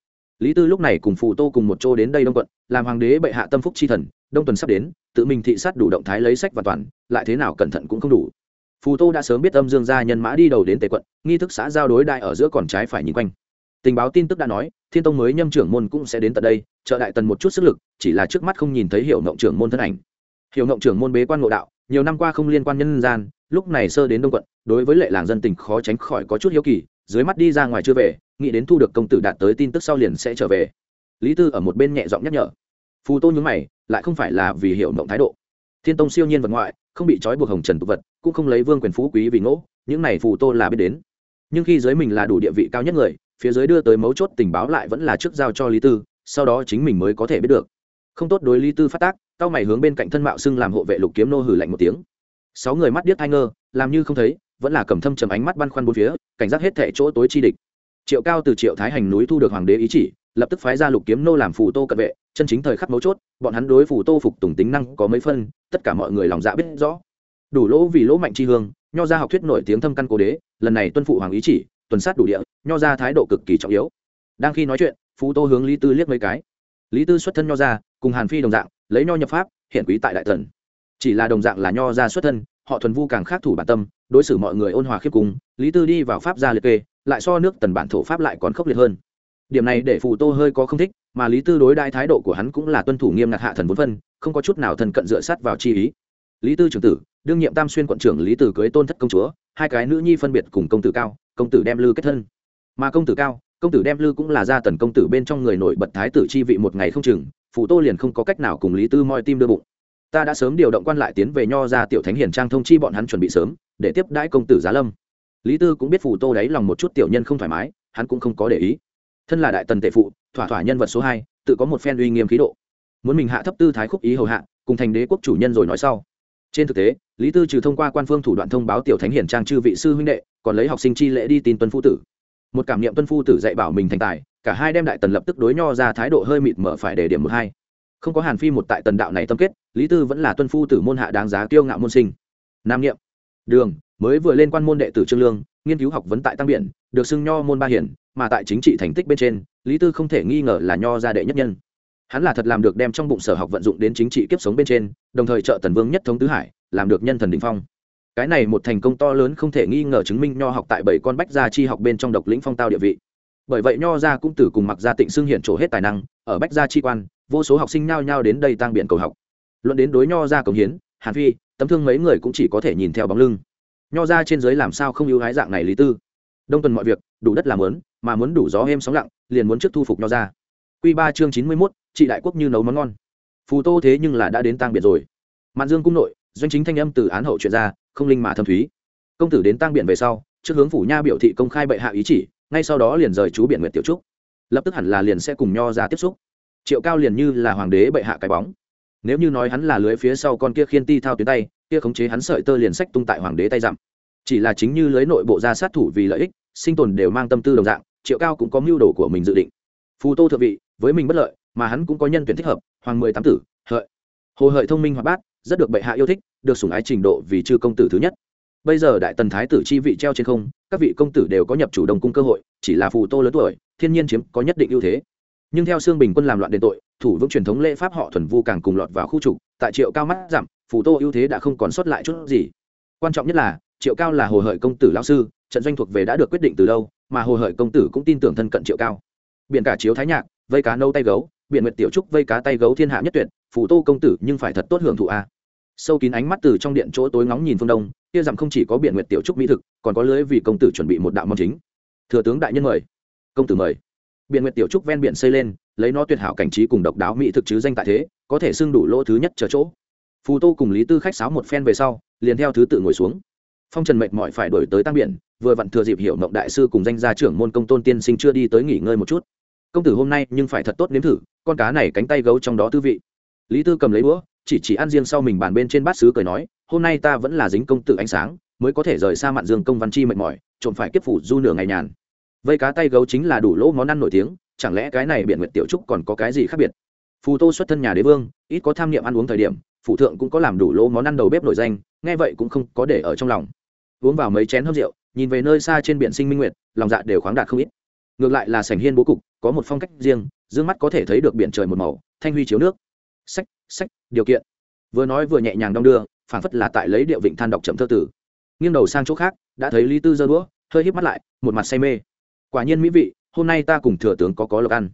lý tư lúc này cùng phù tô cùng một chỗ đến đây đông quận, làm hoàng đế bệ hạ tâm phúc c h i thần, đông tuần sắp đến, tự mình thị sát đủ động thái lấy sách và toàn, lại thế nào cẩn thận cũng không đủ. Phù tô đã sớm biết âm dương gia nhân mã đi đầu đến tề quận, nghi thức xã giao đối đại ở giữa còn trái phải nhìn quanh. Tình báo tin tức đã nói, thiên tông mới nhâm trưởng môn cũng sẽ đến tận đây, trợ đại tần một chút sức lực, chỉ là trước mắt không nhìn thấy hiểu ngộng trưởng môn thân ảnh. Hiểu ngộng trưởng môn bế quan ngộ đạo, nhiều năm qua không liên quan nhân gian, lúc này sơ đến đông quận, đối với lệ làng dân tình khó tránh khỏi có chút hiếu kỳ, dưới mắt đi ra ngoài chưa về nghĩ đến thu được công tử đạt tới tin tức sau liền sẽ trở về. Lý tư ở một bên nhẹ giọng nhắc nhở. Phù tô nhúng mày, lại không phải là vì hiểu mộng thái độ. Thiên tông siêu nhiên vật ngoại, không bị trói buộc hồng trần tục vật, cũng không lấy vương quyền phú quý vì ngỗ, những này phù tô là biết đến. Nhưng khi giới mình là đủ địa vị cao nhất người, phía dưới đưa tới mấu chốt tình báo lại vẫn là trước giao cho lý tư, sau đó chính mình mới có thể biết được. Không tốt đối lý tư phát tác cao mày hướng bên cạnh thân mạo xưng làm hộ vệ lục kiếm nô hử lạnh một tiếng. Sáu người mắt điếc hai ngơ, làm như không thấy, vẫn là cầm thâm trầm ánh mắt băn khoăn bốn phía, cảnh giác hết thệ chỗ tối chi địch triệu cao từ triệu thái hành núi thu được hoàng đế ý chỉ, lập tức phái ra lục kiếm nô làm phù tô cận vệ, chân chính thời khắc mấu chốt, bọn hắn đối phù tô phục tùng tính năng có mấy phân, tất cả mọi người lòng dạ biết rõ. Đủ lỗ vì lỗ mạnh chi hương, nho ra học thuyết nổi tiếng thâm căn cố đế, lần này tuân phụ hoàng ý chỉ, tuần sát đủ địa, nho ra thái độ cực kỳ trọng yếu. Đang khi nói chuyện phú tô hướng lý tư liếc mấy cái. Lý tư xuất thân nho ra cùng hàn phi đồng dạng, lấy nho nhập pháp, hiện quý tại đại tần chỉ là đồng dạng là nho ra xuất thân, họ thuần vu càng khác thủ bản tâm, đối xử mọi người ôn hòa khiếp cùng lý tư đi vào pháp gia liệt kê lại so nước tần bản thổ pháp lại còn khốc liệt hơn. Điểm này để phù tô hơi có không thích, mà lý tư đối đại thái độ của hắn cũng là tuân thủ nghiêm ngặt hạ thần vốn phân, không có chút nào thần cận dựa sát vào chi ý. Lý tư trưởng tử, đương nhiệm tam xuyên quận trưởng lý tử cưới tôn thất công chúa, hai cái nữ nhi phân biệt cùng công tử cao, công tử đem lư kết thân. Mà công tử cao, công tử đem lư cũng là gia tần công tử bên trong người nổi bật thái tử chi vị một ngày không chừng phụ tô liền không có cách nào cùng lý tư moi tim đưa bụng. Ta đã sớm điều động quan lại tiến về nho ra tiểu thánh hiển trang thông chi bọn hắn chuẩn bị sớm, để tiếp đãi công tử giá lâm lý tư cũng biết phù tô đáy lòng một chút tiểu nhân không thoải mái, hắn cũng không có để ý. Thân là đại tần tể phụ, thỏa thỏa nhân vật số hai, tự có một phen uy nghiêm khí độ. Muốn mình hạ thấp tư thái khúc ý hầu hạ, cùng thành đế quốc chủ nhân rồi nói sau. Trên thực tế, lý tư trừ thông qua quan phương thủ đoạn thông báo tiểu thánh hiển trang chư vị sư huynh đệ, còn lấy học sinh chi lễ đi tin tuân phu tử. Một cảm niệm tuân phu tử dạy bảo mình thành tài, cả hai đem đại tần lập tức đối nho ra thái độ hơi mịt mở phải để điểm một hai. Không có hàn phi một tại tần đạo này tâm kết, lý tư vẫn là tuân phu tử môn hạ đáng giá kiêu ngạo môn sinh. Nam niệm. Đường mới vừa lên quan môn đệ tử trương lương, nghiên cứu học vấn tại tăng biển, được xưng nho môn ba hiển, mà tại chính trị thành tích bên trên, lý tư không thể nghi ngờ là nho gia đệ nhất nhân. Hắn là thật làm được đem trong bụng sở học vận dụng đến chính trị kiếp sống bên trên, đồng thời trợ tần vương nhất thống tứ hải, làm được nhân thần đình phong. Cái này một thành công to lớn không thể nghi ngờ chứng minh nho học tại bảy con bách gia chi học bên trong độc lĩnh phong tao địa vị. Bởi vậy nho gia cũng từ cùng mặc gia tịnh xưng hiện trổ hết tài năng, ở bách gia chi quan, vô số học sinh nhao nhao đến đây tăng biện cầu học. Luận đến đối nho gia cống hiến, hàn phi, tấm thương mấy người cũng chỉ có thể nhìn theo bóng lưng nho gia trên giới làm sao không ưu hái dạng này lý tư? Đông tuần mọi việc, đủ đất làm lớn mà muốn đủ gió êm sóng lặng, liền muốn trước thu phục nho gia q ba chương chín mươi mốt, chị đại quốc như nấu món ngon. Phù tô thế nhưng là đã đến tang biệt rồi. Mạn dương cung nội, doanh chính thanh âm từ án hậu chuyện ra, không linh mà thâm thúy. Công tử đến tang biện về sau, trước hướng phủ nha biểu thị công khai bệ hạ ý chỉ, ngay sau đó liền rời chú biển nguyệt tiểu trúc. Lập tức hẳn là liền sẽ cùng nho ra tiếp xúc. Triệu cao liền như là hoàng đế bệ hạ cái bóng. Nếu như nói hắn là lưới phía sau con kia khiên ti thao tuyến tay kia khống chế hắn sợi tơ liền sách tung tại hoàng đế tay dặm. Chỉ là chính như lưới nội bộ ra sát thủ vì lợi ích, sinh tồn đều mang tâm tư đồng dạng, triệu cao cũng có mưu đồ của mình dự định. Phù tô thượng vị, với mình bất lợi, mà hắn cũng có nhân tuyển thích hợp, hoàng mười tám tử, hợi. Hồ hợi thông minh hoạt bát, rất được bệ hạ yêu thích, được sủng ái trình độ vì chư công tử thứ nhất. Bây giờ đại tần thái tử chi vị treo trên không, các vị công tử đều có nhập chủ đồng cung cơ hội, chỉ là phù tô lớn tuổi, thiên nhiên chiếm có nhất định ưu thế nhưng theo xương bình quân làm loạn đền tội, thủ vững truyền thống lễ pháp họ thuần vu càng cùng lọt vào khu trục, tại triệu cao mắt giảm, phù tô ưu thế đã không còn sót lại chút gì. Quan trọng nhất là, triệu cao là hồ hợi công tử lao sư, trận doanh thuộc về đã được quyết định từ lâu mà hồ hợi công tử cũng tin tưởng thân cận triệu cao. Biển cả chiếu thái nhạc, vây cá nâu tay gấu, biển nguyệt tiểu trúc vây cá tay gấu thiên hạ nhất tuyệt phủ tô công tử nhưng phải thật tốt hưởng thụ a. Sâu kín ánh mắt từ trong điện chỗ tối ngóng nhìn phương đông, kia rằng không chỉ có biển nguyệt tiểu trúc mỹ thực, còn có lưới vì công tử chuẩn bị một đạo mong chính. Thừa tướng đại nhân mời. Công tử mời biển nguyệt tiểu trúc ven biển xây lên, lấy nó tuyệt hảo cảnh trí cùng độc đáo mỹ thực chứ danh tại thế, có thể xưng đủ lỗ thứ nhất chờ chỗ. Phù tô cùng lý tư khách sáo một phen về sau, liền theo thứ tự ngồi xuống. Phong trần mệt mỏi phải đổi tới tăng biển, vừa vặn thừa dịp hiểu mộng đại sư cùng danh gia trưởng môn công tôn tiên sinh chưa đi tới nghỉ ngơi một chút. Công tử hôm nay nhưng phải thật tốt nếm thử, con cá này cánh tay gấu trong đó tư vị. Lý tư cầm lấy búa chỉ chỉ ăn riêng sau mình bàn bên trên bát sứ cười nói, hôm nay ta vẫn là dính công tử ánh sáng, mới có thể rời xa mạn dương công văn chi mệt mỏi, trộm phải kiếp phủ du nửa ngày nhàn vây cá tay gấu chính là đủ lỗ món ăn nổi tiếng, chẳng lẽ cái này biện nguyệt tiểu trúc còn có cái gì khác biệt? Phù tô xuất thân nhà đế vương, ít có tham niệm ăn uống thời điểm phụ thượng cũng có làm đủ lỗ món ăn đầu bếp nổi danh, nghe vậy cũng không có để ở trong lòng. Uống vào mấy chén hấp rượu, nhìn về nơi xa trên biển sinh minh nguyệt, lòng dạ đều khoáng đạt không ít. Ngược lại là sảnh hiên bố cục, có một phong cách riêng d mắt có thể thấy được biển trời một màu, thanh huy chiếu nước. Sách sách, điều kiện. Vừa nói vừa nhẹ nhàng đong đưa, phảng phất là tại lấy điệu vịnh than đọc chậm thơ tử. Nghiêng đầu sang chỗ khác, đã thấy lý tư giơ đũa, hơi híp mắt lại, một mặt say mê quả nhiên mỹ vị, hôm nay ta cùng thừa tướng có có lộc ăn.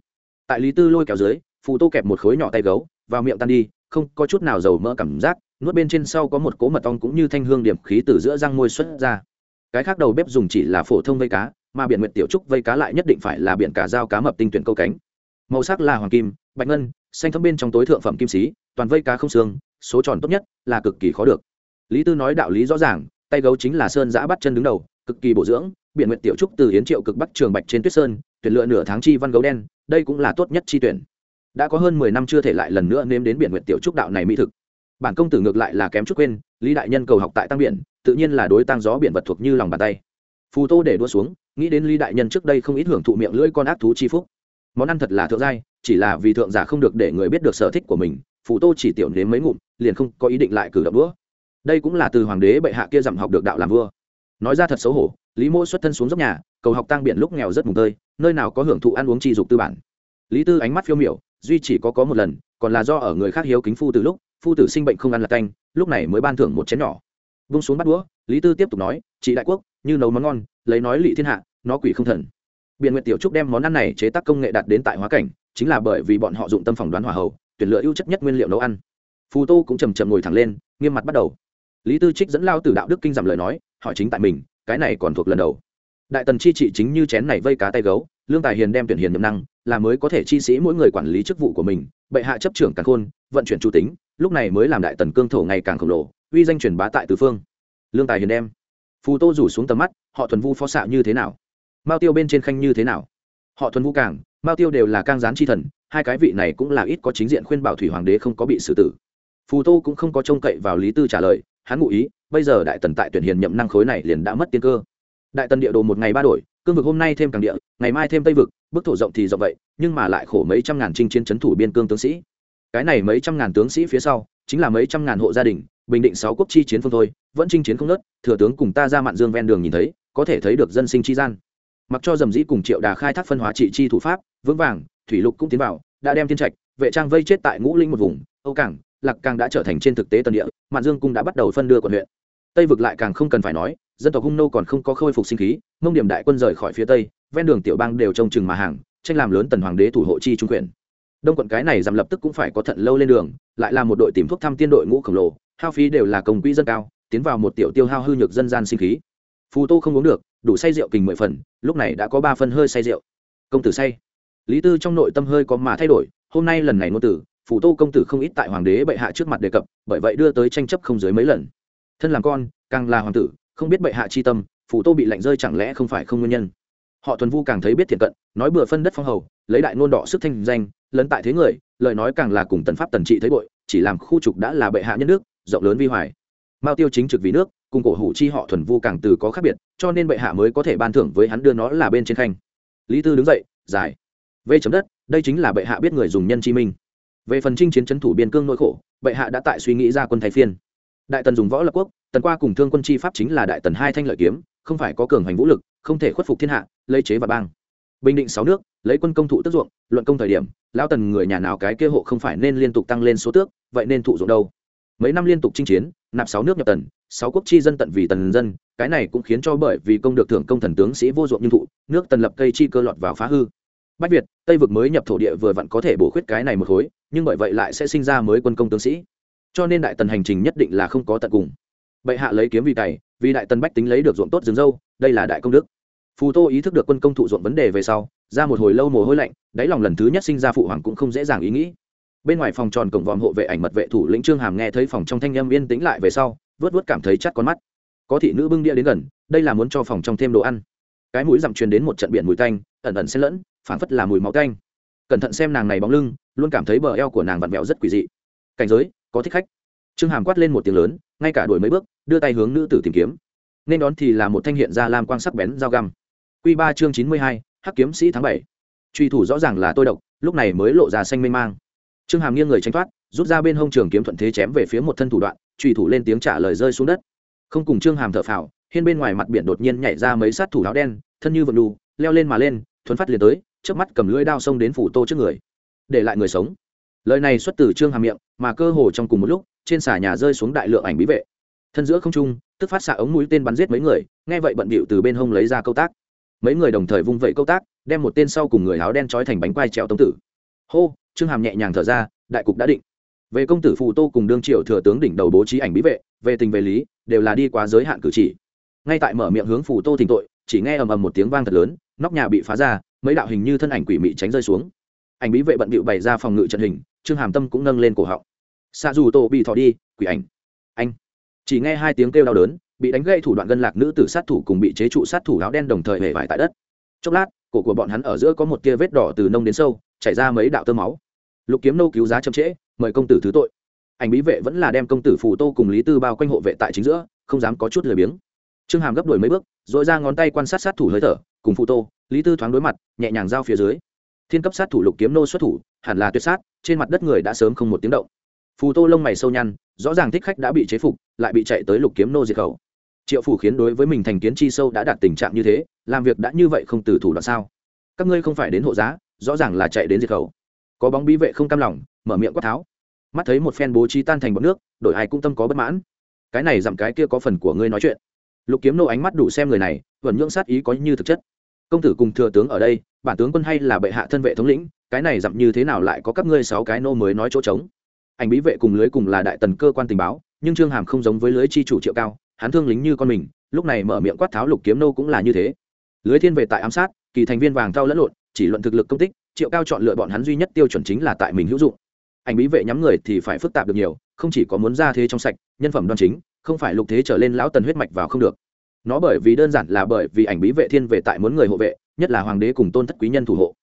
Tại lý tư lôi kéo dưới, phù tô kẹp một khối nhỏ tay gấu, vào miệng tan đi, không có chút nào dầu mỡ cảm giác, nuốt bên trên sau có một cỗ mật ong cũng như thanh hương điểm khí từ giữa răng môi xuất ra. Cái khác đầu bếp dùng chỉ là phổ thông vây cá, mà biển nguyệt tiểu trúc vây cá lại nhất định phải là biển cả dao cá mập tinh tuyển câu cánh. Màu sắc là hoàng kim, bạch ngân, xanh thấm bên trong tối thượng phẩm kim sĩ, toàn vây cá không xương, số tròn tốt nhất là cực kỳ khó được. Lý tư nói đạo lý rõ ràng, tay gấu chính là sơn giã bắt chân đứng đầu, cực kỳ bổ dưỡng biển nguyệt tiểu trúc từ hiến triệu cực bắc trường bạch trên tuyết sơn, tuyển lựa nửa tháng chi văn gấu đen, đây cũng là tốt nhất chi tuyển. Đã có hơn mười năm chưa thể lại lần nữa nếm đến biển nguyệt tiểu trúc đạo này mỹ thực. Bản công tử ngược lại là kém chút quên, lý đại nhân cầu học tại tăng biển, tự nhiên là đối tăng gió biển vật thuộc như lòng bàn tay. Phù tô để đua xuống, nghĩ đến lý đại nhân trước đây không ít hưởng thụ miệng lưỡi con ác thú chi phúc. Món ăn thật là thượng giai, chỉ là vì thượng giả không được để người biết được sở thích của mình, phù tô chỉ tiểu nếm mấy ngụm, liền không có ý định lại cử động đũa. Đây cũng là từ hoàng đế bệ hạ kia dặm học được đạo làm vua. Nói ra thật xấu hổ lý Mỗ xuất thân xuống dốc nhà, cầu học tăng biển lúc nghèo rất mùng tơi, nơi nào có hưởng thụ ăn uống chi dục tư bản. Lý tư ánh mắt phiêu miểu, duy chỉ có có một lần, còn là do ở người khác hiếu kính phu từ lúc, phu tử sinh bệnh không ăn là canh lúc này mới ban thưởng một chén nhỏ. Vung xuống bắt đũa, lý tư tiếp tục nói, chị đại quốc, như nấu món ngon, lấy nói lị thiên hạ, nó quỷ không thần. Biện nguyệt tiểu trúc đem món ăn này chế tác công nghệ đạt đến tại hóa cảnh, chính là bởi vì bọn họ dụng tâm phỏng đoán hỏa hậu, tuyển lựa ưu chất nhất nguyên liệu nấu ăn. Phù tô cũng chầm chầm ngồi thẳng lên, nghiêm mặt bắt đầu. Lý tư trích dẫn lao từ đạo đức kinh giảm lời nói, hỏi chính tại mình cái này còn thuộc lần đầu. Đại tần chi trị chính như chén này vây cá tay gấu lương tài hiền đem tuyển hiền nhậm năng là mới có thể chi sĩ mỗi người quản lý chức vụ của mình bệ hạ chấp trưởng càng khôn vận chuyển chủ tính lúc này mới làm đại tần cương thổ ngày càng khổng lồ uy danh truyền bá tại tứ phương. Lương tài hiền đem. Phù tô rủ xuống tầm mắt họ thuần vu phó xạ như thế nào? Mao tiêu bên trên khanh như thế nào? Họ thuần vu càng, mao tiêu đều là cang gián chi thần hai cái vị này cũng là ít có chính diện khuyên bảo thủy hoàng đế không có bị xử tử. Phù tô cũng không có trông cậy vào lý tư trả lời hắn ngụ ý bây giờ đại tần tại tuyển hiền nhậm năng khối này liền đã mất tiên cơ. Đại tần địa đồ một ngày ba đổi, cương vực hôm nay thêm càng địa, ngày mai thêm tây vực, bức thổ rộng thì rộng vậy, nhưng mà lại khổ mấy trăm ngàn trinh chiến trấn thủ biên cương tướng sĩ. Cái này mấy trăm ngàn tướng sĩ phía sau, chính là mấy trăm ngàn hộ gia đình, bình định sáu quốc chi chiến phương thôi, vẫn chinh chiến không nớt thừa tướng cùng ta ra mạn dương ven đường nhìn thấy, có thể thấy được dân sinh chi gian. Mặc cho dầm dĩ cùng triệu đà khai thác phân hóa trị chi thủ pháp, vững vàng, thủy lục cũng tiến vào, đã đem thiên trạch, vệ trang vây chết tại ngũ linh một vùng, âu cảng, lạc càng đã trở thành trên thực tế tân địa, mạn dương cung đã bắt đầu phân đưa quận huyện tây vực lại càng không cần phải nói, dân tộc hung nô còn không có khôi phục sinh khí, mông điểm đại quân rời khỏi phía tây, ven đường tiểu bang đều trông chừng mà hàng, tranh làm lớn tần hoàng đế thủ hộ chi trung quyền. Đông quận cái này giảm lập tức cũng phải có thận lâu lên đường, lại là một đội tìm thuốc thăm tiên đội ngũ khổng lồ, hao phí đều là công quỹ dân cao, tiến vào một tiểu tiêu hao hư nhược dân gian sinh khí. Phù tô không uống được, đủ say rượu kình mười phần, lúc này đã có ba phân hơi say rượu. Công tử say. Lý tư trong nội tâm hơi có mà thay đổi, hôm nay lần này ngôn tử, phù tô công tử không ít tại hoàng đế bệ hạ trước mặt đề cập, bởi vậy đưa tới tranh chấp không dưới mấy lần thân làm con, càng là hoàng tử, không biết bệ hạ chi tâm, phủ tô bị lạnh rơi chẳng lẽ không phải không nguyên nhân? Họ thuần vu càng thấy biết thiện cận, nói bừa phân đất phong hầu, lấy đại nôn đỏ sức thanh danh, lấn tại thế người, lời nói càng là cùng tần pháp tần trị thấy bội, chỉ làm khu trục đã là bệ hạ nhân nước, rộng lớn vi hoài. Mao tiêu chính trực vì nước, cùng cổ hủ chi họ thuần vu càng từ có khác biệt, cho nên bệ hạ mới có thể ban thưởng với hắn đưa nó là bên trên khanh. Lý tư đứng dậy, giải. V chấm đất, đây chính là bệ hạ biết người dùng nhân chi minh. Về phần chinh chiến trấn thủ biên cương nỗi khổ, bệ hạ đã tại suy nghĩ ra quân thái phiên đại tần dùng võ lập quốc, tần qua cùng thương quân chi pháp chính là đại tần hai thanh lợi kiếm, không phải có cường hành vũ lực, không thể khuất phục thiên hạ, lấy chế và bang. Bình định sáu nước, lấy quân công thụ tức ruộng, luận công thời điểm lao tần người nhà nào cái kia hộ không phải nên liên tục tăng lên số tước, vậy nên thụ ruộng đâu? Mấy năm liên tục chinh chiến, nạp sáu nước nhập tần, sáu quốc chi dân tận vì tần dân, cái này cũng khiến cho bởi vì công được thưởng công thần tướng sĩ vô ruộng nhưng thụ, nước tần lập cây chi cơ lọt vào phá hư. Bách việt, tây vực mới nhập thổ địa vừa vặn có thể bổ khuyết cái này một khối, nhưng bởi vậy lại sẽ sinh ra mới quân công tướng sĩ cho nên đại tần hành trình nhất định là không có tận cùng. Bệ hạ lấy kiếm vì tày, vì đại tần bách tính lấy được ruộng tốt rừng dâu đây là đại công đức. Phù tô ý thức được quân công thụ ruộng vấn đề về sau ra một hồi lâu mồ hôi lạnh đáy lòng lần thứ nhất sinh ra phụ hoàng cũng không dễ dàng ý nghĩ. Bên ngoài phòng tròn cổng vòm hộ vệ ảnh mật vệ thủ lĩnh trương hàm nghe thấy phòng trong thanh â yên tĩnh lại về sau vớt vớt cảm thấy chắc con mắt. Có thị nữ bưng đĩa đến gần đây là muốn cho phòng trong thêm đồ ăn. Cái mũi dặm truyền đến một trận biển mùi tanh ẩn ẩn xen lẫn phảng phất là mùi máu tanh. Cẩn thận xem nàng này bóng lưng luôn cảm thấy bờ eo của nàng vặn vẹo rất quỷ dị. Cảnh giới có thích khách. Trương hàm quát lên một tiếng lớn, ngay cả đuổi mấy bước, đưa tay hướng nữ tử tìm kiếm. Nên đón thì là một thanh hiện ra lam quang sắc bén dao găm. Q ba chương chín mươi hai, hắc kiếm sĩ tháng bảy. Truy thủ rõ ràng là tôi độc, lúc này mới lộ ra xanh mênh mang. Trương hàm nghiêng người tranh thoát, rút ra bên hông trường kiếm thuận thế chém về phía một thân thủ đoạn, truy thủ lên tiếng trả lời rơi xuống đất. Không cùng trương hàm thở phào, hiên bên ngoài mặt biển đột nhiên nhảy ra mấy sát thủ áo đen, thân như vật đù leo lên mà lên, thuấn phát liền tới trước mắt cầm lưỡi đao xông đến phủ tô trước người. Để lại người sống lời này xuất từ trương hàm miệng, mà cơ hồ trong cùng một lúc, trên xà nhà rơi xuống đại lượng ảnh bí vệ. Thân giữa không trung, tức phát xạ ống mũi tên bắn giết mấy người, nghe vậy bận bịu từ bên hông lấy ra câu tác. Mấy người đồng thời vung vẩy câu tác, đem một tên sau cùng người áo đen trói thành bánh quai treo tống tử. Hô, trương hàm nhẹ nhàng thở ra, đại cục đã định. Về công tử phù tô cùng đương triệu thừa tướng đỉnh đầu bố trí ảnh bí vệ, về tình về lý, đều là đi quá giới hạn cử chỉ. Ngay tại mở miệng hướng phù tô thỉnh tội, chỉ nghe ầm ầm một tiếng vang thật lớn, nóc nhà bị phá ra, mấy đạo hình như thân ảnh quỷ mị tránh rơi xuống. Ảnh bí vệ bận bịu bày ra phòng ngự trận hình trương hàm tâm cũng nâng lên cổ họng. Xa dù tổ bị thọ đi, quỷ ảnh. Anh. Chỉ nghe hai tiếng kêu đau đớn, bị đánh gây thủ đoạn gân lạc nữ tử sát thủ cùng bị chế trụ sát thủ áo đen đồng thời hề vải tại đất. Chốc lát, cổ của bọn hắn ở giữa có một tia vết đỏ từ nông đến sâu, chảy ra mấy đạo tơ máu. Lục kiếm nô cứu giá chậm trễ, mời công tử thứ tội. Ảnh bí vệ vẫn là đem công tử phù tô cùng lý tư bao quanh hộ vệ tại chính giữa, không dám có chút lười biếng. Trương hàm gấp đuổi mấy bước dội ra ngón tay quan sát sát thủ hơi thở, cùng phù tô, lý tư thoáng đối mặt, nhẹ nhàng giao phía dưới thiên cấp sát thủ lục kiếm nô xuất thủ, hẳn là tuyệt sát, trên mặt đất người đã sớm không một tiếng động. Phù tô lông mày sâu nhăn, rõ ràng thích khách đã bị chế phục, lại bị chạy tới lục kiếm nô diệt khẩu. Triệu phủ khiến đối với mình thành kiến chi sâu đã đạt tình trạng như thế, làm việc đã như vậy không từ thủ đoạn sao? Các ngươi không phải đến hộ giá, rõ ràng là chạy đến diệt khẩu. Có bóng bí vệ không cam lòng, mở miệng quát tháo. Mắt thấy một phen bố trí tan thành bọn nước, đổi ai cũng tâm có bất mãn. Cái này giảm cái kia có phần của ngươi nói chuyện. Lục kiếm nô ánh mắt đủ xem người này, vẫn nhưỡng sát ý có như thực chất công tử cùng thừa tướng ở đây, bản tướng quân hay là bệ hạ thân vệ thống lĩnh, cái này dặm như thế nào lại có các ngươi sáu cái nô mới nói chỗ trống? Ảnh bí vệ cùng lưới cùng là đại tần cơ quan tình báo, nhưng trương hàm không giống với lưới chi chủ triệu cao, hắn thương lính như con mình, lúc này mở miệng quát tháo lục kiếm nô cũng là như thế. Lưới thiên về tại ám sát, kỳ thành viên vàng thao lẫn lộn, chỉ luận thực lực công tích, triệu cao chọn lựa bọn hắn duy nhất tiêu chuẩn chính là tại mình hữu dụng. Ảnh bí vệ nhắm người thì phải phức tạp được nhiều, không chỉ có muốn ra thế trong sạch, nhân phẩm đoan chính, không phải lục thế trở lên lão tần huyết mạch vào không được nó bởi vì đơn giản là bởi vì ảnh bí vệ thiên về tại muốn người hộ vệ, nhất là hoàng đế cùng tôn thất quý nhân thủ hộ.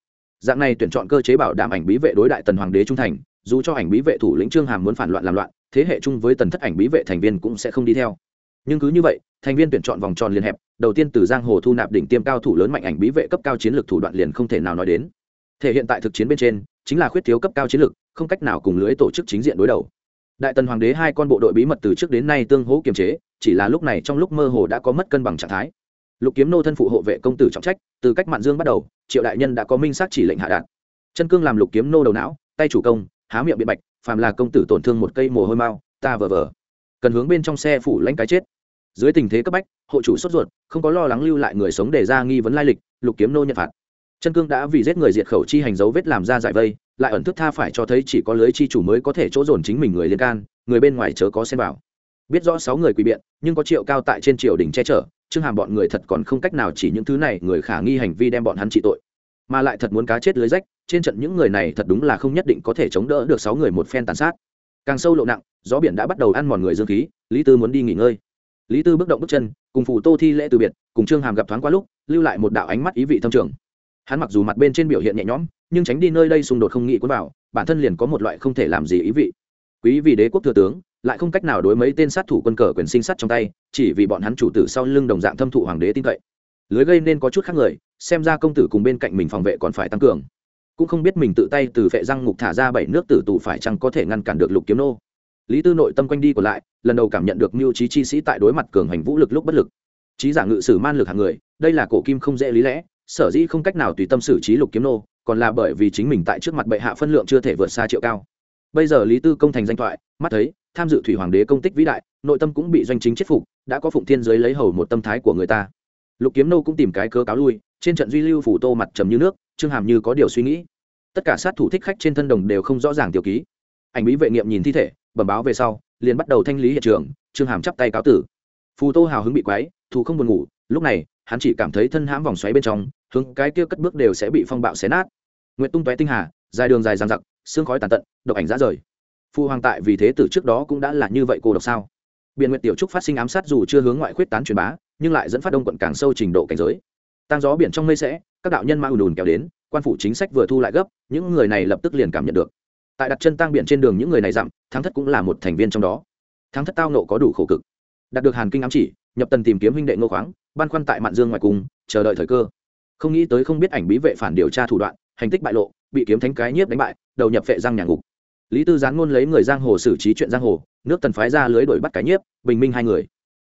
Dạng này tuyển chọn cơ chế bảo đảm ảnh bí vệ đối đại tần hoàng đế trung thành, dù cho ảnh bí vệ thủ lĩnh trương hàm muốn phản loạn làm loạn, thế hệ chung với tần thất ảnh bí vệ thành viên cũng sẽ không đi theo. Nhưng cứ như vậy, thành viên tuyển chọn vòng tròn liên hẹp, đầu tiên từ giang hồ thu nạp đỉnh tiêm cao thủ lớn mạnh ảnh bí vệ cấp cao chiến lược thủ đoạn liền không thể nào nói đến. Thể hiện tại thực chiến bên trên, chính là khuyết thiếu cấp cao chiến lược, không cách nào cùng lưới tổ chức chính diện đối đầu đại tần hoàng đế hai con bộ đội bí mật từ trước đến nay tương hỗ kiềm chế, chỉ là lúc này trong lúc mơ hồ đã có mất cân bằng trạng thái. Lục kiếm nô thân phụ hộ vệ công tử trọng trách, từ cách mạn dương bắt đầu, triệu đại nhân đã có minh xác chỉ lệnh hạ đạn chân cương làm lục kiếm nô đầu não, tay chủ công, há miệng bị bạch, phàm là công tử tổn thương một cây mồ hôi mau, ta vờ vờ. Cần hướng bên trong xe phủ lãnh cái chết. Dưới tình thế cấp bách, hộ chủ sốt ruột, không có lo lắng lưu lại người sống để ra nghi vấn lai lịch, lục kiếm nô nhận phạt. Chân cương đã vì giết người diệt khẩu chi hành dấu vết làm ra giải vây lại ẩn thức tha phải cho thấy chỉ có lưới chi chủ mới có thể chỗ dồn chính mình người liên can, người bên ngoài chớ có xem vào. Biết rõ sáu người quỳ biện, nhưng có triệu cao tại trên triều đình che chở chương hàm bọn người thật còn không cách nào chỉ những thứ này, người khả nghi hành vi đem bọn hắn trị tội. Mà lại thật muốn cá chết lưới rách, trên trận những người này thật đúng là không nhất định có thể chống đỡ được sáu người một phen tàn sát. Càng sâu lộ nặng, gió biển đã bắt đầu ăn mòn người dương khí, lý tư muốn đi nghỉ ngơi. Lý tư bước động bước chân, cùng phủ tô thi lễ từ biệt, cùng trương hàm gặp thoáng qua lúc, lưu lại một đạo ánh mắt ý vị thâm trường hắn mặc dù mặt bên trên biểu hiện nhẹ nhõm, nhưng tránh đi nơi đây xung đột không nghĩ quân vào, bản thân liền có một loại không thể làm gì ý vị. Quý vị đế quốc thừa tướng, lại không cách nào đối mấy tên sát thủ quân cờ quyền sinh sát trong tay, chỉ vì bọn hắn chủ tử sau lưng đồng dạng thâm thụ hoàng đế tin cậy. Lưới gây nên có chút khác người, xem ra công tử cùng bên cạnh mình phòng vệ còn phải tăng cường. Cũng không biết mình tự tay từ phệ răng ngục thả ra bảy nước tử tù phải chăng có thể ngăn cản được lục kiếm nô. Lý tư nội tâm quanh đi còn lại, lần đầu cảm nhận được mưu trí chi sĩ tại đối mặt cường hành vũ lực lúc bất lực. Trí giả ngự sử man lực hàng người, đây là cổ kim không dễ lý lẽ sở dĩ không cách nào tùy tâm xử trí lục kiếm nô, còn là bởi vì chính mình tại trước mặt bệ hạ phân lượng chưa thể vượt xa triệu cao. Bây giờ lý tư công thành danh thoại, mắt thấy, tham dự thủy hoàng đế công tích vĩ đại, nội tâm cũng bị doanh chính chết phục, đã có phụng thiên giới lấy hầu một tâm thái của người ta. Lục kiếm nô cũng tìm cái cơ cáo lui, trên trận duy lưu phủ tô mặt trầm như nước, trương hàm như có điều suy nghĩ. Tất cả sát thủ thích khách trên thân đồng đều không rõ ràng tiểu ký. Ảnh bí vệ nghiệm nhìn thi thể, bẩm báo về sau, liền bắt đầu thanh lý hiện trường, trương hàm chắp tay cáo tử. Phù tô hào hứng bị quáy thù không buồn ngủ, lúc này hắn chỉ cảm thấy thân hãm vòng xoáy bên trong, hướng cái kia cất bước đều sẽ bị phong bạo xé nát. Nguyện tung tóe tinh hà, dài đường dài dằng dặc, xương khói tàn tận, độc ảnh ra rời. Phu hoàng tại vì thế từ trước đó cũng đã là như vậy cô độc sao? Biện nguyện tiểu trúc phát sinh ám sát dù chưa hướng ngoại khuyết tán truyền bá, nhưng lại dẫn phát đông quận càng sâu trình độ cảnh giới. Tăng gió biển trong mây sẽ, các đạo nhân ma ùn ùn kéo đến, quan phủ chính sách vừa thu lại gấp, những người này lập tức liền cảm nhận được. Tại đặt chân tăng biển trên đường những người này dặm thắng thất cũng là một thành viên trong đó. Thắng thất tao nộ có đủ khổ cực. Đạt được hàn kinh ám chỉ, nhập tần tìm kiếm huynh đệ ngô khoáng ban khoăn tại mạn dương ngoài cùng, chờ đợi thời cơ. Không nghĩ tới không biết ảnh bí vệ phản điều tra thủ đoạn, hành tích bại lộ, bị kiếm thánh cái nhiếp đánh bại, đầu nhập vệ giang nhà ngục. Lý tư gián ngôn lấy người giang hồ xử trí chuyện giang hồ, nước tần phái ra lưới đuổi bắt cái nhiếp, bình minh hai người.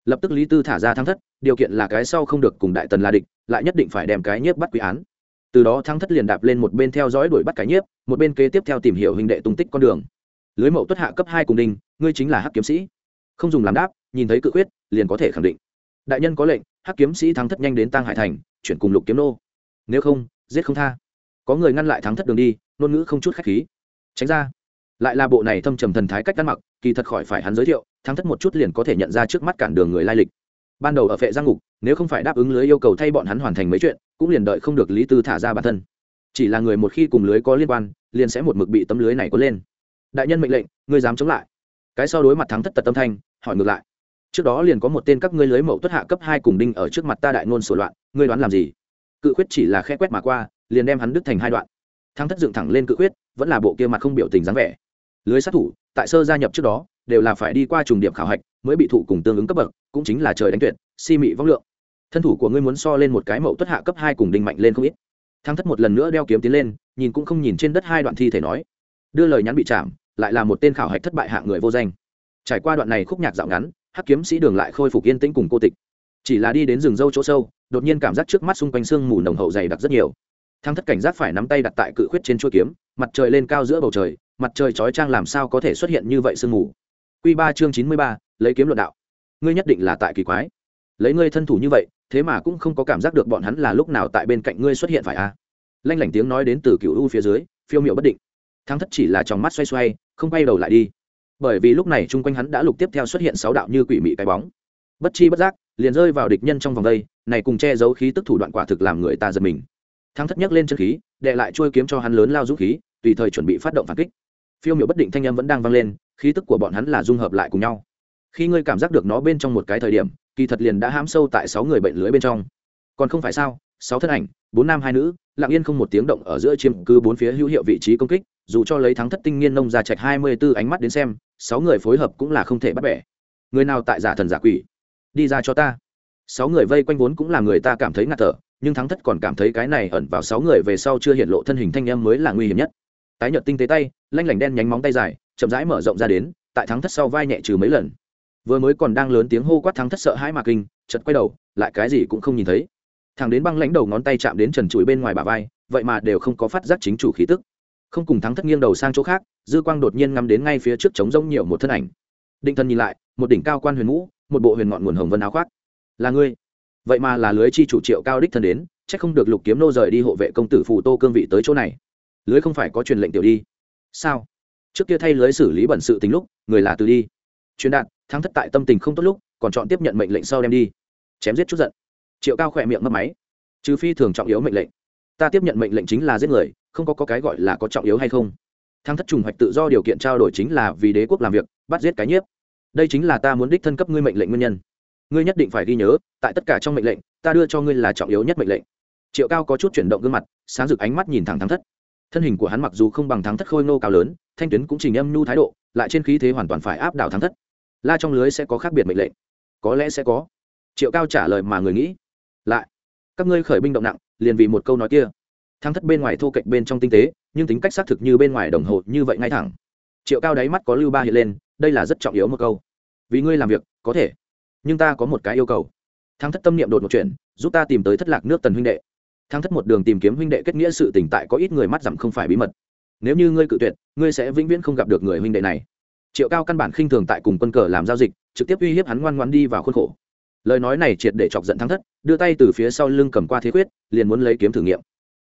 Lập tức lý tư thả ra thăng thất, điều kiện là cái sau không được cùng đại tần là địch, lại nhất định phải đem cái nhiếp bắt quý án. Từ đó thăng thất liền đạp lên một bên theo dõi đuổi bắt cái nhiếp, một bên kế tiếp theo tìm hiểu hình đệ tung tích con đường. Lưới mậu tuất hạ cấp hai cùng đinh, ngươi chính là hắc kiếm sĩ. Không dùng làm đáp, nhìn thấy cự quyết, liền có thể khẳng định đại nhân có lệnh, hắc kiếm sĩ thắng thất nhanh đến tăng hải thành, chuyển cùng lục kiếm nô. Nếu không, giết không tha. Có người ngăn lại thắng thất đường đi ngôn ngữ không chút khách khí. Tránh ra. Lại là bộ này thâm trầm thần thái cách ăn mặc, kỳ thật khỏi phải hắn giới thiệu, thắng thất một chút liền có thể nhận ra trước mắt cản đường người lai lịch. Ban đầu ở phệ giang ngục, nếu không phải đáp ứng lưới yêu cầu thay bọn hắn hoàn thành mấy chuyện, cũng liền đợi không được lý tư thả ra bản thân. Chỉ là người một khi cùng lưới có liên quan, liền sẽ một mực bị tấm lưới này có lên. Đại nhân mệnh lệnh, ngươi dám chống lại. Cái so đối mặt thắng thất tật tâm thanh, hỏi ngược lại trước đó liền có một tên các ngươi lưới mậu tuất hạ cấp hai cùng đinh ở trước mặt ta đại ngôn sổ loạn, ngươi đoán làm gì? Cự khuyết chỉ là khe quét mà qua, liền đem hắn đứt thành hai đoạn. Thắng thất dựng thẳng lên cự khuyết, vẫn là bộ kia mặt không biểu tình dáng vẻ. Lưới sát thủ, tại sơ gia nhập trước đó, đều là phải đi qua trùng điểm khảo hạch, mới bị thụ cùng tương ứng cấp bậc, cũng chính là trời đánh tuyệt, si mị vong lượng. Thân thủ của ngươi muốn so lên một cái mậu tuất hạ cấp hai cùng đinh mạnh lên không ít. Thắng thất một lần nữa đeo kiếm tiến lên, nhìn cũng không nhìn trên đất hai đoạn thi thể nói. Đưa lời nhắn bị chạm, lại là một tên khảo hạch thất bại hạng người vô danh. Trải qua đoạn này khúc nhạc dạo ngắn hắc kiếm sĩ đường lại khôi phục yên tĩnh cùng cô tịch. Chỉ là đi đến rừng dâu chỗ sâu, đột nhiên cảm giác trước mắt xung quanh sương mù nồng hậu dày đặc rất nhiều. Thăng thất cảnh giác phải nắm tay đặt tại cự khuyết trên chuôi kiếm, mặt trời lên cao giữa bầu trời, mặt trời chói trang làm sao có thể xuất hiện như vậy sương mù. Q ba chương chín mươi ba, lấy kiếm luận đạo. Ngươi nhất định là tại kỳ quái. Lấy ngươi thân thủ như vậy, thế mà cũng không có cảm giác được bọn hắn là lúc nào tại bên cạnh ngươi xuất hiện phải a à? lanh lảnh tiếng nói đến từ cựu u phía dưới, phiêu m i ệ u bất định. Thang thất chỉ là trong mắt xoay xoay, không bay đầu lại đi bởi vì lúc này chung quanh hắn đã lục tiếp theo xuất hiện sáu đạo như quỷ mị cái bóng. Bất chi bất giác, liền rơi vào địch nhân trong vòng đây, này cùng che giấu khí tức thủ đoạn quả thực làm người ta giật mình. Thắng thất nhấc lên chân khí, đệ lại trôi kiếm cho hắn lớn lao dũng khí, tùy thời chuẩn bị phát động phản kích. Phiêu miểu bất định thanh âm vẫn đang vang lên, khí tức của bọn hắn là dung hợp lại cùng nhau. Khi ngươi cảm giác được nó bên trong một cái thời điểm, kỳ thật liền đã hãm sâu tại sáu người bệnh lưới bên trong. Còn không phải sao? Sáu thân ảnh, bốn nam hai nữ, lặng yên không một tiếng động ở giữa chiếm cứ bốn phía hữu hiệu vị trí công kích, dù cho lấy thắng thất tinh nghiên nông ra trạch hai mươi b ố ánh mắt đến xem, sáu người phối hợp cũng là không thể bắt bẻ. Người nào tại giả thần giả quỷ? Đi ra cho ta. Sáu người vây quanh vốn cũng là người ta cảm thấy ngạt thở, nhưng thắng thất còn cảm thấy cái này ẩn vào sáu người về sau chưa hiện lộ thân hình thanh em mới là nguy hiểm nhất. Tái nhợt tinh tế tay, lanh lảnh đen nhánh móng tay dài, chậm rãi mở rộng ra đến, tại thắng thất sau vai nhẹ trừ mấy lần. Vừa mới còn đang lớn tiếng hô quát thắng thất sợ hãi mà kinh chật quay đầu, lại cái gì cũng không nhìn thấy thằng đến băng lãnh đầu ngón tay chạm đến trần trụi bên ngoài bà vai vậy mà đều không có phát giác chính chủ khí tức. Không cùng thắng thất nghiêng đầu sang chỗ khác dư quang đột nhiên ngắm đến ngay phía trước trống rông nhiều một thân ảnh. Định thần nhìn lại một đỉnh cao quan huyền ngũ, một bộ huyền ngọn nguồn hồng vân áo khoác. Là ngươi. Vậy mà là lưới chi chủ triệu cao đích thân đến c h ắ c không được lục kiếm nô rời đi hộ vệ công tử phù tô cương vị tới chỗ này. Lưới không phải có truyền lệnh tiểu đi. Sao? Trước kia thay lưới xử lý bẩn sự tính lúc người là từ đi. Truyền đạt thắng thất tại tâm tình không tốt lúc còn chọn tiếp nhận mệnh lệnh sau đem đi. Chém giết chút giận triệu cao khỏe miệng mất máy. Trừ phi thường trọng yếu mệnh lệnh. Ta tiếp nhận mệnh lệnh chính là giết người không có, có cái gọi là có trọng yếu hay không. Thăng thất trùng hoạch tự do điều kiện trao đổi chính là vì đế quốc làm việc bắt giết cái nhiếp. Đây chính là ta muốn đích thân cấp ngươi mệnh lệnh nguyên nhân. Ngươi nhất định phải ghi nhớ tại tất cả trong mệnh lệnh ta đưa cho ngươi là trọng yếu nhất mệnh lệnh. Triệu cao có chút chuyển động gương mặt sáng rực ánh mắt nhìn thẳng thắng thất. Thân hình của hắn mặc dù không bằng thắng thất khôi nô cao lớn thanh tuyến cũng trình âm nhu thái độ lại trên khí thế hoàn toàn phải áp đảo thắng thất. La trong lưới sẽ có khác biệt mệnh lệnh. Có lẽ sẽ có. Triệu cao trả lời mà người nghĩ lại, các ngươi khởi binh động nặng, liền vì một câu nói kia. Thăng thất bên ngoài thô cạnh bên trong tinh tế, nhưng tính cách xác thực như bên ngoài đồng hồ như vậy ngay thẳng. Triệu cao đáy mắt có lưu ba hiện lên, đây là rất trọng yếu một câu. Vì ngươi làm việc, có thể. Nhưng ta có một cái yêu cầu. Thăng thất tâm niệm đột một chuyện, giúp ta tìm tới thất lạc nước tần huynh đệ. Thăng thất một đường tìm kiếm huynh đệ kết nghĩa sự tỉnh tại có ít người mắt dặm không phải bí mật. Nếu như ngươi cự tuyệt, ngươi sẽ vĩnh viễn không gặp được người huynh đệ này. Triệu cao căn bản khinh thường tại cùng quân cờ làm giao dịch, trực tiếp uy hiếp hắn ngoan ngoan đi vào khuôn khổ lời nói này triệt để chọc giận thắng thất, đưa tay từ phía sau lưng cầm qua thế quyết, liền muốn lấy kiếm thử nghiệm.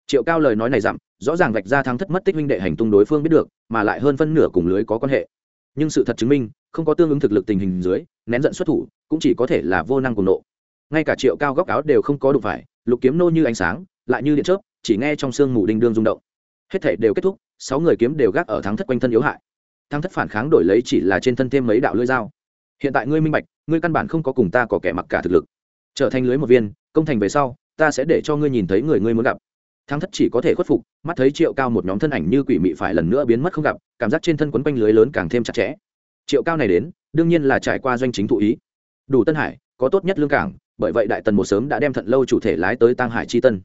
Triệu cao lời nói này dặm rõ ràng vạch ra thắng thất mất tích huynh đệ hành tung đối phương biết được, mà lại hơn phân nửa cùng lưới có quan hệ. Nhưng sự thật chứng minh, không có tương ứng thực lực tình hình dưới, nén giận xuất thủ, cũng chỉ có thể là vô năng cùng nộ. Ngay cả triệu cao góc áo đều không có đụng phải, lục kiếm nô như ánh sáng, lại như điện chớp, chỉ nghe trong sương mù đinh đương rung động. Hết thể đều kết thúc, sáu người kiếm đều gác ở thắng thất quanh thân yếu hại. Thắng thất phản kháng đổi lấy chỉ là trên thân thêm mấy đạo lưỡi dao hiện tại ngươi minh bạch, ngươi căn bản không có cùng ta có kẻ mặc cả thực lực. Trở thành lưới một viên, công thành về sau, ta sẽ để cho ngươi nhìn thấy người ngươi muốn gặp. Thắng thất chỉ có thể khuất phục, mắt thấy triệu cao một nhóm thân ảnh như quỷ mị phải lần nữa biến mất không gặp, cảm giác trên thân quấn quanh lưới lớn càng thêm chặt chẽ. Triệu cao này đến, đương nhiên là trải qua doanh chính thụ ý. Đủ tân hải, có tốt nhất lương cảng, bởi vậy đại tần một sớm đã đem thận lâu chủ thể lái tới tăng hải chi tân.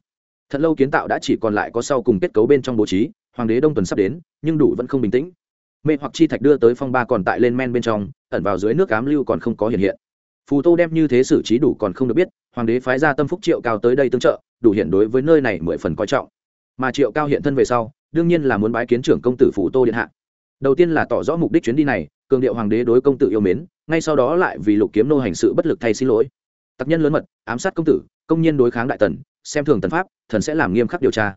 Thận lâu kiến tạo đã chỉ còn lại có sau cùng kết cấu bên trong bố trí, hoàng đế đông tuần sắp đến, nhưng đủ vẫn không bình tĩnh. Mê hoặc chi thạch đưa tới phong ba còn tại lên men bên trong ẩn vào dưới nước cám lưu còn không có hiện hiện. Phù tô đem như thế xử trí đủ còn không được biết, hoàng đế phái ra tâm phúc triệu cao tới đây tương trợ, đủ hiện đối với nơi này mười phần coi trọng. Mà triệu cao hiện thân về sau, đương nhiên là muốn bái kiến trưởng công tử phù tô điện hạ. Đầu tiên là tỏ rõ mục đích chuyến đi này, cường điệu hoàng đế đối công tử yêu mến, ngay sau đó lại vì lục kiếm nô hành sự bất lực thay xin lỗi. Tặc nhân lớn mật, ám sát công tử, công nhân đối kháng đại tần, xem thường tần pháp, thần sẽ làm nghiêm khắc điều tra.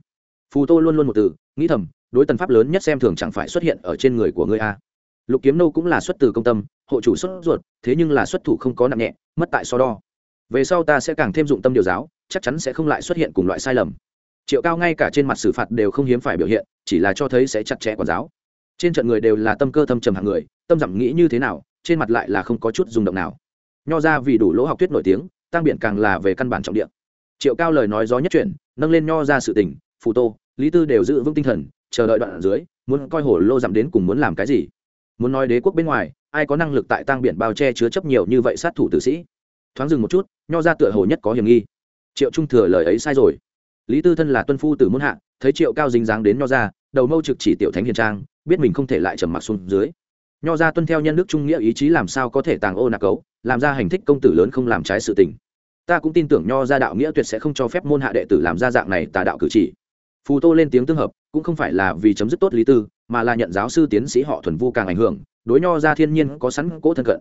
Phù tô luôn luôn một từ, nghĩ thầm, đối tần pháp lớn nhất xem thường chẳng phải xuất hiện ở trên người của ngươi a lục kiếm nô cũng là xuất từ công tâm, hộ chủ xuất ruột, thế nhưng là xuất thủ không có nặng nhẹ, mất tại so đo. Về sau ta sẽ càng thêm dụng tâm điều giáo, chắc chắn sẽ không lại xuất hiện cùng loại sai lầm. Triệu cao ngay cả trên mặt xử phạt đều không hiếm phải biểu hiện, chỉ là cho thấy sẽ chặt chẽ quản giáo. Trên trận người đều là tâm cơ thâm trầm hạng người, tâm dặm nghĩ như thế nào, trên mặt lại là không có chút rung động nào. Nho ra vì đủ lỗ học thuyết nổi tiếng, tăng biện càng là về căn bản trọng địa. Triệu cao lời nói gió nhất chuyển, nâng lên nho ra sự tình, phù tô, lý tư đều giữ vững tinh thần, chờ đợi đoạn ở dưới, muốn coi hổ lô giảm đến cùng muốn làm cái gì? Muốn nói đế quốc bên ngoài, ai có năng lực tại tăng biển bao che chứa chấp nhiều như vậy sát thủ tử sĩ? Thoáng dừng một chút, nho ra tựa hồ nhất có hiểm nghi. Triệu trung thừa lời ấy sai rồi. Lý tư thân là tuân phu từ muôn hạ, thấy triệu cao dính dáng đến nho ra, đầu mâu trực chỉ tiểu thánh hiền trang, biết mình không thể lại trầm mặc xuống dưới. Nho ra tuân theo nhân đức trung nghĩa ý chí làm sao có thể tàng ô nạc cấu, làm ra hành thích công tử lớn không làm trái sự tình. Ta cũng tin tưởng nho ra đạo nghĩa tuyệt sẽ không cho phép môn hạ đệ tử làm ra dạng này tà đạo cử chỉ. Phù tô lên tiếng tương hợp, cũng không phải là vì chấm dứt tốt lý tư mà là nhận giáo sư tiến sĩ họ thuần vu càng ảnh hưởng, đối nho ra thiên nhiên có sẵn cố thân cận.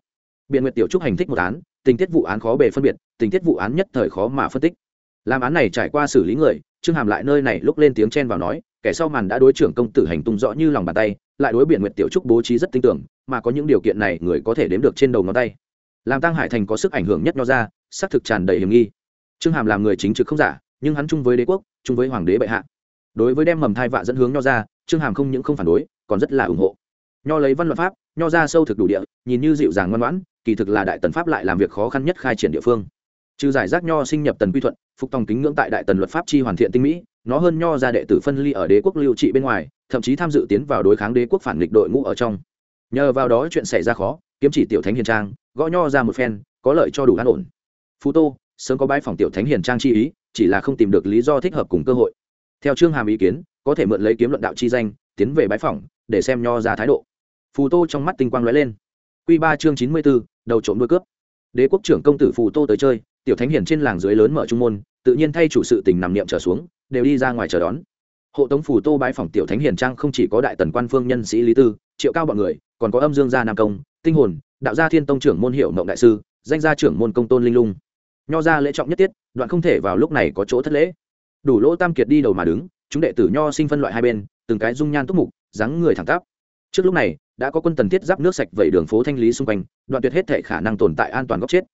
Biện nguyệt tiểu trúc hành thích một án, tình tiết vụ án khó bề phân biệt, tình tiết vụ án nhất thời khó mà phân tích. Làm án này trải qua xử lý người, trương hàm lại nơi này lúc lên tiếng chen vào nói, kẻ sau màn đã đối trưởng công tử hành tung rõ như lòng bàn tay, lại đối biện nguyệt tiểu trúc bố trí rất tin tưởng, mà có những điều kiện này người có thể đếm được trên đầu ngón tay. Làm tăng hải thành có sức ảnh hưởng nhất nho ra, xác thực tràn đầy hiểm nghi. Trương hàm làm người chính trực không giả, nhưng hắn chung với đế quốc, chung với hoàng đế bệ hạ. Đối với đem mầm thai vạ dẫn hướng nho ra trương hàm không những không phản đối, còn rất là ủng hộ. Nho lấy văn luật pháp, nho ra sâu thực đủ địa, nhìn như dịu dàng ngoan ngoãn, kỳ thực là đại tần pháp lại làm việc khó khăn nhất khai triển địa phương. Trừ giải rác nho sinh nhập tần quy thuận, phục tòng kính ngưỡng tại đại tần luật pháp chi hoàn thiện tinh mỹ, nó hơn nho ra đệ tử phân ly ở đế quốc lưu trị bên ngoài, thậm chí tham dự tiến vào đối kháng đế quốc phản nghịch đội ngũ ở trong. Nhờ vào đó chuyện xảy ra khó, kiếm chỉ tiểu thánh hiền trang, gõ nho ra một phen, có lợi cho đủ an ổn. Phú tô, sớm có bãi phòng tiểu thánh hiền trang chi ý, chỉ là không tìm được lý do thích hợp cùng cơ hội. Theo trương hàm ý kiến có thể mượn lấy kiếm luận đạo chi danh, tiến về bãi phòng để xem nho ra thái độ. Phù tô trong mắt tinh quang lóe lên. Q ba chương chín mươi b ố đầu trộm đuôi cướp. Đế quốc trưởng công tử phù tô tới chơi, tiểu thánh hiển trên làng dưới lớn mở trung môn, tự nhiên thay chủ sự tình nằm niệm trở xuống, đều đi ra ngoài chờ đón. Hộ tống phù tô bãi phòng tiểu thánh hiển trang không chỉ có đại tần quan phương nhân sĩ lý tư, triệu cao bọn người, còn có âm dương gia nam công, tinh hồn, đạo gia thiên tông trưởng môn hiệu mộng đại sư, danh gia trưởng môn công tôn linh lung. Nho ra lễ trọng nhất tiết, đoạn không thể vào lúc này có chỗ thất lễ. Đủ lỗ tam kiệt đi đầu mà đứng chúng đệ tử nho sinh phân loại hai bên, từng cái dung nhan túc mục, dáng người thẳng tắp. Trước lúc này, đã có quân tần thiết giáp nước sạch vẩy đường phố thanh lý xung quanh, đoạn tuyệt hết thể khả năng tồn tại an toàn góc chết.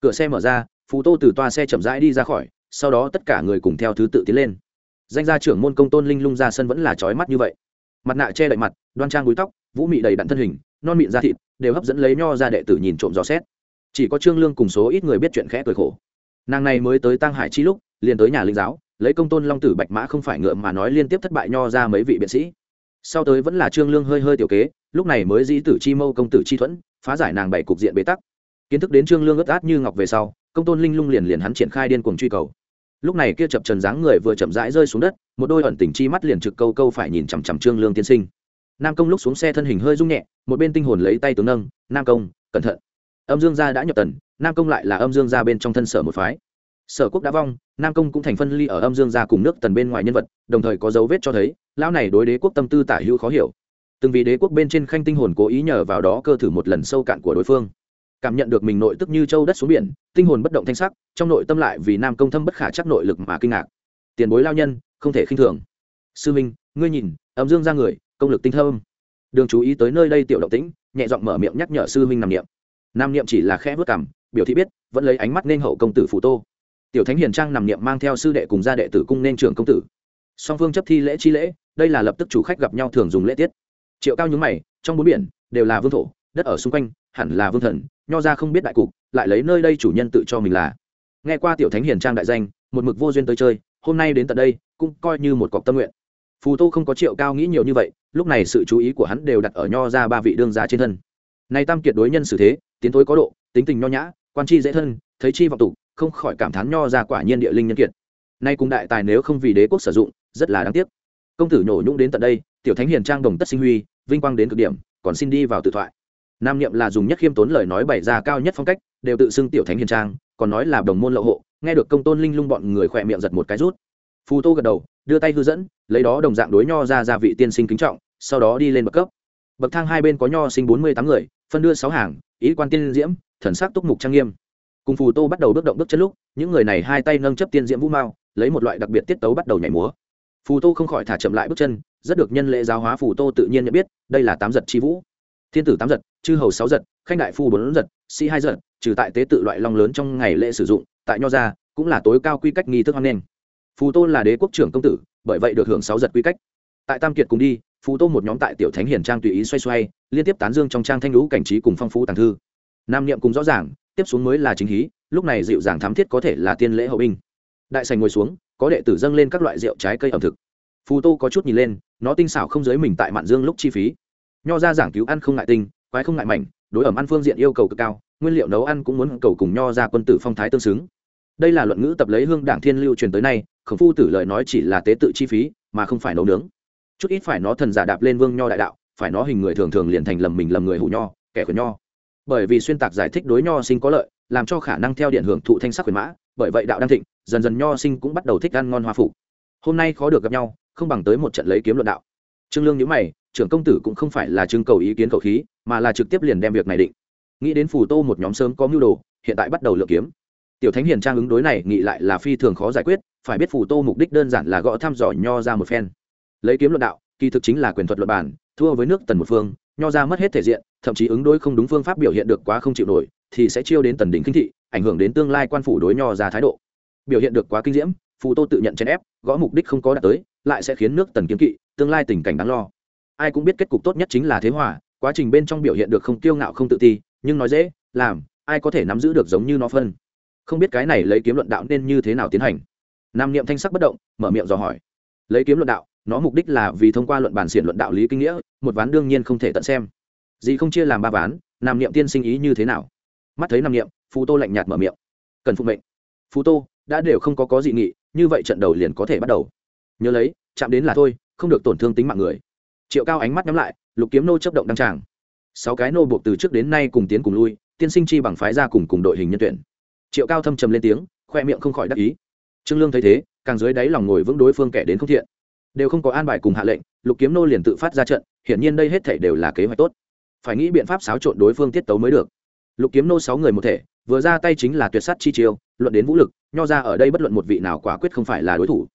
Cửa xe mở ra phú tô từ toa xe chậm rãi đi ra khỏi, sau đó tất cả người cùng theo thứ tự tiến lên. Danh gia trưởng môn công tôn linh lung ra sân vẫn là trói mắt như vậy. Mặt nạ che đậy mặt, đoan trang búi tóc, vũ mị đầy đặn thân hình, non mịn da thịt, đều hấp dẫn lấy nho ra đệ tử nhìn trộm dò xét. Chỉ có trương lương cùng số ít người biết chuyện khẽ cười khổ. Nàng này mới tới tăng hải chi lúc, liền tới nhà linh giáo lấy công tôn long tử bạch mã không phải ngựa mà nói liên tiếp thất bại nho ra mấy vị biện sĩ. Sau tới vẫn là trương lương hơi hơi tiểu kế, lúc này mới dĩ tử chi mâu công tử chi thuẫn, phá giải nàng bảy cục diện bế tắc. Kiến thức đến trương lương ướt át như ngọc về sau, công tôn linh lung liền liền hắn triển khai điên cuồng truy cầu. Lúc này kia chập trần dáng người vừa chậm rãi rơi xuống đất, một đôi ẩn tình chi mắt liền trực câu câu phải nhìn chằm chằm trương lương tiên sinh. Nam công lúc xuống xe thân hình hơi rung nhẹ, một bên tinh hồn lấy tay tướng nâng, nam công, cẩn thận. Âm dương gia đã nhập tần, nam công lại là âm dương gia bên trong thân sở một phái sở quốc đã vong, nam công cũng thành phân ly ở âm dương gia cùng nước tần bên ngoài nhân vật, đồng thời có dấu vết cho thấy, lão này đối đế quốc tâm tư tả hữu khó hiểu. Từng vì đế quốc bên trên khanh tinh hồn cố ý nhờ vào đó cơ thử một lần sâu cạn của đối phương. Cảm nhận được mình nội tức như châu đất xuống biển, tinh hồn bất động thanh sắc, trong nội tâm lại vì nam công thâm bất khả chắc nội lực mà kinh ngạc. Tiền bối lao nhân, không thể khinh thường. Sư minh, ngươi nhìn, âm dương ra người, công lực tinh thơm đường chú ý tới nơi đây tiểu động tĩnh, nhẹ giọng mở miệng nhắc nhở sư minh nằm niệm. Nam niệm chỉ là khẽ vớt cảm biểu thị biết, vẫn lấy ánh mắt nên hậu công tử phụ tô tiểu thánh hiền trang nằm niệm mang theo sư đệ cùng gia đệ tử cung nên trưởng công tử. Song phương chấp thi lễ chi lễ, đây là lập tức chủ khách gặp nhau thường dùng lễ tiết. Triệu cao nhúng mày, trong bốn biển, đều là vương thổ, đất ở xung quanh, hẳn là vương thần, nho ra không biết đại cục, lại lấy nơi đây chủ nhân tự cho mình là. Nghe qua tiểu thánh hiền trang đại danh, một mực vô duyên tới chơi, hôm nay đến tận đây, cũng coi như một cọc tâm nguyện. Phù tô không có triệu cao nghĩ nhiều như vậy, lúc này sự chú ý của hắn đều đặt ở nho ra ba vị đương gia trên thân. Nay tam kiệt đối nhân xử thế, tiến thối có độ, tính tình nho nhã, quan chi dễ thân, thấy chi vọng tục không khỏi cảm thán nho ra quả nhiên địa linh nhân kiệt. Nay cùng đại tài nếu không vì đế quốc sử dụng, rất là đáng tiếc. Công tử nhổ nhũng đến tận đây, tiểu thánh hiền trang đồng tất sinh huy, vinh quang đến cực điểm, còn xin đi vào tự thoại. Nam niệm là dùng nhất khiêm tốn lời nói bày ra cao nhất phong cách, đều tự xưng tiểu thánh hiền trang, còn nói là đồng môn lậu hộ, nghe được công tôn linh lung bọn người khỏe miệng giật một cái rút. Phù tô gật đầu, đưa tay hư dẫn, lấy đó đồng dạng đối nho ra gia vị tiên sinh kính trọng, sau đó đi lên bậc cấp. Bậc thang hai bên có nho sinh bốn mươi tám người, phân đưa sáu hàng, ý quan tiên diễm, thần sắc túc mục trang nghiêm cùng phù tô bắt đầu bước động bước chân lúc, những người này hai tay nâng chấp tiên diễm vũ mao, lấy một loại đặc biệt tiết tấu bắt đầu nhảy múa. Phù tô không khỏi thả chậm lại bước chân, rất được nhân lễ giáo hóa phù tô tự nhiên nhận biết, đây là tám giật chi vũ. Thiên tử tám giật, chư hầu sáu giật, khanh đại phu bốn giật sĩ hai giật, trừ tại tế tự loại long lớn trong ngày lễ sử dụng, tại nho gia, cũng là tối cao quy cách nghi thức hoan nghênh. Phù tô là đế quốc trưởng công tử, bởi vậy được hưởng sáu giật quy cách. Tại tam kiệt cùng đi, phù tô một nhóm tại tiểu thánh hiền trang tùy ý xoay xoay, liên tiếp tán dương trong trang thanh lũ cảnh trí cùng phong phú tàng thư. Nam niệm cùng rõ ràng tiếp xuống mới là chính khí lúc này dịu dàng thám thiết có thể là tiên lễ hậu binh. Đại sành ngồi xuống, có đệ tử dâng lên các loại rượu trái cây ẩm thực. Phù tô có chút nhìn lên, nó tinh xảo không giới mình tại mạn dương lúc chi phí. Nho ra giảng cứu ăn không ngại tinh, quái không ngại mảnh, đối ẩm ăn phương diện yêu cầu cực cao, nguyên liệu nấu ăn cũng muốn cầu cùng nho ra quân tử phong thái tương xứng. Đây là luận ngữ tập lấy hương đảng thiên lưu truyền tới nay, khổng phu tử lời nói chỉ là tế tự chi phí, mà không phải nấu nướng. Chút ít phải nó thần giả đạp lên vương nho đại đạo, phải nó hình người thường thường liền thành lầm mình lầm người hủ nho, kẻ khuyển nho bởi vì xuyên tạc giải thích đối nho sinh có lợi, làm cho khả năng theo điện hưởng thụ thanh sắc huyền mã, bởi vậy đạo đăng thịnh, dần dần nho sinh cũng bắt đầu thích ăn ngon hoa phủ. hôm nay khó được gặp nhau, không bằng tới một trận lấy kiếm luận đạo. Trương lương nhíu mày, trưởng công tử cũng không phải là trưng cầu ý kiến cầu khí, mà là trực tiếp liền đem việc này định. Nghĩ đến phù tô một nhóm sớm có mưu đồ, hiện tại bắt đầu lựa kiếm. Tiểu thánh hiền trang ứng đối này nghĩ lại là phi thường khó giải quyết, phải biết phù tô mục đích đơn giản là gõ thăm dò nho ra một phen. Lấy kiếm luận đạo, kỳ thực chính là quyền thuật luận bản thua với nước tần một phương, nho ra mất hết thể diện thậm chí ứng đối không đúng phương pháp biểu hiện được quá không chịu nổi, thì sẽ chiêu đến tần đỉnh kinh thị, ảnh hưởng đến tương lai quan phủ đối nho ra thái độ. Biểu hiện được quá kinh diễm, phù tô tự nhận chèn ép, gõ mục đích không có đạt tới, lại sẽ khiến nước tần kiếm kỵ, tương lai tình cảnh đáng lo. Ai cũng biết kết cục tốt nhất chính là thế hòa, quá trình bên trong biểu hiện được không kiêu ngạo không tự ti, nhưng nói dễ, làm, ai có thể nắm giữ được giống như nó phân. Không biết cái này lấy kiếm luận đạo nên như thế nào tiến hành. Nam niệm thanh sắc bất động, mở miệng dò hỏi. Lấy kiếm luận đạo, nó mục đích là vì thông qua luận bản xiển luận đạo lý kinh nghĩa, một ván đương nhiên không thể tận xem gì không chia làm ba ván, nam niệm tiên sinh ý như thế nào? Mắt thấy nam niệm, phú tô lạnh nhạt mở miệng. Cần phụ mệnh. Phú tô, đã đều không có có dị nghị, như vậy trận đầu liền có thể bắt đầu. Nhớ lấy, chạm đến là thôi, không được tổn thương tính mạng người. Triệu cao ánh mắt nhắm lại, lục kiếm nô chấp động đăng tràng. Sáu cái nô buộc từ trước đến nay cùng tiến cùng lui, tiên sinh chi bằng phái ra cùng cùng đội hình nhân tuyển. Triệu cao thâm trầm lên tiếng, khoe miệng không khỏi đắc ý. Trương lương thấy thế, càng dưới đáy lòng ngồi vững đối phương kẻ đến không thiện. Đều không có an bài cùng hạ lệnh, lục kiếm nô liền tự phát ra trận, hiển nhiên đây hết thể đều là kế hoạch tốt phải nghĩ biện pháp xáo trộn đối phương tiết tấu mới được. Lục kiếm nô sáu người một thể, vừa ra tay chính là tuyệt sắt chi chiêu, luận đến vũ lực, nho ra ở đây bất luận một vị nào quả quyết không phải là đối thủ.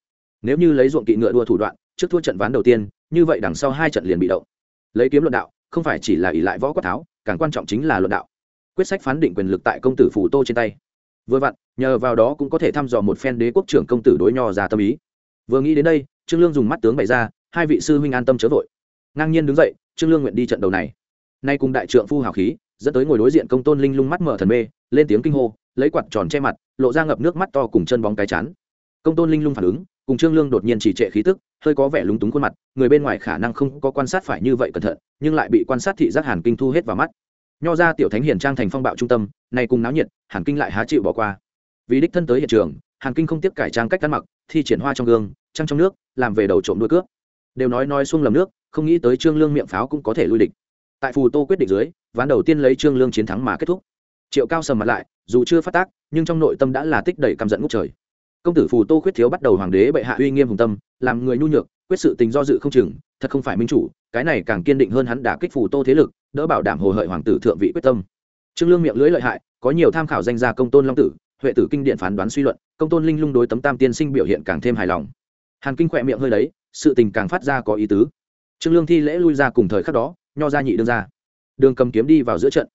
Nếu như lấy ruộng kỵ ngựa đua thủ đoạn, trước thua trận ván đầu tiên, như vậy đằng sau hai trận liền bị động. Lấy kiếm luận đạo, không phải chỉ là ỷ lại võ quát tháo, càng quan trọng chính là luận đạo. Quyết sách phán định quyền lực tại công tử phủ tô trên tay. Vừa vặn, nhờ vào đó cũng có thể thăm dò một phen đế quốc trưởng công tử đối nho ra tâm ý. Vừa nghĩ đến đây, trương lương dùng mắt tướng bày ra, hai vị sư huynh an tâm chớ vội. Ngang nhiên đứng dậy, trương lương nguyện đi trận đầu này nay cùng đại trượng phu hào khí, dẫn tới ngồi đối diện công tôn linh lung mắt mở thần mê, lên tiếng kinh hô, lấy quạt tròn che mặt, lộ ra ngập nước mắt to cùng chân bóng cái chán. Công tôn linh lung phản ứng, cùng trương lương đột nhiên chỉ trệ khí tức, hơi có vẻ lúng túng khuôn mặt, người bên ngoài khả năng không có quan sát phải như vậy cẩn thận, nhưng lại bị quan sát thị giác hàn kinh thu hết vào mắt. Nho ra tiểu thánh hiền trang thành phong bạo trung tâm, nay cùng náo nhiệt, hàn kinh lại há chịu bỏ qua. Vì đích thân tới hiện trường, hàn kinh không tiếp cải trang cách ăn mặc, thi triển hoa trong gương, trăng trong nước, làm về đầu trộm đuôi cướp. Đều nói nói xuông lầm nước, không nghĩ tới trương lương miệng pháo cũng có thể lui địch tại phù tô quyết định dưới, ván đầu tiên lấy trương lương chiến thắng mà kết thúc. Triệu cao sầm mặt lại, dù chưa phát tác, nhưng trong nội tâm đã là tích đầy căm giận ngút trời. Công tử phù tô quyết thiếu bắt đầu hoàng đế bệ hạ uy nghiêm hùng tâm, làm người nhu nhược, quyết sự tình do dự không chừng, thật không phải minh chủ, cái này càng kiên định hơn hắn đã kích phù tô thế lực, đỡ bảo đảm hồ hợi hoàng tử thượng vị quyết tâm. Trương lương miệng lưỡi lợi hại, có nhiều tham khảo danh gia công tôn long tử, huệ tử kinh điện phán đoán suy luận, công tôn linh lung đối tấm tam tiên sinh biểu hiện càng thêm hài lòng. Hàn kinh khỏe miệng hơi đấy, sự tình càng phát ra có ý tứ. Trương lương thi lễ lui ra cùng thời khắc đó nho ra nhị đương ra. Đường cầm kiếm đi vào giữa trận.